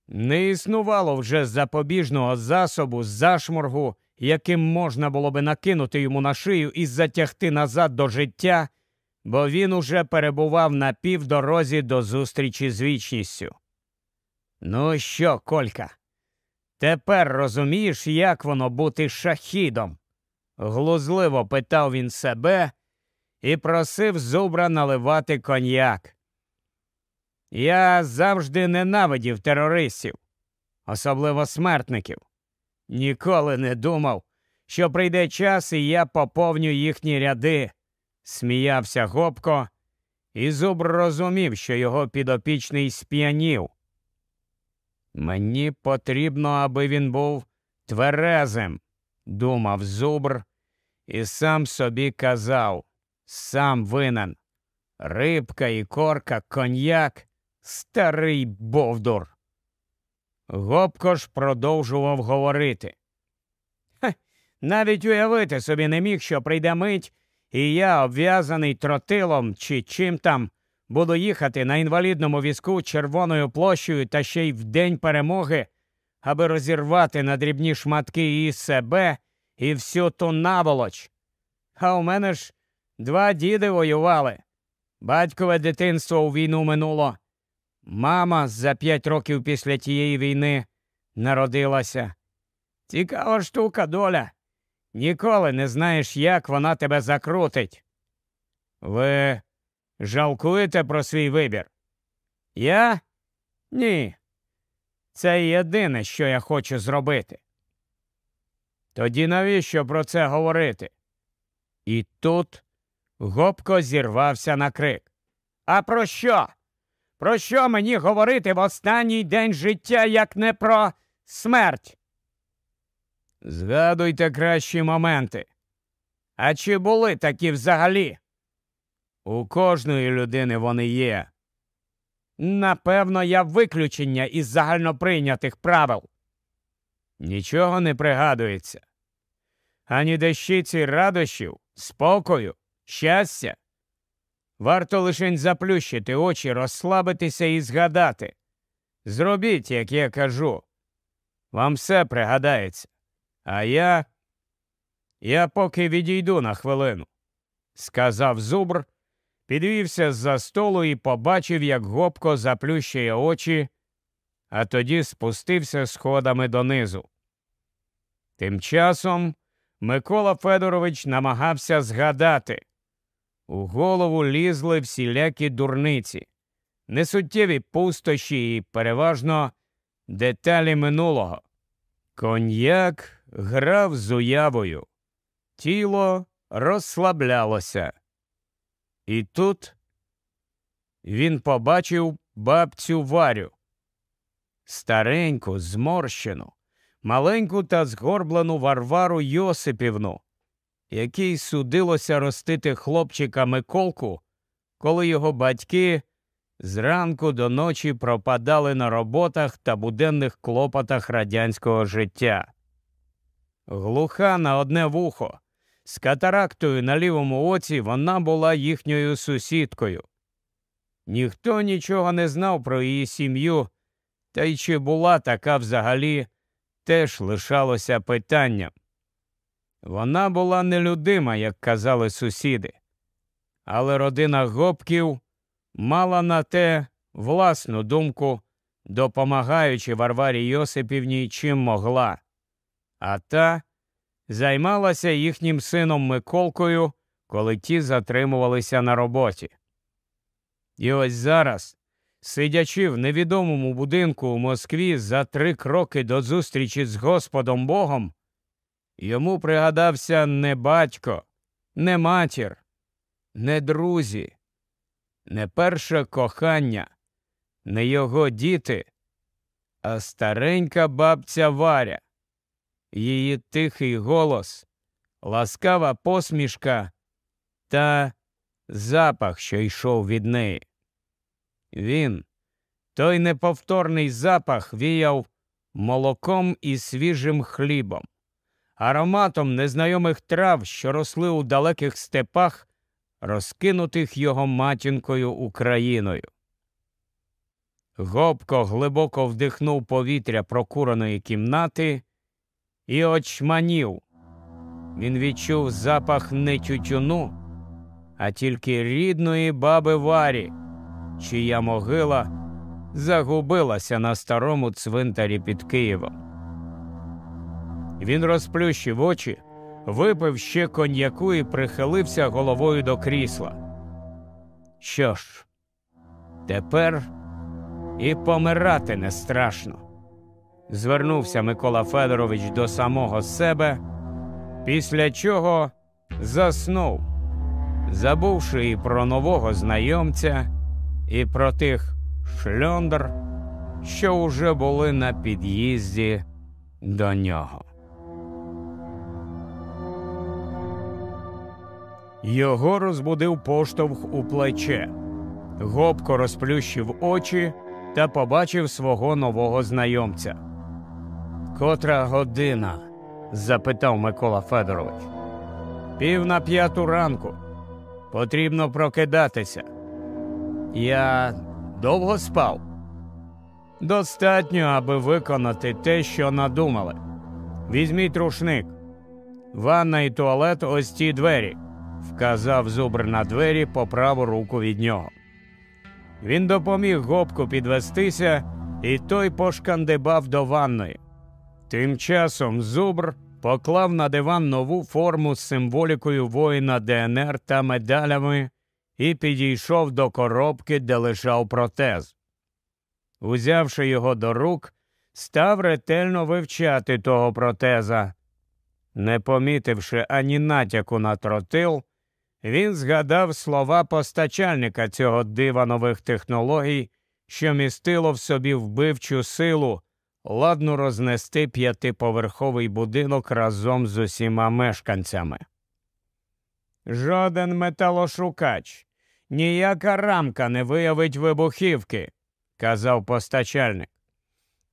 Не існувало вже запобіжного засобу, зашморгу, яким можна було би накинути йому на шию і затягти назад до життя, бо він уже перебував на півдорозі до зустрічі з вічністю. Ну що, Колька, тепер розумієш, як воно бути шахідом? глузливо питав він себе і просив зубра наливати коньяк. Я завжди ненавидів терористів, особливо смертників. Ніколи не думав, що прийде час і я поповню їхні ряди, сміявся гопко, і зубр розумів, що його підопічний сп'янів. Мені потрібно, аби він був тверезим, думав зубр, і сам собі казав, сам винен. Рибка і корка, коньяк Старий Бовдур. Гопко ж продовжував говорити. Хе, навіть уявити собі не міг, що прийде мить, і я, обв'язаний тротилом чи чим там, буду їхати на інвалідному візку червоною площею та ще й в день перемоги, аби розірвати на дрібні шматки і себе, і всю ту наволоч. А у мене ж два діди воювали. Батькове дитинство у війну минуло. Мама за п'ять років після тієї війни народилася. Цікава штука доля. Ніколи не знаєш, як вона тебе закрутить. Ви жалкуєте про свій вибір? Я? Ні. Це єдине, що я хочу зробити. Тоді навіщо про це говорити? І тут Гопко зірвався на крик. А про що? Про що мені говорити в останній день життя, як не про смерть? Згадуйте кращі моменти. А чи були такі взагалі? У кожної людини вони є. Напевно, я виключення із загальноприйнятих правил. Нічого не пригадується. Ані дещиці радощів, спокою, щастя. Варто лишень заплющити очі, розслабитися і згадати. Зробіть, як я кажу. Вам все пригадається. А я. Я поки відійду на хвилину, сказав зубр, підвівся з за столу і побачив, як гопко заплющує очі, а тоді спустився сходами донизу. Тим часом Микола Федорович намагався згадати. У голову лізли всілякі дурниці, несуттєві пустощі і переважно деталі минулого. Коньяк грав з уявою, тіло розслаблялося. І тут він побачив бабцю Варю, стареньку, зморщену, маленьку та згорблену Варвару Йосипівну, якій судилося ростити хлопчика Миколку, коли його батьки зранку до ночі пропадали на роботах та буденних клопотах радянського життя. Глуха на одне вухо, з катарактою на лівому оці вона була їхньою сусідкою. Ніхто нічого не знав про її сім'ю, та й чи була така взагалі, теж лишалося питанням. Вона була нелюдима, як казали сусіди, але родина гопків мала на те власну думку, допомагаючи Варварі Йосипівні чим могла, а та займалася їхнім сином Миколкою, коли ті затримувалися на роботі. І ось зараз, сидячи в невідомому будинку у Москві за три кроки до зустрічі з Господом Богом, йому пригадався не батько, не матір, не друзі, не перше кохання, не його діти, а старенька бабця Варя, її тихий голос, ласкава посмішка та запах, що йшов від неї. Він, той неповторний запах, віяв молоком і свіжим хлібом, ароматом незнайомих трав, що росли у далеких степах, розкинутих його матінкою Україною. Гобко глибоко вдихнув повітря прокуреної кімнати і очманів. Він відчув запах не тютюну, а тільки рідної баби Варі, чия могила загубилася на старому цвинтарі під Києвом. Він розплющив очі, випив ще коньяку і прихилився головою до крісла. Що ж, тепер і помирати не страшно. Звернувся Микола Федорович до самого себе, після чого заснув, забувши і про нового знайомця, і про тих шльондр, що уже були на під'їзді до нього. Його розбудив поштовх у плече. Гобко розплющив очі та побачив свого нового знайомця. Котра година? запитав Микола Федорович. Пів на п'яту ранку. Потрібно прокидатися. Я довго спав. Достатньо, аби виконати те, що надумали. Візьміть рушник. Ванна і туалет ось ті двері, вказав зубр на двері по праву руку від нього. Він допоміг гопку підвестися, і той пошкандибав до ванної. Тим часом зубр поклав на диван нову форму з символікою воїна ДНР та медалями і підійшов до коробки, де лежав протез. Узявши його до рук, став ретельно вивчати того протеза. Не помітивши ані натяку на тротил, він згадав слова постачальника цього дива нових технологій, що містило в собі вбивчу силу, ладно рознести п'ятиповерховий будинок разом з усіма мешканцями. Жоден металошукач, ніяка рамка не виявить вибухівки, казав постачальник.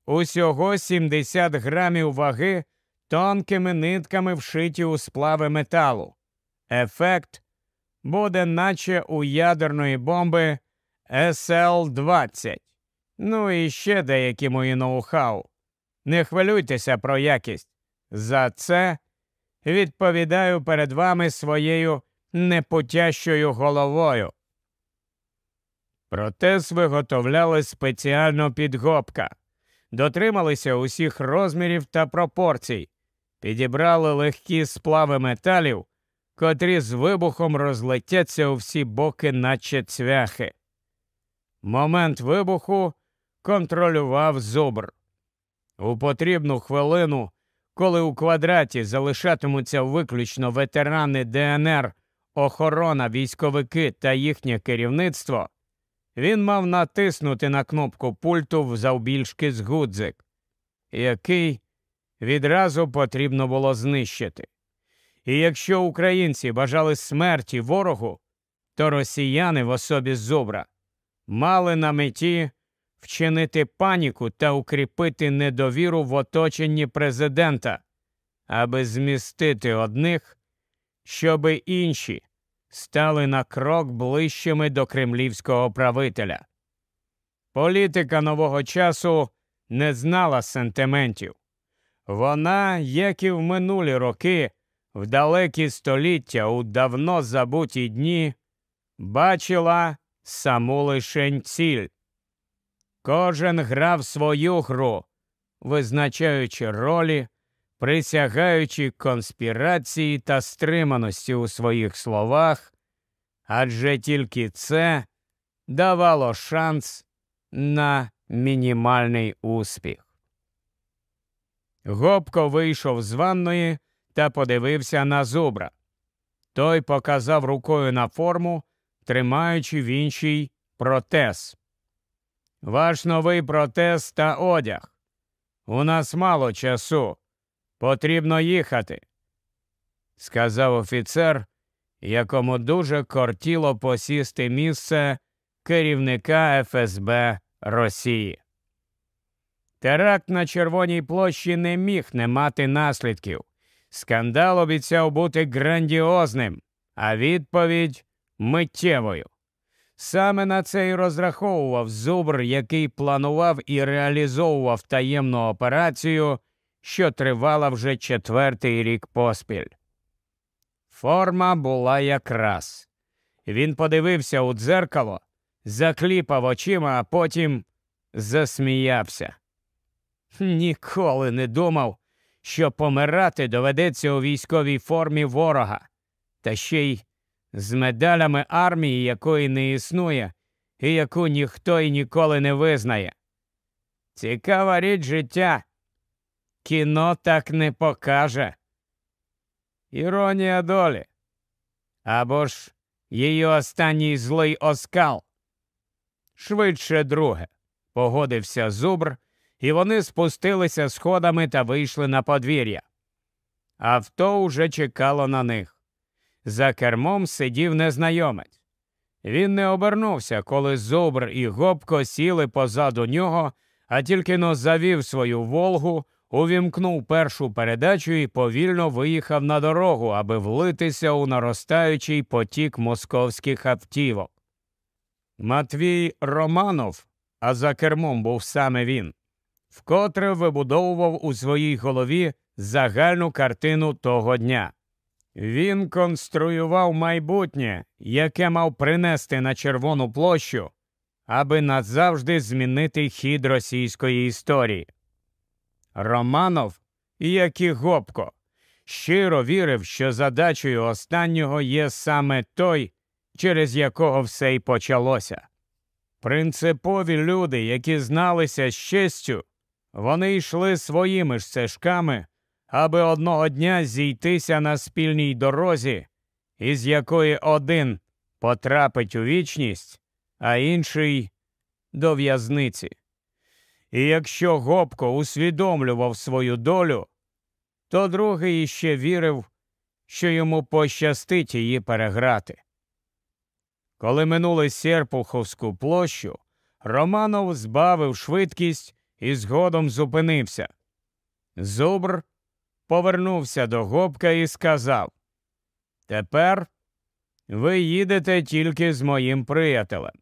Усього 70 грамів ваги тонкими нитками вшиті у сплави металу. Ефект буде наче у ядерної бомби СЛ-20. Ну і ще деякі мої ноу-хау. Не хвилюйтеся про якість. За це відповідаю перед вами своєю непотящою головою. Протез виготовляли спеціально під гопка, дотрималися усіх розмірів та пропорцій, підібрали легкі сплави металів, котрі з вибухом розлетяться у всі боки, наче цвяхи. Момент вибуху контролював зубр. У потрібну хвилину, коли у квадраті залишатимуться виключно ветерани ДНР, охорона, військовики та їхнє керівництво, він мав натиснути на кнопку пульту в завбільшки з гудзик, який відразу потрібно було знищити. І якщо українці бажали смерті ворогу, то росіяни в особі зубра мали на меті вчинити паніку та укріпити недовіру в оточенні президента, аби змістити одних, щоби інші стали на крок ближчими до кремлівського правителя. Політика нового часу не знала сентиментів. Вона, як і в минулі роки, в далекі століття у давно забуті дні, бачила саму лишень ціль. Кожен грав свою гру, визначаючи ролі, присягаючи конспірації та стриманості у своїх словах, адже тільки це давало шанс на мінімальний успіх. Гопко вийшов з ванної та подивився на зубра. Той показав рукою на форму, тримаючи в іншій протез. Ваш новий протез та одяг. У нас мало часу. Потрібно їхати, сказав офіцер, якому дуже кортіло посісти місце керівника ФСБ Росії. Теракт на Червоній площі не міг не мати наслідків. Скандал обіцяв бути грандіозним, а відповідь миттєвою. Саме на це й розраховував зубр, який планував і реалізовував таємну операцію, що тривала вже четвертий рік поспіль. Форма була якраз. Він подивився у дзеркало, закліпав очима, а потім засміявся. Ніколи не думав, що помирати доведеться у військовій формі ворога, та ще й з медалями армії, якої не існує, і яку ніхто і ніколи не визнає. Цікава річ життя. Кіно так не покаже. Іронія долі. Або ж її останній злий оскал. Швидше друге, погодився зубр, і вони спустилися сходами та вийшли на подвір'я. Авто уже чекало на них. За кермом сидів незнайомець. Він не обернувся, коли зубр і гопко сіли позаду нього, а тільки но завів свою Волгу, увімкнув першу передачу і повільно виїхав на дорогу, аби влитися у наростаючий потік московських автівок. Матвій Романов, а за кермом був саме він, вкотре вибудовував у своїй голові загальну картину того дня. Він конструював майбутнє, яке мав принести на Червону площу, аби назавжди змінити хід російської історії. Романов, як і Гопко, щиро вірив, що задачею останнього є саме той, через якого все й почалося. Принципові люди, які зналися з честю, вони йшли своїми ж стежками, аби одного дня зійтися на спільній дорозі, із якої один потрапить у вічність, а інший до в'язниці. І якщо Гопко усвідомлював свою долю, то другий іще вірив, що йому пощастить її переграти. Коли минули Серпуховську площу, Романов збавив швидкість і згодом зупинився. Зубр повернувся до Гопка і сказав Тепер ви їдете тільки з моїм приятелем.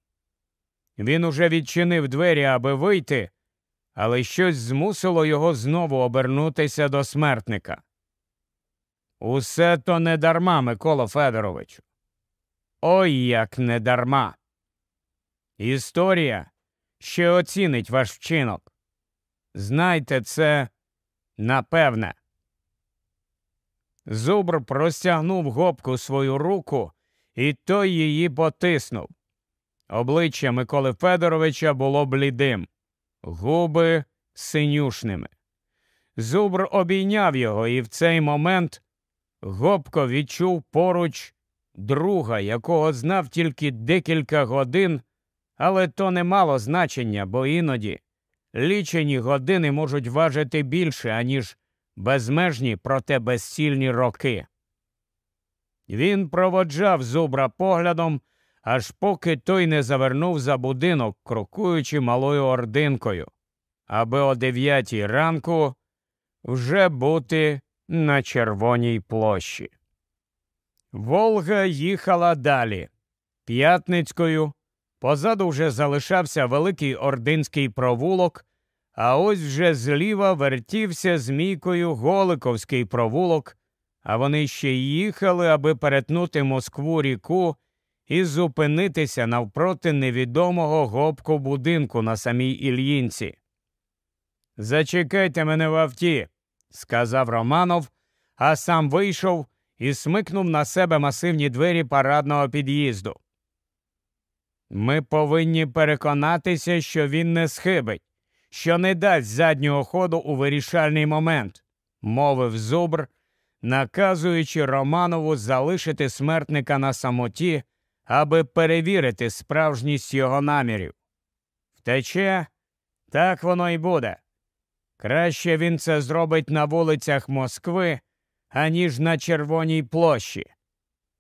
Він уже відчинив двері, аби вийти, але щось змусило його знову обернутися до смертника. Усе то не дарма, Микола Федоровичу. Ой як не дарма. Історія ще оцінить ваш вчинок. Знайте це напевне. Зубр простягнув гопку свою руку, і той її потиснув. Обличчя Миколи Федоровича було блідим, губи синюшними. Зубр обійняв його, і в цей момент Гопко відчув поруч друга, якого знав тільки декілька годин, але то не мало значення, бо іноді лічені години можуть важити більше, аніж безмежні, проте безцільні роки. Він проводжав зубра поглядом, аж поки той не завернув за будинок, крокуючи малою ординкою, аби о дев'ятій ранку вже бути на червоній площі. Волга їхала далі. П'ятницькою. Позаду вже залишався великий ординський провулок, а ось вже зліва вертівся змійкою Голиковський провулок, а вони ще їхали, аби перетнути Москву ріку і зупинитися навпроти невідомого гопку будинку на самій Ільїнці. Зачекайте мене в авті, сказав Романов, а сам вийшов і смикнув на себе масивні двері парадного під'їзду. Ми повинні переконатися, що він не схибить, що не дасть заднього ходу у вирішальний момент, мовив зубр, наказуючи Романову залишити смертника на самоті, аби перевірити справжність його намірів. Втече, так воно й буде. Краще він це зробить на вулицях Москви, аніж на Червоній площі.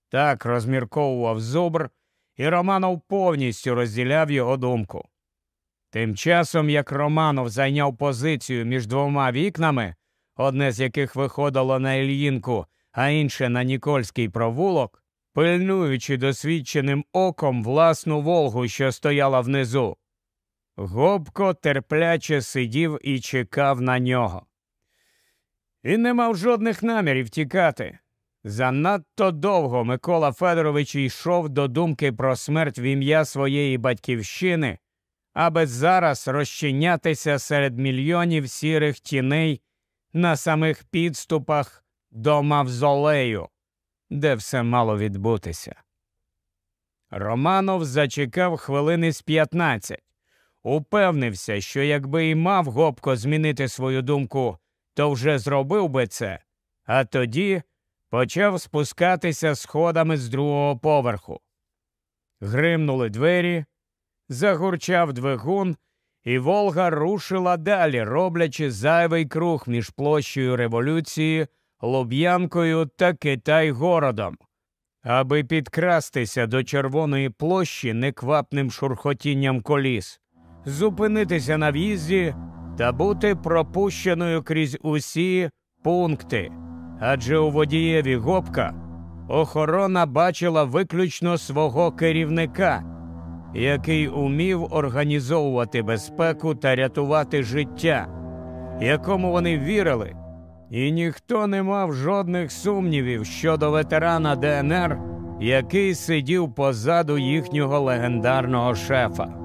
Так розмірковував зубр, і Романов повністю розділяв його думку. Тим часом, як Романов зайняв позицію між двома вікнами, одне з яких виходило на Ільїнку, а інше на Нікольський провулок, пильнуючи досвідченим оком власну Волгу, що стояла внизу, Гобко терпляче сидів і чекав на нього. Він не мав жодних намірів тікати. Занадто довго Микола Федорович йшов до думки про смерть в ім'я своєї батьківщини, аби зараз розчинятися серед мільйонів сірих тіней на самих підступах до Мавзолею, де все мало відбутися. Романов зачекав хвилини з п'ятнадцять, упевнився, що якби і мав гопко змінити свою думку то вже зробив би це, а тоді почав спускатися сходами з другого поверху. Гримнули двері, загурчав двигун, і Волга рушила далі, роблячи зайвий круг між площею революції, Луб'янкою та Китай-городом, аби підкрастися до Червоної площі неквапним шурхотінням коліс, зупинитися на в'їзді та бути пропущеною крізь усі пункти. Адже у водієві гопка охорона бачила виключно свого керівника, який умів організовувати безпеку та рятувати життя, якому вони вірили, і ніхто не мав жодних сумнівів щодо ветерана ДНР, який сидів позаду їхнього легендарного шефа.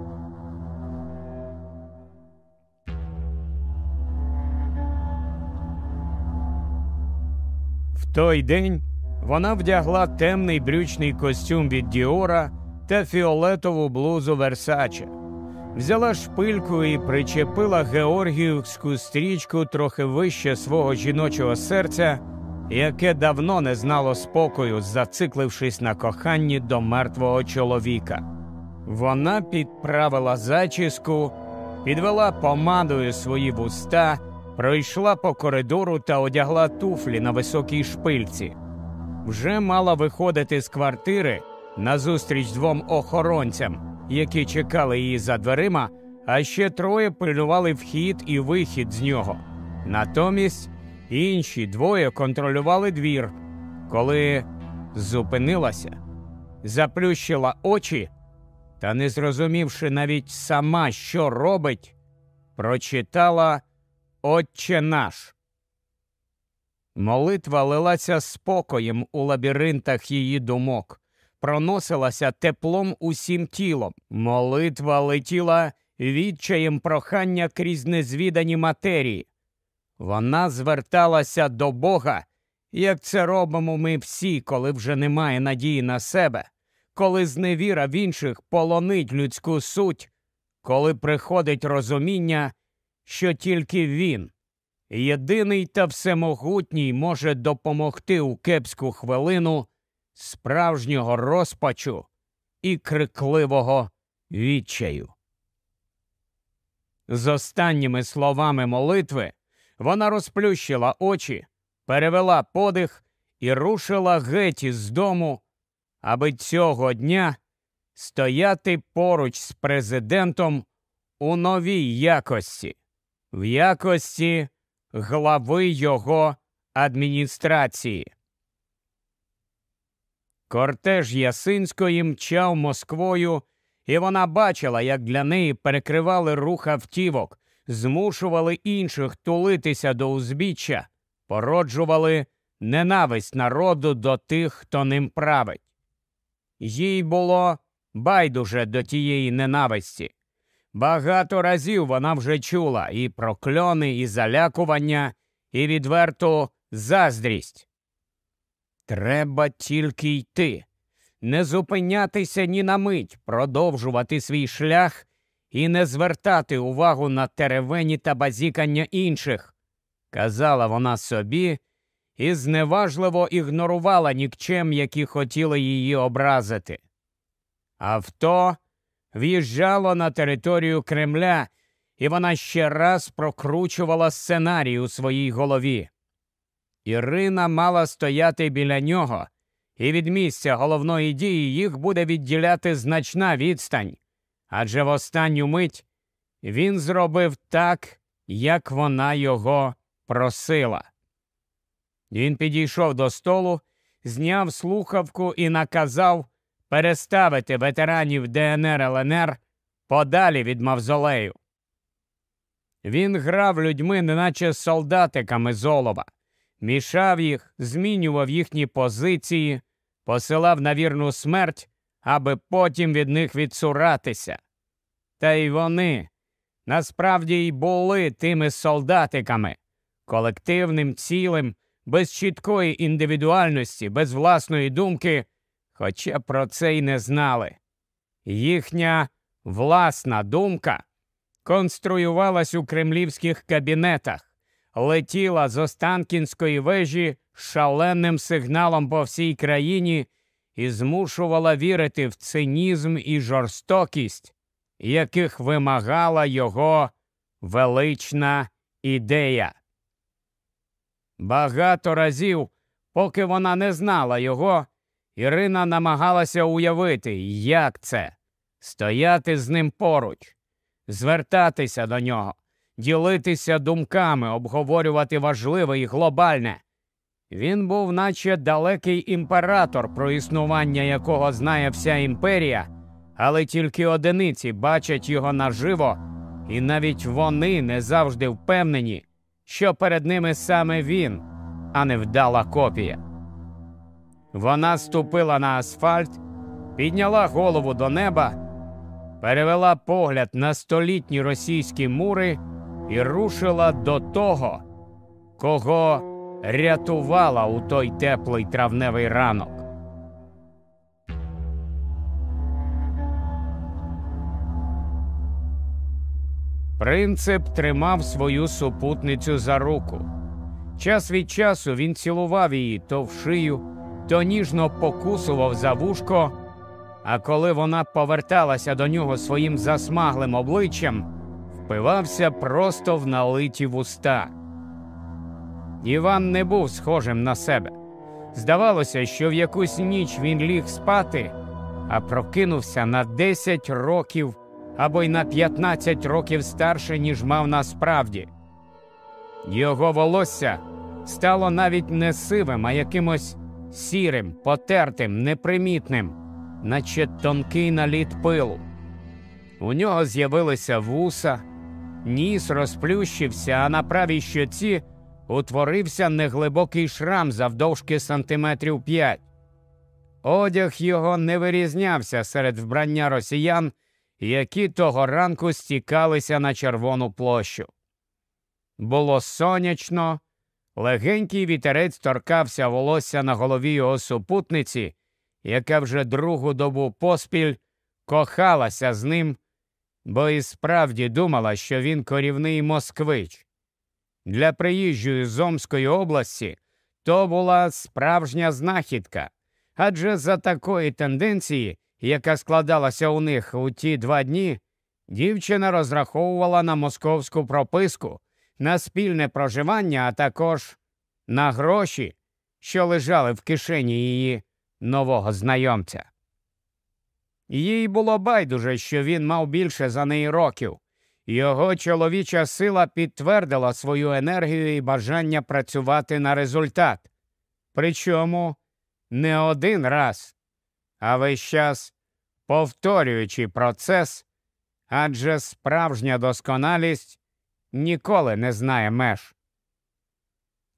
Той день вона вдягла темний брючний костюм від Діора та фіолетову блузу Версаче, взяла шпильку і причепила георгіївську стрічку трохи вище свого жіночого серця, яке давно не знало спокою, зациклившись на коханні до мертвого чоловіка. Вона підправила зачіску, підвела помадою свої вуста, пройшла по коридору та одягла туфлі на високій шпильці. Вже мала виходити з квартири назустріч двом охоронцям, які чекали її за дверима, а ще троє пильнували вхід і вихід з нього. Натомість інші двоє контролювали двір, коли зупинилася, заплющила очі та, не зрозумівши навіть сама, що робить, прочитала Отче наш. Молитва лилася спокоєм у лабіринтах її думок, проносилася теплом усім тілом. Молитва летіла відчаєм прохання крізь незвідані матерії. Вона зверталася до Бога, як це робимо ми всі, коли вже немає надії на себе, коли зневіра в інших полонить людську суть, коли приходить розуміння, що тільки він, єдиний та всемогутній, може допомогти у кепську хвилину справжнього розпачу і крикливого відчаю. З останніми словами молитви вона розплющила очі, перевела подих і рушила геть із дому, аби цього дня стояти поруч з президентом у новій якості, в якості глави його адміністрації. Кортеж Ясинської мчав Москвою, і вона бачила, як для неї перекривали рух автівок, змушували інших тулитися до узбіччя, породжували ненависть народу до тих, хто ним править. Їй було байдуже до тієї ненависті. Багато разів вона вже чула і прокльони, і залякування, і відверту заздрість. Треба тільки йти, не зупинятися ні на мить, продовжувати свій шлях і не звертати увагу на теревені та базікання інших, казала вона собі і зневажливо ігнорувала нікчем, які хотіли її образити. Авто в'їжджало на територію Кремля, і вона ще раз прокручувала сценарій у своїй голові. Ірина мала стояти біля нього, і від місця головної дії їх буде відділяти значна відстань. Адже в останню мить він зробив так, як вона його просила. Він підійшов до столу, зняв слухавку і наказав переставити ветеранів ДНР ЛНР подалі від мавзолею. Він грав людьми, неначе солдатиками золоба, мішав їх, змінював їхні позиції, посилав на вірну смерть, аби потім від них відсуратися. Та й вони насправді й були тими солдатиками, колективним цілим, без чіткої індивідуальності, без власної думки хоча про це й не знали. Їхня власна думка конструювалась у кремлівських кабінетах, летіла з Останкінської вежі шаленим сигналом по всій країні і змушувала вірити в цинізм і жорстокість, яких вимагала його велична ідея. Багато разів, поки вона не знала його, Ірина намагалася уявити, як це стояти з ним поруч, звертатися до нього, ділитися думками, обговорювати важливе і глобальне. Він був, наче далекий імператор, про існування якого знає вся імперія, але тільки одиниці бачать його наживо, і навіть вони не завжди впевнені, що перед ними саме він, а не вдала копія. Вона ступила на асфальт, підняла голову до неба, перевела погляд на столітні російські мури і рушила до того, кого рятувала у той теплий травневий ранок. Принцип тримав свою супутницю за руку. Час від часу він цілував її то в шию, то ніжно покусував за вушко, а коли вона поверталася до нього своїм засмаглим обличчям, впивався просто в налиті вуста. Іван не був схожим на себе. Здавалося, що в якусь ніч він ліг спати, а прокинувся на 10 років або й на 15 років старше, ніж мав насправді. Його волосся стало навіть не сивим, а якимось сірим, потертим, непримітним, наче тонкий наліт пилу. У нього з'явилися вуса, ніс розплющився, а на правій щоці утворився неглибокий шрам завдовжки сантиметрів п'ять. Одяг його не вирізнявся серед вбрання росіян, які того ранку стікалися на червону площу. Було сонячно, легенький вітерець торкався волосся на голові його супутниці, яка вже другу добу поспіль кохалася з ним, бо і справді думала, що він корівний москвич. Для приїжджої з Омської області то була справжня знахідка, адже за такої тенденції, яка складалася у них у ті два дні, дівчина розраховувала на московську прописку, на спільне проживання, а також на гроші, що лежали в кишені її нового знайомця. Їй було байдуже, що він мав більше за неї років. Його чоловіча сила підтвердила свою енергію і бажання працювати на результат. Причому не один раз, а весь час повторюючи процес, адже справжня досконалість ніколи не знає меж.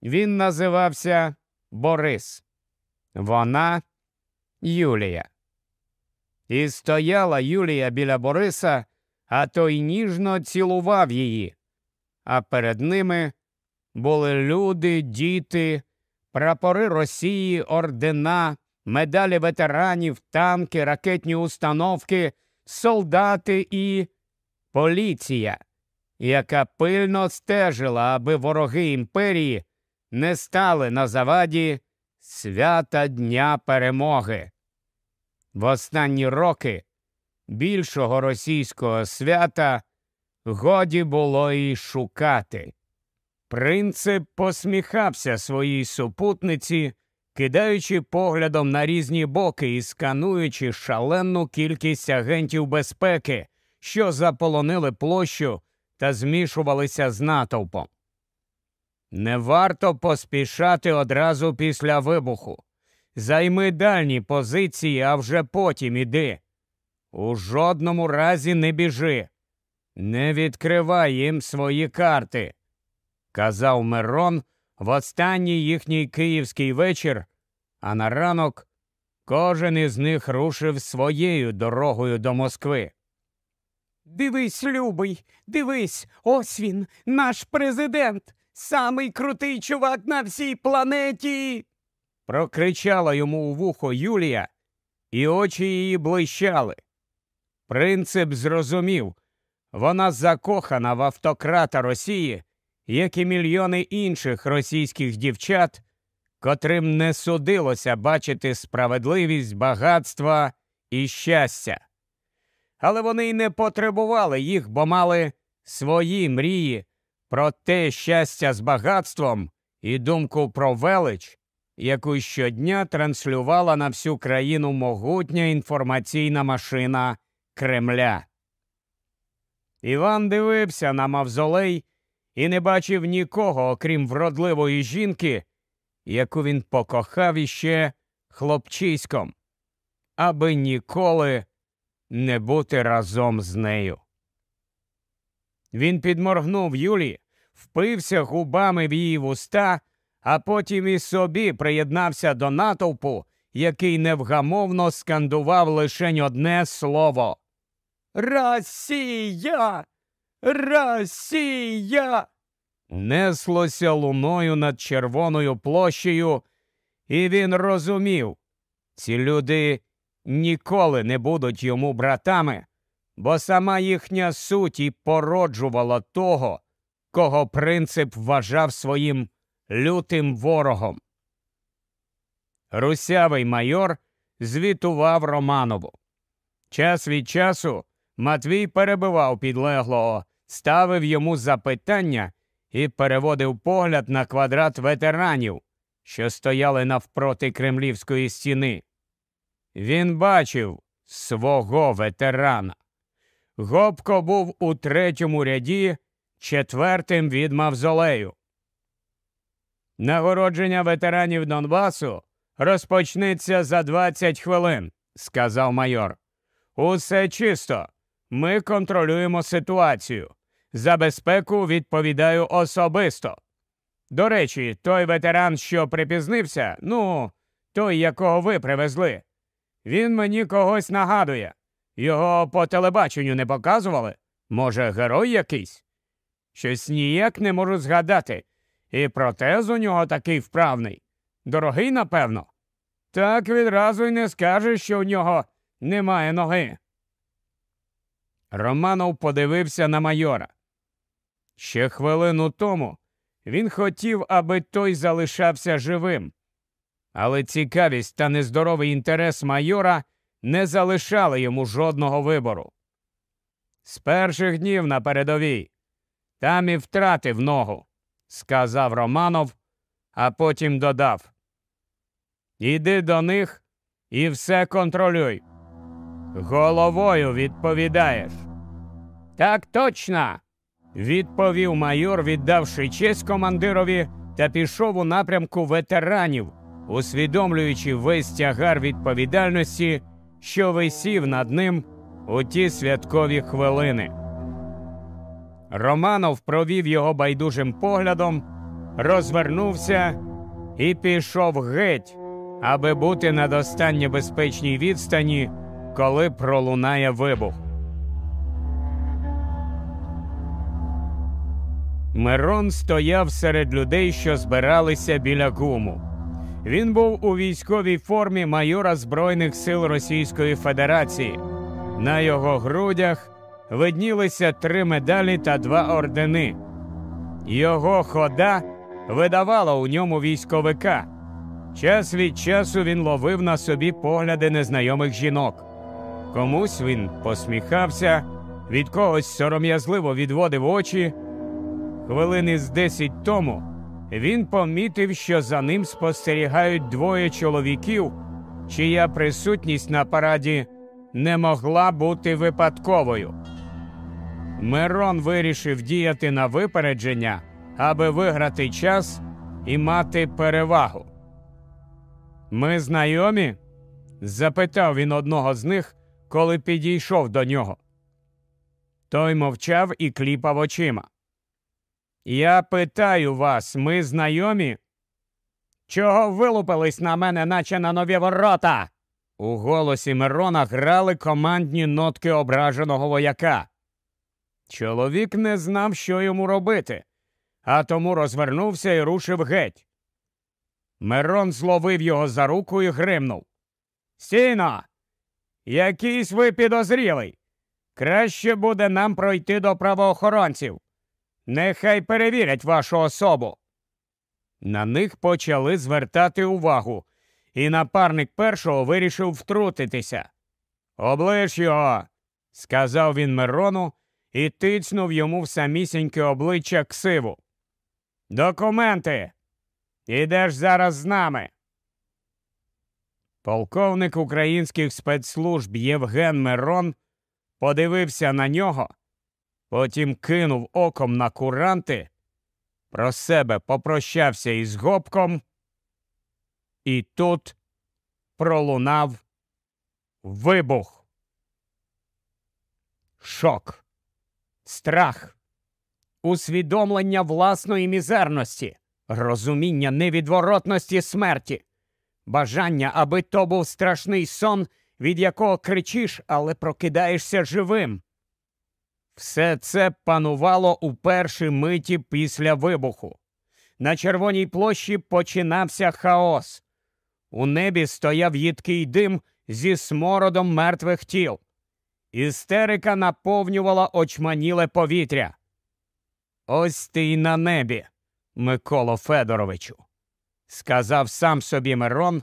Він називався Борис, вона Юлія. І стояла Юлія біля Бориса а той ніжно цілував її, а перед ними були люди, діти, прапори Росії, ордена, медалі ветеранів, танки, ракетні установки, солдати і поліція, яка пильно стежила, аби вороги імперії не стали на заваді свята Дня перемоги. В останні роки більшого російського свята годі було й шукати. Принцип посміхався своїй супутниці, кидаючи поглядом на різні боки і скануючи шалену кількість агентів безпеки, що заполонили площу та змішувалися з натовпом. Не варто поспішати одразу після вибуху. Займи дальні позиції, а вже потім іди. У жодному разі не біжи, не відкривай їм свої карти, казав Мирон в останній їхній київський вечір, а на ранок кожен із них рушив своєю дорогою до Москви. Дивись, любий, дивись, ось він, наш президент, самий крутий чувак на всій планеті. прокричала йому у вухо Юлія, і очі її блищали. Принцип зрозумів вона закохана в автократа Росії, як і мільйони інших російських дівчат, котрим не судилося бачити справедливість, багатства і щастя. Але вони й не потребували їх, бо мали свої мрії про те щастя з багатством і думку про велич, яку щодня транслювала на всю країну могутня інформаційна машина. Кремля. Іван дивився на мавзолей і не бачив нікого, окрім вродливої жінки, яку він покохав іще хлопчиськом, аби ніколи не бути разом з нею. Він підморгнув Юлі, впився губами в її вуста, а потім і собі приєднався до натовпу, який невгамовно скандував лишень одне слово Росія! Росія! неслося луною над червоною площею, і він розумів, ці люди ніколи не будуть йому братами, бо сама їхня суть і породжувала того, кого принцип вважав своїм лютим ворогом. Русявий майор звітував Романову. Час від часу Матвій перебивав підлеглого, ставив йому запитання і переводив погляд на квадрат ветеранів, що стояли навпроти кремлівської стіни. Він бачив свого ветерана. Гопко був у третьому ряді, четвертим від мавзолею. Нагородження ветеранів Донбасу розпочнеться за 20 хвилин, сказав майор. Усе чисто. Ми контролюємо ситуацію. За безпеку відповідаю особисто. До речі, той ветеран, що припізнився, ну, той, якого ви привезли, він мені когось нагадує. Його по телебаченню не показували? Може, герой якийсь? Щось ніяк не можу згадати. І протез у нього такий вправний. Дорогий, напевно. Так відразу й не скажеш, що у нього немає ноги. Романов подивився на майора. Ще хвилину тому він хотів, аби той залишався живим. Але цікавість та нездоровий інтерес майора не залишали йому жодного вибору. З перших днів на передовій там і втратив ногу, сказав Романов, а потім додав. Іди до них і все контролюй. Головою відповідаєш. Так точно, відповів майор, віддавши честь командирові, та пішов у напрямку ветеранів, усвідомлюючи весь тягар відповідальності, що висів над ним у ті святкові хвилини. Романов провів його байдужим поглядом, розвернувся і пішов геть, аби бути на достатньо безпечній відстані, коли пролунає вибух. Мирон стояв серед людей, що збиралися біля гуму. Він був у військовій формі майора Збройних сил Російської Федерації. На його грудях виднілися три медалі та два ордени. Його хода видавала у ньому військовика. Час від часу він ловив на собі погляди незнайомих жінок. Комусь він посміхався, від когось сором'язливо відводив очі. Хвилини з десять тому він помітив, що за ним спостерігають двоє чоловіків, чия присутність на параді не могла бути випадковою. Мирон вирішив діяти на випередження, аби виграти час і мати перевагу. Ми знайомі? запитав він одного з них, коли підійшов до нього. Той мовчав і кліпав очима. Я питаю вас, ми знайомі? Чого вилупились на мене, наче на нові ворота? У голосі Мирона грали командні нотки ображеного вояка. Чоловік не знав, що йому робити, а тому розвернувся і рушив геть. Мирон зловив його за руку і гримнув. Стійно! Якийсь ви підозрілий. Краще буде нам пройти до правоохоронців. Нехай перевірять вашу особу. На них почали звертати увагу, і напарник першого вирішив втрутитися. Оближ його, сказав він Мирону і тицнув йому в самісіньке обличчя ксиву. Документи. Ідеш зараз з нами. Полковник українських спецслужб Євген Мирон подивився на нього, потім кинув оком на куранти, про себе попрощався із гопком, і тут пролунав вибух. Шок, страх, усвідомлення власної мізерності, розуміння невідворотності смерті бажання, аби то був страшний сон, від якого кричиш, але прокидаєшся живим. Все це панувало у першій миті після вибуху. На червоній площі починався хаос. У небі стояв їдкий дим зі смородом мертвих тіл. Істерика наповнювала очманіле повітря. Ось ти й на небі, Миколо Федоровичу, сказав сам собі Мирон,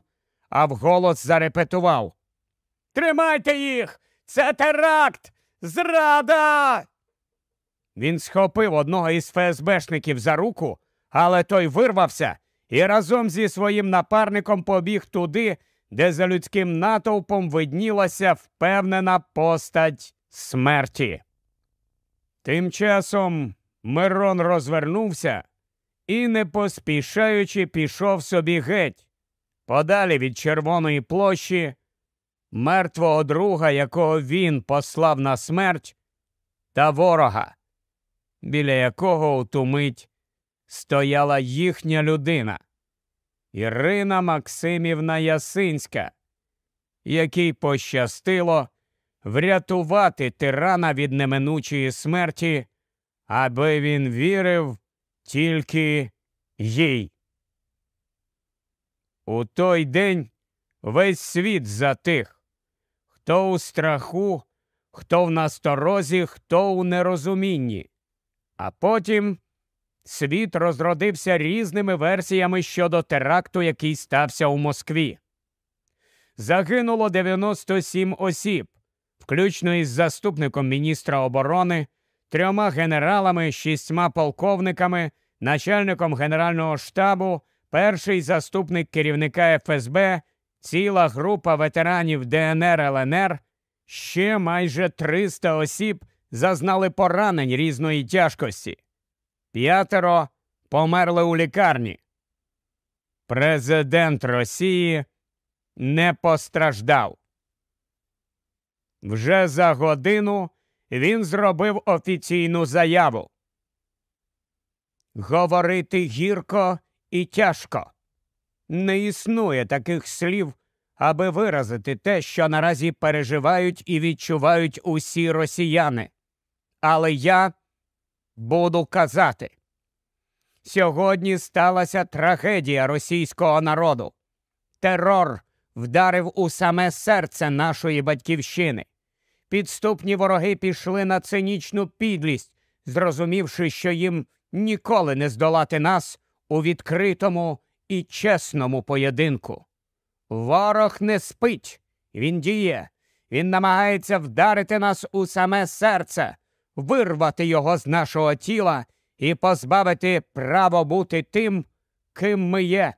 а вголос зарепетував. Тримайте їх! Це теракт! Зрада! Він схопив одного із ФСБшників за руку, але той вирвався і разом зі своїм напарником побіг туди, де за людським натовпом виднілася впевнена постать смерті. Тим часом Мирон розвернувся і, не поспішаючи, пішов собі геть, подалі від Червоної площі, мертвого друга, якого він послав на смерть, та ворога, біля якого у ту мить стояла їхня людина. Ірина Максимівна Ясинська, якій пощастило врятувати тирана від неминучої смерті, аби він вірив тільки їй. У той день весь світ затих, хто у страху, хто в насторозі, хто у нерозумінні, а потім світ розродився різними версіями щодо теракту, який стався у Москві. Загинуло 97 осіб, включно із заступником міністра оборони, трьома генералами, шістьма полковниками, начальником Генерального штабу, перший заступник керівника ФСБ, ціла група ветеранів ДНР ЛНР, ще майже 300 осіб зазнали поранень різної тяжкості. П'ятеро померли у лікарні. Президент Росії не постраждав. Вже за годину він зробив офіційну заяву. Говорити гірко і тяжко. Не існує таких слів, аби виразити те, що наразі переживають і відчувають усі росіяни. Але я буду казати. Сьогодні сталася трагедія російського народу. Терор вдарив у саме серце нашої батьківщини. Підступні вороги пішли на цинічну підлість, зрозумівши, що їм ніколи не здолати нас у відкритому і чесному поєдинку. Ворог не спить, він діє, він намагається вдарити нас у саме серце, вирвати його з нашого тіла і позбавити право бути тим, ким ми є.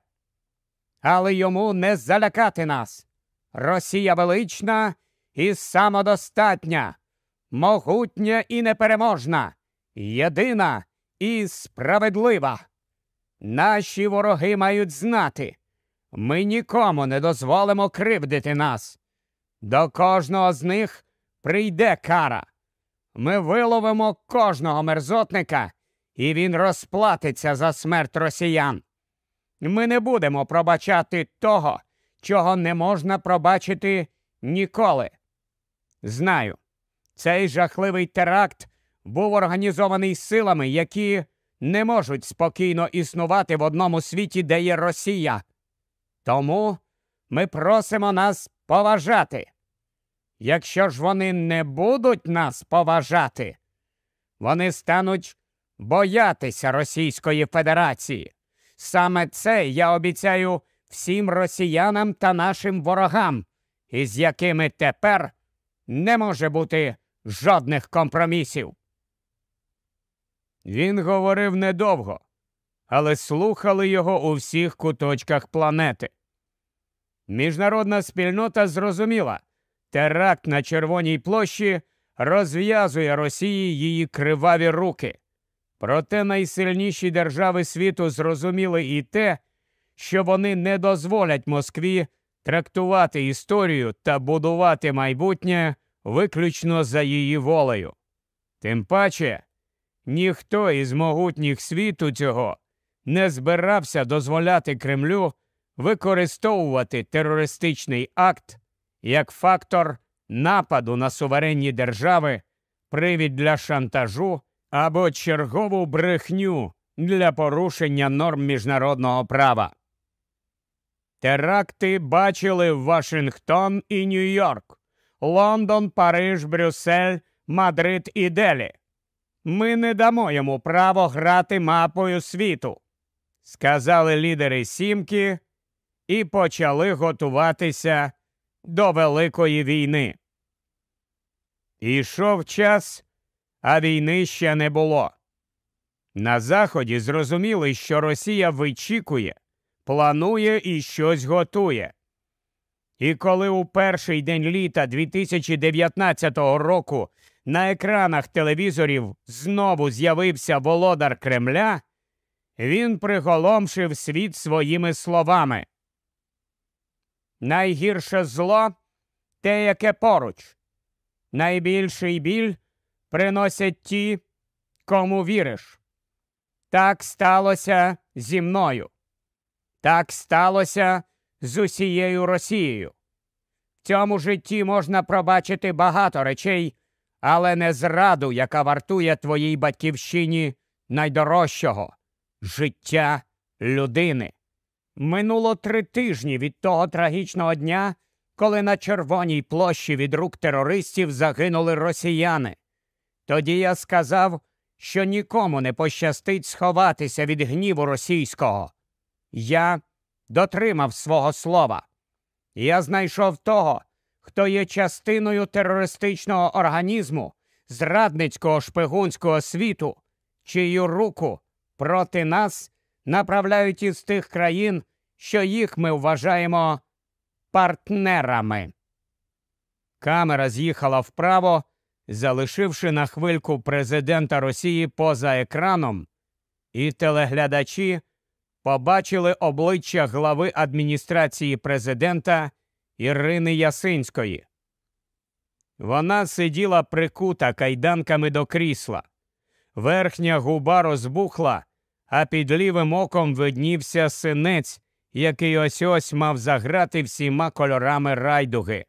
Але йому не залякати нас. Росія велична і самодостатня, могутня і непереможна, єдина і справедлива. Наші вороги мають знати, ми нікому не дозволимо кривдити нас. До кожного з них прийде кара. Ми виловимо кожного мерзотника, і він розплатиться за смерть росіян. Ми не будемо пробачати того, чого не можна пробачити ніколи. Знаю, цей жахливий теракт був організований силами, які не можуть спокійно існувати в одному світі, де є Росія. Тому ми просимо нас поважати. Якщо ж вони не будуть нас поважати, вони стануть боятися Російської Федерації. Саме це я обіцяю всім росіянам та нашим ворогам, із якими тепер не може бути жодних компромісів. Він говорив недовго, але слухали його у всіх куточках планети. Міжнародна спільнота зрозуміла, теракт на Червоній площі розв'язує Росії її криваві руки. Проте найсильніші держави світу зрозуміли і те, що вони не дозволять Москві трактувати історію та будувати майбутнє виключно за її волею. Тим паче, ніхто із могутніх світу цього не збирався дозволяти Кремлю використовувати терористичний акт як фактор нападу на суверенні держави привід для шантажу або чергову брехню для порушення норм міжнародного права. Теракти бачили Вашингтон і Нью-Йорк, Лондон, Париж, Брюссель, Мадрид і Делі. Ми не дамо йому право грати мапою світу, сказали лідери Сімки і почали готуватися до Великої війни. Ішов час, а війни ще не було. На Заході зрозуміли, що Росія вичікує, планує і щось готує. І коли у перший день літа 2019 року на екранах телевізорів знову з'явився володар Кремля, він приголомшив світ своїми словами. Найгірше зло те, яке поруч. Найбільший біль приносять ті, кому віриш. Так сталося зі мною. Так сталося з усією Росією. В цьому житті можна пробачити багато речей, але не зраду, яка вартує твоїй батьківщині найдорожчого життя людини. Минуло три тижні від того трагічного дня, коли на Червоній площі від рук терористів загинули росіяни. Тоді я сказав, що нікому не пощастить сховатися від гніву російського. Я дотримав свого слова. Я знайшов того, хто є частиною терористичного організму, зрадницького шпигунського світу, чию руку проти нас направляють із тих країн, що їх ми вважаємо партнерами. Камера з'їхала вправо, залишивши на хвильку президента Росії поза екраном, і телеглядачі побачили обличчя глави адміністрації президента Ірини Ясинської. Вона сиділа прикута кайданками до крісла. Верхня губа розбухла, а під лівим оком виднівся синець, який ось ось мав заграти всіма кольорами райдуги.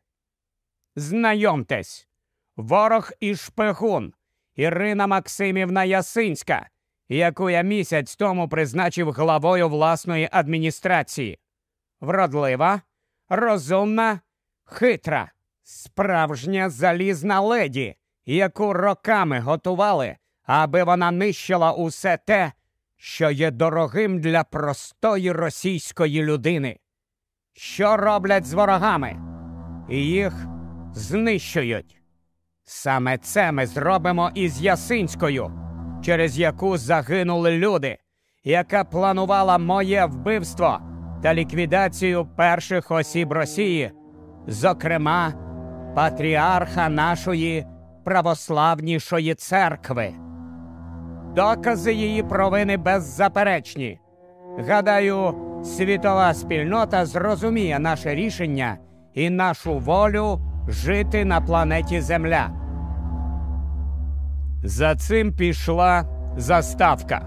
Знайомтесь, ворог і шпигун Ірина Максимівна Ясинська, яку я місяць тому призначив главою власної адміністрації. Вродлива, розумна, хитра, справжня залізна леді, яку роками готували, аби вона нищила усе те, що є дорогим для простої російської людини. Що роблять з ворогами? Їх знищують. Саме це ми зробимо із Ясинською, через яку загинули люди, яка планувала моє вбивство та ліквідацію перших осіб Росії, зокрема, патріарха нашої православнішої церкви. Докази її провини беззаперечні. Гадаю, світова спільнота зрозуміє наше рішення і нашу волю жити на планеті Земля. За цим пішла заставка.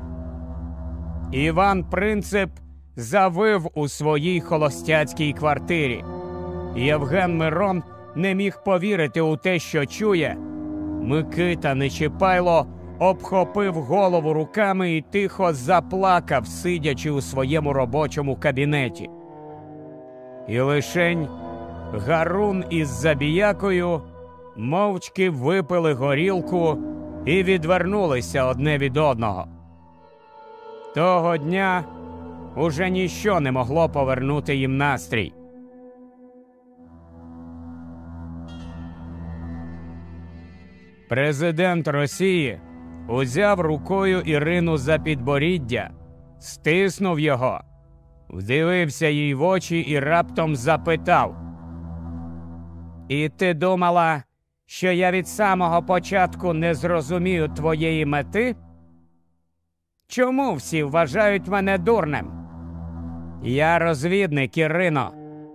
Іван Принцип завив у своїй холостяцькій квартирі. Євген Мирон не міг повірити у те, що чує. Микита Нечіпайло обхопив голову руками і тихо заплакав, сидячи у своєму робочому кабінеті. І лишень Гарун із забіякою мовчки випили горілку і відвернулися одне від одного. Того дня уже ніщо не могло повернути їм настрій. Президент Росії узяв рукою Ірину за підборіддя, стиснув його, вдивився їй в очі і раптом запитав. І ти думала, що я від самого початку не зрозумію твоєї мети? Чому всі вважають мене дурним? Я розвідник Ірино,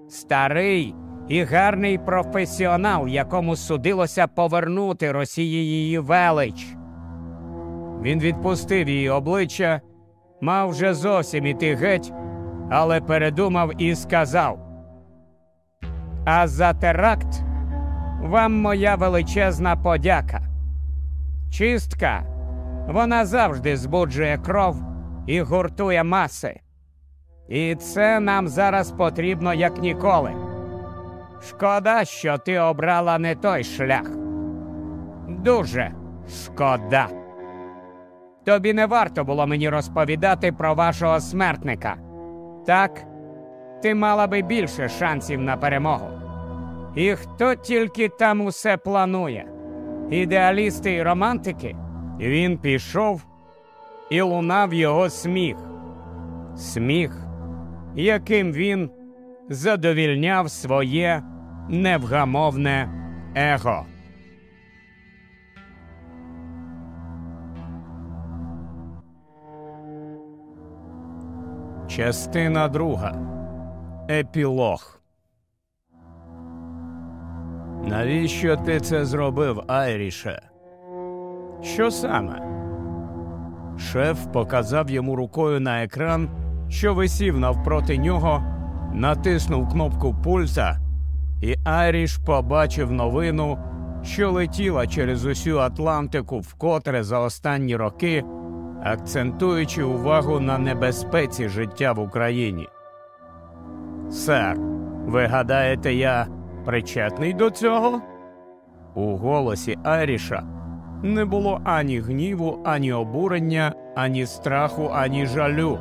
старий і гарний професіонал, якому судилося повернути Росії її велич. Він відпустив її обличчя, мав вже зовсім іти геть, але передумав і сказав. А за теракт вам моя величезна подяка. Чистка. Вона завжди збуджує кров і гуртує маси. І це нам зараз потрібно як ніколи. Шкода, що ти обрала не той шлях. Дуже шкода. Тобі не варто було мені розповідати про вашого смертника. Так, ти мала би більше шансів на перемогу. І хто тільки там усе планує? Ідеалісти і романтики? Він пішов і лунав його сміх. Сміх, яким він задовільняв своє невгамовне его. Частина друга. Епілог. Навіщо ти це зробив, Айріше? Що саме? Шеф показав йому рукою на екран, що висів навпроти нього, натиснув кнопку пульса, і Айріш побачив новину, що летіла через усю Атлантику вкотре за останні роки акцентуючи увагу на небезпеці життя в Україні. Сер, ви гадаєте, я причетний до цього? У голосі Айріша не було ані гніву, ані обурення, ані страху, ані жалю.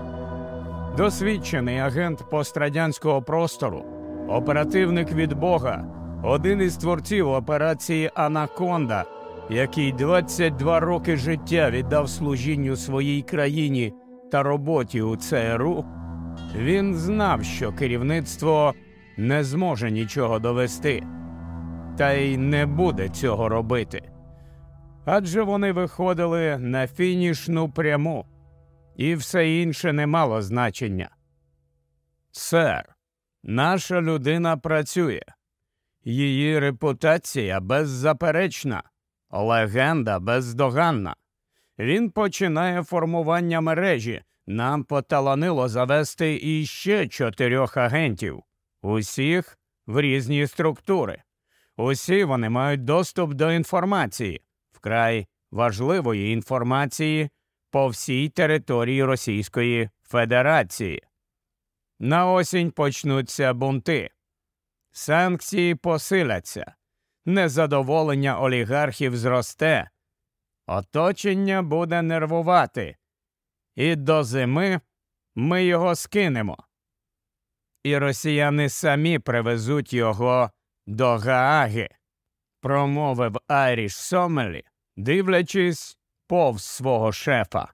Досвідчений агент пострадянського простору, оперативник від Бога, один із творців операції Анаконда який 22 роки життя віддав служінню своїй країні та роботі у ЦРУ, він знав, що керівництво не зможе нічого довести, та й не буде цього робити. Адже вони виходили на фінішну пряму, і все інше не мало значення. Сер, наша людина працює, її репутація беззаперечна. Легенда бездоганна. Він починає формування мережі. Нам поталанило завести іще чотирьох агентів, усіх в різні структури. Усі вони мають доступ до інформації, вкрай важливої інформації по всій території Російської Федерації. На осінь почнуться бунти. Санкції посиляться незадоволення олігархів зросте, оточення буде нервувати, і до зими ми його скинемо. І росіяни самі привезуть його до Гааги, промовив Айріш Сомелі, дивлячись повз свого шефа.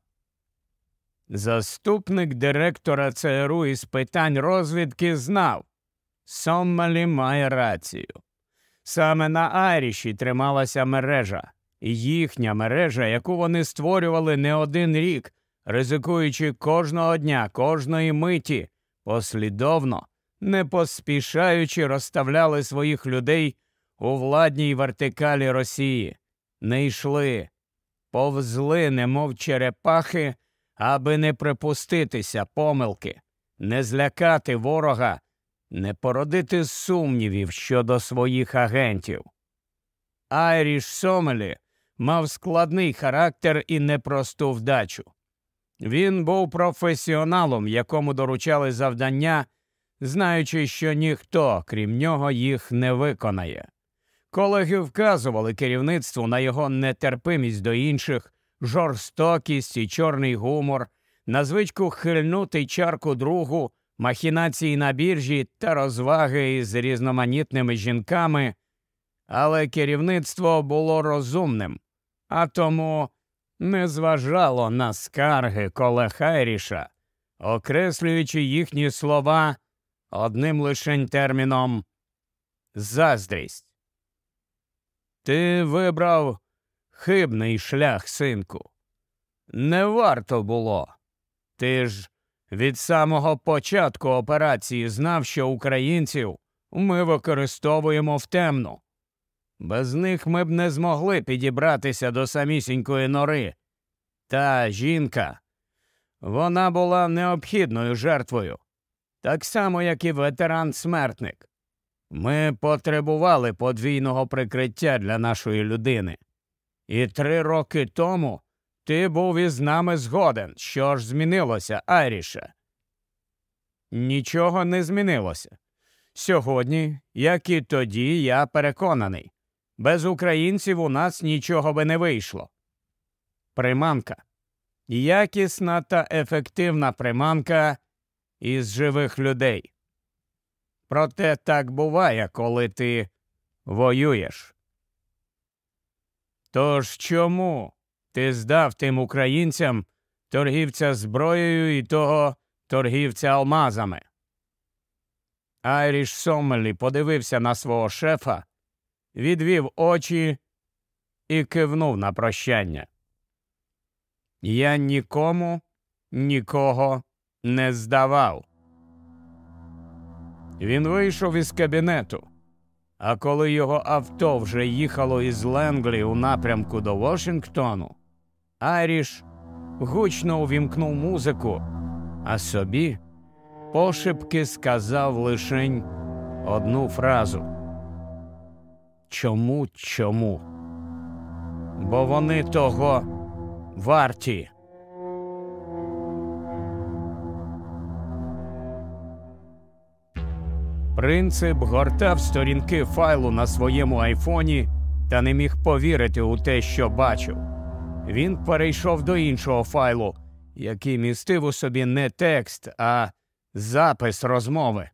Заступник директора ЦРУ із питань розвідки знав, Соммелі має рацію. Саме на Айріші трималася мережа, їхня мережа, яку вони створювали не один рік, ризикуючи кожного дня, кожної миті, послідовно, не поспішаючи розставляли своїх людей у владній вертикалі Росії, не йшли, повзли, немов черепахи, аби не припуститися помилки, не злякати ворога не породити сумнівів щодо своїх агентів. Айріш Сомелі мав складний характер і непросту вдачу. Він був професіоналом, якому доручали завдання, знаючи, що ніхто, крім нього, їх не виконає. Колеги вказували керівництву на його нетерпимість до інших, жорстокість і чорний гумор, на звичку хильнути чарку другу махінації на біржі та розваги із різноманітними жінками, але керівництво було розумним, а тому не зважало на скарги колег Хайріша, окреслюючи їхні слова одним лишень терміном заздрість. Ти вибрав хибний шлях, синку. Не варто було. Ти ж від самого початку операції знав, що українців ми використовуємо в темну. Без них ми б не змогли підібратися до самісінької нори. Та жінка, вона була необхідною жертвою, так само, як і ветеран смертник. Ми потребували подвійного прикриття для нашої людини. І три роки тому ти був із нами згоден. Що ж змінилося, Айріше? Нічого не змінилося. Сьогодні, як і тоді, я переконаний, без українців у нас нічого би не вийшло. Приманка. Якісна та ефективна приманка із живих людей. Проте так буває, коли ти воюєш. Тож чому ти здав тим українцям торгівця зброєю і того торгівця алмазами? Айріш Соммелі подивився на свого шефа, відвів очі і кивнув на прощання. Я нікому нікого не здавав. Він вийшов із кабінету, а коли його авто вже їхало із Ленглі у напрямку до Вашингтону, Айріш гучно увімкнув музику, а собі пошепки сказав лишень одну фразу. Чому, чому? Бо вони того варті. Принцип гортав сторінки файлу на своєму айфоні та не міг повірити у те, що бачив. Він перейшов до іншого файлу, який містив у собі не текст, а запис розмови.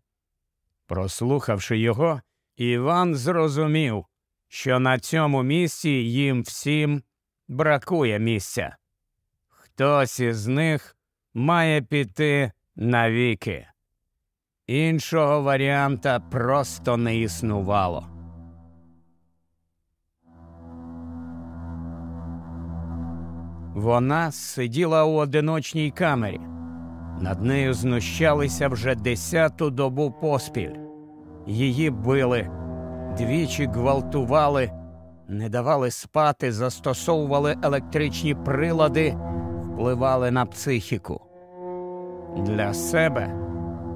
Прослухавши його, Іван зрозумів, що на цьому місці їм всім бракує місця. Хтось із них має піти навіки. Іншого варіанта просто не існувало. Вона сиділа у одиночній камері. Над нею знущалися вже десяту добу поспіль. Її били, двічі гвалтували, не давали спати, застосовували електричні прилади, впливали на психіку. Для себе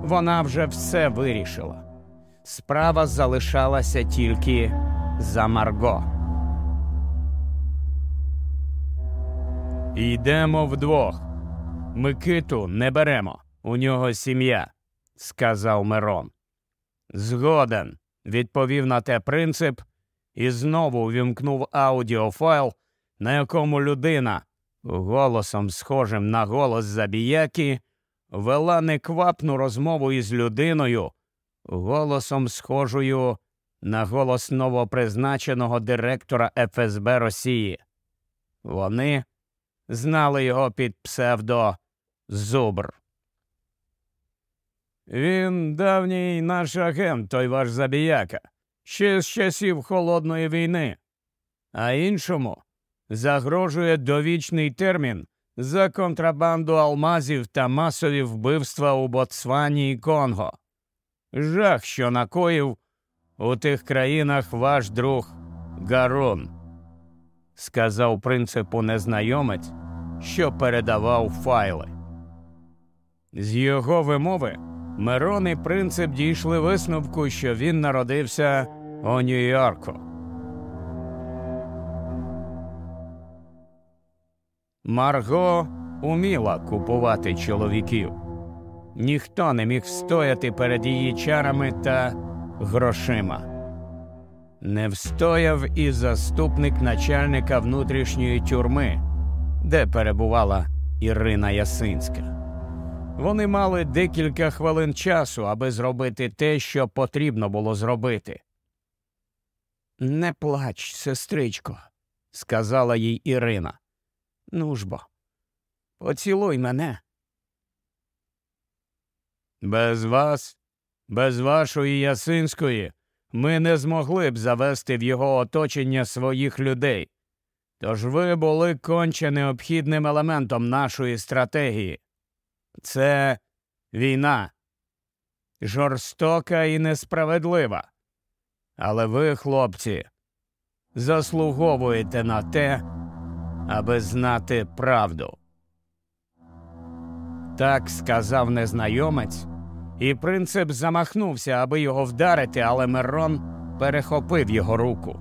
вона вже все вирішила. Справа залишалася тільки за Марго. Йдемо вдвох. Микиту не беремо. У нього сім'я, сказав Мирон. Згоден, відповів на те принцип і знову вімкнув аудіофайл, на якому людина, голосом схожим на голос забіяки, вела неквапну розмову із людиною, голосом схожою на голос новопризначеного директора ФСБ Росії. Вони знали його під псевдо Зубр. Він давній наш агент, той ваш забіяка, ще з часів холодної війни, а іншому загрожує довічний термін за контрабанду алмазів та масові вбивства у Ботсвані і Конго. Жах, що накоїв у тих країнах ваш друг Гарун, сказав принципу незнайомець, що передавав файли. З його вимови Мирон і принцип дійшли висновку, що він народився у Нью-Йорку. Марго уміла купувати чоловіків. Ніхто не міг встояти перед її чарами та грошима. Не встояв і заступник начальника внутрішньої тюрми, де перебувала Ірина Ясинська. Вони мали декілька хвилин часу, аби зробити те, що потрібно було зробити. Не плач, сестричко, сказала їй Ірина. Ну поцілуй мене. Без вас, без вашої ясинської, ми не змогли б завести в його оточення своїх людей. Тож ви були конче необхідним елементом нашої стратегії. Це війна, жорстока і несправедлива. Але ви, хлопці, заслуговуєте на те, аби знати правду. Так сказав незнайомець, і принцип замахнувся, аби його вдарити, але Мирон перехопив його руку.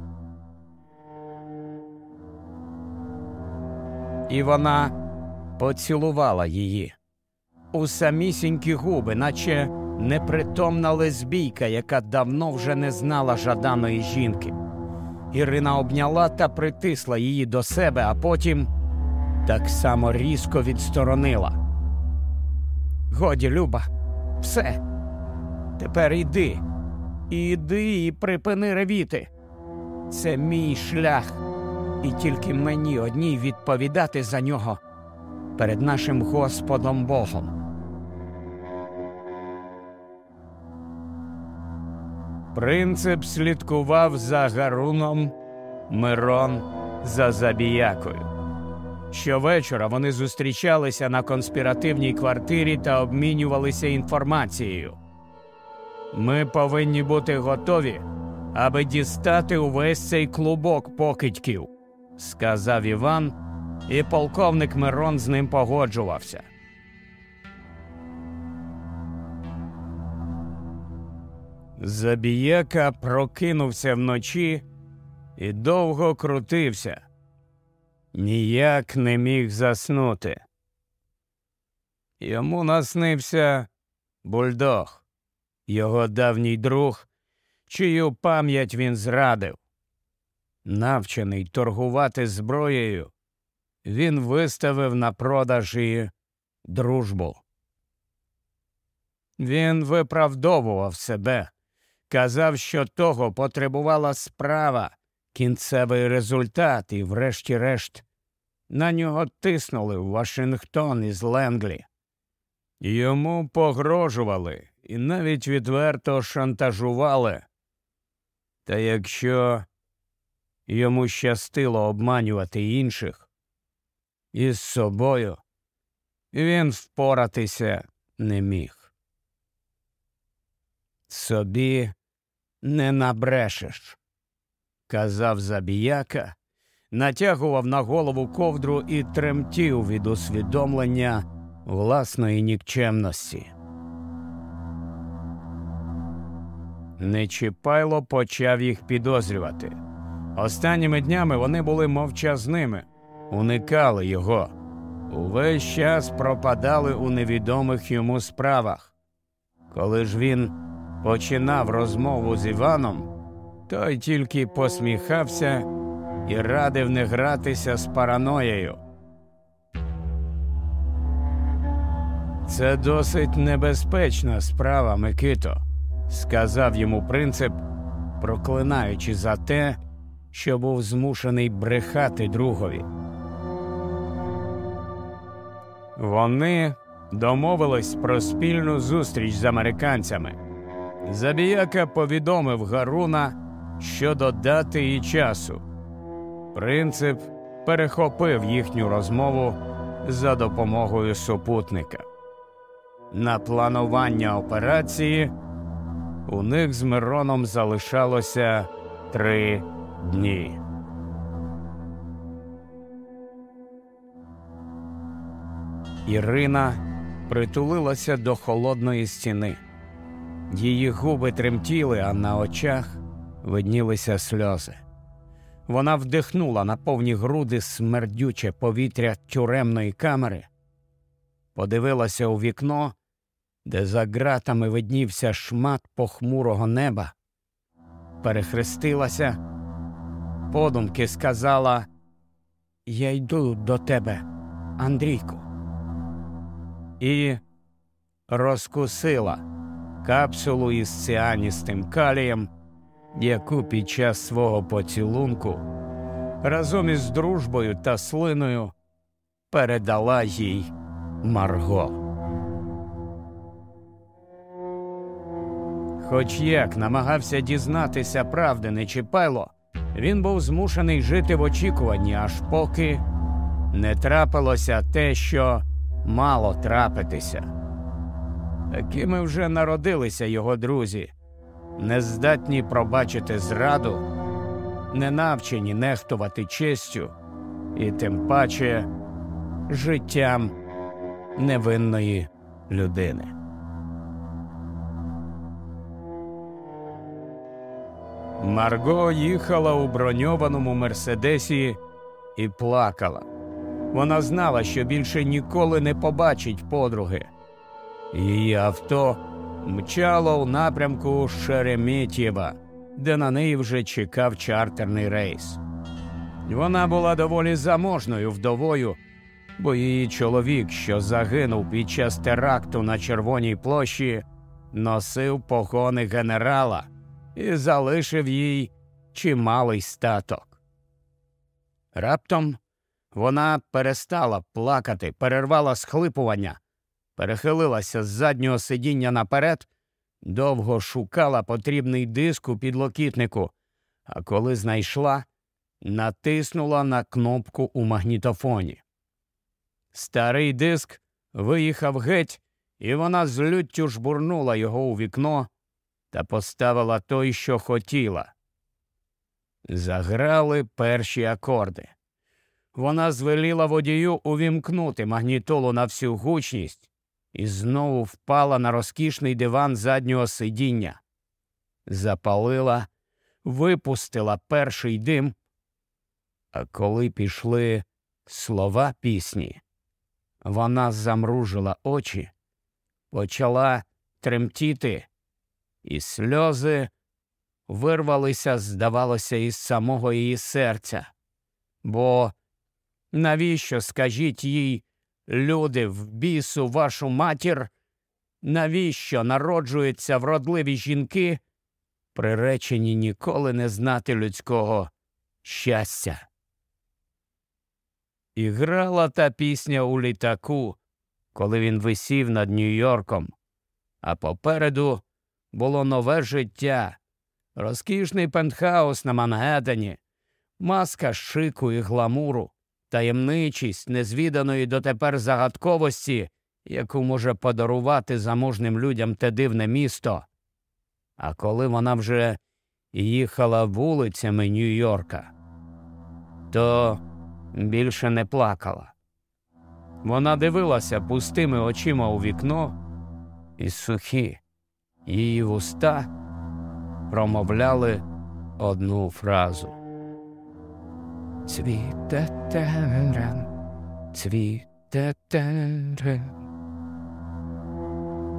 і вона поцілувала її у самісінькі губи, наче непритомна лесбійка, яка давно вже не знала жаданої жінки. Ірина обняла та притисла її до себе, а потім так само різко відсторонила. Годі, Люба, все. Тепер іди, іди і припини ревіти. Це мій шлях, і тільки мені одній відповідати за нього перед нашим Господом Богом. Принцип слідкував за Гаруном, Мирон за забіякою. Щовечора вони зустрічалися на конспіративній квартирі та обмінювалися інформацією. Ми повинні бути готові, аби дістати увесь цей клубок покидьків, сказав Іван, і полковник Мирон з ним погоджувався. Забієка прокинувся вночі і довго крутився. Ніяк не міг заснути. Йому наснився бульдог, його давній друг, чию пам'ять він зрадив. Навчений торгувати зброєю, він виставив на продаж і дружбу. Він виправдовував себе, казав, що того потребувала справа, кінцевий результат, і, врешті-решт, на нього тиснули в Вашингтон із Ленглі. Йому погрожували і навіть відверто шантажували. Та якщо йому щастило обманювати інших, із собою він впоратися не міг. Собі не набрешеш казав забіяка, натягував на голову ковдру і тремтів від усвідомлення власної нікчемності. Нечіпайло почав їх підозрювати. Останніми днями вони були мовчазними, уникали його, увесь час пропадали у невідомих йому справах. Коли ж він починав розмову з Іваном, той тільки посміхався і радив не гратися з параноєю. Це досить небезпечна справа, Микито, сказав йому принцип, проклинаючи за те, що був змушений брехати другові. Вони домовились про спільну зустріч з американцями. Забіяка повідомив Гаруна щодо дати і часу. Принцип перехопив їхню розмову за допомогою супутника. На планування операції у них з Мироном залишалося три дні. Ірина притулилася до холодної стіни. Її губи тремтіли, а на очах виднілися сльози. Вона вдихнула на повні груди смердюче повітря тюремної камери, подивилася у вікно, де за ґратами виднівся шмат похмурого неба, перехрестилася, подумки сказала Я йду до тебе, Андрійку, і розкусила капсулу із ціаністим калієм яку під час свого поцілунку разом із дружбою та слиною передала їй Марго. Хоч як намагався дізнатися правди Нечіпайло, він був змушений жити в очікуванні, аж поки не трапилося те, що мало трапитися. Такими вже народилися його друзі нездатні пробачити зраду, не навчені нехтувати честю і тим паче життям невинної людини. Марго їхала у броньованому мерседесі і плакала. Вона знала, що більше ніколи не побачить подруги. Її авто мчало у напрямку Шереметєва, де на неї вже чекав чартерний рейс. Вона була доволі заможною вдовою, бо її чоловік, що загинув під час теракту на Червоній площі, носив погони генерала і залишив їй чималий статок. Раптом вона перестала плакати, перервала схлипування, перехилилася з заднього сидіння наперед, довго шукала потрібний диск у підлокітнику, а коли знайшла, натиснула на кнопку у магнітофоні. Старий диск виїхав геть, і вона з люттю жбурнула його у вікно та поставила той, що хотіла. Заграли перші акорди. Вона звеліла водію увімкнути магнітолу на всю гучність і знову впала на розкішний диван заднього сидіння. Запалила, випустила перший дим. А коли пішли слова пісні, вона замружила очі, почала тремтіти, і сльози вирвалися, здавалося, із самого її серця. Бо навіщо, скажіть їй, люди, в бісу вашу матір, навіщо народжуються вродливі жінки, приречені ніколи не знати людського щастя? І грала та пісня у літаку, коли він висів над Нью-Йорком, а попереду було нове життя, розкішний пентхаус на Мангеттені, маска шику і гламуру, таємничість незвіданої дотепер загадковості, яку може подарувати заможним людям те дивне місто. А коли вона вже їхала вулицями Нью-Йорка, то більше не плакала. Вона дивилася пустими очима у вікно, і сухі її вуста промовляли одну фразу. Цвіте терен, цвіте терен.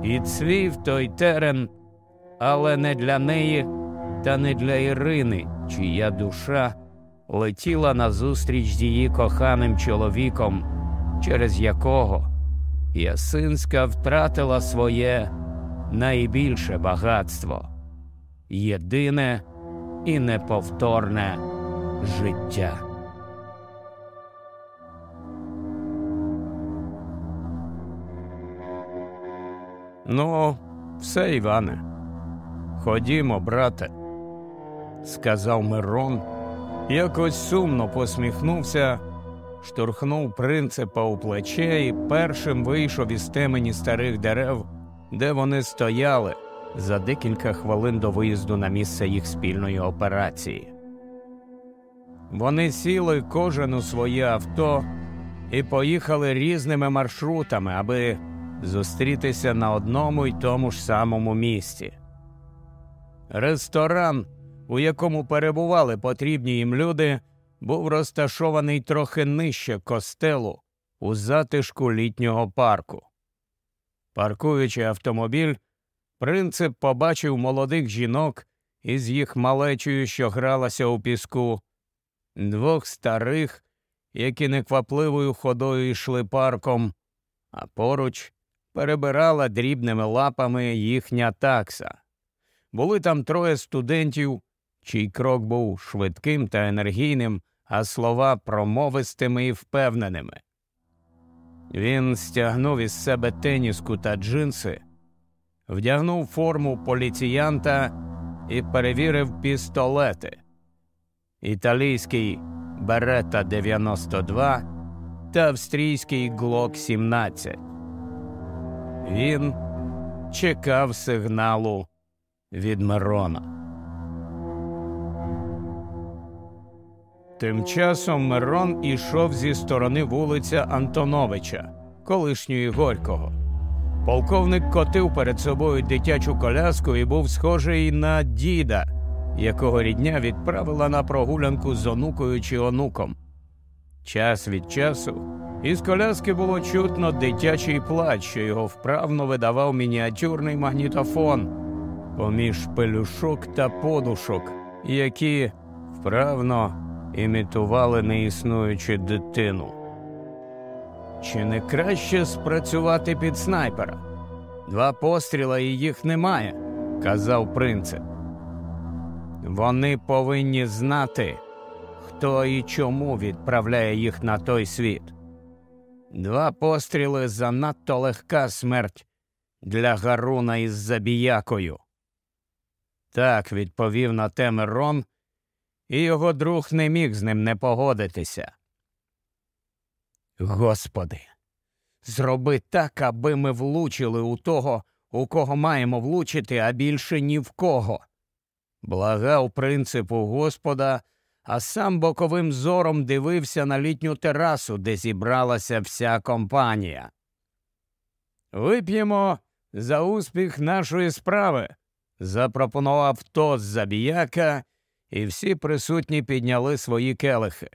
І цвів той терен, але не для неї та не для Ірини, чия душа летіла назустріч з її коханим чоловіком, через якого Ясинська втратила своє найбільше багатство, єдине і неповторне життя. Ну, все, Іване, ходімо, брате, сказав Мирон якось сумно посміхнувся, штурхнув принципа у плече і першим вийшов із темені старих дерев, де вони стояли за декілька хвилин до виїзду на місце їх спільної операції. Вони сіли кожен у своє авто і поїхали різними маршрутами, аби зустрітися на одному й тому ж самому місці. Ресторан у якому перебували потрібні їм люди, був розташований трохи нижче костелу у затишку літнього парку. Паркуючи автомобіль, принцип побачив молодих жінок із їх малечою, що гралася у піску, двох старих, які неквапливою ходою йшли парком, а поруч перебирала дрібними лапами їхня такса. Були там троє студентів, чий крок був швидким та енергійним, а слова промовистими і впевненими. Він стягнув із себе теніску та джинси, вдягнув форму поліціянта і перевірив пістолети. Італійський Берета 92 та австрійський Глок 17. Він чекав сигналу від Мирона. Тим часом Мирон ішов зі сторони вулиця Антоновича, колишньої Горького. Полковник котив перед собою дитячу коляску і був схожий на діда, якого рідня відправила на прогулянку з онукою чи онуком. Час від часу із коляски було чутно дитячий плач, що його вправно видавав мініатюрний магнітофон поміж пелюшок та подушок, які вправно імітували неіснуючу дитину. Чи не краще спрацювати під снайпера? Два постріла і їх немає, казав принцип. Вони повинні знати, хто і чому відправляє їх на той світ. Два постріли занадто легка смерть для Гаруна із забіякою. Так відповів на те Мирон, і його друг не міг з ним не погодитися. Господи, зроби так, аби ми влучили у того, у кого маємо влучити, а більше ні в кого. Благав принципу Господа, а сам боковим зором дивився на літню терасу, де зібралася вся компанія. Вип'ємо за успіх нашої справи, запропонував тост забіяка, і всі присутні підняли свої келихи.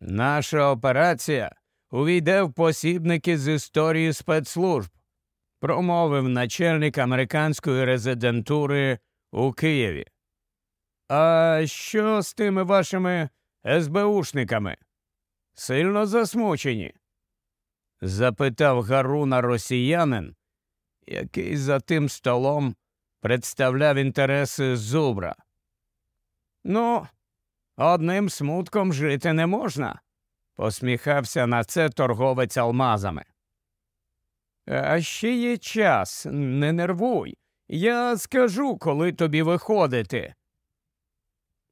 Наша операція увійде в посібники з історії спецслужб, промовив начальник американської резидентури у Києві. А що з тими вашими СБУшниками? Сильно засмучені? запитав Гаруна росіянин, який за тим столом представляв інтереси зубра. Ну, одним смутком жити не можна, посміхався на це торговець алмазами. А ще є час, не нервуй. Я скажу, коли тобі виходити.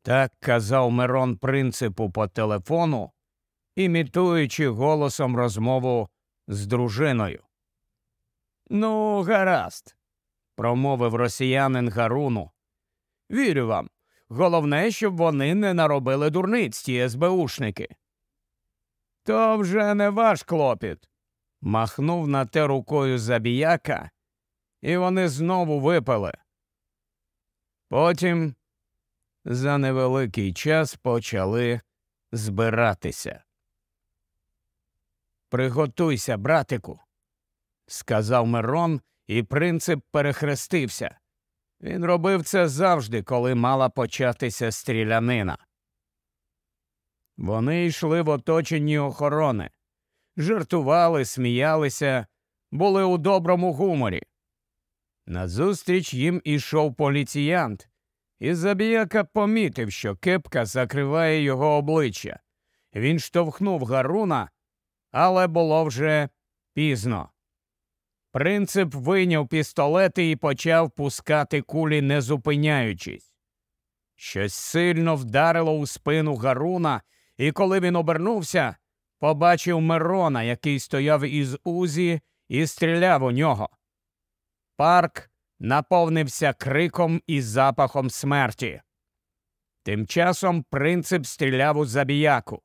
Так казав Мирон принципу по телефону, імітуючи голосом розмову з дружиною. Ну, гаразд, промовив росіянин Гаруну. Вірю вам. Головне, щоб вони не наробили дурниць ті СБУшники. То вже не ваш клопіт. Махнув на те рукою забіяка, і вони знову випили. Потім за невеликий час почали збиратися. Приготуйся, братику, сказав Мирон, і принцип перехрестився. Він робив це завжди, коли мала початися стрілянина. Вони йшли в оточенні охорони, жартували, сміялися, були у доброму гуморі. Назустріч їм ішов поліціянт, і забіяка помітив, що кепка закриває його обличчя. Він штовхнув Гаруна, але було вже пізно. Принцип вийняв пістолети і почав пускати кулі, не зупиняючись. Щось сильно вдарило у спину Гаруна, і коли він обернувся, побачив Мирона, який стояв із Узі і стріляв у нього. Парк наповнився криком і запахом смерті. Тим часом принцип стріляв у забіяку.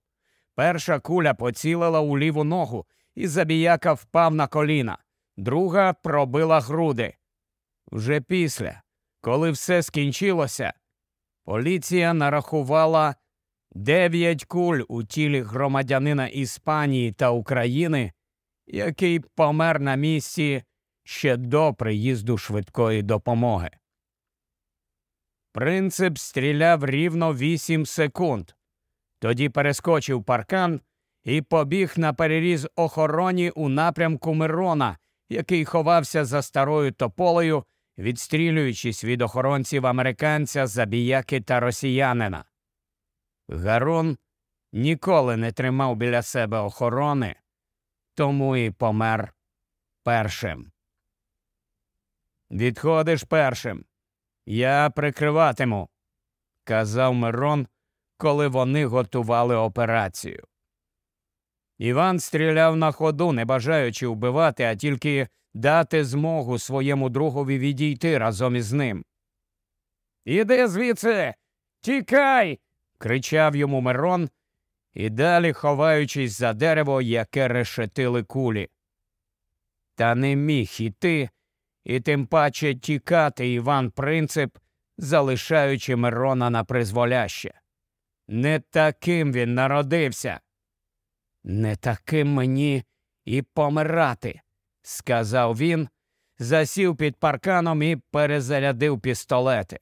Перша куля поцілила у ліву ногу, і забіяка впав на коліна, друга пробила груди. Вже після, коли все скінчилося, поліція нарахувала дев'ять куль у тілі громадянина Іспанії та України, який помер на місці ще до приїзду швидкої допомоги. Принцип стріляв рівно вісім секунд, тоді перескочив паркан і побіг на переріз охороні у напрямку Мирона, який ховався за старою тополею, відстрілюючись від охоронців американця, забіяки та росіянина. Гарун ніколи не тримав біля себе охорони, тому і помер першим. Відходиш першим. Я прикриватиму, казав Мирон, коли вони готували операцію. Іван стріляв на ходу, не бажаючи вбивати, а тільки дати змогу своєму другові відійти разом із ним. Іди звідси, тікай. кричав йому Мирон, і далі ховаючись за дерево, яке решетили кулі. Та не міг іти, і тим паче тікати Іван Принцип, залишаючи Мирона на призволяще. Не таким він народився. Не таким мені і помирати, сказав він, засів під парканом і перезарядив пістолети.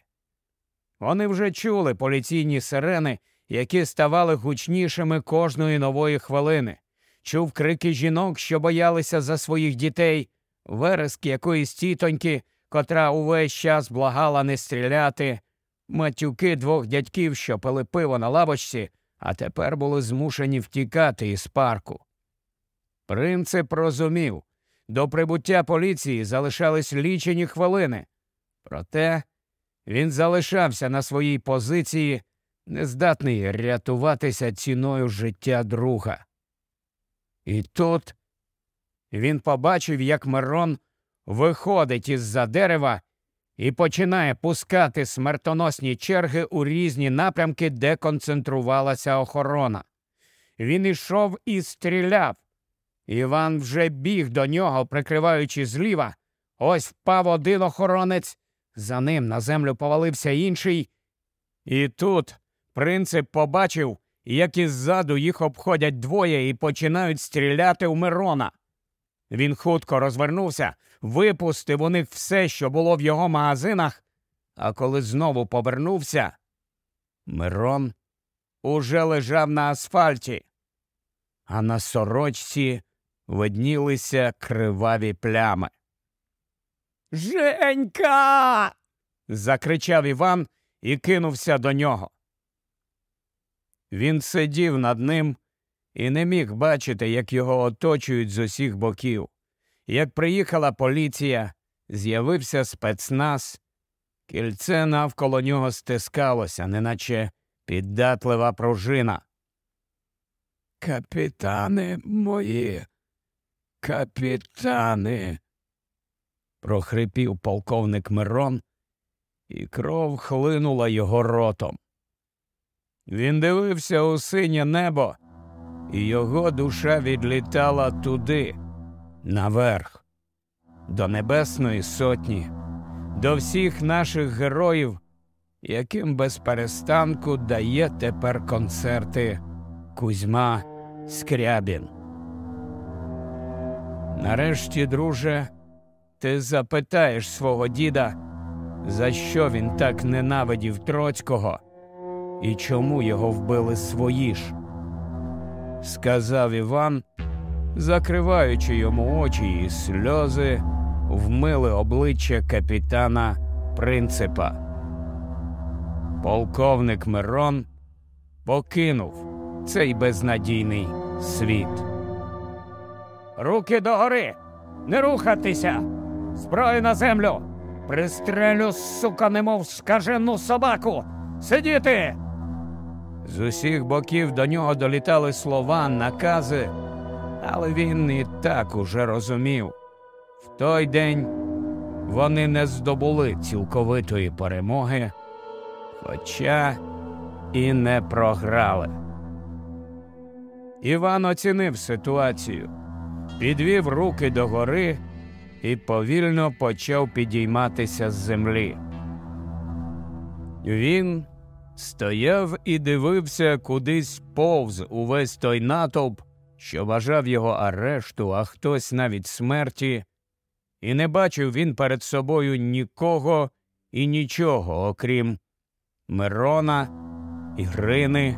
Вони вже чули поліційні сирени, які ставали гучнішими кожної нової хвилини, чув крики жінок, що боялися за своїх дітей, вереск якоїсь тітоньки, котра увесь час благала не стріляти, матюки двох дядьків, що пили пиво на лавочці, а тепер були змушені втікати із парку. Принцип розумів до прибуття поліції залишались лічені хвилини, проте він залишався на своїй позиції, нездатний рятуватися ціною життя друга. І тут він побачив, як Мирон виходить із за дерева і починає пускати смертоносні черги у різні напрямки, де концентрувалася охорона. Він ішов і стріляв. Іван вже біг до нього, прикриваючи зліва. Ось впав один охоронець, за ним на землю повалився інший. І тут принцип побачив, як іззаду їх обходять двоє і починають стріляти в Мирона. Він хутко розвернувся, випустив у них все, що було в його магазинах, а коли знову повернувся, Мирон уже лежав на асфальті, а на сорочці виднілися криваві плями. Женька. закричав Іван і кинувся до нього. Він сидів над ним і не міг бачити, як його оточують з усіх боків. Як приїхала поліція, з'явився спецназ, кільце навколо нього стискалося, неначе піддатлива пружина. Капітани мої, капітани, прохрипів полковник Мирон, і кров хлинула його ротом. Він дивився у синє небо, і його душа відлітала туди, наверх, до Небесної Сотні, до всіх наших героїв, яким без перестанку дає тепер концерти Кузьма Скрябін. Нарешті, друже, ти запитаєш свого діда, за що він так ненавидів Троцького і чому його вбили свої ж, сказав Іван, закриваючи йому очі, і сльози вмили обличчя капітана принципа. Полковник Мирон покинув цей безнадійний світ. Руки догори, не рухатися, зброю на землю. Пристрелю, сука, немов скажену собаку. Сидіти. З усіх боків до нього долітали слова, накази, але він і так уже розумів. В той день вони не здобули цілковитої перемоги, хоча і не програли. Іван оцінив ситуацію, підвів руки догори і повільно почав підійматися з землі. Він стояв і дивився кудись повз увесь той натовп, що бажав його арешту, а хтось навіть смерті, і не бачив він перед собою нікого і нічого, окрім Мирона, Ірини,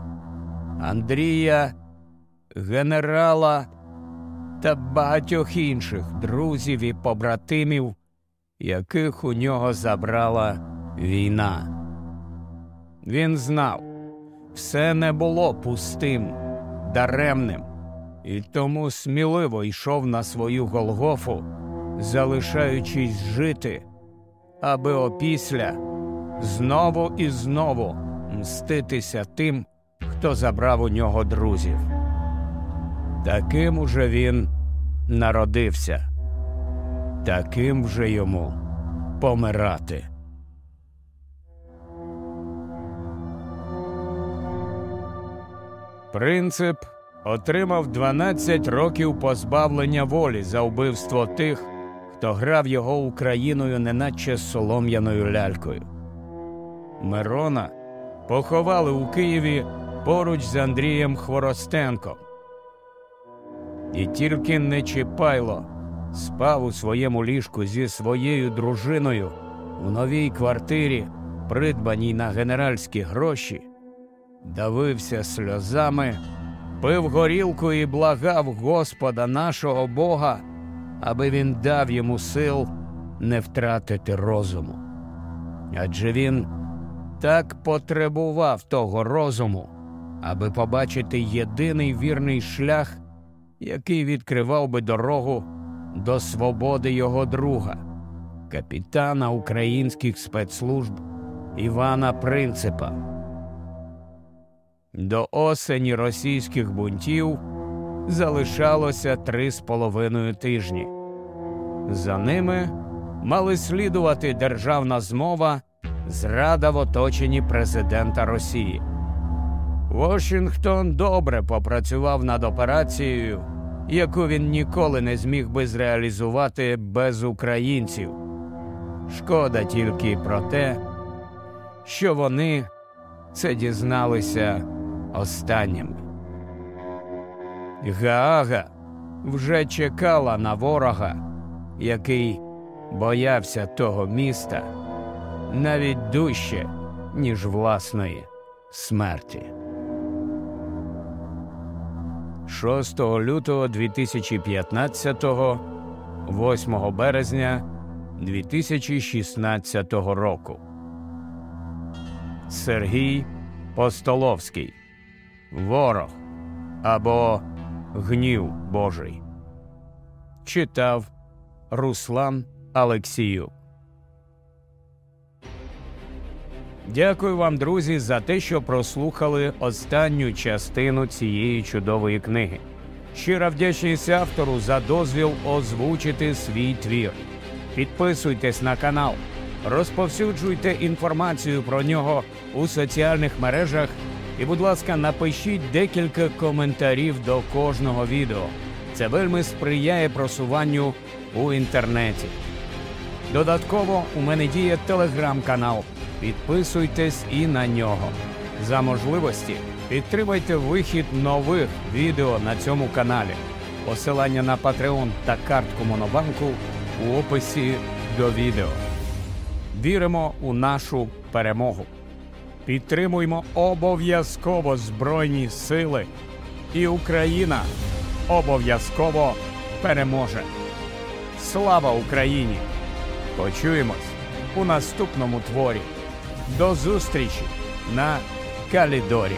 Андрія, генерала та багатьох інших друзів і побратимів, яких у нього забрала війна. Він знав, все не було пустим, даремним, і тому сміливо йшов на свою Голгофу, залишаючись жити, аби опісля знову і знову мститися тим, хто забрав у нього друзів. Таким уже він народився, таким вже йому помирати. Принцип отримав 12 років позбавлення волі за вбивство тих, хто грав його Україною неначе солом'яною лялькою. Мирона поховали у Києві поруч з Андрієм Хворостенком. І тільки Нечіпайло спав у своєму ліжку зі своєю дружиною у новій квартирі, придбаній на генеральські гроші, давився сльозами, пив горілку і благав Господа нашого Бога, аби він дав йому сил не втратити розуму. Адже він так потребував того розуму, аби побачити єдиний вірний шлях, який відкривав би дорогу до свободи його друга, капітана українських спецслужб Івана Принципа. До осені російських бунтів залишалося три з половиною тижні. За ними мали слідувати державна змова, зрада в оточенні президента Росії. Вашингтон добре попрацював над операцією, яку він ніколи не зміг би зреалізувати без українців. Шкода тільки про те, що вони це дізналися останніми. Гаага вже чекала на ворога, який боявся того міста навіть дужче, ніж власної смерті. 6 лютого 2015, 8 березня 2016 року. Сергій Постоловський. Ворог або Гнів Божий. Читав Руслан Алексіюк. Дякую вам, друзі, за те, що прослухали останню частину цієї чудової книги. Щира вдячність автору за дозвіл озвучити свій твір. Підписуйтесь на канал, розповсюджуйте інформацію про нього у соціальних мережах і, будь ласка, напишіть декілька коментарів до кожного відео. Це вельми сприяє просуванню у інтернеті. Додатково у мене діє телеграм-канал. Підписуйтесь і на нього. За можливості підтримайте вихід нових відео на цьому каналі. Посилання на Patreon та картку Монобанку у описі до відео. Віримо у нашу перемогу. Підтримуємо обов'язково Збройні Сили, і Україна обов'язково переможе. Слава Україні! Почуємось у наступному творі. До зустрічі на Калідорі.